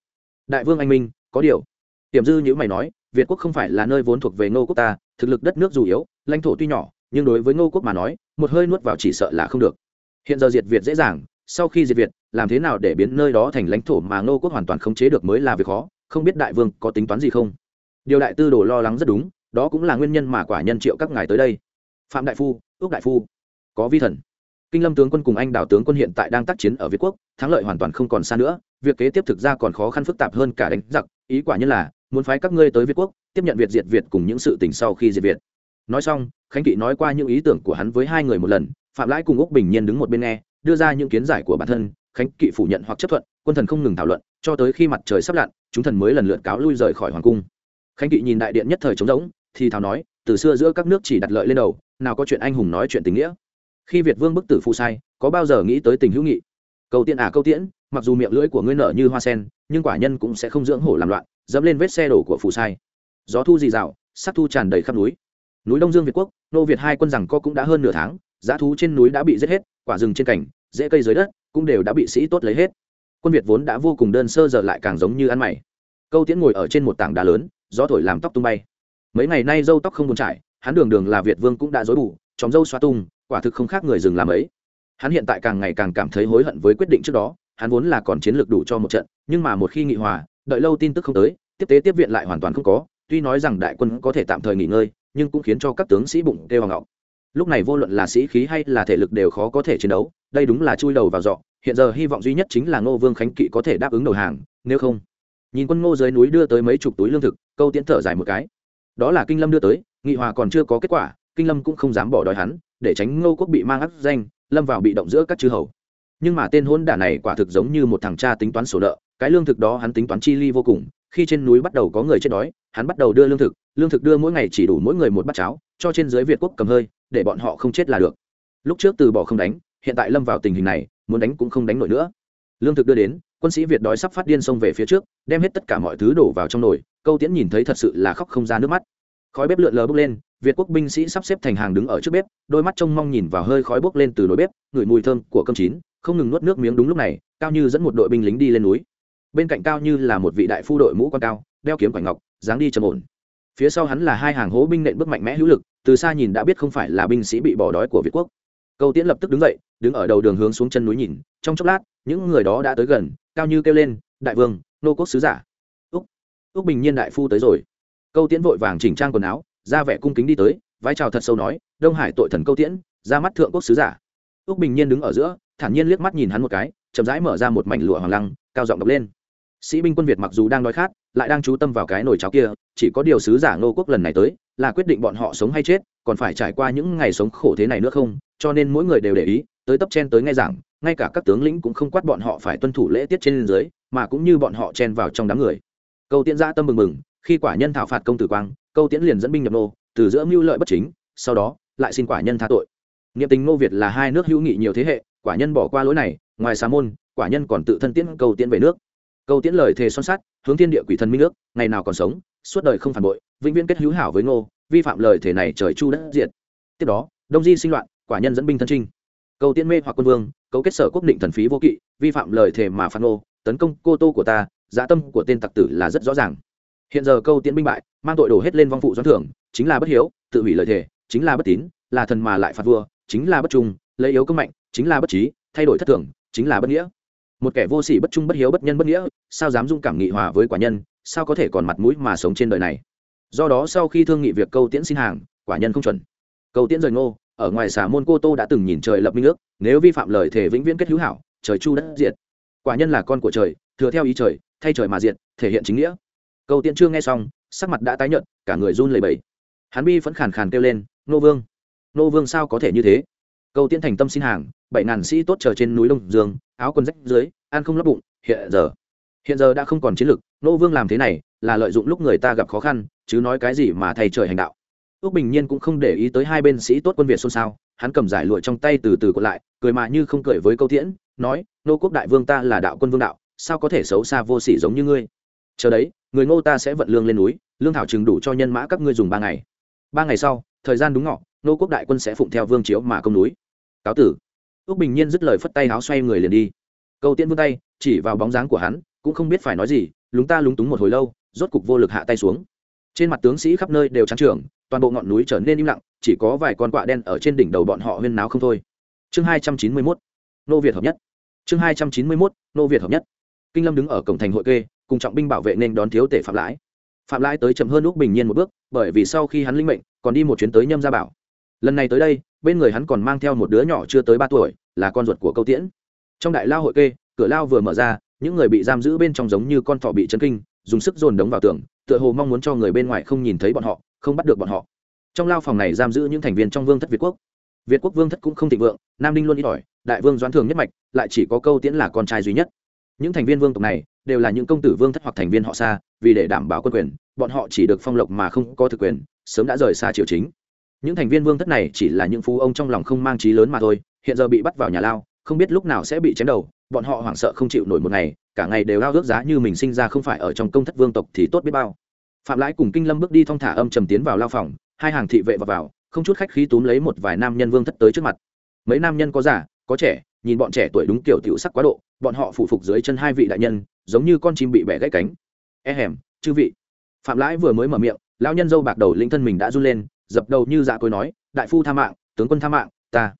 Đại vương anh minh, có điều. Tiềm dư như mày nói, việt quốc không phải là nơi vốn thuộc về ngô quốc ta, thực lực đất nước dù yếu, lãnh thổ tuy nhỏ nhưng đối với ngô quốc mà nói, một hơi nuốt vào chỉ sợ là không được. Hiện giờ diệt việt dễ dàng, sau khi diệt việt, làm thế nào để biến nơi đó thành lãnh thổ mà ngô quốc hoàn toàn không chế được mới là việc khó, không biết đại vương có tính toán gì không? Điều đại tư đồ lo lắng rất đúng, đó cũng là nguyên nhân mà quả nhân triệu các ngài tới đây. Phạm đại phu, ước đại phu, có vi thần. Kinh lâm tướng quân cùng anh đào tướng quân hiện tại đang tác chiến ở việt quốc, thắng lợi hoàn toàn không còn xa nữa, việc kế tiếp thực ra còn khó khăn phức tạp hơn cả đánh giặc, ý quả nhân là, muốn phái các ngươi tới việt quốc, tiếp nhận việt diệt việt cùng những sự tình sau khi diệt việt nói xong, khánh kỵ nói qua những ý tưởng của hắn với hai người một lần, phạm lãi cùng úc bình nhiên đứng một bên nghe, đưa ra những kiến giải của bản thân, khánh kỵ phủ nhận hoặc chấp thuận, quân thần không ngừng thảo luận, cho tới khi mặt trời sắp lặn, chúng thần mới lần lượt cáo lui rời khỏi hoàng cung. Khánh kỵ nhìn đại điện nhất thời trống rỗng, thì thào nói, từ xưa giữa các nước chỉ đặt lợi lên đầu, nào có chuyện anh hùng nói chuyện tình nghĩa. Khi việt vương bức tử phụ sai, có bao giờ nghĩ tới tình hữu nghị? Cầu tiện à câu tiễn, mặc dù miệng lưỡi của ngươi nở như hoa sen, nhưng quả nhân cũng sẽ không dưỡng hổ làm loạn, dẫm lên vết xe đổ của phù sai. Gió thu dì dạo sắc thu tràn đầy khắp núi núi đông dương việt quốc, nô việt hai quân rằng co cũng đã hơn nửa tháng giá thú trên núi đã bị giết hết, quả rừng trên cảnh dễ cây dưới đất cũng đều đã bị sĩ tốt lấy hết. Quân việt vốn đã vô cùng đơn sơ giờ lại càng giống như ăn mày. Câu tiễn ngồi ở trên một tảng đá lớn, gió thổi làm tóc tung bay. Mấy ngày nay dâu tóc không buồn trải hắn đường đường là việt vương cũng đã dối bù chóng dâu xoa tung, quả thực không khác người rừng làm ấy. Hắn hiện tại càng ngày càng cảm thấy hối hận với quyết định trước đó, hắn vốn là còn chiến lược đủ cho một trận, nhưng mà một khi nghị hòa, đợi lâu tin tức không tới, tiếp tế tiếp viện lại hoàn toàn không có, tuy nói rằng đại quân có thể tạm thời nghỉ ngơi nhưng cũng khiến cho các tướng sĩ bụng kêu hoàng ngọng lúc này vô luận là sĩ khí hay là thể lực đều khó có thể chiến đấu, đây đúng là chui đầu vào dọ hiện giờ hy vọng duy nhất chính là ngô vương khánh kỵ có thể đáp ứng đầu hàng, nếu không. Nhìn quân ngô dưới núi đưa tới mấy chục túi lương thực, câu tiễn thở dài một cái. Đó là kinh lâm đưa tới, nghị hòa còn chưa có kết quả, kinh lâm cũng không dám bỏ đói hắn, để tránh ngô quốc bị mang áp danh, lâm vào bị động giữa các chư hầu. Nhưng mà tên hôn đả này quả thực giống như một thằng cha tính toán sổ nợ, cái lương thực đó hắn tính toán chi ly vô cùng, khi trên núi bắt đầu có người chết đói, hắn bắt đầu đưa lương thực lương thực đưa mỗi ngày chỉ đủ mỗi người một bát cháo, cho trên dưới việt quốc cầm hơi, để bọn họ không chết là được. Lúc trước từ bỏ không đánh, hiện tại lâm vào tình hình này, muốn đánh cũng không đánh nổi nữa. Lương thực đưa đến, quân sĩ việt đói sắp phát điên xông về phía trước, đem hết tất cả mọi thứ đổ vào trong nồi, câu tiễn nhìn thấy thật sự là khóc không ra nước mắt. Khói bếp lượn lờ bốc lên, việt quốc binh sĩ sắp xếp thành hàng đứng ở trước bếp, đôi mắt trông mong nhìn vào hơi khói bốc lên từ nồi bếp, ngửi mùi thơm của cơm chín, không ngừng nuốt nước miếng đúng lúc này, cao như dẫn một đội binh lính đi lên núi. Bên cạnh cao như là một vị đại phu đội mũ quan cao, đeo kiếm quảnh ngọc, dáng đi trầm ổn phía sau hắn là hai hàng hố binh nện bước mạnh mẽ hữu lực, từ xa nhìn đã biết không phải là binh sĩ bị bỏ đói của việt quốc. Câu tiễn lập tức đứng dậy, đứng ở đầu đường hướng xuống chân núi nhìn, trong chốc lát, những người đó đã tới gần, cao như kêu lên, đại vương, nô quốc sứ giả. Úc úc bình nhiên đại phu tới rồi. Câu tiễn vội vàng chỉnh trang quần áo, ra vẻ cung kính đi tới, vai trào thật sâu nói, đông hải tội thần câu tiễn, ra mắt thượng quốc sứ giả. Úc bình nhiên đứng ở giữa, thản nhiên liếc mắt nhìn hắn một cái, chậm rãi mở ra một mảnh lụa hoàng lăng, cao giọng đọc lên. Sĩ binh quân việt mặc dù đang đói khát lại đang chú tâm vào cái nồi cháo kia, chỉ có điều sứ giả ngô quốc lần này tới, là quyết định bọn họ sống hay chết, còn phải trải qua những ngày sống khổ thế này nữa không? Cho nên mỗi người đều để ý, tới tấp chen tới ngay giảng, ngay cả các tướng lĩnh cũng không quát bọn họ phải tuân thủ lễ tiết trên dưới, mà cũng như bọn họ chen vào trong đám người. Câu tiễn ra tâm mừng mừng, khi quả nhân thảo phạt công tử quang, câu tiễn liền dẫn binh nhập nô, từ giữa mưu lợi bất chính, sau đó, lại xin quả nhân tha tội. Niệm tình ngô việt là hai nước hữu nghị nhiều thế hệ, quả nhân bỏ qua lỗi này, ngoài xà môn, quả nhân còn tự thân tiễn câu tiễn về nước. Câu tiễn lời thề son sắt hướng thiên địa quỷ thần minh nước ngày nào còn sống, suốt đời không phản bội, vĩnh viễn kết hữu hảo với ngô, vi phạm lời thể này trời chu đất diệt. Tiếp đó, đông di sinh loạn, quả nhân dẫn binh thân trinh. Câu Tiên mê hoặc quân vương, cấu kết sở quốc định thần phí vô kỵ, vi phạm lời thề mà phản ngô, tấn công cô tô của ta dạ tâm của tên tặc tử là rất rõ ràng. Hiện giờ câu tiễn binh bại, mang tội đổ hết lên vong phụ doãn thưởng, chính là bất hiếu, tự hủy lời thề, chính là bất tín, là thần mà lại phạt vua, chính là bất trung, lấy yếu công mạnh, chính là bất trí, thay đổi thất thường, chính là bất nghĩa một kẻ vô sỉ bất trung bất hiếu bất nhân bất nghĩa, sao dám dung cảm nghị hòa với quả nhân, sao có thể còn mặt mũi mà sống trên đời này? Do đó sau khi thương nghị việc câu tiễn xin hàng, quả nhân không chuẩn. Câu tiễn rời ngô, ở ngoài xà môn cô tô đã từng nhìn trời lập minh ước, nếu vi phạm lời thể vĩnh viễn kết hữu hảo, trời chu đất diệt. Quả nhân là con của trời, thừa theo ý trời, thay trời mà diệt, thể hiện chính nghĩa. Câu tiễn chưa nghe xong, sắc mặt đã tái nhợt, cả người run lẩy bẩy. Hắn bi vẫn khàn khàn kêu lên nô vương! Nô vương sao có thể như thế? Câu tiễn thành tâm xin hàng bảy ngàn sĩ tốt chờ trên núi đông dương, áo quần rách dưới, ăn không lấp bụng, hiện giờ. Hiện giờ đã không còn chiến lực nô vương làm thế này là lợi dụng lúc người ta gặp khó khăn, chứ nói cái gì mà thay trời hành đạo. Ước bình nhiên cũng không để ý tới hai bên sĩ tốt quân việt xôn xao, hắn cầm giải lụa trong tay từ từ còn lại, cười mà như không cười với câu tiễn, nói, nô quốc đại vương ta là đạo quân vương đạo, sao có thể xấu xa vô sỉ giống như ngươi? Chờ đấy, người ngô ta sẽ vận lương lên núi, lương thảo chừng đủ cho nhân mã các ngươi dùng ba ngày. Ba ngày sau, thời gian đúng ngọ, nô quốc đại quân sẽ phụng theo vương chiếu mà công núi. Cáo tử ước bình nhiên dứt lời phất tay áo xoay người liền đi. Câu tiễn vươn tay, chỉ vào bóng dáng của hắn, cũng không biết phải nói gì, lúng ta lúng túng một hồi lâu, rốt cục vô lực hạ tay xuống. Trên mặt tướng sĩ khắp nơi đều trắng trưởng toàn bộ ngọn núi trở nên im lặng, chỉ có vài con quạ đen ở trên đỉnh đầu bọn họ huyên náo không thôi. Chương hai trăm chín mươi mốt. Nô việt hợp nhất. Chương hai trăm chín mươi mốt. Nô việt hợp nhất. Kinh lâm đứng ở cổng thành hội kê, cùng trọng binh bảo vệ nên đón thiếu tể phạm lãi. Phạm lãi tới chậm hơn lúc bình nhiên một bước, bởi vì sau khi hắn linh mệnh, còn đi một chuyến tới nhâm gia bảo lần này tới đây, bên người hắn còn mang theo một đứa nhỏ chưa tới ba tuổi, là con ruột của câu tiễn. Trong đại lao hội kê, cửa lao vừa mở ra, những người bị giam giữ bên trong giống như con thỏ bị chấn kinh, dùng sức dồn đống vào tường, tựa hồ mong muốn cho người bên ngoài không nhìn thấy bọn họ, không bắt được bọn họ. Trong lao phòng này giam giữ những thành viên trong vương thất việt quốc. Việt quốc vương thất cũng không thịnh vượng, nam ninh luôn ít ỏi, đại vương doãn thường nhất mạch, lại chỉ có câu tiễn là con trai duy nhất. Những thành viên vương tộc này, đều là những công tử vương thất hoặc thành viên họ xa, vì để đảm bảo quân quyền, bọn họ chỉ được phong lộc mà không có thực quyền, sớm đã rời xa triều chính những thành viên vương thất này chỉ là những phú ông trong lòng không mang trí lớn mà thôi hiện giờ bị bắt vào nhà lao không biết lúc nào sẽ bị chém đầu bọn họ hoảng sợ không chịu nổi một ngày cả ngày đều lao ước giá như mình sinh ra không phải ở trong công thất vương tộc thì tốt biết bao. Phạm lãi cùng kinh lâm bước đi thong thả âm trầm tiến vào lao phòng hai hàng thị vệ vào, vào không chút khách khí túm lấy một vài nam nhân vương thất tới trước mặt. Mấy nam nhân có già có trẻ nhìn bọn trẻ tuổi đúng kiểu tiểu sắc quá độ bọn họ phụ phục dưới chân hai vị đại nhân giống như con chim bị bẻ gãy cánh. E hèm chư vị. Phạm lãi vừa mới mở miệng lão nhân dâu bạc đầu linh thân mình đã run lên dập đầu như dạ cối nói, đại phu tha mạng, tướng quân tha mạng, ta.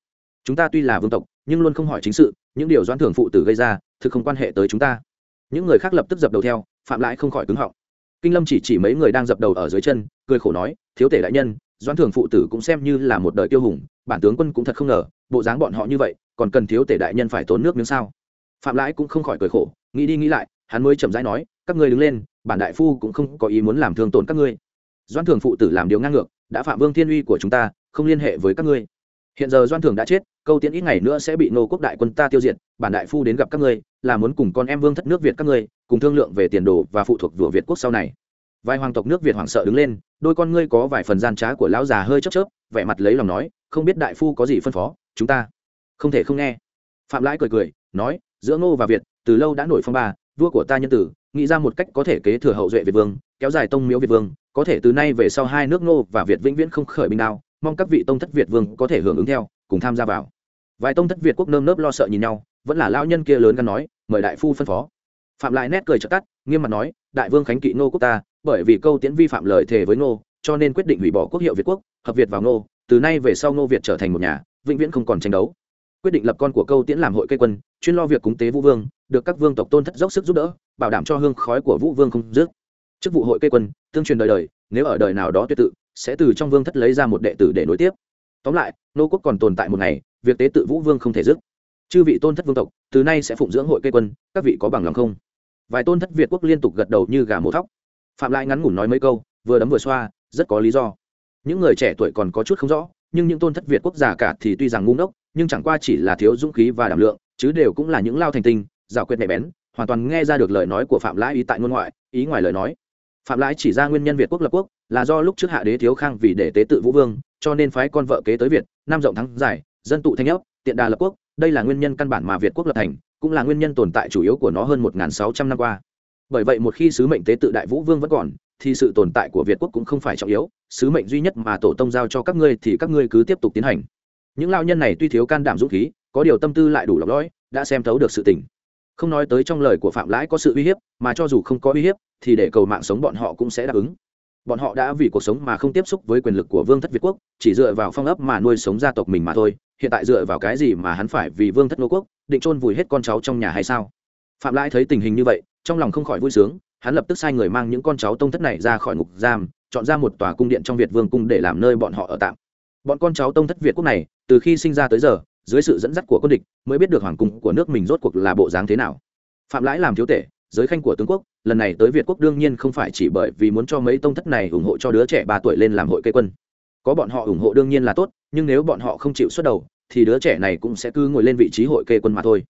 Chúng ta tuy là vương tộc, nhưng luôn không hỏi chính sự, những điều doãn thưởng phụ tử gây ra, thực không quan hệ tới chúng ta. Những người khác lập tức dập đầu theo, phạm lãi không khỏi cứng họng. Kinh lâm chỉ chỉ mấy người đang dập đầu ở dưới chân, cười khổ nói, thiếu tể đại nhân, doãn thưởng phụ tử cũng xem như là một đời tiêu hùng, bản tướng quân cũng thật không ngờ, bộ dáng bọn họ như vậy, còn cần thiếu tể đại nhân phải tốn nước miếng sao? Phạm lãi cũng không khỏi cười khổ, nghĩ đi nghĩ lại, hắn mới chậm rãi nói, các ngươi đứng lên, bản đại phu cũng không có ý muốn làm thương tổn các ngươi. Doãn thường phụ tử làm điều ngang ngược đã phạm vương thiên uy của chúng ta, không liên hệ với các ngươi. Hiện giờ doan thường đã chết, câu tiễn ít ngày nữa sẽ bị nô quốc đại quân ta tiêu diệt, bản đại phu đến gặp các ngươi, là muốn cùng con em vương thất nước việt các ngươi, cùng thương lượng về tiền đồ và phụ thuộc vua việt quốc sau này. Vài hoàng tộc nước việt hoảng sợ đứng lên, đôi con ngươi có vài phần gian trá của lão già hơi chớp chớp, vẻ mặt lấy lòng nói, không biết đại phu có gì phân phó, chúng ta không thể không nghe. Phạm lãi cười cười, nói, giữa ngô và việt, từ lâu đã nổi phong ba, vua của ta nhân tử, nghĩ ra một cách có thể kế thừa hậu duệ việt vương, kéo dài tông miếu việt vương có thể từ nay về sau hai nước ngô và việt vĩnh viễn không khởi binh nào mong các vị tông thất việt vương có thể hưởng ứng theo, cùng tham gia vào. Vài tông thất việt quốc nơm nớp lo sợ nhìn nhau, vẫn là lão nhân kia lớn gan nói, mời đại phu phân phó. Phạm lại nét cười trợ tắt, nghiêm mặt nói, đại vương khánh kỵ ngô quốc ta, bởi vì câu tiễn vi phạm lời thề với ngô, cho nên quyết định hủy bỏ quốc hiệu việt quốc, hợp việt vào ngô, từ nay về sau ngô việt trở thành một nhà, vĩnh viễn không còn tranh đấu. Quyết định lập con của câu tiễn làm hội cây quân, chuyên lo việc cúng tế vũ vương, được các vương tộc tôn thất dốc sức giúp đỡ, bảo đảm cho hương khói của vũ vương không dứt chức vụ hội cây quân, tương truyền đời đời, nếu ở đời nào đó tuyệt tự, sẽ từ trong vương thất lấy ra một đệ tử để nối tiếp. Tóm lại, nô quốc còn tồn tại một ngày, việc tế tự vũ vương không thể dứt. Chư vị tôn thất vương tộc, từ nay sẽ phụng dưỡng hội cây quân, các vị có bằng lòng không? Vài tôn thất việt quốc liên tục gật đầu như gà mổ thóc. Phạm lại ngắn ngủn nói mấy câu, vừa đấm vừa xoa, rất có lý do. Những người trẻ tuổi còn có chút không rõ, nhưng những tôn thất việt quốc già cả thì tuy rằng ngu ngốc, nhưng chẳng qua chỉ là thiếu dũng khí và đảm lượng, chứ đều cũng là những lao thành tinh rào quyết nhạy bén, hoàn toàn nghe ra được lời nói của phạm lãi ý tại ngôn ngoại, ý ngoài lời nói phạm lãi chỉ ra nguyên nhân việt quốc lập quốc là do lúc trước hạ đế thiếu khang vì để tế tự vũ vương, cho nên phái con vợ kế tới việt nam rộng thắng giải, dân tụ thanh ấp tiện đà lập quốc. Đây là nguyên nhân căn bản mà việt quốc lập thành, cũng là nguyên nhân tồn tại chủ yếu của nó hơn một sáu trăm năm qua. Bởi vậy một khi sứ mệnh tế tự đại vũ vương vẫn còn, thì sự tồn tại của việt quốc cũng không phải trọng yếu. Sứ mệnh duy nhất mà tổ tông giao cho các ngươi thì các ngươi cứ tiếp tục tiến hành. Những lao nhân này tuy thiếu can đảm dũng khí, có điều tâm tư lại đủ lọc lõi, đã xem thấu được sự tình không nói tới trong lời của phạm lãi có sự uy hiếp, mà cho dù không có uy hiếp, thì để cầu mạng sống bọn họ cũng sẽ đáp ứng. Bọn họ đã vì cuộc sống mà không tiếp xúc với quyền lực của vương thất việt quốc, chỉ dựa vào phong ấp mà nuôi sống gia tộc mình mà thôi, hiện tại dựa vào cái gì mà hắn phải vì vương thất nô quốc, định chôn vùi hết con cháu trong nhà hay sao? Phạm lãi thấy tình hình như vậy, trong lòng không khỏi vui sướng, hắn lập tức sai người mang những con cháu tông thất này ra khỏi ngục giam, chọn ra một tòa cung điện trong việt vương cung để làm nơi bọn họ ở tạm. Bọn con cháu tông thất việt quốc này, từ khi sinh ra tới giờ dưới sự dẫn dắt của quân địch mới biết được hoàng cung của nước mình rốt cuộc là bộ dáng thế nào. Phạm lãi làm thiếu tể, giới khanh của tướng quốc, lần này tới việt quốc đương nhiên không phải chỉ bởi vì muốn cho mấy tông thất này ủng hộ cho đứa trẻ ba tuổi lên làm hội cây quân. Có bọn họ ủng hộ đương nhiên là tốt, nhưng nếu bọn họ không chịu xuất đầu, thì đứa trẻ này cũng sẽ cứ ngồi lên vị trí hội kê quân mà thôi.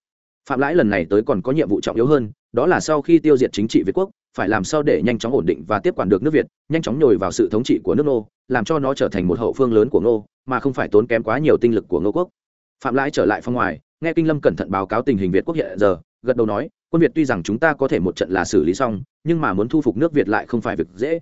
Phạm lãi lần này tới còn có nhiệm vụ trọng yếu hơn, đó là sau khi tiêu diệt chính trị việt quốc, phải làm sao để nhanh chóng ổn định và tiếp quản được nước việt, nhanh chóng nhồi vào sự thống trị của nước nô, làm cho nó trở thành một hậu phương lớn của ngô mà không phải tốn kém quá nhiều tinh lực của ngô quốc phạm lãi trở lại phong ngoài, nghe kinh lâm cẩn thận báo cáo tình hình việt quốc hiện giờ, gật đầu nói, quân việt tuy rằng chúng ta có thể một trận là xử lý xong, nhưng mà muốn thu phục nước việt lại không phải việc dễ.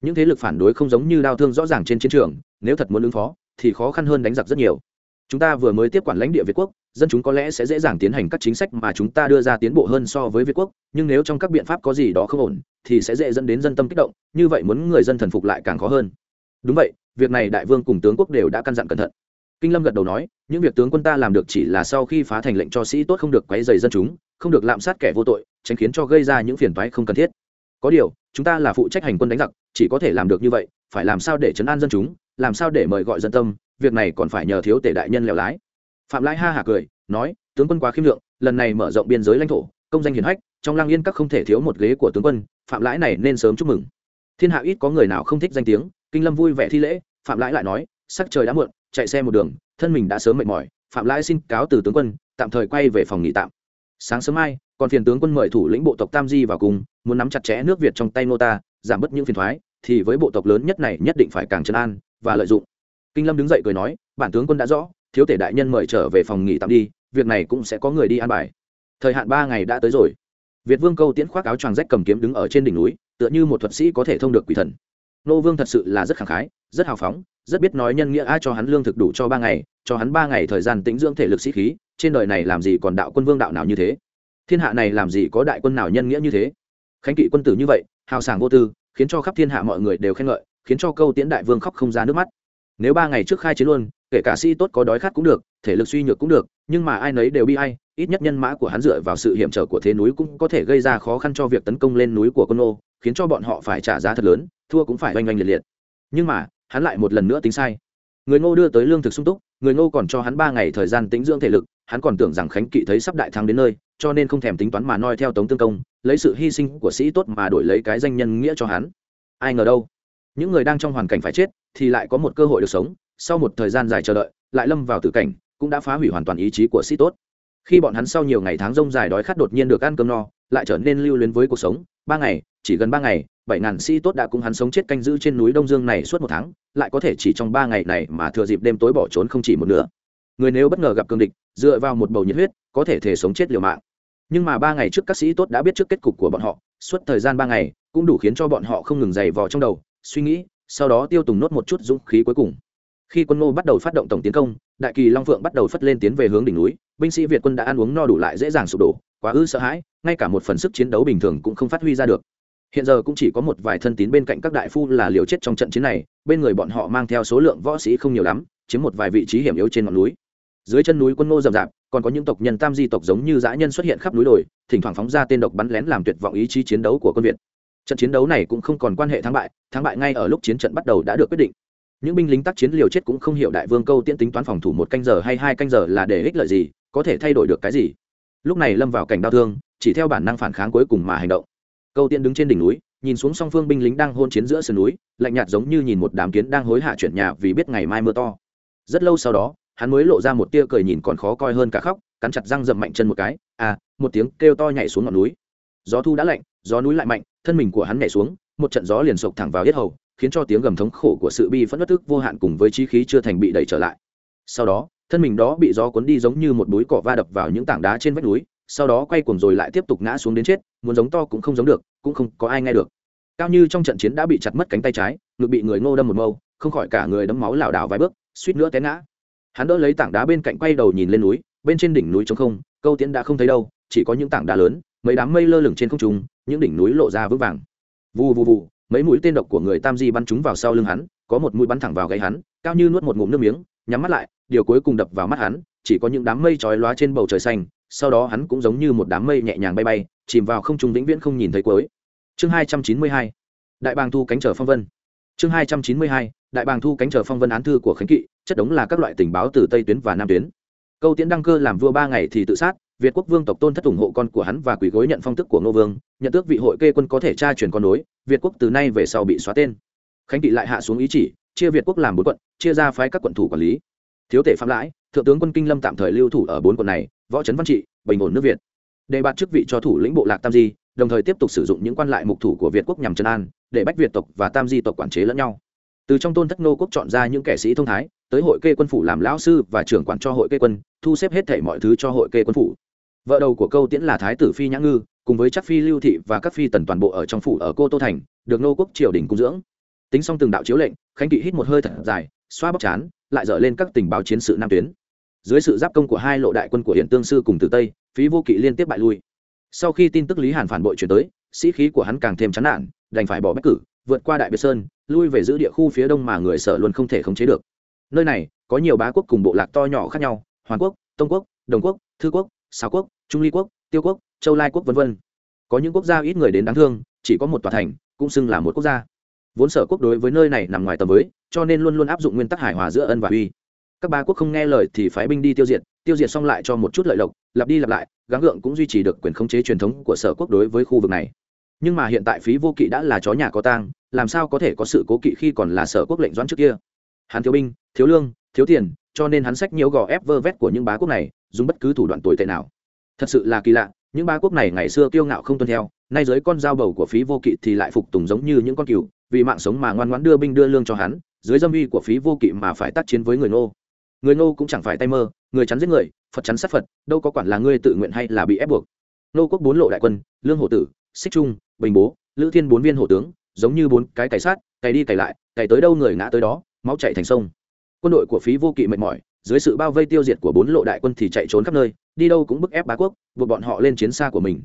Những thế lực phản đối không giống như đau thương rõ ràng trên chiến trường, nếu thật muốn ứng phó, thì khó khăn hơn đánh giặc rất nhiều. Chúng ta vừa mới tiếp quản lãnh địa việt quốc, dân chúng có lẽ sẽ dễ dàng tiến hành các chính sách mà chúng ta đưa ra tiến bộ hơn so với việt quốc, nhưng nếu trong các biện pháp có gì đó không ổn, thì sẽ dễ dẫn đến dân tâm kích động, như vậy muốn người dân thần phục lại càng khó hơn. Đúng vậy, việc này đại vương cùng tướng quốc đều đã căn dặn cẩn thận kinh lâm gật đầu nói, những việc tướng quân ta làm được chỉ là sau khi phá thành lệnh cho sĩ tốt không được quấy dày dân chúng, không được lạm sát kẻ vô tội, tránh khiến cho gây ra những phiền toái không cần thiết. Có điều, chúng ta là phụ trách hành quân đánh giặc, chỉ có thể làm được như vậy, phải làm sao để chấn an dân chúng, làm sao để mời gọi dân tâm, việc này còn phải nhờ thiếu tể đại nhân lèo lái. Phạm lãi ha hả cười, nói, tướng quân quá khiêm lượng, lần này mở rộng biên giới lãnh thổ, công danh hiển hách, trong lang yên các không thể thiếu một ghế của tướng quân, phạm lãi này nên sớm chúc mừng. Thiên hạ ít có người nào không thích danh tiếng, kinh lâm vui vẻ thi lễ, phạm lãi lại nói, sắc trời đã muộn chạy xe một đường, thân mình đã sớm mệt mỏi, phạm lãi xin cáo từ tướng quân, tạm thời quay về phòng nghỉ tạm. Sáng sớm mai, còn phiền tướng quân mời thủ lĩnh bộ tộc tam di vào cùng, muốn nắm chặt chẽ nước việt trong tay nô ta, giảm bớt những phiền thoái, thì với bộ tộc lớn nhất này nhất định phải càng trấn an và lợi dụng. Kinh lâm đứng dậy cười nói, bản tướng quân đã rõ, thiếu tể đại nhân mời trở về phòng nghỉ tạm đi, việc này cũng sẽ có người đi an bài. Thời hạn ba ngày đã tới rồi. Việt vương câu tiễn khoác áo choàng rách cầm kiếm đứng ở trên đỉnh núi, tựa như một thuật sĩ có thể thông được quỷ thần nô vương thật sự là rất khẳng khái, rất hào phóng, rất biết nói nhân nghĩa ai cho hắn lương thực đủ cho ba ngày, cho hắn ba ngày thời gian tĩnh dưỡng thể lực sĩ khí, trên đời này làm gì còn đạo quân vương đạo nào như thế? Thiên hạ này làm gì có đại quân nào nhân nghĩa như thế? Khánh kỵ quân tử như vậy, hào sảng vô tư, khiến cho khắp thiên hạ mọi người đều khen ngợi, khiến cho câu tiễn đại vương khóc không ra nước mắt. Nếu ba ngày trước khai chiến luôn, kể cả sĩ tốt có đói khát cũng được, thể lực suy nhược cũng được, nhưng mà ai nấy đều bi ai, ít nhất nhân mã của hắn dựa vào sự hiểm trở của thế núi cũng có thể gây ra khó khăn cho việc tấn công lên núi của quân ô khiến cho bọn họ phải trả giá thật lớn, thua cũng phải oanh oanh liệt liệt. Nhưng mà, hắn lại một lần nữa tính sai. Người ngô đưa tới lương thực sung túc, người ngô còn cho hắn ba ngày thời gian tĩnh dưỡng thể lực, hắn còn tưởng rằng khánh kỵ thấy sắp đại thắng đến nơi, cho nên không thèm tính toán mà noi theo tống tương công, lấy sự hy sinh của sĩ tốt mà đổi lấy cái danh nhân nghĩa cho hắn. Ai ngờ đâu, những người đang trong hoàn cảnh phải chết, thì lại có một cơ hội được sống, sau một thời gian dài chờ đợi, lại lâm vào tử cảnh, cũng đã phá hủy hoàn toàn ý chí của sĩ tốt. Khi bọn hắn sau nhiều ngày tháng rông dài đói khát đột nhiên được ăn cơm no lại trở nên lưu luyến với cuộc sống. Ba ngày, chỉ gần ba ngày, bảy ngàn sĩ tốt đã cùng hắn sống chết canh giữ trên núi đông dương này suốt một tháng, lại có thể chỉ trong ba ngày này mà thừa dịp đêm tối bỏ trốn không chỉ một nửa. Người nếu bất ngờ gặp cương địch, dựa vào một bầu nhiệt huyết, có thể thể sống chết liều mạng. Nhưng mà ba ngày trước các sĩ tốt đã biết trước kết cục của bọn họ, suốt thời gian ba ngày, cũng đủ khiến cho bọn họ không ngừng dày vò trong đầu, suy nghĩ, sau đó tiêu tùng nốt một chút dũng khí cuối cùng. Khi quân ngô bắt đầu phát động tổng tiến công, đại kỳ long phượng bắt đầu phất lên tiến về hướng đỉnh núi, binh sĩ việt quân đã ăn uống no đủ lại dễ dàng sụp đổ quá ư sợ hãi, ngay cả một phần sức chiến đấu bình thường cũng không phát huy ra được. Hiện giờ cũng chỉ có một vài thân tín bên cạnh các đại phu là liều chết trong trận chiến này, bên người bọn họ mang theo số lượng võ sĩ không nhiều lắm, chiếm một vài vị trí hiểm yếu trên ngọn núi. Dưới chân núi quân ngô rậm rạp, còn có những tộc nhân tam di tộc giống như dã nhân xuất hiện khắp núi đồi, thỉnh thoảng phóng ra tên độc bắn lén làm tuyệt vọng ý chí chiến đấu của quân việt. Trận chiến đấu này cũng không còn quan hệ thắng bại thắng bại ngay ở lúc chiến trận bắt đầu đã được quyết định. Những binh lính tác chiến liều chết cũng không hiểu đại vương câu tiễn tính toán phòng thủ một canh giờ hay hai canh giờ là để ích lợi gì, có thể thay đổi được cái gì lúc này lâm vào cảnh đau thương, chỉ theo bản năng phản kháng cuối cùng mà hành động. Câu tiễn đứng trên đỉnh núi, nhìn xuống song phương binh lính đang hôn chiến giữa sườn núi, lạnh nhạt giống như nhìn một đám kiến đang hối hạ chuyển nhà vì biết ngày mai mưa to. Rất lâu sau đó, hắn mới lộ ra một tia cười nhìn còn khó coi hơn cả khóc, cắn chặt răng dậm mạnh chân một cái à một tiếng kêu to nhảy xuống ngọn núi. Gió thu đã lạnh, gió núi lại mạnh, thân mình của hắn nhảy xuống, một trận gió liền sộc thẳng vào yết hầu, khiến cho tiếng gầm thống khổ của sự bi phẫn bất tức vô hạn cùng với chi khí chưa thành bị đẩy trở lại. Sau đó thân mình đó bị gió cuốn đi giống như một búi cỏ va đập vào những tảng đá trên vách núi, sau đó quay cuồng rồi lại tiếp tục ngã xuống đến chết, muốn giống to cũng không giống được, cũng không có ai nghe được. Cao như trong trận chiến đã bị chặt mất cánh tay trái, ngực bị người ngô đâm một mâu, không khỏi cả người đấm máu lảo đảo vài bước, suýt nữa té ngã. Hắn đỡ lấy tảng đá bên cạnh quay đầu nhìn lên núi, bên trên đỉnh núi trống không, câu tiễn đã không thấy đâu, chỉ có những tảng đá lớn, mấy đám mây lơ lửng trên không trung, những đỉnh núi lộ ra vững vàng. Vù vù vù, mấy mũi tên độc của người tam di bắn trúng vào sau lưng hắn, có một mũi bắn thẳng vào gáy hắn, cao như nuốt một ngụm nước miếng, nhắm mắt lại điều cuối cùng đập vào mắt hắn, chỉ có những đám mây chói lóa trên bầu trời xanh, sau đó hắn cũng giống như một đám mây nhẹ nhàng bay bay, chìm vào không trung vĩnh viễn không nhìn thấy cuối. Chương hai trăm chín mươi hai, đại bàng thu cánh trở phong vân. Chương hai trăm chín mươi hai, đại bàng thu cánh trở phong vân án thư của khánh kỵ, chất đống là các loại tình báo từ tây tuyến và nam tuyến. Câu tiễn đăng cơ làm vua ba ngày thì tự sát, việt quốc vương tộc tôn thất ủng hộ con của hắn và quỷ gối nhận phong tức của ngô vương, nhận tước vị hội kê quân có thể tra truyền con nối, việt quốc từ nay về sau bị xóa tên. Khánh kỵ lại hạ xuống ý chỉ, chia việt quốc làm bốn quận, chia ra phái các quận thủ quản lý thiếu tể phạm lãi, thượng tướng quân kinh lâm tạm thời lưu thủ ở bốn quận này, võ trấn văn trị, bình ổn nước việt. Đề bạt chức vị cho thủ lĩnh bộ lạc tam di, đồng thời tiếp tục sử dụng những quan lại mục thủ của việt quốc nhằm trấn an, để bách việt tộc và tam di tộc quản chế lẫn nhau. Từ trong tôn thất nô quốc chọn ra những kẻ sĩ thông thái, tới hội kê quân phủ làm lão sư và trưởng quản cho hội kê quân, thu xếp hết thể mọi thứ cho hội kê quân phủ. Vợ đầu của câu tiễn là thái tử phi nhã ngư, cùng với chắc phi lưu thị và các phi tần toàn bộ ở trong phủ ở cô tô thành, được nô quốc triều đình cung dưỡng. Tính xong từng đạo chiếu lệnh, khánh kỵ hít một hơi thật dài, xoa bóc chán lại dở lên các tình báo chiến sự nam tuyến. Dưới sự giáp công của hai lộ đại quân của hiện tương sư cùng từ tây, phí vô kỵ liên tiếp bại lui. Sau khi tin tức lý hàn phản bội chuyển tới, sĩ khí của hắn càng thêm chán nản, đành phải bỏ bách cử, vượt qua đại biệt sơn, lui về giữ địa khu phía đông mà người sở luôn không thể khống chế được. Nơi này, có nhiều bá quốc cùng bộ lạc to nhỏ khác nhau, hoàn quốc, tông quốc, đồng quốc, thư quốc, sáu quốc, trung ly quốc, tiêu quốc, châu lai quốc v v có những quốc gia ít người đến đáng thương, chỉ có một tòa thành, cũng xưng là một quốc gia vốn sở quốc đối với nơi này nằm ngoài tầm với, cho nên luôn luôn áp dụng nguyên tắc hài hòa giữa ân và uy. Các ba quốc không nghe lời thì phái binh đi tiêu diệt tiêu diệt xong lại cho một chút lợi lộc, lặp đi lặp lại, gắng gượng cũng duy trì được quyền khống chế truyền thống của sở quốc đối với khu vực này. Nhưng mà hiện tại phí vô kỵ đã là chó nhà có tang, làm sao có thể có sự cố kỵ khi còn là sở quốc lệnh doãn trước kia? Hắn thiếu binh, thiếu lương, thiếu tiền, cho nên hắn sách nhiều gò ép vơ vét của những bá quốc này, dùng bất cứ thủ đoạn tồi tệ nào. Thật sự là kỳ lạ, những bá quốc này ngày xưa kiêu ngạo không tuân theo, nay dưới con dao bầu của phí vô kỵ thì lại phục tùng giống như những con cừu vì mạng sống mà ngoan ngoãn đưa binh đưa lương cho hắn, dưới dâm uy của phí vô kỵ mà phải tác chiến với người ngô. Người ngô cũng chẳng phải tay mơ, người chắn giết người, phật chắn sát phật, đâu có quản là ngươi tự nguyện hay là bị ép buộc. Nô quốc bốn lộ đại quân, lương hổ tử, xích trung, bình bố, lữ thiên bốn viên hổ tướng, giống như bốn cái cày sát, cày đi cày lại, cày tới đâu người ngã tới đó, máu chạy thành sông. Quân đội của phí vô kỵ mệt mỏi, dưới sự bao vây tiêu diệt của bốn lộ đại quân thì chạy trốn khắp nơi, đi đâu cũng bức ép bá quốc, buộc bọn họ lên chiến xa của mình.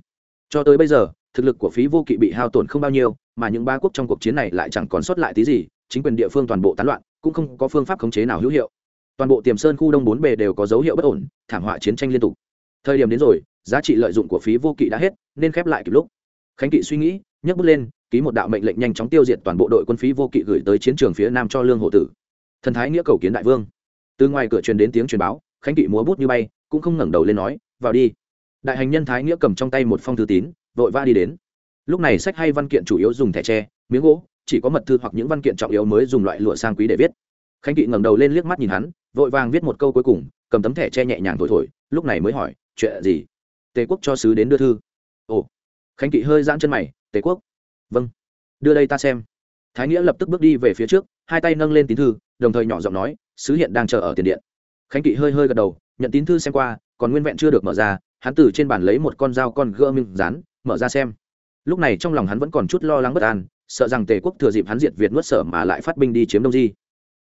Cho tới bây giờ, thực lực của phí vô kỵ bị hao tổn không bao nhiêu mà những ba quốc trong cuộc chiến này lại chẳng còn sót lại tí gì, chính quyền địa phương toàn bộ tán loạn, cũng không có phương pháp khống chế nào hữu hiệu. Toàn bộ tiềm sơn khu đông bốn bề đều có dấu hiệu bất ổn, thảm họa chiến tranh liên tục. Thời điểm đến rồi, giá trị lợi dụng của phí vô kỵ đã hết, nên khép lại kịp lúc. Khánh kỵ suy nghĩ, nhấc bút lên, ký một đạo mệnh lệnh nhanh chóng tiêu diệt toàn bộ đội quân phí vô kỵ gửi tới chiến trường phía nam cho lương hộ tử. Thần thái nghĩa cầu kiến đại vương. Từ ngoài cửa truyền đến tiếng truyền báo, khánh kỵ múa bút như bay, cũng không ngẩng đầu lên nói, vào đi. Đại hành nhân thái nghĩa cầm trong tay một phong thư tín, vội va đi đến lúc này sách hay văn kiện chủ yếu dùng thẻ tre, miếng gỗ, chỉ có mật thư hoặc những văn kiện trọng yếu mới dùng loại lụa sang quý để viết. Khánh kỵ ngẩng đầu lên liếc mắt nhìn hắn, vội vàng viết một câu cuối cùng, cầm tấm thẻ tre nhẹ nhàng thổi thổi, lúc này mới hỏi, chuyện gì? Tề quốc cho sứ đến đưa thư. Ồ. Khánh kỵ hơi giãn chân mày, tề quốc? Vâng. Đưa đây ta xem. Thái nghĩa lập tức bước đi về phía trước, hai tay nâng lên tín thư, đồng thời nhỏ giọng nói, sứ hiện đang chờ ở tiền điện. Khánh kỵ hơi hơi gật đầu, nhận tín thư xem qua, còn nguyên vẹn chưa được mở ra, hắn từ trên bàn lấy một con dao con gỡ miệng rán mở ra xem lúc này trong lòng hắn vẫn còn chút lo lắng bất an, sợ rằng tề quốc thừa dịp hắn diệt việt nuốt sở mà lại phát binh đi chiếm đông di.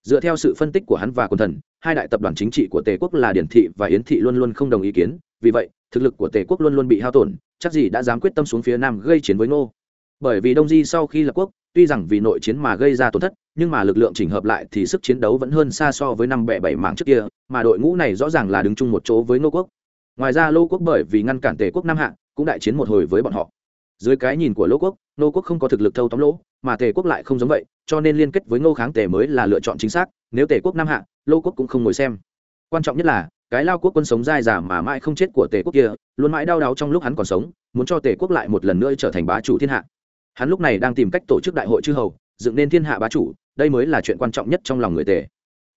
Dựa theo sự phân tích của hắn và quần thần, hai đại tập đoàn chính trị của tề quốc là điển thị và yến thị luôn luôn không đồng ý kiến, vì vậy, thực lực của tề quốc luôn luôn bị hao tổn, chắc gì đã dám quyết tâm xuống phía nam gây chiến với ngô. Bởi vì đông di sau khi lập quốc, tuy rằng vì nội chiến mà gây ra tổn thất, nhưng mà lực lượng chỉnh hợp lại thì sức chiến đấu vẫn hơn xa so với năm bẻ bảy mạng trước kia, mà đội ngũ này rõ ràng là đứng chung một chỗ với ngô quốc. Ngoài ra lô quốc bởi vì ngăn cản tề quốc nam hạ, cũng đại chiến một hồi với bọn họ dưới cái nhìn của lô quốc, nô quốc không có thực lực thâu tóm lỗ, mà tề quốc lại không giống vậy, cho nên liên kết với ngô kháng tề mới là lựa chọn chính xác, nếu tề quốc nam hạ lô quốc cũng không ngồi xem. Quan trọng nhất là, cái lao quốc quân sống dai dà mà mãi không chết của tề quốc kia, luôn mãi đau đáu trong lúc hắn còn sống, muốn cho tề quốc lại một lần nữa trở thành bá chủ thiên hạ. Hắn lúc này đang tìm cách tổ chức đại hội chư hầu, dựng nên thiên hạ bá chủ, đây mới là chuyện quan trọng nhất trong lòng người tề.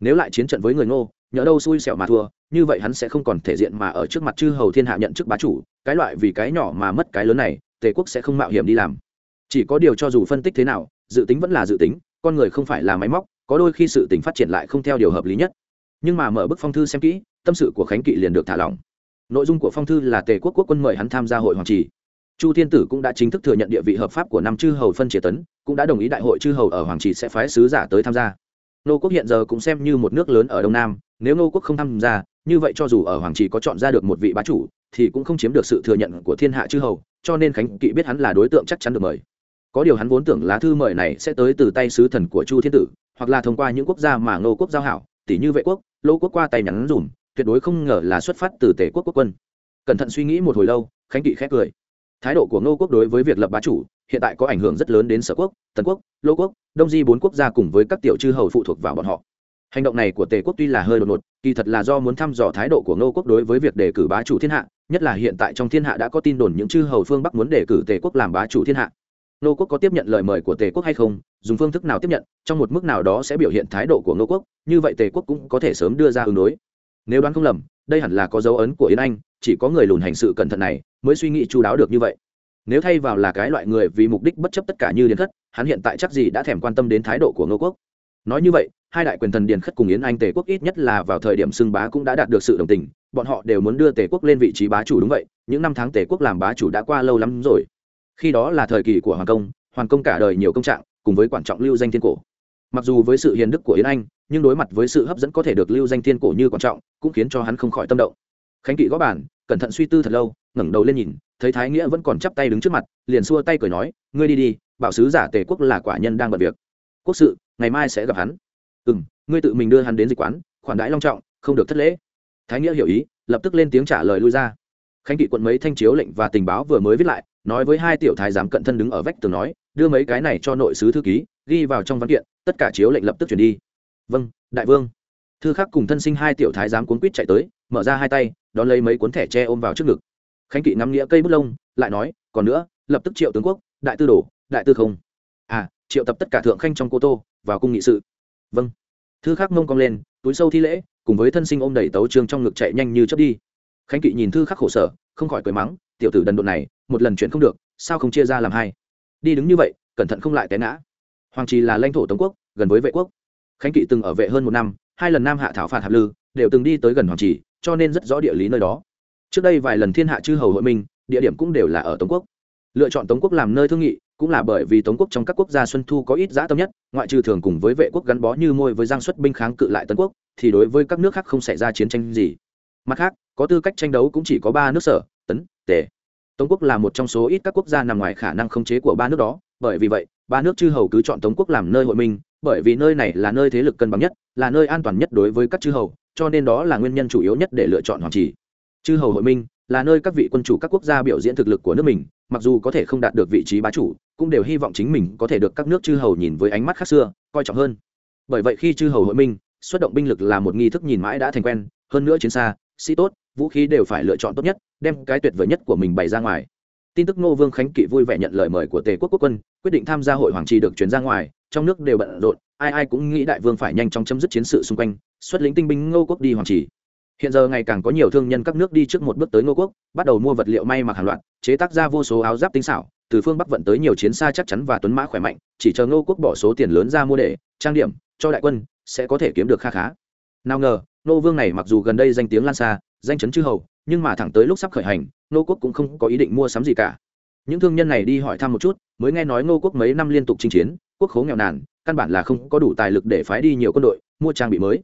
Nếu lại chiến trận với người ngô, nhỡ đâu xui xẻo mà thua, như vậy hắn sẽ không còn thể diện mà ở trước mặt chư hầu thiên hạ nhận chức bá chủ, cái loại vì cái nhỏ mà mất cái lớn này tề quốc sẽ không mạo hiểm đi làm. Chỉ có điều cho dù phân tích thế nào, dự tính vẫn là dự tính, con người không phải là máy móc, có đôi khi sự tình phát triển lại không theo điều hợp lý nhất. Nhưng mà mở bức phong thư xem kỹ, tâm sự của khánh kỵ liền được thả lỏng. Nội dung của phong thư là tề quốc quốc quân mời hắn tham gia hội hoàng trì. Chu thiên tử cũng đã chính thức thừa nhận địa vị hợp pháp của năm chư hầu phân triệt tấn, cũng đã đồng ý đại hội chư hầu ở hoàng trì sẽ phái sứ giả tới tham gia. Nô quốc hiện giờ cũng xem như một nước lớn ở đông nam nếu Ngô quốc không tham gia, như vậy cho dù ở hoàng trì có chọn ra được một vị bá chủ, thì cũng không chiếm được sự thừa nhận của thiên hạ chư hầu, cho nên khánh kỵ biết hắn là đối tượng chắc chắn được mời. Có điều hắn vốn tưởng lá thư mời này sẽ tới từ tay sứ thần của chu thiên tử, hoặc là thông qua những quốc gia mà ngô quốc giao hảo tỷ như vệ quốc, lô quốc qua tay nhắn dùm, tuyệt đối không ngờ là xuất phát từ tể quốc quốc quân. Cẩn thận suy nghĩ một hồi lâu, khánh kỵ khét cười. Thái độ của ngô quốc đối với việc lập bá chủ, hiện tại có ảnh hưởng rất lớn đến sở quốc, tần quốc, lô quốc, đông di bốn quốc gia cùng với các tiểu chư hầu phụ thuộc vào bọn họ hành động này của tề quốc tuy là hơi đột ngột, kỳ thật là do muốn thăm dò thái độ của ngô quốc đối với việc đề cử bá chủ thiên hạ, nhất là hiện tại trong thiên hạ đã có tin đồn những chư hầu phương bắc muốn đề cử tề quốc làm bá chủ thiên hạ. Ngô quốc có tiếp nhận lời mời của tề quốc hay không, dùng phương thức nào tiếp nhận, trong một mức nào đó sẽ biểu hiện thái độ của ngô quốc, như vậy tề quốc cũng có thể sớm đưa ra ứng đối. Nếu đoán không lầm, đây hẳn là có dấu ấn của yến anh, chỉ có người lùn hành sự cẩn thận này mới suy nghĩ chú đáo được như vậy. Nếu thay vào là cái loại người vì mục đích bất chấp tất cả như điền khất hắn hiện tại chắc gì đã thèm quan tâm đến thái độ của ngô quốc. Nói như vậy hai đại quyền thần điền khất cùng yến anh tề quốc ít nhất là vào thời điểm xưng bá cũng đã đạt được sự đồng tình, bọn họ đều muốn đưa tề quốc lên vị trí bá chủ đúng vậy, những năm tháng tề quốc làm bá chủ đã qua lâu lắm rồi. Khi đó là thời kỳ của hoàng công hoàng công cả đời nhiều công trạng, cùng với quan trọng lưu danh thiên cổ. Mặc dù với sự hiền đức của yến anh, nhưng đối mặt với sự hấp dẫn có thể được lưu danh thiên cổ như quan trọng, cũng khiến cho hắn không khỏi tâm động. Khánh kỵ gõ bản cẩn thận suy tư thật lâu, ngẩng đầu lên nhìn, thấy thái nghĩa vẫn còn chắp tay đứng trước mặt, liền xua tay cười nói, ngươi đi đi, bảo sứ giả tề quốc là quả nhân đang bận việc. Quốc sự, ngày mai sẽ gặp hắn ừ m ngươi tự mình đưa hắn đến dịch quán, khoản đãi long trọng, không được thất lễ. Thái nghĩa hiểu ý, lập tức lên tiếng trả lời lui ra. Khánh kỵ quận mấy thanh chiếu lệnh và tình báo vừa mới viết lại, nói với hai tiểu thái giám cận thân đứng ở vách tường nói, đưa mấy cái này cho nội sứ thư ký, ghi vào trong văn kiện, tất cả chiếu lệnh lập tức chuyển đi. Vâng đại vương. Thư khắc cùng thân sinh hai tiểu thái giám cuốn quýt chạy tới, mở ra hai tay, đón lấy mấy cuốn thẻ tre ôm vào trước ngực. Khánh kỵ ngắm nghĩa cây bút lông, lại nói, còn nữa, lập tức triệu tướng quốc, đại tư đồ, đại tư không. À triệu tập tất cả thượng khanh trong cô tô, vào cung nghị sự vâng. Thư khắc mông cong lên, túi sâu thi lễ, cùng với thân sinh ôm đẩy tấu trương trong ngực chạy nhanh như chớp đi. Khánh kỵ nhìn thư khắc khổ sở, không khỏi cười mắng, tiểu tử đần độn này, một lần chuyện không được, sao không chia ra làm hai? Đi đứng như vậy, cẩn thận không lại té ngã. Hoàng trì là lãnh thổ tống quốc, gần với vệ quốc. Khánh kỵ từng ở vệ hơn một năm, hai lần nam hạ thảo phạt hạp lư, đều từng đi tới gần hoàng trì, cho nên rất rõ địa lý nơi đó. Trước đây vài lần thiên hạ chư hầu hội minh, địa điểm cũng đều là ở tống quốc lựa chọn tống quốc làm nơi thương nghị, cũng là bởi vì tống quốc trong các quốc gia xuân thu có ít dã tâm nhất, ngoại trừ thường cùng với vệ quốc gắn bó như môi với giang xuất binh kháng cự lại tân quốc, thì đối với các nước khác không xảy ra chiến tranh gì. Mặt khác, có tư cách tranh đấu cũng chỉ có ba nước sở, tấn, tề. Tống quốc là một trong số ít các quốc gia nằm ngoài khả năng khống chế của ba nước đó, bởi vì vậy, ba nước chư hầu cứ chọn tống quốc làm nơi hội minh bởi vì nơi này là nơi thế lực cân bằng nhất, là nơi an toàn nhất đối với các chư hầu, cho nên đó là nguyên nhân chủ yếu nhất để lựa chọn hoàng trì. Chư hầu hội minh là nơi các vị quân chủ các quốc gia biểu diễn thực lực của nước mình mặc dù có thể không đạt được vị trí bá chủ, cũng đều hy vọng chính mình có thể được các nước chư hầu nhìn với ánh mắt khác xưa, coi trọng hơn. Bởi vậy khi chư hầu hội minh, xuất động binh lực là một nghi thức nhìn mãi đã thành quen, hơn nữa chiến xa, sĩ tốt, vũ khí đều phải lựa chọn tốt nhất, đem cái tuyệt vời nhất của mình bày ra ngoài. Tin tức ngô vương khánh kỵ vui vẻ nhận lời mời của tề quốc quốc quân, quyết định tham gia hội hoàng trì được chuyển ra ngoài, trong nước đều bận rộn, ai ai cũng nghĩ đại vương phải nhanh chóng chấm dứt chiến sự xung quanh, xuất lĩnh tinh binh ngô quốc đi hoàng trì hiện giờ ngày càng có nhiều thương nhân các nước đi trước một bước tới ngô quốc, bắt đầu mua vật liệu may mặc hàng loạt, chế tác ra vô số áo giáp tinh xảo, từ phương bắc vận tới nhiều chiến xa chắc chắn và tuấn mã khỏe mạnh, chỉ chờ ngô quốc bỏ số tiền lớn ra mua để, trang điểm, cho đại quân, sẽ có thể kiếm được kha khá. Nào ngờ, Ngô vương này mặc dù gần đây danh tiếng lan xa, danh chấn chư hầu, nhưng mà thẳng tới lúc sắp khởi hành, Ngô quốc cũng không có ý định mua sắm gì cả. Những thương nhân này đi hỏi thăm một chút, mới nghe nói ngô quốc mấy năm liên tục chinh chiến, quốc khố nghèo nàn, căn bản là không có đủ tài lực để phái đi nhiều quân đội, mua trang bị mới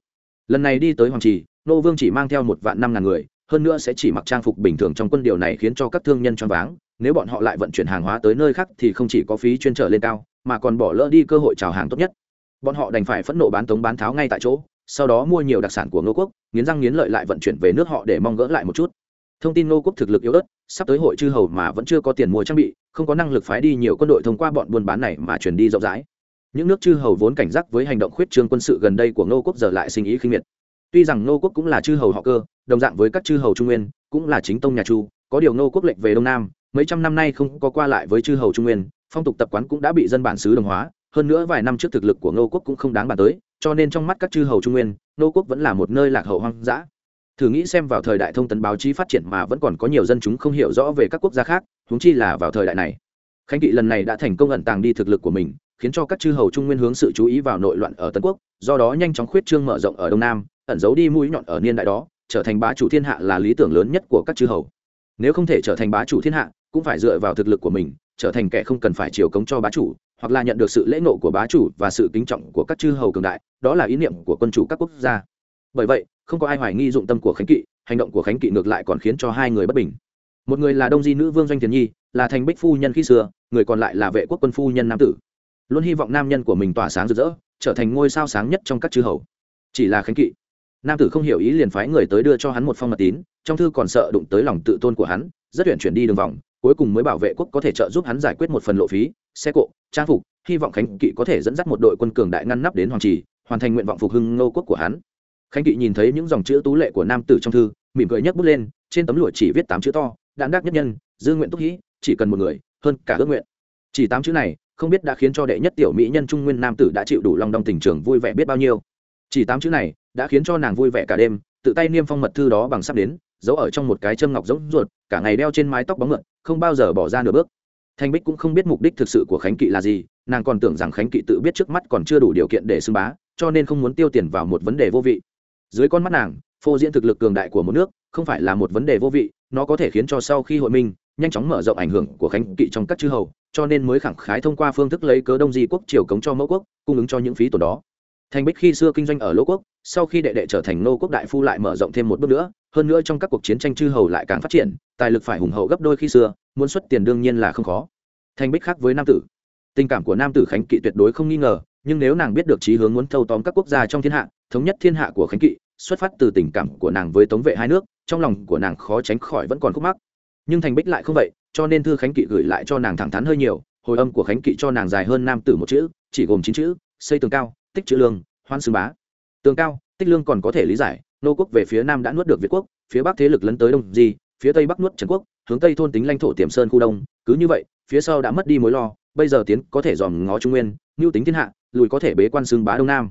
lần này đi tới hoàng trì, nô vương chỉ mang theo một vạn năm ngàn người, hơn nữa sẽ chỉ mặc trang phục bình thường trong quân điều này khiến cho các thương nhân choáng váng. Nếu bọn họ lại vận chuyển hàng hóa tới nơi khác thì không chỉ có phí chuyên trở lên cao, mà còn bỏ lỡ đi cơ hội chào hàng tốt nhất. Bọn họ đành phải phẫn nộ bán tống bán tháo ngay tại chỗ, sau đó mua nhiều đặc sản của ngô quốc, nghiến răng nghiến lợi lại vận chuyển về nước họ để mong gỡ lại một chút. Thông tin ngô quốc thực lực yếu ớt, sắp tới hội chư hầu mà vẫn chưa có tiền mua trang bị, không có năng lực phái đi nhiều quân đội thông qua bọn buôn bán này mà chuyển đi rộng rãi những nước chư hầu vốn cảnh giác với hành động khuyết trương quân sự gần đây của ngô quốc giờ lại sinh ý khinh miệt. Tuy rằng ngô quốc cũng là chư hầu họ cơ, đồng dạng với các chư hầu trung nguyên, cũng là chính tông nhà chu, có điều ngô quốc lệnh về đông nam, mấy trăm năm nay không có qua lại với chư hầu trung nguyên, phong tục tập quán cũng đã bị dân bản xứ đồng hóa, hơn nữa vài năm trước thực lực của ngô quốc cũng không đáng bàn tới, cho nên trong mắt các chư hầu trung nguyên, ngô quốc vẫn là một nơi lạc hậu hoang dã. Thử nghĩ xem vào thời đại thông tấn báo chí phát triển mà vẫn còn có nhiều dân chúng không hiểu rõ về các quốc gia khác húng chi là vào thời đại này. Khánh kỵ lần này đã thành công ẩn tàng đi thực lực của mình khiến cho các chư hầu trung nguyên hướng sự chú ý vào nội loạn ở tân quốc, do đó nhanh chóng khuyết trương mở rộng ở đông nam, ẩn giấu đi mũi nhọn ở niên đại đó, trở thành bá chủ thiên hạ là lý tưởng lớn nhất của các chư hầu. Nếu không thể trở thành bá chủ thiên hạ, cũng phải dựa vào thực lực của mình, trở thành kẻ không cần phải chiều cống cho bá chủ, hoặc là nhận được sự lễ nộ của bá chủ và sự kính trọng của các chư hầu cường đại, đó là ý niệm của quân chủ các quốc gia. Bởi vậy, không có ai hoài nghi dụng tâm của khánh kỵ, hành động của khánh kỵ ngược lại còn khiến cho hai người bất bình. Một người là đông di nữ vương doanh thiền nhi, là thành bích phu nhân khi xưa, người còn lại là vệ quốc quân phu nhân nam tử luôn hy vọng nam nhân của mình tỏa sáng rực rỡ, trở thành ngôi sao sáng nhất trong các chư hầu. Chỉ là khánh kỵ. Nam tử không hiểu ý liền phái người tới đưa cho hắn một phong mật tín, trong thư còn sợ đụng tới lòng tự tôn của hắn, rất tuyển chuyển đi đường vòng, cuối cùng mới bảo vệ quốc có thể trợ giúp hắn giải quyết một phần lộ phí, xe cộ, trang phục, hy vọng khánh kỵ có thể dẫn dắt một đội quân cường đại ngăn nắp đến hoàng trì, hoàn thành nguyện vọng phục hưng ngô quốc của hắn. Khánh kỵ nhìn thấy những dòng chữ tú lệ của nam tử trong thư, mỉm cười nhấc bút lên, trên tấm lụa chỉ viết tám chữ to, đạn đắc nhất nhân, dư nguyện túc hĩ, chỉ cần một người, hơn cả ước nguyện. Chỉ tám chữ này không biết đã khiến cho đệ nhất tiểu mỹ nhân trung nguyên nam tử đã chịu đủ lòng đong tình trường vui vẻ biết bao nhiêu. Chỉ tám chữ này, đã khiến cho nàng vui vẻ cả đêm, tự tay niêm phong mật thư đó bằng sắp đến, giấu ở trong một cái châm ngọc giống ruột, cả ngày đeo trên mái tóc bóng mượn không bao giờ bỏ ra nửa bước. Thanh bích cũng không biết mục đích thực sự của khánh kỵ là gì, nàng còn tưởng rằng khánh kỵ tự biết trước mắt còn chưa đủ điều kiện để xưng bá, cho nên không muốn tiêu tiền vào một vấn đề vô vị. Dưới con mắt nàng, phô diễn thực lực cường đại của một nước, không phải là một vấn đề vô vị, nó có thể khiến cho sau khi hội minh, nhanh chóng mở rộng ảnh hưởng của khánh kỵ trong các chư hầu cho nên mới khẳng khái thông qua phương thức lấy cớ đông di quốc triều cống cho mẫu quốc, cung ứng cho những phí tổn đó. Thành bích khi xưa kinh doanh ở lỗ quốc, sau khi đệ đệ trở thành nô quốc đại phu lại mở rộng thêm một bước nữa, hơn nữa trong các cuộc chiến tranh chư hầu lại càng phát triển, tài lực phải hùng hậu gấp đôi khi xưa, muốn xuất tiền đương nhiên là không khó. Thành bích khác với nam tử. Tình cảm của nam tử khánh kỵ tuyệt đối không nghi ngờ, nhưng nếu nàng biết được trí hướng muốn thâu tóm các quốc gia trong thiên hạ, thống nhất thiên hạ của khánh kỵ, xuất phát từ tình cảm của nàng với tống vệ hai nước, trong lòng của nàng khó tránh khỏi vẫn còn khúc mắc nhưng thành bích lại không vậy, cho nên thư khánh kỵ gửi lại cho nàng thẳng thắn hơi nhiều, hồi âm của khánh kỵ cho nàng dài hơn nam tử một chữ, chỉ gồm chín chữ, xây tường cao, tích chữ lương, hoan xưng bá. Tường cao, tích lương còn có thể lý giải, nô quốc về phía nam đã nuốt được việt quốc, phía bắc thế lực lấn tới đông di, phía tây bắc nuốt trần quốc, hướng tây thôn tính lãnh thổ tiềm sơn khu đông, cứ như vậy, phía sau đã mất đi mối lo, bây giờ tiến có thể dòm ngó trung nguyên mưu tính thiên hạ, lùi có thể bế quan xưng bá đông nam.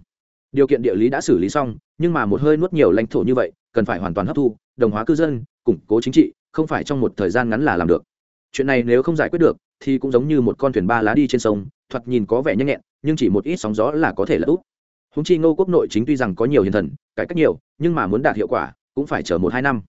Điều kiện địa lý đã xử lý xong, nhưng mà một hơi nuốt nhiều lãnh thổ như vậy, cần phải hoàn toàn hấp thu, đồng hóa cư dân, củng cố chính trị không phải trong một thời gian ngắn là làm được. Chuyện này nếu không giải quyết được, thì cũng giống như một con thuyền ba lá đi trên sông, thoạt nhìn có vẻ nhanh nhẹn, nhưng chỉ một ít sóng gió là có thể là úp. Húng chi ngô quốc nội chính tuy rằng có nhiều hiền thần, cải cách nhiều, nhưng mà muốn đạt hiệu quả, cũng phải chờ một hai năm.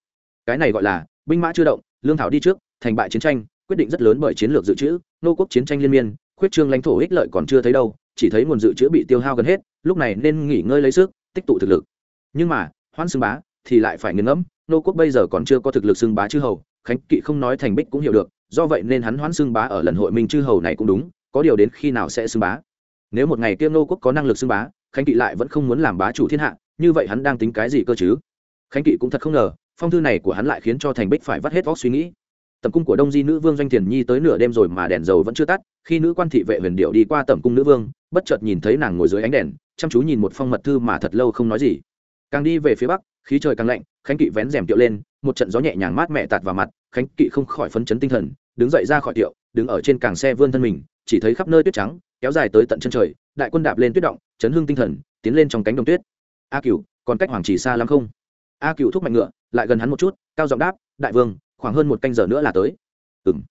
Cái này gọi là binh mã chưa động, lương thảo đi trước, thành bại chiến tranh, quyết định rất lớn bởi chiến lược dự trữ, ngô quốc chiến tranh liên miên, khuyết trương lãnh thổ ích lợi còn chưa thấy đâu, chỉ thấy nguồn dự trữ bị tiêu hao gần hết, lúc này nên nghỉ ngơi lấy sức, tích tụ thực lực. Nhưng mà, hoan xưng bá thì lại phải nghiền ngẫm nô quốc bây giờ còn chưa có thực lực xưng bá chư hầu, khánh kỵ không nói thành bích cũng hiểu được, do vậy nên hắn hoãn xưng bá ở lần hội minh chư hầu này cũng đúng, có điều đến khi nào sẽ xưng bá? Nếu một ngày kia Nô quốc có năng lực xưng bá, khánh kỵ lại vẫn không muốn làm bá chủ thiên hạ, như vậy hắn đang tính cái gì cơ chứ? Khánh kỵ cũng thật không ngờ, phong thư này của hắn lại khiến cho thành bích phải vắt hết vóc suy nghĩ. Tầm cung của đông di nữ vương doanh thiền nhi tới nửa đêm rồi mà đèn dầu vẫn chưa tắt, khi nữ quan thị vệ huyền điệu đi qua tầm cung nữ vương, bất chợt nhìn thấy nàng ngồi dưới ánh đèn, chăm chú nhìn một phong mật thư mà thật lâu không nói gì càng đi về phía bắc, khí trời càng lạnh, khánh kỵ vén rèm tiệu lên, một trận gió nhẹ nhàng mát mẹ tạt vào mặt, khánh kỵ không khỏi phấn chấn tinh thần, đứng dậy ra khỏi tiệu, đứng ở trên càng xe vươn thân mình, chỉ thấy khắp nơi tuyết trắng, kéo dài tới tận chân trời, đại quân đạp lên tuyết động, chấn hưng tinh thần, tiến lên trong cánh đồng tuyết. A cửu, còn cách hoàng chỉ xa lắm không? A cửu thúc mạnh ngựa, lại gần hắn một chút, cao giọng đáp, đại vương, khoảng hơn một canh giờ nữa là tới. Ừng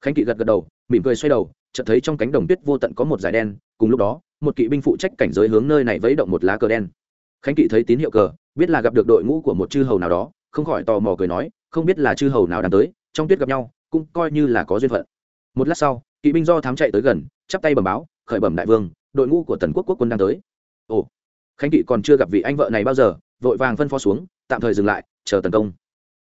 khánh kỵ gật gật đầu, mỉm cười xoay đầu, chợt thấy trong cánh đồng tuyết vô tận có một dải đen, cùng lúc đó, một kỵ binh phụ trách cảnh giới hướng nơi này vẫy động một lá cờ đen khánh kỵ thấy tín hiệu cờ, biết là gặp được đội ngũ của một chư hầu nào đó, không khỏi tò mò cười nói, không biết là chư hầu nào đang tới, trong tuyết gặp nhau, cũng coi như là có duyên phận. Một lát sau, kỵ binh do thám chạy tới gần, chắp tay bẩm báo, khởi bẩm đại vương, đội ngũ của tần quốc quốc quân đang tới. Ồ, khánh kỵ còn chưa gặp vị anh vợ này bao giờ, vội vàng phân phó xuống, tạm thời dừng lại, chờ tấn công.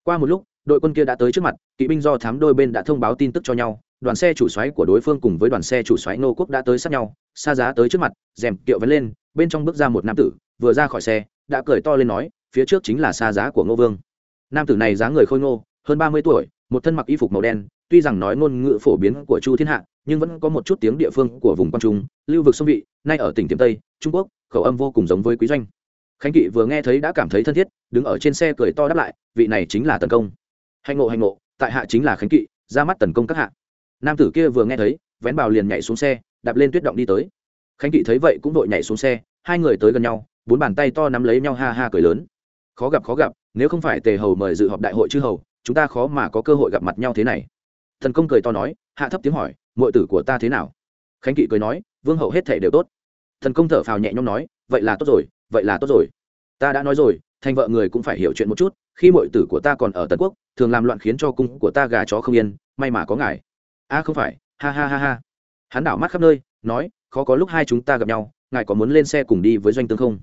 Qua một lúc, đội quân kia đã tới trước mặt, kỵ binh do thám đôi bên đã thông báo tin tức cho nhau, đoàn xe chủ xoáy của đối phương cùng với đoàn xe chủ xoáy nô quốc đã tới sát nhau, xa giá tới trước mặt, rèm kiệu vén lên bên trong bước ra một nam tử, vừa ra khỏi xe, đã cười to lên nói, phía trước chính là xa giá của ngô vương. Nam tử này dáng người khôi ngô, hơn ba mươi tuổi, một thân mặc y phục màu đen, tuy rằng nói ngôn ngữ phổ biến của chu thiên hạ, nhưng vẫn có một chút tiếng địa phương của vùng quan trung, lưu vực sông vị, nay ở tỉnh tiềm tây, trung quốc, khẩu âm vô cùng giống với quý doanh. Khánh kỵ vừa nghe thấy đã cảm thấy thân thiết, đứng ở trên xe cười to đáp lại, vị này chính là tấn công. Hành ngộ hành ngộ, tại hạ chính là khánh kỵ, ra mắt tấn công các hạ. Nam tử kia vừa nghe thấy, vén bào liền nhảy xuống xe, đạp lên tuyết động đi tới khánh kỵ thấy vậy cũng đội nhảy xuống xe, hai người tới gần nhau, bốn bàn tay to nắm lấy nhau ha ha cười lớn. Khó gặp khó gặp, nếu không phải tề hầu mời dự họp đại hội chư hầu, chúng ta khó mà có cơ hội gặp mặt nhau thế này. Thần công cười to nói, hạ thấp tiếng hỏi mọi tử của ta thế nào? Khánh kỵ cười nói, vương hậu hết thể đều tốt. Thần công thở phào nhẹ nhõm nói, vậy là tốt rồi, vậy là tốt rồi. Ta đã nói rồi, thành vợ người cũng phải hiểu chuyện một chút, khi mọi tử của ta còn ở tần quốc, thường làm loạn khiến cho cung của ta gà chó không yên, may mà có ngài. A, không phải, ha ha ha ha. Hắn đảo mắt khắp nơi, nói khó có lúc hai chúng ta gặp nhau, ngài có muốn lên xe cùng đi với doanh tương không?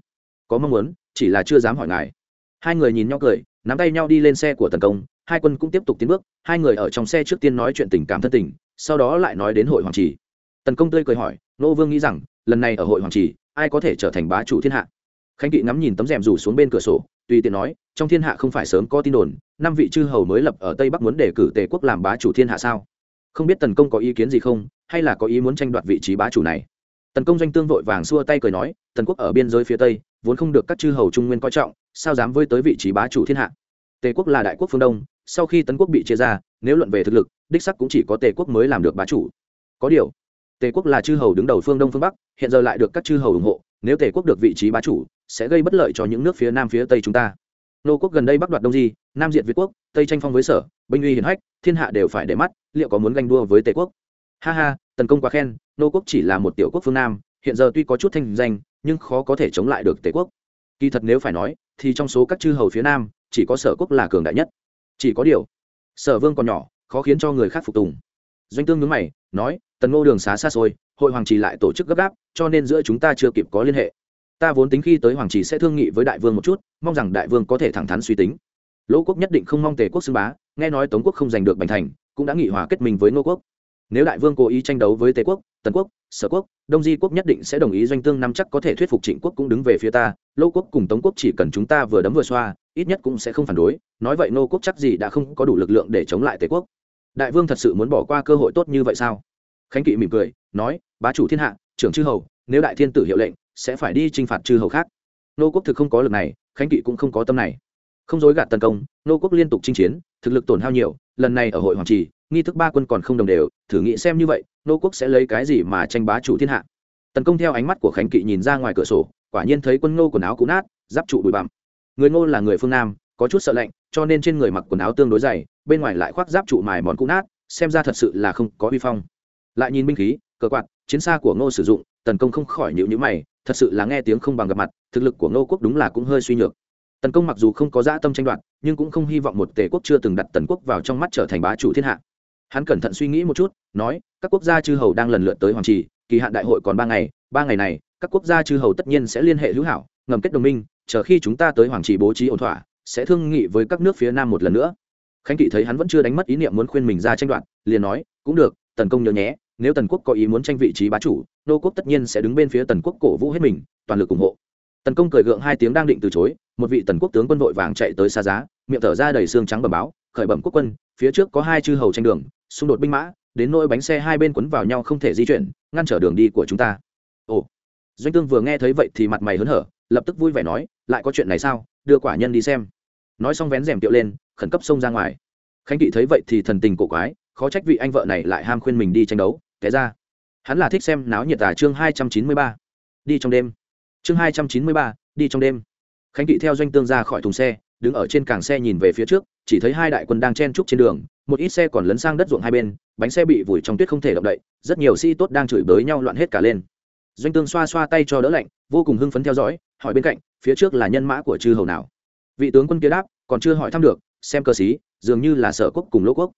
Có mong muốn, chỉ là chưa dám hỏi ngài. Hai người nhìn nhau cười, nắm tay nhau đi lên xe của tần công, hai quân cũng tiếp tục tiến bước, hai người ở trong xe trước tiên nói chuyện tình cảm thân tình, sau đó lại nói đến hội hoàng trì. Tần công tươi cười hỏi, nô vương nghĩ rằng, lần này ở hội hoàng trì, ai có thể trở thành bá chủ thiên hạ? Khánh kỵ ngắm nhìn tấm rèm rủ xuống bên cửa sổ, tùy tiện nói, trong thiên hạ không phải sớm có tin đồn, năm vị chư hầu mới lập ở tây bắc muốn đề cử tề quốc làm bá chủ thiên hạ sao? Không biết tần công có ý kiến gì không, hay là có ý muốn tranh đoạt vị trí bá chủ này? Tần công doanh tương vội vàng xua tay cười nói, tần quốc ở biên giới phía tây, vốn không được các chư hầu trung nguyên coi trọng, sao dám với tới vị trí bá chủ thiên hạ? Tề quốc là đại quốc phương đông, sau khi tấn quốc bị chia ra, nếu luận về thực lực, đích sắc cũng chỉ có tề quốc mới làm được bá chủ. Có điều, tề quốc là chư hầu đứng đầu phương đông phương bắc, hiện giờ lại được các chư hầu ủng hộ, nếu tề quốc được vị trí bá chủ, sẽ gây bất lợi cho những nước phía nam phía tây chúng ta. Nô quốc gần đây bắc đoạt đông di, nam diện việt quốc, tây tranh phong với sở, binh uy hiển hách, thiên hạ đều phải để mắt, liệu có muốn ganh đua với tề quốc? Ha ha tấn công quá khen nô quốc chỉ là một tiểu quốc phương nam, hiện giờ tuy có chút thanh danh, nhưng khó có thể chống lại được tề quốc. Kỳ thật nếu phải nói, thì trong số các chư hầu phía nam, chỉ có sở quốc là cường đại nhất. Chỉ có điều, sở vương còn nhỏ, khó khiến cho người khác phục tùng. Doanh tương nhướng mày, nói, tần ngô đường xá xa xôi, hội hoàng trì lại tổ chức gấp gáp, cho nên giữa chúng ta chưa kịp có liên hệ. Ta vốn tính khi tới hoàng trì sẽ thương nghị với đại vương một chút, mong rằng đại vương có thể thẳng thắn suy tính. Lỗ quốc nhất định không mong tề quốc xưng bá, nghe nói tống quốc không giành được bành thành, cũng đã nghị hòa kết minh với ngô quốc. Nếu đại vương cố ý tranh đấu với tề quốc tần quốc, sở quốc, đông di quốc nhất định sẽ đồng ý doanh tương năm chắc có thể thuyết phục trịnh quốc cũng đứng về phía ta, Lô quốc cùng tống quốc chỉ cần chúng ta vừa đấm vừa xoa, ít nhất cũng sẽ không phản đối, nói vậy nô quốc chắc gì đã không có đủ lực lượng để chống lại tề quốc. Đại vương thật sự muốn bỏ qua cơ hội tốt như vậy sao? Khánh kỵ mỉm cười, nói, bá chủ thiên hạ, trưởng chư hầu, nếu đại thiên tử hiệu lệnh, sẽ phải đi t r i n h phạt chư hầu khác. Nô quốc thực không có lực này, khánh kỵ cũng không có tâm này. Không dối gạt tấn công, nô quốc liên tục chinh chiến, thực lực tổn hao nhiều lần này ở hội hoàng trì, nghi thức ba quân còn không đồng đều, thử nghĩ xem như vậy, nô quốc sẽ lấy cái gì mà tranh bá chủ thiên hạ. Tấn công theo ánh mắt của khánh kỵ nhìn ra ngoài cửa sổ, quả nhiên thấy quân ngô quần áo cũ nát, giáp trụ bụi bặm. Người ngô là người phương nam, có chút sợ lạnh, cho nên trên người mặc quần áo tương đối dày, bên ngoài lại khoác giáp trụ mài món cũ nát, xem ra thật sự là không có uy phong. Lại nhìn binh khí, cờ quạt, chiến xa của ngô sử dụng tấn công không khỏi nhịu nhữ mày, thật sự là nghe tiếng không bằng gặp mặt, thực lực của ngô quốc đúng là cũng hơi suy nhược. Tấn công mặc dù không có dã tâm tranh đoạt nhưng cũng không hy vọng một tề quốc chưa từng đặt tần quốc vào trong mắt trở thành bá chủ thiên hạ. Hắn cẩn thận suy nghĩ một chút, nói, các quốc gia chư hầu đang lần lượt tới hoàng trì, kỳ hạn đại hội còn ba ngày ba ngày này, các quốc gia chư hầu tất nhiên sẽ liên hệ hữu hảo, ngầm kết đồng minh, chờ khi chúng ta tới hoàng trì bố trí ổn thỏa, sẽ thương nghị với các nước phía nam một lần nữa. Khánh kỵ thấy hắn vẫn chưa đánh mất ý niệm muốn khuyên mình ra tranh đoạt, liền nói, cũng được, tần công nhớ nhé, nếu tần quốc có ý muốn tranh vị trí bá chủ, nô quốc tất nhiên sẽ đứng bên phía tần quốc cổ vũ hết mình, toàn lực ủng hộ. Tần công cười gượng hai tiếng đang định từ chối, một vị tần quốc tướng quân đội vàng chạy tới xa giá miệng thở ra đầy xương trắng bầm báo, khởi bẩm quốc quân, phía trước có hai chư hầu tranh đường, xung đột binh mã, đến nỗi bánh xe hai bên quấn vào nhau không thể di chuyển, ngăn trở đường đi của chúng ta. Ồ. Doanh tương vừa nghe thấy vậy thì mặt mày hớn hở, lập tức vui vẻ nói, lại có chuyện này sao? Đưa quả nhân đi xem. Nói xong vén rèm tiệu lên, khẩn cấp xông ra ngoài. Khánh kỵ thấy vậy thì thần tình cổ quái, khó trách vị anh vợ này lại ham khuyên mình đi tranh đấu té ra. Hắn là thích xem náo nhiệt tả chương hai trăm chín mươi ba. Đi trong đêm. Chương hai trăm chín mươi ba, đi trong đêm. Khánh kỵ theo doanh tương ra khỏi thùng xe đứng ở trên càng xe nhìn về phía trước, chỉ thấy hai đại quân đang chen trúc trên đường, một ít xe còn lấn sang đất ruộng hai bên, bánh xe bị vùi trong tuyết không thể động đậy, rất nhiều sĩ tốt đang chửi bới nhau loạn hết cả lên. Doanh tương xoa xoa tay cho đỡ lạnh, vô cùng hưng phấn theo dõi, hỏi bên cạnh, phía trước là nhân mã của chư hầu nào? Vị tướng quân kia đáp, còn chưa hỏi thăm được, xem cơ sĩ dường như là sở quốc cùng lỗ quốc.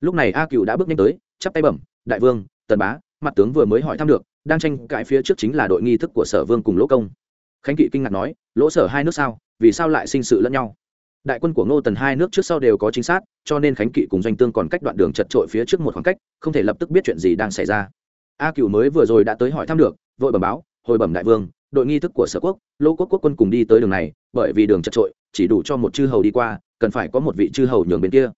Lúc này a cựu đã bước nhanh tới, chắp tay bẩm, đại vương, tần bá, mặt tướng vừa mới hỏi thăm được, đang tranh cãi phía trước chính là đội nghi thức của sở vương cùng lỗ công. Khánh kỵ kinh ngạc nói, lỗ sở hai nước sao? Vì sao lại sinh sự lẫn nhau? Đại quân của ngô tần hai nước trước sau đều có chính xác, cho nên khánh kỵ cùng doanh tương còn cách đoạn đường chật trội phía trước một khoảng cách, không thể lập tức biết chuyện gì đang xảy ra. A cựu mới vừa rồi đã tới hỏi thăm được, vội bẩm báo, hồi bẩm đại vương, đội nghi thức của sở quốc lỗ quốc quốc quân cùng đi tới đường này, bởi vì đường chật trội, chỉ đủ cho một chư hầu đi qua, cần phải có một vị chư hầu nhường bên kia.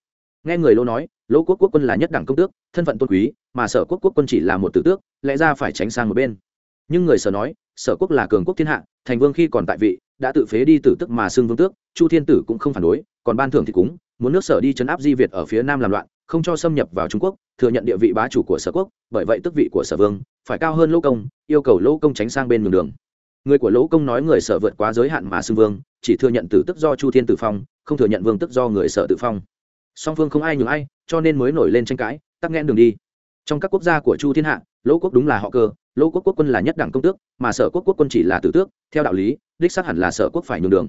Nghe người lỗ nói lỗ quốc quốc quân là nhất đẳng công tước, thân phận tôn quý, mà sở quốc quốc quân chỉ là một tử tước, lẽ ra phải tránh sang một bên. Nhưng người sở nói, sở quốc là cường quốc thiên hạ, thành vương khi còn tại vị đã tự phế đi tử tức mà xưng vương tước, chu thiên tử cũng không phản đối, còn ban thưởng thì cúng, muốn nước sở đi chấn áp di việt ở phía nam làm loạn, không cho xâm nhập vào trung quốc, thừa nhận địa vị bá chủ của sở quốc, bởi vậy tức vị của sở vương, phải cao hơn lỗ công, yêu cầu lỗ công tránh sang bên đường đường. Người của lỗ công nói người sở vượt quá giới hạn mà xưng vương, chỉ thừa nhận tử tức do chu thiên tử phong, không thừa nhận vương tức do người sở tự phong. Song phương không ai nhường ai, cho nên mới nổi lên tranh cãi, tắc nghẽn đường đi trong các quốc gia của chu thiên hạ, lỗ quốc đúng là họ cơ, lỗ quốc quốc quân là nhất đẳng công tước, mà sở quốc quốc quân chỉ là tử tước, theo đạo lý, đích xác hẳn là sở quốc phải nhường đường.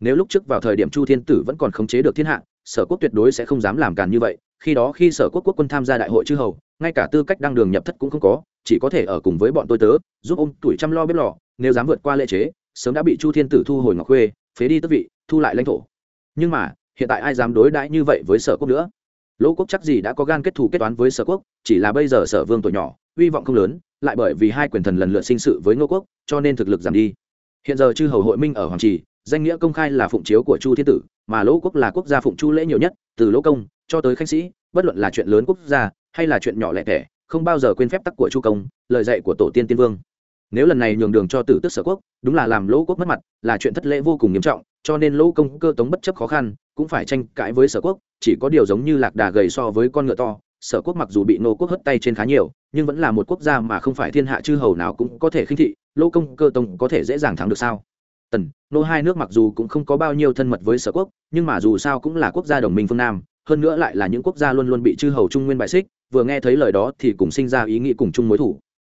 Nếu lúc trước vào thời điểm chu thiên tử vẫn còn khống chế được thiên hạ, sở quốc tuyệt đối sẽ không dám làm càn như vậy, khi đó khi sở quốc quốc quân tham gia đại hội chư hầu, ngay cả tư cách đăng đường nhập thất cũng không có, chỉ có thể ở cùng với bọn tôi tớ, giúp ông tuổi chăm lo bếp lò, nếu dám vượt qua lệ chế, sớm đã bị chu thiên tử thu hồi ngọc khuê, phế đi tước vị, thu lại lãnh thổ. Nhưng mà, hiện tại ai dám đối đãi như vậy với sở quốc nữa? Lỗ quốc chắc gì đã có gan kết thù kết toán với sở quốc, chỉ là bây giờ sở vương tuổi nhỏ, hy vọng không lớn, lại bởi vì hai quyền thần lần lượt sinh sự với ngô quốc, cho nên thực lực giảm đi. Hiện giờ chư hầu hội minh ở hoàng trì, danh nghĩa công khai là phụng chiếu của chu thiên tử, mà lỗ quốc là quốc gia phụng chu lễ nhiều nhất, từ lỗ công cho tới khanh sĩ, bất luận là chuyện lớn quốc gia, hay là chuyện nhỏ lẻ tẻ, không bao giờ quên phép tắc của chu công, lời dạy của tổ tiên tiên vương. Nếu lần này nhường đường cho tử tức sở quốc, đúng là làm lỗ quốc mất mặt, là chuyện thất lễ vô cùng nghiêm trọng cho nên lỗ công cơ tống bất chấp khó khăn, cũng phải tranh cãi với sở quốc, chỉ có điều giống như lạc đà gầy so với con ngựa to, sở quốc mặc dù bị nô quốc hất tay trên khá nhiều, nhưng vẫn là một quốc gia mà không phải thiên hạ chư hầu nào cũng có thể khinh thị, lỗ công cơ Tống có thể dễ dàng thắng được sao? Tần, nô hai nước mặc dù cũng không có bao nhiêu thân mật với sở quốc, nhưng mà dù sao cũng là quốc gia đồng minh phương nam, hơn nữa lại là những quốc gia luôn luôn bị chư hầu trung nguyên bại xích, vừa nghe thấy lời đó thì cùng sinh ra ý nghĩ cùng chung mối thủ.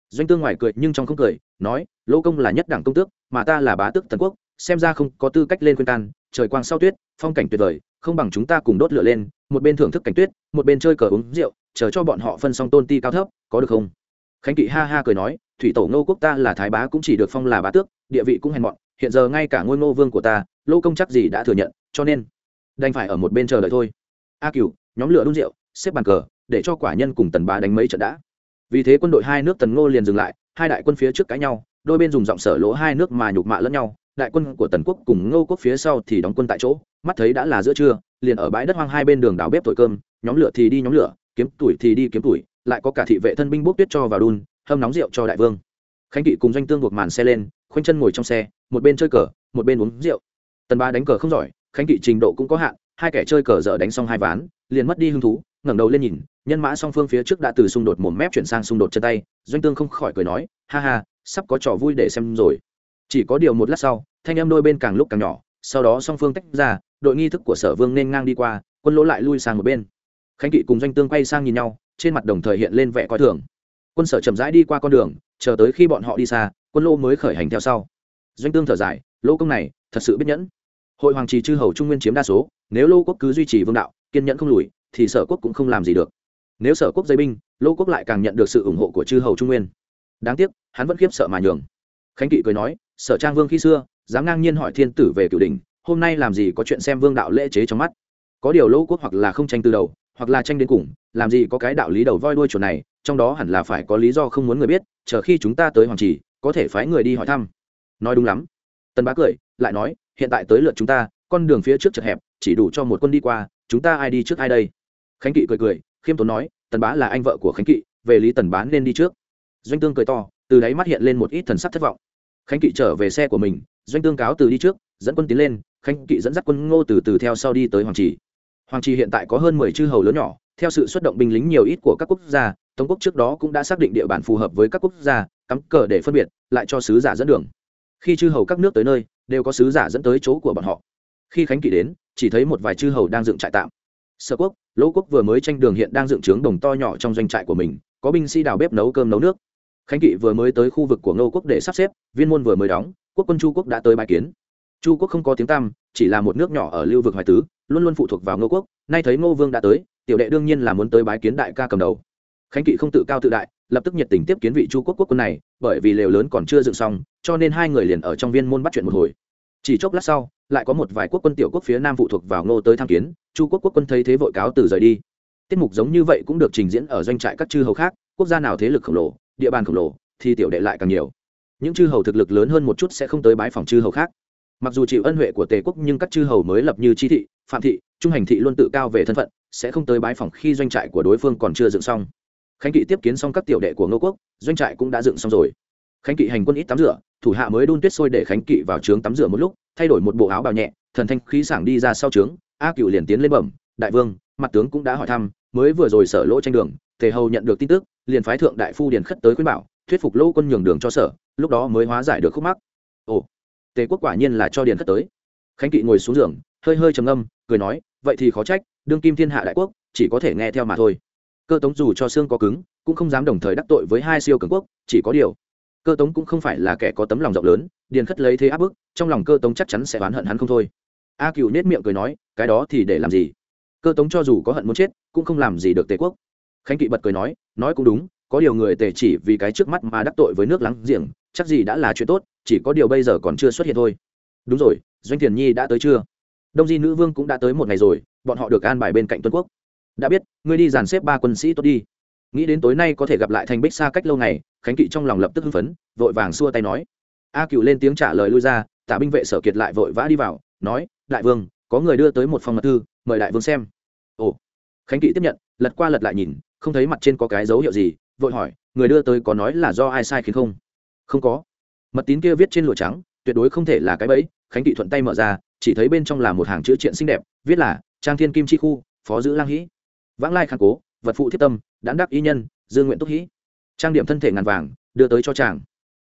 Doanh tương ngoài cười nhưng trong không cười, nói, lỗ công là nhất đảng công tước, mà ta là bá tước tần quốc xem ra không có tư cách lên khuyên can, trời quang sau tuyết, phong cảnh tuyệt vời, không bằng chúng ta cùng đốt lửa lên, một bên thưởng thức cảnh tuyết, một bên chơi cờ uống rượu, chờ cho bọn họ phân xong tôn ti cao thấp, có được không? Khánh kỵ ha ha cười nói, thủy tổ ngô quốc ta là thái bá cũng chỉ được phong là bá tước, địa vị cũng hèn mọn, hiện giờ ngay cả ngôi ngô vương của ta, lô công chắc gì đã thừa nhận, cho nên, đành phải ở một bên chờ đợi thôi. A cửu, nhóm lửa đun rượu, xếp bàn cờ, để cho quả nhân cùng tần bá đánh mấy trận đã. Vì thế quân đội hai nước tần ngô liền dừng lại, hai đại quân phía trước cãi nhau, đôi bên dùng giọng sở lỗ hai nước mà nhục mạ lẫn nhau đại quân của tần quốc cùng ngô quốc phía sau thì đóng quân tại chỗ, mắt thấy đã là giữa trưa, liền ở bãi đất hoang hai bên đường đào bếp thổi cơm, nhóm lửa thì đi nhóm lửa, kiếm tuổi thì đi kiếm tuổi, lại có cả thị vệ thân binh bốc tuyết cho vào đun, hâm nóng rượu cho đại vương. Khánh kỵ cùng doanh tương buộc màn xe lên, khoanh chân ngồi trong xe, một bên chơi cờ, một bên uống rượu. Tần ba đánh cờ không giỏi, khánh kỵ trình độ cũng có hạn, hai kẻ chơi cờ dở đánh xong hai ván, liền mất đi hứng thú, ngẩng đầu lên nhìn, nhân mã song phương phía trước đã từ xung đột một mép chuyển sang xung đột chân tay, doanh tương không khỏi cười nói, ha ha, sắp có trò vui để xem rồi chỉ có điều một lát sau, thanh em đôi bên càng lúc càng nhỏ, sau đó song phương tách ra, đội nghi thức của sở vương nên ngang đi qua, quân lỗ lại lui sang một bên. Khánh kỵ cùng doanh tương quay sang nhìn nhau, trên mặt đồng thời hiện lên vẻ coi thường. Quân sở chậm rãi đi qua con đường, chờ tới khi bọn họ đi xa, quân lỗ mới khởi hành theo sau. Doanh tương thở dài, lỗ công này, thật sự biết nhẫn. Hội hoàng trì chư hầu trung nguyên chiếm đa số, nếu lô quốc cứ duy trì vương đạo, kiên nhẫn không lùi, thì sở quốc cũng không làm gì được. Nếu sở quốc dây binh, lô quốc lại càng nhận được sự ủng hộ của chư hầu trung nguyên. Đáng tiếc, hắn vẫn khiếp sợ mà nhường. Khánh kỵ cười nói sở trang vương khi xưa, dám ngang nhiên hỏi thiên tử về cửu đình hôm nay làm gì có chuyện xem vương đạo lễ chế trong mắt? Có điều lỗ quốc hoặc là không tranh từ đầu, hoặc là tranh đến cùng, làm gì có cái đạo lý đầu voi đuôi chuột này, trong đó hẳn là phải có lý do không muốn người biết, chờ khi chúng ta tới hoàng trì, có thể phái người đi hỏi thăm. Nói đúng lắm. Tần bá cười, lại nói, hiện tại tới lượt chúng ta, con đường phía trước chật hẹp, chỉ đủ cho một quân đi qua, chúng ta ai đi trước ai đây? Khánh kỵ cười cười, khiêm tốn nói tần bá là anh vợ của khánh kỵ, về lý tần bá nên đi trước. Doanh tương cười to, từ đáy mắt hiện lên một ít thần sắc thất vọng khánh kỵ trở về xe của mình, doanh tương cáo từ đi trước, dẫn quân tiến lên, khánh kỵ dẫn dắt quân ngô từ từ theo sau đi tới hoàng trì. Hoàng trì hiện tại có hơn mười chư hầu lớn nhỏ, theo sự xuất động binh lính nhiều ít của các quốc gia, tống quốc trước đó cũng đã xác định địa bàn phù hợp với các quốc gia, cắm cờ để phân biệt, lại cho sứ giả dẫn đường. Khi chư hầu các nước tới nơi, đều có sứ giả dẫn tới chỗ của bọn họ. Khi khánh kỵ đến, chỉ thấy một vài chư hầu đang dựng trại tạm. Sở quốc, lỗ quốc vừa mới tranh đường hiện đang dựng trướng đồng to nhỏ trong doanh trại của mình, có binh sĩ đào bếp nấu cơm nấu nước khánh kỵ vừa mới tới khu vực của ngô quốc để sắp xếp, viên môn vừa mới đóng, quốc quân chu quốc đã tới bài kiến. Chu quốc không có tiếng tăm, chỉ là một nước nhỏ ở lưu vực hoài tứ, luôn luôn phụ thuộc vào ngô quốc. Nay thấy ngô vương đã tới, tiểu đệ đương nhiên là muốn tới bái kiến đại ca cầm đầu. Khánh kỵ không tự cao tự đại, lập tức nhiệt tình tiếp kiến vị chu quốc quốc quân này, bởi vì lều lớn còn chưa dựng xong, cho nên hai người liền ở trong viên môn bắt chuyện một hồi. Chỉ chốc lát sau, lại có một vài quốc quân tiểu quốc phía nam phụ thuộc vào ngô tới tham kiến, chu quốc quốc quân thấy thế vội cáo từ rời đi. Tiết mục giống như vậy cũng được trình diễn ở doanh trại các chư hầu khác, quốc gia nào thế lực khổng lồ địa bàn khổng lồ, thì tiểu đệ lại càng nhiều. Những chư hầu thực lực lớn hơn một chút sẽ không tới bái phòng chư hầu khác. Mặc dù chịu ân huệ của tề quốc, nhưng các chư hầu mới lập như chi thị, phạm thị, trung hành thị luôn tự cao về thân phận, sẽ không tới bái phòng khi doanh trại của đối phương còn chưa dựng xong. Khánh kỵ tiếp kiến xong các tiểu đệ của ngô quốc, doanh trại cũng đã dựng xong rồi. Khánh kỵ hành quân ít tắm rửa, thủ hạ mới đun tuyết sôi để khánh kỵ vào trướng tắm rửa một lúc, thay đổi một bộ áo bào nhẹ, thần thanh khí sảng đi ra sau trướng, a cựu liền tiến lên bẩm, đại vương, mặt tướng cũng đã hỏi thăm, mới vừa rồi sở lỗ tranh đường, tề hầu nhận được tin tức liền phái thượng đại phu điền khất tới khuyên bảo, thuyết phục lỗ quân nhường đường cho sở, lúc đó mới hóa giải được khúc mắc. Ồ, tề quốc quả nhiên là cho điền khất tới. Khánh kỵ ngồi xuống giường, hơi hơi trầm âm cười nói, vậy thì khó trách, đương kim thiên hạ đại quốc, chỉ có thể nghe theo mà thôi. Cơ tống dù cho xương có cứng, cũng không dám đồng thời đắc tội với hai siêu cường quốc, chỉ có điều. Cơ tống cũng không phải là kẻ có tấm lòng rộng lớn, điền khất lấy thế áp bức, trong lòng cơ tống chắc chắn sẽ oán hận hắn không thôi. A cựu nết miệng cười nói, cái đó thì để làm gì? Cơ tống cho dù có hận muốn chết, cũng không làm gì được tề quốc khánh kỵ bật cười nói nói cũng đúng, có điều người tề chỉ vì cái trước mắt mà đắc tội với nước láng giềng, chắc gì đã là chuyện tốt, chỉ có điều bây giờ còn chưa xuất hiện thôi. Đúng rồi, doanh thiền nhi đã tới chưa? Đông di nữ vương cũng đã tới một ngày rồi, bọn họ được an bài bên cạnh tuân quốc. Đã biết, ngươi đi dàn xếp ba quân sĩ tốt đi. Nghĩ đến tối nay có thể gặp lại thành bích xa cách lâu ngày, khánh kỵ trong lòng lập tức hưng phấn, vội vàng xua tay nói. A cựu lên tiếng trả lời lui ra tả binh vệ sở kiệt lại vội vã đi vào, nói, đại vương, có người đưa tới một phòng mật thư, mời đại vương xem. Ồ. Khánh kỵ tiếp nhận, lật qua lật lại nhìn không thấy mặt trên có cái dấu hiệu gì, vội hỏi, người đưa tới có nói là do ai sai khiến không? Không có. Mật tín kia viết trên lụa trắng, tuyệt đối không thể là cái bẫy, khánh kỵ thuận tay mở ra, chỉ thấy bên trong là một hàng chữ triện xinh đẹp, viết là, trang thiên kim chi khu, phó giữ lang hĩ. Vãng lai khang cố, vật phụ thiết tâm đãn đắc y nhân dương nguyện túc hĩ. Trang điểm thân thể ngàn vàng, đưa tới cho chàng.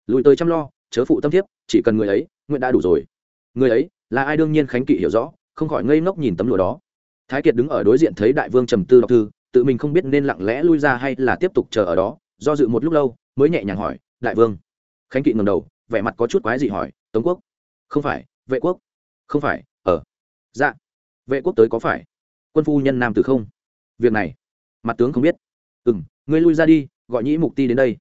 Lùi tới chăm lo, chớ phụ tâm thiếp, chỉ cần người ấy, nguyện đã đủ rồi. Người ấy, là ai đương nhiên khánh kỵ hiểu rõ, không khỏi ngây ngốc nhìn tấm lụa đó. Thái kiệt đứng ở đối diện thấy đại vương trầm tư đọc thư tự mình không biết nên lặng lẽ lui ra hay là tiếp tục chờ ở đó, do dự một lúc lâu, mới nhẹ nhàng hỏi, đại vương. Khánh kỵ ngầm đầu, vẻ mặt có chút quái gì hỏi, tống quốc? Không phải, vệ quốc. Không phải ở dạ. Vệ quốc tới có phải? Quân phu nhân nam từ không? Việc này, mặt tướng không biết. Ừ m ngươi lui ra đi, gọi nhĩ mục ti đến đây.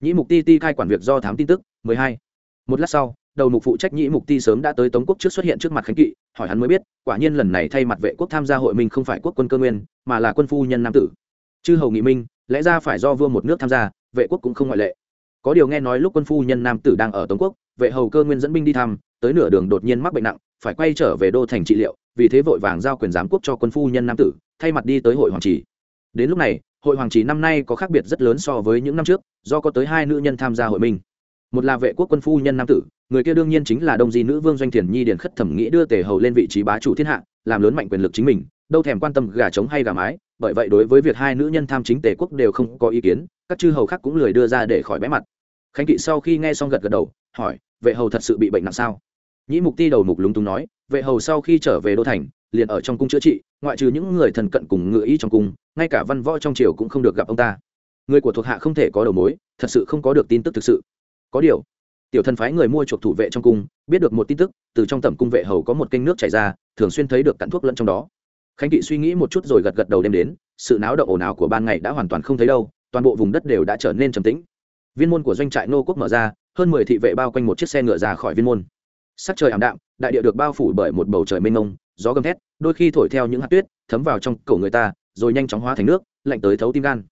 Nhĩ mục ti ti khai quản việc do thám tin tức, mười hai. Một lát sau đầu mục phụ trách nhĩ mục ti sớm đã tới tống quốc trước xuất hiện trước mặt khánh kỵ, hỏi hắn mới biết, quả nhiên lần này thay mặt vệ quốc tham gia hội minh không phải quốc quân cơ nguyên, mà là quân phu nhân nam tử. Chư hầu nghị minh, lẽ ra phải do vua một nước tham gia, vệ quốc cũng không ngoại lệ. Có điều nghe nói lúc quân phu nhân nam tử đang ở tống quốc, vệ hầu cơ nguyên dẫn binh đi thăm, tới nửa đường đột nhiên mắc bệnh nặng, phải quay trở về đô thành trị liệu, vì thế vội vàng giao quyền giám quốc cho quân phu nhân nam tử, thay mặt đi tới hội hoàng trì. Đến lúc này, hội hoàng trì năm nay có khác biệt rất lớn so với những năm trước, do có tới hai nữ nhân tham gia hội minh một là vệ quốc quân phu nhân nam tử, người kia đương nhiên chính là đông di nữ vương doanh thiền nhi điền khất thẩm nghĩ đưa tề hầu lên vị trí bá chủ thiên hạ, làm lớn mạnh quyền lực chính mình, đâu thèm quan tâm gà trống hay gà mái, bởi vậy đối với việc hai nữ nhân tham chính tề quốc đều không có ý kiến, các chư hầu khác cũng lười đưa ra để khỏi bé mặt. Khánh kỵ sau khi nghe xong gật gật đầu, hỏi, vệ hầu thật sự bị bệnh nặng sao? Nhĩ mục ti đầu mục lúng túng nói, vệ hầu sau khi trở về đô thành, liền ở trong cung chữa trị, ngoại trừ những người thần cận cùng ngựa ý trong cung, ngay cả văn võ trong triều cũng không được gặp ông ta. Người của thuộc hạ không thể có đầu mối, thật sự không có được tin tức thực sự có điều, tiểu thần phái người mua chuộc thủ vệ trong cung, biết được một tin tức, từ trong tầm cung vệ hầu có một kênh nước chảy ra, thường xuyên thấy được cặn thuốc lẫn trong đó. Khánh kỵ suy nghĩ một chút rồi gật gật đầu đem đến, sự náo động ồn ào của ban ngày đã hoàn toàn không thấy đâu, toàn bộ vùng đất đều đã trở nên trầm tĩnh. Viên môn của doanh trại nô quốc mở ra, hơn mười thị vệ bao quanh một chiếc xe ngựa ra khỏi viên môn. Sắc trời ảm đạm, đại địa được bao phủ bởi một bầu trời mênh mông, gió gầm thét, đôi khi thổi theo những hạt tuyết, thấm vào trong cổ người ta, rồi nhanh chóng hóa thành nước, lạnh tới thấu tim gan.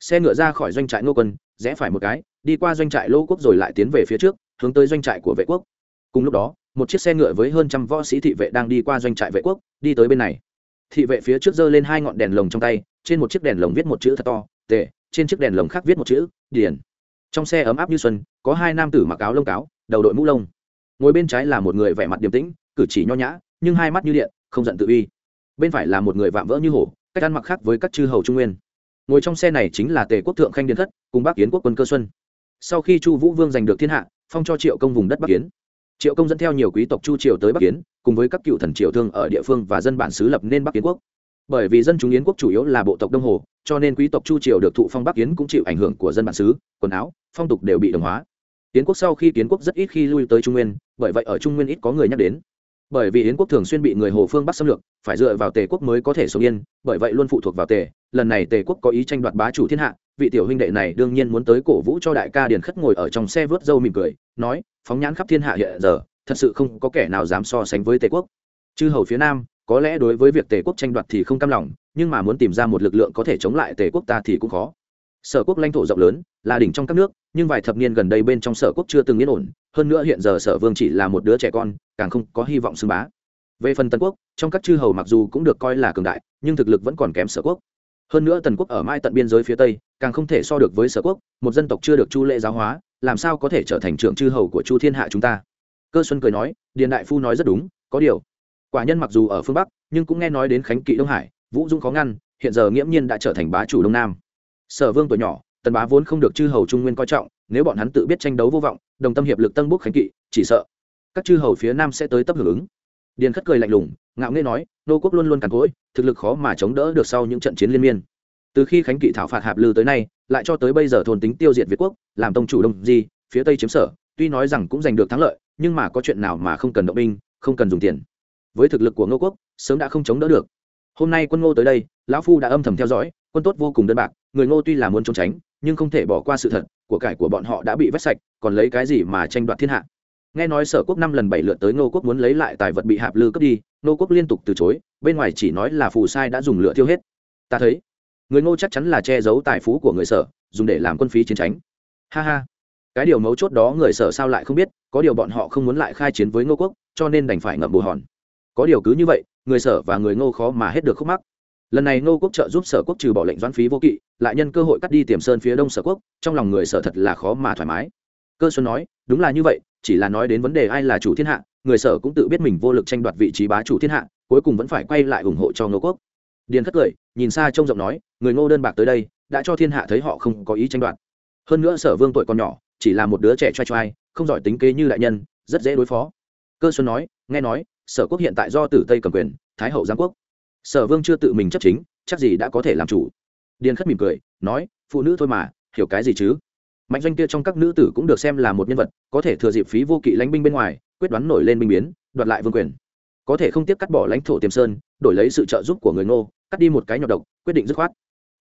Xe ngựa ra khỏi doanh trại nô quân, rẽ phải một cái đi qua doanh trại lô quốc rồi lại tiến về phía trước, hướng tới doanh trại của vệ quốc. Cùng lúc đó, một chiếc xe ngựa với hơn trăm võ sĩ thị vệ đang đi qua doanh trại vệ quốc, đi tới bên này. Thị vệ phía trước giơ lên hai ngọn đèn lồng trong tay, trên một chiếc đèn lồng viết một chữ thật to tệ trên chiếc đèn lồng khác viết một chữ, điền trong xe ấm áp như xuân, có hai nam tử mặc áo lông cáo, đầu đội mũ lông. Ngồi bên trái là một người vẻ mặt điềm tĩnh, cử chỉ nho nhã, nhưng hai mắt như điện, không giận tự uy. Bên phải là một người vạm vỡ như hổ, cách ăn mặc khác với các chư hầu trung nguyên. Ngồi trong xe này chính là tề quốc thượng khanh điền thất, cùng bác kiến quốc quân cơ xuân sau khi chu vũ vương giành được thiên hạ, phong cho triệu công vùng đất bắc kiến. Triệu công dẫn theo nhiều quý tộc chu triều tới bắc kiến, cùng với các cựu thần triều thương ở địa phương và dân bản xứ lập nên bắc kiến quốc. Bởi vì dân chúng yến quốc chủ yếu là bộ tộc đông hồ, cho nên quý tộc chu triều được thụ phong bắc kiến cũng chịu ảnh hưởng của dân bản xứ, quần áo, phong tục đều bị đồng hóa. Yến quốc sau khi kiến quốc rất ít khi lui tới trung nguyên, bởi vậy ở trung nguyên ít có người nhắc đến. Bởi vì yến quốc thường xuyên bị người hồ phương bắc xâm lược, phải dựa vào tề quốc mới có thể sống yên, bởi vậy luôn phụ thuộc vào tề. Lần này tề quốc có ý tranh đoạt bá chủ thiên hạ vị tiểu huynh đệ này đương nhiên muốn tới cổ vũ cho đại ca điền khất ngồi ở trong xe vớt râu mỉm cười, nói, phóng nhãn khắp thiên hạ hiện giờ, thật sự không có kẻ nào dám so sánh với tề quốc. Chư hầu phía nam, có lẽ đối với việc tề quốc tranh đoạt thì không cam lòng, nhưng mà muốn tìm ra một lực lượng có thể chống lại tề quốc ta thì cũng khó. Sở quốc lãnh thổ rộng lớn, là đỉnh trong các nước, nhưng vài thập niên gần đây bên trong sở quốc chưa từng yên ổn, hơn nữa hiện giờ sở vương chỉ là một đứa trẻ con, càng không có hy vọng xưng bá. Về phần tân quốc, trong các chư hầu mặc dù cũng được coi là cường đại, nhưng thực lực vẫn còn kém sở quốc hơn nữa tần quốc ở mai tận biên giới phía tây, càng không thể so được với sở quốc, một dân tộc chưa được chu lệ giáo hóa, làm sao có thể trở thành trưởng chư hầu của chu thiên hạ chúng ta? Cơ xuân cười nói, điền đại phu nói rất đúng, có điều, quả nhân mặc dù ở phương bắc, nhưng cũng nghe nói đến khánh kỵ đông hải, vũ dung khó ngăn, hiện giờ nghiễm nhiên đã trở thành bá chủ đông nam. Sở vương tuổi nhỏ, tần bá vốn không được chư hầu trung nguyên coi trọng, nếu bọn hắn tự biết tranh đấu vô vọng, đồng tâm hiệp lực tân bốc khánh kỵ, chỉ sợ các chư hầu phía nam sẽ tới tấp hưởng ứng điền khất cười lạnh lùng, ngạo nghê nói, nô quốc luôn luôn càn cỗi, thực lực khó mà chống đỡ được sau những trận chiến liên miên. Từ khi khánh kỵ thảo phạt hạp lư tới nay, lại cho tới bây giờ thôn tính tiêu diệt việt quốc, làm tông chủ đông di, phía tây chiếm sở, tuy nói rằng cũng giành được thắng lợi, nhưng mà có chuyện nào mà không cần động binh, không cần dùng tiền. Với thực lực của ngô quốc, sớm đã không chống đỡ được. Hôm nay quân ngô tới đây, lão phu đã âm thầm theo dõi, quân tốt vô cùng đơn bạc, người ngô tuy là muốn trốn tránh, nhưng không thể bỏ qua sự thật, của cải của bọn họ đã bị vét sạch, còn lấy cái gì mà tranh đoạt thiên hạ? Nghe nói sở quốc năm lần bảy lượt tới ngô quốc muốn lấy lại tài vật bị hạp lư cướp đi, ngô quốc liên tục từ chối, bên ngoài chỉ nói là phù sai đã dùng lửa thiêu hết. Ta thấy, người ngô chắc chắn là che giấu tài phú của người sở, dùng để làm quân phí chiến tránh. Ha ha. Cái điều mấu chốt đó người sở sao lại không biết, có điều bọn họ không muốn lại khai chiến với ngô quốc, cho nên đành phải ngậm bù hòn. Có điều cứ như vậy, người sở và người ngô khó mà hết được khúc mắc. Lần này ngô quốc trợ giúp sở quốc trừ bỏ lệnh doãn phí vô kỵ, lại nhân cơ hội cắt đi tiềm sơn phía đông sở quốc, trong lòng người sở thật là khó mà thoải mái. Cơ xuân nói, đúng là như vậy chỉ là nói đến vấn đề ai là chủ thiên hạ, người sở cũng tự biết mình vô lực tranh đoạt vị trí bá chủ thiên hạ, cuối cùng vẫn phải quay lại ủng hộ cho ngô quốc. Điền khất cười nhìn xa trông rộng nói, người ngô đơn bạc tới đây, đã cho thiên hạ thấy họ không có ý tranh đoạt. Hơn nữa sở vương tuổi còn nhỏ, chỉ là một đứa trẻ trai trai, không giỏi tính kế như đại nhân, rất dễ đối phó. Cơ xuân nói, nghe nói, sở quốc hiện tại do tử tây cầm quyền, thái hậu giáng quốc. Sở vương chưa tự mình chấp chính, chắc gì đã có thể làm chủ. Điền khất mỉm cười, nói, phụ nữ thôi mà, hiểu cái gì chứ? Mạnh doanh kia trong các nữ tử cũng được xem là một nhân vật, có thể thừa dịp phí vô kỵ lãnh binh bên ngoài, quyết đoán nổi lên binh biến, đoạt lại vương quyền. Có thể không tiếp cắt bỏ lãnh thổ tiềm sơn, đổi lấy sự trợ giúp của người ngô, cắt đi một cái nhọc độc, quyết định dứt khoát.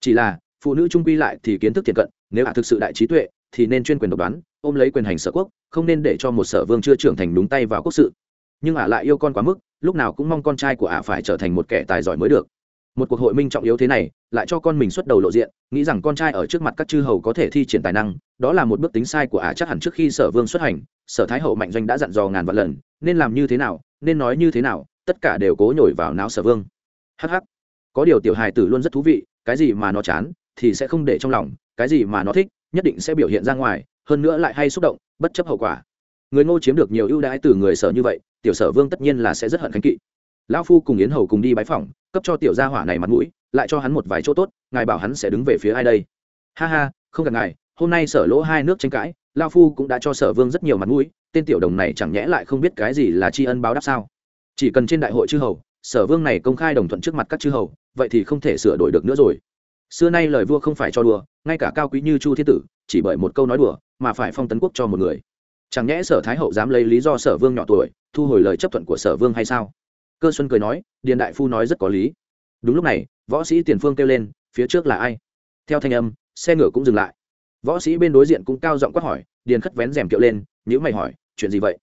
Chỉ là, phụ nữ trung quy lại thì kiến thức thiện cận, nếu hạ thực sự đại trí tuệ, thì nên chuyên quyền độc đoán, ôm lấy quyền hành sở quốc, không nên để cho một sở vương chưa trưởng thành đúng tay vào quốc sự. Nhưng ả lại yêu con quá mức, lúc nào cũng mong con trai của ả phải trở thành một kẻ tài giỏi mới được. Một cuộc hội minh trọng yếu thế này lại cho con mình xuất đầu lộ diện, nghĩ rằng con trai ở trước mặt các chư hầu có thể thi triển tài năng, đó là một bước tính sai của ả chắc hẳn trước khi sở vương xuất hành, sở thái hậu mạnh doanh đã dặn dò ngàn vạn lần, nên làm như thế nào, nên nói như thế nào, tất cả đều cố nhồi vào não sở vương. Hh có điều tiểu hài tử luôn rất thú vị, cái gì mà nó chán thì sẽ không để trong lòng, cái gì mà nó thích nhất định sẽ biểu hiện ra ngoài, hơn nữa lại hay xúc động, bất chấp hậu quả. Người ngô chiếm được nhiều ưu đãi từ người sở như vậy, tiểu sở vương tất nhiên là sẽ rất hận khánh kỵ. Lão phu cùng yến hầu cùng đi bái phỏng, cấp cho tiểu gia hỏa này mặt mũi lại cho hắn một vài chỗ tốt, ngài bảo hắn sẽ đứng về phía ai đây? Ha ha, không gặp ngài, hôm nay sở lỗ hai nước tranh cãi, lao phu cũng đã cho sở vương rất nhiều mặt mũi, tên tiểu đồng này chẳng nhẽ lại không biết cái gì là tri ân báo đáp sao? Chỉ cần trên đại hội chư hầu, sở vương này công khai đồng thuận trước mặt các chư hầu, vậy thì không thể sửa đổi được nữa rồi. Xưa nay lời vua không phải cho đùa, ngay cả cao quý như chu thiên tử, chỉ bởi một câu nói đùa, mà phải phong tấn quốc cho một người. Chẳng nhẽ sở thái hậu dám lấy lý do sở vương nhỏ tuổi, thu hồi lời chấp thuận của sở vương hay sao? Cơ xuân cười nói, điền đại phu nói rất có lý đúng lúc này, võ sĩ tiền phương kêu lên, phía trước là ai? Theo thanh âm, xe ngựa cũng dừng lại. Võ sĩ bên đối diện cũng cao giọng quát hỏi, điền khất vén rèm kiệu lên nhữ mày hỏi, chuyện gì vậy?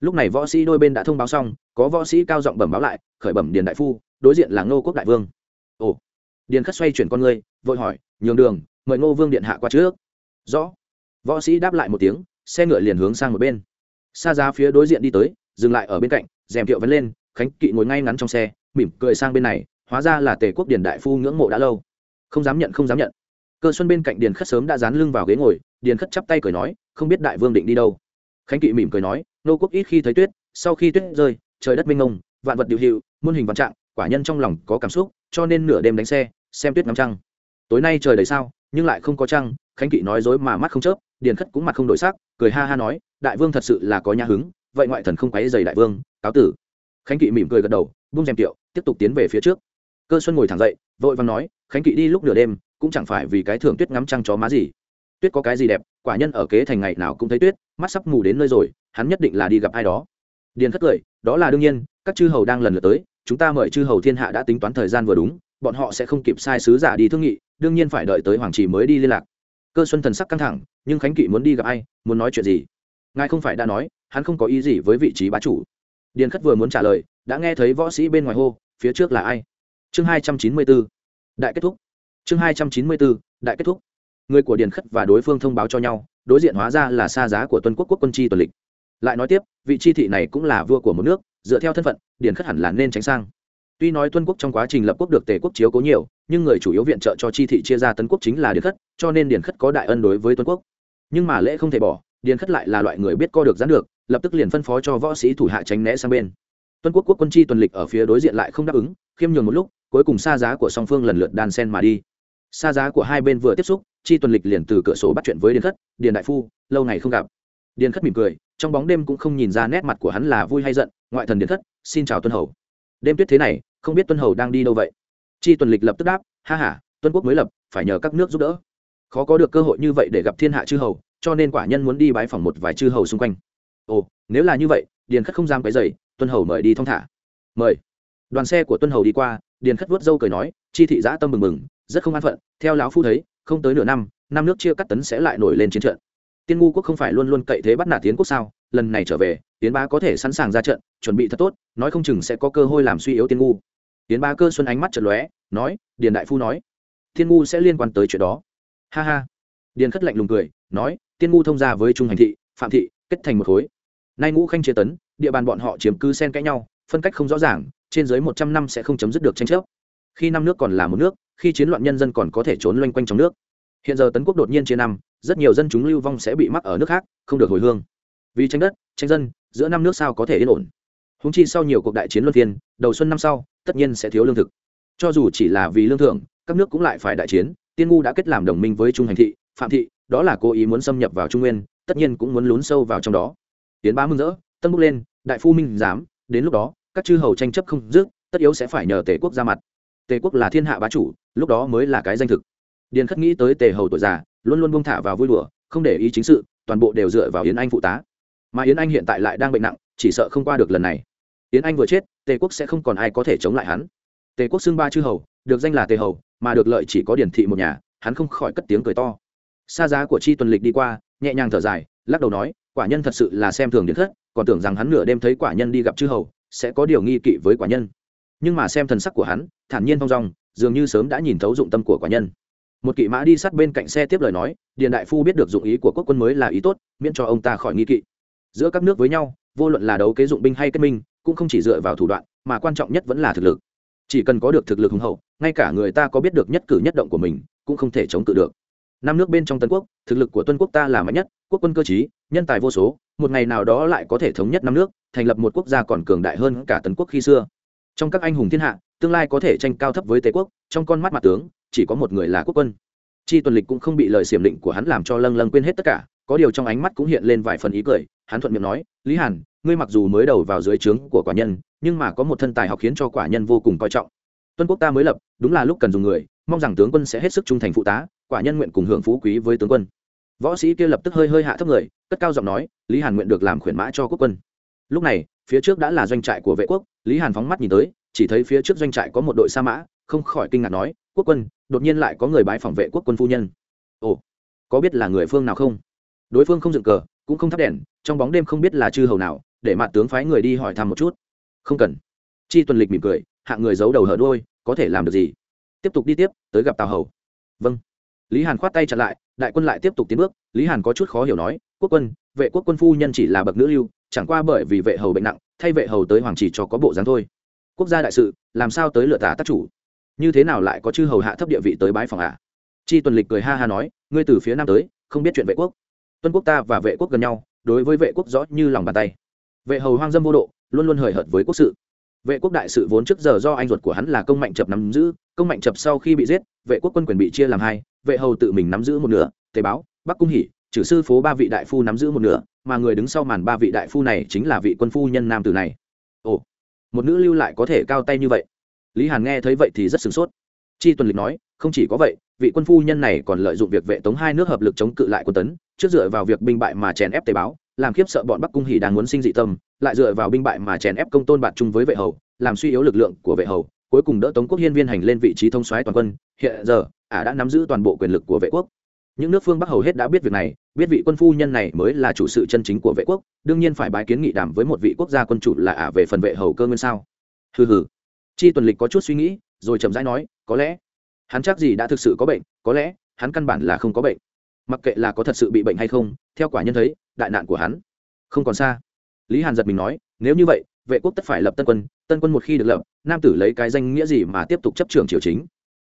Lúc này võ sĩ đôi bên đã thông báo xong, có võ sĩ cao giọng bẩm báo lại, khởi bẩm điền đại phu, đối diện là ngô quốc đại vương. Ồ. Điền khất xoay chuyển con ngươi vội hỏi, nhường đường, mời ngô vương điện hạ qua trước. Rõ. Võ sĩ đáp lại một tiếng, xe ngựa liền hướng sang một bên. Xa giá phía đối diện đi tới, dừng lại ở bên cạnh, rèm kiệu vẫn lên, khánh kỵ ngồi ngay ngắn trong xe, mỉm cười sang bên này hóa ra là tề quốc điền đại phu ngưỡng mộ đã lâu. Không dám nhận, không dám nhận. Cơ xuân bên cạnh điền khất sớm đã dán lưng vào ghế ngồi, điền khất chắp tay cười nói, không biết đại vương định đi đâu. Khánh kỵ mỉm cười nói, nô quốc ít khi thấy tuyết, sau khi tuyết rơi, trời đất mênh mông, vạn vật điều hiệu, muôn hình vạn trạng, quả nhân trong lòng có cảm xúc, cho nên nửa đêm đánh xe, xem tuyết ngắm trăng. Tối nay trời đầy sao, nhưng lại không có trăng, khánh kỵ nói dối mà mắt không chớp, điền khất cũng mặt không đổi sắc, cười ha ha nói, đại vương thật sự là có nhà hứng, vậy ngoại thần không quấy dày đại vương, cáo tử. Khánh kỵ mỉm cười gật đầu bung rèm tiệu tiếp tục tiến về phía trước cơ xuân ngồi thẳng dậy, vội vàng nói, khánh kỵ đi lúc nửa đêm, cũng chẳng phải vì cái thưởng tuyết ngắm trăng chó má gì. Tuyết có cái gì đẹp, quả nhân ở kế thành ngày nào cũng thấy tuyết, mắt sắp mù đến nơi rồi, hắn nhất định là đi gặp ai đó. Điền khất cười, đó là đương nhiên, các chư hầu đang lần lượt tới, chúng ta mời chư hầu thiên hạ đã tính toán thời gian vừa đúng, bọn họ sẽ không kịp sai sứ giả đi thương nghị, đương nhiên phải đợi tới hoàng trì mới đi liên lạc. Cơ xuân thần sắc căng thẳng, nhưng khánh kỵ muốn đi gặp ai, muốn nói chuyện gì? Ngài không phải đã nói, hắn không có ý gì với vị trí bá chủ. Điền khất vừa muốn trả lời, đã nghe thấy võ sĩ bên ngoài hô, phía trước là ai? Chương hai trăm chín mươi bốn. Đại kết thúc. Chương hai trăm chín mươi bốn, đại kết thúc. Người của điền khất và đối phương thông báo cho nhau, đối diện hóa ra là xa giá của tuân quốc quốc quân chi tuần lịch. Lại nói tiếp, vị chi thị này cũng là vua của một nước, dựa theo thân phận, điền khất hẳn là nên tránh sang. Tuy nói tuân quốc trong quá trình lập quốc được tề quốc chiếu cố nhiều, nhưng người chủ yếu viện trợ cho chi thị chia ra tấn quốc chính là điền khất, cho nên điền khất có đại ân đối với tuân quốc. Nhưng mà lễ không thể bỏ, điền khất lại là loại người biết co được gián được, lập tức liền phân phó cho võ sĩ thủ hạ tránh né sang bên tuân quốc quốc quân chi tuần lịch ở phía đối diện lại không đáp ứng, khiêm nhường một lúc, cuối cùng xa giá của song phương lần lượt đan sen mà đi. Xa giá của hai bên vừa tiếp xúc, chi tuần lịch liền từ cửa sổ bắt chuyện với điền khất, điền đại phu, lâu ngày không gặp. Điền khất mỉm cười, trong bóng đêm cũng không nhìn ra nét mặt của hắn là vui hay giận, ngoại thần điền khất, xin chào tuân hầu. Đêm tuyết thế này, không biết tuân hầu đang đi đâu vậy. Chi tuần lịch lập tức đáp, ha h a tuân quốc mới lập, phải nhờ các nước giúp đỡ. Khó có được cơ hội như vậy để gặp thiên hạ chư hầu, cho nên quả nhân muốn đi bái phỏng một vài chư hầu xung quanh. Ồ, nếu là như vậy, điền khất không dám cái dày tuân hầu mời đi thong thả. Mời. Đoàn xe của tuân hầu đi qua, điền khất vuốt dâu cười nói, chi thị giã tâm mừng mừng, rất không an phận, theo lão phu thấy, không tới nửa năm năm nước chia cắt tấn sẽ lại nổi lên chiến trận. Tiên ngu quốc không phải luôn luôn cậy thế bắt nạt tiến quốc sao, lần này trở về, tiến bá có thể sẵn sàng ra trận, chuẩn bị thật tốt, nói không chừng sẽ có cơ hội làm suy yếu tiên ngu. Tiến bá cơ xuân ánh mắt trận lóe, nói, điền đại phu nói, tiên ngu sẽ liên quan tới chuyện đó. Ha ha. Điền khất lạnh lùng cười, nói, tiên ngu thông gia với trung hành thị, phạm thị, kết thành một khối. Nay ngũ khanh chia tấn địa bàn bọn họ chiếm cứ xen cãi nhau, phân cách không rõ ràng, trên dưới một trăm năm sẽ không chấm dứt được tranh chấp. Khi năm nước còn là một nước, khi chiến loạn nhân dân còn có thể trốn loanh quanh trong nước. Hiện giờ tấn quốc đột nhiên chia năm, rất nhiều dân chúng lưu vong sẽ bị mắc ở nước khác, không được hồi hương. Vì tranh đất, tranh dân, giữa năm nước sao có thể yên ổn? Húng chi sau nhiều cuộc đại chiến luân phiên, đầu xuân năm sau, tất nhiên sẽ thiếu lương thực. Cho dù chỉ là vì lương thưởng, các nước cũng lại phải đại chiến, tiên ngu đã kết làm đồng minh với trung hành thị, phạm thị, đó là cố ý muốn xâm nhập vào trung nguyên, tất nhiên cũng muốn lún sâu vào trong đó. Tiến ba mừng rỡ tân bốc lên, đại phu minh giám, đến lúc đó, các chư hầu tranh chấp không dứt, tất yếu sẽ phải nhờ tề quốc ra mặt. Tề quốc là thiên hạ bá chủ, lúc đó mới là cái danh thực. Điền khất nghĩ tới tề hầu tuổi già, luôn luôn buông thả vào vui đùa, không để ý chính sự, toàn bộ đều dựa vào yến anh phụ tá. Mà yến anh hiện tại lại đang bệnh nặng, chỉ sợ không qua được lần này. Yến anh vừa chết, tề quốc sẽ không còn ai có thể chống lại hắn. Tề quốc xưng ba chư hầu, được danh là tề hầu, mà được lợi chỉ có điển thị một nhà, hắn không khỏi cất tiếng cười to. Xa giá của chi tuần lịch đi qua, nhẹ nhàng thở dài, lắc đầu nói, quả nhân thật sự là xem thường điển khất còn tưởng rằng hắn nửa đêm thấy quả nhân đi gặp chư hầu, sẽ có điều nghi kỵ với quả nhân. Nhưng mà xem thần sắc của hắn, thản nhiên thong dong, dường như sớm đã nhìn thấu dụng tâm của quả nhân. Một kỵ mã đi sát bên cạnh xe tiếp lời nói, điền đại phu biết được dụng ý của quốc quân mới là ý tốt, miễn cho ông ta khỏi nghi kỵ. Giữa các nước với nhau, vô luận là đấu kế dụng binh hay kết minh, cũng không chỉ dựa vào thủ đoạn, mà quan trọng nhất vẫn là thực lực. Chỉ cần có được thực lực hùng hậu, ngay cả người ta có biết được nhất cử nhất động của mình, cũng không thể chống cự được năm nước bên trong tân quốc, thực lực của tuân quốc ta là mạnh nhất, quốc quân cơ chí nhân tài vô số, một ngày nào đó lại có thể thống nhất năm nước, thành lập một quốc gia còn cường đại hơn cả tấn quốc khi xưa. Trong các anh hùng thiên hạ, tương lai có thể tranh cao thấp với tề quốc, trong con mắt mặt tướng, chỉ có một người là quốc quân. Chi tuần lịch cũng không bị lời xiểm định của hắn làm cho lâng lâng quên hết tất cả, có điều trong ánh mắt cũng hiện lên vài phần ý cười, hắn thuận miệng nói, lý hàn, ngươi mặc dù mới đầu vào dưới trướng của quả nhân, nhưng mà có một thân tài học khiến cho quả nhân vô cùng coi trọng. Tuân quốc ta mới lập, đúng là lúc cần dùng người, mong rằng tướng quân sẽ hết sức trung thành phụ tá quả nhân nguyện cùng hưởng phú quý với tướng quân. Võ sĩ kia lập tức hơi hơi hạ thấp người, cất cao giọng nói, lý hàn nguyện được làm khuyển mã cho quốc quân. Lúc này, phía trước đã là doanh trại của vệ quốc, lý hàn phóng mắt nhìn tới, chỉ thấy phía trước doanh trại có một đội sa mã, không khỏi kinh ngạc nói, quốc quân, đột nhiên lại có người bái phòng vệ quốc quân phu nhân. Ồ, có biết là người phương nào không? Đối phương không dựng cờ, cũng không thắp đèn, trong bóng đêm không biết là chư hầu nào, để mặt tướng phái người đi hỏi thăm một chút. Không cần. Chi tuần lịch mỉm cười, hạng người giấu đầu hở đôi có thể làm được gì? Tiếp tục đi tiếp, tới gặp tào hầu. Vâng lý hàn khoát tay chặn lại, đại quân lại tiếp tục tiến bước. Lý hàn có chút khó hiểu nói, quốc quân, vệ quốc quân phu nhân chỉ là bậc nữ lưu, chẳng qua bởi vì vệ hầu bệnh nặng, thay vệ hầu tới hoàng chỉ cho có bộ dáng thôi. Quốc gia đại sự, làm sao tới lựa tả tác chủ? Như thế nào lại có chư hầu hạ thấp địa vị tới bái phòng ạ? À? chi tuần lịch cười ha ha nói, ngươi từ phía nam tới, không biết chuyện vệ quốc. Tuân quốc ta và vệ quốc gần nhau, đối với vệ quốc rõ như lòng bàn tay. Vệ hầu hoang dâm vô độ, luôn luôn hời hợt với quốc sự vệ quốc đại sự vốn trước giờ do anh ruột của hắn là công mạnh chập nắm giữ, công mạnh chập sau khi bị giết, vệ quốc quân quyền bị chia làm hai, vệ hầu tự mình nắm giữ một nửa, tế báo bắc cung hỷ trừ sư phố ba vị đại phu nắm giữ một nửa, mà người đứng sau màn ba vị đại phu này chính là vị quân phu nhân nam tử này. Ồ, một nữ lưu lại có thể cao tay như vậy? Lý hàn nghe thấy vậy thì rất sửng sốt. Chi tuần lịch nói, không chỉ có vậy, vị quân phu nhân này còn lợi dụng việc vệ tống hai nước hợp lực chống cự lại quân tấn, trước dựa vào việc binh bại mà chèn ép tế báo làm khiếp sợ bọn bắc cung hỉ đang muốn sinh dị tâm, lại dựa vào binh bại mà chèn ép công tôn bạt chung với vệ hầu, làm suy yếu lực lượng của vệ hầu, cuối cùng đỡ tống quốc hiên viên hành lên vị trí thông soái toàn quân. Hiện giờ, ả đã nắm giữ toàn bộ quyền lực của vệ quốc. Những nước phương bắc hầu hết đã biết việc này, biết vị quân phu nhân này mới là chủ sự chân chính của vệ quốc, đương nhiên phải bái kiến nghị đàm với một vị quốc gia quân chủ là ả về phần vệ hầu cơ nguyên sao? Hừ hừ. Chi tuần lịch có chút suy nghĩ, rồi chậm rãi nói, có lẽ hắn chắc gì đã thực sự có bệnh, có lẽ hắn căn bản là không có bệnh mặc kệ là có thật sự bị bệnh hay không, theo quả nhân thấy, đại nạn của hắn không còn xa. Lý hàn giật mình nói, nếu như vậy, vệ quốc tất phải lập tân quân tân quân một khi được lập, nam tử lấy cái danh nghĩa gì mà tiếp tục chấp trường triều chính?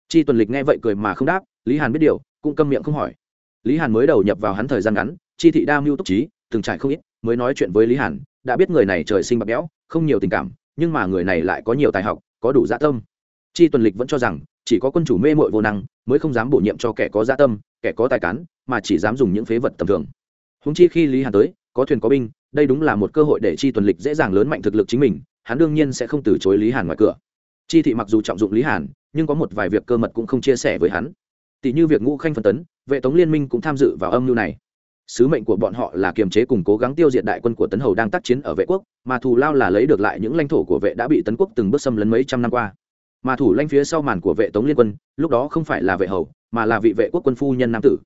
Chi tuần lịch nghe vậy cười mà không đáp, lý hàn biết điều, cũng câm miệng không hỏi. Lý hàn mới đầu nhập vào hắn thời gian ngắn, chi thị đa mưu túc trí, từng trải không ít, mới nói chuyện với lý hàn, đã biết người này trời sinh bạc béo không nhiều tình cảm, nhưng mà người này lại có nhiều tài học, có đủ dạ tâm. Chi tuần lịch vẫn cho rằng, chỉ có quân chủ mê mội vô năng, mới không dám bổ nhiệm cho kẻ có dạ tâm kẻ có tài cán, mà chỉ dám dùng những phế vật tầm thường. Húng chi khi lý hàn tới, có thuyền có binh, đây đúng là một cơ hội để chi tuần lịch dễ dàng lớn mạnh thực lực chính mình, hắn đương nhiên sẽ không từ chối lý hàn ngoài cửa. Chi thị mặc dù trọng dụng lý hàn, nhưng có một vài việc cơ mật cũng không chia sẻ với hắn. Tỷ như việc ngũ khanh phân tấn, vệ tống liên minh cũng tham dự vào âm mưu này. Sứ mệnh của bọn họ là kiềm chế cùng cố gắng tiêu diệt đại quân của tấn hầu đang tác chiến ở vệ quốc, mà thù lao là lấy được lại những lãnh thổ của vệ đã bị tấn quốc từng bước xâm lấn mấy trăm năm qua mà thủ lãnh phía sau màn của vệ tống liên quân, lúc đó không phải là vệ hầu, mà là vị vệ quốc quân phu nhân nam tử.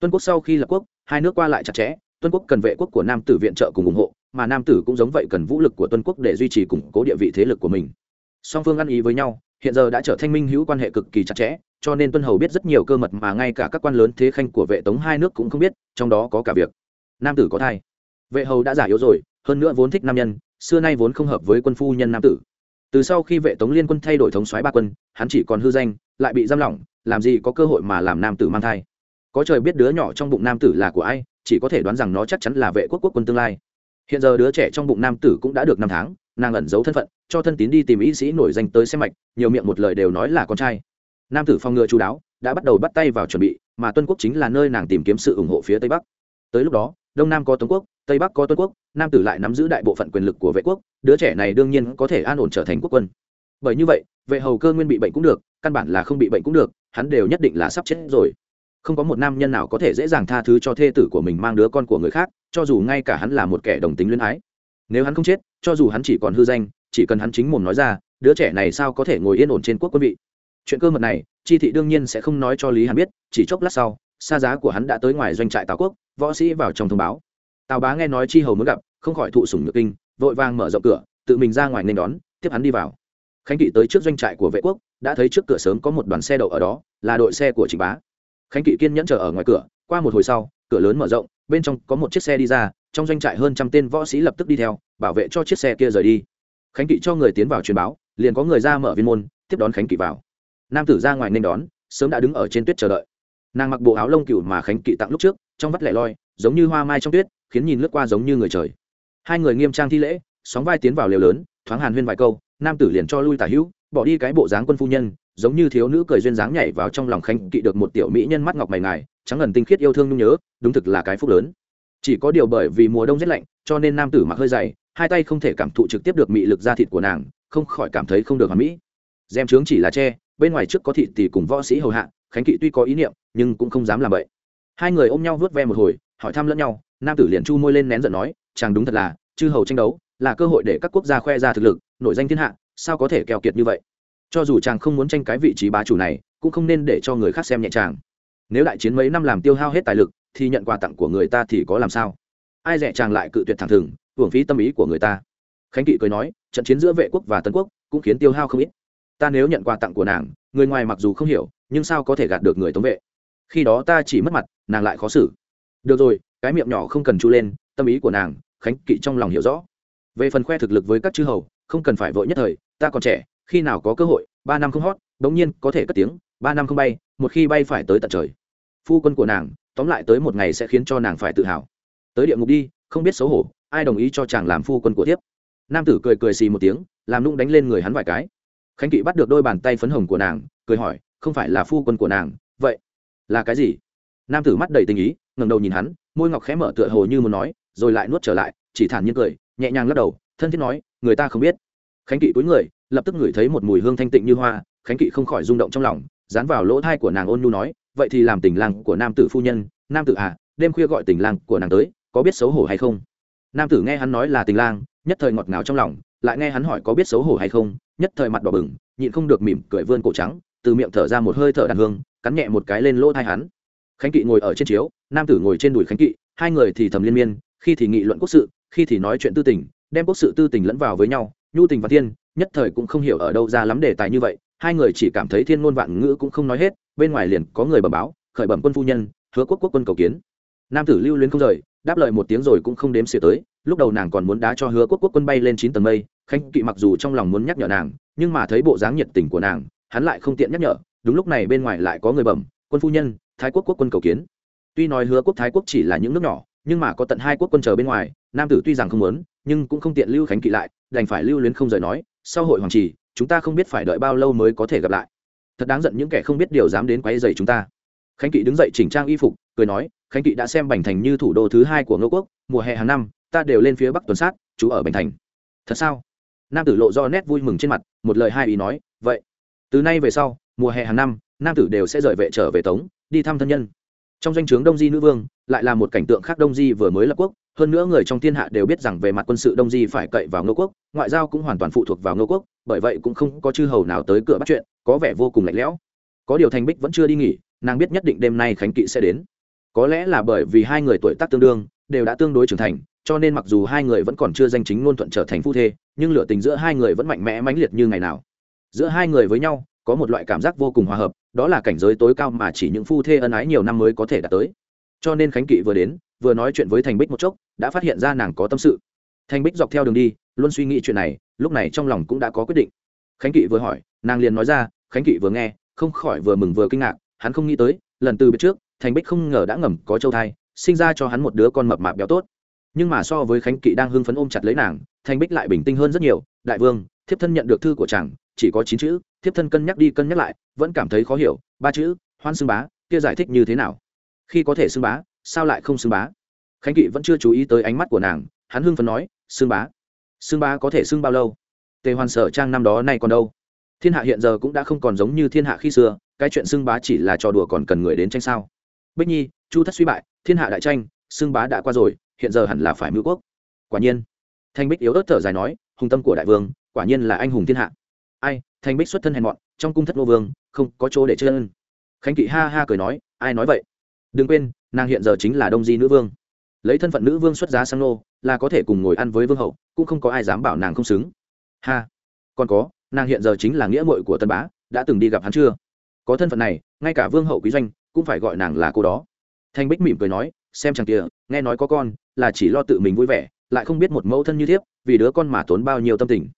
Tuân quốc sau khi lập quốc, hai nước qua lại chặt chẽ, tuân quốc cần vệ quốc của nam tử viện trợ cùng ủng hộ, mà nam tử cũng giống vậy cần vũ lực của tuân quốc để duy trì củng cố địa vị thế lực của mình. Song phương ăn ý với nhau, hiện giờ đã trở thành minh hữu quan hệ cực kỳ chặt chẽ, cho nên tuân hầu biết rất nhiều cơ mật mà ngay cả các quan lớn thế khanh của vệ tống hai nước cũng không biết, trong đó có cả việc. Nam tử có thai. Vệ hầu đã giả yếu rồi, hơn nữa vốn thích nam nhân, xưa nay vốn không hợp với quân phu nhân nam tử từ sau khi vệ tống liên quân thay đổi thống soái ba quân, hắn chỉ còn hư danh, lại bị giam lỏng, làm gì có cơ hội mà làm nam tử mang thai. Có trời biết đứa nhỏ trong bụng nam tử là của ai, chỉ có thể đoán rằng nó chắc chắn là vệ quốc quốc quân tương lai. Hiện giờ đứa trẻ trong bụng nam tử cũng đã được năm tháng, nàng ẩn giấu thân phận, cho thân tín đi tìm y sĩ nổi danh tới xem mạch, nhiều miệng một lời đều nói là con trai. Nam tử phong ngừa chú đáo, đã bắt đầu bắt tay vào chuẩn bị, mà tuân quốc chính là nơi nàng tìm kiếm sự ủng hộ phía tây bắc. Tới lúc đó, đông nam có tống quốc tây bắc có tuân quốc, nam tử lại nắm giữ đại bộ phận quyền lực của vệ quốc, đứa trẻ này đương nhiên có thể an ổn trở thành quốc quân. Bởi như vậy, vệ hầu cơ nguyên bị bệnh cũng được, căn bản là không bị bệnh cũng được, hắn đều nhất định là sắp chết rồi. Không có một nam nhân nào có thể dễ dàng tha thứ cho thê tử của mình mang đứa con của người khác, cho dù ngay cả hắn là một kẻ đồng tính luyến ái. Nếu hắn không chết, cho dù hắn chỉ còn hư danh, chỉ cần hắn chính mồm nói ra, đứa trẻ này sao có thể ngồi yên ổn trên quốc quân vị? Chuyện cơ mật này, chi thị đương nhiên sẽ không nói cho lý hàn biết, chỉ chốc lát sau, xa giá của hắn đã tới ngoài doanh trại tào quốc, võ sĩ vào trong thông báo tào bá nghe nói chi hầu mới gặp, không khỏi thụ sủng nhược kinh, vội vàng mở rộng cửa, tự mình ra ngoài nên đón, tiếp hắn đi vào. Khánh kỵ tới trước doanh trại của vệ quốc, đã thấy trước cửa sớm có một đoàn xe đậu ở đó, là đội xe của trịnh bá. Khánh kỵ kiên nhẫn chờ ở ngoài cửa, qua một hồi sau, cửa lớn mở rộng, bên trong có một chiếc xe đi ra, trong doanh trại hơn trăm tên võ sĩ lập tức đi theo, bảo vệ cho chiếc xe kia rời đi. Khánh kỵ cho người tiến vào truyền báo, liền có người ra mở viên môn, tiếp đón khánh kỵ vào. Nam tử ra ngoài nên đón, sớm đã đứng ở trên tuyết chờ đợi. Nàng mặc bộ áo lông cừu mà khánh kỵ tặng lúc trước, trong vắt lẻ loi, giống như hoa mai trong tuyết khiến nhìn lướt qua giống như người trời. Hai người nghiêm trang thi lễ, sóng vai tiến vào lều lớn, thoáng hàn huyên vài câu, nam tử liền cho lui tả hữu, bỏ đi cái bộ dáng quân phu nhân, giống như thiếu nữ cười duyên dáng nhảy vào trong lòng khánh kỵ được một tiểu mỹ nhân mắt ngọc mày ngài, trắng ngần tinh khiết yêu thương nhung nhớ, đúng thực là cái phúc lớn. Chỉ có điều bởi vì mùa đông rét lạnh, cho nên nam tử mặc hơi dày, hai tay không thể cảm thụ trực tiếp được mị lực da thịt của nàng, không khỏi cảm thấy không được hoàn mỹ. Dèm trướng chỉ là tre bên ngoài trước có thị tỷ cùng võ sĩ hầu hạ, khánh kỵ tuy có ý niệm, nhưng cũng không dám làm vậy hai người ôm nhau vớt ve một hồi, hỏi thăm lẫn nhau nam tử liền chu môi lên nén giận nói, chàng đúng thật là, chư hầu tranh đấu, là cơ hội để các quốc gia khoe ra thực lực, nổi danh thiên hạ, sao có thể keo kiệt như vậy? Cho dù chàng không muốn tranh cái vị trí bá chủ này, cũng không nên để cho người khác xem nhẹ chàng. Nếu đại chiến mấy năm làm tiêu hao hết tài lực, thì nhận quà tặng của người ta thì có làm sao? Ai rẻ chàng lại cự tuyệt thẳng thừng, hưởng phí tâm ý của người ta. Khánh kỵ cười nói, trận chiến giữa vệ quốc và tân quốc cũng khiến tiêu hao không ít. Ta nếu nhận quà tặng của nàng, người ngoài mặc dù không hiểu, nhưng sao có thể gạt được người tống vệ? Khi đó ta chỉ mất mặt, nàng lại khó xử được rồi, cái miệng nhỏ không cần chu lên, tâm ý của nàng, khánh kỵ trong lòng hiểu rõ. Về phần khoe thực lực với các chư hầu, không cần phải vội nhất thời, ta còn trẻ, khi nào có cơ hội, ba năm không hót, đống nhiên có thể cất tiếng, ba năm không bay, một khi bay phải tới tận trời. Phu quân của nàng, tóm lại tới một ngày sẽ khiến cho nàng phải tự hào. Tới địa ngục đi, không biết xấu hổ, ai đồng ý cho chàng làm phu quân của tiếp nam tử cười cười xì một tiếng, làm nung đánh lên người hắn vài cái. Khánh kỵ bắt được đôi bàn tay phấn hồng của nàng, cười hỏi, không phải là phu quân của nàng, vậy là cái gì? Nam tử mắt đầy tình ý ngẩng đầu nhìn hắn, môi ngọc khẽ mở tựa hồ như muốn nói, rồi lại nuốt trở lại, chỉ thản nhiên cười, nhẹ nhàng lắc đầu, thân thiết nói, người ta không biết. Khánh kỵ cúi người, lập tức ngửi thấy một mùi hương thanh tịnh như hoa, khánh kỵ không khỏi rung động trong lòng, dán vào lỗ thai của nàng ôn nhu nói, vậy thì làm tình lang của nam tử phu nhân, nam tử à đêm khuya gọi tình lang của nàng tới, có biết xấu hổ hay không? Nam tử nghe hắn nói là tình lang nhất thời ngọt ngào trong lòng, lại nghe hắn hỏi có biết xấu hổ hay không, nhất thời mặt đỏ bừng, nhịn không được mỉm cười vươn cổ trắng, từ miệng thở ra một hơi thở đàn hương, cắn nhẹ một cái lên lỗ thai hắn khánh kỵ ngồi ở trên chiếu, nam tử ngồi trên đùi khánh kỵ, hai người thì thầm liên miên, khi thì nghị luận quốc sự, khi thì nói chuyện tư tình, đem quốc sự tư tình lẫn vào với nhau, nhu tình và thiên, nhất thời cũng không hiểu ở đâu ra lắm đề tài như vậy, hai người chỉ cảm thấy thiên ngôn vạn ngữ cũng không nói hết, bên ngoài liền có người bẩm báo, khởi bẩm quân phu nhân, hứa quốc quốc quân cầu kiến. Nam tử lưu luyến không rời, đáp lời một tiếng rồi cũng không đếm xỉa tới, lúc đầu nàng còn muốn đá cho hứa quốc quốc quân bay lên chín tầng mây khanh kỵ mặc dù trong lòng muốn nhắc nhở nàng, nhưng mà thấy bộ dáng nhiệt tình của nàng, hắn lại không tiện nhắc nhở, đúng lúc này bên ngoài lại có người bẩm, quân phu nhân thái quốc quốc quân cầu kiến. Tuy nói hứa quốc thái quốc chỉ là những nước nhỏ, nhưng mà có tận hai quốc quân chờ bên ngoài, nam tử tuy rằng không muốn, nhưng cũng không tiện lưu khánh kỵ lại, đành phải lưu luyến không rời nói, sau hội hoàng trì, chúng ta không biết phải đợi bao lâu mới có thể gặp lại. Thật đáng giận những kẻ không biết điều dám đến quấy rầy chúng ta. Khánh kỵ đứng dậy chỉnh trang y phục, cười nói, khánh kỵ đã xem bành thành như thủ đô thứ hai của ngô quốc, mùa hè hàng năm, ta đều lên phía bắc tuần sát, chú ở bành thành. Thật sao? Nam tử lộ do nét vui mừng trên mặt, một lời hai ý nói, vậy, từ nay về sau, mùa hè hàng năm, nam tử đều sẽ rời vệ trở về tống đi thăm thân nhân. Trong danh o đông di nữ vương, lại là một cảnh tượng khác đông di vừa mới lập quốc, hơn nữa người trong thiên hạ đều biết rằng về mặt quân sự đông di phải cậy vào ngô quốc, ngoại giao cũng hoàn toàn phụ thuộc vào ngô quốc, bởi vậy cũng không có chư hầu nào tới cửa bắt chuyện, có vẻ vô cùng lạnh lẽo. Có điều thành bích vẫn chưa đi nghỉ, nàng biết nhất định đêm nay khánh kỵ sẽ đến. Có lẽ là bởi vì hai người tuổi tác tương đương, đều đã tương đối trưởng thành, cho nên mặc dù hai người vẫn còn chưa danh chính ngôn thuận trở thành phu thê, nhưng lửa tình giữa hai người vẫn mạnh mẽ mãnh liệt như ngày nào. Giữa hai người với nhau có một loại cảm giác vô cùng hòa hợp, đó là cảnh giới tối cao mà chỉ những phu thê ân ái nhiều năm mới có thể đạt tới. Cho nên khánh kỵ vừa đến, vừa nói chuyện với thành bích một chốc, đã phát hiện ra nàng có tâm sự. Thành bích dọc theo đường đi, luôn suy nghĩ chuyện này, lúc này trong lòng cũng đã có quyết định. Khánh kỵ vừa hỏi, nàng liền nói ra, khánh kỵ vừa nghe, không khỏi vừa mừng vừa kinh ngạc, hắn không nghĩ tới, lần từ biệt trước, thành bích không ngờ đã ngầm có châu thai, sinh ra cho hắn một đứa con mập mạp béo tốt. Nhưng mà so với khánh kỵ đang hưng phấn ôm chặt lấy nàng, thành bích lại bình tĩnh hơn rất nhiều, đại vương, thiếp thân nhận được thư của chàng, chỉ có chín chữ thiếp thân cân nhắc đi cân nhắc lại, vẫn cảm thấy khó hiểu, ba chữ, hoan xưng bá, kia giải thích như thế nào? Khi có thể xưng bá, sao lại không xưng bá? Khánh kỵ vẫn chưa chú ý tới ánh mắt của nàng, hắn hưng phấn nói, xưng bá? Xưng bá có thể xưng bao lâu? Tề hoàn sở trang năm đó nay còn đâu? Thiên hạ hiện giờ cũng đã không còn giống như thiên hạ khi xưa, cái chuyện xưng bá chỉ là trò đùa còn cần người đến tranh sao? Bích nhi, chu thất suy bại, thiên hạ đại tranh, xưng bá đã qua rồi, hiện giờ hẳn là phải mưu quốc. Quả nhiên, thanh bích yếu ớt thở dài nói, hùng tâm của đại vương, quả nhiên là anh hùng thiên hạ ai thanh bích xuất thân hèn mọn, trong cung thất nô vương, không có chỗ để chơi khánh kỵ ha ha cười nói, ai nói vậy? Đừng quên, nàng hiện giờ chính là đông di nữ vương. Lấy thân phận nữ vương xuất giá sang nô là có thể cùng ngồi ăn với vương hậu, cũng không có ai dám bảo nàng không xứng. Ha, còn có, nàng hiện giờ chính là nghĩa muội của tân bá, đã từng đi gặp hắn chưa? Có thân phận này, ngay cả vương hậu quý doanh, cũng phải gọi nàng là cô đó. Thanh bích mỉm cười nói, xem chàng kia nghe nói có con, là chỉ lo tự mình vui vẻ, lại không biết một mẫu thân như thiếp, vì đứa con mà tốn bao nhiêu tâm tình.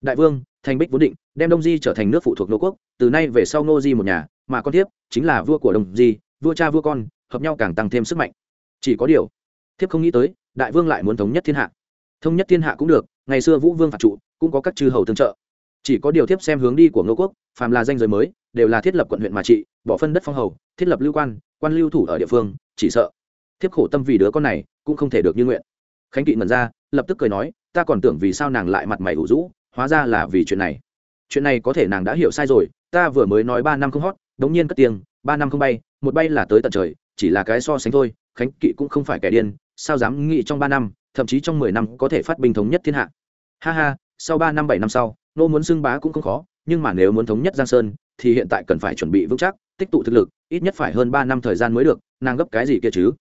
Đại vương thanh bích vốn định, đem đông di trở thành nước phụ thuộc nô quốc, từ nay về sau nô di một nhà, mà con thiếp chính là vua của đông di, vua cha vua con, hợp nhau càng tăng thêm sức mạnh. Chỉ có điều, thiếp không nghĩ tới, đại vương lại muốn thống nhất thiên hạ. Thống nhất thiên hạ cũng được, ngày xưa vũ vương phạt trụ, cũng có các chư hầu tương trợ. Chỉ có điều thiếp xem hướng đi của ngô quốc, phàm là danh giới mới, đều là thiết lập quận huyện mà trị, bỏ phân đất phong hầu, thiết lập lưu quan quan lưu thủ ở địa phương, chỉ sợ. Thiếp khổ tâm vì đứa con này, cũng không thể được như nguyện. Khánh kỵ ngẩn ra, lập tức cười nói, ta còn tưởng vì sao nàng lại mặt mày ủ rũ hóa ra là vì chuyện này. Chuyện này có thể nàng đã hiểu sai rồi, ta vừa mới nói ba năm không hót, đống nhiên cất tiếng, ba năm không bay, một bay là tới tận trời, chỉ là cái so sánh thôi, khánh kỵ cũng không phải kẻ điên, sao dám nghĩ trong ba năm, thậm chí trong mười năm có thể phát binh thống nhất thiên hạ. Ha ha, sau ba năm, bảy năm sau, nô muốn xưng bá cũng không khó, nhưng mà nếu muốn thống nhất giang sơn, thì hiện tại cần phải chuẩn bị vững chắc, tích tụ thực lực, ít nhất phải hơn ba năm thời gian mới được, nàng gấp cái gì kia chứ?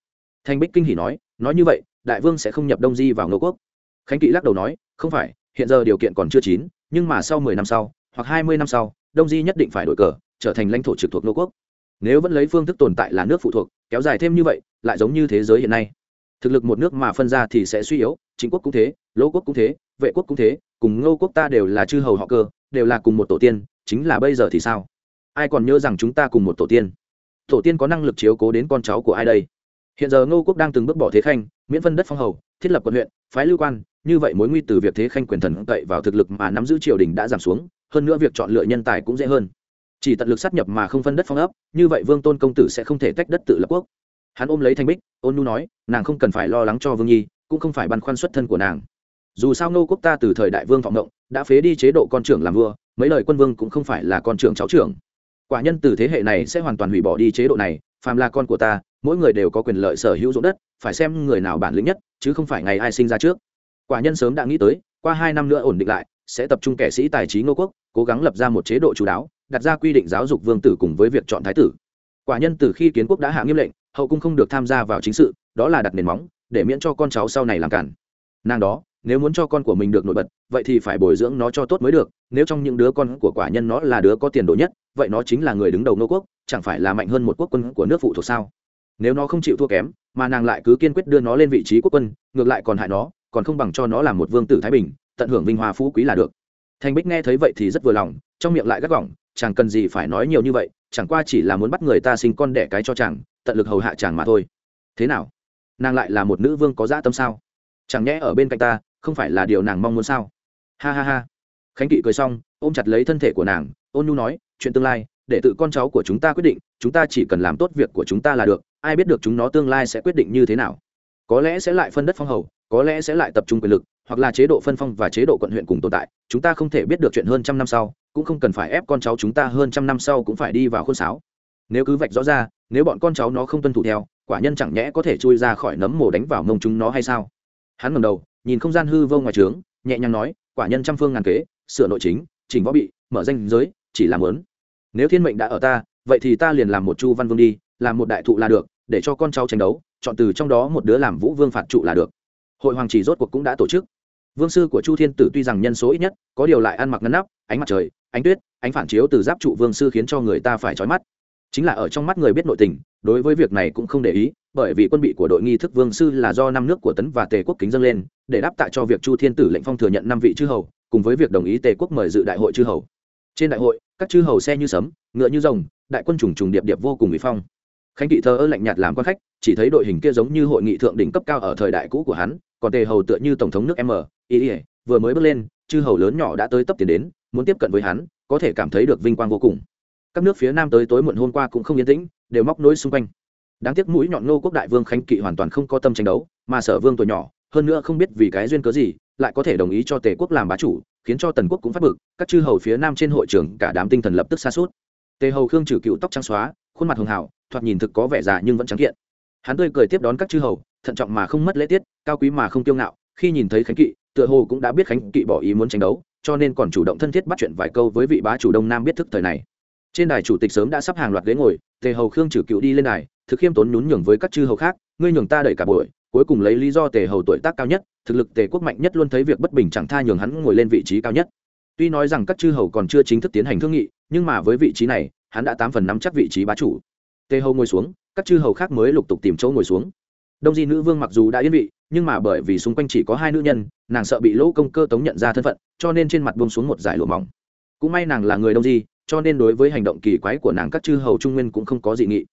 Thanh bích kinh hỉ nói nói như vậy, đại vương sẽ không nhập đông di vào ngô quốc. Khánh kỵ lắc đầu nói, không phải hiện giờ điều kiện còn chưa chín, nhưng mà sau mười năm sau, hoặc hai mươi năm sau, đông di nhất định phải đổi cờ, trở thành lãnh thổ trực thuộc nô quốc. Nếu vẫn lấy phương thức tồn tại là nước phụ thuộc, kéo dài thêm như vậy, lại giống như thế giới hiện nay. Thực lực một nước mà phân ra thì sẽ suy yếu chính quốc cũng thế lỗ quốc cũng thế, vệ quốc cũng thế, cùng ngô quốc ta đều là chư hầu họ cơ, đều là cùng một tổ tiên, chính là bây giờ thì sao? Ai còn nhớ rằng chúng ta cùng một tổ tiên? Tổ tiên có năng lực chiếu cố đến con cháu của ai đây? Hiện giờ ngô quốc đang từng bước bỏ thế khanh, miễn phân đất phong hầu, thiết lập quận huyện, phái lưu quan như vậy mối nguy từ việc thế khanh quyền thần cậy vào thực lực mà nắm giữ triều đình đã giảm xuống, hơn nữa việc chọn lựa nhân tài cũng dễ hơn. Chỉ tận lực sát nhập mà không phân đất phong ấp, như vậy vương tôn công tử sẽ không thể tách đất tự lập quốc. Hắn ôm lấy thanh bích, ôn nu nói, nàng không cần phải lo lắng cho vương nhi, cũng không phải băn khoăn xuất thân của nàng. Dù sao nô quốc ta từ thời đại vương vọng động đã phế đi chế độ con trưởng làm vua, mấy lời quân vương cũng không phải là con trưởng cháu trưởng. Quả nhân từ thế hệ này sẽ hoàn toàn hủy bỏ đi chế độ này, phàm là con của ta, mỗi người đều có quyền lợi sở hữu ruộng đất, phải xem người nào bản lĩnh nhất, chứ không phải ngày ai sinh ra trước quả nhân sớm đã nghĩ tới, qua hai năm nữa ổn định lại, sẽ tập trung kẻ sĩ tài trí ngô quốc, cố gắng lập ra một chế độ chú đáo, đặt ra quy định giáo dục vương tử cùng với việc chọn thái tử. Quả nhân từ khi kiến quốc đã hạ nghiêm lệnh, hậu cung không được tham gia vào chính sự, đó là đặt nền móng, để miễn cho con cháu sau này làm cản. Nàng đó, nếu muốn cho con của mình được nổi bật, vậy thì phải bồi dưỡng nó cho tốt mới được, nếu trong những đứa con của quả nhân nó là đứa có tiền đồ nhất, vậy nó chính là người đứng đầu nô quốc, chẳng phải là mạnh hơn một quốc quân của nước phụ thuộc sao? Nếu nó không chịu thua kém, mà nàng lại cứ kiên quyết đưa nó lên vị trí quốc quân, ngược lại còn hại nó còn không bằng cho nó làm một vương tử thái bình, tận hưởng vinh hoa phú quý là được. Thành bích nghe thấy vậy thì rất vừa lòng, trong miệng lại gắt gỏng, chẳng cần gì phải nói nhiều như vậy, chẳng qua chỉ là muốn bắt người ta sinh con đẻ cái cho chàng, tận lực hầu hạ chàng mà thôi. Thế nào? Nàng lại là một nữ vương có dã tâm sao? Chẳng nhẽ ở bên cạnh ta, không phải là điều nàng mong muốn sao? Ha ha ha. Khánh kỵ cười xong, ôm chặt lấy thân thể của nàng, ôn nhu nói, chuyện tương lai, để tự con cháu của chúng ta quyết định, chúng ta chỉ cần làm tốt việc của chúng ta là được, ai biết được chúng nó tương lai sẽ quyết định như thế nào. Có lẽ sẽ lại phân đất phong hầu có lẽ sẽ lại tập trung quyền lực, hoặc là chế độ phân phong và chế độ quận huyện cùng tồn tại, chúng ta không thể biết được chuyện hơn trăm năm sau, cũng không cần phải ép con cháu chúng ta hơn trăm năm sau cũng phải đi vào khuôn sáo. Nếu cứ vạch rõ ra, nếu bọn con cháu nó không tuân thủ theo, quả nhân chẳng nhẽ có thể chui ra khỏi nấm mồ đánh vào mông chúng nó hay sao? Hắn ngầm đầu, nhìn không gian hư vô ngoài trướng, nhẹ nhàng nói, quả nhân trăm phương ngàn kế, sửa nội chính, chỉnh võ bị, mở danh giới, chỉ làm lớn. Nếu thiên mệnh đã ở ta, vậy thì ta liền làm một chu văn vương đi, làm một đại thụ là được, để cho con cháu tranh đấu, chọn từ trong đó một đứa làm vũ vương phạt trụ là được hội hoàng chỉ rốt cuộc cũng đã tổ chức. Vương sư của chu thiên tử tuy rằng nhân số ít nhất, có điều lại ăn mặc ngăn nắp, ánh mặt trời, ánh tuyết, ánh phản chiếu từ giáp trụ vương sư khiến cho người ta phải trói mắt. Chính là ở trong mắt người biết nội tình, đối với việc này cũng không để ý, bởi vì quân bị của đội nghi thức vương sư là do năm nước của tấn và tề quốc kính dâng lên, để đáp tạ cho việc chu thiên tử lệnh phong thừa nhận năm vị chư hầu, cùng với việc đồng ý tề quốc mời dự đại hội chư hầu. Trên đại hội, các chư hầu xe như sấm, ngựa như rồng, đại quân trùng trùng điệp điệp vô cùng bị phong khánh kỵ thơ ơ lạnh nhạt làm quan khách, chỉ thấy đội hình kia giống như hội nghị thượng đỉnh cấp cao ở thời đại cũ của hắn, còn tề hầu tựa như tổng thống nước m. Ý vừa mới bước lên, chư hầu lớn nhỏ đã tới tấp tiền đến, muốn tiếp cận với hắn, có thể cảm thấy được vinh quang vô cùng. Các nước phía nam tới tối muộn hôm qua cũng không yên tĩnh, đều móc nối xung quanh. Đáng tiếc mũi nhọn nô quốc đại vương khánh kỵ hoàn toàn không có tâm tranh đấu, mà sở vương tuổi nhỏ, hơn nữa không biết vì cái duyên cớ gì, lại có thể đồng ý cho tề quốc làm bá chủ, khiến cho tần quốc cũng phát bực, các chư hầu phía nam trên hội trường cả đám tinh thần lập tức xa suốt tề hầu khương trừ cựu tóc trắng xóa khuôn mặt hường hảo, thoạt nhìn thực có vẻ già nhưng vẫn trắng kiện. Hắn tươi cười tiếp đón các chư hầu, thận trọng mà không mất lễ tiết, cao quý mà không kiêu ngạo, khi nhìn thấy khánh kỵ, tựa hồ cũng đã biết khánh kỵ bỏ ý muốn tranh đấu, cho nên còn chủ động thân thiết bắt chuyện vài câu với vị bá chủ đông nam biết thức thời này. Trên đài chủ tịch sớm đã sắp hàng loạt ghế ngồi, tề hầu khương trừ cựu đi lên đài, thực khiêm tốn nhún nhường với các chư hầu khác, ngươi nhường ta đẩy cả buổi, cuối cùng lấy lý do tề hầu tuổi tác cao nhất, thực lực tề quốc mạnh nhất luôn thấy việc bất bình chẳng tha nhường hắn ngồi lên vị trí cao nhất. Tuy nói rằng các chư hầu còn chưa chính thức tiến hành thương nghị, nhưng mà với vị trí này hắn đã tám phần năm chắc vị trí bá chủ. Tề hầu ngồi xuống, các chư hầu khác mới lục tục tìm chỗ ngồi xuống. Đông di nữ vương mặc dù đã yên vị, nhưng mà bởi vì xung quanh chỉ có hai nữ nhân, nàng sợ bị lỗ công cơ tống nhận ra thân phận, cho nên trên mặt buông xuống một giải lụa mỏng. Cũng may nàng là người đông di, cho nên đối với hành động kỳ quái của nàng các chư hầu trung nguyên cũng không có dị nghị.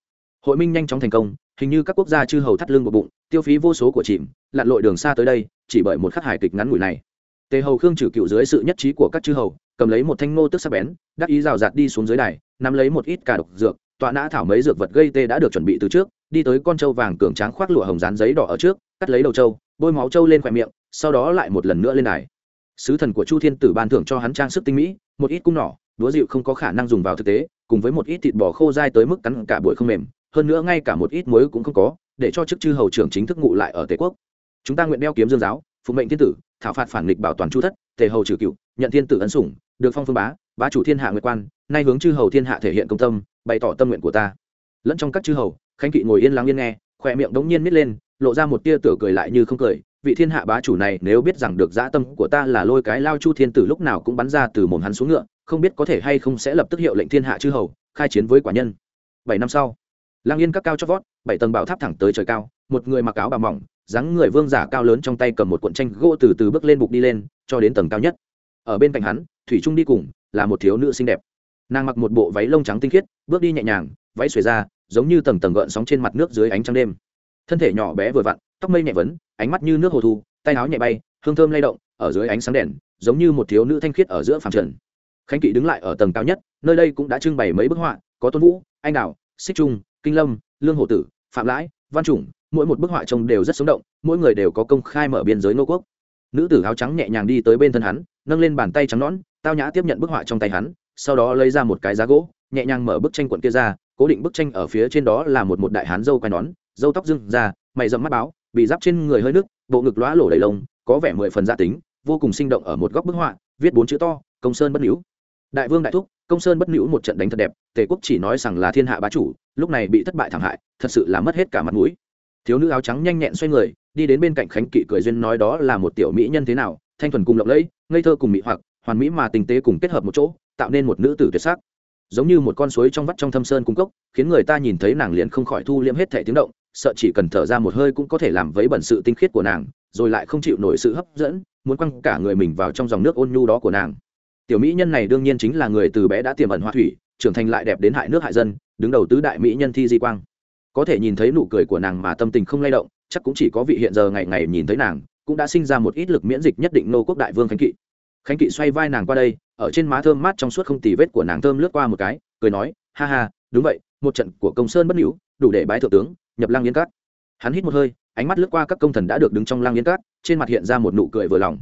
Hội minh nhanh chóng thành công, hình như các quốc gia chư hầu thắt lưng một bụng, tiêu phí vô số của chìm, lặn lội đường xa tới đây, chỉ bởi một khắc hài kịch ngắn ngủi này. Tề hầu khương trừ cựu dưới sự nhất trí của các chư hầu, cầm lấy một thanh ngô tức sắc bén, đắc ý rào rạt đi xuống dưới đài nắm lấy một ít cả độc dược, tọa nã thảo mấy dược vật gây tê đã được chuẩn bị từ trước, đi tới con trâu vàng cường tráng khoác lụa hồng dán giấy đỏ ở trước, cắt lấy đầu trâu, bôi máu trâu lên khoe miệng, sau đó lại một lần nữa lên đài. Sứ thần của chu thiên tử ban thưởng cho hắn trang sức tinh mỹ, một ít cung nỏ đúa dịu không có khả năng dùng vào thực tế, cùng với một ít thịt bò khô dai tới mức cắn cả buổi không mềm, hơn nữa ngay cả một ít muối cũng không có, để cho chức chư hầu trưởng chính thức ngụ lại ở tề quốc. Chúng ta nguyện đeo kiếm dương giáo phụ mệnh thiên tử, thảo phạt phản nghịch bảo toàn chu thất, tề hầu trừ cựu, nhận thiên tử ấn sủng, được phong phương bá bá chủ thiên hạ nguyệt quan, nay hướng chư hầu thiên hạ thể hiện công tâm, bày tỏ tâm nguyện của ta. Lẫn trong các chư hầu, khánh kỵ ngồi yên lắng yên nghe, khỏe miệng đống nhiên nít lên, lộ ra một tia tửa cười lại như không cười. Vị thiên hạ bá chủ này nếu biết rằng được dã tâm của ta là lôi cái lao chu thiên tử lúc nào cũng bắn ra từ mồm hắn xuống ngựa, không biết có thể hay không sẽ lập tức hiệu lệnh thiên hạ chư hầu, khai chiến với quả nhân. Bảy năm sau lang yên các cao chót vót, bảy tầng bảo tháp thẳng tới trời cao, một người mặc áo bà mỏng, dáng người vương giả cao lớn trong tay cầm một cuộn tranh gỗ từ từ bước lên bục đi lên, cho đến tầng cao nhất. Ở bên cạnh hắn, thủy trung đi cùng là một thiếu nữ xinh đẹp. Nàng mặc một bộ váy lông trắng tinh khiết, bước đi nhẹ nhàng, váy xuề ra, giống như tầng tầng gợn sóng trên mặt nước dưới ánh trăng đêm. Thân thể nhỏ bé vừa vặn, tóc mây nhẹ vấn, ánh mắt như nước hồ thu, tay áo nhẹ bay, hương thơm lay động, ở dưới ánh sáng đèn, giống như một thiếu nữ thanh khiết ở giữa phàm trần. Khánh kỵ đứng lại ở tầng cao nhất, nơi đây cũng đã trưng bày mấy bức họa, có tôn vũ, anh đào, xích trung, kinh lâm, lương hổ tử, phạm lãi, văn chủng, mỗi một bức họa trông đều rất sống động, mỗi người đều có công khai mở biên giới nô quốc. Nữ tử áo trắng nhẹ nhàng đi tới bên thân hắn nâng lên bàn tay trắng nõn, tao nhã tiếp nhận bức họa trong tay hắn, sau đó lấy ra một cái giá gỗ, nhẹ nhàng mở bức tranh cuộn kia ra, cố định bức tranh ở phía trên đó là một một đại hán dâu quai nón, dâu tóc dưng ra, mày dẫm mắt báo, bị giáp trên người hơi nước, bộ ngực lóa lổ đầy lông, có vẻ mười phần gia tính, vô cùng sinh động ở một góc bức họa, viết bốn chữ to, công sơn bất nữ đại vương đại thúc, công sơn bất nữ một trận đánh thật đẹp, tề quốc chỉ nói rằng là thiên hạ bá chủ, lúc này bị thất bại thảm hại, thật sự là mất hết cả mặt mũi. Thiếu nữ áo trắng nhanh nhẹn xoay người, đi đến bên cạnh khánh kỵ cười duyên nói đó là một tiểu mỹ nhân thế nào, thanh thuần cùng lộng lẫy ngây thơ cùng mỹ hoặc, hoàn mỹ mà tình tế cùng kết hợp một chỗ, tạo nên một nữ tử tuyệt sắc. Giống như một con suối trong vắt trong thâm sơn cung cốc, khiến người ta nhìn thấy nàng liền không khỏi thu liễm hết thể tiếng động, sợ chỉ cần thở ra một hơi cũng có thể làm vấy bẩn sự tinh khiết của nàng, rồi lại không chịu nổi sự hấp dẫn, muốn quăng cả người mình vào trong dòng nước ôn nhu đó của nàng. Tiểu mỹ nhân này đương nhiên chính là người từ bé đã tiềm ẩn hoa thủy, trưởng thành lại đẹp đến hại nước hại dân, đứng đầu tứ đại mỹ nhân thi di quang. Có thể nhìn thấy nụ cười của nàng mà tâm tình không lay động, chắc cũng chỉ có vị hiện giờ ngày ngày nhìn thấy nàng cũng đã sinh ra một ít lực miễn dịch nhất định nô quốc đại vương khánh kỵ. Khánh kỵ xoay vai nàng qua đây, ở trên má thơm mát trong suốt không tì vết của nàng thơm lướt qua một cái, cười nói, ha ha, đúng vậy, một trận của công sơn bất hữu, đủ để bái thượng tướng, nhập lang yên cát. Hắn hít một hơi, ánh mắt lướt qua các công thần đã được đứng trong lang yên cát, trên mặt hiện ra một nụ cười vừa lòng.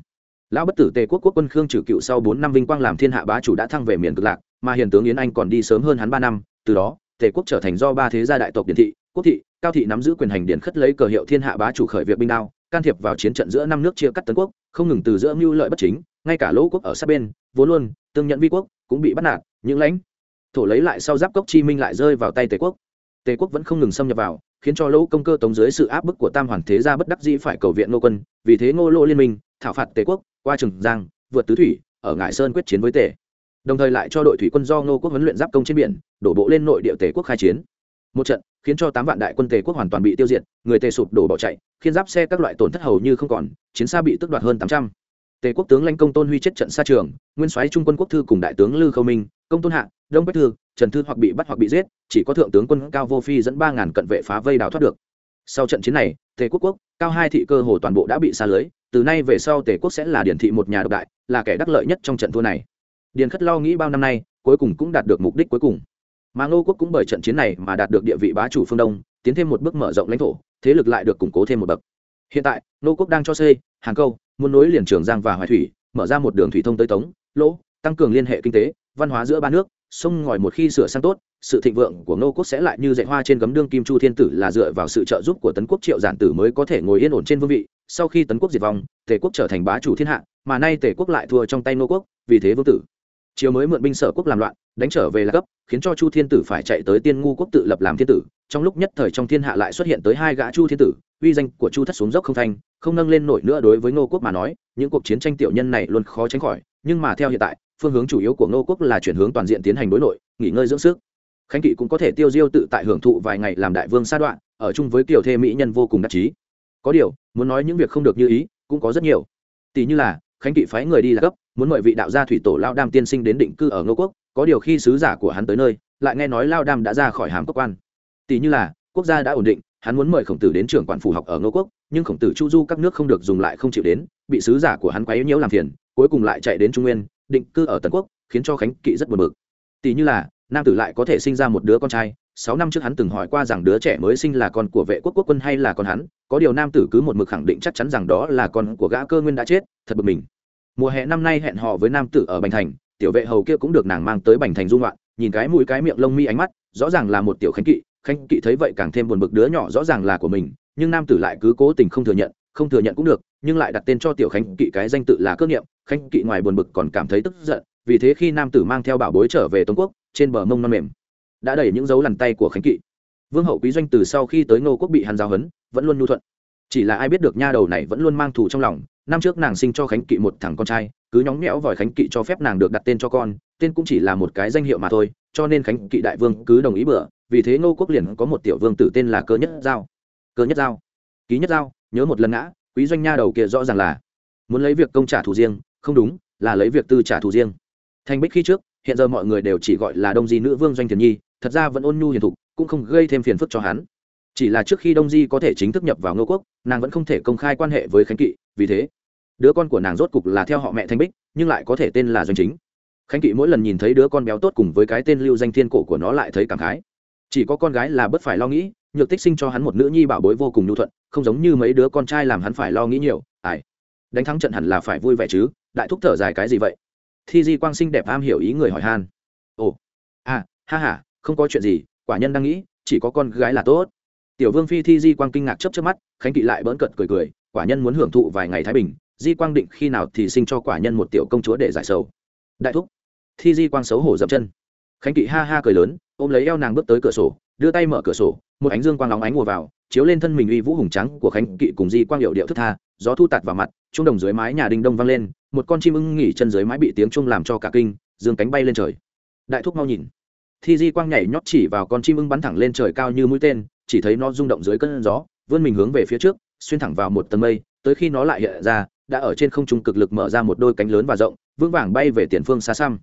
Lão bất tử tề quốc quốc quân khương trừ cựu sau bốn năm vinh quang làm thiên hạ bá chủ đã thăng về miền cực lạc, mà hiền tướng yến anh còn đi sớm hơn hắn ba năm, từ đó, tề quốc trở thành do ba thế gia đại tộc điển thị, quốc thị cao thị nắm giữ quyền hành điển khất lấy cờ hiệu thiên hạ bá chủ khởi việc binh đao, can thiệp vào chiến trận giữa năm nước chia cắt tấn quốc, không ngừng từ giữa mưu lợi bất chính, ngay cả lỗ quốc ở sát bên vốn luôn tương nhận vi quốc, cũng bị bắt nạt, những lãnh thổ lấy lại sau giáp cốc chi minh lại rơi vào tay tề quốc. Tề quốc vẫn không ngừng xâm nhập vào, khiến cho lỗ công cơ tống dưới sự áp bức của tam hoàn thế gia bất đắc dĩ phải cầu viện ngô quân, vì thế ngô lô liên minh, thảo phạt tề quốc, qua trường giang, vượt tứ thủy, ở ngải sơn quyết chiến với tề. Đồng thời lại cho đội thủy quân do ngô quốc huấn luyện giáp công trên biển, đổ bộ lên nội địa tề quốc khai chiến. Một trận khiến cho tám vạn đại quân tề quốc hoàn toàn bị tiêu diệt, người tề sụp đổ bỏ chạy khiến giáp xe các loại tổn thất hầu như không còn, chiến xa bị tước đoạt hơn tám trăm. Tề quốc tướng lãnh công tôn huy chết trận xa trường, nguyên soái trung quân quốc thư cùng đại tướng lư khâu minh, công tôn hạ, đông bách thư, trần thư hoặc bị bắt hoặc bị giết, chỉ có thượng tướng quân cao vô phi dẫn ba ngàn cận vệ phá vây đào thoát được. Sau trận chiến này, tề quốc quốc, cao hai thị cơ hồ toàn bộ đã bị xa lưới, từ nay về sau tề quốc sẽ là điển thị một nhà độc đại, là kẻ đắc lợi nhất trong trận thua này. Điền khất lo nghĩ bao năm nay, cuối cùng cũng đạt được mục đích cuối cùng mà ngô quốc cũng bởi trận chiến này mà đạt được địa vị bá chủ phương đông, tiến thêm một bước mở rộng lãnh thổ, thế lực lại được củng cố thêm một bậc. Hiện tại, ngô quốc đang cho xây hàng câu, muốn nối liền trường giang và hoài thủy, mở ra một đường thủy thông tới tống, lỗ, tăng cường liên hệ kinh tế, văn hóa giữa ba nước, sông ngòi một khi sửa sang tốt, sự thịnh vượng của ngô quốc sẽ lại như dạy hoa trên gấm đương kim chu thiên tử là dựa vào sự trợ giúp của tấn quốc triệu giản tử mới có thể ngồi yên ổn trên vương vị, sau khi tấn quốc diệt vong, tề quốc trở thành bá chủ thiên hạ, mà nay tề quốc lại thua trong tay ngô quốc, vì thế vương tử chiều mới mượn binh sở quốc làm loạn, đánh trở về là cấp, khiến cho chu thiên tử phải chạy tới tiên ngu quốc tự lập làm thiên tử. Trong lúc nhất thời trong thiên hạ lại xuất hiện tới hai gã chu thiên tử, uy danh của chu thất xuống dốc không thanh, không nâng lên nổi nữa đối với ngô quốc mà nói, những cuộc chiến tranh tiểu nhân này luôn khó tránh khỏi, nhưng mà theo hiện tại, phương hướng chủ yếu của ngô quốc là chuyển hướng toàn diện tiến hành đối nội, nghỉ ngơi dưỡng sức. Khánh kỵ cũng có thể tiêu diêu tự tại hưởng thụ vài ngày làm đại vương sa đoạn, ở chung với Kiều thê mỹ nhân vô cùng đắc chí. Có điều, muốn nói những việc không được như ý, cũng có rất nhiều. Tỷ như là, khánh kỵ phái người đi là cấp muốn mời vị đạo gia thủy tổ lao đam tiên sinh đến định cư ở ngô quốc, có điều khi sứ giả của hắn tới nơi, lại nghe nói lao đam đã ra khỏi hàm cốc quan. Tỷ như là, quốc gia đã ổn định, hắn muốn mời khổng tử đến trường quản phủ học ở ngô quốc, nhưng khổng tử chu du các nước không được dùng lại không chịu đến, bị sứ giả của hắn quấy nhiễu làm phiền, cuối cùng lại chạy đến trung nguyên, định cư ở tần quốc, khiến cho khánh kỵ rất buồn bực. Tỷ như là, nam tử lại có thể sinh ra một đứa con trai, sáu năm trước hắn từng hỏi qua rằng đứa trẻ mới sinh là con của vệ quốc quốc quân hay là con hắn, có điều nam tử cứ một mực khẳng định chắc chắn rằng đó là con của gã cơ nguyên đã chết, thật bực mình mùa hè năm nay hẹn hò với nam tử ở bành thành, tiểu vệ hầu kia cũng được nàng mang tới bành thành dung loạn, nhìn cái mũi cái miệng lông mi ánh mắt, rõ ràng là một tiểu khánh kỵ khánh kỵ thấy vậy càng thêm buồn bực đứa nhỏ rõ ràng là của mình, nhưng nam tử lại cứ cố tình không thừa nhận, không thừa nhận cũng được, nhưng lại đặt tên cho tiểu khánh kỵ cái danh tự là cơ niệm, khánh kỵ ngoài buồn bực còn cảm thấy tức giận, vì thế khi nam tử mang theo bảo bối trở về tống quốc, trên bờ mông non mềm, đã đẩy những dấu lằn tay của khánh kỵ. Vương hậu quý doanh từ sau khi tới ngô quốc bị hắn giao hấn vẫn luôn nhu thuận. Chỉ là ai biết được nha đầu này vẫn luôn mang thù trong lòng năm trước nàng sinh cho khánh kỵ một thằng con trai, cứ nhóng nhẽo vòi khánh kỵ cho phép nàng được đặt tên cho con, tên cũng chỉ là một cái danh hiệu mà thôi, cho nên khánh kỵ đại vương cứ đồng ý bữa vì thế ngô quốc liền có một tiểu vương tử tên là cơ nhất giao. Cơ nhất giao. Ký nhất giao, nhớ một lần ngã, quý doanh nha đầu kia rõ ràng là muốn lấy việc công trả thù riêng, không đúng, là lấy việc tư trả thù riêng. Thành bích khi trước, hiện giờ mọi người đều chỉ gọi là đông di nữ vương doanh thiền nhi, thật ra vẫn ôn nhu hiền thục, cũng không gây thêm phiền phức cho hắn. Chỉ là trước khi đông di có thể chính thức nhập vào ngô quốc, nàng vẫn không thể công khai quan hệ với khánh kỵ vì thế, đứa con của nàng rốt cục là theo họ mẹ thanh bích, nhưng lại có thể tên là doanh chính. Khánh kỵ mỗi lần nhìn thấy đứa con béo tốt cùng với cái tên lưu danh thiên cổ của nó lại thấy cảm khái. Chỉ có con gái là bất phải lo nghĩ, nhược tích sinh cho hắn một nữ nhi bảo bối vô cùng nhu thuận, không giống như mấy đứa con trai làm hắn phải lo nghĩ nhiều, ai. Đánh thắng trận hẳn là phải vui vẻ chứ, đại thúc thở dài cái gì vậy? Thi di quang sinh đẹp am hiểu ý người hỏi han. Ồ à ha ha, không có chuyện gì, quả nhân đang nghĩ, chỉ có con gái là tốt. Tiểu vương phi thi di quang kinh ngạc chấp chấp mắt, khánh kỵ lại bỡn cận cười cười quả nhân muốn hưởng thụ vài ngày thái bình, di quang định khi nào thì sinh cho quả nhân một tiểu công chúa để giải sầu. Đại thúc. Thi di quang xấu hổ dậm chân. Khánh kỵ ha ha cười lớn, ôm lấy eo nàng bước tới cửa sổ, đưa tay mở cửa sổ, một ánh dương quang lóng ánh mùa vào, chiếu lên thân mình uy vũ hùng trắng của khánh kỵ cùng di quang hiệu điệu thức tha, gió thu tạt vào mặt trung đồng dưới mái nhà đinh đông vang lên, một con chim ưng nghỉ chân dưới mái bị tiếng trung làm cho cả kinh, dương cánh bay lên trời. Đại thúc mau nhìn. Thi di quang nhảy nhót chỉ vào con chim ưng bắn thẳng lên trời cao như mũi tên, chỉ thấy nó rung động dưới cơn gió, vươn mình hướng về phía trước xuyên thẳng vào một tầng mây, tới khi nó lại hiện ra, đã ở trên không trung cực lực mở ra một đôi cánh lớn và rộng, vững vàng bay về tiền phương xa xăm.